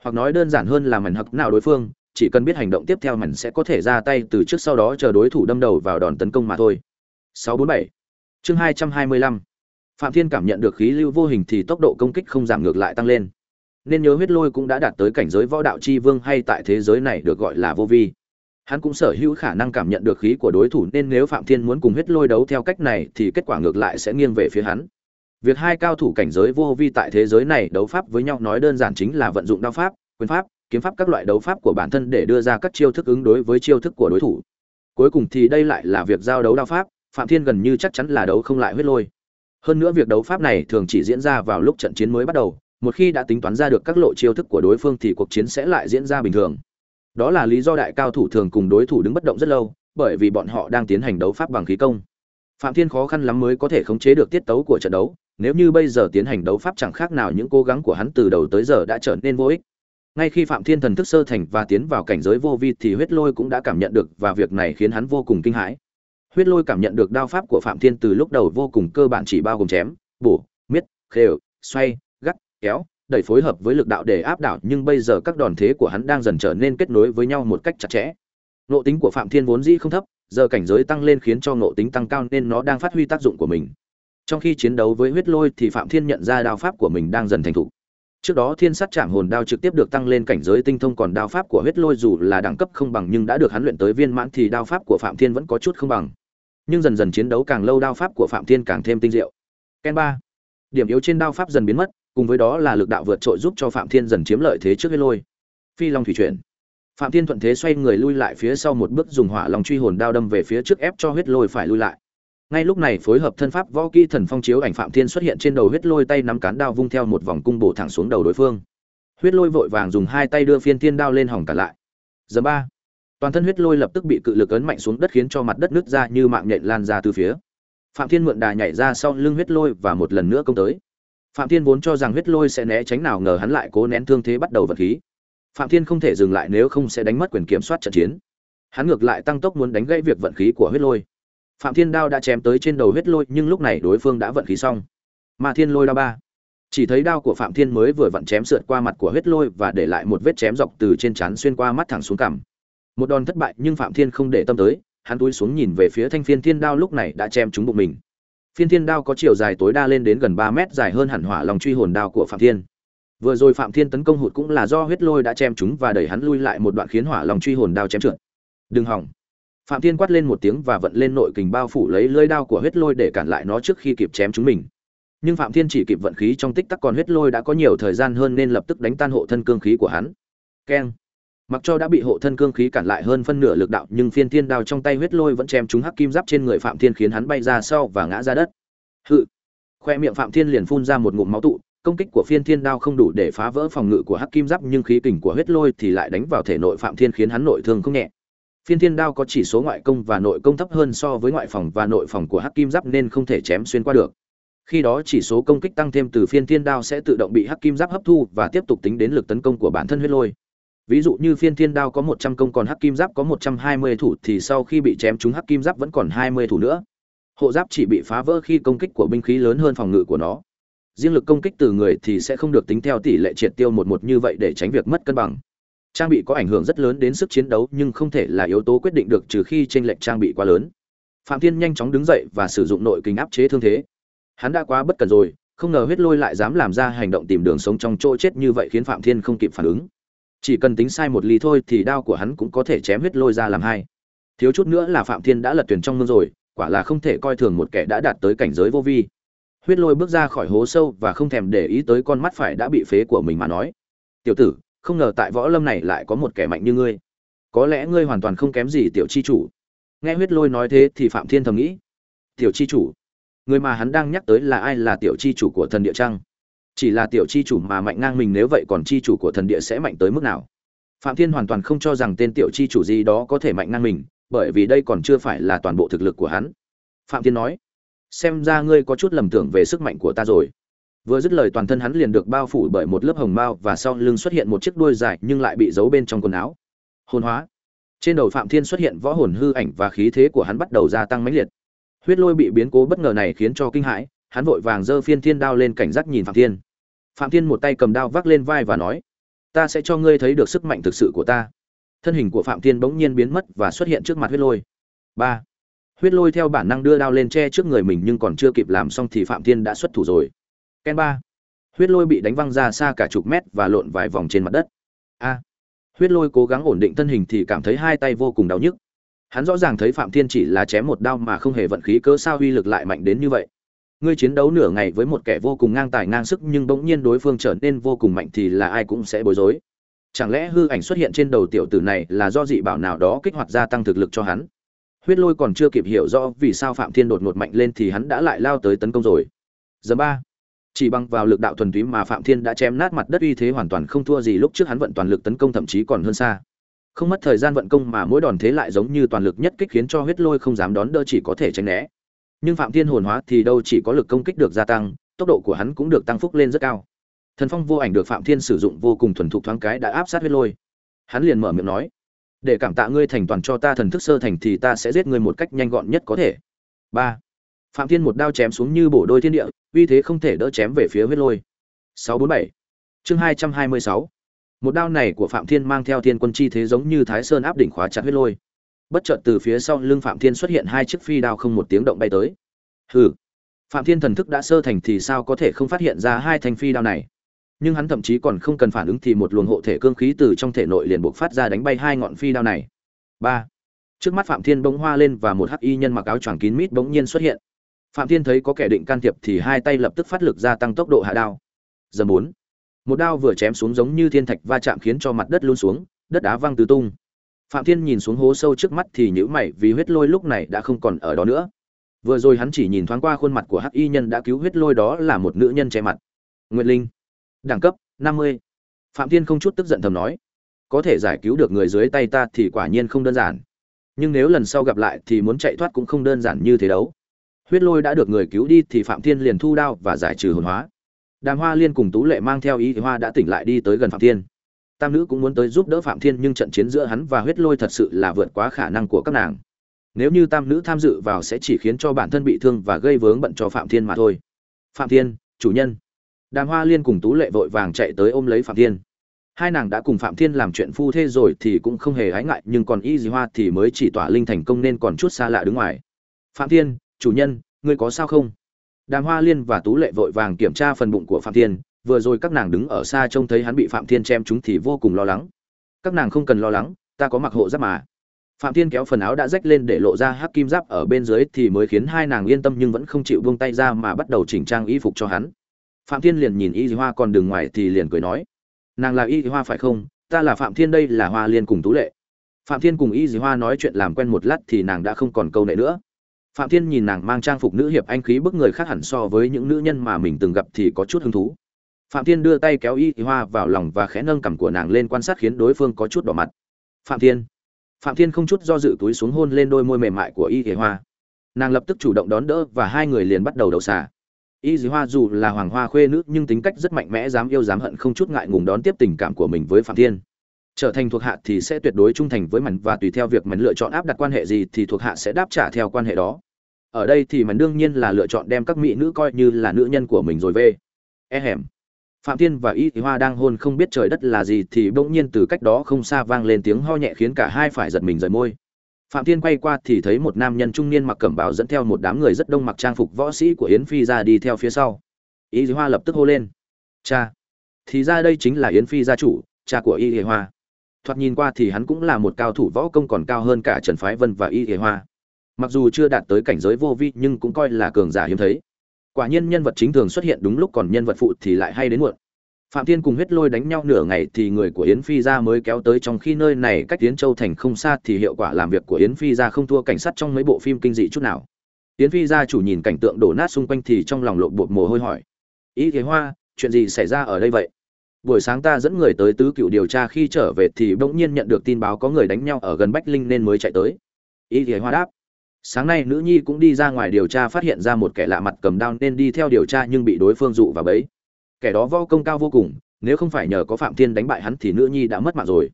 Hoặc nói đơn giản hơn là mình hặc nào đối phương, chỉ cần biết hành động tiếp theo mình sẽ có thể ra tay từ trước sau đó chờ đối thủ đâm đầu vào đòn tấn công mà thôi. 647 chương 225 phạm thiên cảm nhận được khí lưu vô hình thì tốc độ công kích không giảm ngược lại tăng lên nên nhớ huyết lôi cũng đã đạt tới cảnh giới võ đạo chi vương hay tại thế giới này được gọi là vô vi. Hắn cũng sở hữu khả năng cảm nhận được khí của đối thủ nên nếu phạm thiên muốn cùng huyết lôi đấu theo cách này thì kết quả ngược lại sẽ nghiêng về phía hắn. Việc hai cao thủ cảnh giới vô vi tại thế giới này đấu pháp với nhau nói đơn giản chính là vận dụng đao pháp, quyền pháp, kiếm pháp các loại đấu pháp của bản thân để đưa ra các chiêu thức ứng đối với chiêu thức của đối thủ. Cuối cùng thì đây lại là việc giao đấu đao pháp, phạm thiên gần như chắc chắn là đấu không lại huyết lôi. Hơn nữa việc đấu pháp này thường chỉ diễn ra vào lúc trận chiến mới bắt đầu một khi đã tính toán ra được các lộ chiêu thức của đối phương thì cuộc chiến sẽ lại diễn ra bình thường. Đó là lý do đại cao thủ thường cùng đối thủ đứng bất động rất lâu, bởi vì bọn họ đang tiến hành đấu pháp bằng khí công. Phạm thiên khó khăn lắm mới có thể khống chế được tiết tấu của trận đấu, nếu như bây giờ tiến hành đấu pháp chẳng khác nào những cố gắng của hắn từ đầu tới giờ đã trở nên vô ích. Ngay khi phạm thiên thần thức sơ thành và tiến vào cảnh giới vô vi thì huyết lôi cũng đã cảm nhận được và việc này khiến hắn vô cùng kinh hãi. Huyết lôi cảm nhận được đao pháp của phạm thiên từ lúc đầu vô cùng cơ bản chỉ bao gồm chém, bổ, miết, khều, xoay kéo, đẩy phối hợp với lực đạo để áp đảo, nhưng bây giờ các đòn thế của hắn đang dần trở nên kết nối với nhau một cách chặt chẽ. Nộ tính của phạm thiên vốn dĩ không thấp, giờ cảnh giới tăng lên khiến cho nộ tính tăng cao nên nó đang phát huy tác dụng của mình. Trong khi chiến đấu với huyết lôi thì phạm thiên nhận ra đao pháp của mình đang dần thành thục. Trước đó thiên sát chạm hồn đao trực tiếp được tăng lên cảnh giới tinh thông, còn đao pháp của huyết lôi dù là đẳng cấp không bằng nhưng đã được hắn luyện tới viên mãn thì đao pháp của phạm thiên vẫn có chút không bằng. Nhưng dần dần chiến đấu càng lâu đao pháp của phạm thiên càng thêm tinh diệu. Ken ba. Điểm yếu trên đao pháp dần biến mất cùng với đó là lực đạo vượt trội giúp cho phạm thiên dần chiếm lợi thế trước huyết lôi. Phi long thủy chuyển. Phạm thiên thuận thế xoay người lui lại phía sau một bước dùng hỏa long truy hồn đao đâm về phía trước ép cho huyết lôi phải lui lại. Ngay lúc này phối hợp thân pháp võ kỹ thần phong chiếu ảnh phạm thiên xuất hiện trên đầu huyết lôi tay nắm cán đao vung theo một vòng cung bổ thẳng xuống đầu đối phương. Huyết lôi vội vàng dùng hai tay đưa phiên thiên đao lên hỏng cả lại. Giờ ba, toàn thân huyết lôi lập tức bị cự lực ấn mạnh xuống đất khiến cho mặt đất nứt ra như mạng nhện lan ra từ phía. Phạm thiên mượn đà nhảy ra sau lưng huyết lôi và một lần nữa công tới phạm thiên vốn cho rằng huyết lôi sẽ né tránh nào ngờ hắn lại cố nén thương thế bắt đầu vật khí. Phạm thiên không thể dừng lại nếu không sẽ đánh mất quyền kiểm soát trận chiến. Hắn ngược lại tăng tốc muốn đánh gãy việc vận khí của huyết lôi. Phạm thiên đao đã chém tới trên đầu huyết lôi, nhưng lúc này đối phương đã vận khí xong. Ma thiên lôi đao ba. Chỉ thấy đao của phạm thiên mới vừa vặn chém sượt qua mặt của huyết lôi và để lại một vết chém dọc từ trên trán xuyên qua mắt thẳng xuống cằm. Một đòn thất bại, nhưng phạm thiên không để tâm tới. Hắn túi xuống nhìn về phía thanh phiên thiên đao lúc này đã chém trúng bụng mình phiên thiên đao có chiều dài tối đa lên đến gần ba mét, dài hơn hẳn hỏa lòng truy hồn đao của phạm thiên. Vừa rồi phạm thiên tấn công hụt cũng là do huyết lôi đã chém chúng và đẩy hắn lui lại một đoạn khiến hỏa lòng truy hồn đao chém trượt. Đừng hỏng. Phạm thiên quát lên một tiếng và vận lên nội kình bao phủ lấy lưỡi đao của huyết lôi để cản lại nó trước khi kịp chém chúng mình. Nhưng phạm thiên chỉ kịp vận khí trong tích tắc còn huyết lôi đã có nhiều thời gian hơn nên lập tức đánh tan hộ thân cương khí của hắn. Keng mặc cho đã bị hộ thân cương khí cản lại hơn phân nửa lực đạo, nhưng phiên thiên đao trong tay huyết lôi vẫn chém trúng hắc kim giáp trên người phạm thiên khiến hắn bay ra sau và ngã ra đất. Hự! Khoe miệng phạm thiên liền phun ra một ngụm máu tụ, công kích của phiên thiên đao không đủ để phá vỡ phòng ngự của hắc kim giáp, nhưng khí kình của huyết lôi thì lại đánh vào thể nội phạm thiên khiến hắn nội thương không nhẹ. Phiên thiên đao có chỉ số ngoại công và nội công thấp hơn so với ngoại phòng và nội phòng của hắc kim giáp nên không thể chém xuyên qua được. Khi đó chỉ số công kích tăng thêm từ phiên thiên đao sẽ tự động bị hắc kim giáp hấp thu và tiếp tục tính đến lực tấn công của bản thân huyết lôi ví dụ như phiên thiên đao có một trăm công còn hắc kim giáp có một trăm hai mươi thủ thì sau khi bị chém chúng hắc kim giáp vẫn còn hai mươi thủ nữa. Hộ giáp chỉ bị phá vỡ khi công kích của binh khí lớn hơn phòng ngự của nó. Riêng lực công kích từ người thì sẽ không được tính theo tỷ lệ triệt tiêu một một như vậy để tránh việc mất cân bằng. Trang bị có ảnh hưởng rất lớn đến sức chiến đấu nhưng không thể là yếu tố quyết định được trừ khi tranh lệch trang bị quá lớn. Phạm thiên nhanh chóng đứng dậy và sử dụng nội kính áp chế thương thế. Hắn đã quá bất cần rồi, không ngờ huyết lôi lại dám làm ra hành động tìm đường sống trong chỗ chết như vậy khiến phạm thiên không kịp phản ứng chỉ cần tính sai một ly thôi thì đao của hắn cũng có thể chém huyết lôi ra làm hai. Thiếu chút nữa là phạm thiên đã lật tuyển trong mương rồi, quả là không thể coi thường một kẻ đã đạt tới cảnh giới vô vi. Huyết lôi bước ra khỏi hố sâu và không thèm để ý tới con mắt phải đã bị phế của mình mà nói. Tiểu tử, không ngờ tại võ lâm này lại có một kẻ mạnh như ngươi. Có lẽ ngươi hoàn toàn không kém gì tiểu chi chủ. Nghe huyết lôi nói thế thì phạm thiên thầm nghĩ. Tiểu chi chủ, người mà hắn đang nhắc tới là ai là tiểu chi chủ của thần địa trăng? Chỉ là tiểu chi chủ mà mạnh ngang mình, nếu vậy còn chi chủ của thần địa sẽ mạnh tới mức nào? Phạm thiên hoàn toàn không cho rằng tên tiểu chi chủ gì đó có thể mạnh ngang mình, bởi vì đây còn chưa phải là toàn bộ thực lực của hắn. Phạm thiên nói, xem ra ngươi có chút lầm tưởng về sức mạnh của ta rồi. Vừa dứt lời toàn thân hắn liền được bao phủ bởi một lớp hồng mao và sau lưng xuất hiện một chiếc đuôi dài nhưng lại bị giấu bên trong quần áo. Hồn hóa. Trên đầu phạm thiên xuất hiện võ hồn hư ảnh và khí thế của hắn bắt đầu gia tăng mãnh liệt. Huyết lôi bị biến cố bất ngờ này khiến cho kinh hãi, hắn vội vàng giơ phiên thiên đao lên cảnh giác nhìn phạm thiên phạm thiên một tay cầm đao vác lên vai và nói, ta sẽ cho ngươi thấy được sức mạnh thực sự của ta. Thân hình của phạm thiên bỗng nhiên biến mất và xuất hiện trước mặt huyết lôi. Ba. Huyết lôi theo bản năng đưa đao lên che trước người mình nhưng còn chưa kịp làm xong thì phạm thiên đã xuất thủ rồi. Ken ba. Huyết lôi bị đánh văng ra xa cả chục mét và lộn vài vòng trên mặt đất. A. Huyết lôi cố gắng ổn định thân hình thì cảm thấy hai tay vô cùng đau nhức. Hắn rõ ràng thấy phạm thiên chỉ là chém một đao mà không hề vận khí cớ sao uy lực lại mạnh đến như vậy ngươi chiến đấu nửa ngày với một kẻ vô cùng ngang tài ngang sức nhưng bỗng nhiên đối phương trở nên vô cùng mạnh thì là ai cũng sẽ bối rối. Chẳng lẽ hư ảnh xuất hiện trên đầu tiểu tử này là do dị bảo nào đó kích hoạt gia tăng thực lực cho hắn? Huyết lôi còn chưa kịp hiểu rõ vì sao phạm thiên đột ngột mạnh lên thì hắn đã lại lao tới tấn công rồi. Giờ ba, chỉ bằng vào lực đạo thuần túy mà phạm thiên đã chém nát mặt đất uy thế hoàn toàn không thua gì lúc trước hắn vận toàn lực tấn công thậm chí còn hơn xa. Không mất thời gian vận công mà mỗi đòn thế lại giống như toàn lực nhất kích khiến cho huyết lôi không dám đón đỡ chỉ có thể tránh né nhưng phạm thiên hồn hóa thì đâu chỉ có lực công kích được gia tăng, tốc độ của hắn cũng được tăng phúc lên rất cao. Thần phong vô ảnh được phạm thiên sử dụng vô cùng thuần thục thoáng cái đã áp sát huyết lôi. Hắn liền mở miệng nói, để cảm tạ ngươi thành toàn cho ta thần thức sơ thành thì ta sẽ giết ngươi một cách nhanh gọn nhất có thể. Ba. Phạm thiên một đao chém xuống như bổ đôi thiên địa, uy thế không thể đỡ chém về phía huyết lôi. Sáu bốn bảy. Chương hai trăm hai mươi sáu. Một đao này của phạm thiên mang theo thiên quân chi thế giống như thái sơn áp đỉnh khóa chặt huyết lôi bất chợt từ phía sau lưng phạm thiên xuất hiện hai chiếc phi đao không một tiếng động bay tới. Hừ, phạm thiên thần thức đã sơ thành thì sao có thể không phát hiện ra hai thanh phi đao này? Nhưng hắn thậm chí còn không cần phản ứng thì một luồng hộ thể cương khí từ trong thể nội liền buộc phát ra đánh bay hai ngọn phi đao này. Ba, trước mắt phạm thiên bỗng hoa lên và một hắc y nhân mặc áo choàng kín mít bỗng nhiên xuất hiện. Phạm thiên thấy có kẻ định can thiệp thì hai tay lập tức phát lực gia tăng tốc độ hạ đao. Giờ bốn, một đao vừa chém xuống giống như thiên thạch va chạm khiến cho mặt đất luôn xuống, đất đá văng tứ tung phạm thiên nhìn xuống hố sâu trước mắt thì nhíu mày vì huyết lôi lúc này đã không còn ở đó nữa. Vừa rồi hắn chỉ nhìn thoáng qua khuôn mặt của hắc y nhân đã cứu huyết lôi đó là một nữ nhân che mặt. Nguyệt linh, đẳng cấp năm mươi. Phạm thiên không chút tức giận thầm nói, có thể giải cứu được người dưới tay ta thì quả nhiên không đơn giản. Nhưng nếu lần sau gặp lại thì muốn chạy thoát cũng không đơn giản như thế đâu. Huyết lôi đã được người cứu đi thì phạm thiên liền thu đao và giải trừ hồn hóa. Đàm hoa liên cùng tú lệ mang theo ý thì hoa đã tỉnh lại đi tới gần phạm thiên tam nữ cũng muốn tới giúp đỡ phạm thiên nhưng trận chiến giữa hắn và huyết lôi thật sự là vượt quá khả năng của các nàng. Nếu như tam nữ tham dự vào sẽ chỉ khiến cho bản thân bị thương và gây vướng bận cho phạm thiên mà thôi. Phạm thiên, chủ nhân. Đàm hoa liên cùng tú lệ vội vàng chạy tới ôm lấy phạm thiên. Hai nàng đã cùng phạm thiên làm chuyện phu thê rồi thì cũng không hề ái ngại, nhưng còn y dì hoa thì mới chỉ tỏa linh thành công nên còn chút xa lạ đứng ngoài. Phạm thiên, chủ nhân, ngươi có sao không? Đàm hoa liên và tú lệ vội vàng kiểm tra phần bụng của phạm thiên vừa rồi các nàng đứng ở xa trông thấy hắn bị phạm thiên chém chúng thì vô cùng lo lắng. Các nàng không cần lo lắng, ta có mặc hộ giáp mà. Phạm thiên kéo phần áo đã rách lên để lộ ra hắc kim giáp ở bên dưới thì mới khiến hai nàng yên tâm nhưng vẫn không chịu buông tay ra mà bắt đầu chỉnh trang y phục cho hắn. Phạm thiên liền nhìn y hoa còn đường ngoài thì liền cười nói, nàng là y hoa phải không? Ta là phạm thiên đây là hoa liên cùng tú lệ. Phạm thiên cùng y hoa nói chuyện làm quen một lát thì nàng đã không còn câu nệ nữa. Phạm thiên nhìn nàng mang trang phục nữ hiệp anh khí bức người khác hẳn so với những nữ nhân mà mình từng gặp thì có chút hứng thú phạm thiên đưa tay kéo y hoa vào lòng và khẽ nâng cằm của nàng lên quan sát khiến đối phương có chút đỏ mặt. Phạm thiên. Phạm thiên không chút do dự túi xuống hôn lên đôi môi mềm mại của y hoa. Nàng lập tức chủ động đón đỡ và hai người liền bắt đầu đầu xả. Y dì hoa dù là hoàng hoa khuê nữ nhưng tính cách rất mạnh mẽ, dám yêu dám hận, không chút ngại ngùng đón tiếp tình cảm của mình với phạm thiên. Trở thành thuộc hạ thì sẽ tuyệt đối trung thành với mình và tùy theo việc mình lựa chọn áp đặt quan hệ gì thì thuộc hạ sẽ đáp trả theo quan hệ đó. Ở đây thì mình đương nhiên là lựa chọn đem các mỹ nữ coi như là nữ nhân của mình rồi về. E hẻm phạm thiên và y thì hoa đang hôn không biết trời đất là gì thì bỗng nhiên từ cách đó không xa vang lên tiếng ho nhẹ khiến cả hai phải giật mình rời môi. Phạm thiên quay qua thì thấy một nam nhân trung niên mặc cẩm bào dẫn theo một đám người rất đông mặc trang phục võ sĩ của yến phi ra đi theo phía sau. Y thì hoa lập tức hô lên. Cha. Thì ra đây chính là yến phi gia chủ, cha của y thì hoa. Thoạt nhìn qua thì hắn cũng là một cao thủ võ công còn cao hơn cả trần phái vân và y thì hoa. Mặc dù chưa đạt tới cảnh giới vô vi nhưng cũng coi là cường giả hiếm thấy quả nhiên nhân vật chính thường xuất hiện đúng lúc còn nhân vật phụ thì lại hay đến muộn. Phạm thiên cùng huyết lôi đánh nhau nửa ngày thì người của yến phi ra mới kéo tới trong khi nơi này cách yến châu thành không xa thì hiệu quả làm việc của yến phi ra không thua cảnh sát trong mấy bộ phim kinh dị chút nào. Yến phi ra chủ nhìn cảnh tượng đổ nát xung quanh thì trong lòng lộn bột mồ hôi hỏi, ý thế hoa, chuyện gì xảy ra ở đây vậy? Buổi sáng ta dẫn người tới tứ cựu điều tra khi trở về thì bỗng nhiên nhận được tin báo có người đánh nhau ở gần bách linh nên mới chạy tới. Ý thế hoa đáp sáng nay nữ nhi cũng đi ra ngoài điều tra phát hiện ra một kẻ lạ mặt cầm đao nên đi theo điều tra nhưng bị đối phương dụ vào bẫy. Kẻ đó võ công cao vô cùng, nếu không phải nhờ có phạm thiên đánh bại hắn thì nữ nhi đã mất mạng rồi.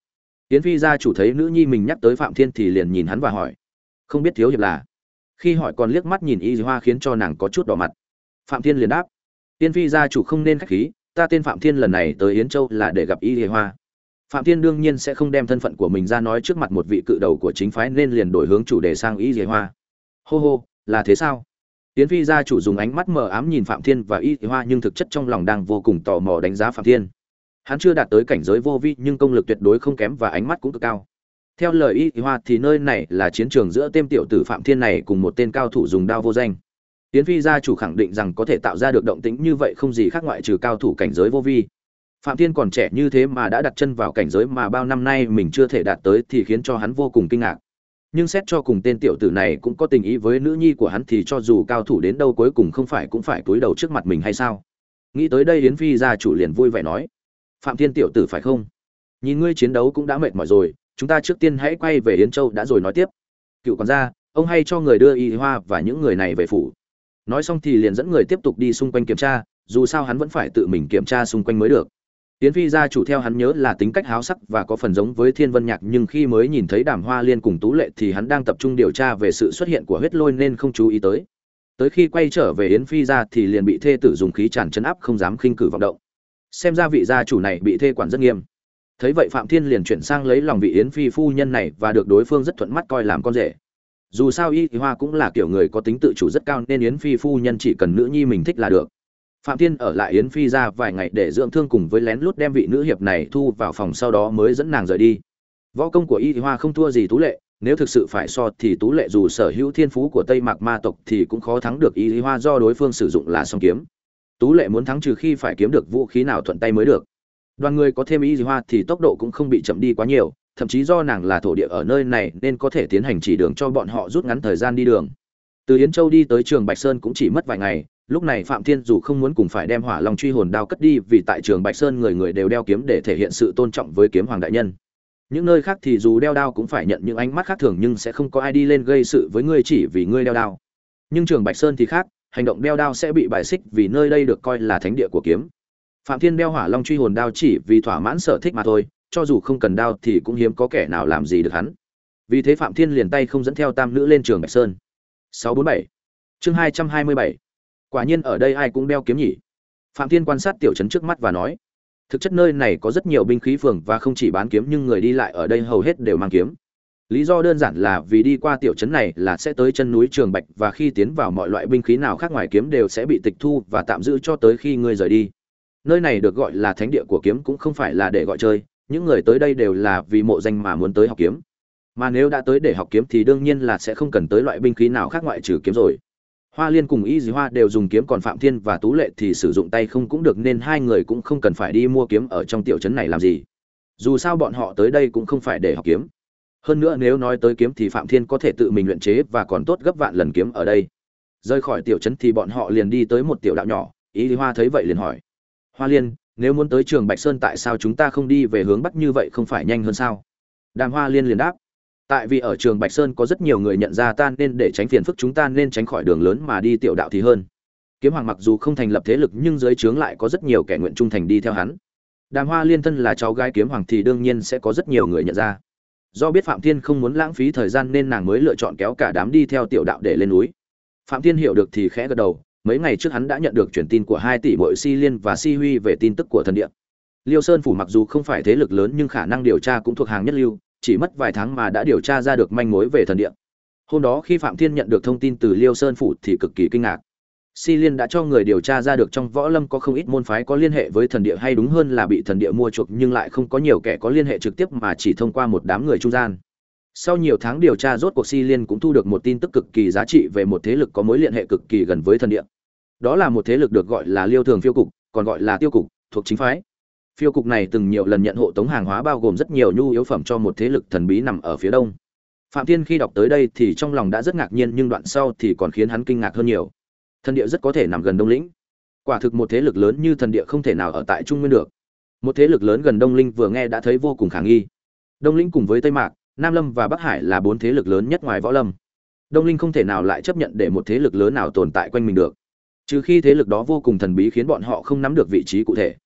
Tiến phi gia chủ thấy nữ nhi mình nhắc tới phạm thiên thì liền nhìn hắn và hỏi, không biết thiếu hiệp là? Khi hỏi còn liếc mắt nhìn y hoa khiến cho nàng có chút đỏ mặt. Phạm thiên liền đáp tiên phi gia chủ không nên khách khí, ta tên phạm thiên lần này tới yến châu là để gặp y hoa phạm thiên đương nhiên sẽ không đem thân phận của mình ra nói trước mặt một vị cự đầu của chính phái nên liền đổi hướng chủ đề sang y hoa hô hô, là thế sao Tiễn Phi gia chủ dùng ánh mắt mờ ám nhìn Phạm Thiên và Y Hoa nhưng thực chất trong lòng đang vô cùng tò mò đánh giá Phạm Thiên. Hắn chưa đạt tới cảnh giới vô vi nhưng công lực tuyệt đối không kém và ánh mắt cũng cực cao. Theo lời Y Hoa thì nơi này là chiến trường giữa tên tiểu tử Phạm Thiên này cùng một tên cao thủ dùng đao vô danh. Tiễn Phi gia chủ khẳng định rằng có thể tạo ra được động tĩnh như vậy không gì khác ngoại trừ cao thủ cảnh giới vô vi. Phạm Thiên còn trẻ như thế mà đã đặt chân vào cảnh giới mà bao năm nay mình chưa thể đạt tới thì khiến cho hắn vô cùng kinh ngạc. Nhưng xét cho cùng tên tiểu tử này cũng có tình ý với nữ nhi của hắn thì cho dù cao thủ đến đâu cuối cùng không phải cũng phải cúi đầu trước mặt mình hay sao? Nghĩ tới đây yến phi gia chủ liền vui vẻ nói. Phạm thiên tiểu tử phải không? Nhìn ngươi chiến đấu cũng đã mệt mỏi rồi, chúng ta trước tiên hãy quay về yến châu đã rồi nói tiếp. Cựu còn ra ông hay cho người đưa y hoa và những người này về phủ. Nói xong thì liền dẫn người tiếp tục đi xung quanh kiểm tra, dù sao hắn vẫn phải tự mình kiểm tra xung quanh mới được. Yến Phi gia chủ theo hắn nhớ là tính cách háo sắc và có phần giống với Thiên Vân Nhạc, nhưng khi mới nhìn thấy Đàm Hoa Liên cùng Tú Lệ thì hắn đang tập trung điều tra về sự xuất hiện của huyết lôi nên không chú ý tới. Tới khi quay trở về Yến Phi gia thì liền bị thê tử dùng khí tràn chấn áp không dám khinh cử vọng động. Xem ra vị gia chủ này bị thê quản rất nghiêm. Thấy vậy Phạm Thiên liền chuyển sang lấy lòng vị Yến Phi phu nhân này và được đối phương rất thuận mắt coi làm con rể. Dù sao Y Hoa cũng là kiểu người có tính tự chủ rất cao nên Yến Phi phu nhân chỉ cần nữ nhi mình thích là được phạm thiên ở lại yến phi ra vài ngày để dưỡng thương cùng với lén lút đem vị nữ hiệp này thu vào phòng sau đó mới dẫn nàng rời đi. Võ công của y hoa không thua gì tú lệ, nếu thực sự phải so thì tú lệ dù sở hữu thiên phú của tây mạc ma tộc thì cũng khó thắng được y hoa do đối phương sử dụng là song kiếm. Tú lệ muốn thắng trừ khi phải kiếm được vũ khí nào thuận tay mới được. Đoàn người có thêm y hoa thì tốc độ cũng không bị chậm đi quá nhiều, thậm chí do nàng là thổ địa ở nơi này nên có thể tiến hành chỉ đường cho bọn họ rút ngắn thời gian đi đường. Từ yến châu đi tới trường bạch sơn cũng chỉ mất vài ngày lúc này phạm thiên dù không muốn cùng phải đem hỏa long truy hồn đao cất đi vì tại trường bạch sơn người người đều đeo kiếm để thể hiện sự tôn trọng với kiếm hoàng đại nhân. Những nơi khác thì dù đeo đao cũng phải nhận những ánh mắt khác thường nhưng sẽ không có ai đi lên gây sự với ngươi chỉ vì ngươi đeo đao. Nhưng trường bạch sơn thì khác, hành động đeo đao sẽ bị bài xích vì nơi đây được coi là thánh địa của kiếm. Phạm thiên đeo hỏa long truy hồn đao chỉ vì thỏa mãn sở thích mà thôi, cho dù không cần đao thì cũng hiếm có kẻ nào làm gì được hắn. Vì thế phạm thiên liền tay không dẫn theo tam nữ lên trường bạch sơn. 647 chương 227 quả nhiên ở đây ai cũng đeo kiếm nhỉ. Phạm thiên quan sát tiểu trấn trước mắt và nói, thực chất nơi này có rất nhiều binh khí phường và không chỉ bán kiếm nhưng người đi lại ở đây hầu hết đều mang kiếm. Lý do đơn giản là vì đi qua tiểu trấn này là sẽ tới chân núi trường bạch và khi tiến vào mọi loại binh khí nào khác ngoài kiếm đều sẽ bị tịch thu và tạm giữ cho tới khi ngươi rời đi. Nơi này được gọi là thánh địa của kiếm cũng không phải là để gọi chơi, những người tới đây đều là vì mộ danh mà muốn tới học kiếm. Mà nếu đã tới để học kiếm thì đương nhiên là sẽ không cần tới loại binh khí nào khác ngoại trừ kiếm rồi hoa liên cùng y dì hoa đều dùng kiếm còn phạm thiên và tú lệ thì sử dụng tay không cũng được nên hai người cũng không cần phải đi mua kiếm ở trong tiểu trấn này làm gì. Dù sao bọn họ tới đây cũng không phải để học kiếm. Hơn nữa nếu nói tới kiếm thì phạm thiên có thể tự mình luyện chế và còn tốt gấp vạn lần kiếm ở đây. Rời khỏi tiểu trấn thì bọn họ liền đi tới một tiểu đạo nhỏ, y dì hoa thấy vậy liền hỏi. Hoa liên, nếu muốn tới trường bạch sơn tại sao chúng ta không đi về hướng bắc như vậy không phải nhanh hơn sao? Đàm hoa liên liền đáp tại vì ở trường bạch sơn có rất nhiều người nhận ra ta nên để tránh phiền phức chúng ta nên tránh khỏi đường lớn mà đi tiểu đạo thì hơn. Kiếm hoàng mặc dù không thành lập thế lực nhưng dưới trướng lại có rất nhiều kẻ nguyện trung thành đi theo hắn. Đàm hoa liên thân là cháu gái kiếm hoàng thì đương nhiên sẽ có rất nhiều người nhận ra. Do biết phạm thiên không muốn lãng phí thời gian nên nàng mới lựa chọn kéo cả đám đi theo tiểu đạo để lên núi. Phạm thiên hiểu được thì khẽ gật đầu, mấy ngày trước hắn đã nhận được truyền tin của hai tỷ bội si liên và si huy về tin tức của thần địa. Liêu sơn phủ mặc dù không phải thế lực lớn nhưng khả năng điều tra cũng thuộc hàng nhất lưu chỉ mất vài tháng mà đã điều tra ra được manh mối về thần địa. Hôm đó khi phạm thiên nhận được thông tin từ liêu sơn phủ thì cực kỳ kinh ngạc. Si liên đã cho người điều tra ra được trong võ lâm có không ít môn phái có liên hệ với thần địa hay đúng hơn là bị thần địa mua chuộc nhưng lại không có nhiều kẻ có liên hệ trực tiếp mà chỉ thông qua một đám người trung gian. Sau nhiều tháng điều tra rốt cuộc si liên cũng thu được một tin tức cực kỳ giá trị về một thế lực có mối liên hệ cực kỳ gần với thần địa. Đó là một thế lực được gọi là liêu thường phiêu cục, còn gọi là tiêu cục, thuộc chính phái phiêu cục này từng nhiều lần nhận hộ tống hàng hóa bao gồm rất nhiều nhu yếu phẩm cho một thế lực thần bí nằm ở phía đông. Phạm thiên khi đọc tới đây thì trong lòng đã rất ngạc nhiên nhưng đoạn sau thì còn khiến hắn kinh ngạc hơn nhiều. Thần địa rất có thể nằm gần đông lĩnh. Quả thực một thế lực lớn như thần địa không thể nào ở tại trung nguyên được. Một thế lực lớn gần đông linh vừa nghe đã thấy vô cùng khả nghi. Đông lĩnh cùng với tây mạc, nam lâm và bắc hải là bốn thế lực lớn nhất ngoài võ lâm. Đông linh không thể nào lại chấp nhận để một thế lực lớn nào tồn tại quanh mình được. Trừ khi thế lực đó vô cùng thần bí khiến bọn họ không nắm được vị trí cụ thể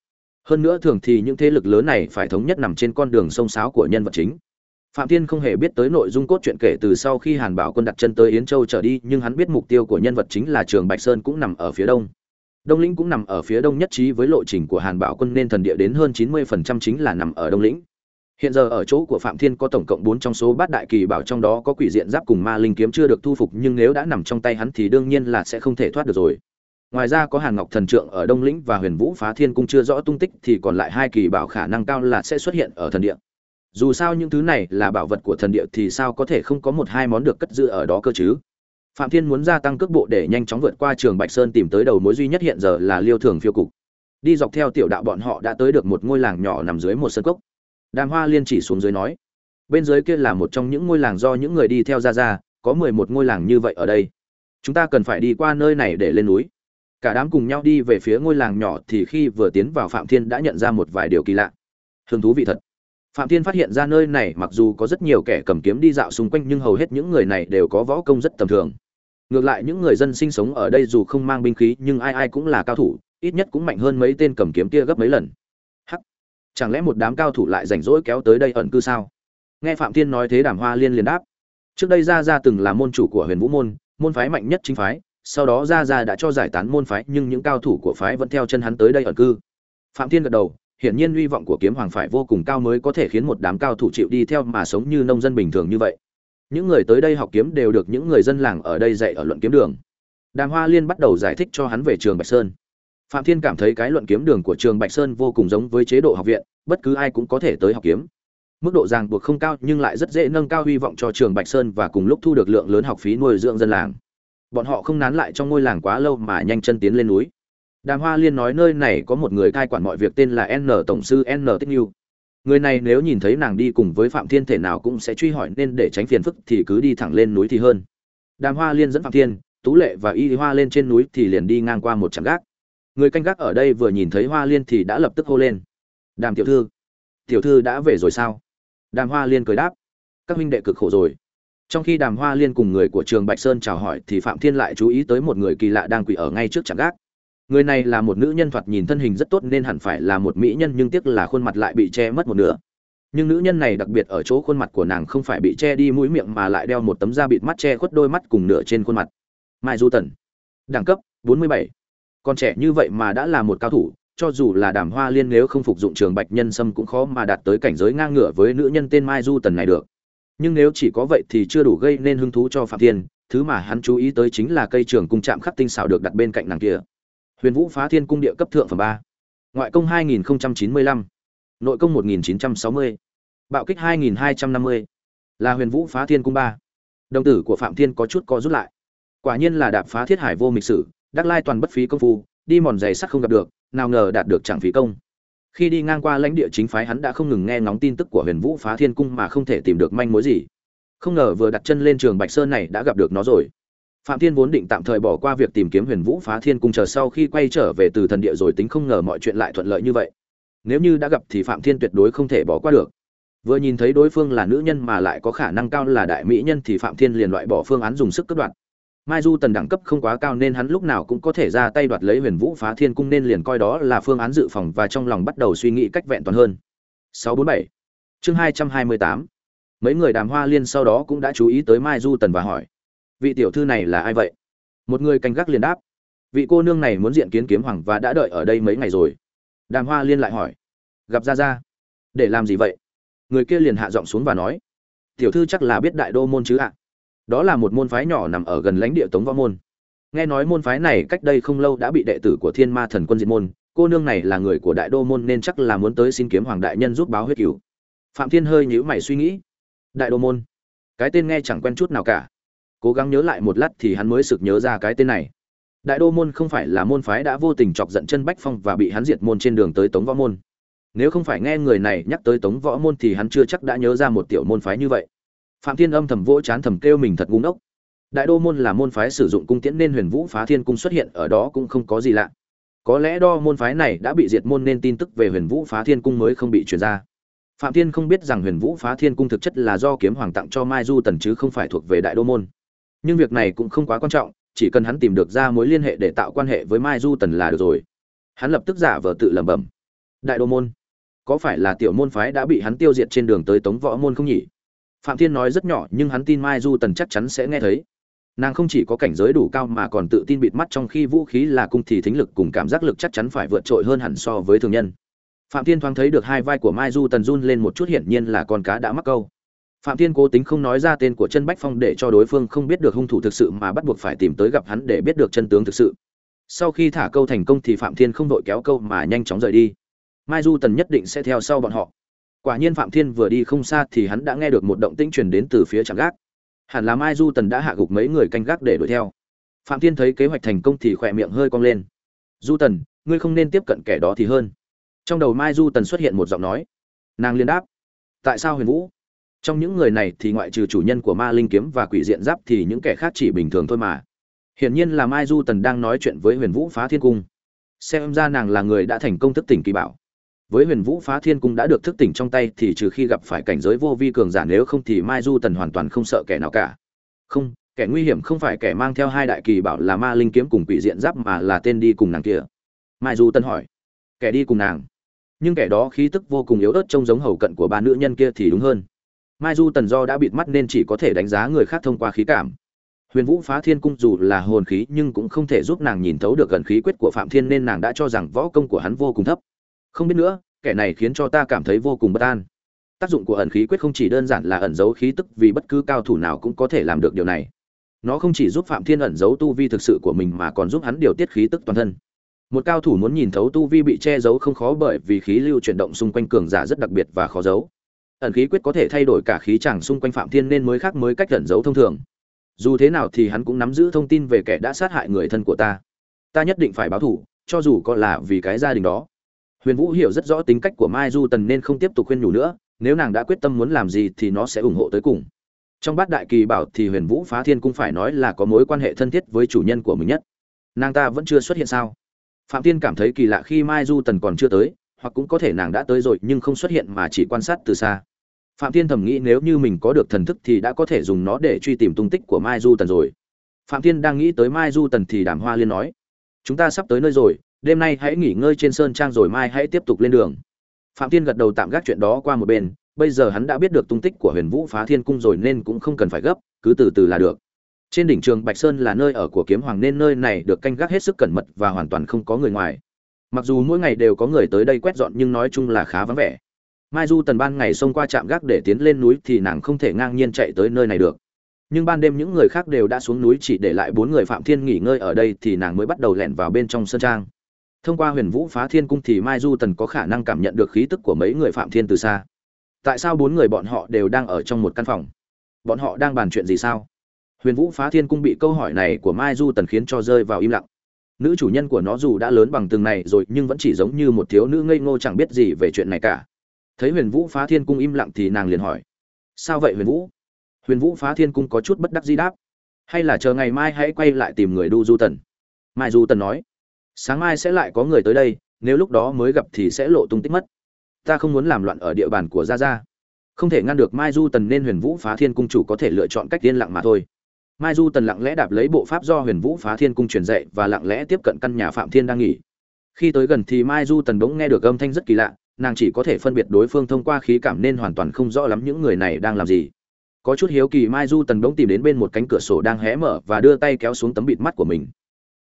hơn nữa thường thì những thế lực lớn này phải thống nhất nằm trên con đường sông sáo của nhân vật chính. Phạm thiên không hề biết tới nội dung cốt truyện kể từ sau khi hàn bảo quân đặt chân tới yến châu trở đi, nhưng hắn biết mục tiêu của nhân vật chính là trường bạch sơn cũng nằm ở phía đông. Đông lĩnh cũng nằm ở phía đông nhất trí với lộ trình của hàn bảo quân nên thần địa đến hơn 90% chính là nằm ở đông lĩnh. Hiện giờ ở chỗ của phạm thiên có tổng cộng 4 trong số bát đại kỳ bảo trong đó có quỷ diện giáp cùng ma linh kiếm chưa được thu phục, nhưng nếu đã nằm trong tay hắn thì đương nhiên là sẽ không thể thoát được rồi ngoài ra có hàn ngọc thần trượng ở đông lĩnh và huyền vũ phá thiên cung chưa rõ tung tích thì còn lại hai kỳ bảo khả năng cao là sẽ xuất hiện ở thần địa. Dù sao những thứ này là bảo vật của thần địa thì sao có thể không có một hai món được cất giữ ở đó cơ chứ? Phạm thiên muốn gia tăng cước bộ để nhanh chóng vượt qua trường bạch sơn tìm tới đầu mối duy nhất hiện giờ là liêu thường phiêu cục. Đi dọc theo tiểu đạo bọn họ đã tới được một ngôi làng nhỏ nằm dưới một sân cốc. Đàm hoa liên chỉ xuống dưới nói, bên dưới kia là một trong những ngôi làng do những người đi theo ra ra, có mười một ngôi làng như vậy ở đây. Chúng ta cần phải đi qua nơi này để lên núi cả đám cùng nhau đi về phía ngôi làng nhỏ thì khi vừa tiến vào phạm thiên đã nhận ra một vài điều kỳ lạ. Thường thú vị thật. Phạm thiên phát hiện ra nơi này mặc dù có rất nhiều kẻ cầm kiếm đi dạo xung quanh nhưng hầu hết những người này đều có võ công rất tầm thường. Ngược lại những người dân sinh sống ở đây dù không mang binh khí nhưng ai ai cũng là cao thủ, ít nhất cũng mạnh hơn mấy tên cầm kiếm kia gấp mấy lần. Hắc! Chẳng lẽ một đám cao thủ lại rảnh rỗi kéo tới đây ẩn cư sao? Nghe phạm thiên nói thế đàm hoa liên liền đáp. Trước đây ra ra từng là môn chủ của huyền vũ môn môn phái mạnh nhất chính phái sau đó ra ra đã cho giải tán môn phái, nhưng những cao thủ của phái vẫn theo chân hắn tới đây ẩn cư. Phạm thiên gật đầu, hiển nhiên hy vọng của kiếm hoàng phải vô cùng cao mới có thể khiến một đám cao thủ chịu đi theo mà sống như nông dân bình thường như vậy. Những người tới đây học kiếm đều được những người dân làng ở đây dạy ở luận kiếm đường. Đàm hoa liên bắt đầu giải thích cho hắn về trường bạch sơn. Phạm thiên cảm thấy cái luận kiếm đường của trường bạch sơn vô cùng giống với chế độ học viện, bất cứ ai cũng có thể tới học kiếm. Mức độ ràng buộc không cao nhưng lại rất dễ nâng cao hy vọng cho trường bạch sơn và cùng lúc thu được lượng lớn học phí nuôi dưỡng dân làng bọn họ không nán lại trong ngôi làng quá lâu mà nhanh chân tiến lên núi. Đàm hoa liên nói nơi này có một người cai quản mọi việc tên là n tổng sư n tích như người này nếu nhìn thấy nàng đi cùng với phạm thiên thể nào cũng sẽ truy hỏi nên để tránh phiền phức thì cứ đi thẳng lên núi thì hơn. Đàm hoa liên dẫn phạm thiên, tú lệ và y hoa lên trên núi thì liền đi ngang qua một trạm gác. Người canh gác ở đây vừa nhìn thấy hoa liên thì đã lập tức hô lên. Đàm tiểu thư tiểu thư đã về rồi sao? Đàm hoa liên cười đáp. Các huynh đệ cực khổ rồi trong khi đàm hoa liên cùng người của trường bạch sơn chào hỏi thì phạm thiên lại chú ý tới một người kỳ lạ đang quỳ ở ngay trước trạm gác. Người này là một nữ nhân thoạt nhìn thân hình rất tốt nên hẳn phải là một mỹ nhân nhưng tiếc là khuôn mặt lại bị che mất một nửa. Nhưng nữ nhân này đặc biệt ở chỗ khuôn mặt của nàng không phải bị che đi mũi miệng mà lại đeo một tấm da bịt mắt che khuất đôi mắt cùng nửa trên khuôn mặt. Mai du tần, đẳng cấp 47. còn trẻ như vậy mà đã là một cao thủ, cho dù là đàm hoa liên nếu không phục dụng trường bạch nhân sâm cũng khó mà đạt tới cảnh giới ngang ngửa với nữ nhân tên mai du tần này được nhưng nếu chỉ có vậy thì chưa đủ gây nên hứng thú cho phạm thiên thứ mà hắn chú ý tới chính là cây trường cung chạm khắc tinh xảo được đặt bên cạnh nàng kia. Huyền vũ phá thiên cung địa cấp thượng phẩm ba. Ngoại công 2095, nội công 1960, bạo kích 2250, là huyền vũ phá thiên cung ba. Đồng tử của phạm thiên có chút co rút lại. Quả nhiên là đạp phá thiết hải vô mịch sử đắc lai toàn bất phí công phu đi mòn giày sắt không gặp được nào ngờ đạt được chẳng phí công khi đi ngang qua lãnh địa chính phái hắn đã không ngừng nghe ngóng tin tức của huyền vũ phá thiên cung mà không thể tìm được manh mối gì. Không ngờ vừa đặt chân lên trường bạch sơn này đã gặp được nó rồi. Phạm thiên vốn định tạm thời bỏ qua việc tìm kiếm huyền vũ phá thiên cung chờ sau khi quay trở về từ thần địa rồi tính không ngờ mọi chuyện lại thuận lợi như vậy. Nếu như đã gặp thì phạm thiên tuyệt đối không thể bỏ qua được. Vừa nhìn thấy đối phương là nữ nhân mà lại có khả năng cao là đại mỹ nhân thì phạm thiên liền loại bỏ phương án dùng sức cướp đoạt mai du tần đẳng cấp không quá cao nên hắn lúc nào cũng có thể ra tay đoạt lấy huyền vũ phá thiên cung nên liền coi đó là phương án dự phòng và trong lòng bắt đầu suy nghĩ cách vẹn toàn hơn. 647 chương 228 mấy người đàm hoa liên sau đó cũng đã chú ý tới mai du tần và hỏi, vị tiểu thư này là ai vậy? Một người canh gác liền đáp, vị cô nương này muốn diện kiến kiếm hoàng và đã đợi ở đây mấy ngày rồi. Đàm hoa liên lại hỏi, gặp ra ra, để làm gì vậy? Người kia liền hạ giọng xuống và nói, tiểu thư chắc là biết đại đô môn chứ ạ đó là một môn phái nhỏ nằm ở gần lãnh địa tống võ môn. Nghe nói môn phái này cách đây không lâu đã bị đệ tử của thiên ma thần quân diệt môn, cô nương này là người của đại đô môn nên chắc là muốn tới xin kiếm hoàng đại nhân giúp báo huyết cứu phạm thiên hơi nhíu mày suy nghĩ. Đại đô môn? Cái tên nghe chẳng quen chút nào cả. Cố gắng nhớ lại một lát thì hắn mới sực nhớ ra cái tên này. Đại đô môn không phải là môn phái đã vô tình chọc giận chân bách phong và bị hắn diệt môn trên đường tới tống võ môn. Nếu không phải nghe người này nhắc tới tống võ môn thì hắn chưa chắc đã nhớ ra một tiểu môn phái như vậy phạm thiên âm thầm vỗ chán thầm kêu mình thật ngu ngốc. Đại đô môn là môn phái sử dụng cung tiễn nên huyền vũ phá thiên cung xuất hiện, ở đó cũng không có gì lạ. Có lẽ đo môn phái này đã bị diệt môn nên tin tức về huyền vũ phá thiên cung mới không bị truyền ra. Phạm thiên không biết rằng huyền vũ phá thiên cung thực chất là do kiếm hoàng tặng cho mai du tần chứ không phải thuộc về đại đô môn. Nhưng việc này cũng không quá quan trọng, chỉ cần hắn tìm được ra mối liên hệ để tạo quan hệ với mai du tần là được rồi. Hắn lập tức giả vờ tự lẩm bẩm. Đại đô môn, có phải là tiểu môn phái đã bị hắn tiêu diệt trên đường tới tống võ môn không nhỉ? Phạm thiên nói rất nhỏ, nhưng hắn tin mai du tần chắc chắn sẽ nghe thấy. Nàng không chỉ có cảnh giới đủ cao mà còn tự tin bịt mắt trong khi vũ khí là cung thì thính lực cùng cảm giác lực chắc chắn phải vượt trội hơn hẳn so với thường nhân. Phạm thiên thoáng thấy được hai vai của mai du tần run lên một chút hiển nhiên là con cá đã mắc câu. Phạm thiên cố tính không nói ra tên của chân bách phong để cho đối phương không biết được hung thủ thực sự mà bắt buộc phải tìm tới gặp hắn để biết được chân tướng thực sự. Sau khi thả câu thành công thì phạm thiên không đội kéo câu mà nhanh chóng rời đi. Mai du tần nhất định sẽ theo sau bọn họ quả nhiên phạm thiên vừa đi không xa thì hắn đã nghe được một động tĩnh truyền đến từ phía trạm gác. Hẳn là mai du tần đã hạ gục mấy người canh gác để đuổi theo. Phạm thiên thấy kế hoạch thành công thì khỏe miệng hơi cong lên. Du tần, ngươi không nên tiếp cận kẻ đó thì hơn. Trong đầu mai du tần xuất hiện một giọng nói. Nàng liên đáp. Tại sao huyền vũ? Trong những người này thì ngoại trừ chủ nhân của ma linh kiếm và quỷ diện giáp thì những kẻ khác chỉ bình thường thôi mà. Hiển nhiên là mai du tần đang nói chuyện với huyền vũ phá thiên cung. Xem ra nàng là người đã thành công thức tỉnh kỳ bảo với huyền vũ phá thiên cung đã được thức tỉnh trong tay thì trừ khi gặp phải cảnh giới vô vi cường giả nếu không thì mai du tần hoàn toàn không sợ kẻ nào cả. Không, kẻ nguy hiểm không phải kẻ mang theo hai đại kỳ bảo là ma linh kiếm cùng quỷ diện giáp mà là tên đi cùng nàng kia. Mai du tần hỏi, kẻ đi cùng nàng? Nhưng kẻ đó khí tức vô cùng yếu ớt trông giống hầu cận của ba nữ nhân kia thì đúng hơn. Mai du tần do đã bịt mắt nên chỉ có thể đánh giá người khác thông qua khí cảm. Huyền vũ phá thiên cung dù là hồn khí nhưng cũng không thể giúp nàng nhìn thấu được gần khí quyết của phạm thiên nên nàng đã cho rằng võ công của hắn vô cùng thấp không biết nữa, kẻ này khiến cho ta cảm thấy vô cùng bất an. Tác dụng của ẩn khí quyết không chỉ đơn giản là ẩn giấu khí tức, vì bất cứ cao thủ nào cũng có thể làm được điều này. Nó không chỉ giúp phạm thiên ẩn giấu tu vi thực sự của mình mà còn giúp hắn điều tiết khí tức toàn thân. Một cao thủ muốn nhìn thấu tu vi bị che giấu không khó bởi vì khí lưu chuyển động xung quanh cường giả rất đặc biệt và khó giấu. Ẩn khí quyết có thể thay đổi cả khí chẳng xung quanh phạm thiên nên mới khác mới cách ẩn giấu thông thường. Dù thế nào thì hắn cũng nắm giữ thông tin về kẻ đã sát hại người thân của ta. Ta nhất định phải báo thủ cho dù có là vì cái gia đình đó huyền vũ hiểu rất rõ tính cách của mai du tần nên không tiếp tục khuyên nhủ nữa, nếu nàng đã quyết tâm muốn làm gì thì nó sẽ ủng hộ tới cùng. Trong bát đại kỳ bảo thì huyền vũ phá thiên cũng phải nói là có mối quan hệ thân thiết với chủ nhân của mình nhất. Nàng ta vẫn chưa xuất hiện sao? Phạm tiên cảm thấy kỳ lạ khi mai du tần còn chưa tới, hoặc cũng có thể nàng đã tới rồi nhưng không xuất hiện mà chỉ quan sát từ xa. Phạm tiên thầm nghĩ nếu như mình có được thần thức thì đã có thể dùng nó để truy tìm tung tích của mai du tần rồi. Phạm tiên đang nghĩ tới mai du tần thì đàm hoa liên nói, chúng ta sắp tới nơi rồi đêm nay hãy nghỉ ngơi trên sơn trang rồi mai hãy tiếp tục lên đường. Phạm tiên gật đầu tạm gác chuyện đó qua một bên, bây giờ hắn đã biết được tung tích của huyền vũ phá thiên cung rồi nên cũng không cần phải gấp, cứ từ từ là được. Trên đỉnh trường bạch sơn là nơi ở của kiếm hoàng nên nơi này được canh gác hết sức cẩn mật và hoàn toàn không có người ngoài. Mặc dù mỗi ngày đều có người tới đây quét dọn nhưng nói chung là khá vắng vẻ. Mai du tần ban ngày xông qua trạm gác để tiến lên núi thì nàng không thể ngang nhiên chạy tới nơi này được. Nhưng ban đêm những người khác đều đã xuống núi chỉ để lại bốn người phạm thiên nghỉ ngơi ở đây thì nàng mới bắt đầu lẻn vào bên trong sân trang thông qua huyền vũ phá thiên cung thì mai du tần có khả năng cảm nhận được khí tức của mấy người phạm thiên từ xa. Tại sao bốn người bọn họ đều đang ở trong một căn phòng? Bọn họ đang bàn chuyện gì sao? Huyền vũ phá thiên cung bị câu hỏi này của mai du tần khiến cho rơi vào im lặng. Nữ chủ nhân của nó dù đã lớn bằng từng này rồi nhưng vẫn chỉ giống như một thiếu nữ ngây ngô chẳng biết gì về chuyện này cả. Thấy huyền vũ phá thiên cung im lặng thì nàng liền hỏi, sao vậy huyền vũ? Huyền vũ phá thiên cung có chút bất đắc di đáp, hay là chờ ngày mai hãy quay lại tìm người đu du tần? Mai du tần nói sáng mai sẽ lại có người tới đây, nếu lúc đó mới gặp thì sẽ lộ tung tích mất. Ta không muốn làm loạn ở địa bàn của gia gia. Không thể ngăn được mai du tần nên huyền vũ phá thiên cung chủ có thể lựa chọn cách yên lặng mà thôi. Mai du tần lặng lẽ đạp lấy bộ pháp do huyền vũ phá thiên cung truyền dạy và lặng lẽ tiếp cận căn nhà phạm thiên đang nghỉ. Khi tới gần thì mai du tần bỗng nghe được âm thanh rất kỳ lạ, nàng chỉ có thể phân biệt đối phương thông qua khí cảm nên hoàn toàn không rõ lắm những người này đang làm gì. Có chút hiếu kỳ mai du tần bỗng tìm đến bên một cánh cửa sổ đang hé mở và đưa tay kéo xuống tấm bịt mắt của mình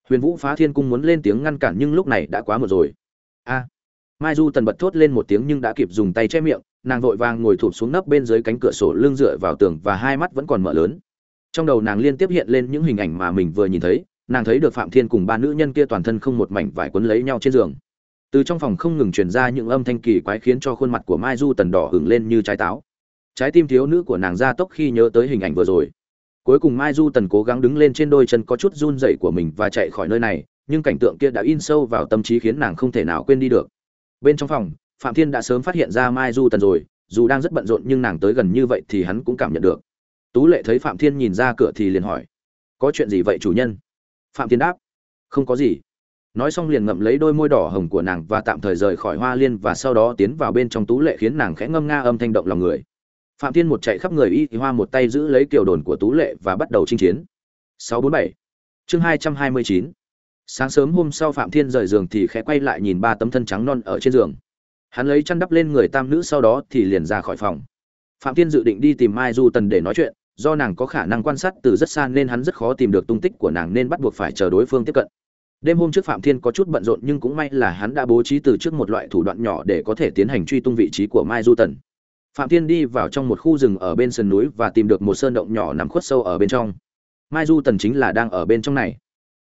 huyền vũ phá thiên cung muốn lên tiếng ngăn cản nhưng lúc này đã quá muộn rồi. A! Mai du tần bật thốt lên một tiếng nhưng đã kịp dùng tay che miệng, nàng vội vàng ngồi thụp xuống nấp bên dưới cánh cửa sổ lưng dựa vào tường và hai mắt vẫn còn mở lớn. Trong đầu nàng liên tiếp hiện lên những hình ảnh mà mình vừa nhìn thấy, nàng thấy được phạm thiên cùng ba nữ nhân kia toàn thân không một mảnh vải quấn lấy nhau trên giường. Từ trong phòng không ngừng truyền ra những âm thanh kỳ quái khiến cho khuôn mặt của mai du tần đỏ hửng lên như trái táo. Trái tim thiếu nữ của nàng ra tốc khi nhớ tới hình ảnh vừa rồi cuối cùng mai du tần cố gắng đứng lên trên đôi chân có chút run rẩy của mình và chạy khỏi nơi này, nhưng cảnh tượng kia đã in sâu vào tâm trí khiến nàng không thể nào quên đi được. Bên trong phòng, phạm thiên đã sớm phát hiện ra mai du tần rồi, dù đang rất bận rộn nhưng nàng tới gần như vậy thì hắn cũng cảm nhận được. Tú lệ thấy phạm thiên nhìn ra cửa thì liền hỏi, có chuyện gì vậy, chủ nhân? Phạm thiên đáp, không có gì. Nói xong liền ngậm lấy đôi môi đỏ hồng của nàng và tạm thời rời khỏi hoa liên và sau đó tiến vào bên trong tú lệ khiến nàng khẽ ngâm nga âm thanh động lòng người phạm thiên một chạy khắp người y hoa một tay giữ lấy kiều đồn của tú lệ và bắt đầu chinh chiến. 647 chương 229 sáng sớm hôm sau phạm thiên rời giường thì khẽ quay lại nhìn ba tấm thân trắng non ở trên giường. Hắn lấy chăn đắp lên người tam nữ sau đó thì liền ra khỏi phòng. Phạm thiên dự định đi tìm mai du tần để nói chuyện, do nàng có khả năng quan sát từ rất xa nên hắn rất khó tìm được tung tích của nàng nên bắt buộc phải chờ đối phương tiếp cận. Đêm hôm trước phạm thiên có chút bận rộn nhưng cũng may là hắn đã bố trí từ trước một loại thủ đoạn nhỏ để có thể tiến hành truy tung vị trí của mai du tần phạm thiên đi vào trong một khu rừng ở bên sườn núi và tìm được một sơn động nhỏ nằm khuất sâu ở bên trong. Mai du tần chính là đang ở bên trong này.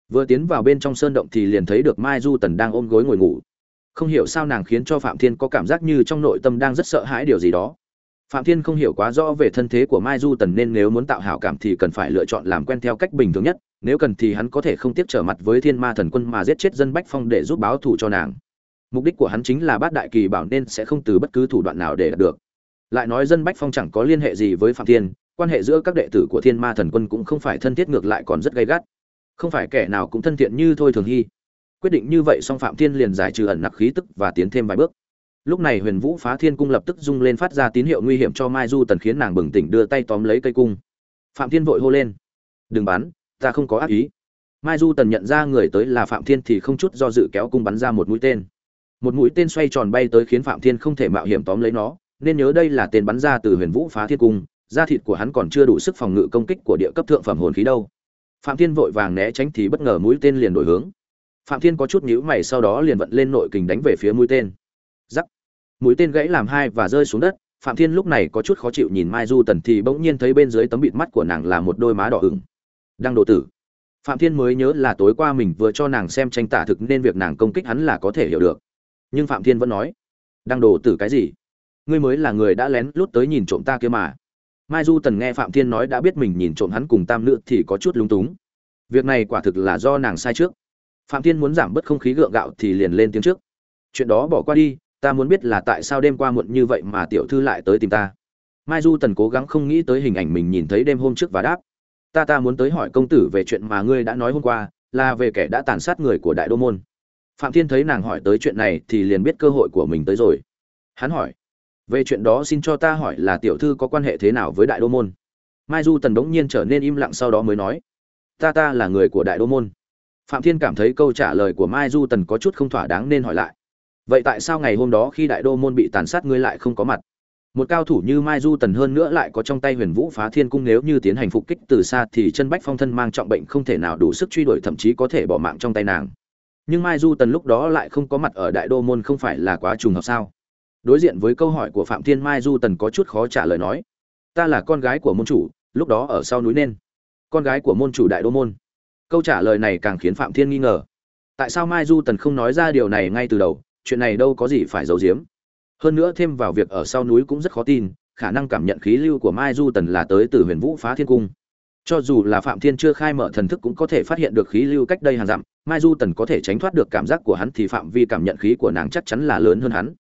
Vừa tiến vào bên trong sơn động thì liền thấy được mai du tần đang ôm gối ngồi ngủ. Không hiểu sao nàng khiến cho phạm thiên có cảm giác như trong nội tâm đang rất sợ hãi điều gì đó. Phạm thiên không hiểu quá rõ về thân thế của mai du tần nên nếu muốn tạo hảo cảm thì cần phải lựa chọn làm quen theo cách bình thường nhất. Nếu cần thì hắn có thể không tiếp trở mặt với thiên ma thần quân mà giết chết dân bách phong để giúp báo thù cho nàng. Mục đích của hắn chính là bát đại kỳ bảo nên sẽ không từ bất cứ thủ đoạn nào để đạt được lại nói dân bách phong chẳng có liên hệ gì với phạm thiên, quan hệ giữa các đệ tử của thiên ma thần quân cũng không phải thân thiết ngược lại còn rất gay gắt. Không phải kẻ nào cũng thân thiện như thôi thường hy. Quyết định như vậy song phạm thiên liền giải trừ ẩn nặc khí tức và tiến thêm vài bước. Lúc này huyền vũ phá thiên cung lập tức rung lên phát ra tín hiệu nguy hiểm cho mai du tần khiến nàng bừng tỉnh đưa tay tóm lấy cây cung. Phạm thiên vội hô lên. Đừng bắn, ta không có ác ý. Mai du tần nhận ra người tới là phạm thiên thì không chút do dự kéo cung bắn ra một mũi tên. Một mũi tên xoay tròn bay tới khiến phạm thiên không thể mạo hiểm tóm lấy nó nên nhớ đây là tên bắn ra từ huyền vũ phá thiên cung, da thịt của hắn còn chưa đủ sức phòng ngự công kích của địa cấp thượng phẩm hồn khí đâu. Phạm thiên vội vàng né tránh thì bất ngờ mũi tên liền đổi hướng. Phạm thiên có chút nhíu mày sau đó liền vận lên nội kình đánh về phía mũi tên. Giắc mũi tên gãy làm hai và rơi xuống đất, phạm thiên lúc này có chút khó chịu nhìn mai du tần thì bỗng nhiên thấy bên dưới tấm bịt mắt của nàng là một đôi má đỏ ửng. Đang độ tử. Phạm thiên mới nhớ là tối qua mình vừa cho nàng xem tranh tả thực nên việc nàng công kích hắn là có thể hiểu được. Nhưng phạm thiên vẫn nói đang đồ tử cái gì? Ngươi mới là người đã lén lút tới nhìn trộm ta kia mà. Mai du tần nghe phạm thiên nói đã biết mình nhìn trộm hắn cùng tam nữ thì có chút lung túng. Việc này quả thực là do nàng sai trước. Phạm thiên muốn giảm bớt không khí gượng gạo thì liền lên tiếng trước. Chuyện đó bỏ qua đi, ta muốn biết là tại sao đêm qua muộn như vậy mà tiểu thư lại tới tìm ta. Mai du tần cố gắng không nghĩ tới hình ảnh mình nhìn thấy đêm hôm trước và đáp. Ta ta muốn tới hỏi công tử về chuyện mà ngươi đã nói hôm qua, là về kẻ đã tàn sát người của đại đô môn. Phạm thiên thấy nàng hỏi tới chuyện này thì liền biết cơ hội của mình tới rồi. Hắn hỏi về chuyện đó xin cho ta hỏi là tiểu thư có quan hệ thế nào với đại đô môn? Mai du tần đống nhiên trở nên im lặng sau đó mới nói, ta ta là người của đại đô môn. Phạm thiên cảm thấy câu trả lời của mai du tần có chút không thỏa đáng nên hỏi lại, vậy tại sao ngày hôm đó khi đại đô môn bị tàn sát ngươi lại không có mặt? Một cao thủ như mai du tần hơn nữa lại có trong tay huyền vũ phá thiên cung nếu như tiến hành phục kích từ xa thì chân bách phong thân mang trọng bệnh không thể nào đủ sức truy đuổi, thậm chí có thể bỏ mạng trong tay nàng. Nhưng mai du tần lúc đó lại không có mặt ở đại đô môn không phải là quá trùng hợp sao? Đối diện với câu hỏi của phạm thiên mai du tần có chút khó trả lời nói. Ta là con gái của môn chủ, lúc đó ở sau núi nên. Con gái của môn chủ đại đô môn. Câu trả lời này càng khiến phạm thiên nghi ngờ. Tại sao mai du tần không nói ra điều này ngay từ đầu? Chuyện này đâu có gì phải giấu giếm. Hơn nữa thêm vào việc ở sau núi cũng rất khó tin, khả năng cảm nhận khí lưu của mai du tần là tới từ huyền vũ phá thiên cung. Cho dù là phạm thiên chưa khai mở thần thức cũng có thể phát hiện được khí lưu cách đây hàng dặm, mai du tần có thể tránh thoát được cảm giác của hắn thì phạm vi cảm nhận khí của nàng chắc chắn là lớn hơn hắn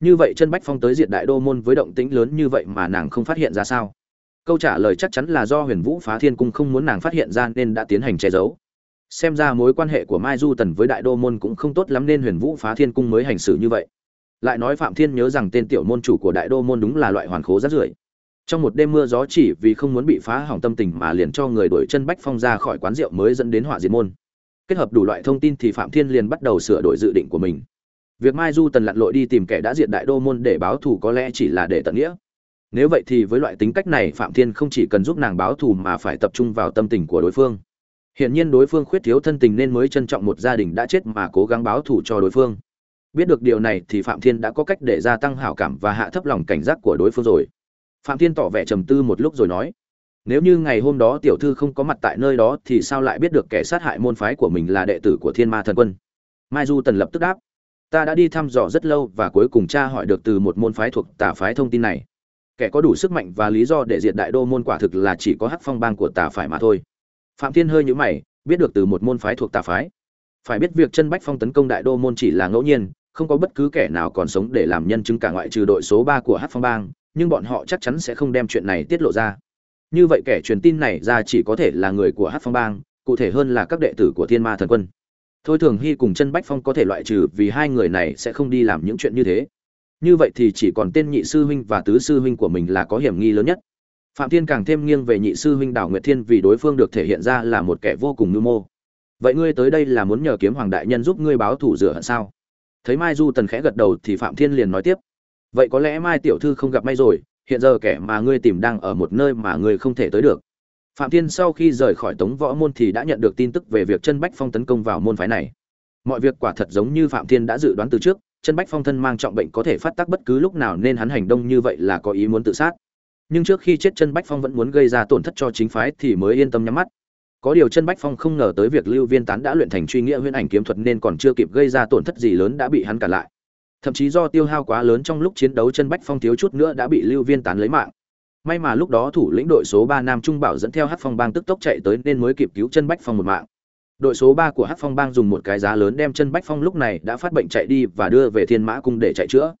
như vậy chân bách phong tới diện đại đô môn với động tĩnh lớn như vậy mà nàng không phát hiện ra sao? Câu trả lời chắc chắn là do huyền vũ phá thiên cung không muốn nàng phát hiện ra nên đã tiến hành che giấu. Xem ra mối quan hệ của mai du tần với đại đô môn cũng không tốt lắm nên huyền vũ phá thiên cung mới hành xử như vậy. Lại nói phạm thiên nhớ rằng tên tiểu môn chủ của đại đô môn đúng là loại hoàn khố rất rưởi. Trong một đêm mưa gió chỉ vì không muốn bị phá hỏng tâm tình mà liền cho người đuổi chân bách phong ra khỏi quán rượu mới dẫn đến họa diệt môn. Kết hợp đủ loại thông tin thì phạm thiên liền bắt đầu sửa đổi dự định của mình việc mai du tần lặn lội đi tìm kẻ đã diệt đại đô môn để báo thù có lẽ chỉ là để tận nghĩa. Nếu vậy thì với loại tính cách này, phạm thiên không chỉ cần giúp nàng báo thù mà phải tập trung vào tâm tình của đối phương. Hiện nhiên đối phương khuyết thiếu thân tình nên mới trân trọng một gia đình đã chết mà cố gắng báo thù cho đối phương. Biết được điều này thì phạm thiên đã có cách để gia tăng hảo cảm và hạ thấp lòng cảnh giác của đối phương rồi. Phạm thiên tỏ vẻ trầm tư một lúc rồi nói, nếu như ngày hôm đó tiểu thư không có mặt tại nơi đó thì sao lại biết được kẻ sát hại môn phái của mình là đệ tử của thiên ma thần quân? Mai du tần lập tức đáp ta đã đi thăm dò rất lâu và cuối cùng tra hỏi được từ một môn phái thuộc tà phái thông tin này. Kẻ có đủ sức mạnh và lý do để diệt đại đô môn quả thực là chỉ có hắc phong bang của tà phái mà thôi. Phạm thiên hơi nhữ mày, biết được từ một môn phái thuộc tà phái. Phải biết việc chân bách phong tấn công đại đô môn chỉ là ngẫu nhiên, không có bất cứ kẻ nào còn sống để làm nhân chứng cả ngoại trừ đội số ba của hắc phong bang, nhưng bọn họ chắc chắn sẽ không đem chuyện này tiết lộ ra. Như vậy kẻ truyền tin này ra chỉ có thể là người của hắc phong bang, cụ thể hơn là các đệ tử của thiên ma thần quân thôi thường hy cùng chân bách phong có thể loại trừ vì hai người này sẽ không đi làm những chuyện như thế. Như vậy thì chỉ còn tên nhị sư huynh và tứ sư huynh của mình là có hiểm nghi lớn nhất. Phạm thiên càng thêm nghiêng về nhị sư huynh đào nguyệt thiên vì đối phương được thể hiện ra là một kẻ vô cùng mưu mô. Vậy ngươi tới đây là muốn nhờ kiếm hoàng đại nhân giúp ngươi báo thủ rửa hận sao? Thấy mai du tần khẽ gật đầu thì phạm thiên liền nói tiếp. Vậy có lẽ mai tiểu thư không gặp may rồi, hiện giờ kẻ mà ngươi tìm đang ở một nơi mà ngươi không thể tới được phạm thiên sau khi rời khỏi tống võ môn thì đã nhận được tin tức về việc chân bách phong tấn công vào môn phái này. Mọi việc quả thật giống như phạm thiên đã dự đoán từ trước chân bách phong thân mang trọng bệnh có thể phát tác bất cứ lúc nào nên hắn hành động như vậy là có ý muốn tự sát. Nhưng trước khi chết chân bách phong vẫn muốn gây ra tổn thất cho chính phái thì mới yên tâm nhắm mắt. Có điều chân bách phong không ngờ tới việc lưu viên tán đã luyện thành truy nghĩa huyễn ảnh kiếm thuật nên còn chưa kịp gây ra tổn thất gì lớn đã bị hắn cản lại. Thậm chí do tiêu hao quá lớn trong lúc chiến đấu chân bách phong thiếu chút nữa đã bị lưu viên tán lấy mạng may mà lúc đó thủ lĩnh đội số ba nam trung bảo dẫn theo hát phong bang tức tốc chạy tới nên mới kịp cứu chân bách phong một mạng. Đội số ba của hát phong bang dùng một cái giá lớn đem chân bách phong lúc này đã phát bệnh chạy đi và đưa về thiên mã cung để chạy chữa.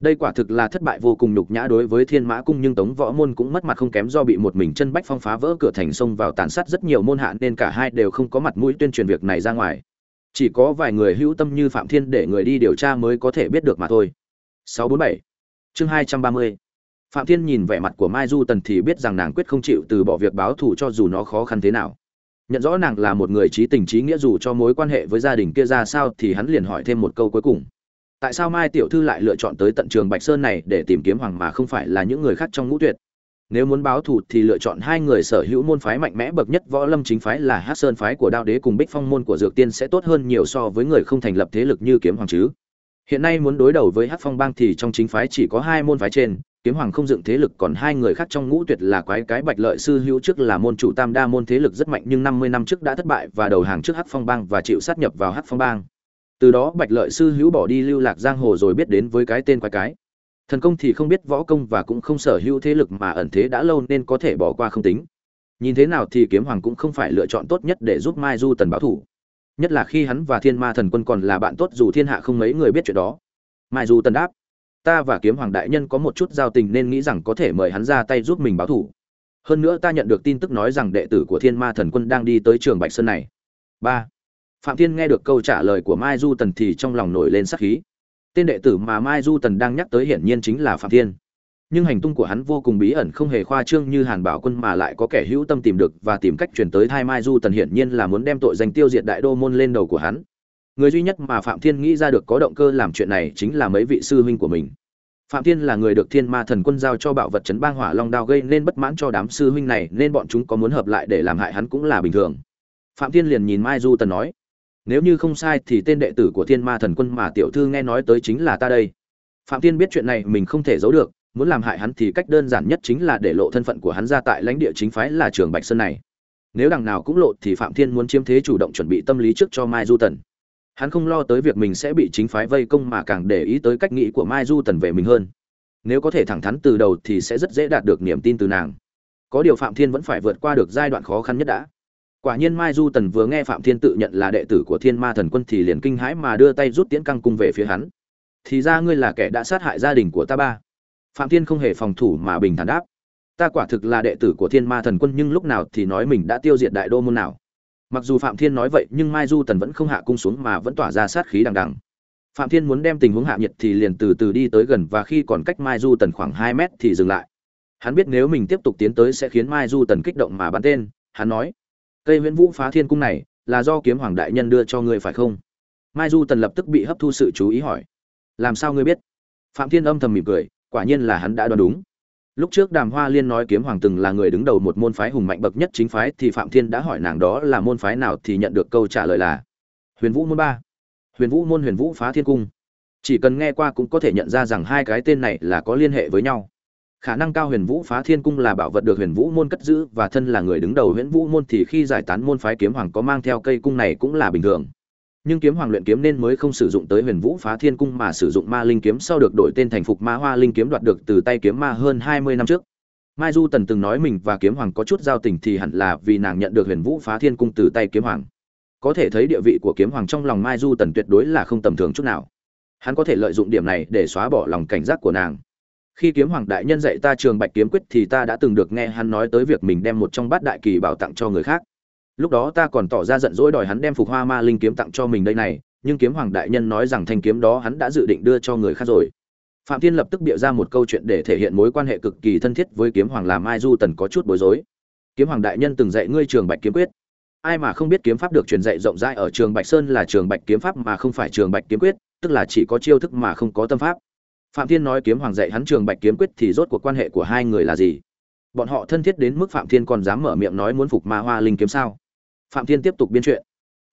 Đây quả thực là thất bại vô cùng nhục nhã đối với thiên mã cung nhưng tống võ môn cũng mất mặt không kém do bị một mình chân bách phong phá vỡ cửa thành sông vào tàn sát rất nhiều môn hạ nên cả hai đều không có mặt mũi tuyên truyền việc này ra ngoài. Chỉ có vài người hữu tâm như phạm thiên để người đi điều tra mới có thể biết được mà thôi. 647 chương 230 phạm thiên nhìn vẻ mặt của mai du tần thì biết rằng nàng quyết không chịu từ bỏ việc báo thù cho dù nó khó khăn thế nào. Nhận rõ nàng là một người trí tình trí nghĩa dù cho mối quan hệ với gia đình kia ra sao thì hắn liền hỏi thêm một câu cuối cùng. Tại sao mai tiểu thư lại lựa chọn tới tận trường bạch sơn này để tìm kiếm hoàng mà không phải là những người khác trong ngũ tuyệt? Nếu muốn báo thù thì lựa chọn hai người sở hữu môn phái mạnh mẽ bậc nhất võ lâm chính phái là hát sơn phái của đao đế cùng bích phong môn của dược tiên sẽ tốt hơn nhiều so với người không thành lập thế lực như kiếm hoàng chứ. Hiện nay muốn đối đầu với hát phong bang thì trong chính phái chỉ có hai môn phái trên kiếm hoàng không dựng thế lực còn hai người khác trong ngũ tuyệt là quái cái bạch lợi sư hữu trước là môn chủ tam đa môn thế lực rất mạnh nhưng năm mươi năm trước đã thất bại và đầu hàng trước Hắc phong bang và chịu sát nhập vào Hắc phong bang. Từ đó bạch lợi sư hữu bỏ đi lưu lạc giang hồ rồi biết đến với cái tên quái cái. Thần công thì không biết võ công và cũng không sở hữu thế lực mà ẩn thế đã lâu nên có thể bỏ qua không tính. Nhìn thế nào thì kiếm hoàng cũng không phải lựa chọn tốt nhất để giúp mai du tần báo thủ. Nhất là khi hắn và thiên ma thần quân còn là bạn tốt dù thiên hạ không mấy người biết chuyện đó. Mai du tần đáp ta và kiếm hoàng đại nhân có một chút giao tình nên nghĩ rằng có thể mời hắn ra tay giúp mình báo thủ. Hơn nữa ta nhận được tin tức nói rằng đệ tử của thiên ma thần quân đang đi tới trường bạch sơn này. Ba. Phạm thiên nghe được câu trả lời của mai du tần thì trong lòng nổi lên sắc khí. Tên đệ tử mà mai du tần đang nhắc tới hiển nhiên chính là phạm thiên. Nhưng hành tung của hắn vô cùng bí ẩn không hề khoa trương như hàn bảo quân mà lại có kẻ hữu tâm tìm được và tìm cách truyền tới thai mai du tần hiển nhiên là muốn đem tội danh tiêu diệt đại đô môn lên đầu của hắn người duy nhất mà phạm thiên nghĩ ra được có động cơ làm chuyện này chính là mấy vị sư huynh của mình. Phạm thiên là người được thiên ma thần quân giao cho bảo vật chấn bang hỏa long đao gây nên bất mãn cho đám sư huynh này, nên bọn chúng có muốn hợp lại để làm hại hắn cũng là bình thường. Phạm thiên liền nhìn mai du tần nói, nếu như không sai thì tên đệ tử của thiên ma thần quân mà tiểu thư nghe nói tới chính là ta đây. Phạm thiên biết chuyện này mình không thể giấu được, muốn làm hại hắn thì cách đơn giản nhất chính là để lộ thân phận của hắn ra tại lãnh địa chính phái là trường bạch sơn này. Nếu đằng nào cũng lộ thì phạm thiên muốn chiếm thế chủ động chuẩn bị tâm lý trước cho mai du tần hắn không lo tới việc mình sẽ bị chính phái vây công mà càng để ý tới cách nghĩ của mai du tần về mình hơn. Nếu có thể thẳng thắn từ đầu thì sẽ rất dễ đạt được niềm tin từ nàng. Có điều phạm thiên vẫn phải vượt qua được giai đoạn khó khăn nhất đã. Quả nhiên mai du tần vừa nghe phạm thiên tự nhận là đệ tử của thiên ma thần quân thì liền kinh hãi mà đưa tay rút tiễn căng cung về phía hắn. Thì ra ngươi là kẻ đã sát hại gia đình của ta ba. Phạm thiên không hề phòng thủ mà bình thản đáp. Ta quả thực là đệ tử của thiên ma thần quân nhưng lúc nào thì nói mình đã tiêu diệt đại đô môn nào mặc dù phạm thiên nói vậy, nhưng mai du tần vẫn không hạ cung xuống mà vẫn tỏa ra sát khí đằng đằng. Phạm thiên muốn đem tình huống hạ nhiệt thì liền từ từ đi tới gần và khi còn cách mai du tần khoảng hai mét thì dừng lại. Hắn biết nếu mình tiếp tục tiến tới sẽ khiến mai du tần kích động mà bắn tên. Hắn nói, cây huyễn vũ phá thiên cung này là do kiếm hoàng đại nhân đưa cho ngươi phải không? Mai du tần lập tức bị hấp thu sự chú ý hỏi, làm sao ngươi biết? Phạm thiên âm thầm mỉm cười, quả nhiên là hắn đã đoán đúng lúc trước đàm hoa liên nói kiếm hoàng từng là người đứng đầu một môn phái hùng mạnh bậc nhất chính phái, thì phạm thiên đã hỏi nàng đó là môn phái nào thì nhận được câu trả lời là huyền vũ môn ba. Huyền vũ môn huyền vũ phá thiên cung. Chỉ cần nghe qua cũng có thể nhận ra rằng hai cái tên này là có liên hệ với nhau. Khả năng cao huyền vũ phá thiên cung là bảo vật được huyền vũ môn cất giữ và thân là người đứng đầu huyền vũ môn thì khi giải tán môn phái kiếm hoàng có mang theo cây cung này cũng là bình thường nhưng kiếm hoàng luyện kiếm nên mới không sử dụng tới huyền vũ phá thiên cung mà sử dụng ma linh kiếm sau được đổi tên thành phục ma hoa linh kiếm đoạt được từ tay kiếm ma hơn hai mươi năm trước. Mai du tần từng nói mình và kiếm hoàng có chút giao tình thì hẳn là vì nàng nhận được huyền vũ phá thiên cung từ tay kiếm hoàng. Có thể thấy địa vị của kiếm hoàng trong lòng mai du tần tuyệt đối là không tầm thường chút nào. Hắn có thể lợi dụng điểm này để xóa bỏ lòng cảnh giác của nàng. Khi kiếm hoàng đại nhân dạy ta trường bạch kiếm quyết thì ta đã từng được nghe hắn nói tới việc mình đem một trong bát đại kỳ bảo tặng cho người khác lúc đó ta còn tỏ ra giận dỗi đòi hắn đem phục hoa ma linh kiếm tặng cho mình đây này, nhưng kiếm hoàng đại nhân nói rằng thanh kiếm đó hắn đã dự định đưa cho người khác rồi. Phạm thiên lập tức bịa ra một câu chuyện để thể hiện mối quan hệ cực kỳ thân thiết với kiếm hoàng làm ai du tần có chút bối rối. Kiếm hoàng đại nhân từng dạy ngươi trường bạch kiếm quyết. Ai mà không biết kiếm pháp được truyền dạy rộng rãi ở trường bạch sơn là trường bạch kiếm pháp mà không phải trường bạch kiếm quyết, tức là chỉ có chiêu thức mà không có tâm pháp. Phạm thiên nói kiếm hoàng dạy hắn trường bạch kiếm quyết thì rốt cuộc quan hệ của hai người là gì? Bọn họ thân thiết đến mức phạm thiên còn dám mở miệng nói muốn phục ma hoa linh kiếm sao? Phạm thiên tiếp tục biên chuyện.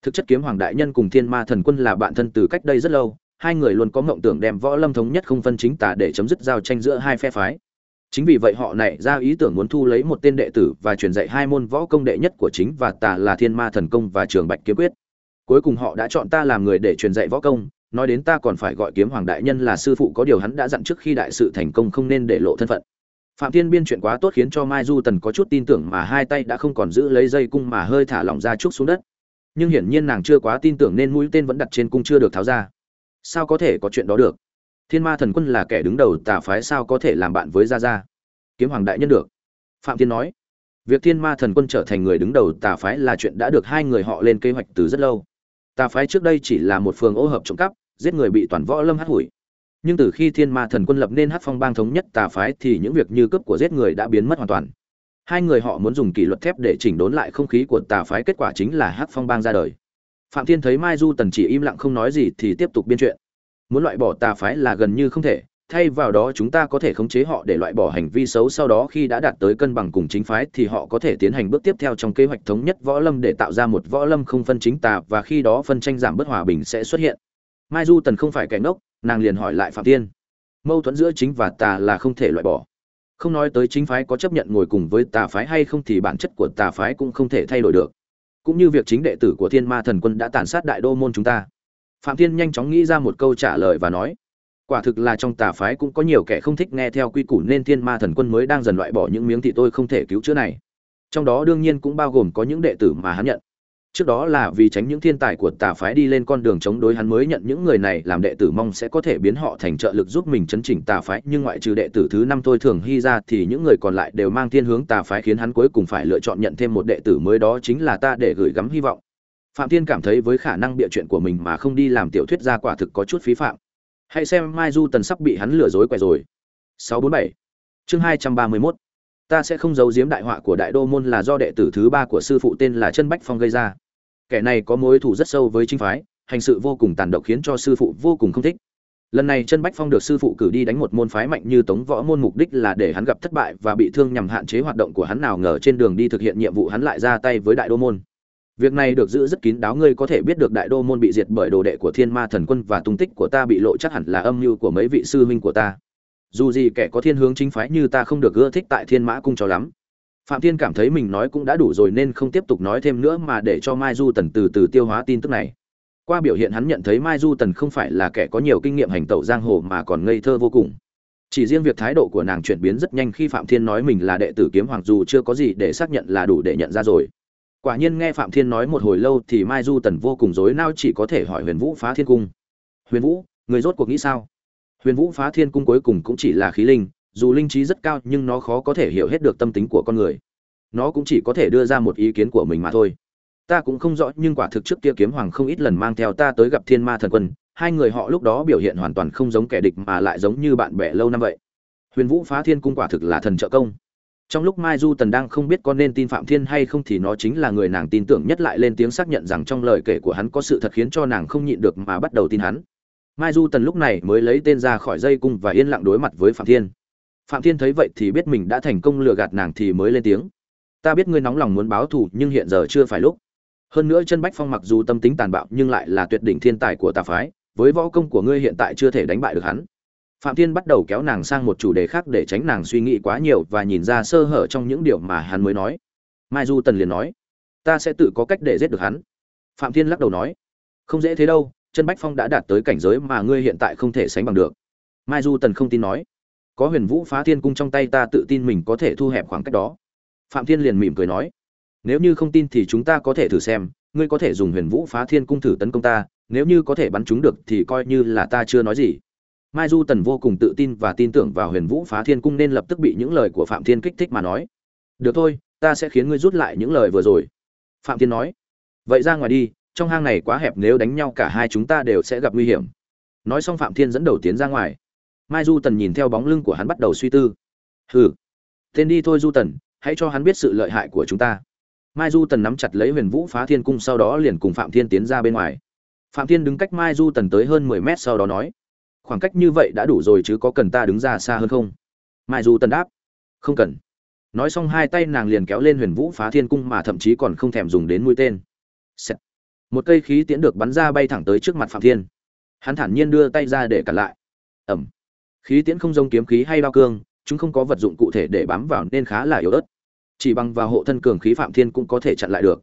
Thực chất kiếm hoàng đại nhân cùng thiên ma thần quân là bạn thân từ cách đây rất lâu, hai người luôn có mộng tưởng đem võ lâm thống nhất không phân chính tả để chấm dứt giao tranh giữa hai phe phái. Chính vì vậy họ nảy ra ý tưởng muốn thu lấy một tên đệ tử và truyền dạy hai môn võ công đệ nhất của chính và tà là thiên ma thần công và trường bạch kiếm quyết. Cuối cùng họ đã chọn ta làm người để truyền dạy võ công, nói đến ta còn phải gọi kiếm hoàng đại nhân là sư phụ có điều hắn đã dặn trước khi đại sự thành công không nên để lộ thân phận phạm thiên biên chuyện quá tốt khiến cho mai du tần có chút tin tưởng mà hai tay đã không còn giữ lấy dây cung mà hơi thả lỏng ra chút xuống đất. Nhưng hiển nhiên nàng chưa quá tin tưởng nên mũi tên vẫn đặt trên cung chưa được tháo ra. Sao có thể có chuyện đó được? Thiên ma thần quân là kẻ đứng đầu tà phái sao có thể làm bạn với gia gia? Kiếm hoàng đại nhân được. Phạm thiên nói. Việc thiên ma thần quân trở thành người đứng đầu tà phái là chuyện đã được hai người họ lên kế hoạch từ rất lâu. Tà phái trước đây chỉ là một phường ô hợp trộm cắp, giết người bị toàn võ lâm hát hủi nhưng từ khi thiên ma thần quân lập nên hát phong bang thống nhất tà phái thì những việc như cướp của giết người đã biến mất hoàn toàn. Hai người họ muốn dùng kỷ luật thép để chỉnh đốn lại không khí của tà phái, kết quả chính là hát phong bang ra đời. Phạm thiên thấy mai du tần chỉ im lặng không nói gì thì tiếp tục biên chuyện. Muốn loại bỏ tà phái là gần như không thể, thay vào đó chúng ta có thể khống chế họ để loại bỏ hành vi xấu sau đó khi đã đạt tới cân bằng cùng chính phái thì họ có thể tiến hành bước tiếp theo trong kế hoạch thống nhất võ lâm để tạo ra một võ lâm không phân chính tà và khi đó phân tranh giảm bớt hòa bình sẽ xuất hiện. Mai du tần không phải kẻ ngốc nàng liền hỏi lại phạm tiên. Mâu thuẫn giữa chính và tà là không thể loại bỏ. Không nói tới chính phái có chấp nhận ngồi cùng với tà phái hay không thì bản chất của tà phái cũng không thể thay đổi được. Cũng như việc chính đệ tử của thiên ma thần quân đã tàn sát đại đô môn chúng ta. Phạm thiên nhanh chóng nghĩ ra một câu trả lời và nói, quả thực là trong tà phái cũng có nhiều kẻ không thích nghe theo quy củ nên thiên ma thần quân mới đang dần loại bỏ những miếng thị tôi không thể cứu chữa này. Trong đó đương nhiên cũng bao gồm có những đệ tử mà hắn nhận trước đó là vì tránh những thiên tài của tà phái đi lên con đường chống đối, hắn mới nhận những người này làm đệ tử mong sẽ có thể biến họ thành trợ lực giúp mình chấn chỉnh tà phái. Nhưng ngoại trừ đệ tử thứ năm tôi thường hy ra thì những người còn lại đều mang thiên hướng tà phái khiến hắn cuối cùng phải lựa chọn nhận thêm một đệ tử mới đó chính là ta để gửi gắm hy vọng. Phạm thiên cảm thấy với khả năng bịa chuyện của mình mà không đi làm tiểu thuyết ra quả thực có chút phí phạm. Hãy xem mai du tần sắp bị hắn lừa dối quẹt rồi. 647 chương 231 ta sẽ không giấu giếm đại họa của đại đô môn là do đệ tử thứ ba của sư phụ tên là chân bách phong gây ra kẻ này có mối thù rất sâu với chính phái, hành sự vô cùng tàn độc khiến cho sư phụ vô cùng không thích. Lần này chân bách phong được sư phụ cử đi đánh một môn phái mạnh như tống võ môn, mục đích là để hắn gặp thất bại và bị thương nhằm hạn chế hoạt động của hắn nào ngờ trên đường đi thực hiện nhiệm vụ hắn lại ra tay với đại đô môn. Việc này được giữ rất kín đáo, ngươi có thể biết được đại đô môn bị diệt bởi đồ đệ của thiên ma thần quân và tung tích của ta bị lộ chắc hẳn là âm mưu của mấy vị sư huynh của ta. Dù gì kẻ có thiên hướng chính phái như ta không được ưa thích tại thiên mã cung cho lắm phạm thiên cảm thấy mình nói cũng đã đủ rồi nên không tiếp tục nói thêm nữa mà để cho mai du tần từ từ tiêu hóa tin tức này. Qua biểu hiện hắn nhận thấy mai du tần không phải là kẻ có nhiều kinh nghiệm hành tẩu giang hồ mà còn ngây thơ vô cùng. Chỉ riêng việc thái độ của nàng chuyển biến rất nhanh khi phạm thiên nói mình là đệ tử kiếm hoàng dù chưa có gì để xác nhận là đủ để nhận ra rồi. Quả nhiên nghe phạm thiên nói một hồi lâu thì mai du tần vô cùng rối nao chỉ có thể hỏi huyền vũ phá thiên cung. Huyền vũ, người rốt cuộc nghĩ sao? Huyền vũ phá thiên cung cuối cùng cũng chỉ là khí linh dù linh trí rất cao nhưng nó khó có thể hiểu hết được tâm tính của con người. Nó cũng chỉ có thể đưa ra một ý kiến của mình mà thôi. Ta cũng không rõ nhưng quả thực trước kia kiếm hoàng không ít lần mang theo ta tới gặp thiên ma thần quân, hai người họ lúc đó biểu hiện hoàn toàn không giống kẻ địch mà lại giống như bạn bè lâu năm vậy. Huyền vũ phá thiên cung quả thực là thần trợ công. Trong lúc mai du tần đang không biết có nên tin phạm thiên hay không thì nó chính là người nàng tin tưởng nhất lại lên tiếng xác nhận rằng trong lời kể của hắn có sự thật khiến cho nàng không nhịn được mà bắt đầu tin hắn. Mai du tần lúc này mới lấy tên ra khỏi dây cung và yên lặng đối mặt với phạm thiên phạm thiên thấy vậy thì biết mình đã thành công lừa gạt nàng thì mới lên tiếng. Ta biết ngươi nóng lòng muốn báo thù nhưng hiện giờ chưa phải lúc. Hơn nữa chân bách phong mặc dù tâm tính tàn bạo nhưng lại là tuyệt đỉnh thiên tài của tà phái, với võ công của ngươi hiện tại chưa thể đánh bại được hắn. Phạm thiên bắt đầu kéo nàng sang một chủ đề khác để tránh nàng suy nghĩ quá nhiều và nhìn ra sơ hở trong những điều mà hắn mới nói. Mai du tần liền nói, ta sẽ tự có cách để giết được hắn. Phạm thiên lắc đầu nói, không dễ thế đâu chân bách phong đã đạt tới cảnh giới mà ngươi hiện tại không thể sánh bằng được. Mai du tần không tin nói có huyền vũ phá thiên cung trong tay ta tự tin mình có thể thu hẹp khoảng cách đó. Phạm thiên liền mỉm cười nói, nếu như không tin thì chúng ta có thể thử xem, ngươi có thể dùng huyền vũ phá thiên cung thử tấn công ta, nếu như có thể bắn chúng được thì coi như là ta chưa nói gì. Mai du tần vô cùng tự tin và tin tưởng vào huyền vũ phá thiên cung nên lập tức bị những lời của phạm thiên kích thích mà nói, được thôi, ta sẽ khiến ngươi rút lại những lời vừa rồi. Phạm thiên nói, vậy ra ngoài đi, trong hang này quá hẹp, nếu đánh nhau cả hai chúng ta đều sẽ gặp nguy hiểm. Nói xong phạm thiên dẫn đầu tiến ra ngoài mai du tần nhìn theo bóng lưng của hắn bắt đầu suy tư. Hừ, tên đi thôi du tần, hãy cho hắn biết sự lợi hại của chúng ta. Mai du tần nắm chặt lấy huyền vũ phá thiên cung sau đó liền cùng phạm thiên tiến ra bên ngoài. Phạm thiên đứng cách mai du tần tới hơn mười mét sau đó nói, khoảng cách như vậy đã đủ rồi chứ có cần ta đứng ra xa hơn không? Mai du tần đáp, không cần. Nói xong hai tay nàng liền kéo lên huyền vũ phá thiên cung mà thậm chí còn không thèm dùng đến mũi tên. Một cây khí tiễn được bắn ra bay thẳng tới trước mặt phạm thiên. Hắn thản nhiên đưa tay ra để cản lại. Ẩm khí tiễn không giống kiếm khí hay bao cương, chúng không có vật dụng cụ thể để bám vào nên khá là yếu ớt. Chỉ bằng vào hộ thân cường khí phạm thiên cũng có thể chặn lại được.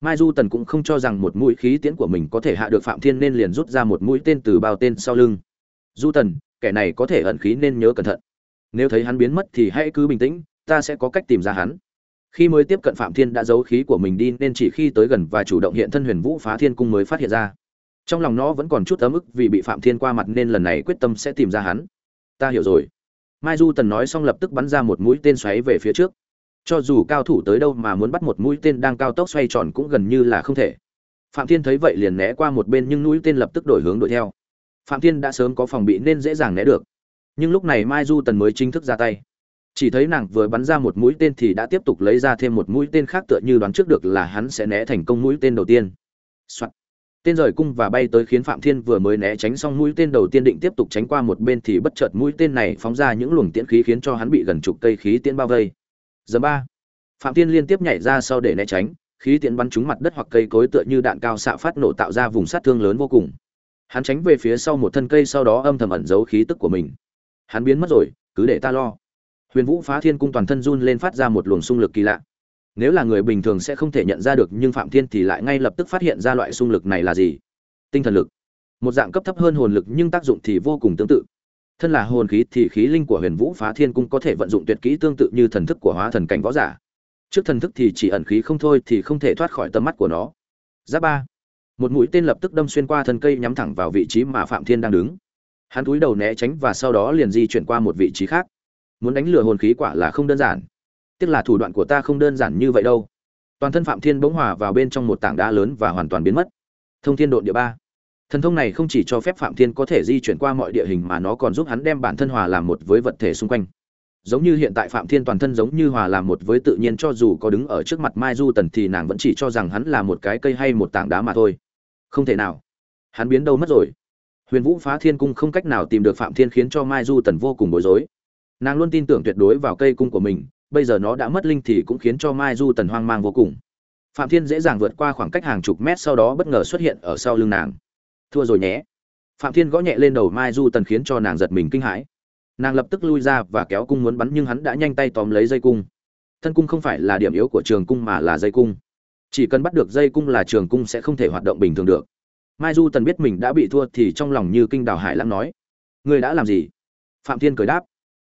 Mai du tần cũng không cho rằng một mũi khí tiễn của mình có thể hạ được phạm thiên nên liền rút ra một mũi tên từ bao tên sau lưng. Du tần, kẻ này có thể ẩn khí nên nhớ cẩn thận. Nếu thấy hắn biến mất thì hãy cứ bình tĩnh, ta sẽ có cách tìm ra hắn. Khi mới tiếp cận phạm thiên đã giấu khí của mình đi nên chỉ khi tới gần và chủ động hiện thân huyền vũ phá thiên cung mới phát hiện ra. Trong lòng nó vẫn còn chút ấm ức vì bị phạm thiên qua mặt nên lần này quyết tâm sẽ tìm ra hắn ta hiểu rồi. Mai du tần nói xong lập tức bắn ra một mũi tên xoáy về phía trước. Cho dù cao thủ tới đâu mà muốn bắt một mũi tên đang cao tốc xoay tròn cũng gần như là không thể. Phạm thiên thấy vậy liền né qua một bên nhưng mũi tên lập tức đổi hướng đuổi theo. Phạm thiên đã sớm có phòng bị nên dễ dàng né được. Nhưng lúc này mai du tần mới chính thức ra tay. Chỉ thấy nàng vừa bắn ra một mũi tên thì đã tiếp tục lấy ra thêm một mũi tên khác tựa như đoán trước được là hắn sẽ né thành công mũi tên đầu tiên、Soạn tên rời cung và bay tới khiến phạm thiên vừa mới né tránh xong mũi tên đầu tiên định tiếp tục tránh qua một bên thì bất chợt mũi tên này phóng ra những luồng tiễn khí khiến cho hắn bị gần chục cây khí tiễn bao vây. Giờ ba, phạm thiên liên tiếp nhảy ra sau để né tránh, khí tiễn bắn trúng mặt đất hoặc cây cối tựa như đạn cao xạ phát nổ tạo ra vùng sát thương lớn vô cùng. Hắn tránh về phía sau một thân cây sau đó âm thầm ẩn giấu khí tức của mình. Hắn biến mất rồi, cứ để ta lo. Huyền vũ phá thiên cung toàn thân run lên phát ra một luồng xung lực kỳ lạ nếu là người bình thường sẽ không thể nhận ra được, nhưng phạm thiên thì lại ngay lập tức phát hiện ra loại xung lực này là gì? Tinh thần lực. Một dạng cấp thấp hơn hồn lực, nhưng tác dụng thì vô cùng tương tự. Thân là hồn khí thì khí linh của huyền vũ phá thiên cung có thể vận dụng tuyệt kỹ tương tự như thần thức của hóa thần cảnh võ giả. Trước thần thức thì chỉ ẩn khí không thôi thì không thể thoát khỏi tầm mắt của nó. Giáp ba. Một mũi tên lập tức đâm xuyên qua thân cây nhắm thẳng vào vị trí mà phạm thiên đang đứng. Hắn cúi đầu né tránh và sau đó liền di chuyển qua một vị trí khác. Muốn đánh lừa hồn khí quả là không đơn giản tiếc là thủ đoạn của ta không đơn giản như vậy đâu. Toàn thân phạm thiên bỗng hòa vào bên trong một tảng đá lớn và hoàn toàn biến mất. Thông thiên độn địa ba. Thần thông này không chỉ cho phép phạm thiên có thể di chuyển qua mọi địa hình mà nó còn giúp hắn đem bản thân hòa làm một với vật thể xung quanh. Giống như hiện tại phạm thiên toàn thân giống như hòa làm một với tự nhiên cho dù có đứng ở trước mặt mai du tần thì nàng vẫn chỉ cho rằng hắn là một cái cây hay một tảng đá mà thôi. Không thể nào. Hắn biến đâu mất rồi. Huyền vũ phá thiên cung không cách nào tìm được phạm thiên khiến cho mai du tần vô cùng bối rối. Nàng luôn tin tưởng tuyệt đối vào cây cung của mình bây giờ nó đã mất linh thì cũng khiến cho mai du tần hoang mang vô cùng. Phạm thiên dễ dàng vượt qua khoảng cách hàng chục mét sau đó bất ngờ xuất hiện ở sau lưng nàng. Thua rồi nhé. Phạm thiên gõ nhẹ lên đầu mai du tần khiến cho nàng giật mình kinh hãi. Nàng lập tức lui ra và kéo cung muốn bắn nhưng hắn đã nhanh tay tóm lấy dây cung. Thân cung không phải là điểm yếu của trường cung mà là dây cung. Chỉ cần bắt được dây cung là trường cung sẽ không thể hoạt động bình thường được. Mai du tần biết mình đã bị thua thì trong lòng như kinh đào hải lãng nói người đã làm gì? Phạm thiên cười đáp,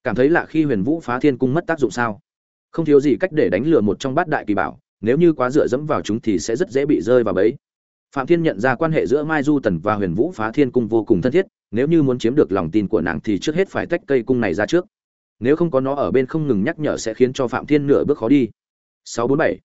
cảm thấy lạ khi huyền vũ phá thiên cung mất tác dụng sao? Không thiếu gì cách để đánh lừa một trong bát đại kỳ bảo, nếu như quá dựa dẫm vào chúng thì sẽ rất dễ bị rơi vào bẫy. Phạm thiên nhận ra quan hệ giữa mai du tần và huyền vũ phá thiên cung vô cùng thân thiết, nếu như muốn chiếm được lòng tin của nàng thì trước hết phải tách cây cung này ra trước. Nếu không có nó ở bên không ngừng nhắc nhở sẽ khiến cho phạm thiên nửa bước khó đi. 647